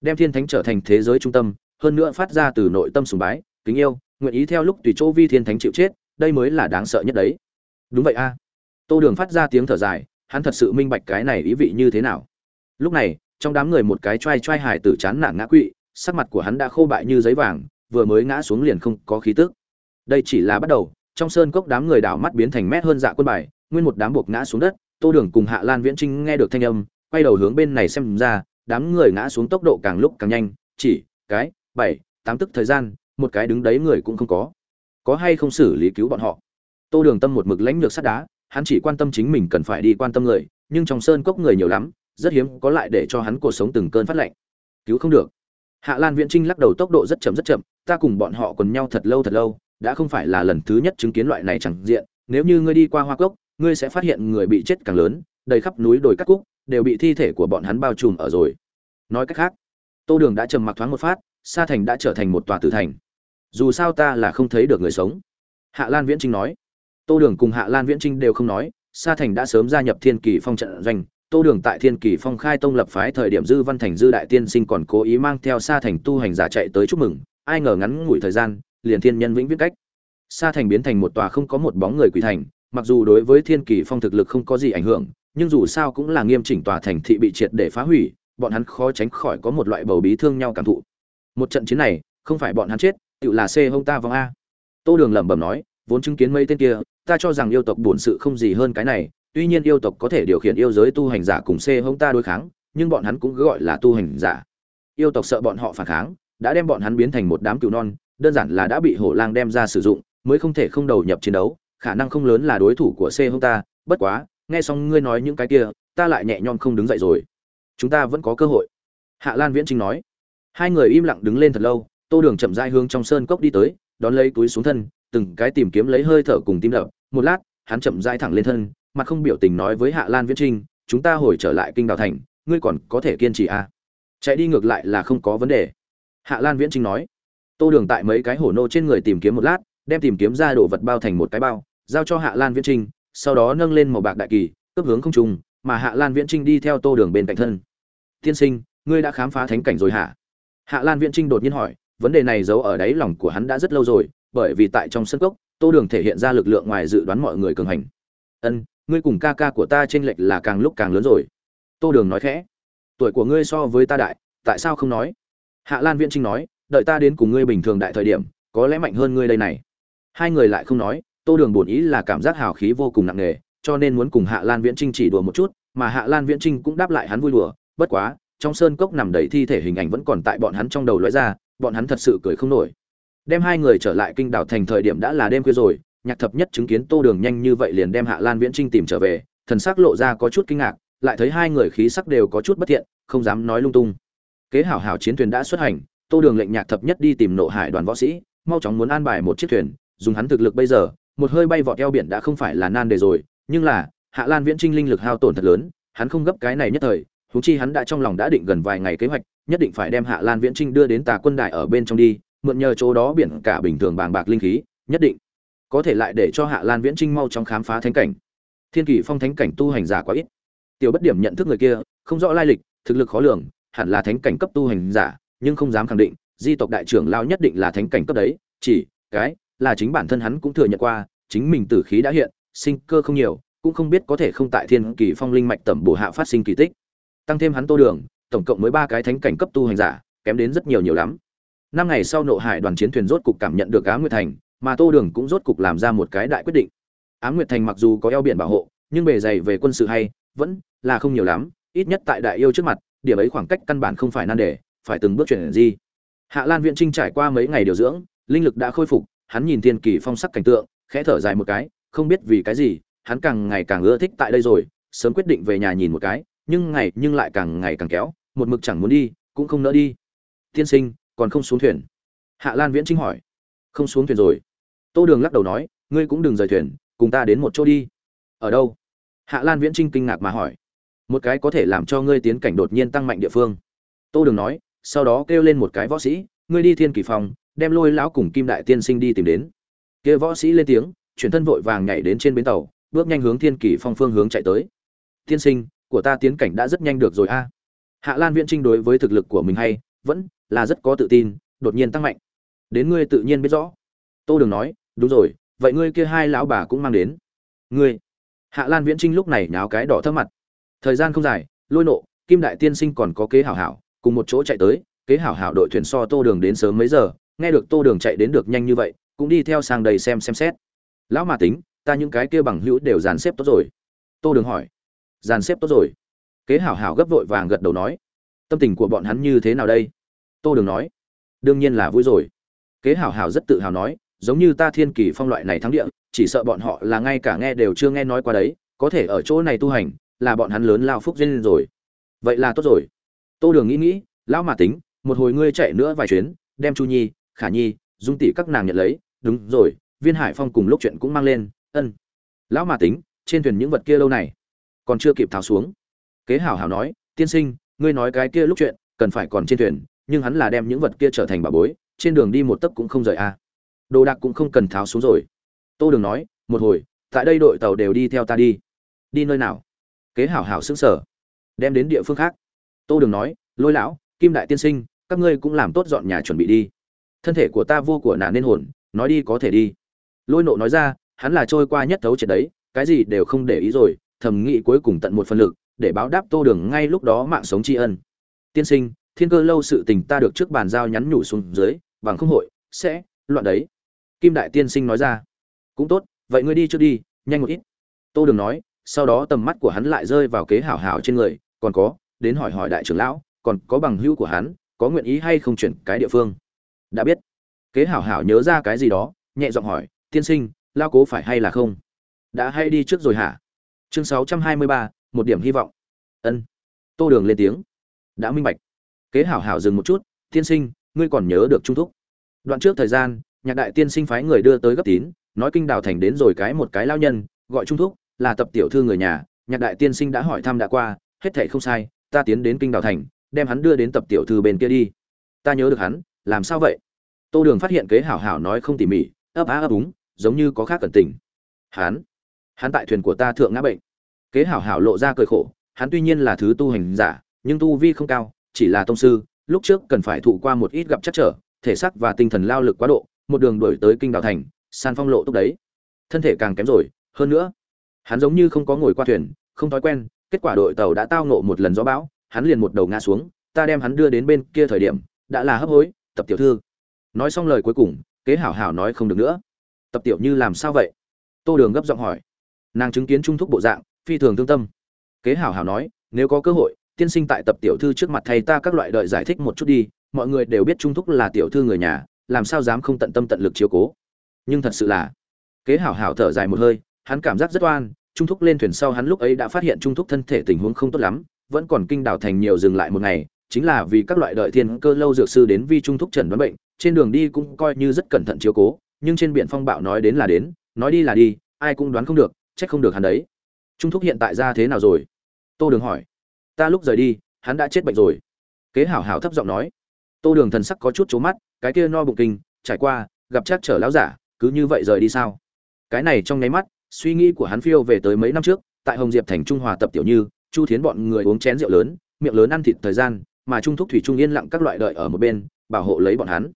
đem thiên thánh trở thành thế giới trung tâm, hơn nữa phát ra từ nội tâm sùng bái, kính yêu nguyện ý theo lúc tùy chỗ vi thiên thánh chịu chết, đây mới là đáng sợ nhất đấy. Đúng vậy a. Tô đường phát ra tiếng thở dài, hắn thật sự minh bạch cái này ý vị như thế nào. Lúc này, trong đám người một cái t r a i t r a i hải tử chán nản ngã quỵ, sắc mặt của hắn đã khô bại như giấy vàng, vừa mới ngã xuống liền không có khí tức. Đây chỉ là bắt đầu, trong sơn cốc đám người đảo mắt biến thành mét hơn dạ quân bài, nguyên một đám buộc ngã xuống đất, tô đường cùng hạ lan viễn trinh nghe được thanh âm, quay đầu hướng bên này xem ra, đám người ngã xuống tốc độ càng lúc càng nhanh, chỉ, cái, bảy, tám tức thời gian một cái đứng đấy người cũng không có. Có hay không xử lý cứu bọn họ? Tô đường tâm một mực lãnh lược sắt đá, hắn chỉ quan tâm chính mình cần phải đi quan tâm người, nhưng trong sơn cốc người nhiều lắm, rất hiếm có lại để cho hắn cuộc sống từng cơn phát lạnh. Cứu không được. Hạ lan viễn trinh lắc đầu tốc độ rất chậm rất chậm, ta cùng bọn họ quần nhau thật lâu thật lâu, đã không phải là lần thứ nhất chứng kiến loại này chẳng diện. Nếu như ngươi đi qua hoa cốc, ngươi sẽ phát hiện người bị chết càng lớn, đầy khắp núi đồi cắt cúc, đều bị thi thể của bọn hắn bao trùm ở rồi. Nói cách khác, tô đường đã trầm mặc thoáng một phát, sa thành đã trở thành một tòa tử thành dù sao ta là không thấy được người sống. Hạ lan viễn trinh nói. Tô đường cùng hạ lan viễn trinh đều không nói, sa thành đã sớm gia nhập thiên kỳ phong trận doanh. Tô đường tại thiên kỳ phong khai tông lập phái thời điểm dư văn thành dư đại tiên sinh còn cố ý mang theo sa thành tu hành giả chạy tới chúc mừng, ai ngờ ngắn ngủi thời gian, liền thiên nhân vĩnh viết cách. Sa thành biến thành một tòa không có một bóng người quỷ thành, mặc dù đối với thiên kỳ phong thực lực không có gì ảnh hưởng, nhưng dù sao cũng là nghiêm chỉnh tòa thành thị bị triệt để phá hủy, bọn hắn khó tránh khỏi có một loại bầu bí thương nhau cảm thụ. Một trận chiến này, không phải bọn hắn chết tự là c hông ta vong a. Tô đường lẩm bẩm nói, vốn chứng kiến mấy tên kia, ta cho rằng yêu tộc bổn sự không gì hơn cái này, tuy nhiên yêu tộc có thể điều khiển yêu giới tu hành giả cùng c hông ta đối kháng, nhưng bọn hắn cũng gọi là tu hành giả. Yêu tộc sợ bọn họ phản kháng, đã đem bọn hắn biến thành một đám cừu non, đơn giản là đã bị hổ lang đem ra sử dụng, mới không thể không đầu nhập chiến đấu, khả năng không lớn là đối thủ của c hông ta, bất quá, nghe xong ngươi nói những cái kia, ta lại nhẹ nhõm không đứng dậy rồi. Chúng ta vẫn có cơ hội. Hạ lan viễn trinh nói. Hai người im lặng đứng lên thật lâu tô đường chậm dai hướng trong sơn cốc đi tới, đón lấy túi xuống thân, từng cái tìm kiếm lấy hơi thở cùng tim đập. Một lát, hắn chậm dai thẳng lên thân, mặt không biểu tình nói với hạ lan viễn trinh, chúng ta hồi trở lại kinh đào thành, ngươi còn có thể kiên trì à. chạy đi ngược lại là không có vấn đề. Hạ lan viễn trinh nói. Tô đường tại mấy cái hổ nô trên người tìm kiếm một lát, đem tìm kiếm ra đồ vật bao thành một cái bao, giao cho hạ lan viễn trinh, sau đó nâng lên màu bạc đại kỳ, cướp hướng không trùng mà hạ lan viễn trinh đi theo tô đường bên cạnh thân. Tiên sinh, ngươi đã khám phá thánh cảnh rồi hả? Hạ lan viễn trinh đột nhiên hỏi vấn đề này giấu ở đáy lòng của hắn đã rất lâu rồi, bởi vì tại trong sân cốc, tô đường thể hiện ra lực lượng ngoài dự đoán mọi người cường hành. Ân, ngươi cùng ca ca của ta t r ê n lệch là càng lúc càng lớn rồi. Tô đường nói khẽ. Tuổi của ngươi so với ta đại, tại sao không nói? Hạ lan viễn trinh nói, đợi ta đến cùng ngươi bình thường đại thời điểm, có lẽ mạnh hơn ngươi đây này. Hai người lại không nói, tô đường bổn ý là cảm giác hào khí vô cùng nặng nề, cho nên muốn cùng hạ lan viễn trinh chỉ đùa một chút, mà hạ lan viễn trinh cũng đáp lại hắn vui đùa, bất quá, trong sơn cốc nằm đầy thi thể hình ảnh vẫn còn tại bọn hắn trong đầu lóe ra bọn hắn thật sự cười không nổi. Đem hai người trở lại kinh đảo thành thời điểm đã là đêm khuya rồi, nhạc thập nhất chứng kiến tô đường nhanh như vậy liền đem hạ lan viễn trinh tìm trở về, thần sắc lộ ra có chút kinh ngạc, lại thấy hai người khí sắc đều có chút bất thiện, không dám nói lung tung. Kế hảo hảo chiến thuyền đã xuất hành, tô đường lệnh nhạc thập nhất đi tìm nộ hải đoàn võ sĩ, mau chóng muốn an bài một chiếc thuyền, dùng hắn thực lực bây giờ, một hơi bay vọt eo biển đã không phải là nan đề rồi, nhưng là, hạ lan viễn trinh linh lực hao tổn thật lớn, hắn không gấp cái này nhất thời huống chi hắn đã trong lòng đã định gần vài ngày kế hoạch, nhất định phải đem hạ lan viễn trinh đưa đến tà quân đại ở bên trong đi, mượn nhờ chỗ đó biển cả bình thường bàng bạc linh khí, nhất định có thể lại để cho hạ lan viễn trinh mau chóng khám phá thánh cảnh. Thiên kỷ phong thánh cảnh tu hành giả quá ít. Tiểu bất điểm nhận thức người kia, không rõ lai lịch, thực lực khó lường, hẳn là thánh cảnh cấp tu hành giả, nhưng không dám khẳng định, di tộc đại trưởng lao nhất định là thánh cảnh cấp đấy, chỉ cái là chính bản thân hắn cũng thừa nhận qua, chính mình tử khí đã hiện, sinh cơ không nhiều, cũng không biết có thể không tại thiên kỳ phong linh mạch tẩm bổ hạ phát sinh kỳ tích tăng thêm hắn tô đường, tổng cộng mới ba cái thánh cảnh cấp tu hành giả, kém đến rất nhiều nhiều lắm. Năm ngày sau nộ hải đoàn chiến thuyền rốt cục cảm nhận được á nguyệt thành, mà tô đường cũng rốt cục làm ra một cái đại quyết định. Á nguyệt thành mặc dù có eo biển bảo hộ, nhưng bề dày về quân sự hay, vẫn là không nhiều lắm, ít nhất tại đại yêu trước mặt, điểm ấy khoảng cách căn bản không phải nan đề, phải từng bước chuyển gì hạ lan viện trinh trải qua mấy ngày điều dưỡng, linh lực đã khôi phục, hắn nhìn thiên kỳ phong sắc cảnh tượng, khẽ thở dài một cái, không biết vì cái gì, hắn càng ngày càng ưa thích tại đây rồi, sớm quyết định về nhà nhìn một cái nhưng ngày nhưng lại càng ngày càng kéo, một mực chẳng muốn đi, cũng không nỡ đi. Tiên sinh, còn không xuống thuyền? Hạ lan viễn trinh hỏi. Không xuống thuyền rồi. Tô đường lắc đầu nói, ngươi cũng đừng rời thuyền, cùng ta đến một chỗ đi. Ở đâu? Hạ lan viễn trinh kinh ngạc mà hỏi. Một cái có thể làm cho ngươi tiến cảnh đột nhiên tăng mạnh địa phương. Tô đường nói, sau đó kêu lên một cái võ sĩ, ngươi đi thiên kỳ phòng, đem lôi lão cùng kim đại tiên sinh đi tìm đến. Kia võ sĩ lên tiếng, chuyển thân vội vàng nhảy đến trên bến tàu, bước nhanh hướng thiên kỳ phong phương hướng chạy tới. Tiên sinh của ta tiến cảnh đã rất nhanh được rồi a. Hạ lan viễn trinh đối với thực lực của mình hay, vẫn là rất có tự tin, đột nhiên tăng mạnh. Đến ngươi tự nhiên biết rõ. Tô đường nói, đúng rồi, vậy ngươi kia hai lão bà cũng mang đến. Ngươi? Hạ lan viễn trinh lúc này náo cái đỏ thấp mặt. Thời gian không dài, lôi nộ, kim đại tiên sinh còn có kế hảo hảo, cùng một chỗ chạy tới. Kế hảo hảo đội thuyền so tô đường đến sớm mấy giờ, nghe được tô đường chạy đến được nhanh như vậy, cũng đi theo sang đầy xem xem xét. Lão mà tính, ta những cái kia bằng hữu đều dàn xếp tốt rồi. Tô đường hỏi dàn xếp tốt rồi. Kế hảo hảo gấp vội vàng gật đầu nói, tâm tình của bọn hắn như thế nào đây? Tô đường nói, đương nhiên là vui rồi. Kế hảo hảo rất tự hào nói, giống như ta thiên kỳ phong loại này thắng địa, chỉ sợ bọn họ là ngay cả nghe đều chưa nghe nói qua đấy, có thể ở chỗ này tu hành, là bọn hắn lớn lao phúc duyên rồi. Vậy là tốt rồi. Tô đường nghĩ nghĩ, lão mà tính, một hồi ngươi chạy nữa vài chuyến, đem chu nhi, khả nhi, dung tỷ các nàng nhận lấy. Đúng rồi, viên hải phong cùng lúc chuyện cũng mang lên, ân. Lão mà tính, trên thuyền những vật kia lâu này còn chưa kịp tháo xuống. Kế hảo hảo nói, tiên sinh, ngươi nói cái kia lúc chuyện, cần phải còn trên thuyền, nhưng hắn là đem những vật kia trở thành bà bối, trên đường đi một tấc cũng không rời a. À. đồ đạc cũng không cần tháo xuống rồi. Tô đường nói, một hồi, tại đây đội tàu đều đi theo ta đi. Đi nơi nào? Kế hảo hảo xứng sở đem đến địa phương khác. Tô đường nói, lôi lão, kim đại tiên sinh, các ngươi cũng làm tốt dọn nhà chuẩn bị đi. Thân thể của ta vô của nà nên hồn, nói đi có thể đi. Lôi nộ nói ra, hắn là trôi qua nhất thấu triệt đấy, cái gì đều không để ý rồi thầm nghĩ cuối cùng tận một phần lực, để báo đáp tô đường ngay lúc đó mạng sống tri ân. Tiên sinh, thiên cơ lâu sự tình ta được trước bàn giao nhắn nhủ xuống dưới, bằng không hội, sẽ, loạn đấy. Kim đại tiên sinh nói ra. Cũng tốt, vậy ngươi đi trước đi, nhanh một ít. Tô đường nói, sau đó tầm mắt của hắn lại rơi vào kế hảo hảo trên người, còn có, đến hỏi hỏi đại trưởng lão, còn có bằng hữu của hắn, có nguyện ý hay không chuyển cái địa phương? Đã biết. Kế hảo hảo nhớ ra cái gì đó, nhẹ giọng hỏi, tiên sinh, lao cố phải hay là không? Đã hay đi trước rồi hả? Chương sáu trăm hai mươi ba, một điểm hy vọng. Ân. Tô đường lên tiếng. Đã minh bạch. Kế hảo hảo dừng một chút, tiên sinh, ngươi còn nhớ được trung thúc? Đoạn trước thời gian, nhạc đại tiên sinh phái người đưa tới gấp tín, nói kinh đào thành đến rồi cái một cái lao nhân, gọi trung thúc, là tập tiểu thư người nhà. Nhạc đại tiên sinh đã hỏi thăm đã qua, hết thảy không sai, ta tiến đến kinh đào thành, đem hắn đưa đến tập tiểu thư bên kia đi. Ta nhớ được hắn, làm sao vậy? Tô đường phát hiện kế hảo hảo nói không tỉ mỉ, ấp á ấp úng, giống như có khác cẩn tình. Hắn? Hắn tại thuyền của ta thượng ngã bệnh kế hảo hảo lộ ra cười khổ, hắn tuy nhiên là thứ tu hành giả, nhưng tu vi không cao, chỉ là tông sư, lúc trước cần phải thụ qua một ít gặp chắc trở, thể xác và tinh thần lao lực quá độ, một đường đổi tới kinh đảo thành, san phong lộ túc đấy. Thân thể càng kém rồi, hơn nữa, hắn giống như không có ngồi qua thuyền, không thói quen, kết quả đội tàu đã tao nộ một lần gió bão, hắn liền một đầu ngã xuống, ta đem hắn đưa đến bên kia thời điểm, đã là hấp hối, tập tiểu thư. Nói xong lời cuối cùng, kế hảo hảo nói không được nữa. Tập tiểu như làm sao vậy? Tô đường gấp giọng hỏi. Nàng chứng kiến trung thúc bộ dạng phi thường thương tâm. Kế hảo hảo nói, nếu có cơ hội, tiên sinh tại tập tiểu thư trước mặt thầy ta các loại đợi giải thích một chút đi, mọi người đều biết trung thúc là tiểu thư người nhà, làm sao dám không tận tâm tận lực chiếu cố? Nhưng thật sự là, kế hảo hảo thở dài một hơi, hắn cảm giác rất oan, trung thúc lên thuyền sau hắn lúc ấy đã phát hiện trung thúc thân thể tình huống không tốt lắm, vẫn còn kinh đảo thành nhiều dừng lại một ngày, chính là vì các loại đợi thiên cơ lâu dược sư đến vi trung thúc trần đoán bệnh, trên đường đi cũng coi như rất cẩn thận chiếu cố, nhưng trên biển phong bạo nói đến là đến, nói đi là đi, ai cũng đoán không được, trách không được hắn đấy trung thúc hiện tại ra thế nào rồi? Tô đường hỏi. Ta lúc rời đi, hắn đã chết bệnh rồi. Kế hảo hảo thấp giọng nói. Tô đường thần sắc có chút trố mắt, cái kia no bụng kinh, trải qua, gặp chắc trở láo giả, cứ như vậy rời đi sao? Cái này trong nháy mắt, suy nghĩ của hắn phiêu về tới mấy năm trước, tại hồng diệp thành trung hòa tập tiểu như, chu thiến bọn người uống chén rượu lớn, miệng lớn ăn thịt thời gian, mà trung thúc thủy trung yên lặng các loại đợi ở một bên, bảo hộ lấy bọn hắn.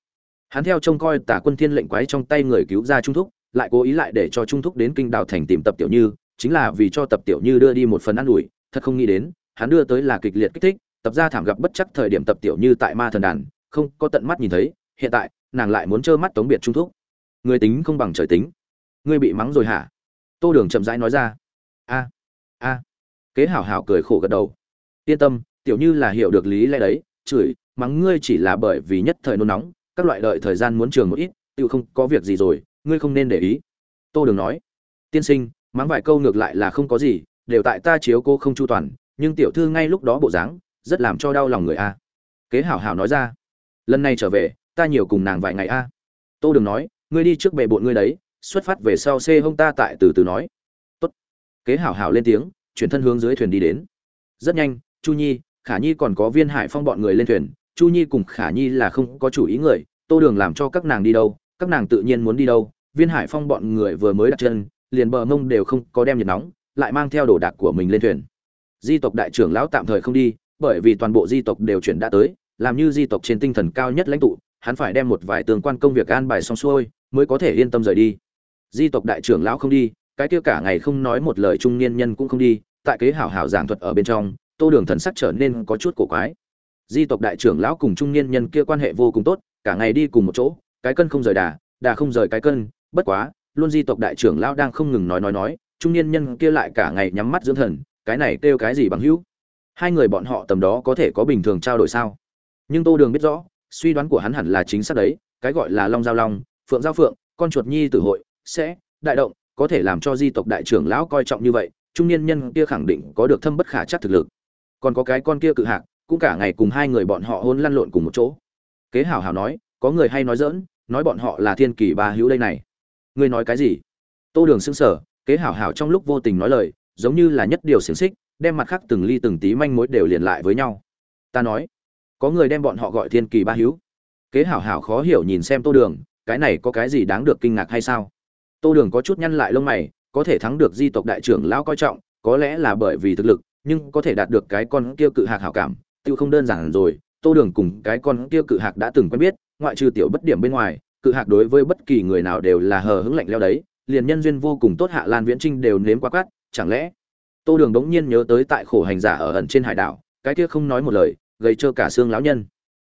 Hắn theo trông coi tả quân thiên lệnh quái trong tay người cứu ra trung thúc, lại cố ý lại để cho trung thúc đến kinh đào thành tìm tập tiểu như chính là vì cho tập tiểu như đưa đi một phần ăn ủi, thật không nghĩ đến, hắn đưa tới là kịch liệt kích thích, tập ra thảm gặp bất chắc thời điểm tập tiểu như tại ma thần đàn, không có tận mắt nhìn thấy, hiện tại, nàng lại muốn trơ mắt tống biệt trung thúc. Người tính không bằng trời tính. Ngươi bị mắng rồi hả? Tô đường chậm rãi nói ra. A a. Kế hảo hảo cười khổ gật đầu. Yên tâm, tiểu như là hiểu được lý lẽ đấy, chửi, mắng ngươi chỉ là bởi vì nhất thời nôn nóng, các loại đợi thời gian muốn trường một ít tự không có việc gì rồi, ngươi không nên để ý. Tô đường nói. Tiên sinh mắng vài câu ngược lại là không có gì, đều tại ta chiếu cô không chu toàn, nhưng tiểu thư ngay lúc đó bộ dáng, rất làm cho đau lòng người a. Kế hảo hảo nói ra, lần này trở về, ta nhiều cùng nàng vài ngày a. Tô đường nói, ngươi đi trước bệ bộn ngươi đấy, xuất phát về sau xê hông ta tại từ từ nói. Tốt. Kế hảo hảo lên tiếng, chuyển thân hướng dưới thuyền đi đến. Rất nhanh, chu nhi, khả nhi còn có viên hải phong bọn người lên thuyền, chu nhi cùng khả nhi là không có chủ ý người, tô đường làm cho các nàng đi đâu, các nàng tự nhiên muốn đi đâu. Viên hải phong bọn người vừa mới đặt chân liền bờ mông đều không có đem nhiệt nóng, lại mang theo đồ đạc của mình lên thuyền. Di tộc đại trưởng lão tạm thời không đi, bởi vì toàn bộ di tộc đều chuyển đã tới, làm như di tộc trên tinh thần cao nhất lãnh tụ, hắn phải đem một vài tương quan công việc an bài xong xuôi, mới có thể yên tâm rời đi. Di tộc đại trưởng lão không đi, cái kia cả ngày không nói một lời trung niên nhân cũng không đi, tại kế hảo hảo giảng thuật ở bên trong, tô đường thần sắc trở nên có chút cổ quái. Di tộc đại trưởng lão cùng trung niên nhân kia quan hệ vô cùng tốt, cả ngày đi cùng một chỗ, cái cân không rời đà đà không rời cái cân, bất quá luôn di tộc đại trưởng lão đang không ngừng nói nói nói, trung niên nhân kia lại cả ngày nhắm mắt dưỡng thần, cái này kêu cái gì bằng hữu? Hai người bọn họ tầm đó có thể có bình thường trao đổi sao? Nhưng tô đường biết rõ, suy đoán của hắn hẳn là chính xác đấy, cái gọi là long giao long, phượng giao phượng, con chuột nhi tử hội, sẽ, đại động, có thể làm cho di tộc đại trưởng lão coi trọng như vậy, trung niên nhân kia khẳng định có được thâm bất khả chắc thực lực. Còn có cái con kia cự hạc, cũng cả ngày cùng hai người bọn họ hôn lăn lộn cùng một chỗ. Kế hảo hảo nói, có người hay nói dỡn nói bọn họ là thiên kỳ ba hữu đây này ngươi nói cái gì? Tô đường xưng sở kế hảo hảo trong lúc vô tình nói lời, giống như là nhất điều xiềng xích, đem mặt khác từng ly từng tí manh mối đều liền lại với nhau. Ta nói, có người đem bọn họ gọi thiên kỳ ba hữu. Kế hảo hảo khó hiểu nhìn xem tô đường, cái này có cái gì đáng được kinh ngạc hay sao? Tô đường có chút nhăn lại lông mày, có thể thắng được di tộc đại trưởng lão coi trọng, có lẽ là bởi vì thực lực, nhưng có thể đạt được cái con kia cự hạc hảo cảm tự không đơn giản rồi. Tô đường cùng cái con kia cự hạc đã từng quen biết, ngoại trừ tiểu bất điểm bên ngoài cự hạc đối với bất kỳ người nào đều là hờ hững lạnh leo đấy, liền nhân duyên vô cùng tốt hạ lan viễn trinh đều nếm quá quát, chẳng lẽ? Tô đường đống nhiên nhớ tới tại khổ hành giả ở ẩn trên hải đảo, cái kia không nói một lời gây cho cả xương lão nhân.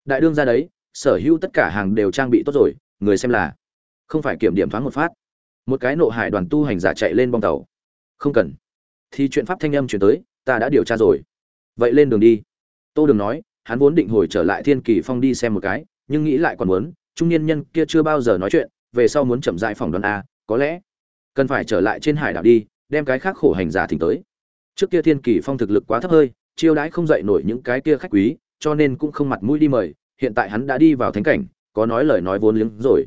Đại đương ra đấy, sở hữu tất cả hàng đều trang bị tốt rồi, người xem là không phải kiểm điểm thoáng một phát. Một cái nộ hải đoàn tu hành giả chạy lên bong tàu. Không cần. Thì chuyện pháp thanh âm chuyển tới, ta đã điều tra rồi. Vậy lên đường đi. Tô đường nói, hắn vốn định hồi trở lại thiên kỳ phong đi xem một cái, nhưng nghĩ lại còn muốn trung niên nhân kia chưa bao giờ nói chuyện, về sau muốn chậm dại phòng đoàn a à, có lẽ cần phải trở lại trên hải đảo đi, đem cái khác khổ hành giả thỉnh tới. Trước kia thiên kỳ phong thực lực quá thấp hơi, chiêu đãi không dậy nổi những cái kia khách quý, cho nên cũng không mặt mũi đi mời, hiện tại hắn đã đi vào thánh cảnh, có nói lời nói vốn liếng rồi.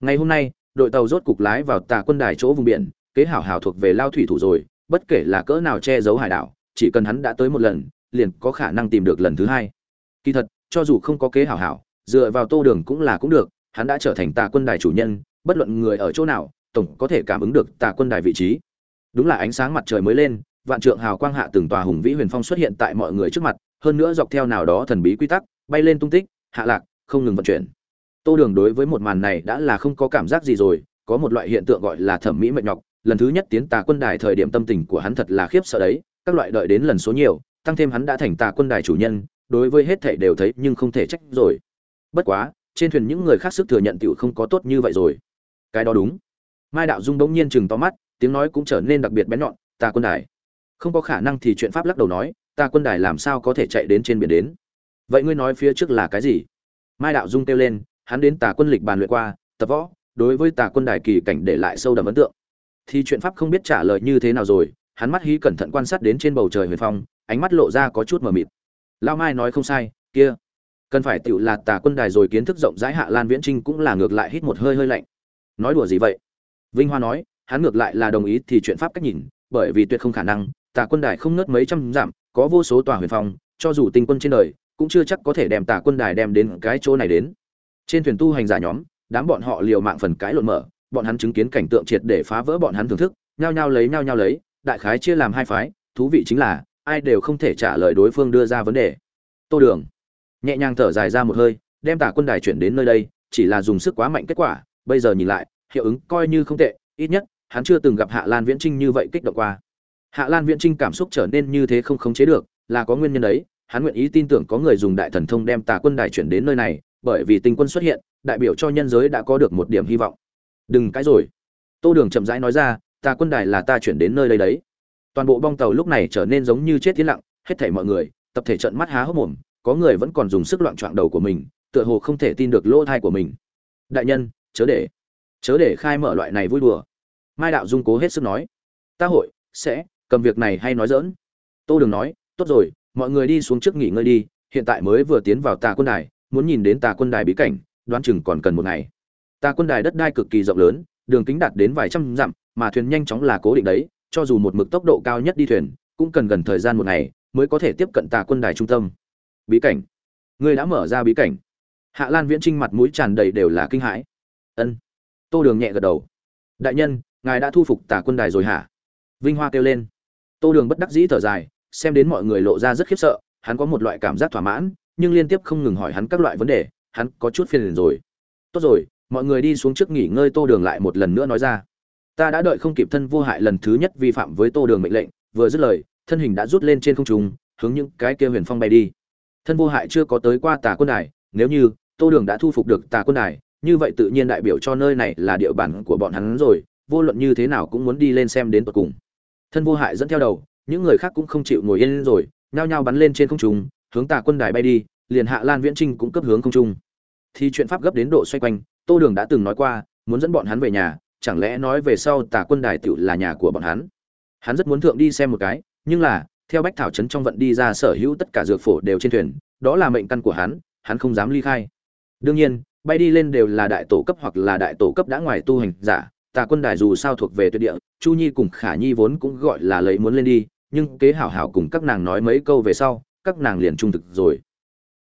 Ngày hôm nay, đội tàu rốt cục lái vào tà quân đài chỗ vùng biển, kế hảo hảo thuộc về lao thủy thủ rồi, bất kể là cỡ nào che giấu hải đảo, chỉ cần hắn đã tới một lần, liền có khả năng tìm được lần thứ hai. Kỳ thật, cho dù không có kế hảo hảo dựa vào tô đường cũng là cũng được, hắn đã trở thành tà quân đài chủ nhân, bất luận người ở chỗ nào, tổng có thể cảm ứng được tà quân đài vị trí. Đúng là ánh sáng mặt trời mới lên, vạn trượng hào quang hạ từng tòa hùng vĩ huyền phong xuất hiện tại mọi người trước mặt, hơn nữa dọc theo nào đó thần bí quy tắc, bay lên tung tích, hạ lạc, không ngừng vận chuyển. Tô đường đối với một màn này đã là không có cảm giác gì rồi, có một loại hiện tượng gọi là thẩm mỹ mệt nhọc, lần thứ nhất tiến tà quân đài thời điểm tâm tình của hắn thật là khiếp sợ đấy, các loại đợi đến lần số nhiều, tăng thêm hắn đã thành tà quân đài chủ nhân, đối với hết thảy đều thấy nhưng không thể trách rồi bất quá, trên thuyền những người khác sức thừa nhận tiểu không có tốt như vậy rồi. Cái đó đúng. Mai đạo dung bỗng nhiên chừng to mắt, tiếng nói cũng trở nên đặc biệt bén nhọn, ta quân đài. Không có khả năng thì chuyện pháp lắc đầu nói, ta quân đài làm sao có thể chạy đến trên biển đến? Vậy ngươi nói phía trước là cái gì? Mai đạo dung kêu lên, hắn đến tà quân lịch bàn luyện qua, tập võ, đối với tà quân đài kỳ cảnh để lại sâu đậm ấn tượng. Thì chuyện pháp không biết trả lời như thế nào rồi, hắn mắt hí cẩn thận quan sát đến trên bầu trời huyền phong, ánh mắt lộ ra có chút mờ mịt. Lao mai nói không sai, kia cần phải tiểu là tà quân đài rồi kiến thức rộng rãi hạ lan viễn trinh cũng là ngược lại hít một hơi hơi lạnh. Nói đùa gì vậy? Vinh hoa nói, hắn ngược lại là đồng ý thì chuyện pháp cách nhìn, bởi vì tuyệt không khả năng, tà quân đài không nớt mấy trăm giảm có vô số tòa huyền phong, cho dù tinh quân trên đời, cũng chưa chắc có thể đem tà quân đài đem đến cái chỗ này đến. Trên thuyền tu hành giả nhóm, đám bọn họ liều mạng phần cái lộn mở, bọn hắn chứng kiến cảnh tượng triệt để phá vỡ bọn hắn thưởng thức, nhao nhao lấy nhao nhao lấy, đại khái chia làm hai phái, thú vị chính là, ai đều không thể trả lời đối phương đưa ra vấn đề. Tô đường nhẹ nhàng thở dài ra một hơi, đem tà quân đài chuyển đến nơi đây, chỉ là dùng sức quá mạnh kết quả, bây giờ nhìn lại, hiệu ứng coi như không tệ, ít nhất, hắn chưa từng gặp hạ lan viễn trinh như vậy kích động qua. Hạ lan viễn trinh cảm xúc trở nên như thế không khống chế được, là có nguyên nhân đấy, hắn nguyện ý tin tưởng có người dùng đại thần thông đem tà quân đài chuyển đến nơi này, bởi vì tinh quân xuất hiện, đại biểu cho nhân giới đã có được một điểm hy vọng. Đừng cái rồi. Tô đường chậm rãi nói ra tà quân đài là ta chuyển đến nơi đây đấy. Toàn bộ bong tàu lúc này trở nên giống như chết tiến lặng, hết thảy mọi người, tập thể trận mắt há hốc mồm có người vẫn còn dùng sức loạn trọn đầu của mình, tựa hồ không thể tin được lỗ thai của mình. Đại nhân, chớ để. Chớ để khai mở loại này vui đùa. Mai đạo dung cố hết sức nói. Ta hội, sẽ, cầm việc này hay nói dỡn tô đường nói, tốt rồi, mọi người đi xuống trước nghỉ ngơi đi, hiện tại mới vừa tiến vào tà quân đài, muốn nhìn đến tà quân đài bí cảnh, đoán chừng còn cần một ngày. Tà quân đài đất đai cực kỳ rộng lớn, đường kính đạt đến vài trăm dặm, mà thuyền nhanh chóng là cố định đấy, cho dù một mực tốc độ cao nhất đi thuyền, cũng cần gần thời gian một ngày mới có thể tiếp cận tà quân đài trung tâm bí cảnh. Ngươi đã mở ra bí cảnh. Hạ lan viễn trinh mặt mũi tràn đầy đều là kinh hãi. Ân. Tô đường nhẹ gật đầu. Đại nhân, ngài đã thu phục tả quân đài rồi hả? Vinh hoa kêu lên. Tô đường bất đắc dĩ thở dài, xem đến mọi người lộ ra rất khiếp sợ, hắn có một loại cảm giác thỏa mãn, nhưng liên tiếp không ngừng hỏi hắn các loại vấn đề, hắn có chút phiền liền rồi. Tốt rồi, mọi người đi xuống trước nghỉ ngơi, tô đường lại một lần nữa nói ra. Ta đã đợi không kịp thân vô hại lần thứ nhất vi phạm với tô đường mệnh lệnh, vừa dứt lời, thân hình đã rút lên trên không trung, hướng những cái kia huyền phong bay đi thân vô hại chưa có tới qua tà quân đài, nếu như tô đường đã thu phục được tà quân đài, như vậy tự nhiên đại biểu cho nơi này là địa bàn của bọn hắn rồi, vô luận như thế nào cũng muốn đi lên xem đến tận cùng. Thân vô hại dẫn theo đầu, những người khác cũng không chịu ngồi yên rồi, nhao nhao bắn lên trên không trung, hướng tà quân đài bay đi, liền hạ lan viễn trinh cũng cấp hướng không trung. Thì chuyện pháp gấp đến độ xoay quanh, tô đường đã từng nói qua, muốn dẫn bọn hắn về nhà, chẳng lẽ nói về sau tà quân đài tựu là nhà của bọn hắn? Hắn rất muốn thượng đi xem một cái, nhưng là theo bách thảo trấn trong vận đi ra sở hữu tất cả dược phổ đều trên thuyền, đó là mệnh căn của hắn hắn không dám ly khai. Đương nhiên, bay đi lên đều là đại tổ cấp hoặc là đại tổ cấp đã ngoài tu hành giả, tà quân đài dù sao thuộc về tuyệt địa, chu nhi cùng khả nhi vốn cũng gọi là lấy muốn lên đi, nhưng kế hảo hảo cùng các nàng nói mấy câu về sau, các nàng liền trung thực rồi.